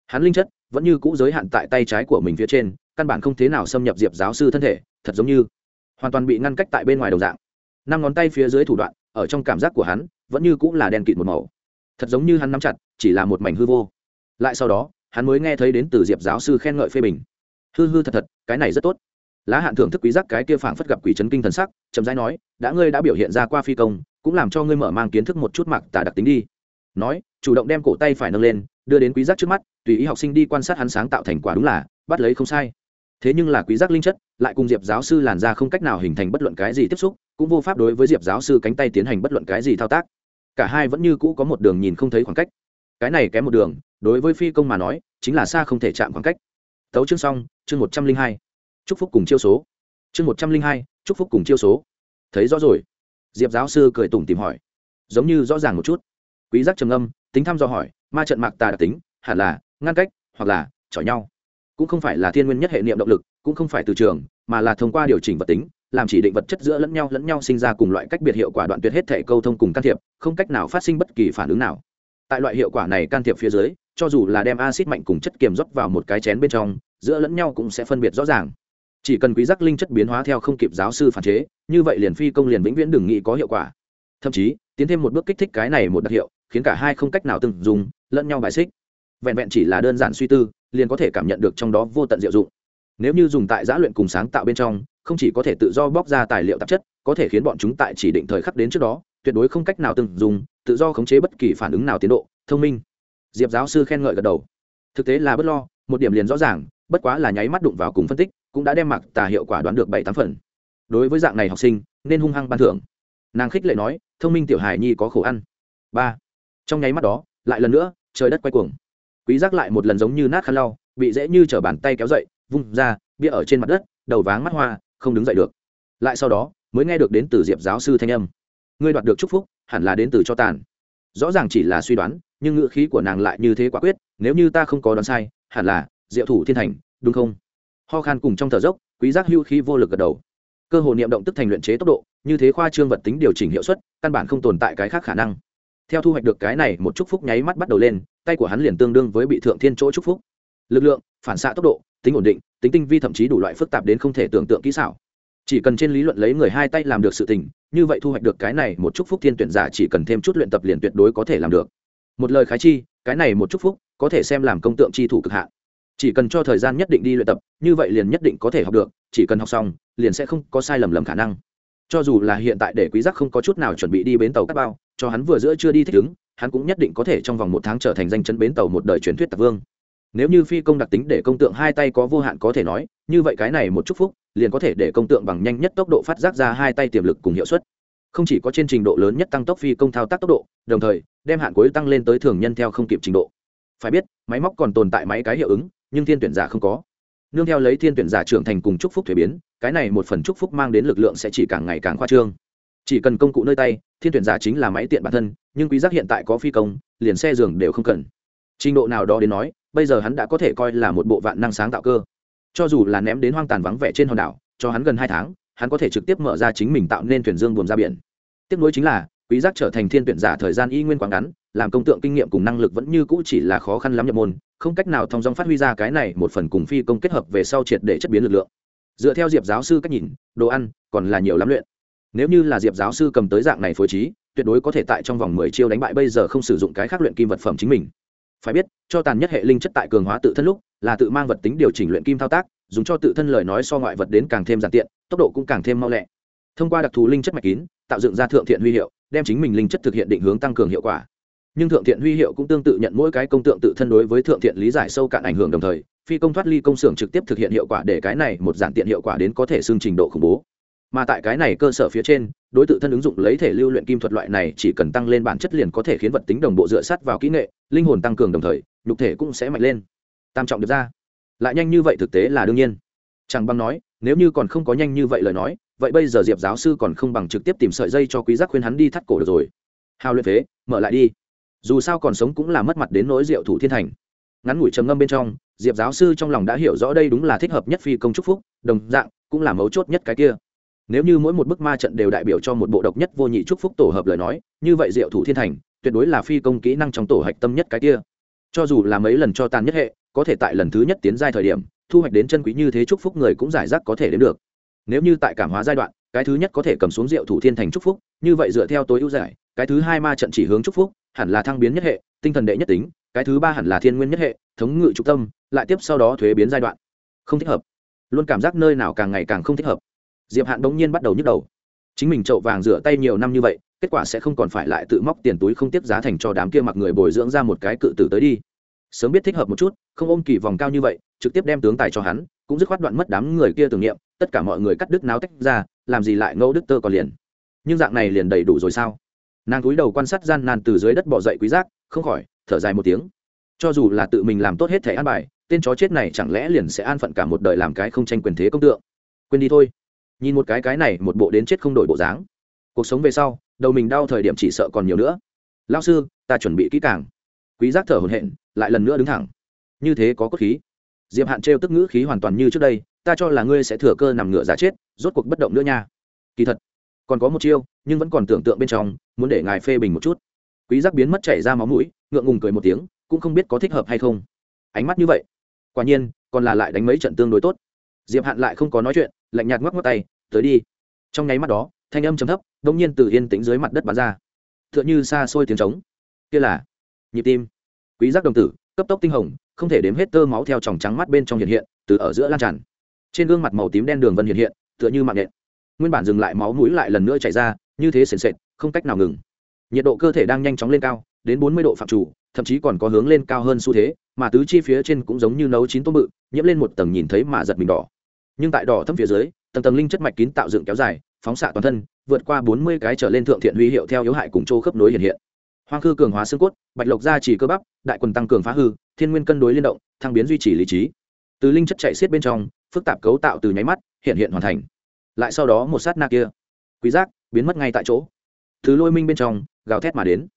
Hắn linh chất vẫn như cũ giới hạn tại tay trái của mình phía trên căn bản không thế nào xâm nhập diệp giáo sư thân thể thật giống như hoàn toàn bị ngăn cách tại bên ngoài đầu dạng. Năm ngón tay phía dưới thủ đoạn ở trong cảm giác của hắn vẫn như cũng là đen kịt một màu thật giống như hắn nắm chặt, chỉ là một mảnh hư vô. Lại sau đó, hắn mới nghe thấy đến từ diệp giáo sư khen ngợi phê bình. Hư hư thật thật, cái này rất tốt. Lá hạn thưởng thức quý giác cái kia phảng phất gặp quỷ chấn kinh thần sắc, chậm rãi nói, đã ngươi đã biểu hiện ra qua phi công, cũng làm cho ngươi mở mang kiến thức một chút mặc tả đặc tính đi. Nói, chủ động đem cổ tay phải nâng lên, đưa đến quý giác trước mắt, tùy ý học sinh đi quan sát hắn sáng tạo thành quả đúng là, bắt lấy không sai. Thế nhưng là quý giác linh chất, lại cùng diệp giáo sư làn ra không cách nào hình thành bất luận cái gì tiếp xúc, cũng vô pháp đối với diệp giáo sư cánh tay tiến hành bất luận cái gì thao tác cả hai vẫn như cũ có một đường nhìn không thấy khoảng cách. Cái này kém một đường, đối với phi công mà nói, chính là xa không thể chạm khoảng cách. Tấu chương xong, chương một trăm linh hai. Chúc phúc cùng chiêu số. Chương một trăm linh hai, chúc phúc cùng chiêu số. Thấy rõ rồi. Diệp giáo sư cười tủm tìm hỏi. Giống như rõ ràng một chút. Quý giác trầm âm tính thăm do hỏi, ma trận mạc tà đặc tính, hẳn là ngăn cách, hoặc là chọi nhau. Cũng không phải là thiên nguyên nhất hệ niệm động lực, cũng không phải từ trường, mà là thông qua điều chỉnh vật tính làm chỉ định vật chất giữa lẫn nhau lẫn nhau sinh ra cùng loại cách biệt hiệu quả đoạn tuyệt hết thể câu thông cùng can thiệp, không cách nào phát sinh bất kỳ phản ứng nào. Tại loại hiệu quả này can thiệp phía dưới, cho dù là đem acid mạnh cùng chất kiềm rót vào một cái chén bên trong, giữa lẫn nhau cũng sẽ phân biệt rõ ràng. Chỉ cần quý giác linh chất biến hóa theo không kịp giáo sư phản chế, như vậy liền phi công liền vĩnh viễn đừng nghĩ có hiệu quả. Thậm chí, tiến thêm một bước kích thích cái này một đặc hiệu, khiến cả hai không cách nào từng dùng, lẫn nhau bài xích. Vẹn vẹn chỉ là đơn giản suy tư, liền có thể cảm nhận được trong đó vô tận diệu dụng. Nếu như dùng tại giã luyện cùng sáng tạo bên trong không chỉ có thể tự do bóc ra tài liệu tạp chất, có thể khiến bọn chúng tại chỉ định thời khắc đến trước đó, tuyệt đối không cách nào từng dùng, tự do khống chế bất kỳ phản ứng nào tiến độ, thông minh. Diệp giáo sư khen ngợi gật đầu. Thực tế là bất lo, một điểm liền rõ ràng, bất quá là nháy mắt đụng vào cùng phân tích, cũng đã đem mặc tà hiệu quả đoán được bảy tám phần. Đối với dạng này học sinh, nên hung hăng ban thưởng. Nàng khích lệ nói, thông minh tiểu hài nhi có khổ ăn. Ba. Trong nháy mắt đó, lại lần nữa, trời đất quay cuồng. Quý giác lại một lần giống như nát khăn lau, bị dễ như trở bàn tay kéo dậy, vung ra, bia ở trên mặt đất, đầu váng mắt hoa không đứng dậy được. Lại sau đó, mới nghe được đến từ diệp giáo sư thanh âm. Ngươi đoạt được chúc phúc, hẳn là đến từ cho tàn. Rõ ràng chỉ là suy đoán, nhưng ngữ khí của nàng lại như thế quả quyết, nếu như ta không có đoán sai, hẳn là diệu thủ thiên thành, đúng không? Ho khan cùng trong thở dốc, quý giác hưu khí vô lực gật đầu. Cơ hồ niệm động tức thành luyện chế tốc độ, như thế khoa trương vật tính điều chỉnh hiệu suất, căn bản không tồn tại cái khác khả năng. Theo thu hoạch được cái này, một chúc phúc nháy mắt bắt đầu lên, tay của hắn liền tương đương với bị thượng thiên chỗ chúc phúc. Lực lượng, phản xạ tốc độ, tính ổn định tính tinh vi thậm chí đủ loại phức tạp đến không thể tưởng tượng kỹ xảo. Chỉ cần trên lý luận lấy người hai tay làm được sự tình, như vậy thu hoạch được cái này một chúc phúc thiên tuyển giả chỉ cần thêm chút luyện tập liền tuyệt đối có thể làm được. Một lời khái chi, cái này một chúc phúc có thể xem làm công tượng chi thủ cực hạn. Chỉ cần cho thời gian nhất định đi luyện tập, như vậy liền nhất định có thể học được, chỉ cần học xong, liền sẽ không có sai lầm lầm khả năng. Cho dù là hiện tại để quý giác không có chút nào chuẩn bị đi bến tàu cắt bao, cho hắn vừa giữa chưa đi thích ứng, hắn cũng nhất định có thể trong vòng một tháng trở thành danh chân bến tàu một đời truyền thuyết tạc vương nếu như phi công đặc tính để công tượng hai tay có vô hạn có thể nói, như vậy cái này một chúc phúc, liền có thể để công tượng bằng nhanh nhất tốc độ phát giác ra hai tay tiềm lực cùng hiệu suất. Không chỉ có trên trình độ lớn nhất tăng tốc phi công thao tác tốc độ, đồng thời, đem hạn cuối tăng lên tới thường nhân theo không kịp trình độ. Phải biết, máy móc còn tồn tại máy cái hiệu ứng, nhưng thiên tuyển giả không có. Nương theo lấy thiên tuyển giả trưởng thành cùng chúc phúc thuế biến, cái này một phần chúc phúc mang đến lực lượng sẽ chỉ càng ngày càng khoa trương. Chỉ cần công cụ nơi tay, thiên tuyển giả chính là máy tiện bản thân, nhưng quý giác hiện tại có phi công, liền xe giường đều không cần. Trình độ nào đó đến nói bây giờ hắn đã có thể coi là một bộ vạn năng sáng tạo cơ. Cho dù là ném đến hoang tàn vắng vẻ trên hòn đảo, cho hắn gần hai tháng, hắn có thể trực tiếp mở ra chính mình tạo nên thuyền dương buồm ra biển. Tiếp nối chính là, quý giác trở thành thiên tuyển giả thời gian y nguyên quá ngắn, làm công tượng kinh nghiệm cùng năng lực vẫn như cũ chỉ là khó khăn lắm nhập môn, không cách nào thông dong phát huy ra cái này một phần cùng phi công kết hợp về sau triệt để chất biến lực lượng. Dựa theo diệp giáo sư cách nhìn, đồ ăn còn là nhiều lắm luyện. Nếu như là diệp giáo sư cầm tới dạng này phối trí, tuyệt đối có thể tại trong vòng mười chiêu đánh bại bây giờ không sử dụng cái khác luyện kim vật phẩm chính mình. Phải biết cho tàn nhất hệ linh chất tại cường hóa tự thân lúc, là tự mang vật tính điều chỉnh luyện kim thao tác, dùng cho tự thân lời nói so ngoại vật đến càng thêm giản tiện, tốc độ cũng càng thêm mau lẹ. Thông qua đặc thù linh chất mạch kín, tạo dựng ra thượng thiện huy hiệu, đem chính mình linh chất thực hiện định hướng tăng cường hiệu quả. Nhưng thượng thiện huy hiệu cũng tương tự nhận mỗi cái công tượng tự thân đối với thượng thiện lý giải sâu cạn ảnh hưởng đồng thời, phi công thoát ly công xưởng trực tiếp thực hiện hiệu quả để cái này một giản tiện hiệu quả đến có thể xương trình độ khủng bố. Mà tại cái này cơ sở phía trên, đối tượng thân ứng dụng lấy thể lưu luyện kim thuật loại này chỉ cần tăng lên bản chất liền có thể khiến vật tính đồng bộ dựa sát vào kỹ nghệ, linh hồn tăng cường đồng thời nhục thể cũng sẽ mạnh lên. Tam trọng được ra. Lại nhanh như vậy thực tế là đương nhiên. Chẳng bằng nói, nếu như còn không có nhanh như vậy lời nói, vậy bây giờ diệp giáo sư còn không bằng trực tiếp tìm sợi dây cho quý giác khuyên hắn đi thắt cổ được rồi. Hào luyện phế, mở lại đi. Dù sao còn sống cũng là mất mặt đến nỗi diệu thủ thiên thành. Ngắn ngủi trầm ngâm bên trong, diệp giáo sư trong lòng đã hiểu rõ đây đúng là thích hợp nhất phi công trúc phúc, đồng dạng, cũng là mấu chốt nhất cái kia. Nếu như mỗi một bức ma trận đều đại biểu cho một bộ độc nhất vô nhị trúc phúc tổ hợp lời nói, như vậy diệu thủ thiên thành, tuyệt đối là phi công kỹ năng trong tổ hạch tâm nhất cái kia cho dù là mấy lần cho tàn nhất hệ, có thể tại lần thứ nhất tiến giai thời điểm, thu hoạch đến chân quý như thế chúc phúc người cũng giải rác có thể đến được. Nếu như tại cảm hóa giai đoạn, cái thứ nhất có thể cầm xuống rượu thủ thiên thành chúc phúc, như vậy dựa theo tối ưu giải, cái thứ hai ma trận chỉ hướng chúc phúc, hẳn là thăng biến nhất hệ, tinh thần đệ nhất tính, cái thứ ba hẳn là thiên nguyên nhất hệ, thống ngự trục tâm, lại tiếp sau đó thuế biến giai đoạn. Không thích hợp. Luôn cảm giác nơi nào càng ngày càng không thích hợp. Diệp hạn bỗng nhiên bắt đầu nhức đầu. Chính mình trậu vàng rửa tay nhiều năm như vậy kết quả sẽ không còn phải lại tự móc tiền túi không tiếp giá thành cho đám kia mặc người bồi dưỡng ra một cái cự tử tới đi. Sớm biết thích hợp một chút, không ôm kỳ vòng cao như vậy, trực tiếp đem tướng tài cho hắn, cũng dứt khoát đoạn mất đám người kia tưởng niệm, tất cả mọi người cắt đứt náo tách ra, làm gì lại ngẫu đức tơ còn liền. Nhưng dạng này liền đầy đủ rồi sao? Nàng cúi đầu quan sát gian nan từ dưới đất bỏ dậy quý giác, không khỏi, thở dài một tiếng. Cho dù là tự mình làm tốt hết thể an bài, tên chó chết này chẳng lẽ liền sẽ an phận cả một đời làm cái không tranh quyền thế công tượng? Quên đi thôi. Nhìn một cái cái này, một bộ đến chết không đổi bộ dáng. Cuộc sống về sau đầu mình đau thời điểm chỉ sợ còn nhiều nữa. Lao sư, ta chuẩn bị kỹ càng. Quý giác thở hổn hển, lại lần nữa đứng thẳng. Như thế có cốt khí. Diệp hạn trêu tức ngữ khí hoàn toàn như trước đây, ta cho là ngươi sẽ thừa cơ nằm ngựa giả chết, rốt cuộc bất động nữa nha. Kỳ thật, còn có một chiêu, nhưng vẫn còn tưởng tượng bên trong, muốn để ngài phê bình một chút. Quý giác biến mất chảy ra máu mũi, ngượng ngùng cười một tiếng, cũng không biết có thích hợp hay không. Ánh mắt như vậy, quả nhiên, còn là lại đánh mấy trận tương đối tốt. Diệp hạn lại không có nói chuyện, lạnh nhạt ngoắc ngoắc tay, tới đi. Trong nháy mắt đó thanh âm trầm thấp đông nhiên từ yên tĩnh dưới mặt đất bắn ra. Tựa như xa xôi tiếng trống. Kia là nhịp tim. Quý giác đồng tử, cấp tốc tinh hồng, không thể đếm hết tơ máu theo tròng trắng mắt bên trong hiện hiện, từ ở giữa lan tràn. Trên gương mặt màu tím đen đường vân hiện hiện, tựa như mạng nhện. Nguyên bản dừng lại máu mũi lại lần nữa chảy ra, như thế sền sệt, không cách nào ngừng. Nhiệt độ cơ thể đang nhanh chóng lên cao, đến bốn mươi độ phạm chủ, thậm chí còn có hướng lên cao hơn xu thế, mà tứ chi phía trên cũng giống như nấu chín tôm bự, nhiễm lên một tầng nhìn thấy mà giật mình đỏ. Nhưng tại đỏ thâm phía dưới, tầng tầng linh chất mạch kín tạo dựng kéo dài phóng xạ toàn thân, vượt qua bốn mươi cái trở lên thượng thiện huy hiệu theo yếu hại cùng chỗ khớp nối hiện hiện. Hoang khư cường hóa xương cốt, bạch lộc gia chỉ cơ bắp, đại quần tăng cường phá hư, thiên nguyên cân đối liên động, thăng biến duy trì lý trí. Từ linh chất chạy xiết bên trong, phức tạp cấu tạo từ nháy mắt, hiện hiện hoàn thành. Lại sau đó một sát na kia. Quý giác, biến mất ngay tại chỗ. Thứ lôi minh bên trong, gào thét mà đến.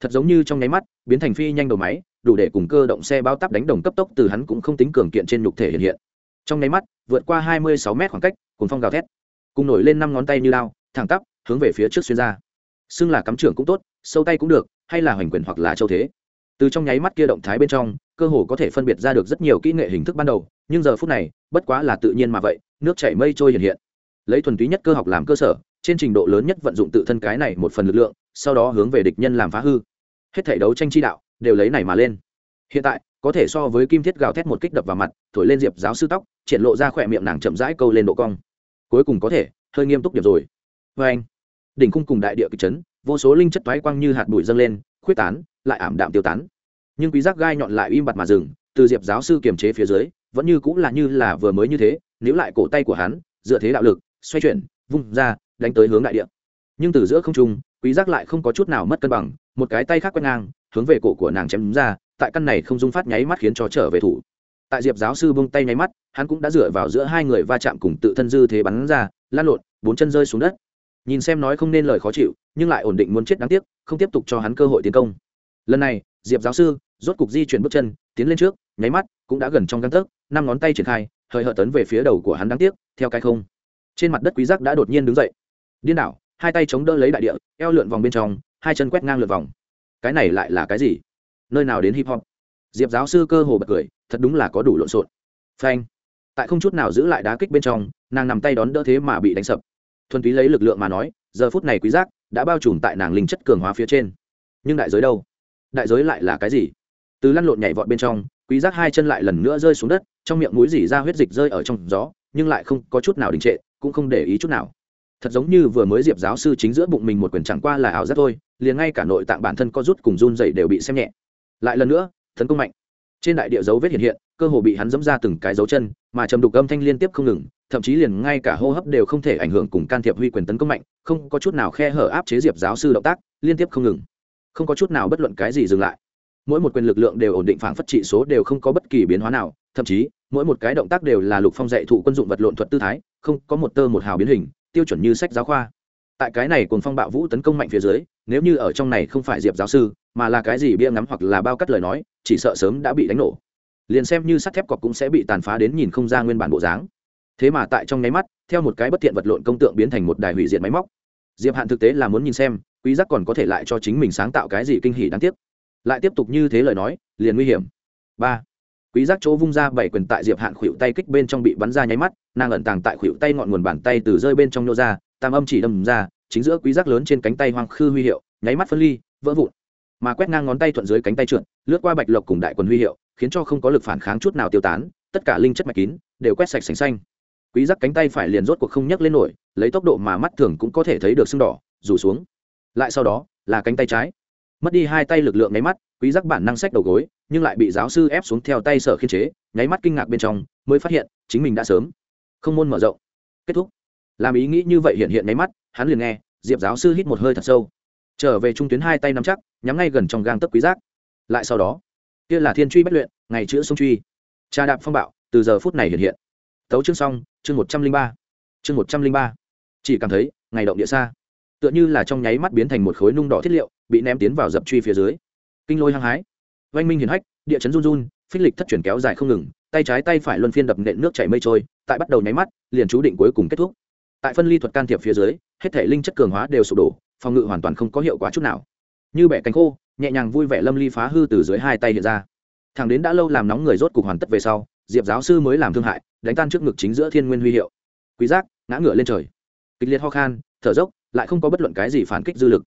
Thật giống như trong nháy mắt, biến thành phi nhanh đầu máy, đủ để cùng cơ động xe bao tắp đánh đồng cấp tốc từ hắn cũng không tính cường kiện trên nhục thể hiện hiện. Trong nháy mắt, vượt qua 26 mét khoảng cách cùng phong gào thét cùng nổi lên năm ngón tay như lao, thẳng tắp, hướng về phía trước xuyên ra. Xưng là cắm trưởng cũng tốt, sâu tay cũng được, hay là hoành quyền hoặc là châu thế. Từ trong nháy mắt kia động thái bên trong, cơ hồ có thể phân biệt ra được rất nhiều kỹ nghệ hình thức ban đầu, nhưng giờ phút này, bất quá là tự nhiên mà vậy, nước chảy mây trôi hiện hiện. Lấy thuần túy nhất cơ học làm cơ sở, trên trình độ lớn nhất vận dụng tự thân cái này một phần lực lượng, sau đó hướng về địch nhân làm phá hư. Hết thể đấu tranh chi đạo, đều lấy này mà lên. Hiện tại, có thể so với kim thiết gào thét một kích đập vào mặt, thổi lên diệp giáo sư tóc, triển lộ ra khỏe miệng nàng chậm rãi câu lên độ cong cuối cùng có thể, hơi nghiêm túc điểm rồi. Vê anh, đỉnh cung cùng đại địa kịch chấn, vô số linh chất thoái quang như hạt bụi dâng lên, khuyết tán, lại ảm đạm tiêu tán. Nhưng quý giác gai nhọn lại im bặt mà dừng, từ diệp giáo sư kiềm chế phía dưới, vẫn như cũng là như là vừa mới như thế nếu lại cổ tay của hắn, dựa thế đạo lực, xoay chuyển, vung ra, đánh tới hướng đại địa. Nhưng từ giữa không trung, quý giác lại không có chút nào mất cân bằng, một cái tay khác quét ngang, hướng về cổ của nàng chém ra, tại căn này không dung phát nháy mắt khiến cho trở về thủ tại diệp giáo sư buông tay nháy mắt, hắn cũng đã dựa vào giữa hai người va chạm cùng tự thân dư thế bắn ra, lan lộn, bốn chân rơi xuống đất. Nhìn xem nói không nên lời khó chịu, nhưng lại ổn định muốn chết đáng tiếc, không tiếp tục cho hắn cơ hội tiến công. Lần này, diệp giáo sư rốt cục di chuyển bước chân, tiến lên trước, nháy mắt, cũng đã gần trong găng tấc, năm ngón tay triển khai hơi hợt tấn về phía đầu của hắn đáng tiếc, theo cái không. Trên mặt đất quý giác đã đột nhiên đứng dậy. Điên đảo, hai tay chống đỡ lấy đại địa, eo lượn vòng bên trong, hai chân quét ngang lượn vòng. Cái này lại là cái gì? Nơi nào đến hip hop? Diệp giáo sư cơ hồ bật cười, thật đúng là có đủ lộn xộn. Phanh. Tại không chút nào giữ lại đá kích bên trong, nàng nằm tay đón đỡ thế mà bị đánh sập. Thuần túy lấy lực lượng mà nói, giờ phút này quý giác đã bao trùm tại nàng linh chất cường hóa phía trên. Nhưng đại giới đâu? Đại giới lại là cái gì? Từ lăn lộn nhảy vọt bên trong, quý giác hai chân lại lần nữa rơi xuống đất, trong miệng mũi dỉ ra huyết dịch rơi ở trong gió, nhưng lại không có chút nào đình trệ, cũng không để ý chút nào. Thật giống như vừa mới diệp giáo sư chính giữa bụng mình một quyền chẳng qua là ảo giác thôi, liền ngay cả nội tạng bản thân có rút cùng run rẩy đều bị xem nhẹ. Lại lần nữa tấn công mạnh. Trên đại địa dấu vết hiện hiện, cơ hồ bị hắn dẫm ra từng cái dấu chân, mà trầm đục âm thanh liên tiếp không ngừng, thậm chí liền ngay cả hô hấp đều không thể ảnh hưởng cùng can thiệp huy quyền tấn công mạnh, không có chút nào khe hở áp chế diệp giáo sư động tác, liên tiếp không ngừng. Không có chút nào bất luận cái gì dừng lại. Mỗi một quyền lực lượng đều ổn định phản phất trị số đều không có bất kỳ biến hóa nào, thậm chí, mỗi một cái động tác đều là lục phong dạy thụ quân dụng vật lộn thuật tư thái, không có một tơ một hào biến hình, tiêu chuẩn như sách giáo khoa. Tại cái này cùng phong bạo vũ tấn công mạnh phía dưới, nếu như ở trong này không phải diệp giáo sư, mà là cái gì bia ngắm hoặc là bao cắt lời nói chỉ sợ sớm đã bị đánh nổ. Liền xem như sắt thép cọc cũng sẽ bị tàn phá đến nhìn không ra nguyên bản bộ dáng. Thế mà tại trong nháy mắt, theo một cái bất thiện vật lộn công tượng biến thành một đài hủy diệt máy móc. Diệp hạn thực tế là muốn nhìn xem, quý giác còn có thể lại cho chính mình sáng tạo cái gì kinh hỉ đáng tiếc. Lại tiếp tục như thế lời nói, liền nguy hiểm. Ba. Quý giác chỗ vung ra bảy quyền tại diệp hạn khuỷu tay kích bên trong bị bắn ra nháy mắt, nàng ẩn tàng tại khuỷu tay ngọn nguồn bàn tay từ rơi bên trong nô ra, tam âm chỉ đâm ra, chính giữa quý giác lớn trên cánh tay hoang khư huy hiệu, nháy mắt phân ly, vỡ vụn mà quét ngang ngón tay thuận dưới cánh tay trượt, lướt qua bạch lộc cùng đại quần huy hiệu, khiến cho không có lực phản kháng chút nào tiêu tán, tất cả linh chất mạch kín, đều quét sạch sành xanh. Quý giác cánh tay phải liền rốt cuộc không nhấc lên nổi, lấy tốc độ mà mắt thường cũng có thể thấy được sưng đỏ, rủ xuống. Lại sau đó, là cánh tay trái. Mất đi hai tay lực lượng nháy mắt, quý giác bản năng sách đầu gối, nhưng lại bị giáo sư ép xuống theo tay sở khiên chế, nháy mắt kinh ngạc bên trong, mới phát hiện, chính mình đã sớm không môn mở rộng. Kết thúc. Làm ý nghĩ như vậy hiện hiện nháy mắt, hắn liền nghe, diệp giáo sư hít một hơi thật sâu trở về trung tuyến hai tay nắm chắc, nhắm ngay gần trong gang tấc quý giác. Lại sau đó, kia là thiên truy bất luyện, ngày chữa sông truy. Trà đạp phong bạo, từ giờ phút này hiện hiện. Tấu chương xong, chương một trăm linh ba. Chương một trăm linh ba. Chỉ cảm thấy, ngày động địa xa. Tựa như là trong nháy mắt biến thành một khối nung đỏ thiết liệu, bị ném tiến vào dập truy phía dưới. Kinh lôi hăng hái. Oanh minh hiển hách, địa chấn run run, phích lịch thất chuyển kéo dài không ngừng, tay trái tay phải luân phiên đập nện nước chảy mây trôi, tại bắt đầu nháy mắt, liền chú định cuối cùng kết thúc. Tại phân ly thuật can thiệp phía dưới, hết thể linh chất cường hóa đều sụp đổ phòng ngự hoàn toàn không có hiệu quả chút nào. Như bẻ cánh khô, nhẹ nhàng vui vẻ lâm ly phá hư từ dưới hai tay hiện ra. Thằng đến đã lâu làm nóng người rốt cục hoàn tất về sau, diệp giáo sư mới làm thương hại, đánh tan trước ngực chính giữa thiên nguyên huy hiệu. Quý giác, ngã ngựa lên trời. Kịch liệt ho khan, thở dốc, lại không có bất luận cái gì phản kích dư lực.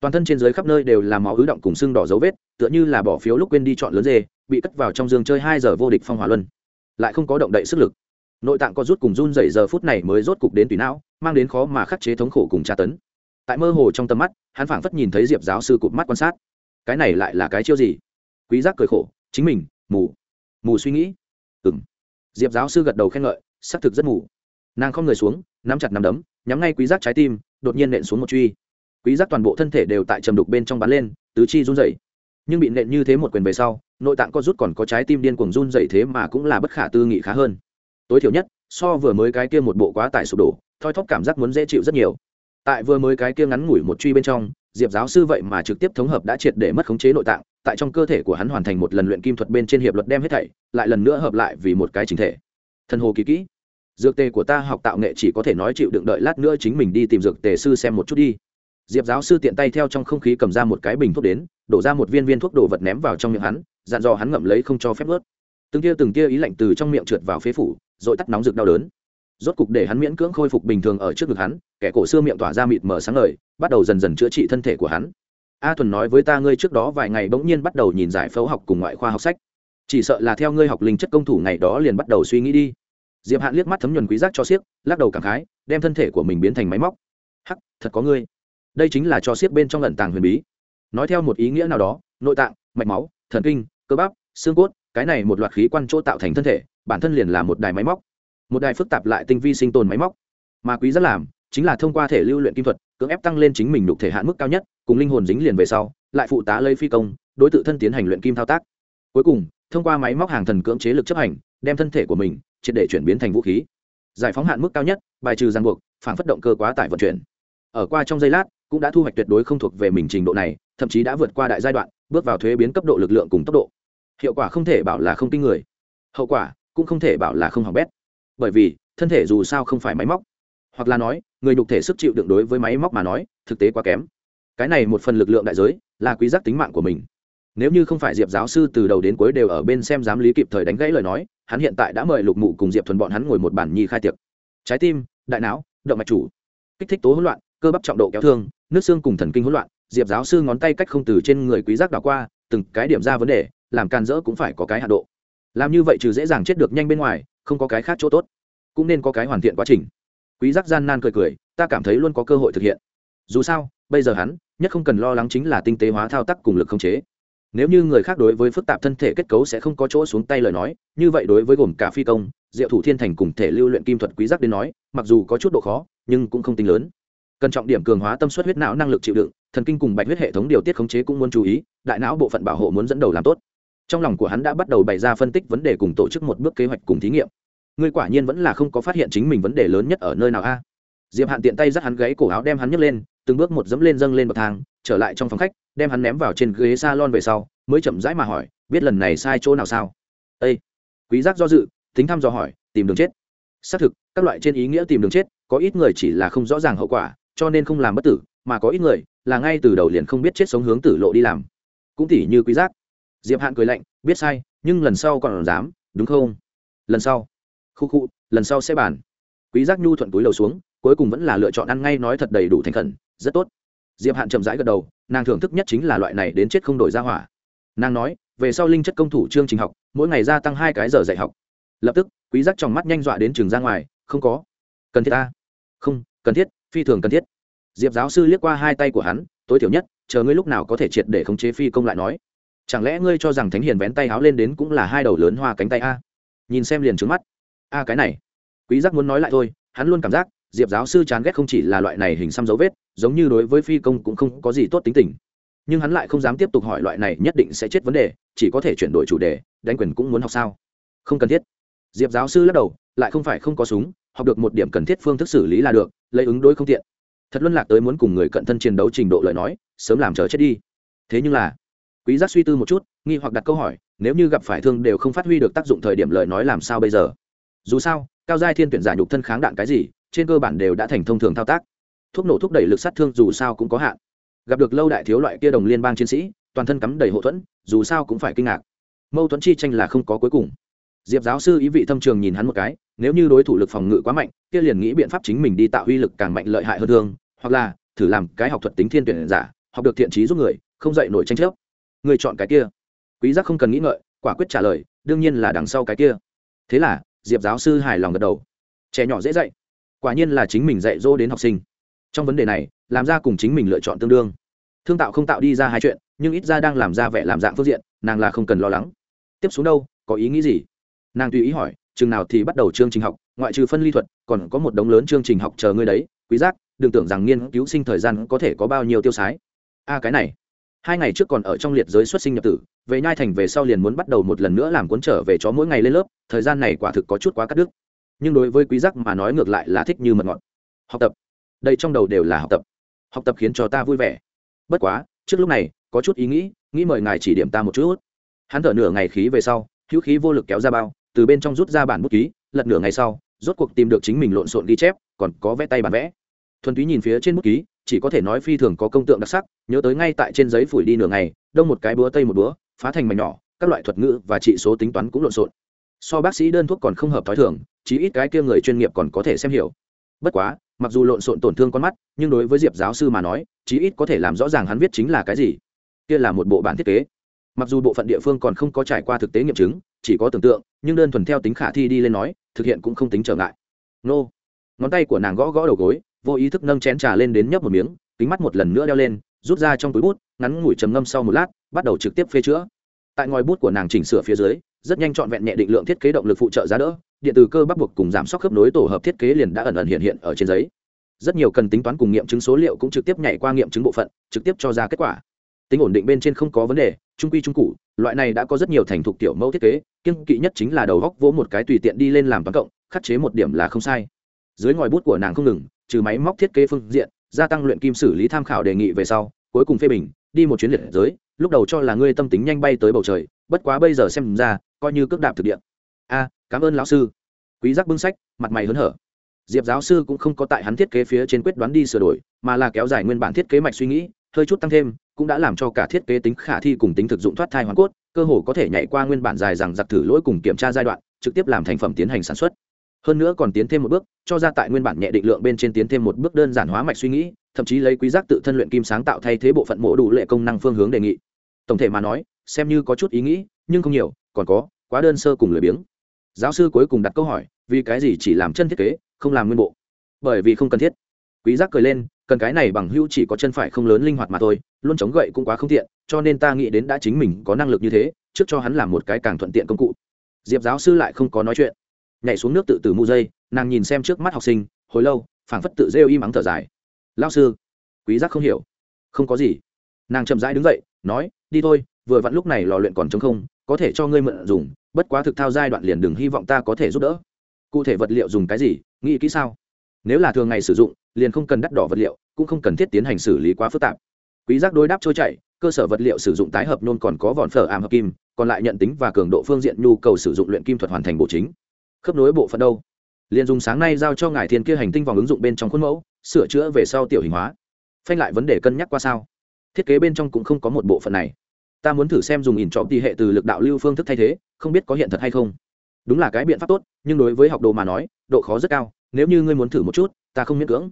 Toàn thân trên dưới khắp nơi đều là máu ứ động cùng sưng đỏ dấu vết, tựa như là bỏ phiếu lúc quên đi chọn lớn dê, bị cất vào trong giường chơi hai giờ vô địch phong hỏa luân. Lại không có động đậy sức lực. Nội tạng có rút cùng run dày giờ phút này mới rốt cục đến tùy não, mang đến khó mà khắc chế thống khổ cùng tra tấn tại mơ hồ trong tầm mắt, hắn phảng phất nhìn thấy diệp giáo sư cụp mắt quan sát. Cái này lại là cái chiêu gì? Quý giác cười khổ, chính mình, mù. Mù suy nghĩ. Ừm. diệp giáo sư gật đầu khen ngợi xác thực rất mù. Nàng không người xuống, nắm chặt nắm đấm, nhắm ngay quý giác trái tim, đột nhiên nện xuống một truy. Quý giác toàn bộ thân thể đều tại trầm đục bên trong bắn lên, tứ chi run rẩy. Nhưng bị nện như thế một quyền về sau, nội tạng có rút còn có trái tim điên cuồng run rẩy thế mà cũng là bất khả tư nghị khá hơn. Tối thiểu nhất, so vừa mới cái kia một bộ quá tải sụp đổ, thoi thóp cảm giác muốn dễ chịu rất nhiều tại vừa mới cái kia ngắn ngủi một truy bên trong, diệp giáo sư vậy mà trực tiếp thống hợp đã triệt để mất khống chế nội tạng, tại trong cơ thể của hắn hoàn thành một lần luyện kim thuật bên trên hiệp luật đem hết thảy, lại lần nữa hợp lại vì một cái chính thể. Thần hồ kỳ kỹ. Dược tề của ta học tạo nghệ chỉ có thể nói chịu đựng đợi lát nữa chính mình đi tìm dược tề sư xem một chút đi. Diệp giáo sư tiện tay theo trong không khí cầm ra một cái bình thuốc đến, đổ ra một viên viên thuốc đồ vật ném vào trong miệng hắn, dặn dò hắn ngậm lấy không cho phép ướt từng tia từng tia ý lạnh từ trong miệng trượt vào phế phủ, rồi tắt nóng rực đau đớn. Rốt cục để hắn miễn cưỡng khôi phục bình thường ở trước ngực hắn kẻ cổ xưa miệng tỏa ra mịt mờ sáng ngời, bắt đầu dần dần chữa trị thân thể của hắn. A thuần nói với ta ngươi trước đó vài ngày bỗng nhiên bắt đầu nhìn giải phẫu học cùng ngoại khoa học sách. Chỉ sợ là theo ngươi học linh chất công thủ ngày đó liền bắt đầu suy nghĩ đi. Diệp hạn liếc mắt thấm nhuần quý giác cho xiếc, lắc đầu cảm khái, đem thân thể của mình biến thành máy móc. Hắc, thật có ngươi. Đây chính là cho xiếc bên trong ẩn tàng huyền bí. Nói theo một ý nghĩa nào đó, nội tạng, mạch máu, thần kinh, cơ bắp, xương cốt, cái này một loạt khí quan chỗ tạo thành thân thể, bản thân liền là một đài máy móc. Một đài phức tạp lại tinh vi sinh tồn máy móc. Mà quý giác làm chính là thông qua thể lưu luyện kim thuật, cưỡng ép tăng lên chính mình đục thể hạn mức cao nhất, cùng linh hồn dính liền về sau, lại phụ tá lấy phi công, đối tự thân tiến hành luyện kim thao tác. Cuối cùng, thông qua máy móc hàng thần cưỡng chế lực chấp hành, đem thân thể của mình triệt để chuyển biến thành vũ khí. Giải phóng hạn mức cao nhất, bài trừ ràng buộc, phản phất động cơ quá tải vận chuyển. Ở qua trong giây lát, cũng đã thu hoạch tuyệt đối không thuộc về mình trình độ này, thậm chí đã vượt qua đại giai đoạn, bước vào thuế biến cấp độ lực lượng cùng tốc độ. Hiệu quả không thể bảo là không kinh người. Hậu quả cũng không thể bảo là không hỏng bét. Bởi vì, thân thể dù sao không phải máy móc. Hoặc là nói người nhục thể sức chịu đựng đối với máy móc mà nói, thực tế quá kém. Cái này một phần lực lượng đại giới, là quý giác tính mạng của mình. Nếu như không phải diệp giáo sư từ đầu đến cuối đều ở bên xem giám lý kịp thời đánh gãy lời nói, hắn hiện tại đã mời lục mụ cùng diệp thuần bọn hắn ngồi một bản nhi khai tiệc. Trái tim, đại não, động mạch chủ. Kích thích tố hỗn loạn, cơ bắp trọng độ kéo thương, nước xương cùng thần kinh hỗn loạn, diệp giáo sư ngón tay cách không từ trên người quý giác đảo qua, từng cái điểm ra vấn đề, làm can dỡ cũng phải có cái hạ độ. Làm như vậy trừ dễ dàng chết được nhanh bên ngoài, không có cái khác chỗ tốt. Cũng nên có cái hoàn thiện quá trình quý giác gian nan cười cười, ta cảm thấy luôn có cơ hội thực hiện. Dù sao, bây giờ hắn, nhất không cần lo lắng chính là tinh tế hóa thao tác cùng lực không chế. Nếu như người khác đối với phức tạp thân thể kết cấu sẽ không có chỗ xuống tay lời nói, như vậy đối với gồm cả phi công, diệu thủ thiên thành cùng thể lưu luyện kim thuật quý giác đến nói, mặc dù có chút độ khó, nhưng cũng không tính lớn. Cần trọng điểm cường hóa tâm suất huyết não năng lực chịu đựng, thần kinh cùng bạch huyết hệ thống điều tiết khống chế cũng muốn chú ý, đại não bộ phận bảo hộ muốn dẫn đầu làm tốt. Trong lòng của hắn đã bắt đầu bày ra phân tích vấn đề cùng tổ chức một bước kế hoạch cùng thí nghiệm ngươi quả nhiên vẫn là không có phát hiện chính mình vấn đề lớn nhất ở nơi nào a? Diệp hạn tiện tay dắt hắn gáy cổ áo đem hắn nhấc lên, từng bước một dẫm lên dâng lên bậc thang, trở lại trong phòng khách, đem hắn ném vào trên ghế salon về sau, mới chậm rãi mà hỏi, biết lần này sai chỗ nào sao? Â quý giác do dự, tính thăm dò hỏi, tìm đường chết. Xác thực, các loại trên ý nghĩa tìm đường chết, có ít người chỉ là không rõ ràng hậu quả, cho nên không làm bất tử, mà có ít người là ngay từ đầu liền không biết chết sống hướng tử lộ đi làm. Cũng tỉ như quý giác. Diệp hạn cười lạnh, biết sai, nhưng lần sau còn dám, đúng không? Lần sau khu khu, lần sau sẽ bàn. Quý giác nhu thuận túi lầu xuống, cuối cùng vẫn là lựa chọn ăn ngay nói thật đầy đủ thành khẩn, rất tốt. Diệp hạn chậm rãi gật đầu, nàng thưởng thức nhất chính là loại này đến chết không đổi ra hỏa. Nàng nói, về sau linh chất công thủ chương trình học, mỗi ngày gia tăng hai cái giờ dạy học. Lập tức, quý giác trong mắt nhanh dọa đến trường ra ngoài, không có. Cần thiết ta? Không, cần thiết, phi thường cần thiết. Diệp giáo sư liếc qua hai tay của hắn, tối thiểu nhất, chờ ngươi lúc nào có thể triệt để khống chế phi công lại nói. Chẳng lẽ ngươi cho rằng thánh hiền vén tay háo lên đến cũng là hai đầu lớn hoa cánh tay a? Nhìn xem liền trướng mắt a, cái này. Quý giác muốn nói lại thôi, hắn luôn cảm giác, diệp giáo sư chán ghét không chỉ là loại này hình xăm dấu vết, giống như đối với phi công cũng không có gì tốt tính tình. Nhưng hắn lại không dám tiếp tục hỏi loại này nhất định sẽ chết vấn đề, chỉ có thể chuyển đổi chủ đề, đánh quyền cũng muốn học sao? Không cần thiết. Diệp giáo sư lắc đầu, lại không phải không có súng, học được một điểm cần thiết phương thức xử lý là được, lấy ứng đối không tiện. Thật luân lạc tới muốn cùng người cận thân chiến đấu trình độ lời nói, sớm làm chờ chết đi. Thế nhưng là, quý giác suy tư một chút, nghi hoặc đặt câu hỏi, nếu như gặp phải thương đều không phát huy được tác dụng thời điểm lời nói làm sao bây giờ? Dù sao, cao giai thiên tuyển giả nhục thân kháng đạn cái gì, trên cơ bản đều đã thành thông thường thao tác. Thuốc nổ thúc đẩy lực sát thương dù sao cũng có hạn. Gặp được lâu đại thiếu loại kia đồng liên bang chiến sĩ, toàn thân cắm đầy hậu thuẫn, dù sao cũng phải kinh ngạc. Mâu thuẫn chi tranh là không có cuối cùng. Diệp giáo sư ý vị thâm trường nhìn hắn một cái, nếu như đối thủ lực phòng ngự quá mạnh, kia liền nghĩ biện pháp chính mình đi tạo uy lực càng mạnh lợi hại hơn thương, hoặc là thử làm cái học thuật tính thiên tuyển giả, học được thiện trí giúp người, không dạy nổi tranh chấp. Người chọn cái kia. Quý giác không cần nghĩ ngợi, quả quyết trả lời, đương nhiên là đằng sau cái kia. Thế là diệp giáo sư hài lòng gật đầu. Trẻ nhỏ dễ dạy. Quả nhiên là chính mình dạy dỗ đến học sinh. Trong vấn đề này, làm ra cùng chính mình lựa chọn tương đương. Thương tạo không tạo đi ra hai chuyện, nhưng ít ra đang làm ra vẻ làm dạng phương diện, nàng là không cần lo lắng. Tiếp xuống đâu, có ý nghĩ gì? Nàng tùy ý hỏi, chừng nào thì bắt đầu chương trình học, ngoại trừ phân ly thuật, còn có một đống lớn chương trình học chờ ngươi đấy. Quý giác, đừng tưởng rằng nghiên cứu sinh thời gian có thể có bao nhiêu tiêu sái. A cái này hai ngày trước còn ở trong liệt giới xuất sinh nhập tử, về nhai thành về sau liền muốn bắt đầu một lần nữa làm cuốn trở về chó mỗi ngày lên lớp, thời gian này quả thực có chút quá cắt đứt. Nhưng đối với quý giác mà nói ngược lại là thích như mật ngọt. Học tập. Đây trong đầu đều là học tập. Học tập khiến cho ta vui vẻ. Bất quá, trước lúc này, có chút ý nghĩ nghĩ mời ngài chỉ điểm ta một chút. Hắn thở nửa ngày khí về sau, hữu khí vô lực kéo ra bao, từ bên trong rút ra bản bút ký, lật nửa ngày sau, rốt cuộc tìm được chính mình lộn xộn ghi chép, còn có vẽ tay bản vẽ. Thuần túy nhìn phía trên bút ký chỉ có thể nói phi thường có công tượng đặc sắc, nhớ tới ngay tại trên giấy phủi đi nửa ngày, đông một cái búa, tây một búa, phá thành mảnh nhỏ, các loại thuật ngữ và trị số tính toán cũng lộn xộn. So bác sĩ đơn thuốc còn không hợp t h ó i thường, chí ít cái kia người chuyên nghiệp còn có thể xem hiểu. Bất quá, mặc dù lộn xộn tổn thương con mắt, nhưng đối với diệp giáo sư mà nói, chí ít có thể làm rõ ràng hắn viết chính là cái gì. Kia là một bộ bản thiết kế. Mặc dù bộ phận địa phương còn không có trải qua thực tế nghiệm chứng, chỉ có tưởng tượng, nhưng đơn thuần theo tính khả thi đi lên nói, thực hiện cũng không tính trở ngại. Nô. Ngón tay của nàng gõ gõ đầu gối vô ý thức nâng chén trà lên đến nhấp một miếng, kính mắt một lần nữa đeo lên, rút ra trong túi bút, ngắn ngủi trầm ngâm sau một lát, bắt đầu trực tiếp phê chữa. Tại ngòi bút của nàng chỉnh sửa phía dưới, rất nhanh trọn vẹn nhẹ định lượng thiết kế động lực phụ trợ giá đỡ, điện từ cơ bắt buộc cùng giảm sóc khớp nối tổ hợp thiết kế liền đã ẩn ẩn hiện hiện ở trên giấy. Rất nhiều cần tính toán cùng nghiệm chứng số liệu cũng trực tiếp nhảy qua nghiệm chứng bộ phận, trực tiếp cho ra kết quả. Tính ổn định bên trên không có vấn đề, trung quy trung cụ loại này đã có rất nhiều thành thục tiểu mẫu thiết kế, kiêng kỵ nhất chính là đầu góc vỗ một cái tùy tiện đi lên làm toán cộng, khắc chế một điểm là không sai. Dưới ngòi bút của nàng không ngừng trừ máy móc thiết kế phương diện, gia tăng luyện kim xử lý tham khảo đề nghị về sau, cuối cùng phê bình, đi một chuyến liệt giới, lúc đầu cho là ngươi tâm tính nhanh bay tới bầu trời, bất quá bây giờ xem ra, coi như cước đạp thực địa. A, cảm ơn lão sư. Quý giác bưng sách, mặt mày hớn hở. Diệp giáo sư cũng không có tại hắn thiết kế phía trên quyết đoán đi sửa đổi, mà là kéo dài nguyên bản thiết kế mạch suy nghĩ, hơi chút tăng thêm, cũng đã làm cho cả thiết kế tính khả thi cùng tính thực dụng thoát thai hoàn cốt, cơ hồ có thể nhảy qua nguyên bản dài rằng giặc thử lỗi cùng kiểm tra giai đoạn, trực tiếp làm thành phẩm tiến hành sản xuất hơn nữa còn tiến thêm một bước, cho ra tại nguyên bản nhẹ định lượng bên trên tiến thêm một bước đơn giản hóa mạch suy nghĩ, thậm chí lấy quý giác tự thân luyện kim sáng tạo thay thế bộ phận mổ đủ lệ công năng phương hướng đề nghị. Tổng thể mà nói, xem như có chút ý nghĩ, nhưng không nhiều, còn có, quá đơn sơ cùng lười biếng. Giáo sư cuối cùng đặt câu hỏi, vì cái gì chỉ làm chân thiết kế, không làm nguyên bộ? Bởi vì không cần thiết. Quý giác cười lên, cần cái này bằng hữu chỉ có chân phải không lớn linh hoạt mà thôi, luôn chống gậy cũng quá không tiện, cho nên ta nghĩ đến đã chính mình có năng lực như thế, trước cho hắn làm một cái càng thuận tiện công cụ. Diệp giáo sư lại không có nói chuyện nhảy xuống nước tự tử mu dây, nàng nhìn xem trước mắt học sinh, hồi lâu, phảng phất tự rêu im ắng thở dài. Lao sư, quý giác không hiểu. Không có gì. Nàng chậm rãi đứng dậy, nói, đi thôi, vừa vặn lúc này lò luyện còn trống không, có thể cho ngươi mượn dùng, bất quá thực thao giai đoạn liền đừng hy vọng ta có thể giúp đỡ. Cụ thể vật liệu dùng cái gì, nghĩ kỹ sao? Nếu là thường ngày sử dụng, liền không cần đắt đỏ vật liệu, cũng không cần thiết tiến hành xử lý quá phức tạp. Quý giác đối đáp trôi chảy, cơ sở vật liệu sử dụng tái hợp nôn còn có vòn phở ảm hợp kim, còn lại nhận tính và cường độ phương diện nhu cầu sử dụng luyện kim thuật hoàn thành bộ chính khớp nối bộ phận đâu. Liền dùng sáng nay giao cho ngài thiên kia hành tinh vòng ứng dụng bên trong khuôn mẫu, sửa chữa về sau tiểu hình hóa. Phanh lại vấn đề cân nhắc qua sao? Thiết kế bên trong cũng không có một bộ phận này. Ta muốn thử xem dùng ỉn trọm tỷ hệ từ lực đạo lưu phương thức thay thế, không biết có hiện thật hay không. Đúng là cái biện pháp tốt, nhưng đối với học đồ mà nói, độ khó rất cao, nếu như ngươi muốn thử một chút, ta không miễn cưỡng.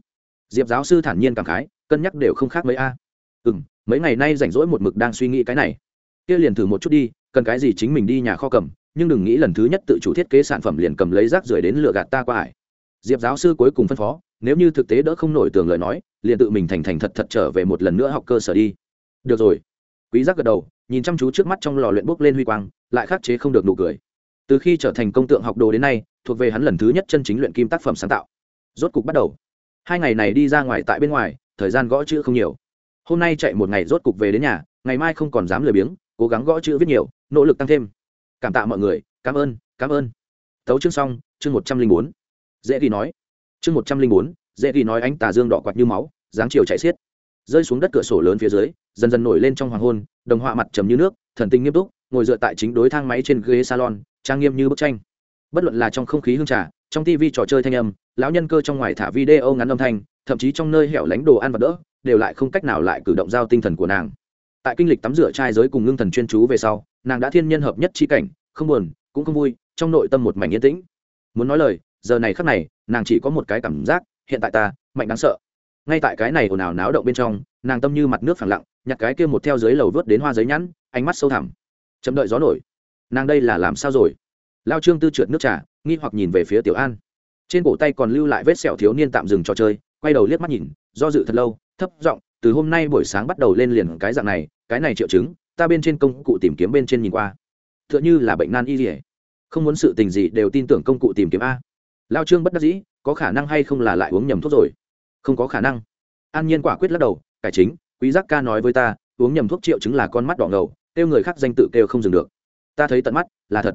Diệp giáo sư thản nhiên cảm khái, cân nhắc đều không khác mấy a. À. ừ m mấy ngày nay rảnh rỗi một mực đang suy nghĩ cái này. Kia liền thử một chút đi, cần cái gì chính mình đi nhà kho cầm nhưng đừng nghĩ lần thứ nhất tự chủ thiết kế sản phẩm liền cầm lấy rác rưởi đến lựa gạt ta qua ải. Diệp giáo sư cuối cùng phân phó, nếu như thực tế đỡ không nổi tường lời nói, liền tự mình thành thành thật thật trở về một lần nữa học cơ sở đi. Được rồi. Quý giác gật đầu, nhìn chăm chú trước mắt trong lò luyện bốc lên huy quang, lại khắc chế không được nụ cười. Từ khi trở thành công tượng học đồ đến nay, thuộc về hắn lần thứ nhất chân chính luyện kim tác phẩm sáng tạo. Rốt cục bắt đầu. Hai ngày này đi ra ngoài tại bên ngoài, thời gian gõ chữ không nhiều. Hôm nay chạy một ngày rốt cục về đến nhà, ngày mai không còn dám lười biếng, cố gắng gõ chữ viết nhiều, nỗ lực tăng thêm cảm tạ mọi người, cảm ơn cảm ơn. Tấu chương xong, chương một trăm linh bốn. Dễ ghi nói. Chương một trăm linh bốn, dễ ghi nói anh tà dương đỏ quạt như máu, dáng chiều chạy xiết. Rơi xuống đất cửa sổ lớn phía dưới, dần dần nổi lên trong hoàng hôn, đồng họa mặt trầm như nước, thần tinh nghiêm túc, ngồi dựa tại chính đối thang máy trên ghế salon, trang nghiêm như bức tranh. Bất luận là trong không khí hương trà, trong tv trò chơi thanh âm, lão nhân cơ trong ngoài thả video ngắn âm thanh, thậm chí trong nơi hẻo lánh đồ ăn và đỡ, đều lại không cách nào lại cử động giao tinh thần của nàng. Tại kinh lịch tắm rửa trai giới cùng ngưng thần chuyên chú về sau nàng đã thiên nhân hợp nhất chi cảnh, không buồn, cũng không vui, trong nội tâm một mảnh yên tĩnh. Muốn nói lời, giờ này khắc này, nàng chỉ có một cái cảm giác, hiện tại ta, mạnh đáng sợ. Ngay tại cái này ồn ào náo động bên trong, nàng tâm như mặt nước phẳng lặng, nhặt cái kia một theo dưới lầu vớt đến hoa giấy nhẵn, ánh mắt sâu thẳm. Chậm đợi gió nổi. Nàng đây là làm sao rồi? Lao trương tư trượt nước trà, nghi hoặc nhìn về phía tiểu an. Trên cổ tay còn lưu lại vết sẹo thiếu niên tạm dừng trò chơi, quay đầu liếc mắt nhìn, do dự thật lâu, thấp giọng, từ hôm nay buổi sáng bắt đầu lên liền cái dạng này, cái này triệu chứng ta bên trên công cụ tìm kiếm bên trên nhìn qua. T h ư ợ n h ư là bệnh nan y dỉa không muốn sự tình gì đều tin tưởng công cụ tìm kiếm a. Lao trương bất đắc dĩ, có khả năng hay không là lại uống nhầm thuốc rồi? Không có khả năng. An nhiên quả quyết lắc đầu, cải chính, quý giác ca nói với ta, uống nhầm thuốc triệu chứng là con mắt đỏ ngầu, kêu người khác danh tự kêu không dừng được. Ta thấy tận mắt, là thật.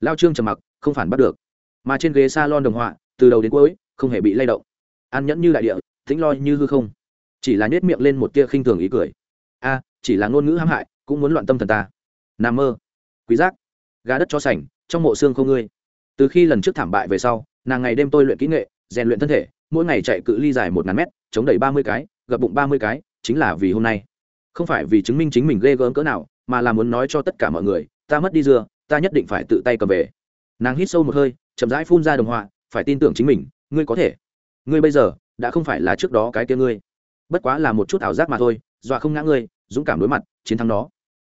Lao trương trầm mặc, không phản bắt được. Mà trên ghế s a lon đồng họa, từ đầu đến cuối, không hề bị lay động. An nhẫn như đại địa, tĩnh lo như hư không. Chỉ là nhét miệng lên một tia khinh thường ý cười. A, chỉ là ngôn ngữ hãm hại cũng muốn loạn tâm thần ta. N mơ. Quý giác. Gà đất cho sành, trong mộ xương không ngươi. Từ khi lần trước thảm bại về sau, nàng ngày đêm tôi luyện kỹ nghệ, rèn luyện thân thể, mỗi ngày chạy cự ly dài một ngàn mét, chống đẩy ba mươi cái, gập bụng ba mươi cái, chính là vì hôm nay. Không phải vì chứng minh chính mình ghê gớm cỡ nào, mà là muốn nói cho tất cả mọi người, ta mất đi dưa, ta nhất định phải tự tay cầm về. Nàng hít sâu một hơi, chậm rãi phun ra đồng họa, phải tin tưởng chính mình, ngươi có thể. Ngươi bây giờ, đã không phải là trước đó cái kia ngươi. Bất quá là một chút ảo giác mà thôi, dọa không ngã ngươi, dũng cảm đối mặt, chiến thắng nó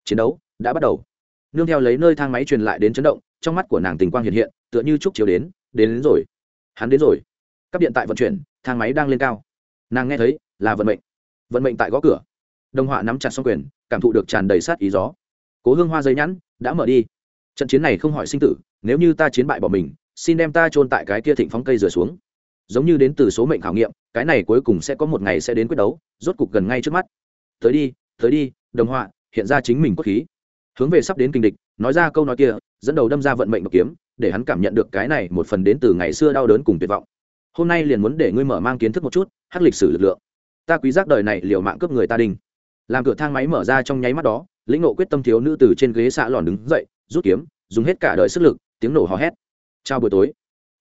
chiến đấu đã bắt đầu. Nương theo lấy nơi thang máy truyền lại đến chấn động trong mắt của nàng tình quang hiện hiện tựa như chúc chiếu đến đến, đến rồi. Hắn đến rồi. Cấp điện tại vận chuyển thang máy đang lên cao. Nàng nghe thấy là vận mệnh. Vận mệnh tại gõ cửa. Đồng họa nắm chặt xong quyền cảm thụ được tràn đầy sát ý gió. Cố hương hoa giấy nhẵn đã mở đi. Trận chiến này không hỏi sinh tử nếu như ta chiến bại bỏ mình xin đem ta chôn tại cái kia thịnh phóng cây rửa xuống. Giống như đến từ số mệnh khảo nghiệm cái này cuối cùng sẽ có một ngày sẽ đến quyết đấu rốt cục gần ngay trước mắt. Tới đi tới đi đồng họa hiện ra chính mình cốt khí. Hướng về sắp đến kinh địch, nói ra câu nói kia, dẫn đầu đâm ra vận mệnh độc kiếm, để hắn cảm nhận được cái này một phần đến từ ngày xưa đau đớn cùng tuyệt vọng. Hôm nay liền muốn để ngươi mở mang kiến thức một chút hát lịch sử lực lượng. Ta quý giác đời này liều mạng cướp người ta đình làm cửa thang máy mở ra trong nháy mắt đó, lĩnh nộ quyết tâm thiếu nữ từ trên ghế xạ lòn đứng dậy, rút kiếm, dùng hết cả đời sức lực, tiếng nổ hò hét. Chào buổi tối,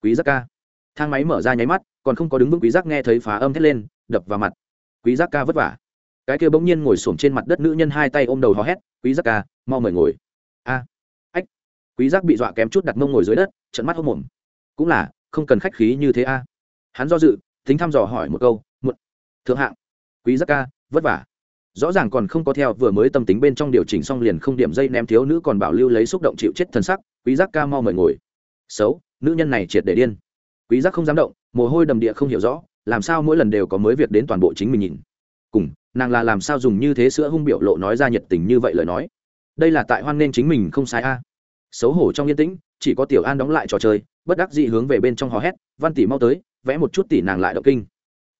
quý giác ca. Thang máy mở ra nháy mắt, còn không có đứng vững quý giác nghe thấy phá âm thét lên, đập vào mặt. Quý giác ca vất vả cái kia bỗng nhiên ngồi xổm trên mặt đất nữ nhân hai tay ôm đầu hò hét, quý giác ca, mau mời ngồi. A, ách. Quý giác bị dọa kém chút đặt mông ngồi dưới đất trận mắt hốc mồm. Cũng là, không cần khách khí như thế a. Hắn do dự, tính thăm dò hỏi một câu một thượng hạng. Quý giác ca, vất vả. Rõ ràng còn không có theo, vừa mới tâm tính bên trong điều chỉnh xong liền không điểm dây ném thiếu nữ còn bảo lưu lấy xúc động chịu chết thân sắc, quý giác ca mau mời ngồi. Xấu, nữ nhân này triệt để điên. Quý giác không dám động, mồ hôi đầm địa không hiểu rõ, làm sao mỗi lần đều có mới việc đến toàn bộ chính mình nhìn. Cùng nàng là làm sao dùng như thế sữa hung biểu lộ nói ra nhiệt tình như vậy lời nói? Đây là tại hoan nên chính mình không sai a. Xấu hổ trong yên tĩnh, chỉ có tiểu an đóng lại trò chơi, bất đắc dị hướng về bên trong hò hét, văn tỷ mau tới, vẽ một chút tỷ nàng lại động kinh.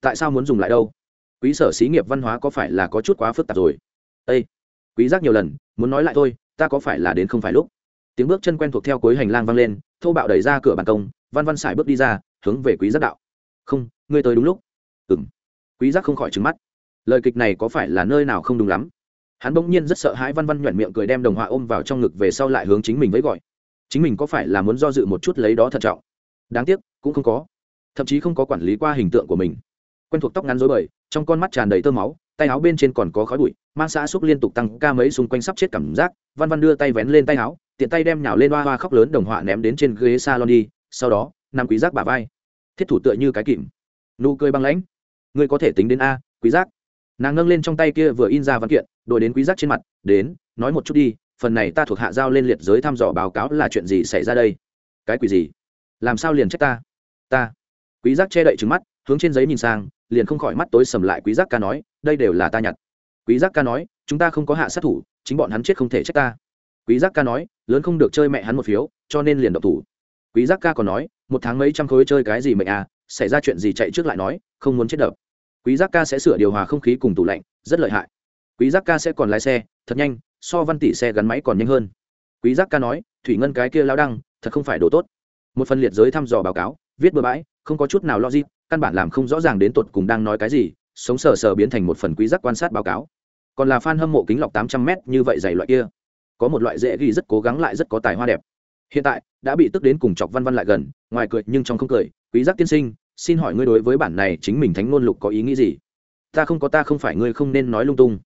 Tại sao muốn dùng lại đâu? Quý sở xí nghiệp văn hóa có phải là có chút quá phức tạp rồi? Ây quý giác nhiều lần, muốn nói lại thôi, ta có phải là đến không phải lúc? Tiếng bước chân quen thuộc theo cuối hành lang vang lên, thô bạo đẩy ra cửa ban công, văn văn xài bước đi ra, hướng về quý giác đạo. Không, ngươi tới đúng lúc. Ừm. Quý giác không khỏi trừng mắt lời kịch này có phải là nơi nào không đúng lắm? Hắn bỗng nhiên rất sợ hãi văn văn nhuận miệng cười đem đồng họa ôm vào trong ngực về sau lại hướng chính mình với gọi. Chính mình có phải là muốn do dự một chút lấy đó thận trọng? Đáng tiếc, cũng không có. Thậm chí không có quản lý qua hình tượng của mình. Quen thuộc tóc ngắn dối bời, trong con mắt tràn đầy tơ máu, tay áo bên trên còn có khói bụi, mang xã xúc liên tục tăng ca mấy xung quanh sắp chết cảm giác. Văn văn đưa tay vén lên tay áo, tiện tay đem nhào lên hoa hoa khóc lớn đồng họa ném đến trên ghế salon đi, sau đó, nằm quý giác bà vai. Thiết thủ tựa như cái kìm. Nụ cười băng lãnh. Ngươi có thể tính đến a, quý giác nàng ngâng lên trong tay kia vừa in ra văn kiện đội đến quý giác trên mặt, đến, nói một chút đi, phần này ta thuộc hạ giao lên liệt giới thăm dò báo cáo là chuyện gì xảy ra đây? Cái quỷ gì? Làm sao liền trách ta? Ta. Quý giác che đậy trứng mắt, hướng trên giấy nhìn sang, liền không khỏi mắt tối sầm lại quý giác ca nói, đây đều là ta nhặt. Quý giác ca nói, chúng ta không có hạ sát thủ, chính bọn hắn chết không thể trách ta. Quý giác ca nói, lớn không được chơi mẹ hắn một phiếu, cho nên liền độc thủ. Quý giác ca còn nói, một tháng mấy trăm khối chơi cái gì mệnh à xảy ra chuyện gì chạy trước lại nói, không muốn chết đập quý giác ca sẽ sửa điều hòa không khí cùng tủ lạnh, rất lợi hại. Quý giác ca sẽ còn lái xe, thật nhanh, so văn tỷ xe gắn máy còn nhanh hơn. Quý giác ca nói, thủy ngân cái kia lao đăng, thật không phải đồ tốt. Một phần liệt giới thăm dò báo cáo, viết bừa bãi, không có chút nào logic, căn bản làm không rõ ràng đến tột cùng đang nói cái gì, sống sờ sờ biến thành một phần quý giác quan sát báo cáo. Còn là fan hâm mộ kính lọc tám trăm m như vậy dày loại kia. Có một loại dễ ghi rất cố gắng lại rất có tài hoa đẹp. Hiện tại, đã bị tức đến cùng chọc văn văn lại gần, ngoài cười nhưng trong không cười, quý giác tiên sinh xin hỏi ngươi đối với bản này chính mình thánh ngôn lục có ý nghĩ gì? Ta không có, ta không phải ngươi không nên nói lung tung.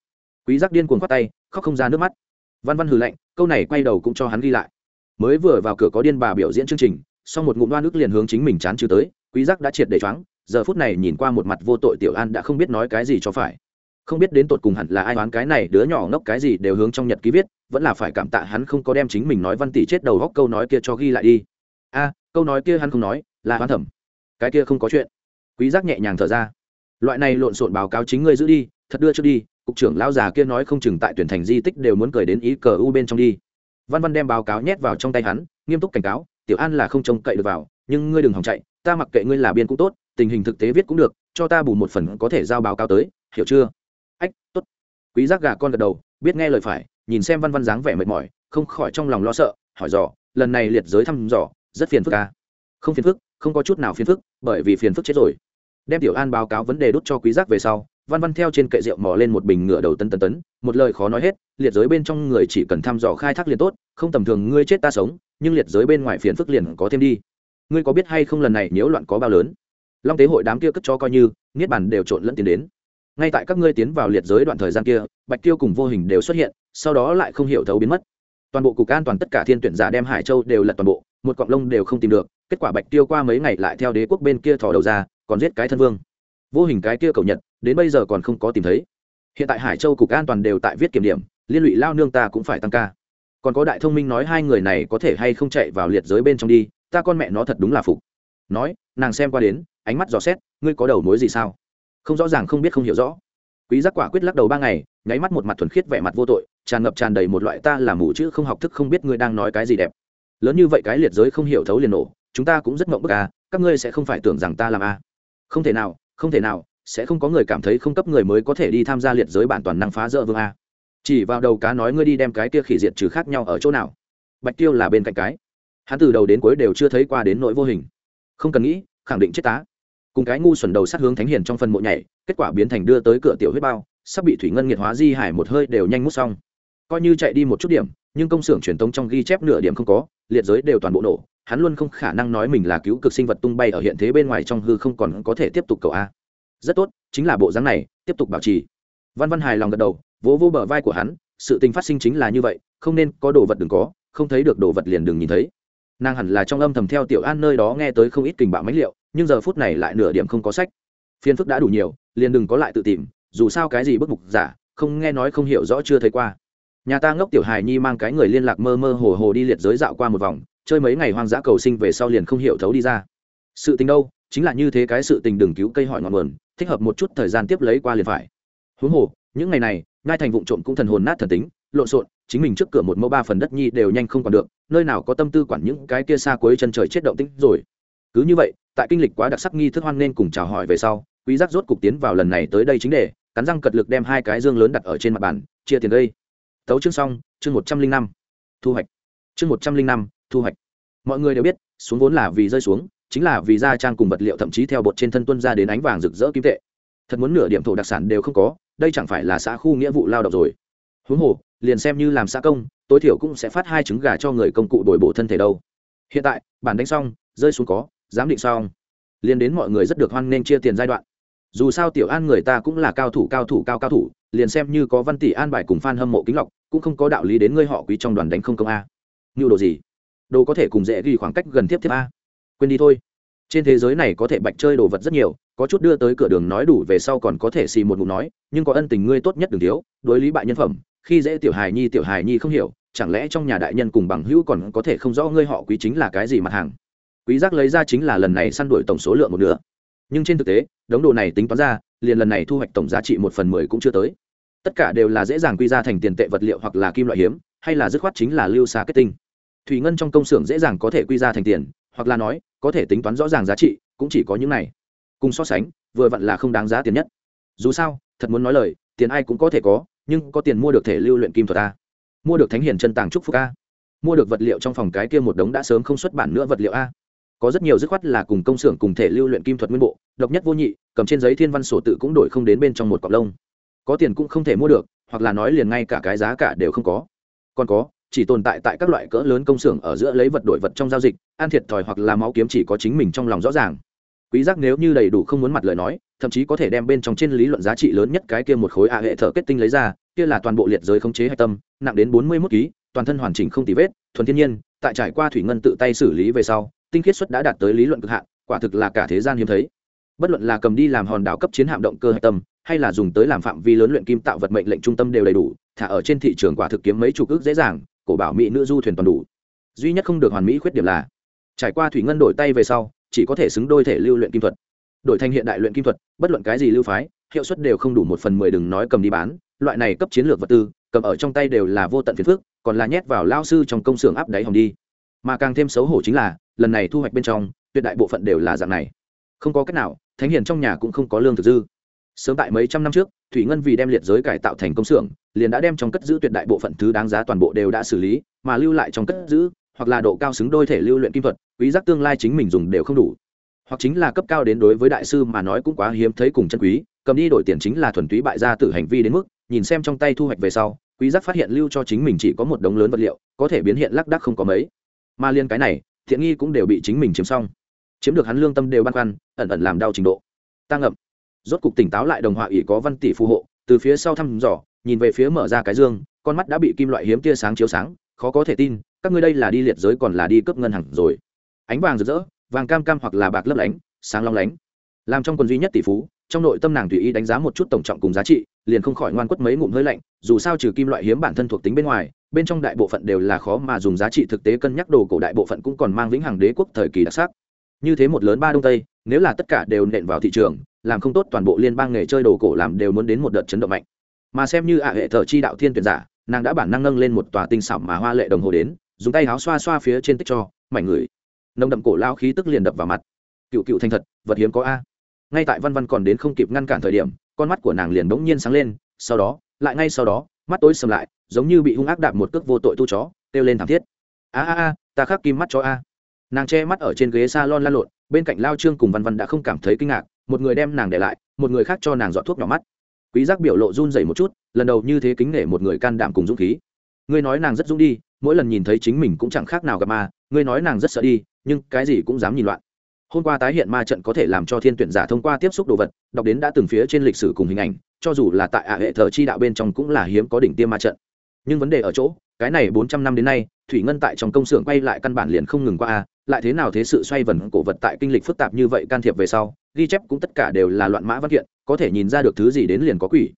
Quý giác điên cuồng quát tay, khóc không ra nước mắt. Văn văn hừ lạnh, câu này quay đầu cũng cho hắn ghi lại. Mới vừa vào cửa có điên bà biểu diễn chương trình, sau một ngụm đoan nước liền hướng chính mình chán trừ tới, quý giác đã triệt để choáng, giờ phút này nhìn qua một mặt vô tội tiểu an đã không biết nói cái gì cho phải. Không biết đến tột cùng hẳn là ai đoán cái này đứa nhỏ ngốc cái gì đều hướng trong nhật ký viết, vẫn là phải cảm tạ hắn không có đem chính mình nói văn tỷ chết đầu góc câu nói kia cho ghi lại đi. A, câu nói kia hắn không nói, là hoán thẩm cái kia không có chuyện. Quý giác nhẹ nhàng thở ra. Loại này lộn xộn báo cáo chính ngươi giữ đi, thật đưa trước đi, cục trưởng lão già kia nói không chừng tại tuyển thành di tích đều muốn cười đến ý cờ u bên trong đi. Văn văn đem báo cáo nhét vào trong tay hắn, nghiêm túc cảnh cáo, tiểu an là không trông cậy được vào, nhưng ngươi đừng hòng chạy, ta mặc kệ ngươi là biên cũng tốt, tình hình thực tế viết cũng được, cho ta bù một phần có thể giao báo cáo tới, hiểu chưa? Ách, tốt. Quý giác gà con gật đầu, biết nghe lời phải, nhìn xem văn văn dáng vẻ mệt mỏi, không khỏi trong lòng lo sợ, hỏi dò, lần này liệt giới thăm dò, rất phiền phức ca không phiền phức không có chút nào phiền phức, bởi vì phiền phức chết rồi. Đem tiểu an báo cáo vấn đề đốt cho quý giác về sau, văn văn theo trên kệ rượu mò lên một bình ngựa đầu tân tân tấn, một lời khó nói hết, liệt giới bên trong người chỉ cần thăm dò khai thác liền tốt, không tầm thường ngươi chết ta sống, nhưng liệt giới bên ngoài phiền phức liền có thêm đi. Ngươi có biết hay không lần này nếu loạn có bao lớn? Long tế hội đám kia cất cho coi như, niết bàn đều trộn lẫn tiến đến. Ngay tại các ngươi tiến vào liệt giới đoạn thời gian kia, bạch tiêu cùng vô hình đều xuất hiện, sau đó lại không hiểu thấu biến mất. Toàn bộ cục an toàn tất cả thiên tuyển giả đem hải châu đều lật toàn bộ, một cọng lông đều không tìm được kết quả bạch tiêu qua mấy ngày lại theo đế quốc bên kia thò đầu ra, còn giết cái thân vương. Vô hình cái kia cầu nhật, đến bây giờ còn không có tìm thấy. Hiện tại hải châu cục an toàn đều tại viết kiểm điểm, liên lụy lao nương ta cũng phải tăng ca. Còn có đại thông minh nói hai người này có thể hay không chạy vào liệt giới bên trong đi, ta con mẹ nó thật đúng là phục. Nói, nàng xem qua đến, ánh mắt dò xét, ngươi có đầu mối gì sao? Không rõ ràng không biết không hiểu rõ. Quý giác quả quyết lắc đầu ba ngày, nháy mắt một mặt thuần khiết vẻ mặt vô tội, tràn ngập tràn đầy một loại ta là mù chữ không học thức không biết ngươi đang nói cái gì đẹp. Lớn như vậy cái liệt giới không hiểu thấu liền nổ chúng ta cũng rất mộng bức à các ngươi sẽ không phải tưởng rằng ta làm a à. không thể nào, không thể nào, sẽ không có người cảm thấy không cấp người mới có thể đi tham gia liệt giới bản toàn năng phá rỡ vương a chỉ vào đầu cá nói ngươi đi đem cái kia khỉ diệt trừ khác nhau ở chỗ nào. Bạch tiêu là bên cạnh cái. Hắn từ đầu đến cuối đều chưa thấy qua đến nỗi vô hình. Không cần nghĩ, khẳng định chết tá. Cùng cái ngu xuẩn đầu sát hướng thánh hiền trong phần mộ nhảy, kết quả biến thành đưa tới cửa tiểu huyết bao, sắp bị thủy ngân nghiệt hóa di hải một hơi đều nhanh mút xong. Coi như chạy đi một chút điểm nhưng công xưởng truyền tống trong ghi chép nửa điểm không có, liệt giới đều toàn bộ nổ, hắn luôn không khả năng nói mình là cứu cực sinh vật tung bay ở hiện thế bên ngoài trong hư không còn có thể tiếp tục cầu a. Rất tốt, chính là bộ dáng này, tiếp tục bảo trì. Văn văn hài lòng gật đầu, vỗ vỗ bờ vai của hắn, sự tình phát sinh chính là như vậy, không nên có đồ vật đừng có, không thấy được đồ vật liền đừng nhìn thấy. Nàng hẳn là trong âm thầm theo tiểu an nơi đó nghe tới không ít kình bạo mãnh liệu nhưng giờ phút này lại nửa điểm không có sách. Phiền phức đã đủ nhiều, liền đừng có lại tự tìm, dù sao cái gì bức mục giả, không nghe nói không hiểu rõ chưa thấy qua nhà ta ngốc tiểu hài nhi mang cái người liên lạc mơ mơ hồ hồ đi liệt giới dạo qua một vòng, chơi mấy ngày hoang dã cầu sinh về sau liền không hiểu thấu đi ra. Sự tình đâu, chính là như thế cái sự tình đừng cứu cây hỏi ngọn nguồn, thích hợp một chút thời gian tiếp lấy qua liền phải. Huống hồ, những ngày này ngai thành vụ trộm cũng thần hồn nát thần tính, lộn xộn, chính mình trước cửa một mẫu ba phần đất nhi đều nhanh không còn được, nơi nào có tâm tư quản những cái kia xa cuối chân trời chết động tĩnh rồi. Cứ như vậy, tại kinh lịch quá đặc sắc nghi thức hoan nên cùng chào hỏi về sau, quý giác rốt cục tiến vào lần này tới đây chính để, cắn răng cật lực đem hai cái dương lớn đặt ở trên mặt bàn, chia tiền đây tấu chương xong, chương một trăm linh năm. Thu hoạch. Chương một trăm linh năm, thu hoạch. Mọi người đều biết, xuống vốn là vì rơi xuống, chính là vì gia trang cùng vật liệu thậm chí theo bột trên thân tuân ra đến ánh vàng rực rỡ kim tệ. Thật muốn nửa điểm thổ đặc sản đều không có, đây chẳng phải là xã khu nghĩa vụ lao động rồi. Huống hồ, liền xem như làm xã công, tối thiểu cũng sẽ phát hai trứng gà cho người công cụ đổi bộ thân thể đâu. Hiện tại, bản đánh xong, rơi xuống có, giám định xong. Liền đến mọi người rất được hoan nên chia tiền giai đoạn. Dù sao tiểu an người ta cũng là cao thủ cao thủ, cao cao thủ liền xem như có văn tỷ an bài cùng fan hâm mộ kính lọc, cũng không có đạo lý đến ngươi họ quý trong đoàn đánh không công a. Như đồ gì? Đồ có thể cùng dễ ghi khoảng cách gần tiếp tiếp a. Quên đi thôi. Trên thế giới này có thể bạch chơi đồ vật rất nhiều, có chút đưa tới cửa đường nói đủ về sau còn có thể xì một ngụm nói, nhưng có ân tình ngươi tốt nhất đừng thiếu, đối lý bại nhân phẩm, khi dễ tiểu hài nhi, tiểu hài nhi không hiểu, chẳng lẽ trong nhà đại nhân cùng bằng hữu còn có thể không rõ ngươi họ quý chính là cái gì mặt hàng? Quý giác lấy ra chính là lần này săn đuổi tổng số lượng một nửa. Nhưng trên thực tế, đống đồ này tính toán ra, liền lần này thu hoạch tổng giá trị một phần mười cũng chưa tới tất cả đều là dễ dàng quy ra thành tiền tệ vật liệu hoặc là kim loại hiếm, hay là dứt khoát chính là lưu xa kết tinh. Thủy ngân trong công xưởng dễ dàng có thể quy ra thành tiền, hoặc là nói, có thể tính toán rõ ràng giá trị, cũng chỉ có những này. Cùng so sánh, vừa vặn là không đáng giá tiền nhất. Dù sao, thật muốn nói lời, tiền ai cũng có thể có, nhưng có tiền mua được thể lưu luyện kim thuật a. Mua được thánh hiền chân tàng trúc phúc a. Mua được vật liệu trong phòng cái kia một đống đã sớm không xuất bản nữa vật liệu a. Có rất nhiều dứt khoát là cùng công xưởng cùng thể lưu luyện kim thuật nguyên bộ, độc nhất vô nhị, cầm trên giấy thiên văn sổ tự cũng đổi không đến bên trong một cọc lông có tiền cũng không thể mua được, hoặc là nói liền ngay cả cái giá cả đều không có. Còn có, chỉ tồn tại tại các loại cỡ lớn công xưởng ở giữa lấy vật đổi vật trong giao dịch, ăn thiệt thòi hoặc là máu kiếm chỉ có chính mình trong lòng rõ ràng. Quý giác nếu như đầy đủ không muốn mặt lời nói, thậm chí có thể đem bên trong trên lý luận giá trị lớn nhất cái kia một khối a hệ thở kết tinh lấy ra, kia là toàn bộ liệt giới khống chế hạch tâm, nặng đến 41 kg toàn thân hoàn chỉnh không tì vết, thuần thiên nhiên, tại trải qua thủy ngân tự tay xử lý về sau, tinh khiết suất đã đạt tới lý luận cực hạn, quả thực là cả thế gian hiếm thấy. Bất luận là cầm đi làm hòn đảo cấp chiến hạm động cơ hạch tâm hay là dùng tới làm phạm vi lớn luyện kim tạo vật mệnh lệnh trung tâm đều đầy đủ, thả ở trên thị trường quả thực kiếm mấy chục ước dễ dàng, cổ bảo mỹ nữ du thuyền toàn đủ. Duy nhất không được hoàn mỹ khuyết điểm là, trải qua thủy ngân đổi tay về sau, chỉ có thể xứng đôi thể lưu luyện kim thuật. Đổi thành hiện đại luyện kim thuật, bất luận cái gì lưu phái, hiệu suất đều không đủ một phần mười đừng nói cầm đi bán, loại này cấp chiến lược vật tư, cầm ở trong tay đều là vô tận phiền phức, còn là nhét vào lao sư trong công xưởng áp đáy hồng đi. Mà càng thêm xấu hổ chính là, lần này thu hoạch bên trong, tuyệt đại bộ phận đều là dạng này. Không có cách nào, thánh hiền trong nhà cũng không có lương thực dư sớm tại mấy trăm năm trước, thủy ngân vì đem liệt giới cải tạo thành công xưởng, liền đã đem trong cất giữ tuyệt đại bộ phận thứ đáng giá toàn bộ đều đã xử lý, mà lưu lại trong cất giữ, hoặc là độ cao xứng đôi thể lưu luyện kim thuật, quý giác tương lai chính mình dùng đều không đủ. Hoặc chính là cấp cao đến đối với đại sư mà nói cũng quá hiếm thấy cùng chân quý, cầm đi đổi tiền chính là thuần túy bại gia tử hành vi đến mức, nhìn xem trong tay thu hoạch về sau, quý giác phát hiện lưu cho chính mình chỉ có một đống lớn vật liệu, có thể biến hiện lắc đắc không có mấy. Mà liên cái này, thiện nghi cũng đều bị chính mình chiếm xong. Chiếm được hắn lương tâm đều băn khoăn, ẩn ẩn làm đau trình độ. Tăng ngậm rốt cục tỉnh táo lại đồng họa ỷ có văn tỷ phù hộ, từ phía sau thăm dò, nhìn về phía mở ra cái dương, con mắt đã bị kim loại hiếm tia sáng chiếu sáng, khó có thể tin, các ngươi đây là đi liệt giới còn là đi cướp ngân hàng rồi. Ánh vàng rực rỡ, vàng cam cam hoặc là bạc lấp lánh, sáng long lánh. Làm trong quần duy nhất tỷ phú, trong nội tâm nàng tùy ý đánh giá một chút tổng trọng cùng giá trị, liền không khỏi ngoan quất mấy ngụm hơi lạnh, dù sao trừ kim loại hiếm bản thân thuộc tính bên ngoài, bên trong đại bộ phận đều là khó mà dùng giá trị thực tế cân nhắc đồ cổ đại bộ phận cũng còn mang vĩnh hằng đế quốc thời kỳ đặc sắc. Như thế một lớn ba đông tây, nếu là tất cả đều nện vào thị trường làm không tốt toàn bộ liên bang nghề chơi đồ cổ làm đều muốn đến một đợt chấn động mạnh. Mà xem như ạ hệ thờ chi đạo thiên tuyển giả, nàng đã bản năng nâng lên một tòa tinh xảo mà hoa lệ đồng hồ đến, dùng tay áo xoa xoa phía trên tích cho, mảnh người. Nồng đậm cổ lao khí tức liền đập vào mặt. Cựu cựu thành thật, vật hiếm có a. Ngay tại văn văn còn đến không kịp ngăn cản thời điểm, con mắt của nàng liền bỗng nhiên sáng lên, sau đó, lại ngay sau đó, mắt tối sầm lại, giống như bị hung ác đạp một cước vô tội tu chó, kêu lên thảm thiết. A a a, ta khắc kim mắt cho a. Nàng che mắt ở trên ghế s a lon lan lộn, bên cạnh lao trương cùng văn văn đã không cảm thấy kinh ngạc một người đem nàng để lại, một người khác cho nàng dọn thuốc nhỏ mắt. Quý giác biểu lộ run rẩy một chút, lần đầu như thế kính nể một người can đảm cùng dũng khí. Ngươi nói nàng rất dũng đi, mỗi lần nhìn thấy chính mình cũng chẳng khác nào gặp ma, ngươi nói nàng rất sợ đi, nhưng cái gì cũng dám nhìn loạn. Hôm qua tái hiện ma trận có thể làm cho thiên tuyển giả thông qua tiếp xúc đồ vật, đọc đến đã từng phía trên lịch sử cùng hình ảnh, cho dù là tại ạ hệ thờ chi đạo bên trong cũng là hiếm có đỉnh tiêm ma trận. Nhưng vấn đề ở chỗ, cái này bốn trăm năm đến nay, thủy ngân tại trong công xưởng quay lại căn bản liền không ngừng qua a, lại thế nào thế sự xoay vần cổ vật tại kinh lịch phức tạp như vậy can thiệp về sau ghi chép cũng tất cả đều là loạn mã văn kiện, có thể nhìn ra được thứ gì đến liền có quỷ.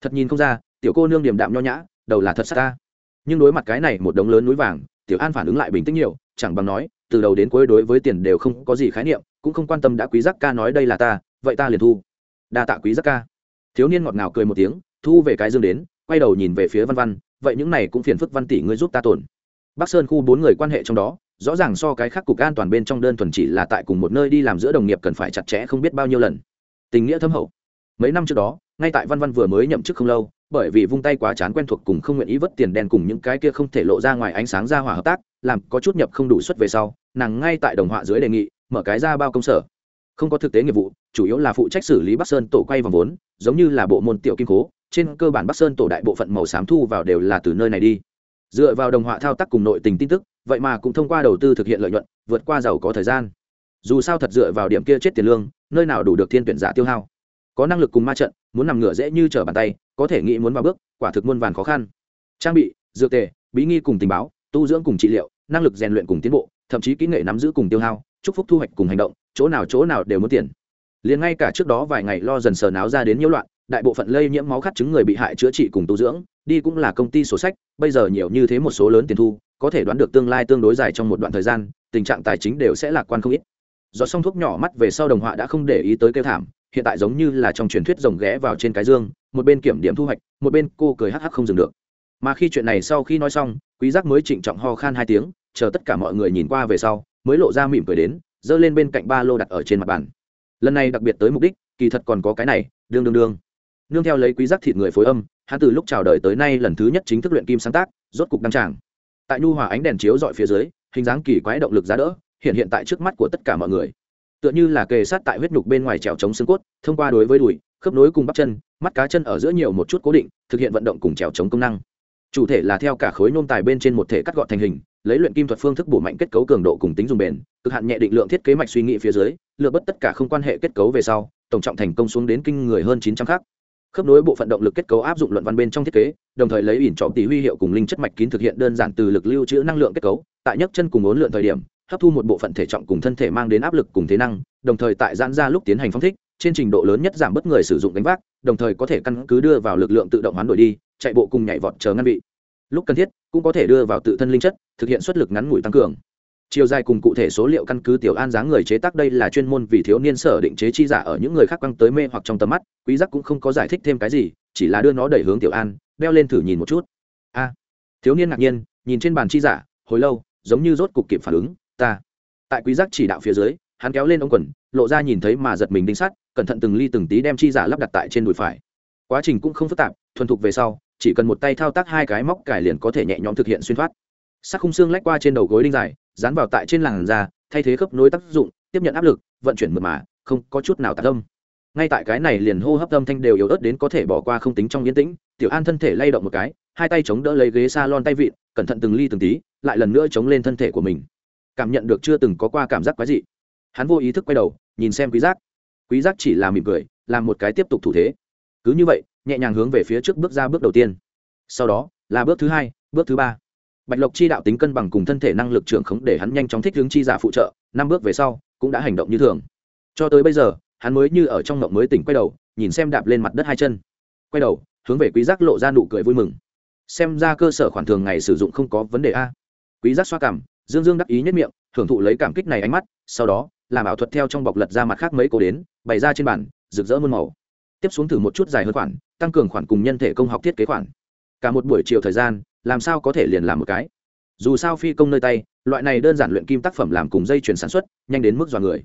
Thật nhìn không ra, tiểu cô nương điềm đạm nho nhã, đầu là thật xa ta. Nhưng đối mặt cái này một đống lớn núi vàng, tiểu an phản ứng lại bình tĩnh nhiều, chẳng bằng nói, từ đầu đến cuối đối với tiền đều không có gì khái niệm, cũng không quan tâm đã quý giác ca nói đây là ta, vậy ta liền thu. Đa tạ quý giác ca. Thiếu niên ngọt ngào cười một tiếng, thu về cái dương đến, quay đầu nhìn về phía văn văn, vậy những này cũng phiền phức văn tỷ ngươi giúp ta tổn bắc sơn khu bốn người quan hệ trong đó rõ ràng so cái khác cục an toàn bên trong đơn thuần chỉ là tại cùng một nơi đi làm giữa đồng nghiệp cần phải chặt chẽ không biết bao nhiêu lần. Tình nghĩa thâm hậu. Mấy năm trước đó, ngay tại văn văn vừa mới nhậm chức không lâu, bởi vì vung tay quá chán quen thuộc cùng không nguyện ý vất tiền đen cùng những cái kia không thể lộ ra ngoài ánh sáng ra hỏa hợp tác, làm có chút nhập không đủ suất về sau, nàng ngay tại đồng họa dưới đề nghị, mở cái ra bao công sở. Không có thực tế nghiệp vụ, chủ yếu là phụ trách xử lý bắc sơn tổ quay vòng vốn, giống như là bộ môn tiểu kim cố, trên cơ bản bắc sơn tổ đại bộ phận màu xám thu vào đều là từ nơi này đi. Dựa vào đồng họa thao tác cùng nội tình tin tức vậy mà cũng thông qua đầu tư thực hiện lợi nhuận, vượt qua giàu có thời gian. Dù sao thật dựa vào điểm kia chết tiền lương, nơi nào đủ được thiên tuyển giả tiêu hao. Có năng lực cùng ma trận, muốn nằm ngửa dễ như trở bàn tay, có thể nghĩ muốn vào bước, quả thực muôn vàn khó khăn. Trang bị, dược tề, bí nghi cùng tình báo, tu dưỡng cùng trị liệu, năng lực rèn luyện cùng tiến bộ, thậm chí kỹ nghệ nắm giữ cùng tiêu hao, chúc phúc thu hoạch cùng hành động, chỗ nào chỗ nào đều muốn tiền. Liền ngay cả trước đó vài ngày lo dần sờ náo ra đến nhiễu loạn, đại bộ phận lây nhiễm máu khát chứng người bị hại chữa trị cùng tu dưỡng, đi cũng là công ty sổ sách, bây giờ nhiều như thế một số lớn tiền thu có thể đoán được tương lai tương đối dài trong một đoạn thời gian, tình trạng tài chính đều sẽ lạc quan không ít. Do xong thuốc nhỏ mắt về sau đồng họa đã không để ý tới kêu thảm, hiện tại giống như là trong truyền thuyết rồng ghé vào trên cái dương, một bên kiểm điểm thu hoạch, một bên cô cười hắc hắc không dừng được. Mà khi chuyện này sau khi nói xong, quý giác mới trịnh trọng ho khan hai tiếng, chờ tất cả mọi người nhìn qua về sau, mới lộ ra mỉm cười đến dơ lên bên cạnh ba lô đặt ở trên mặt bàn. Lần này đặc biệt tới mục đích, kỳ thật còn có cái này, đương đương đương. Nương theo lấy quý giác thịt người phối âm, hắn từ lúc chào đời tới nay lần thứ nhất chính thức luyện kim sáng tác, rốt cục đăng tràng tại nhu hòa ánh đèn chiếu dọi phía dưới, hình dáng kỳ quái động lực giá đỡ, hiện hiện tại trước mắt của tất cả mọi người. Tựa như là kề sát tại huyết nhục bên ngoài trèo chống xương cốt, thông qua đối với đùi, khớp nối cùng bắp chân, mắt cá chân ở giữa nhiều một chút cố định, thực hiện vận động cùng trèo chống công năng. Chủ thể là theo cả khối nôm tài bên trên một thể cắt gọn thành hình, lấy luyện kim thuật phương thức bổ mạnh kết cấu cường độ cùng tính dùng bền, cực hạn nhẹ định lượng thiết kế mạch suy nghĩ phía dưới, lựa bất tất cả không quan hệ kết cấu về sau, tổng trọng thành công xuống đến kinh người hơn chín trăm khác khớp nối bộ phận động lực kết cấu áp dụng luận văn bên trong thiết kế, đồng thời lấy ỉn trọng tỷ huy hiệu cùng linh chất mạch kín thực hiện đơn giản từ lực lưu trữ năng lượng kết cấu, tại nhấc chân cùng ốn lượn thời điểm, hấp thu một bộ phận thể trọng cùng thân thể mang đến áp lực cùng thế năng, đồng thời tại giãn ra lúc tiến hành phong thích, trên trình độ lớn nhất giảm bớt người sử dụng đánh vác, đồng thời có thể căn cứ đưa vào lực lượng tự động hoán đổi đi, chạy bộ cùng nhảy vọt chờ ngăn bị lúc cần thiết, cũng có thể đưa vào tự thân linh chất, thực hiện xuất lực ngắn ngủi tăng cường chiều dài cùng cụ thể số liệu căn cứ tiểu an dáng người chế tác đây là chuyên môn vì thiếu niên sở định chế chi giả ở những người khác quăng tới mê hoặc trong tầm mắt, quý giác cũng không có giải thích thêm cái gì, chỉ là đưa nó đẩy hướng tiểu an, đeo lên thử nhìn một chút. A. Thiếu niên ngạc nhiên, nhìn trên bàn chi giả, hồi lâu, giống như rốt cục kịp phản ứng, ta. Tại quý giác chỉ đạo phía dưới, hắn kéo lên ống quần, lộ ra nhìn thấy mà giật mình đinh sắt, cẩn thận từng ly từng tí đem chi giả lắp đặt tại trên đùi phải. Quá trình cũng không phức tạp, thuần thục về sau, chỉ cần một tay thao tác hai cái móc cải liền có thể nhẹ nhõm thực hiện xuyên thoát. Sắc khung xương lách qua trên đầu gối đinh dài dán vào tại trên làn da, thay thế khớp nối tác dụng, tiếp nhận áp lực, vận chuyển mượt mà, không có chút nào tạc âm. Ngay tại cái này liền hô hấp âm thanh đều yếu ớt đến có thể bỏ qua không tính trong yên tĩnh, tiểu an thân thể lay động một cái, hai tay chống đỡ lấy ghế s a lon tay vịn, cẩn thận từng ly từng tí, lại lần nữa chống lên thân thể của mình. Cảm nhận được chưa từng có qua cảm giác quái dị. Hắn vô ý thức quay đầu, nhìn xem quý giác. Quý giác chỉ là mỉm cười, làm một cái tiếp tục thủ thế. Cứ như vậy, nhẹ nhàng hướng về phía trước bước ra bước đầu tiên. Sau đó, là bước thứ hai, bước thứ ba bạch lộc chi đạo tính cân bằng cùng thân thể năng lực trưởng khống để hắn nhanh chóng thích hướng chi giả phụ trợ, năm bước về sau, cũng đã hành động như thường. Cho tới bây giờ, hắn mới như ở trong ngộng mới tỉnh quay đầu, nhìn xem đạp lên mặt đất hai chân. Quay đầu, hướng về quý giác lộ ra nụ cười vui mừng. Xem ra cơ sở khoản thường ngày sử dụng không có vấn đề a. Quý giác xoa cảm, dương dương đắc ý nhất miệng, thưởng thụ lấy cảm kích này ánh mắt, sau đó, làm ảo thuật theo trong bọc lật ra mặt khác mấy cô đến, bày ra trên bàn, rực rỡ muôn màu. Tiếp xuống thử một chút dài hơn khoản, tăng cường khoản cùng nhân thể công học thiết kế khoản. Cả một buổi chiều thời gian làm sao có thể liền làm một cái? Dù sao phi công nơi tay, loại này đơn giản luyện kim tác phẩm làm cùng dây chuyển sản xuất, nhanh đến mức dọa người.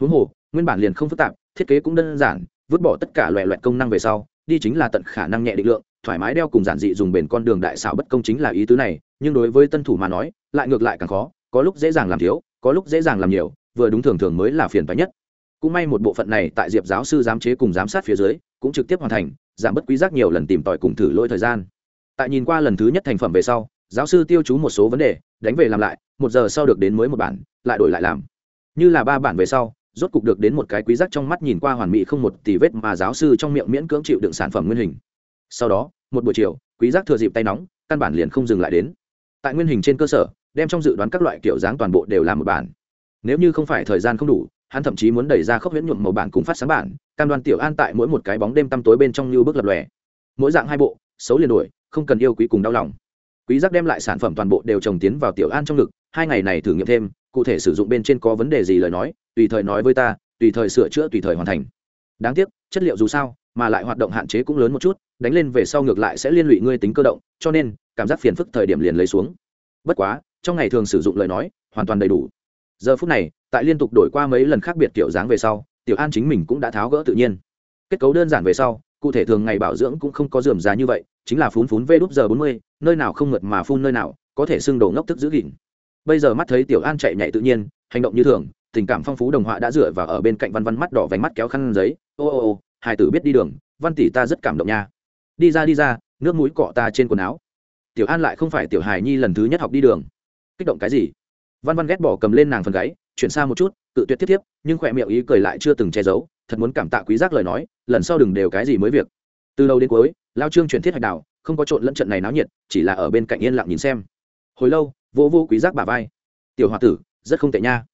Huống hồ, nguyên bản liền không phức tạp, thiết kế cũng đơn giản, vứt bỏ tất cả loại loại công năng về sau, đi chính là tận khả năng nhẹ định lượng, thoải mái đeo cùng giản dị dùng bền con đường đại xảo bất công chính là ý tứ này, nhưng đối với tân thủ mà nói, lại ngược lại càng khó, có lúc dễ dàng làm thiếu, có lúc dễ dàng làm nhiều, vừa đúng thường thường mới là phiền phái nhất. Cũng may một bộ phận này tại diệp giáo sư giám chế cùng giám sát phía dưới, cũng trực tiếp hoàn thành, giảm bất quý giác nhiều lần tìm tòi cùng thử lỗi thời gian tại nhìn qua lần thứ nhất thành phẩm về sau, giáo sư tiêu chú một số vấn đề, đánh về làm lại, một giờ sau được đến mới một bản, lại đổi lại làm. Như là ba bản về sau, rốt cục được đến một cái quý giác trong mắt nhìn qua hoàn mỹ không một tỷ vết mà giáo sư trong miệng miễn cưỡng chịu đựng sản phẩm nguyên hình. Sau đó, một buổi chiều, quý giác thừa dịp tay nóng, căn bản liền không dừng lại đến. Tại nguyên hình trên cơ sở, đem trong dự đoán các loại kiểu dáng toàn bộ đều làm một bản. Nếu như không phải thời gian không đủ, hắn thậm chí muốn đẩy ra khốc huyễn nhuộm màu bản cùng phát sáng bản, cam đoan tiểu an tại mỗi một cái bóng đêm tăm tối bên trong như bước lập lòe. Mỗi dạng hai bộ, xấu liền đổi không cần yêu quý cùng đau lòng. Quý giác đem lại sản phẩm toàn bộ đều trồng tiến vào tiểu an trong ngực, hai ngày này thử nghiệm thêm, cụ thể sử dụng bên trên có vấn đề gì lời nói, tùy thời nói với ta, tùy thời sửa chữa tùy thời hoàn thành. Đáng tiếc, chất liệu dù sao, mà lại hoạt động hạn chế cũng lớn một chút, đánh lên về sau ngược lại sẽ liên lụy ngươi tính cơ động, cho nên, cảm giác phiền phức thời điểm liền lấy xuống. Bất quá, trong ngày thường sử dụng lời nói, hoàn toàn đầy đủ. Giờ phút này, tại liên tục đổi qua mấy lần khác biệt kiểu dáng về sau, tiểu an chính mình cũng đã tháo gỡ tự nhiên. Kết cấu đơn giản về sau cụ thể thường ngày bảo dưỡng cũng không có dườm giá như vậy, chính là phun phún vê đúp giờ bốn mươi, nơi nào không ngượt mà phun nơi nào, có thể xưng đổ ngốc thức giữ gìn. Bây giờ mắt thấy tiểu an chạy nhảy tự nhiên, hành động như thường, tình cảm phong phú đồng họa đã dựa vào ở bên cạnh văn văn mắt đỏ vành mắt kéo khăn giấy. Ô ô ô, hai tử biết đi đường, văn tỷ ta rất cảm động nha. Đi ra đi ra, nước mũi cọ ta trên quần áo. Tiểu an lại không phải tiểu hài nhi lần thứ nhất học đi đường. Kích động cái gì? Văn văn ghét bỏ cầm lên nàng phần gáy, chuyển xa một chút tự tuyệt tiếp tiếp, nhưng khỏe miệng ý cười lại chưa từng che giấu thật muốn cảm tạ quý giác lời nói, lần sau đừng đều cái gì mới việc. Từ đầu đến cuối, lao trương chuyển thiết hạch đảo, không có trộn lẫn trận này náo nhiệt, chỉ là ở bên cạnh yên lặng nhìn xem. Hồi lâu, vô vô quý giác bả vai. Tiểu hòa tử, rất không tệ nha.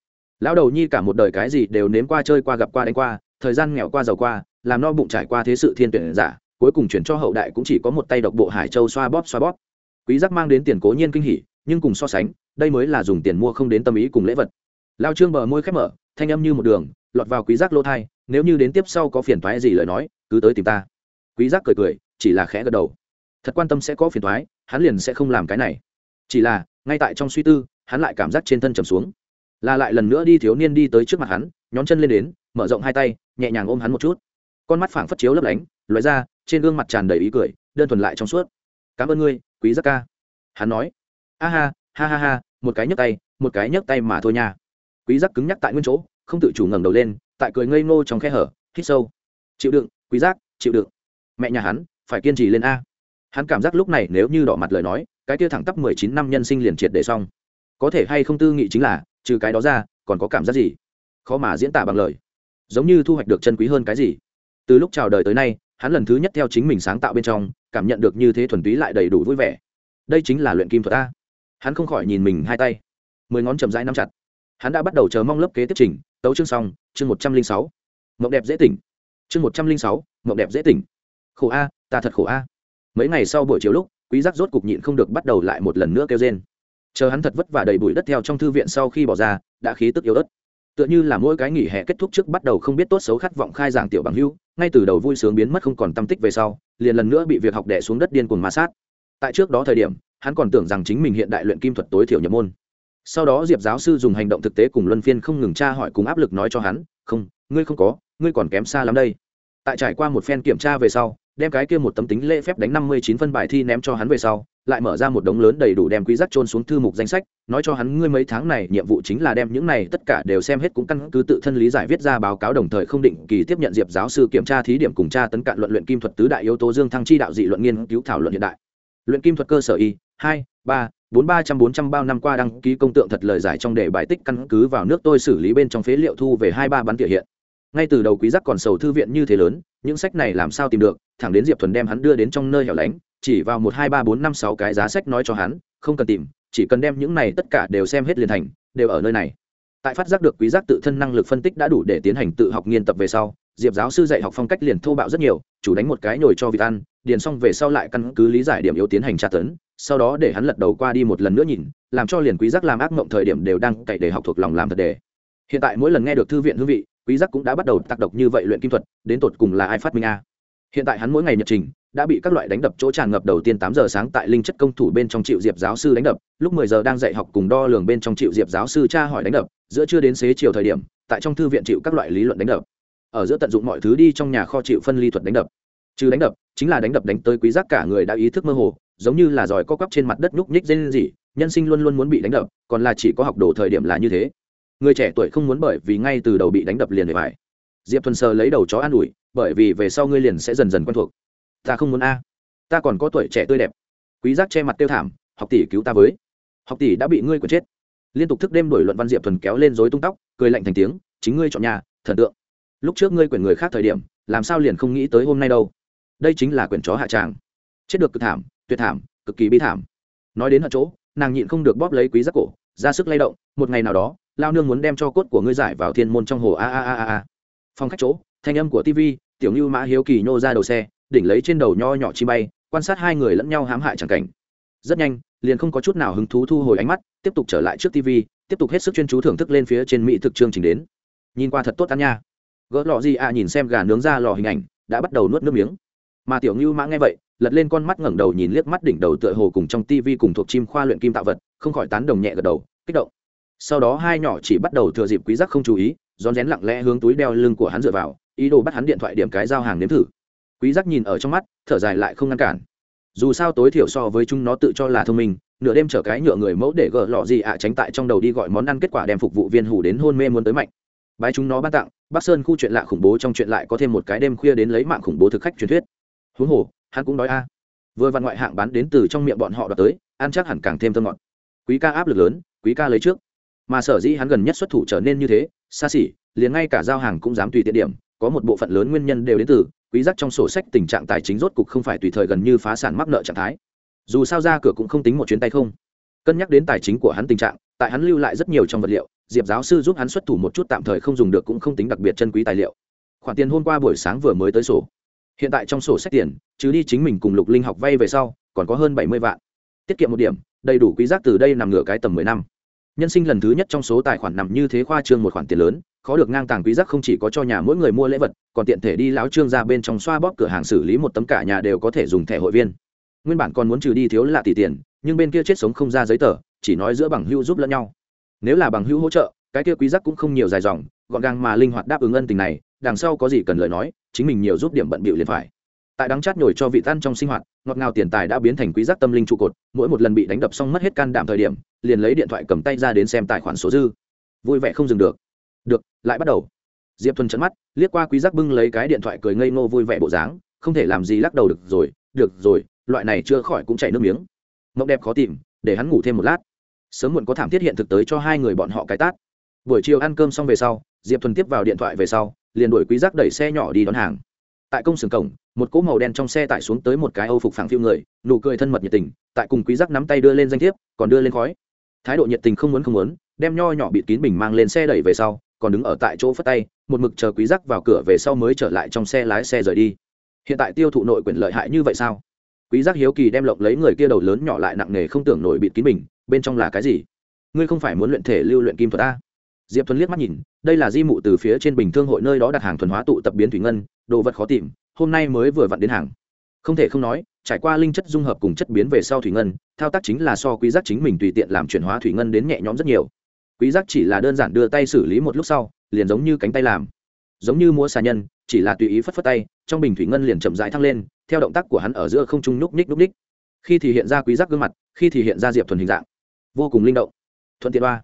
Lão đầu nhi cả một đời cái gì đều nếm qua chơi qua gặp qua đánh qua, thời gian nghèo qua giàu qua, làm no bụng trải qua thế sự thiên tuyển giả, cuối cùng chuyển cho hậu đại cũng chỉ có một tay độc bộ hải châu xoa bóp xoa bóp. Quý giác mang đến tiền cố nhiên kinh hỉ, nhưng cùng so sánh, đây mới là dùng tiền mua không đến tâm ý cùng lễ vật. Lao trương bờ môi khép mở, thanh âm như một đường, lọt vào quý giác lỗ thai nếu như đến tiếp sau có phiền toái gì lời nói, cứ tới tìm ta. Quý giác cười cười, chỉ là khẽ gật đầu. Thật quan tâm sẽ có phiền toái, hắn liền sẽ không làm cái này. Chỉ là, ngay tại trong suy tư, hắn lại cảm giác trên thân trầm xuống. Là lại lần nữa đi thiếu niên đi tới trước mặt hắn, nhón chân lên đến, mở rộng hai tay, nhẹ nhàng ôm hắn một chút. Con mắt phảng phất chiếu lấp lánh loại ra, trên gương mặt tràn đầy ý cười, đơn thuần lại trong suốt. Cảm ơn ngươi, quý giác ca. Hắn nói. A ha ha ha ha, một cái nhấc tay, một cái nhấc tay mà thôi nha. Quý giác cứng nhắc tại nguyên chỗ, không tự chủ ngẩng đầu lên tại cười ngây ngô trong khe hở, hít sâu. Chịu đựng, quý giác, chịu đựng. Mẹ nhà hắn, phải kiên trì lên a. Hắn cảm giác lúc này nếu như đỏ mặt lời nói, cái kia thẳng tắp mười chín năm nhân sinh liền triệt để xong. Có thể hay không tư nghị chính là, trừ cái đó ra, còn có cảm giác gì? Khó mà diễn tả bằng lời. Giống như thu hoạch được chân quý hơn cái gì. Từ lúc chào đời tới nay, hắn lần thứ nhất theo chính mình sáng tạo bên trong, cảm nhận được như thế thuần túy lại đầy đủ vui vẻ. Đây chính là luyện kim thuật a. Hắn không khỏi nhìn mình hai tay. Mười ngón chậm rãi nắm chặt. Hắn đã bắt đầu chờ mong lớp kế tiếp trình tấu chương xong, chương một trăm linh sáu. Mộng đẹp dễ tỉnh. Chương một trăm linh sáu, mộng đẹp dễ tỉnh. Khổ a, ta thật khổ a. Mấy ngày sau buổi chiều lúc, quý giác rốt cục nhịn không được bắt đầu lại một lần nữa kêu rên. Chờ hắn thật vất vả đầy bụi đất theo trong thư viện sau khi bỏ ra, đã khí tức yếu ớt. Tựa như là mỗi cái nghỉ hè kết thúc trước bắt đầu không biết tốt xấu khát vọng khai giảng tiểu bằng hưu ngay từ đầu vui sướng biến mất không còn tâm tích về sau, liền lần nữa bị việc học đẻ xuống đất điên cuồng ma sát. Tại trước đó thời điểm, hắn còn tưởng rằng chính mình hiện đại luyện kim thuật tối thiểu nhập môn sau đó diệp giáo sư dùng hành động thực tế cùng luân phiên không ngừng tra hỏi cùng áp lực nói cho hắn, không, ngươi không có, ngươi còn kém xa lắm đây. Tại trải qua một phen kiểm tra về sau, đem cái kia một tấm tính lễ phép đánh năm mươi chín phân bài thi ném cho hắn về sau, lại mở ra một đống lớn đầy đủ đem quý giác trôn xuống thư mục danh sách, nói cho hắn ngươi mấy tháng này nhiệm vụ chính là đem những này tất cả đều xem hết cũng căn cứ tự thân lý giải viết ra báo cáo đồng thời không định kỳ tiếp nhận diệp giáo sư kiểm tra thí điểm cùng tra tấn cạn luận luyện kim thuật tứ đại yếu tố dương thăng chi đạo dị luận nghiên cứu thảo luận hiện đại. Luyện kim thuật cơ sở y, hai, ba bốn ba trăm bốn trăm bao năm qua đăng ký công tượng thật lời giải trong đề bài tích căn cứ vào nước tôi xử lý bên trong phế liệu thu về hai ba bắn tỉa hiện. Ngay từ đầu quý giác còn sầu thư viện như thế lớn, những sách này làm sao tìm được, thẳng đến diệp thuần đem hắn đưa đến trong nơi hẻo lánh, chỉ vào một hai ba bốn năm sáu cái giá sách nói cho hắn, không cần tìm, chỉ cần đem những này tất cả đều xem hết liền thành, đều ở nơi này. Tại phát giác được quý giác tự thân năng lực phân tích đã đủ để tiến hành tự học nghiên tập về sau diệp giáo sư dạy học phong cách liền thô bạo rất nhiều, chủ đánh một cái nhồi cho vịt ăn, điền xong về sau lại căn cứ lý giải điểm yếu tiến hành tra tấn, sau đó để hắn lật đầu qua đi một lần nữa nhìn, làm cho liền quý giác làm ác mộng thời điểm đều đang cậy để học thuộc lòng làm thật đề. Hiện tại mỗi lần nghe được thư viện hương vị, quý giác cũng đã bắt đầu tác động như vậy luyện kim thuật, đến tột cùng là ai phát minh a? Hiện tại hắn mỗi ngày nhật trình, đã bị các loại đánh đập chỗ tràn ngập đầu tiên tám giờ sáng tại linh chất công thủ bên trong chịu diệp giáo sư đánh đập, lúc mười giờ đang dạy học cùng đo lường bên trong chịu diệp giáo sư tra hỏi đánh đập, giữa chưa đến xế chiều thời điểm, tại trong thư viện chịu các loại lý luận đánh đập ở giữa tận dụng mọi thứ đi trong nhà kho chịu phân ly thuật đánh đập. Trừ đánh đập, chính là đánh đập đánh tới quý giác cả người đã ý thức mơ hồ, giống như là giỏi co quắp trên mặt đất nhúc nhích dây gì nhân sinh luôn luôn muốn bị đánh đập, còn là chỉ có học đồ thời điểm là như thế. Người trẻ tuổi không muốn bởi vì ngay từ đầu bị đánh đập liền để phải diệp thuần sơ lấy đầu chó an ủi, bởi vì về sau ngươi liền sẽ dần dần quen thuộc. Ta không muốn a. Ta còn có tuổi trẻ tươi đẹp. Quý giác che mặt tiêu thảm, học tỷ cứu ta với. Học tỷ đã bị ngươi quật chết. Liên tục thức đêm đổi luận văn diệp thuần kéo lên rối tung tóc, cười lạnh thành tiếng, chính ngươi chọn nhà, thần tượng lúc trước ngươi quyển người khác thời điểm, làm sao liền không nghĩ tới hôm nay đâu? Đây chính là quyển chó hạ tràng. Chết được cực thảm, tuyệt thảm, cực kỳ bi thảm. Nói đến ở chỗ, nàng nhịn không được bóp lấy quý giác cổ, ra sức lay động, một ngày nào đó, lao nương muốn đem cho cốt của ngươi giải vào thiên môn trong hồ, a a a a phong phòng khách chỗ, thanh âm của tv tiểu như mã hiếu kỳ nhô ra đầu xe, đỉnh lấy trên đầu nho nhỏ chi bay, quan sát hai người lẫn nhau hãm hại chẳng cảnh. Rất nhanh, liền không có chút nào hứng thú thu hồi ánh mắt, tiếp tục trở lại trước tv tiếp tục hết sức chuyên chú thưởng thức lên phía trên mỹ thực chương trình đến. Nhìn qua thật tốt ăn nha gỡ lọ gì ạ nhìn xem gà nướng ra lò hình ảnh, đã bắt đầu nuốt nước miếng. Mà tiểu ngưu mã nghe vậy, lật lên con mắt ngẩng đầu nhìn liếc mắt đỉnh đầu tựa hồ cùng trong tivi cùng thuộc chim khoa luyện kim tạo vật, không khỏi tán đồng nhẹ gật đầu, kích động. Sau đó hai nhỏ chỉ bắt đầu thừa dịp quý giác không chú ý, rón rén lặng lẽ hướng túi đeo lưng của hắn dựa vào, ý đồ bắt hắn điện thoại điểm cái giao hàng nếm thử. Quý giác nhìn ở trong mắt, thở dài lại không ngăn cản. Dù sao tối thiểu so với chúng nó tự cho là thông minh, nửa đêm chở cái nhựa người mẫu để gỡ lọ gì ạ, tránh tại trong đầu đi gọi món ăn kết quả đem phục vụ viên hủ đến hôn mê muốn tới mạnh. Bái chúng nó ban tặng bắc sơn khu chuyện lạ khủng bố trong chuyện lại có thêm một cái đêm khuya đến lấy mạng khủng bố thực khách truyền thuyết. Huống hồ, hắn cũng đói a. Vừa vặn ngoại hạng bán đến từ trong miệng bọn họ đoạt tới, ăn chắc hẳn càng thêm thơm ngọt. Quý ca áp lực lớn, quý ca lấy trước. Mà sở dĩ hắn gần nhất xuất thủ trở nên như thế, xa xỉ, liền ngay cả giao hàng cũng dám tùy tiện điểm, có một bộ phận lớn nguyên nhân đều đến từ, quý giác trong sổ sách tình trạng tài chính rốt cục không phải tùy thời gần như phá sản mắc nợ trạng thái. Dù sao ra cửa cũng không tính một chuyến tay không. Cân nhắc đến tài chính của hắn tình trạng, tại hắn lưu lại rất nhiều trong vật liệu diệp giáo sư giúp hắn xuất thủ một chút tạm thời không dùng được cũng không tính đặc biệt chân quý tài liệu. Khoản tiền hôm qua buổi sáng vừa mới tới sổ. Hiện tại trong sổ sách tiền chứ đi chính mình cùng lục linh học vay về sau, còn có hơn bảy mươi vạn. Tiết kiệm một điểm, đầy đủ quý giác từ đây nằm ngửa cái tầm mười năm. Nhân sinh lần thứ nhất trong số tài khoản nằm như thế khoa trương một khoản tiền lớn, khó được ngang tàng quý giác không chỉ có cho nhà mỗi người mua lễ vật, còn tiện thể đi láo trương ra bên trong xoa bóp cửa hàng xử lý một tấm cả nhà đều có thể dùng thẻ hội viên. Nguyên bản còn muốn trừ đi thiếu lạ tỷ tiền, nhưng bên kia chết sống không ra giấy tờ, chỉ nói giữa bằng hưu giúp lẫn nhau nếu là bằng hữu hỗ trợ, cái kia quý giác cũng không nhiều dài dòng, gọn gàng mà linh hoạt đáp ứng ân tình này, đằng sau có gì cần lời nói, chính mình nhiều giúp điểm bận bịu liền phải. Tại đắng chát nhồi cho vị tan trong sinh hoạt, ngọt ngào tiền tài đã biến thành quý giác tâm linh trụ cột, mỗi một lần bị đánh đập xong mất hết can đảm thời điểm, liền lấy điện thoại cầm tay ra đến xem tài khoản số dư. Vui vẻ không dừng được. Được, lại bắt đầu. Diệp thuần chấn mắt, liếc qua quý giác bưng lấy cái điện thoại cười ngây ngô vui vẻ bộ dáng, không thể làm gì lắc đầu được rồi được rồi, loại này chưa khỏi cũng chảy nước miếng. Mộng đẹp khó tìm, để hắn ngủ thêm một lát sớm muộn có thảm thiết hiện thực tới cho hai người bọn họ cái tát. Buổi chiều ăn cơm xong về sau, diệp thuần tiếp vào điện thoại về sau, liền đuổi quý giác đẩy xe nhỏ đi đón hàng. Tại công xưởng cổng, một cỗ màu đen trong xe tải xuống tới một cái âu phục phẳng phiêu người, nụ cười thân mật nhiệt tình, tại cùng quý giác nắm tay đưa lên danh thiếp, còn đưa lên khói. Thái độ nhiệt tình không muốn không muốn, đem nho nhỏ bịt kín bình mang lên xe đẩy về sau, còn đứng ở tại chỗ phất tay, một mực chờ quý giác vào cửa về sau mới trở lại trong xe lái xe rời đi. Hiện tại tiêu thụ nội quyền lợi hại như vậy sao? Quý giác hiếu kỳ đem lộng lấy người kia đầu lớn nhỏ lại nặng nề không tưởng nổi bịt kín bình bên trong là cái gì? Ngươi không phải muốn luyện thể lưu luyện kim thuật ta? diệp thuần liếc mắt nhìn, đây là di mụ từ phía trên bình thương hội nơi đó đặt hàng thuần hóa tụ tập biến thủy ngân, đồ vật khó tìm, hôm nay mới vừa vặn đến hàng. Không thể không nói, trải qua linh chất dung hợp cùng chất biến về sau thủy ngân, thao tác chính là so quý giác chính mình tùy tiện làm chuyển hóa thủy ngân đến nhẹ nhõm rất nhiều. Quý giác chỉ là đơn giản đưa tay xử lý một lúc sau, liền giống như cánh tay làm. Giống như múa xà nhân, chỉ là tùy ý phất phất tay, trong bình thủy ngân liền chậm rãi thăng lên, theo động tác của hắn ở giữa không trung núc ních núc ních khi thì hiện ra quý giác gương mặt, khi thì hiện ra diệp thuần hình dạng vô cùng linh động. Thuận tiện ba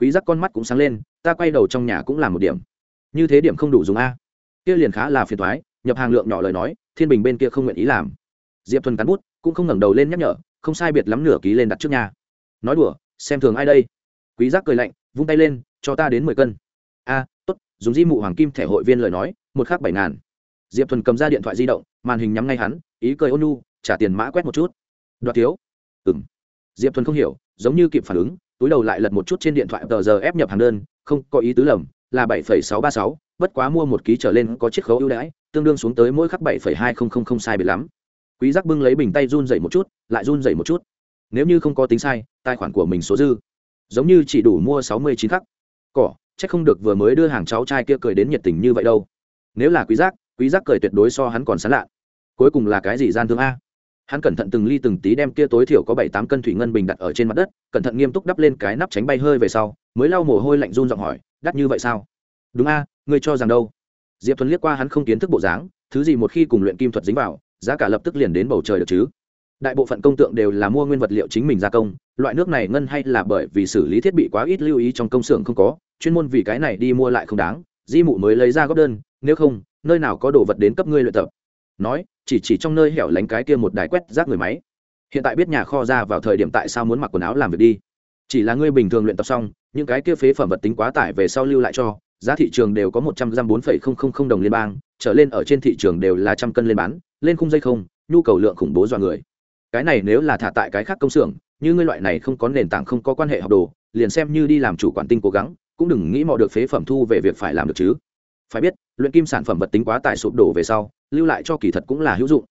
quý giác con mắt cũng sáng lên, ta quay đầu trong nhà cũng làm một điểm. Như thế điểm không đủ dùng a. Kia liền khá là phiền toái, nhập hàng lượng nhỏ lời nói, thiên bình bên kia không nguyện ý làm. Diệp thuần cán bút, cũng không ngẩng đầu lên nhắc nhở, không sai biệt lắm nửa ký lên đặt trước nhà. Nói đùa, xem thường ai đây? Quý giác cười lạnh, vung tay lên, cho ta đến mười cân. A, tốt, dùng di mụ hoàng kim thẻ hội viên lời nói, một khác bảy ngàn. Diệp thuần cầm ra điện thoại di động, màn hình nhắm ngay hắn, ý cười ôn nu trả tiền mã quét một chút. Đoạt thiếu. Ừm. diệp thuần không hiểu giống như kịp phản ứng, túi đầu lại lật một chút trên điện thoại, tờ giờ ép nhập hàng đơn, không có ý tứ lầm, là bảy phẩy sáu ba sáu, bất quá mua một ký trở lên có chiết khấu ưu đãi, tương đương xuống tới mỗi khắc bảy phẩy hai không không không sai bị lắm. Quý giác bưng lấy bình tay run dậy một chút, lại run dậy một chút. Nếu như không có tính sai, tài khoản của mình số dư, giống như chỉ đủ mua sáu mươi chín khắc. Cỏ, chắc không được vừa mới đưa hàng cháu trai kia cười đến nhiệt tình như vậy đâu. Nếu là quý giác quý giác cười tuyệt đối so hắn còn sán lạ. Cuối cùng là cái gì gian thương a? Hắn cẩn thận từng ly từng tí đem kia tối thiểu có bảy tám cân thủy ngân bình đặt ở trên mặt đất, cẩn thận nghiêm túc đắp lên cái nắp tránh bay hơi về sau, mới lau mồ hôi lạnh run giọng hỏi, đắt như vậy sao? Đúng a, ngươi cho rằng đâu? Diệp thuấn liếc qua hắn không kiến thức bộ dáng, thứ gì một khi cùng luyện kim thuật dính vào, giá cả lập tức liền đến bầu trời được chứ. Đại bộ phận công tượng đều là mua nguyên vật liệu chính mình gia công, loại nước này ngân hay là bởi vì xử lý thiết bị quá ít lưu ý trong công xưởng không có, chuyên môn vì cái này đi mua lại không đáng, di mụ mới lấy ra góp đơn, nếu không, nơi nào có đồ vật đến cấp ngươi luyện tập? Nói chỉ chỉ trong nơi hẻo lánh cái kia một đài quét rác người máy. Hiện tại biết nhà kho ra vào thời điểm tại sao muốn mặc quần áo làm việc đi. Chỉ là ngươi bình thường luyện tập xong, những cái kia phế phẩm vật tính quá tải về sau lưu lại cho, giá thị trường đều có một trăm dăm bốn phẩy không không không đồng liên bang, trở lên ở trên thị trường đều là trăm cân lên bán, lên khung dây không, nhu cầu lượng khủng bố do người. Cái này nếu là thả tại cái khác công xưởng, như ngươi loại này không có nền tảng không có quan hệ học đồ, liền xem như đi làm chủ quản tinh cố gắng, cũng đừng nghĩ mò được phế phẩm thu về việc phải làm được chứ phải biết, luyện kim sản phẩm vật tính quá tải sụp đổ về sau, lưu lại cho kỳ thật cũng là hữu dụng.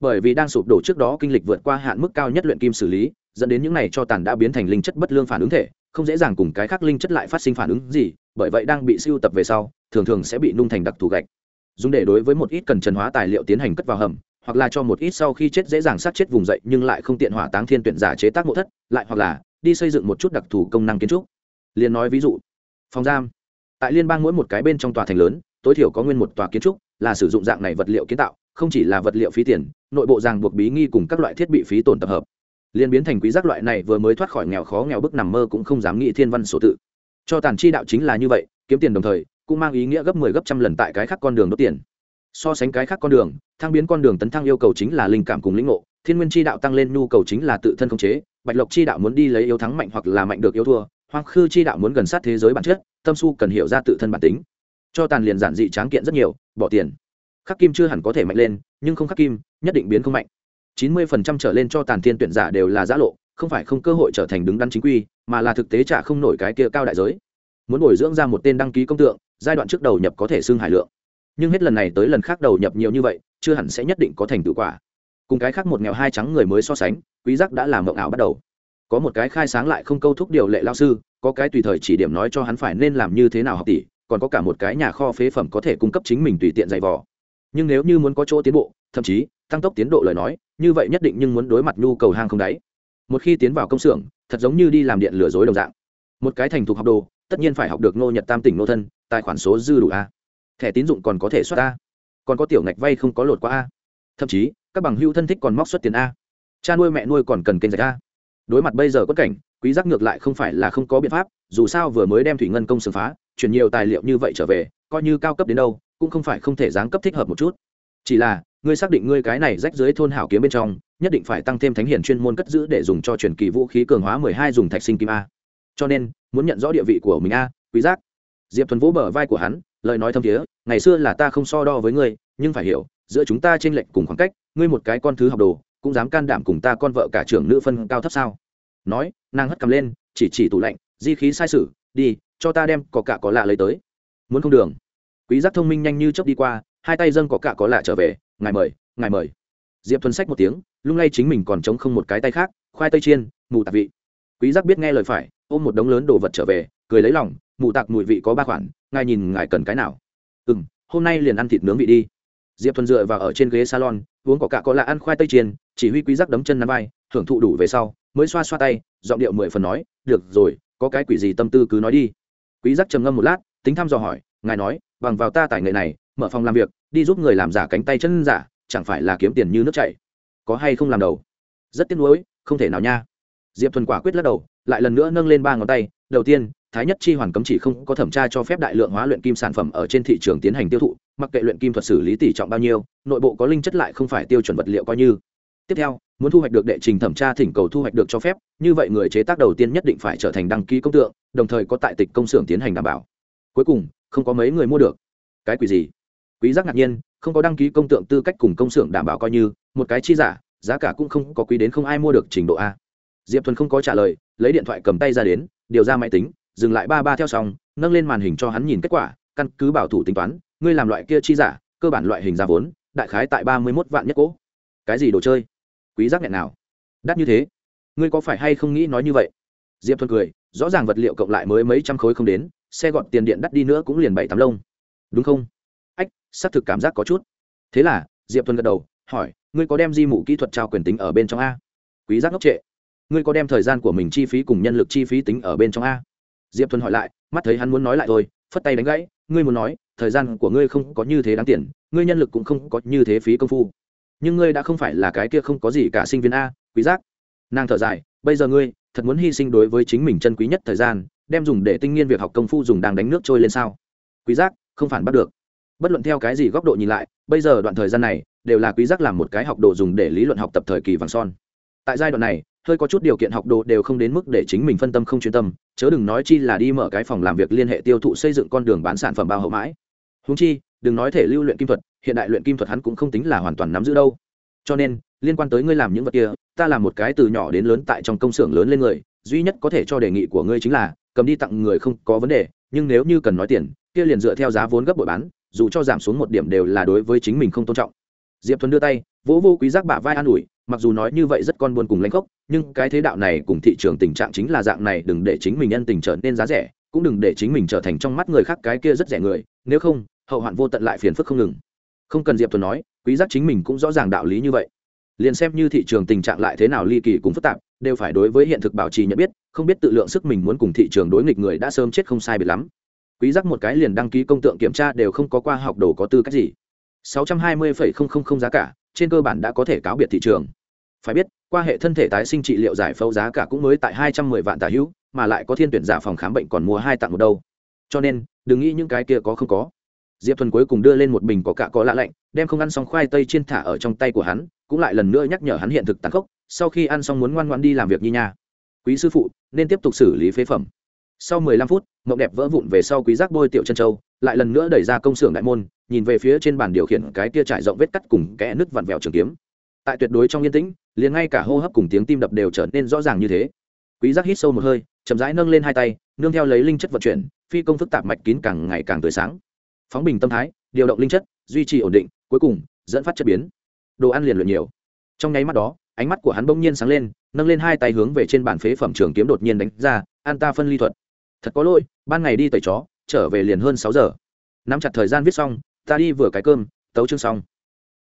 Bởi vì đang sụp đổ trước đó kinh lịch vượt qua hạn mức cao nhất luyện kim xử lý, dẫn đến những này cho tàn đã biến thành linh chất bất lương phản ứng thể, không dễ dàng cùng cái khác linh chất lại phát sinh phản ứng gì, bởi vậy đang bị siêu tập về sau, thường thường sẽ bị nung thành đặc thù gạch. Dùng để đối với một ít cần trần hóa tài liệu tiến hành cất vào hầm, hoặc là cho một ít sau khi chết dễ dàng sát chết vùng dậy nhưng lại không tiện hỏa táng thiên tuyển giả chế tác mộ thất, lại hoặc là đi xây dựng một chút đặc thù công năng kiến trúc. Liền nói ví dụ, phòng giam tại liên bang mỗi một cái bên trong tòa thành lớn, tối thiểu có nguyên một tòa kiến trúc là sử dụng dạng này vật liệu kiến tạo, không chỉ là vật liệu phí tiền, nội bộ ràng buộc bí nghi cùng các loại thiết bị phí tổn tập hợp. Liên biến thành quý giác loại này vừa mới thoát khỏi nghèo khó nghèo bức nằm mơ cũng không dám nghĩ thiên văn sổ tự. Cho tàn chi đạo chính là như vậy, kiếm tiền đồng thời, cũng mang ý nghĩa gấp 10 gấp trăm lần tại cái khác con đường đốt tiền. So sánh cái khác con đường, thăng biến con đường tấn thăng yêu cầu chính là linh cảm cùng lĩnh ngộ, thiên nguyên chi đạo tăng lên nhu cầu chính là tự thân khống chế, bạch lộc chi đạo muốn đi lấy yếu thắng mạnh hoặc là mạnh được yếu thua, hoang khư chi đạo muốn gần sát thế giới bản chất tâm su cần hiểu ra tự thân bản tính. Cho tàn liền giản dị tráng kiện rất nhiều, bỏ tiền. Khắc kim chưa hẳn có thể mạnh lên, nhưng không khắc kim, nhất định biến không mạnh. Chín mươi phần trăm trở lên cho tàn thiên tuyển giả đều là giã lộ, không phải không cơ hội trở thành đứng đắn chính quy, mà là thực tế trả không nổi cái kia cao đại giới. Muốn bồi dưỡng ra một tên đăng ký công tượng, giai đoạn trước đầu nhập có thể xưng hải lượng. Nhưng hết lần này tới lần khác đầu nhập nhiều như vậy, chưa hẳn sẽ nhất định có thành tựu quả. Cùng cái khác một nghèo hai trắng người mới so sánh, quý giác đã làm mộng ảo bắt đầu. Có một cái khai sáng lại không câu thúc điều lệ lao sư có cái tùy thời chỉ điểm nói cho hắn phải nên làm như thế nào học tỷ, còn có cả một cái nhà kho phế phẩm có thể cung cấp chính mình tùy tiện dạy vò. Nhưng nếu như muốn có chỗ tiến bộ, thậm chí, tăng tốc tiến độ lời nói, như vậy nhất định nhưng muốn đối mặt nhu cầu hang không đáy. Một khi tiến vào công xưởng, thật giống như đi làm điện lừa dối đồng dạng. Một cái thành thục học đồ, tất nhiên phải học được nô nhật tam tỉnh nô thân, tài khoản số dư đủ a. Thẻ tín dụng còn có thể xuất a. Còn có tiểu ngạch vay không có lột qua a. Thậm chí, các bằng hữu thân thích còn móc xuất tiền a. Cha nuôi mẹ nuôi còn cần kênh dạch a. Đối mặt bây giờ quất cảnh quý giác ngược lại không phải là không có biện pháp, dù sao vừa mới đem thủy ngân công sừng phá, chuyển nhiều tài liệu như vậy trở về, coi như cao cấp đến đâu, cũng không phải không thể giáng cấp thích hợp một chút. Chỉ là, ngươi xác định ngươi cái này rách dưới thôn hảo kiếm bên trong, nhất định phải tăng thêm thánh hiển chuyên môn cất giữ để dùng cho truyền kỳ vũ khí cường hóa mười hai dùng thạch sinh kim a. Cho nên, muốn nhận rõ địa vị của mình a, quý giác. Diệp thuần vỗ bờ vai của hắn, lời nói thâm thiế, ngày xưa là ta không so đo với ngươi, nhưng phải hiểu, giữa chúng ta trên lệnh cùng khoảng cách, ngươi một cái con thứ học đồ, cũng dám can đảm cùng ta con vợ cả trưởng nữ phân cao thấp sao? Nói, nàng hất cầm lên, chỉ chỉ tủ lạnh, di khí sai sử, đi, cho ta đem có cả có lạ lấy tới. Muốn không đường. Quý giác thông minh nhanh như chớp đi qua, hai tay dâng có cả có lạ trở về, ngài mời ngài mời. Diệp thuần sách một tiếng, lung lay chính mình còn chống không một cái tay khác, khoai tây chiên, mù tạc vị. Quý giác biết nghe lời phải, ôm một đống lớn đồ vật trở về, cười lấy lòng, mù tạc mùi vị có ba khoản, ngài nhìn ngài cần cái nào. Ừ hôm nay liền ăn thịt nướng vị đi. Diệp thuần dựa vào ở trên ghế salon, uống có cả có lạ ăn khoai tây chiên, chỉ huy quý giác đấm chân nắm vai thưởng thụ đủ về sau mới xoa xoa tay, giọng điệu mười phần nói, được rồi, có cái quỷ gì tâm tư cứ nói đi. Quý giác trầm ngâm một lát, tính thăm dò hỏi, ngài nói, bằng vào ta tài nghệ này, mở phòng làm việc, đi giúp người làm giả cánh tay chân giả, chẳng phải là kiếm tiền như nước chảy? Có hay không làm đầu? Rất tiếc nuối, không thể nào nha. Diệp thuần quả quyết lắc đầu, lại lần nữa nâng lên ba ngón tay, đầu tiên, thái nhất chi hoàn cấm chỉ không có thẩm tra cho phép đại lượng hóa luyện kim sản phẩm ở trên thị trường tiến hành tiêu thụ, mặc kệ luyện kim thuật xử lý tỷ trọng bao nhiêu, nội bộ có linh chất lại không phải tiêu chuẩn vật liệu coi như tiếp theo, muốn thu hoạch được đệ trình thẩm tra thỉnh cầu thu hoạch được cho phép, như vậy người chế tác đầu tiên nhất định phải trở thành đăng ký công tượng, đồng thời có tại tịch công xưởng tiến hành đảm bảo. Cuối cùng, không có mấy người mua được. Cái quỷ gì? Quý giác ngạc nhiên, không có đăng ký công tượng tư cách cùng công xưởng đảm bảo coi như, một cái chi giả, giá cả cũng không có quý đến không ai mua được trình độ a. Diệp thuần không có trả lời, lấy điện thoại cầm tay ra đến, điều ra máy tính, dừng lại ba ba theo xong nâng lên màn hình cho hắn nhìn kết quả, căn cứ bảo thủ tính toán, ngươi làm loại kia chi giả, cơ bản loại hình ra vốn, đại khái tại ba mươi mốt vạn nhất cỗ cái gì đồ chơi? Quý giác nghẹn nào. Đắt như thế, ngươi có phải hay không nghĩ nói như vậy? Diệp thuần cười, rõ ràng vật liệu cộng lại mới mấy trăm khối không đến, xe gọt tiền điện đắt đi nữa cũng liền bảy tám lông. Đúng không? Ách, xác thực cảm giác có chút. Thế là, diệp thuần gật đầu, hỏi, ngươi có đem di mụ kỹ thuật trao quyền tính ở bên trong a? Quý giác ngốc trệ. Ngươi có đem thời gian của mình chi phí cùng nhân lực chi phí tính ở bên trong a? Diệp thuần hỏi lại, mắt thấy hắn muốn nói lại thôi, phất tay đánh gãy, ngươi muốn nói, thời gian của ngươi không có như thế đáng tiền, ngươi nhân lực cũng không có như thế phí công phu nhưng ngươi đã không phải là cái kia không có gì cả sinh viên a, quý giác. Nàng thở dài, bây giờ ngươi thật muốn hy sinh đối với chính mình chân quý nhất thời gian, đem dùng để tinh nghiên việc học công phu dùng đang đánh nước trôi lên sao? Quý giác, không phản bắt được. Bất luận theo cái gì góc độ nhìn lại, bây giờ đoạn thời gian này, đều là quý giác làm một cái học đồ dùng để lý luận học tập thời kỳ vàng son. Tại giai đoạn này, hơi có chút điều kiện học đồ đều không đến mức để chính mình phân tâm không chuyên tâm, chớ đừng nói chi là đi mở cái phòng làm việc liên hệ tiêu thụ xây dựng con đường bán sản phẩm bao hậu mãi. Húng chi, đừng nói thể lưu luyện kim thuật hiện đại luyện kim thuật hắn cũng không tính là hoàn toàn nắm giữ đâu. Cho nên, liên quan tới ngươi làm những vật kia, ta làm một cái từ nhỏ đến lớn tại trong công xưởng lớn lên người, duy nhất có thể cho đề nghị của ngươi chính là, cầm đi tặng người không có vấn đề, nhưng nếu như cần nói tiền, kia liền dựa theo giá vốn gấp bội bán, dù cho giảm xuống một điểm đều là đối với chính mình không tôn trọng. Diệp thuấn đưa tay, vỗ vô quý giác bả vai an ủi, mặc dù nói như vậy rất con buồn cùng lãnh gốc, nhưng cái thế đạo này cùng thị trường tình trạng chính là dạng này, đừng để chính mình nhân tình trở nên giá rẻ, cũng đừng để chính mình trở thành trong mắt người khác cái kia rất rẻ người, nếu không, hậu hoạn vô tận lại phiền phức không ngừng không cần diệp thuần nói quý giác chính mình cũng rõ ràng đạo lý như vậy. Liền xem như thị trường tình trạng lại thế nào ly kỳ cũng phức tạp đều phải đối với hiện thực bảo trì nhận biết không biết tự lượng sức mình muốn cùng thị trường đối nghịch người đã sớm chết không sai biệt lắm. Quý giác một cái liền đăng ký công tượng kiểm tra đều không có qua học đồ có tư cách gì. 620,000 giá cả trên cơ bản đã có thể cáo biệt thị trường. Phải biết qua hệ thân thể tái sinh trị liệu giải phẫu giá cả cũng mới tại 210 vạn tả hữu mà lại có thiên tuyển giả phòng khám bệnh còn mua hai tặng một đâu. Cho nên đừng nghĩ những cái kia có không có diệp thuần cuối cùng đưa lên một bình có cả có lạ lạnh, đem không ăn xong khoai tây chiên thả ở trong tay của hắn, cũng lại lần nữa nhắc nhở hắn hiện thực tàn khốc, sau khi ăn xong muốn ngoan ngoan đi làm việc như nhà quý sư phụ, nên tiếp tục xử lý phế phẩm. Sau mười lăm phút, mộng đẹp vỡ vụn về sau quý giác bôi tiểu chân châu, lại lần nữa đẩy ra công xưởng đại môn, nhìn về phía trên bàn điều khiển cái kia trải rộng vết cắt cùng kẽ nứt vặn vẹo trường kiếm. Tại tuyệt đối trong yên tĩnh, liền ngay cả hô hấp cùng tiếng tim đập đều trở nên rõ ràng như thế. Quý giác hít sâu một hơi, chậm rãi nâng lên hai tay, nương theo lấy linh chất vận chuyển, phi công phức tạp mạch kín càng ngày càng tươi sáng phóng bình tâm thái, điều động linh chất, duy trì ổn định, cuối cùng, dẫn phát chất biến. Đồ ăn liền luyện nhiều. Trong nháy mắt đó, ánh mắt của hắn bỗng nhiên sáng lên, nâng lên hai tay hướng về trên bàn phế phẩm trường kiếm đột nhiên đánh ra, an ta phân ly thuật. Thật có lỗi, ban ngày đi tẩy chó, trở về liền hơn sáu giờ. Nắm chặt thời gian viết xong, ta đi vừa cái cơm, tấu chương xong.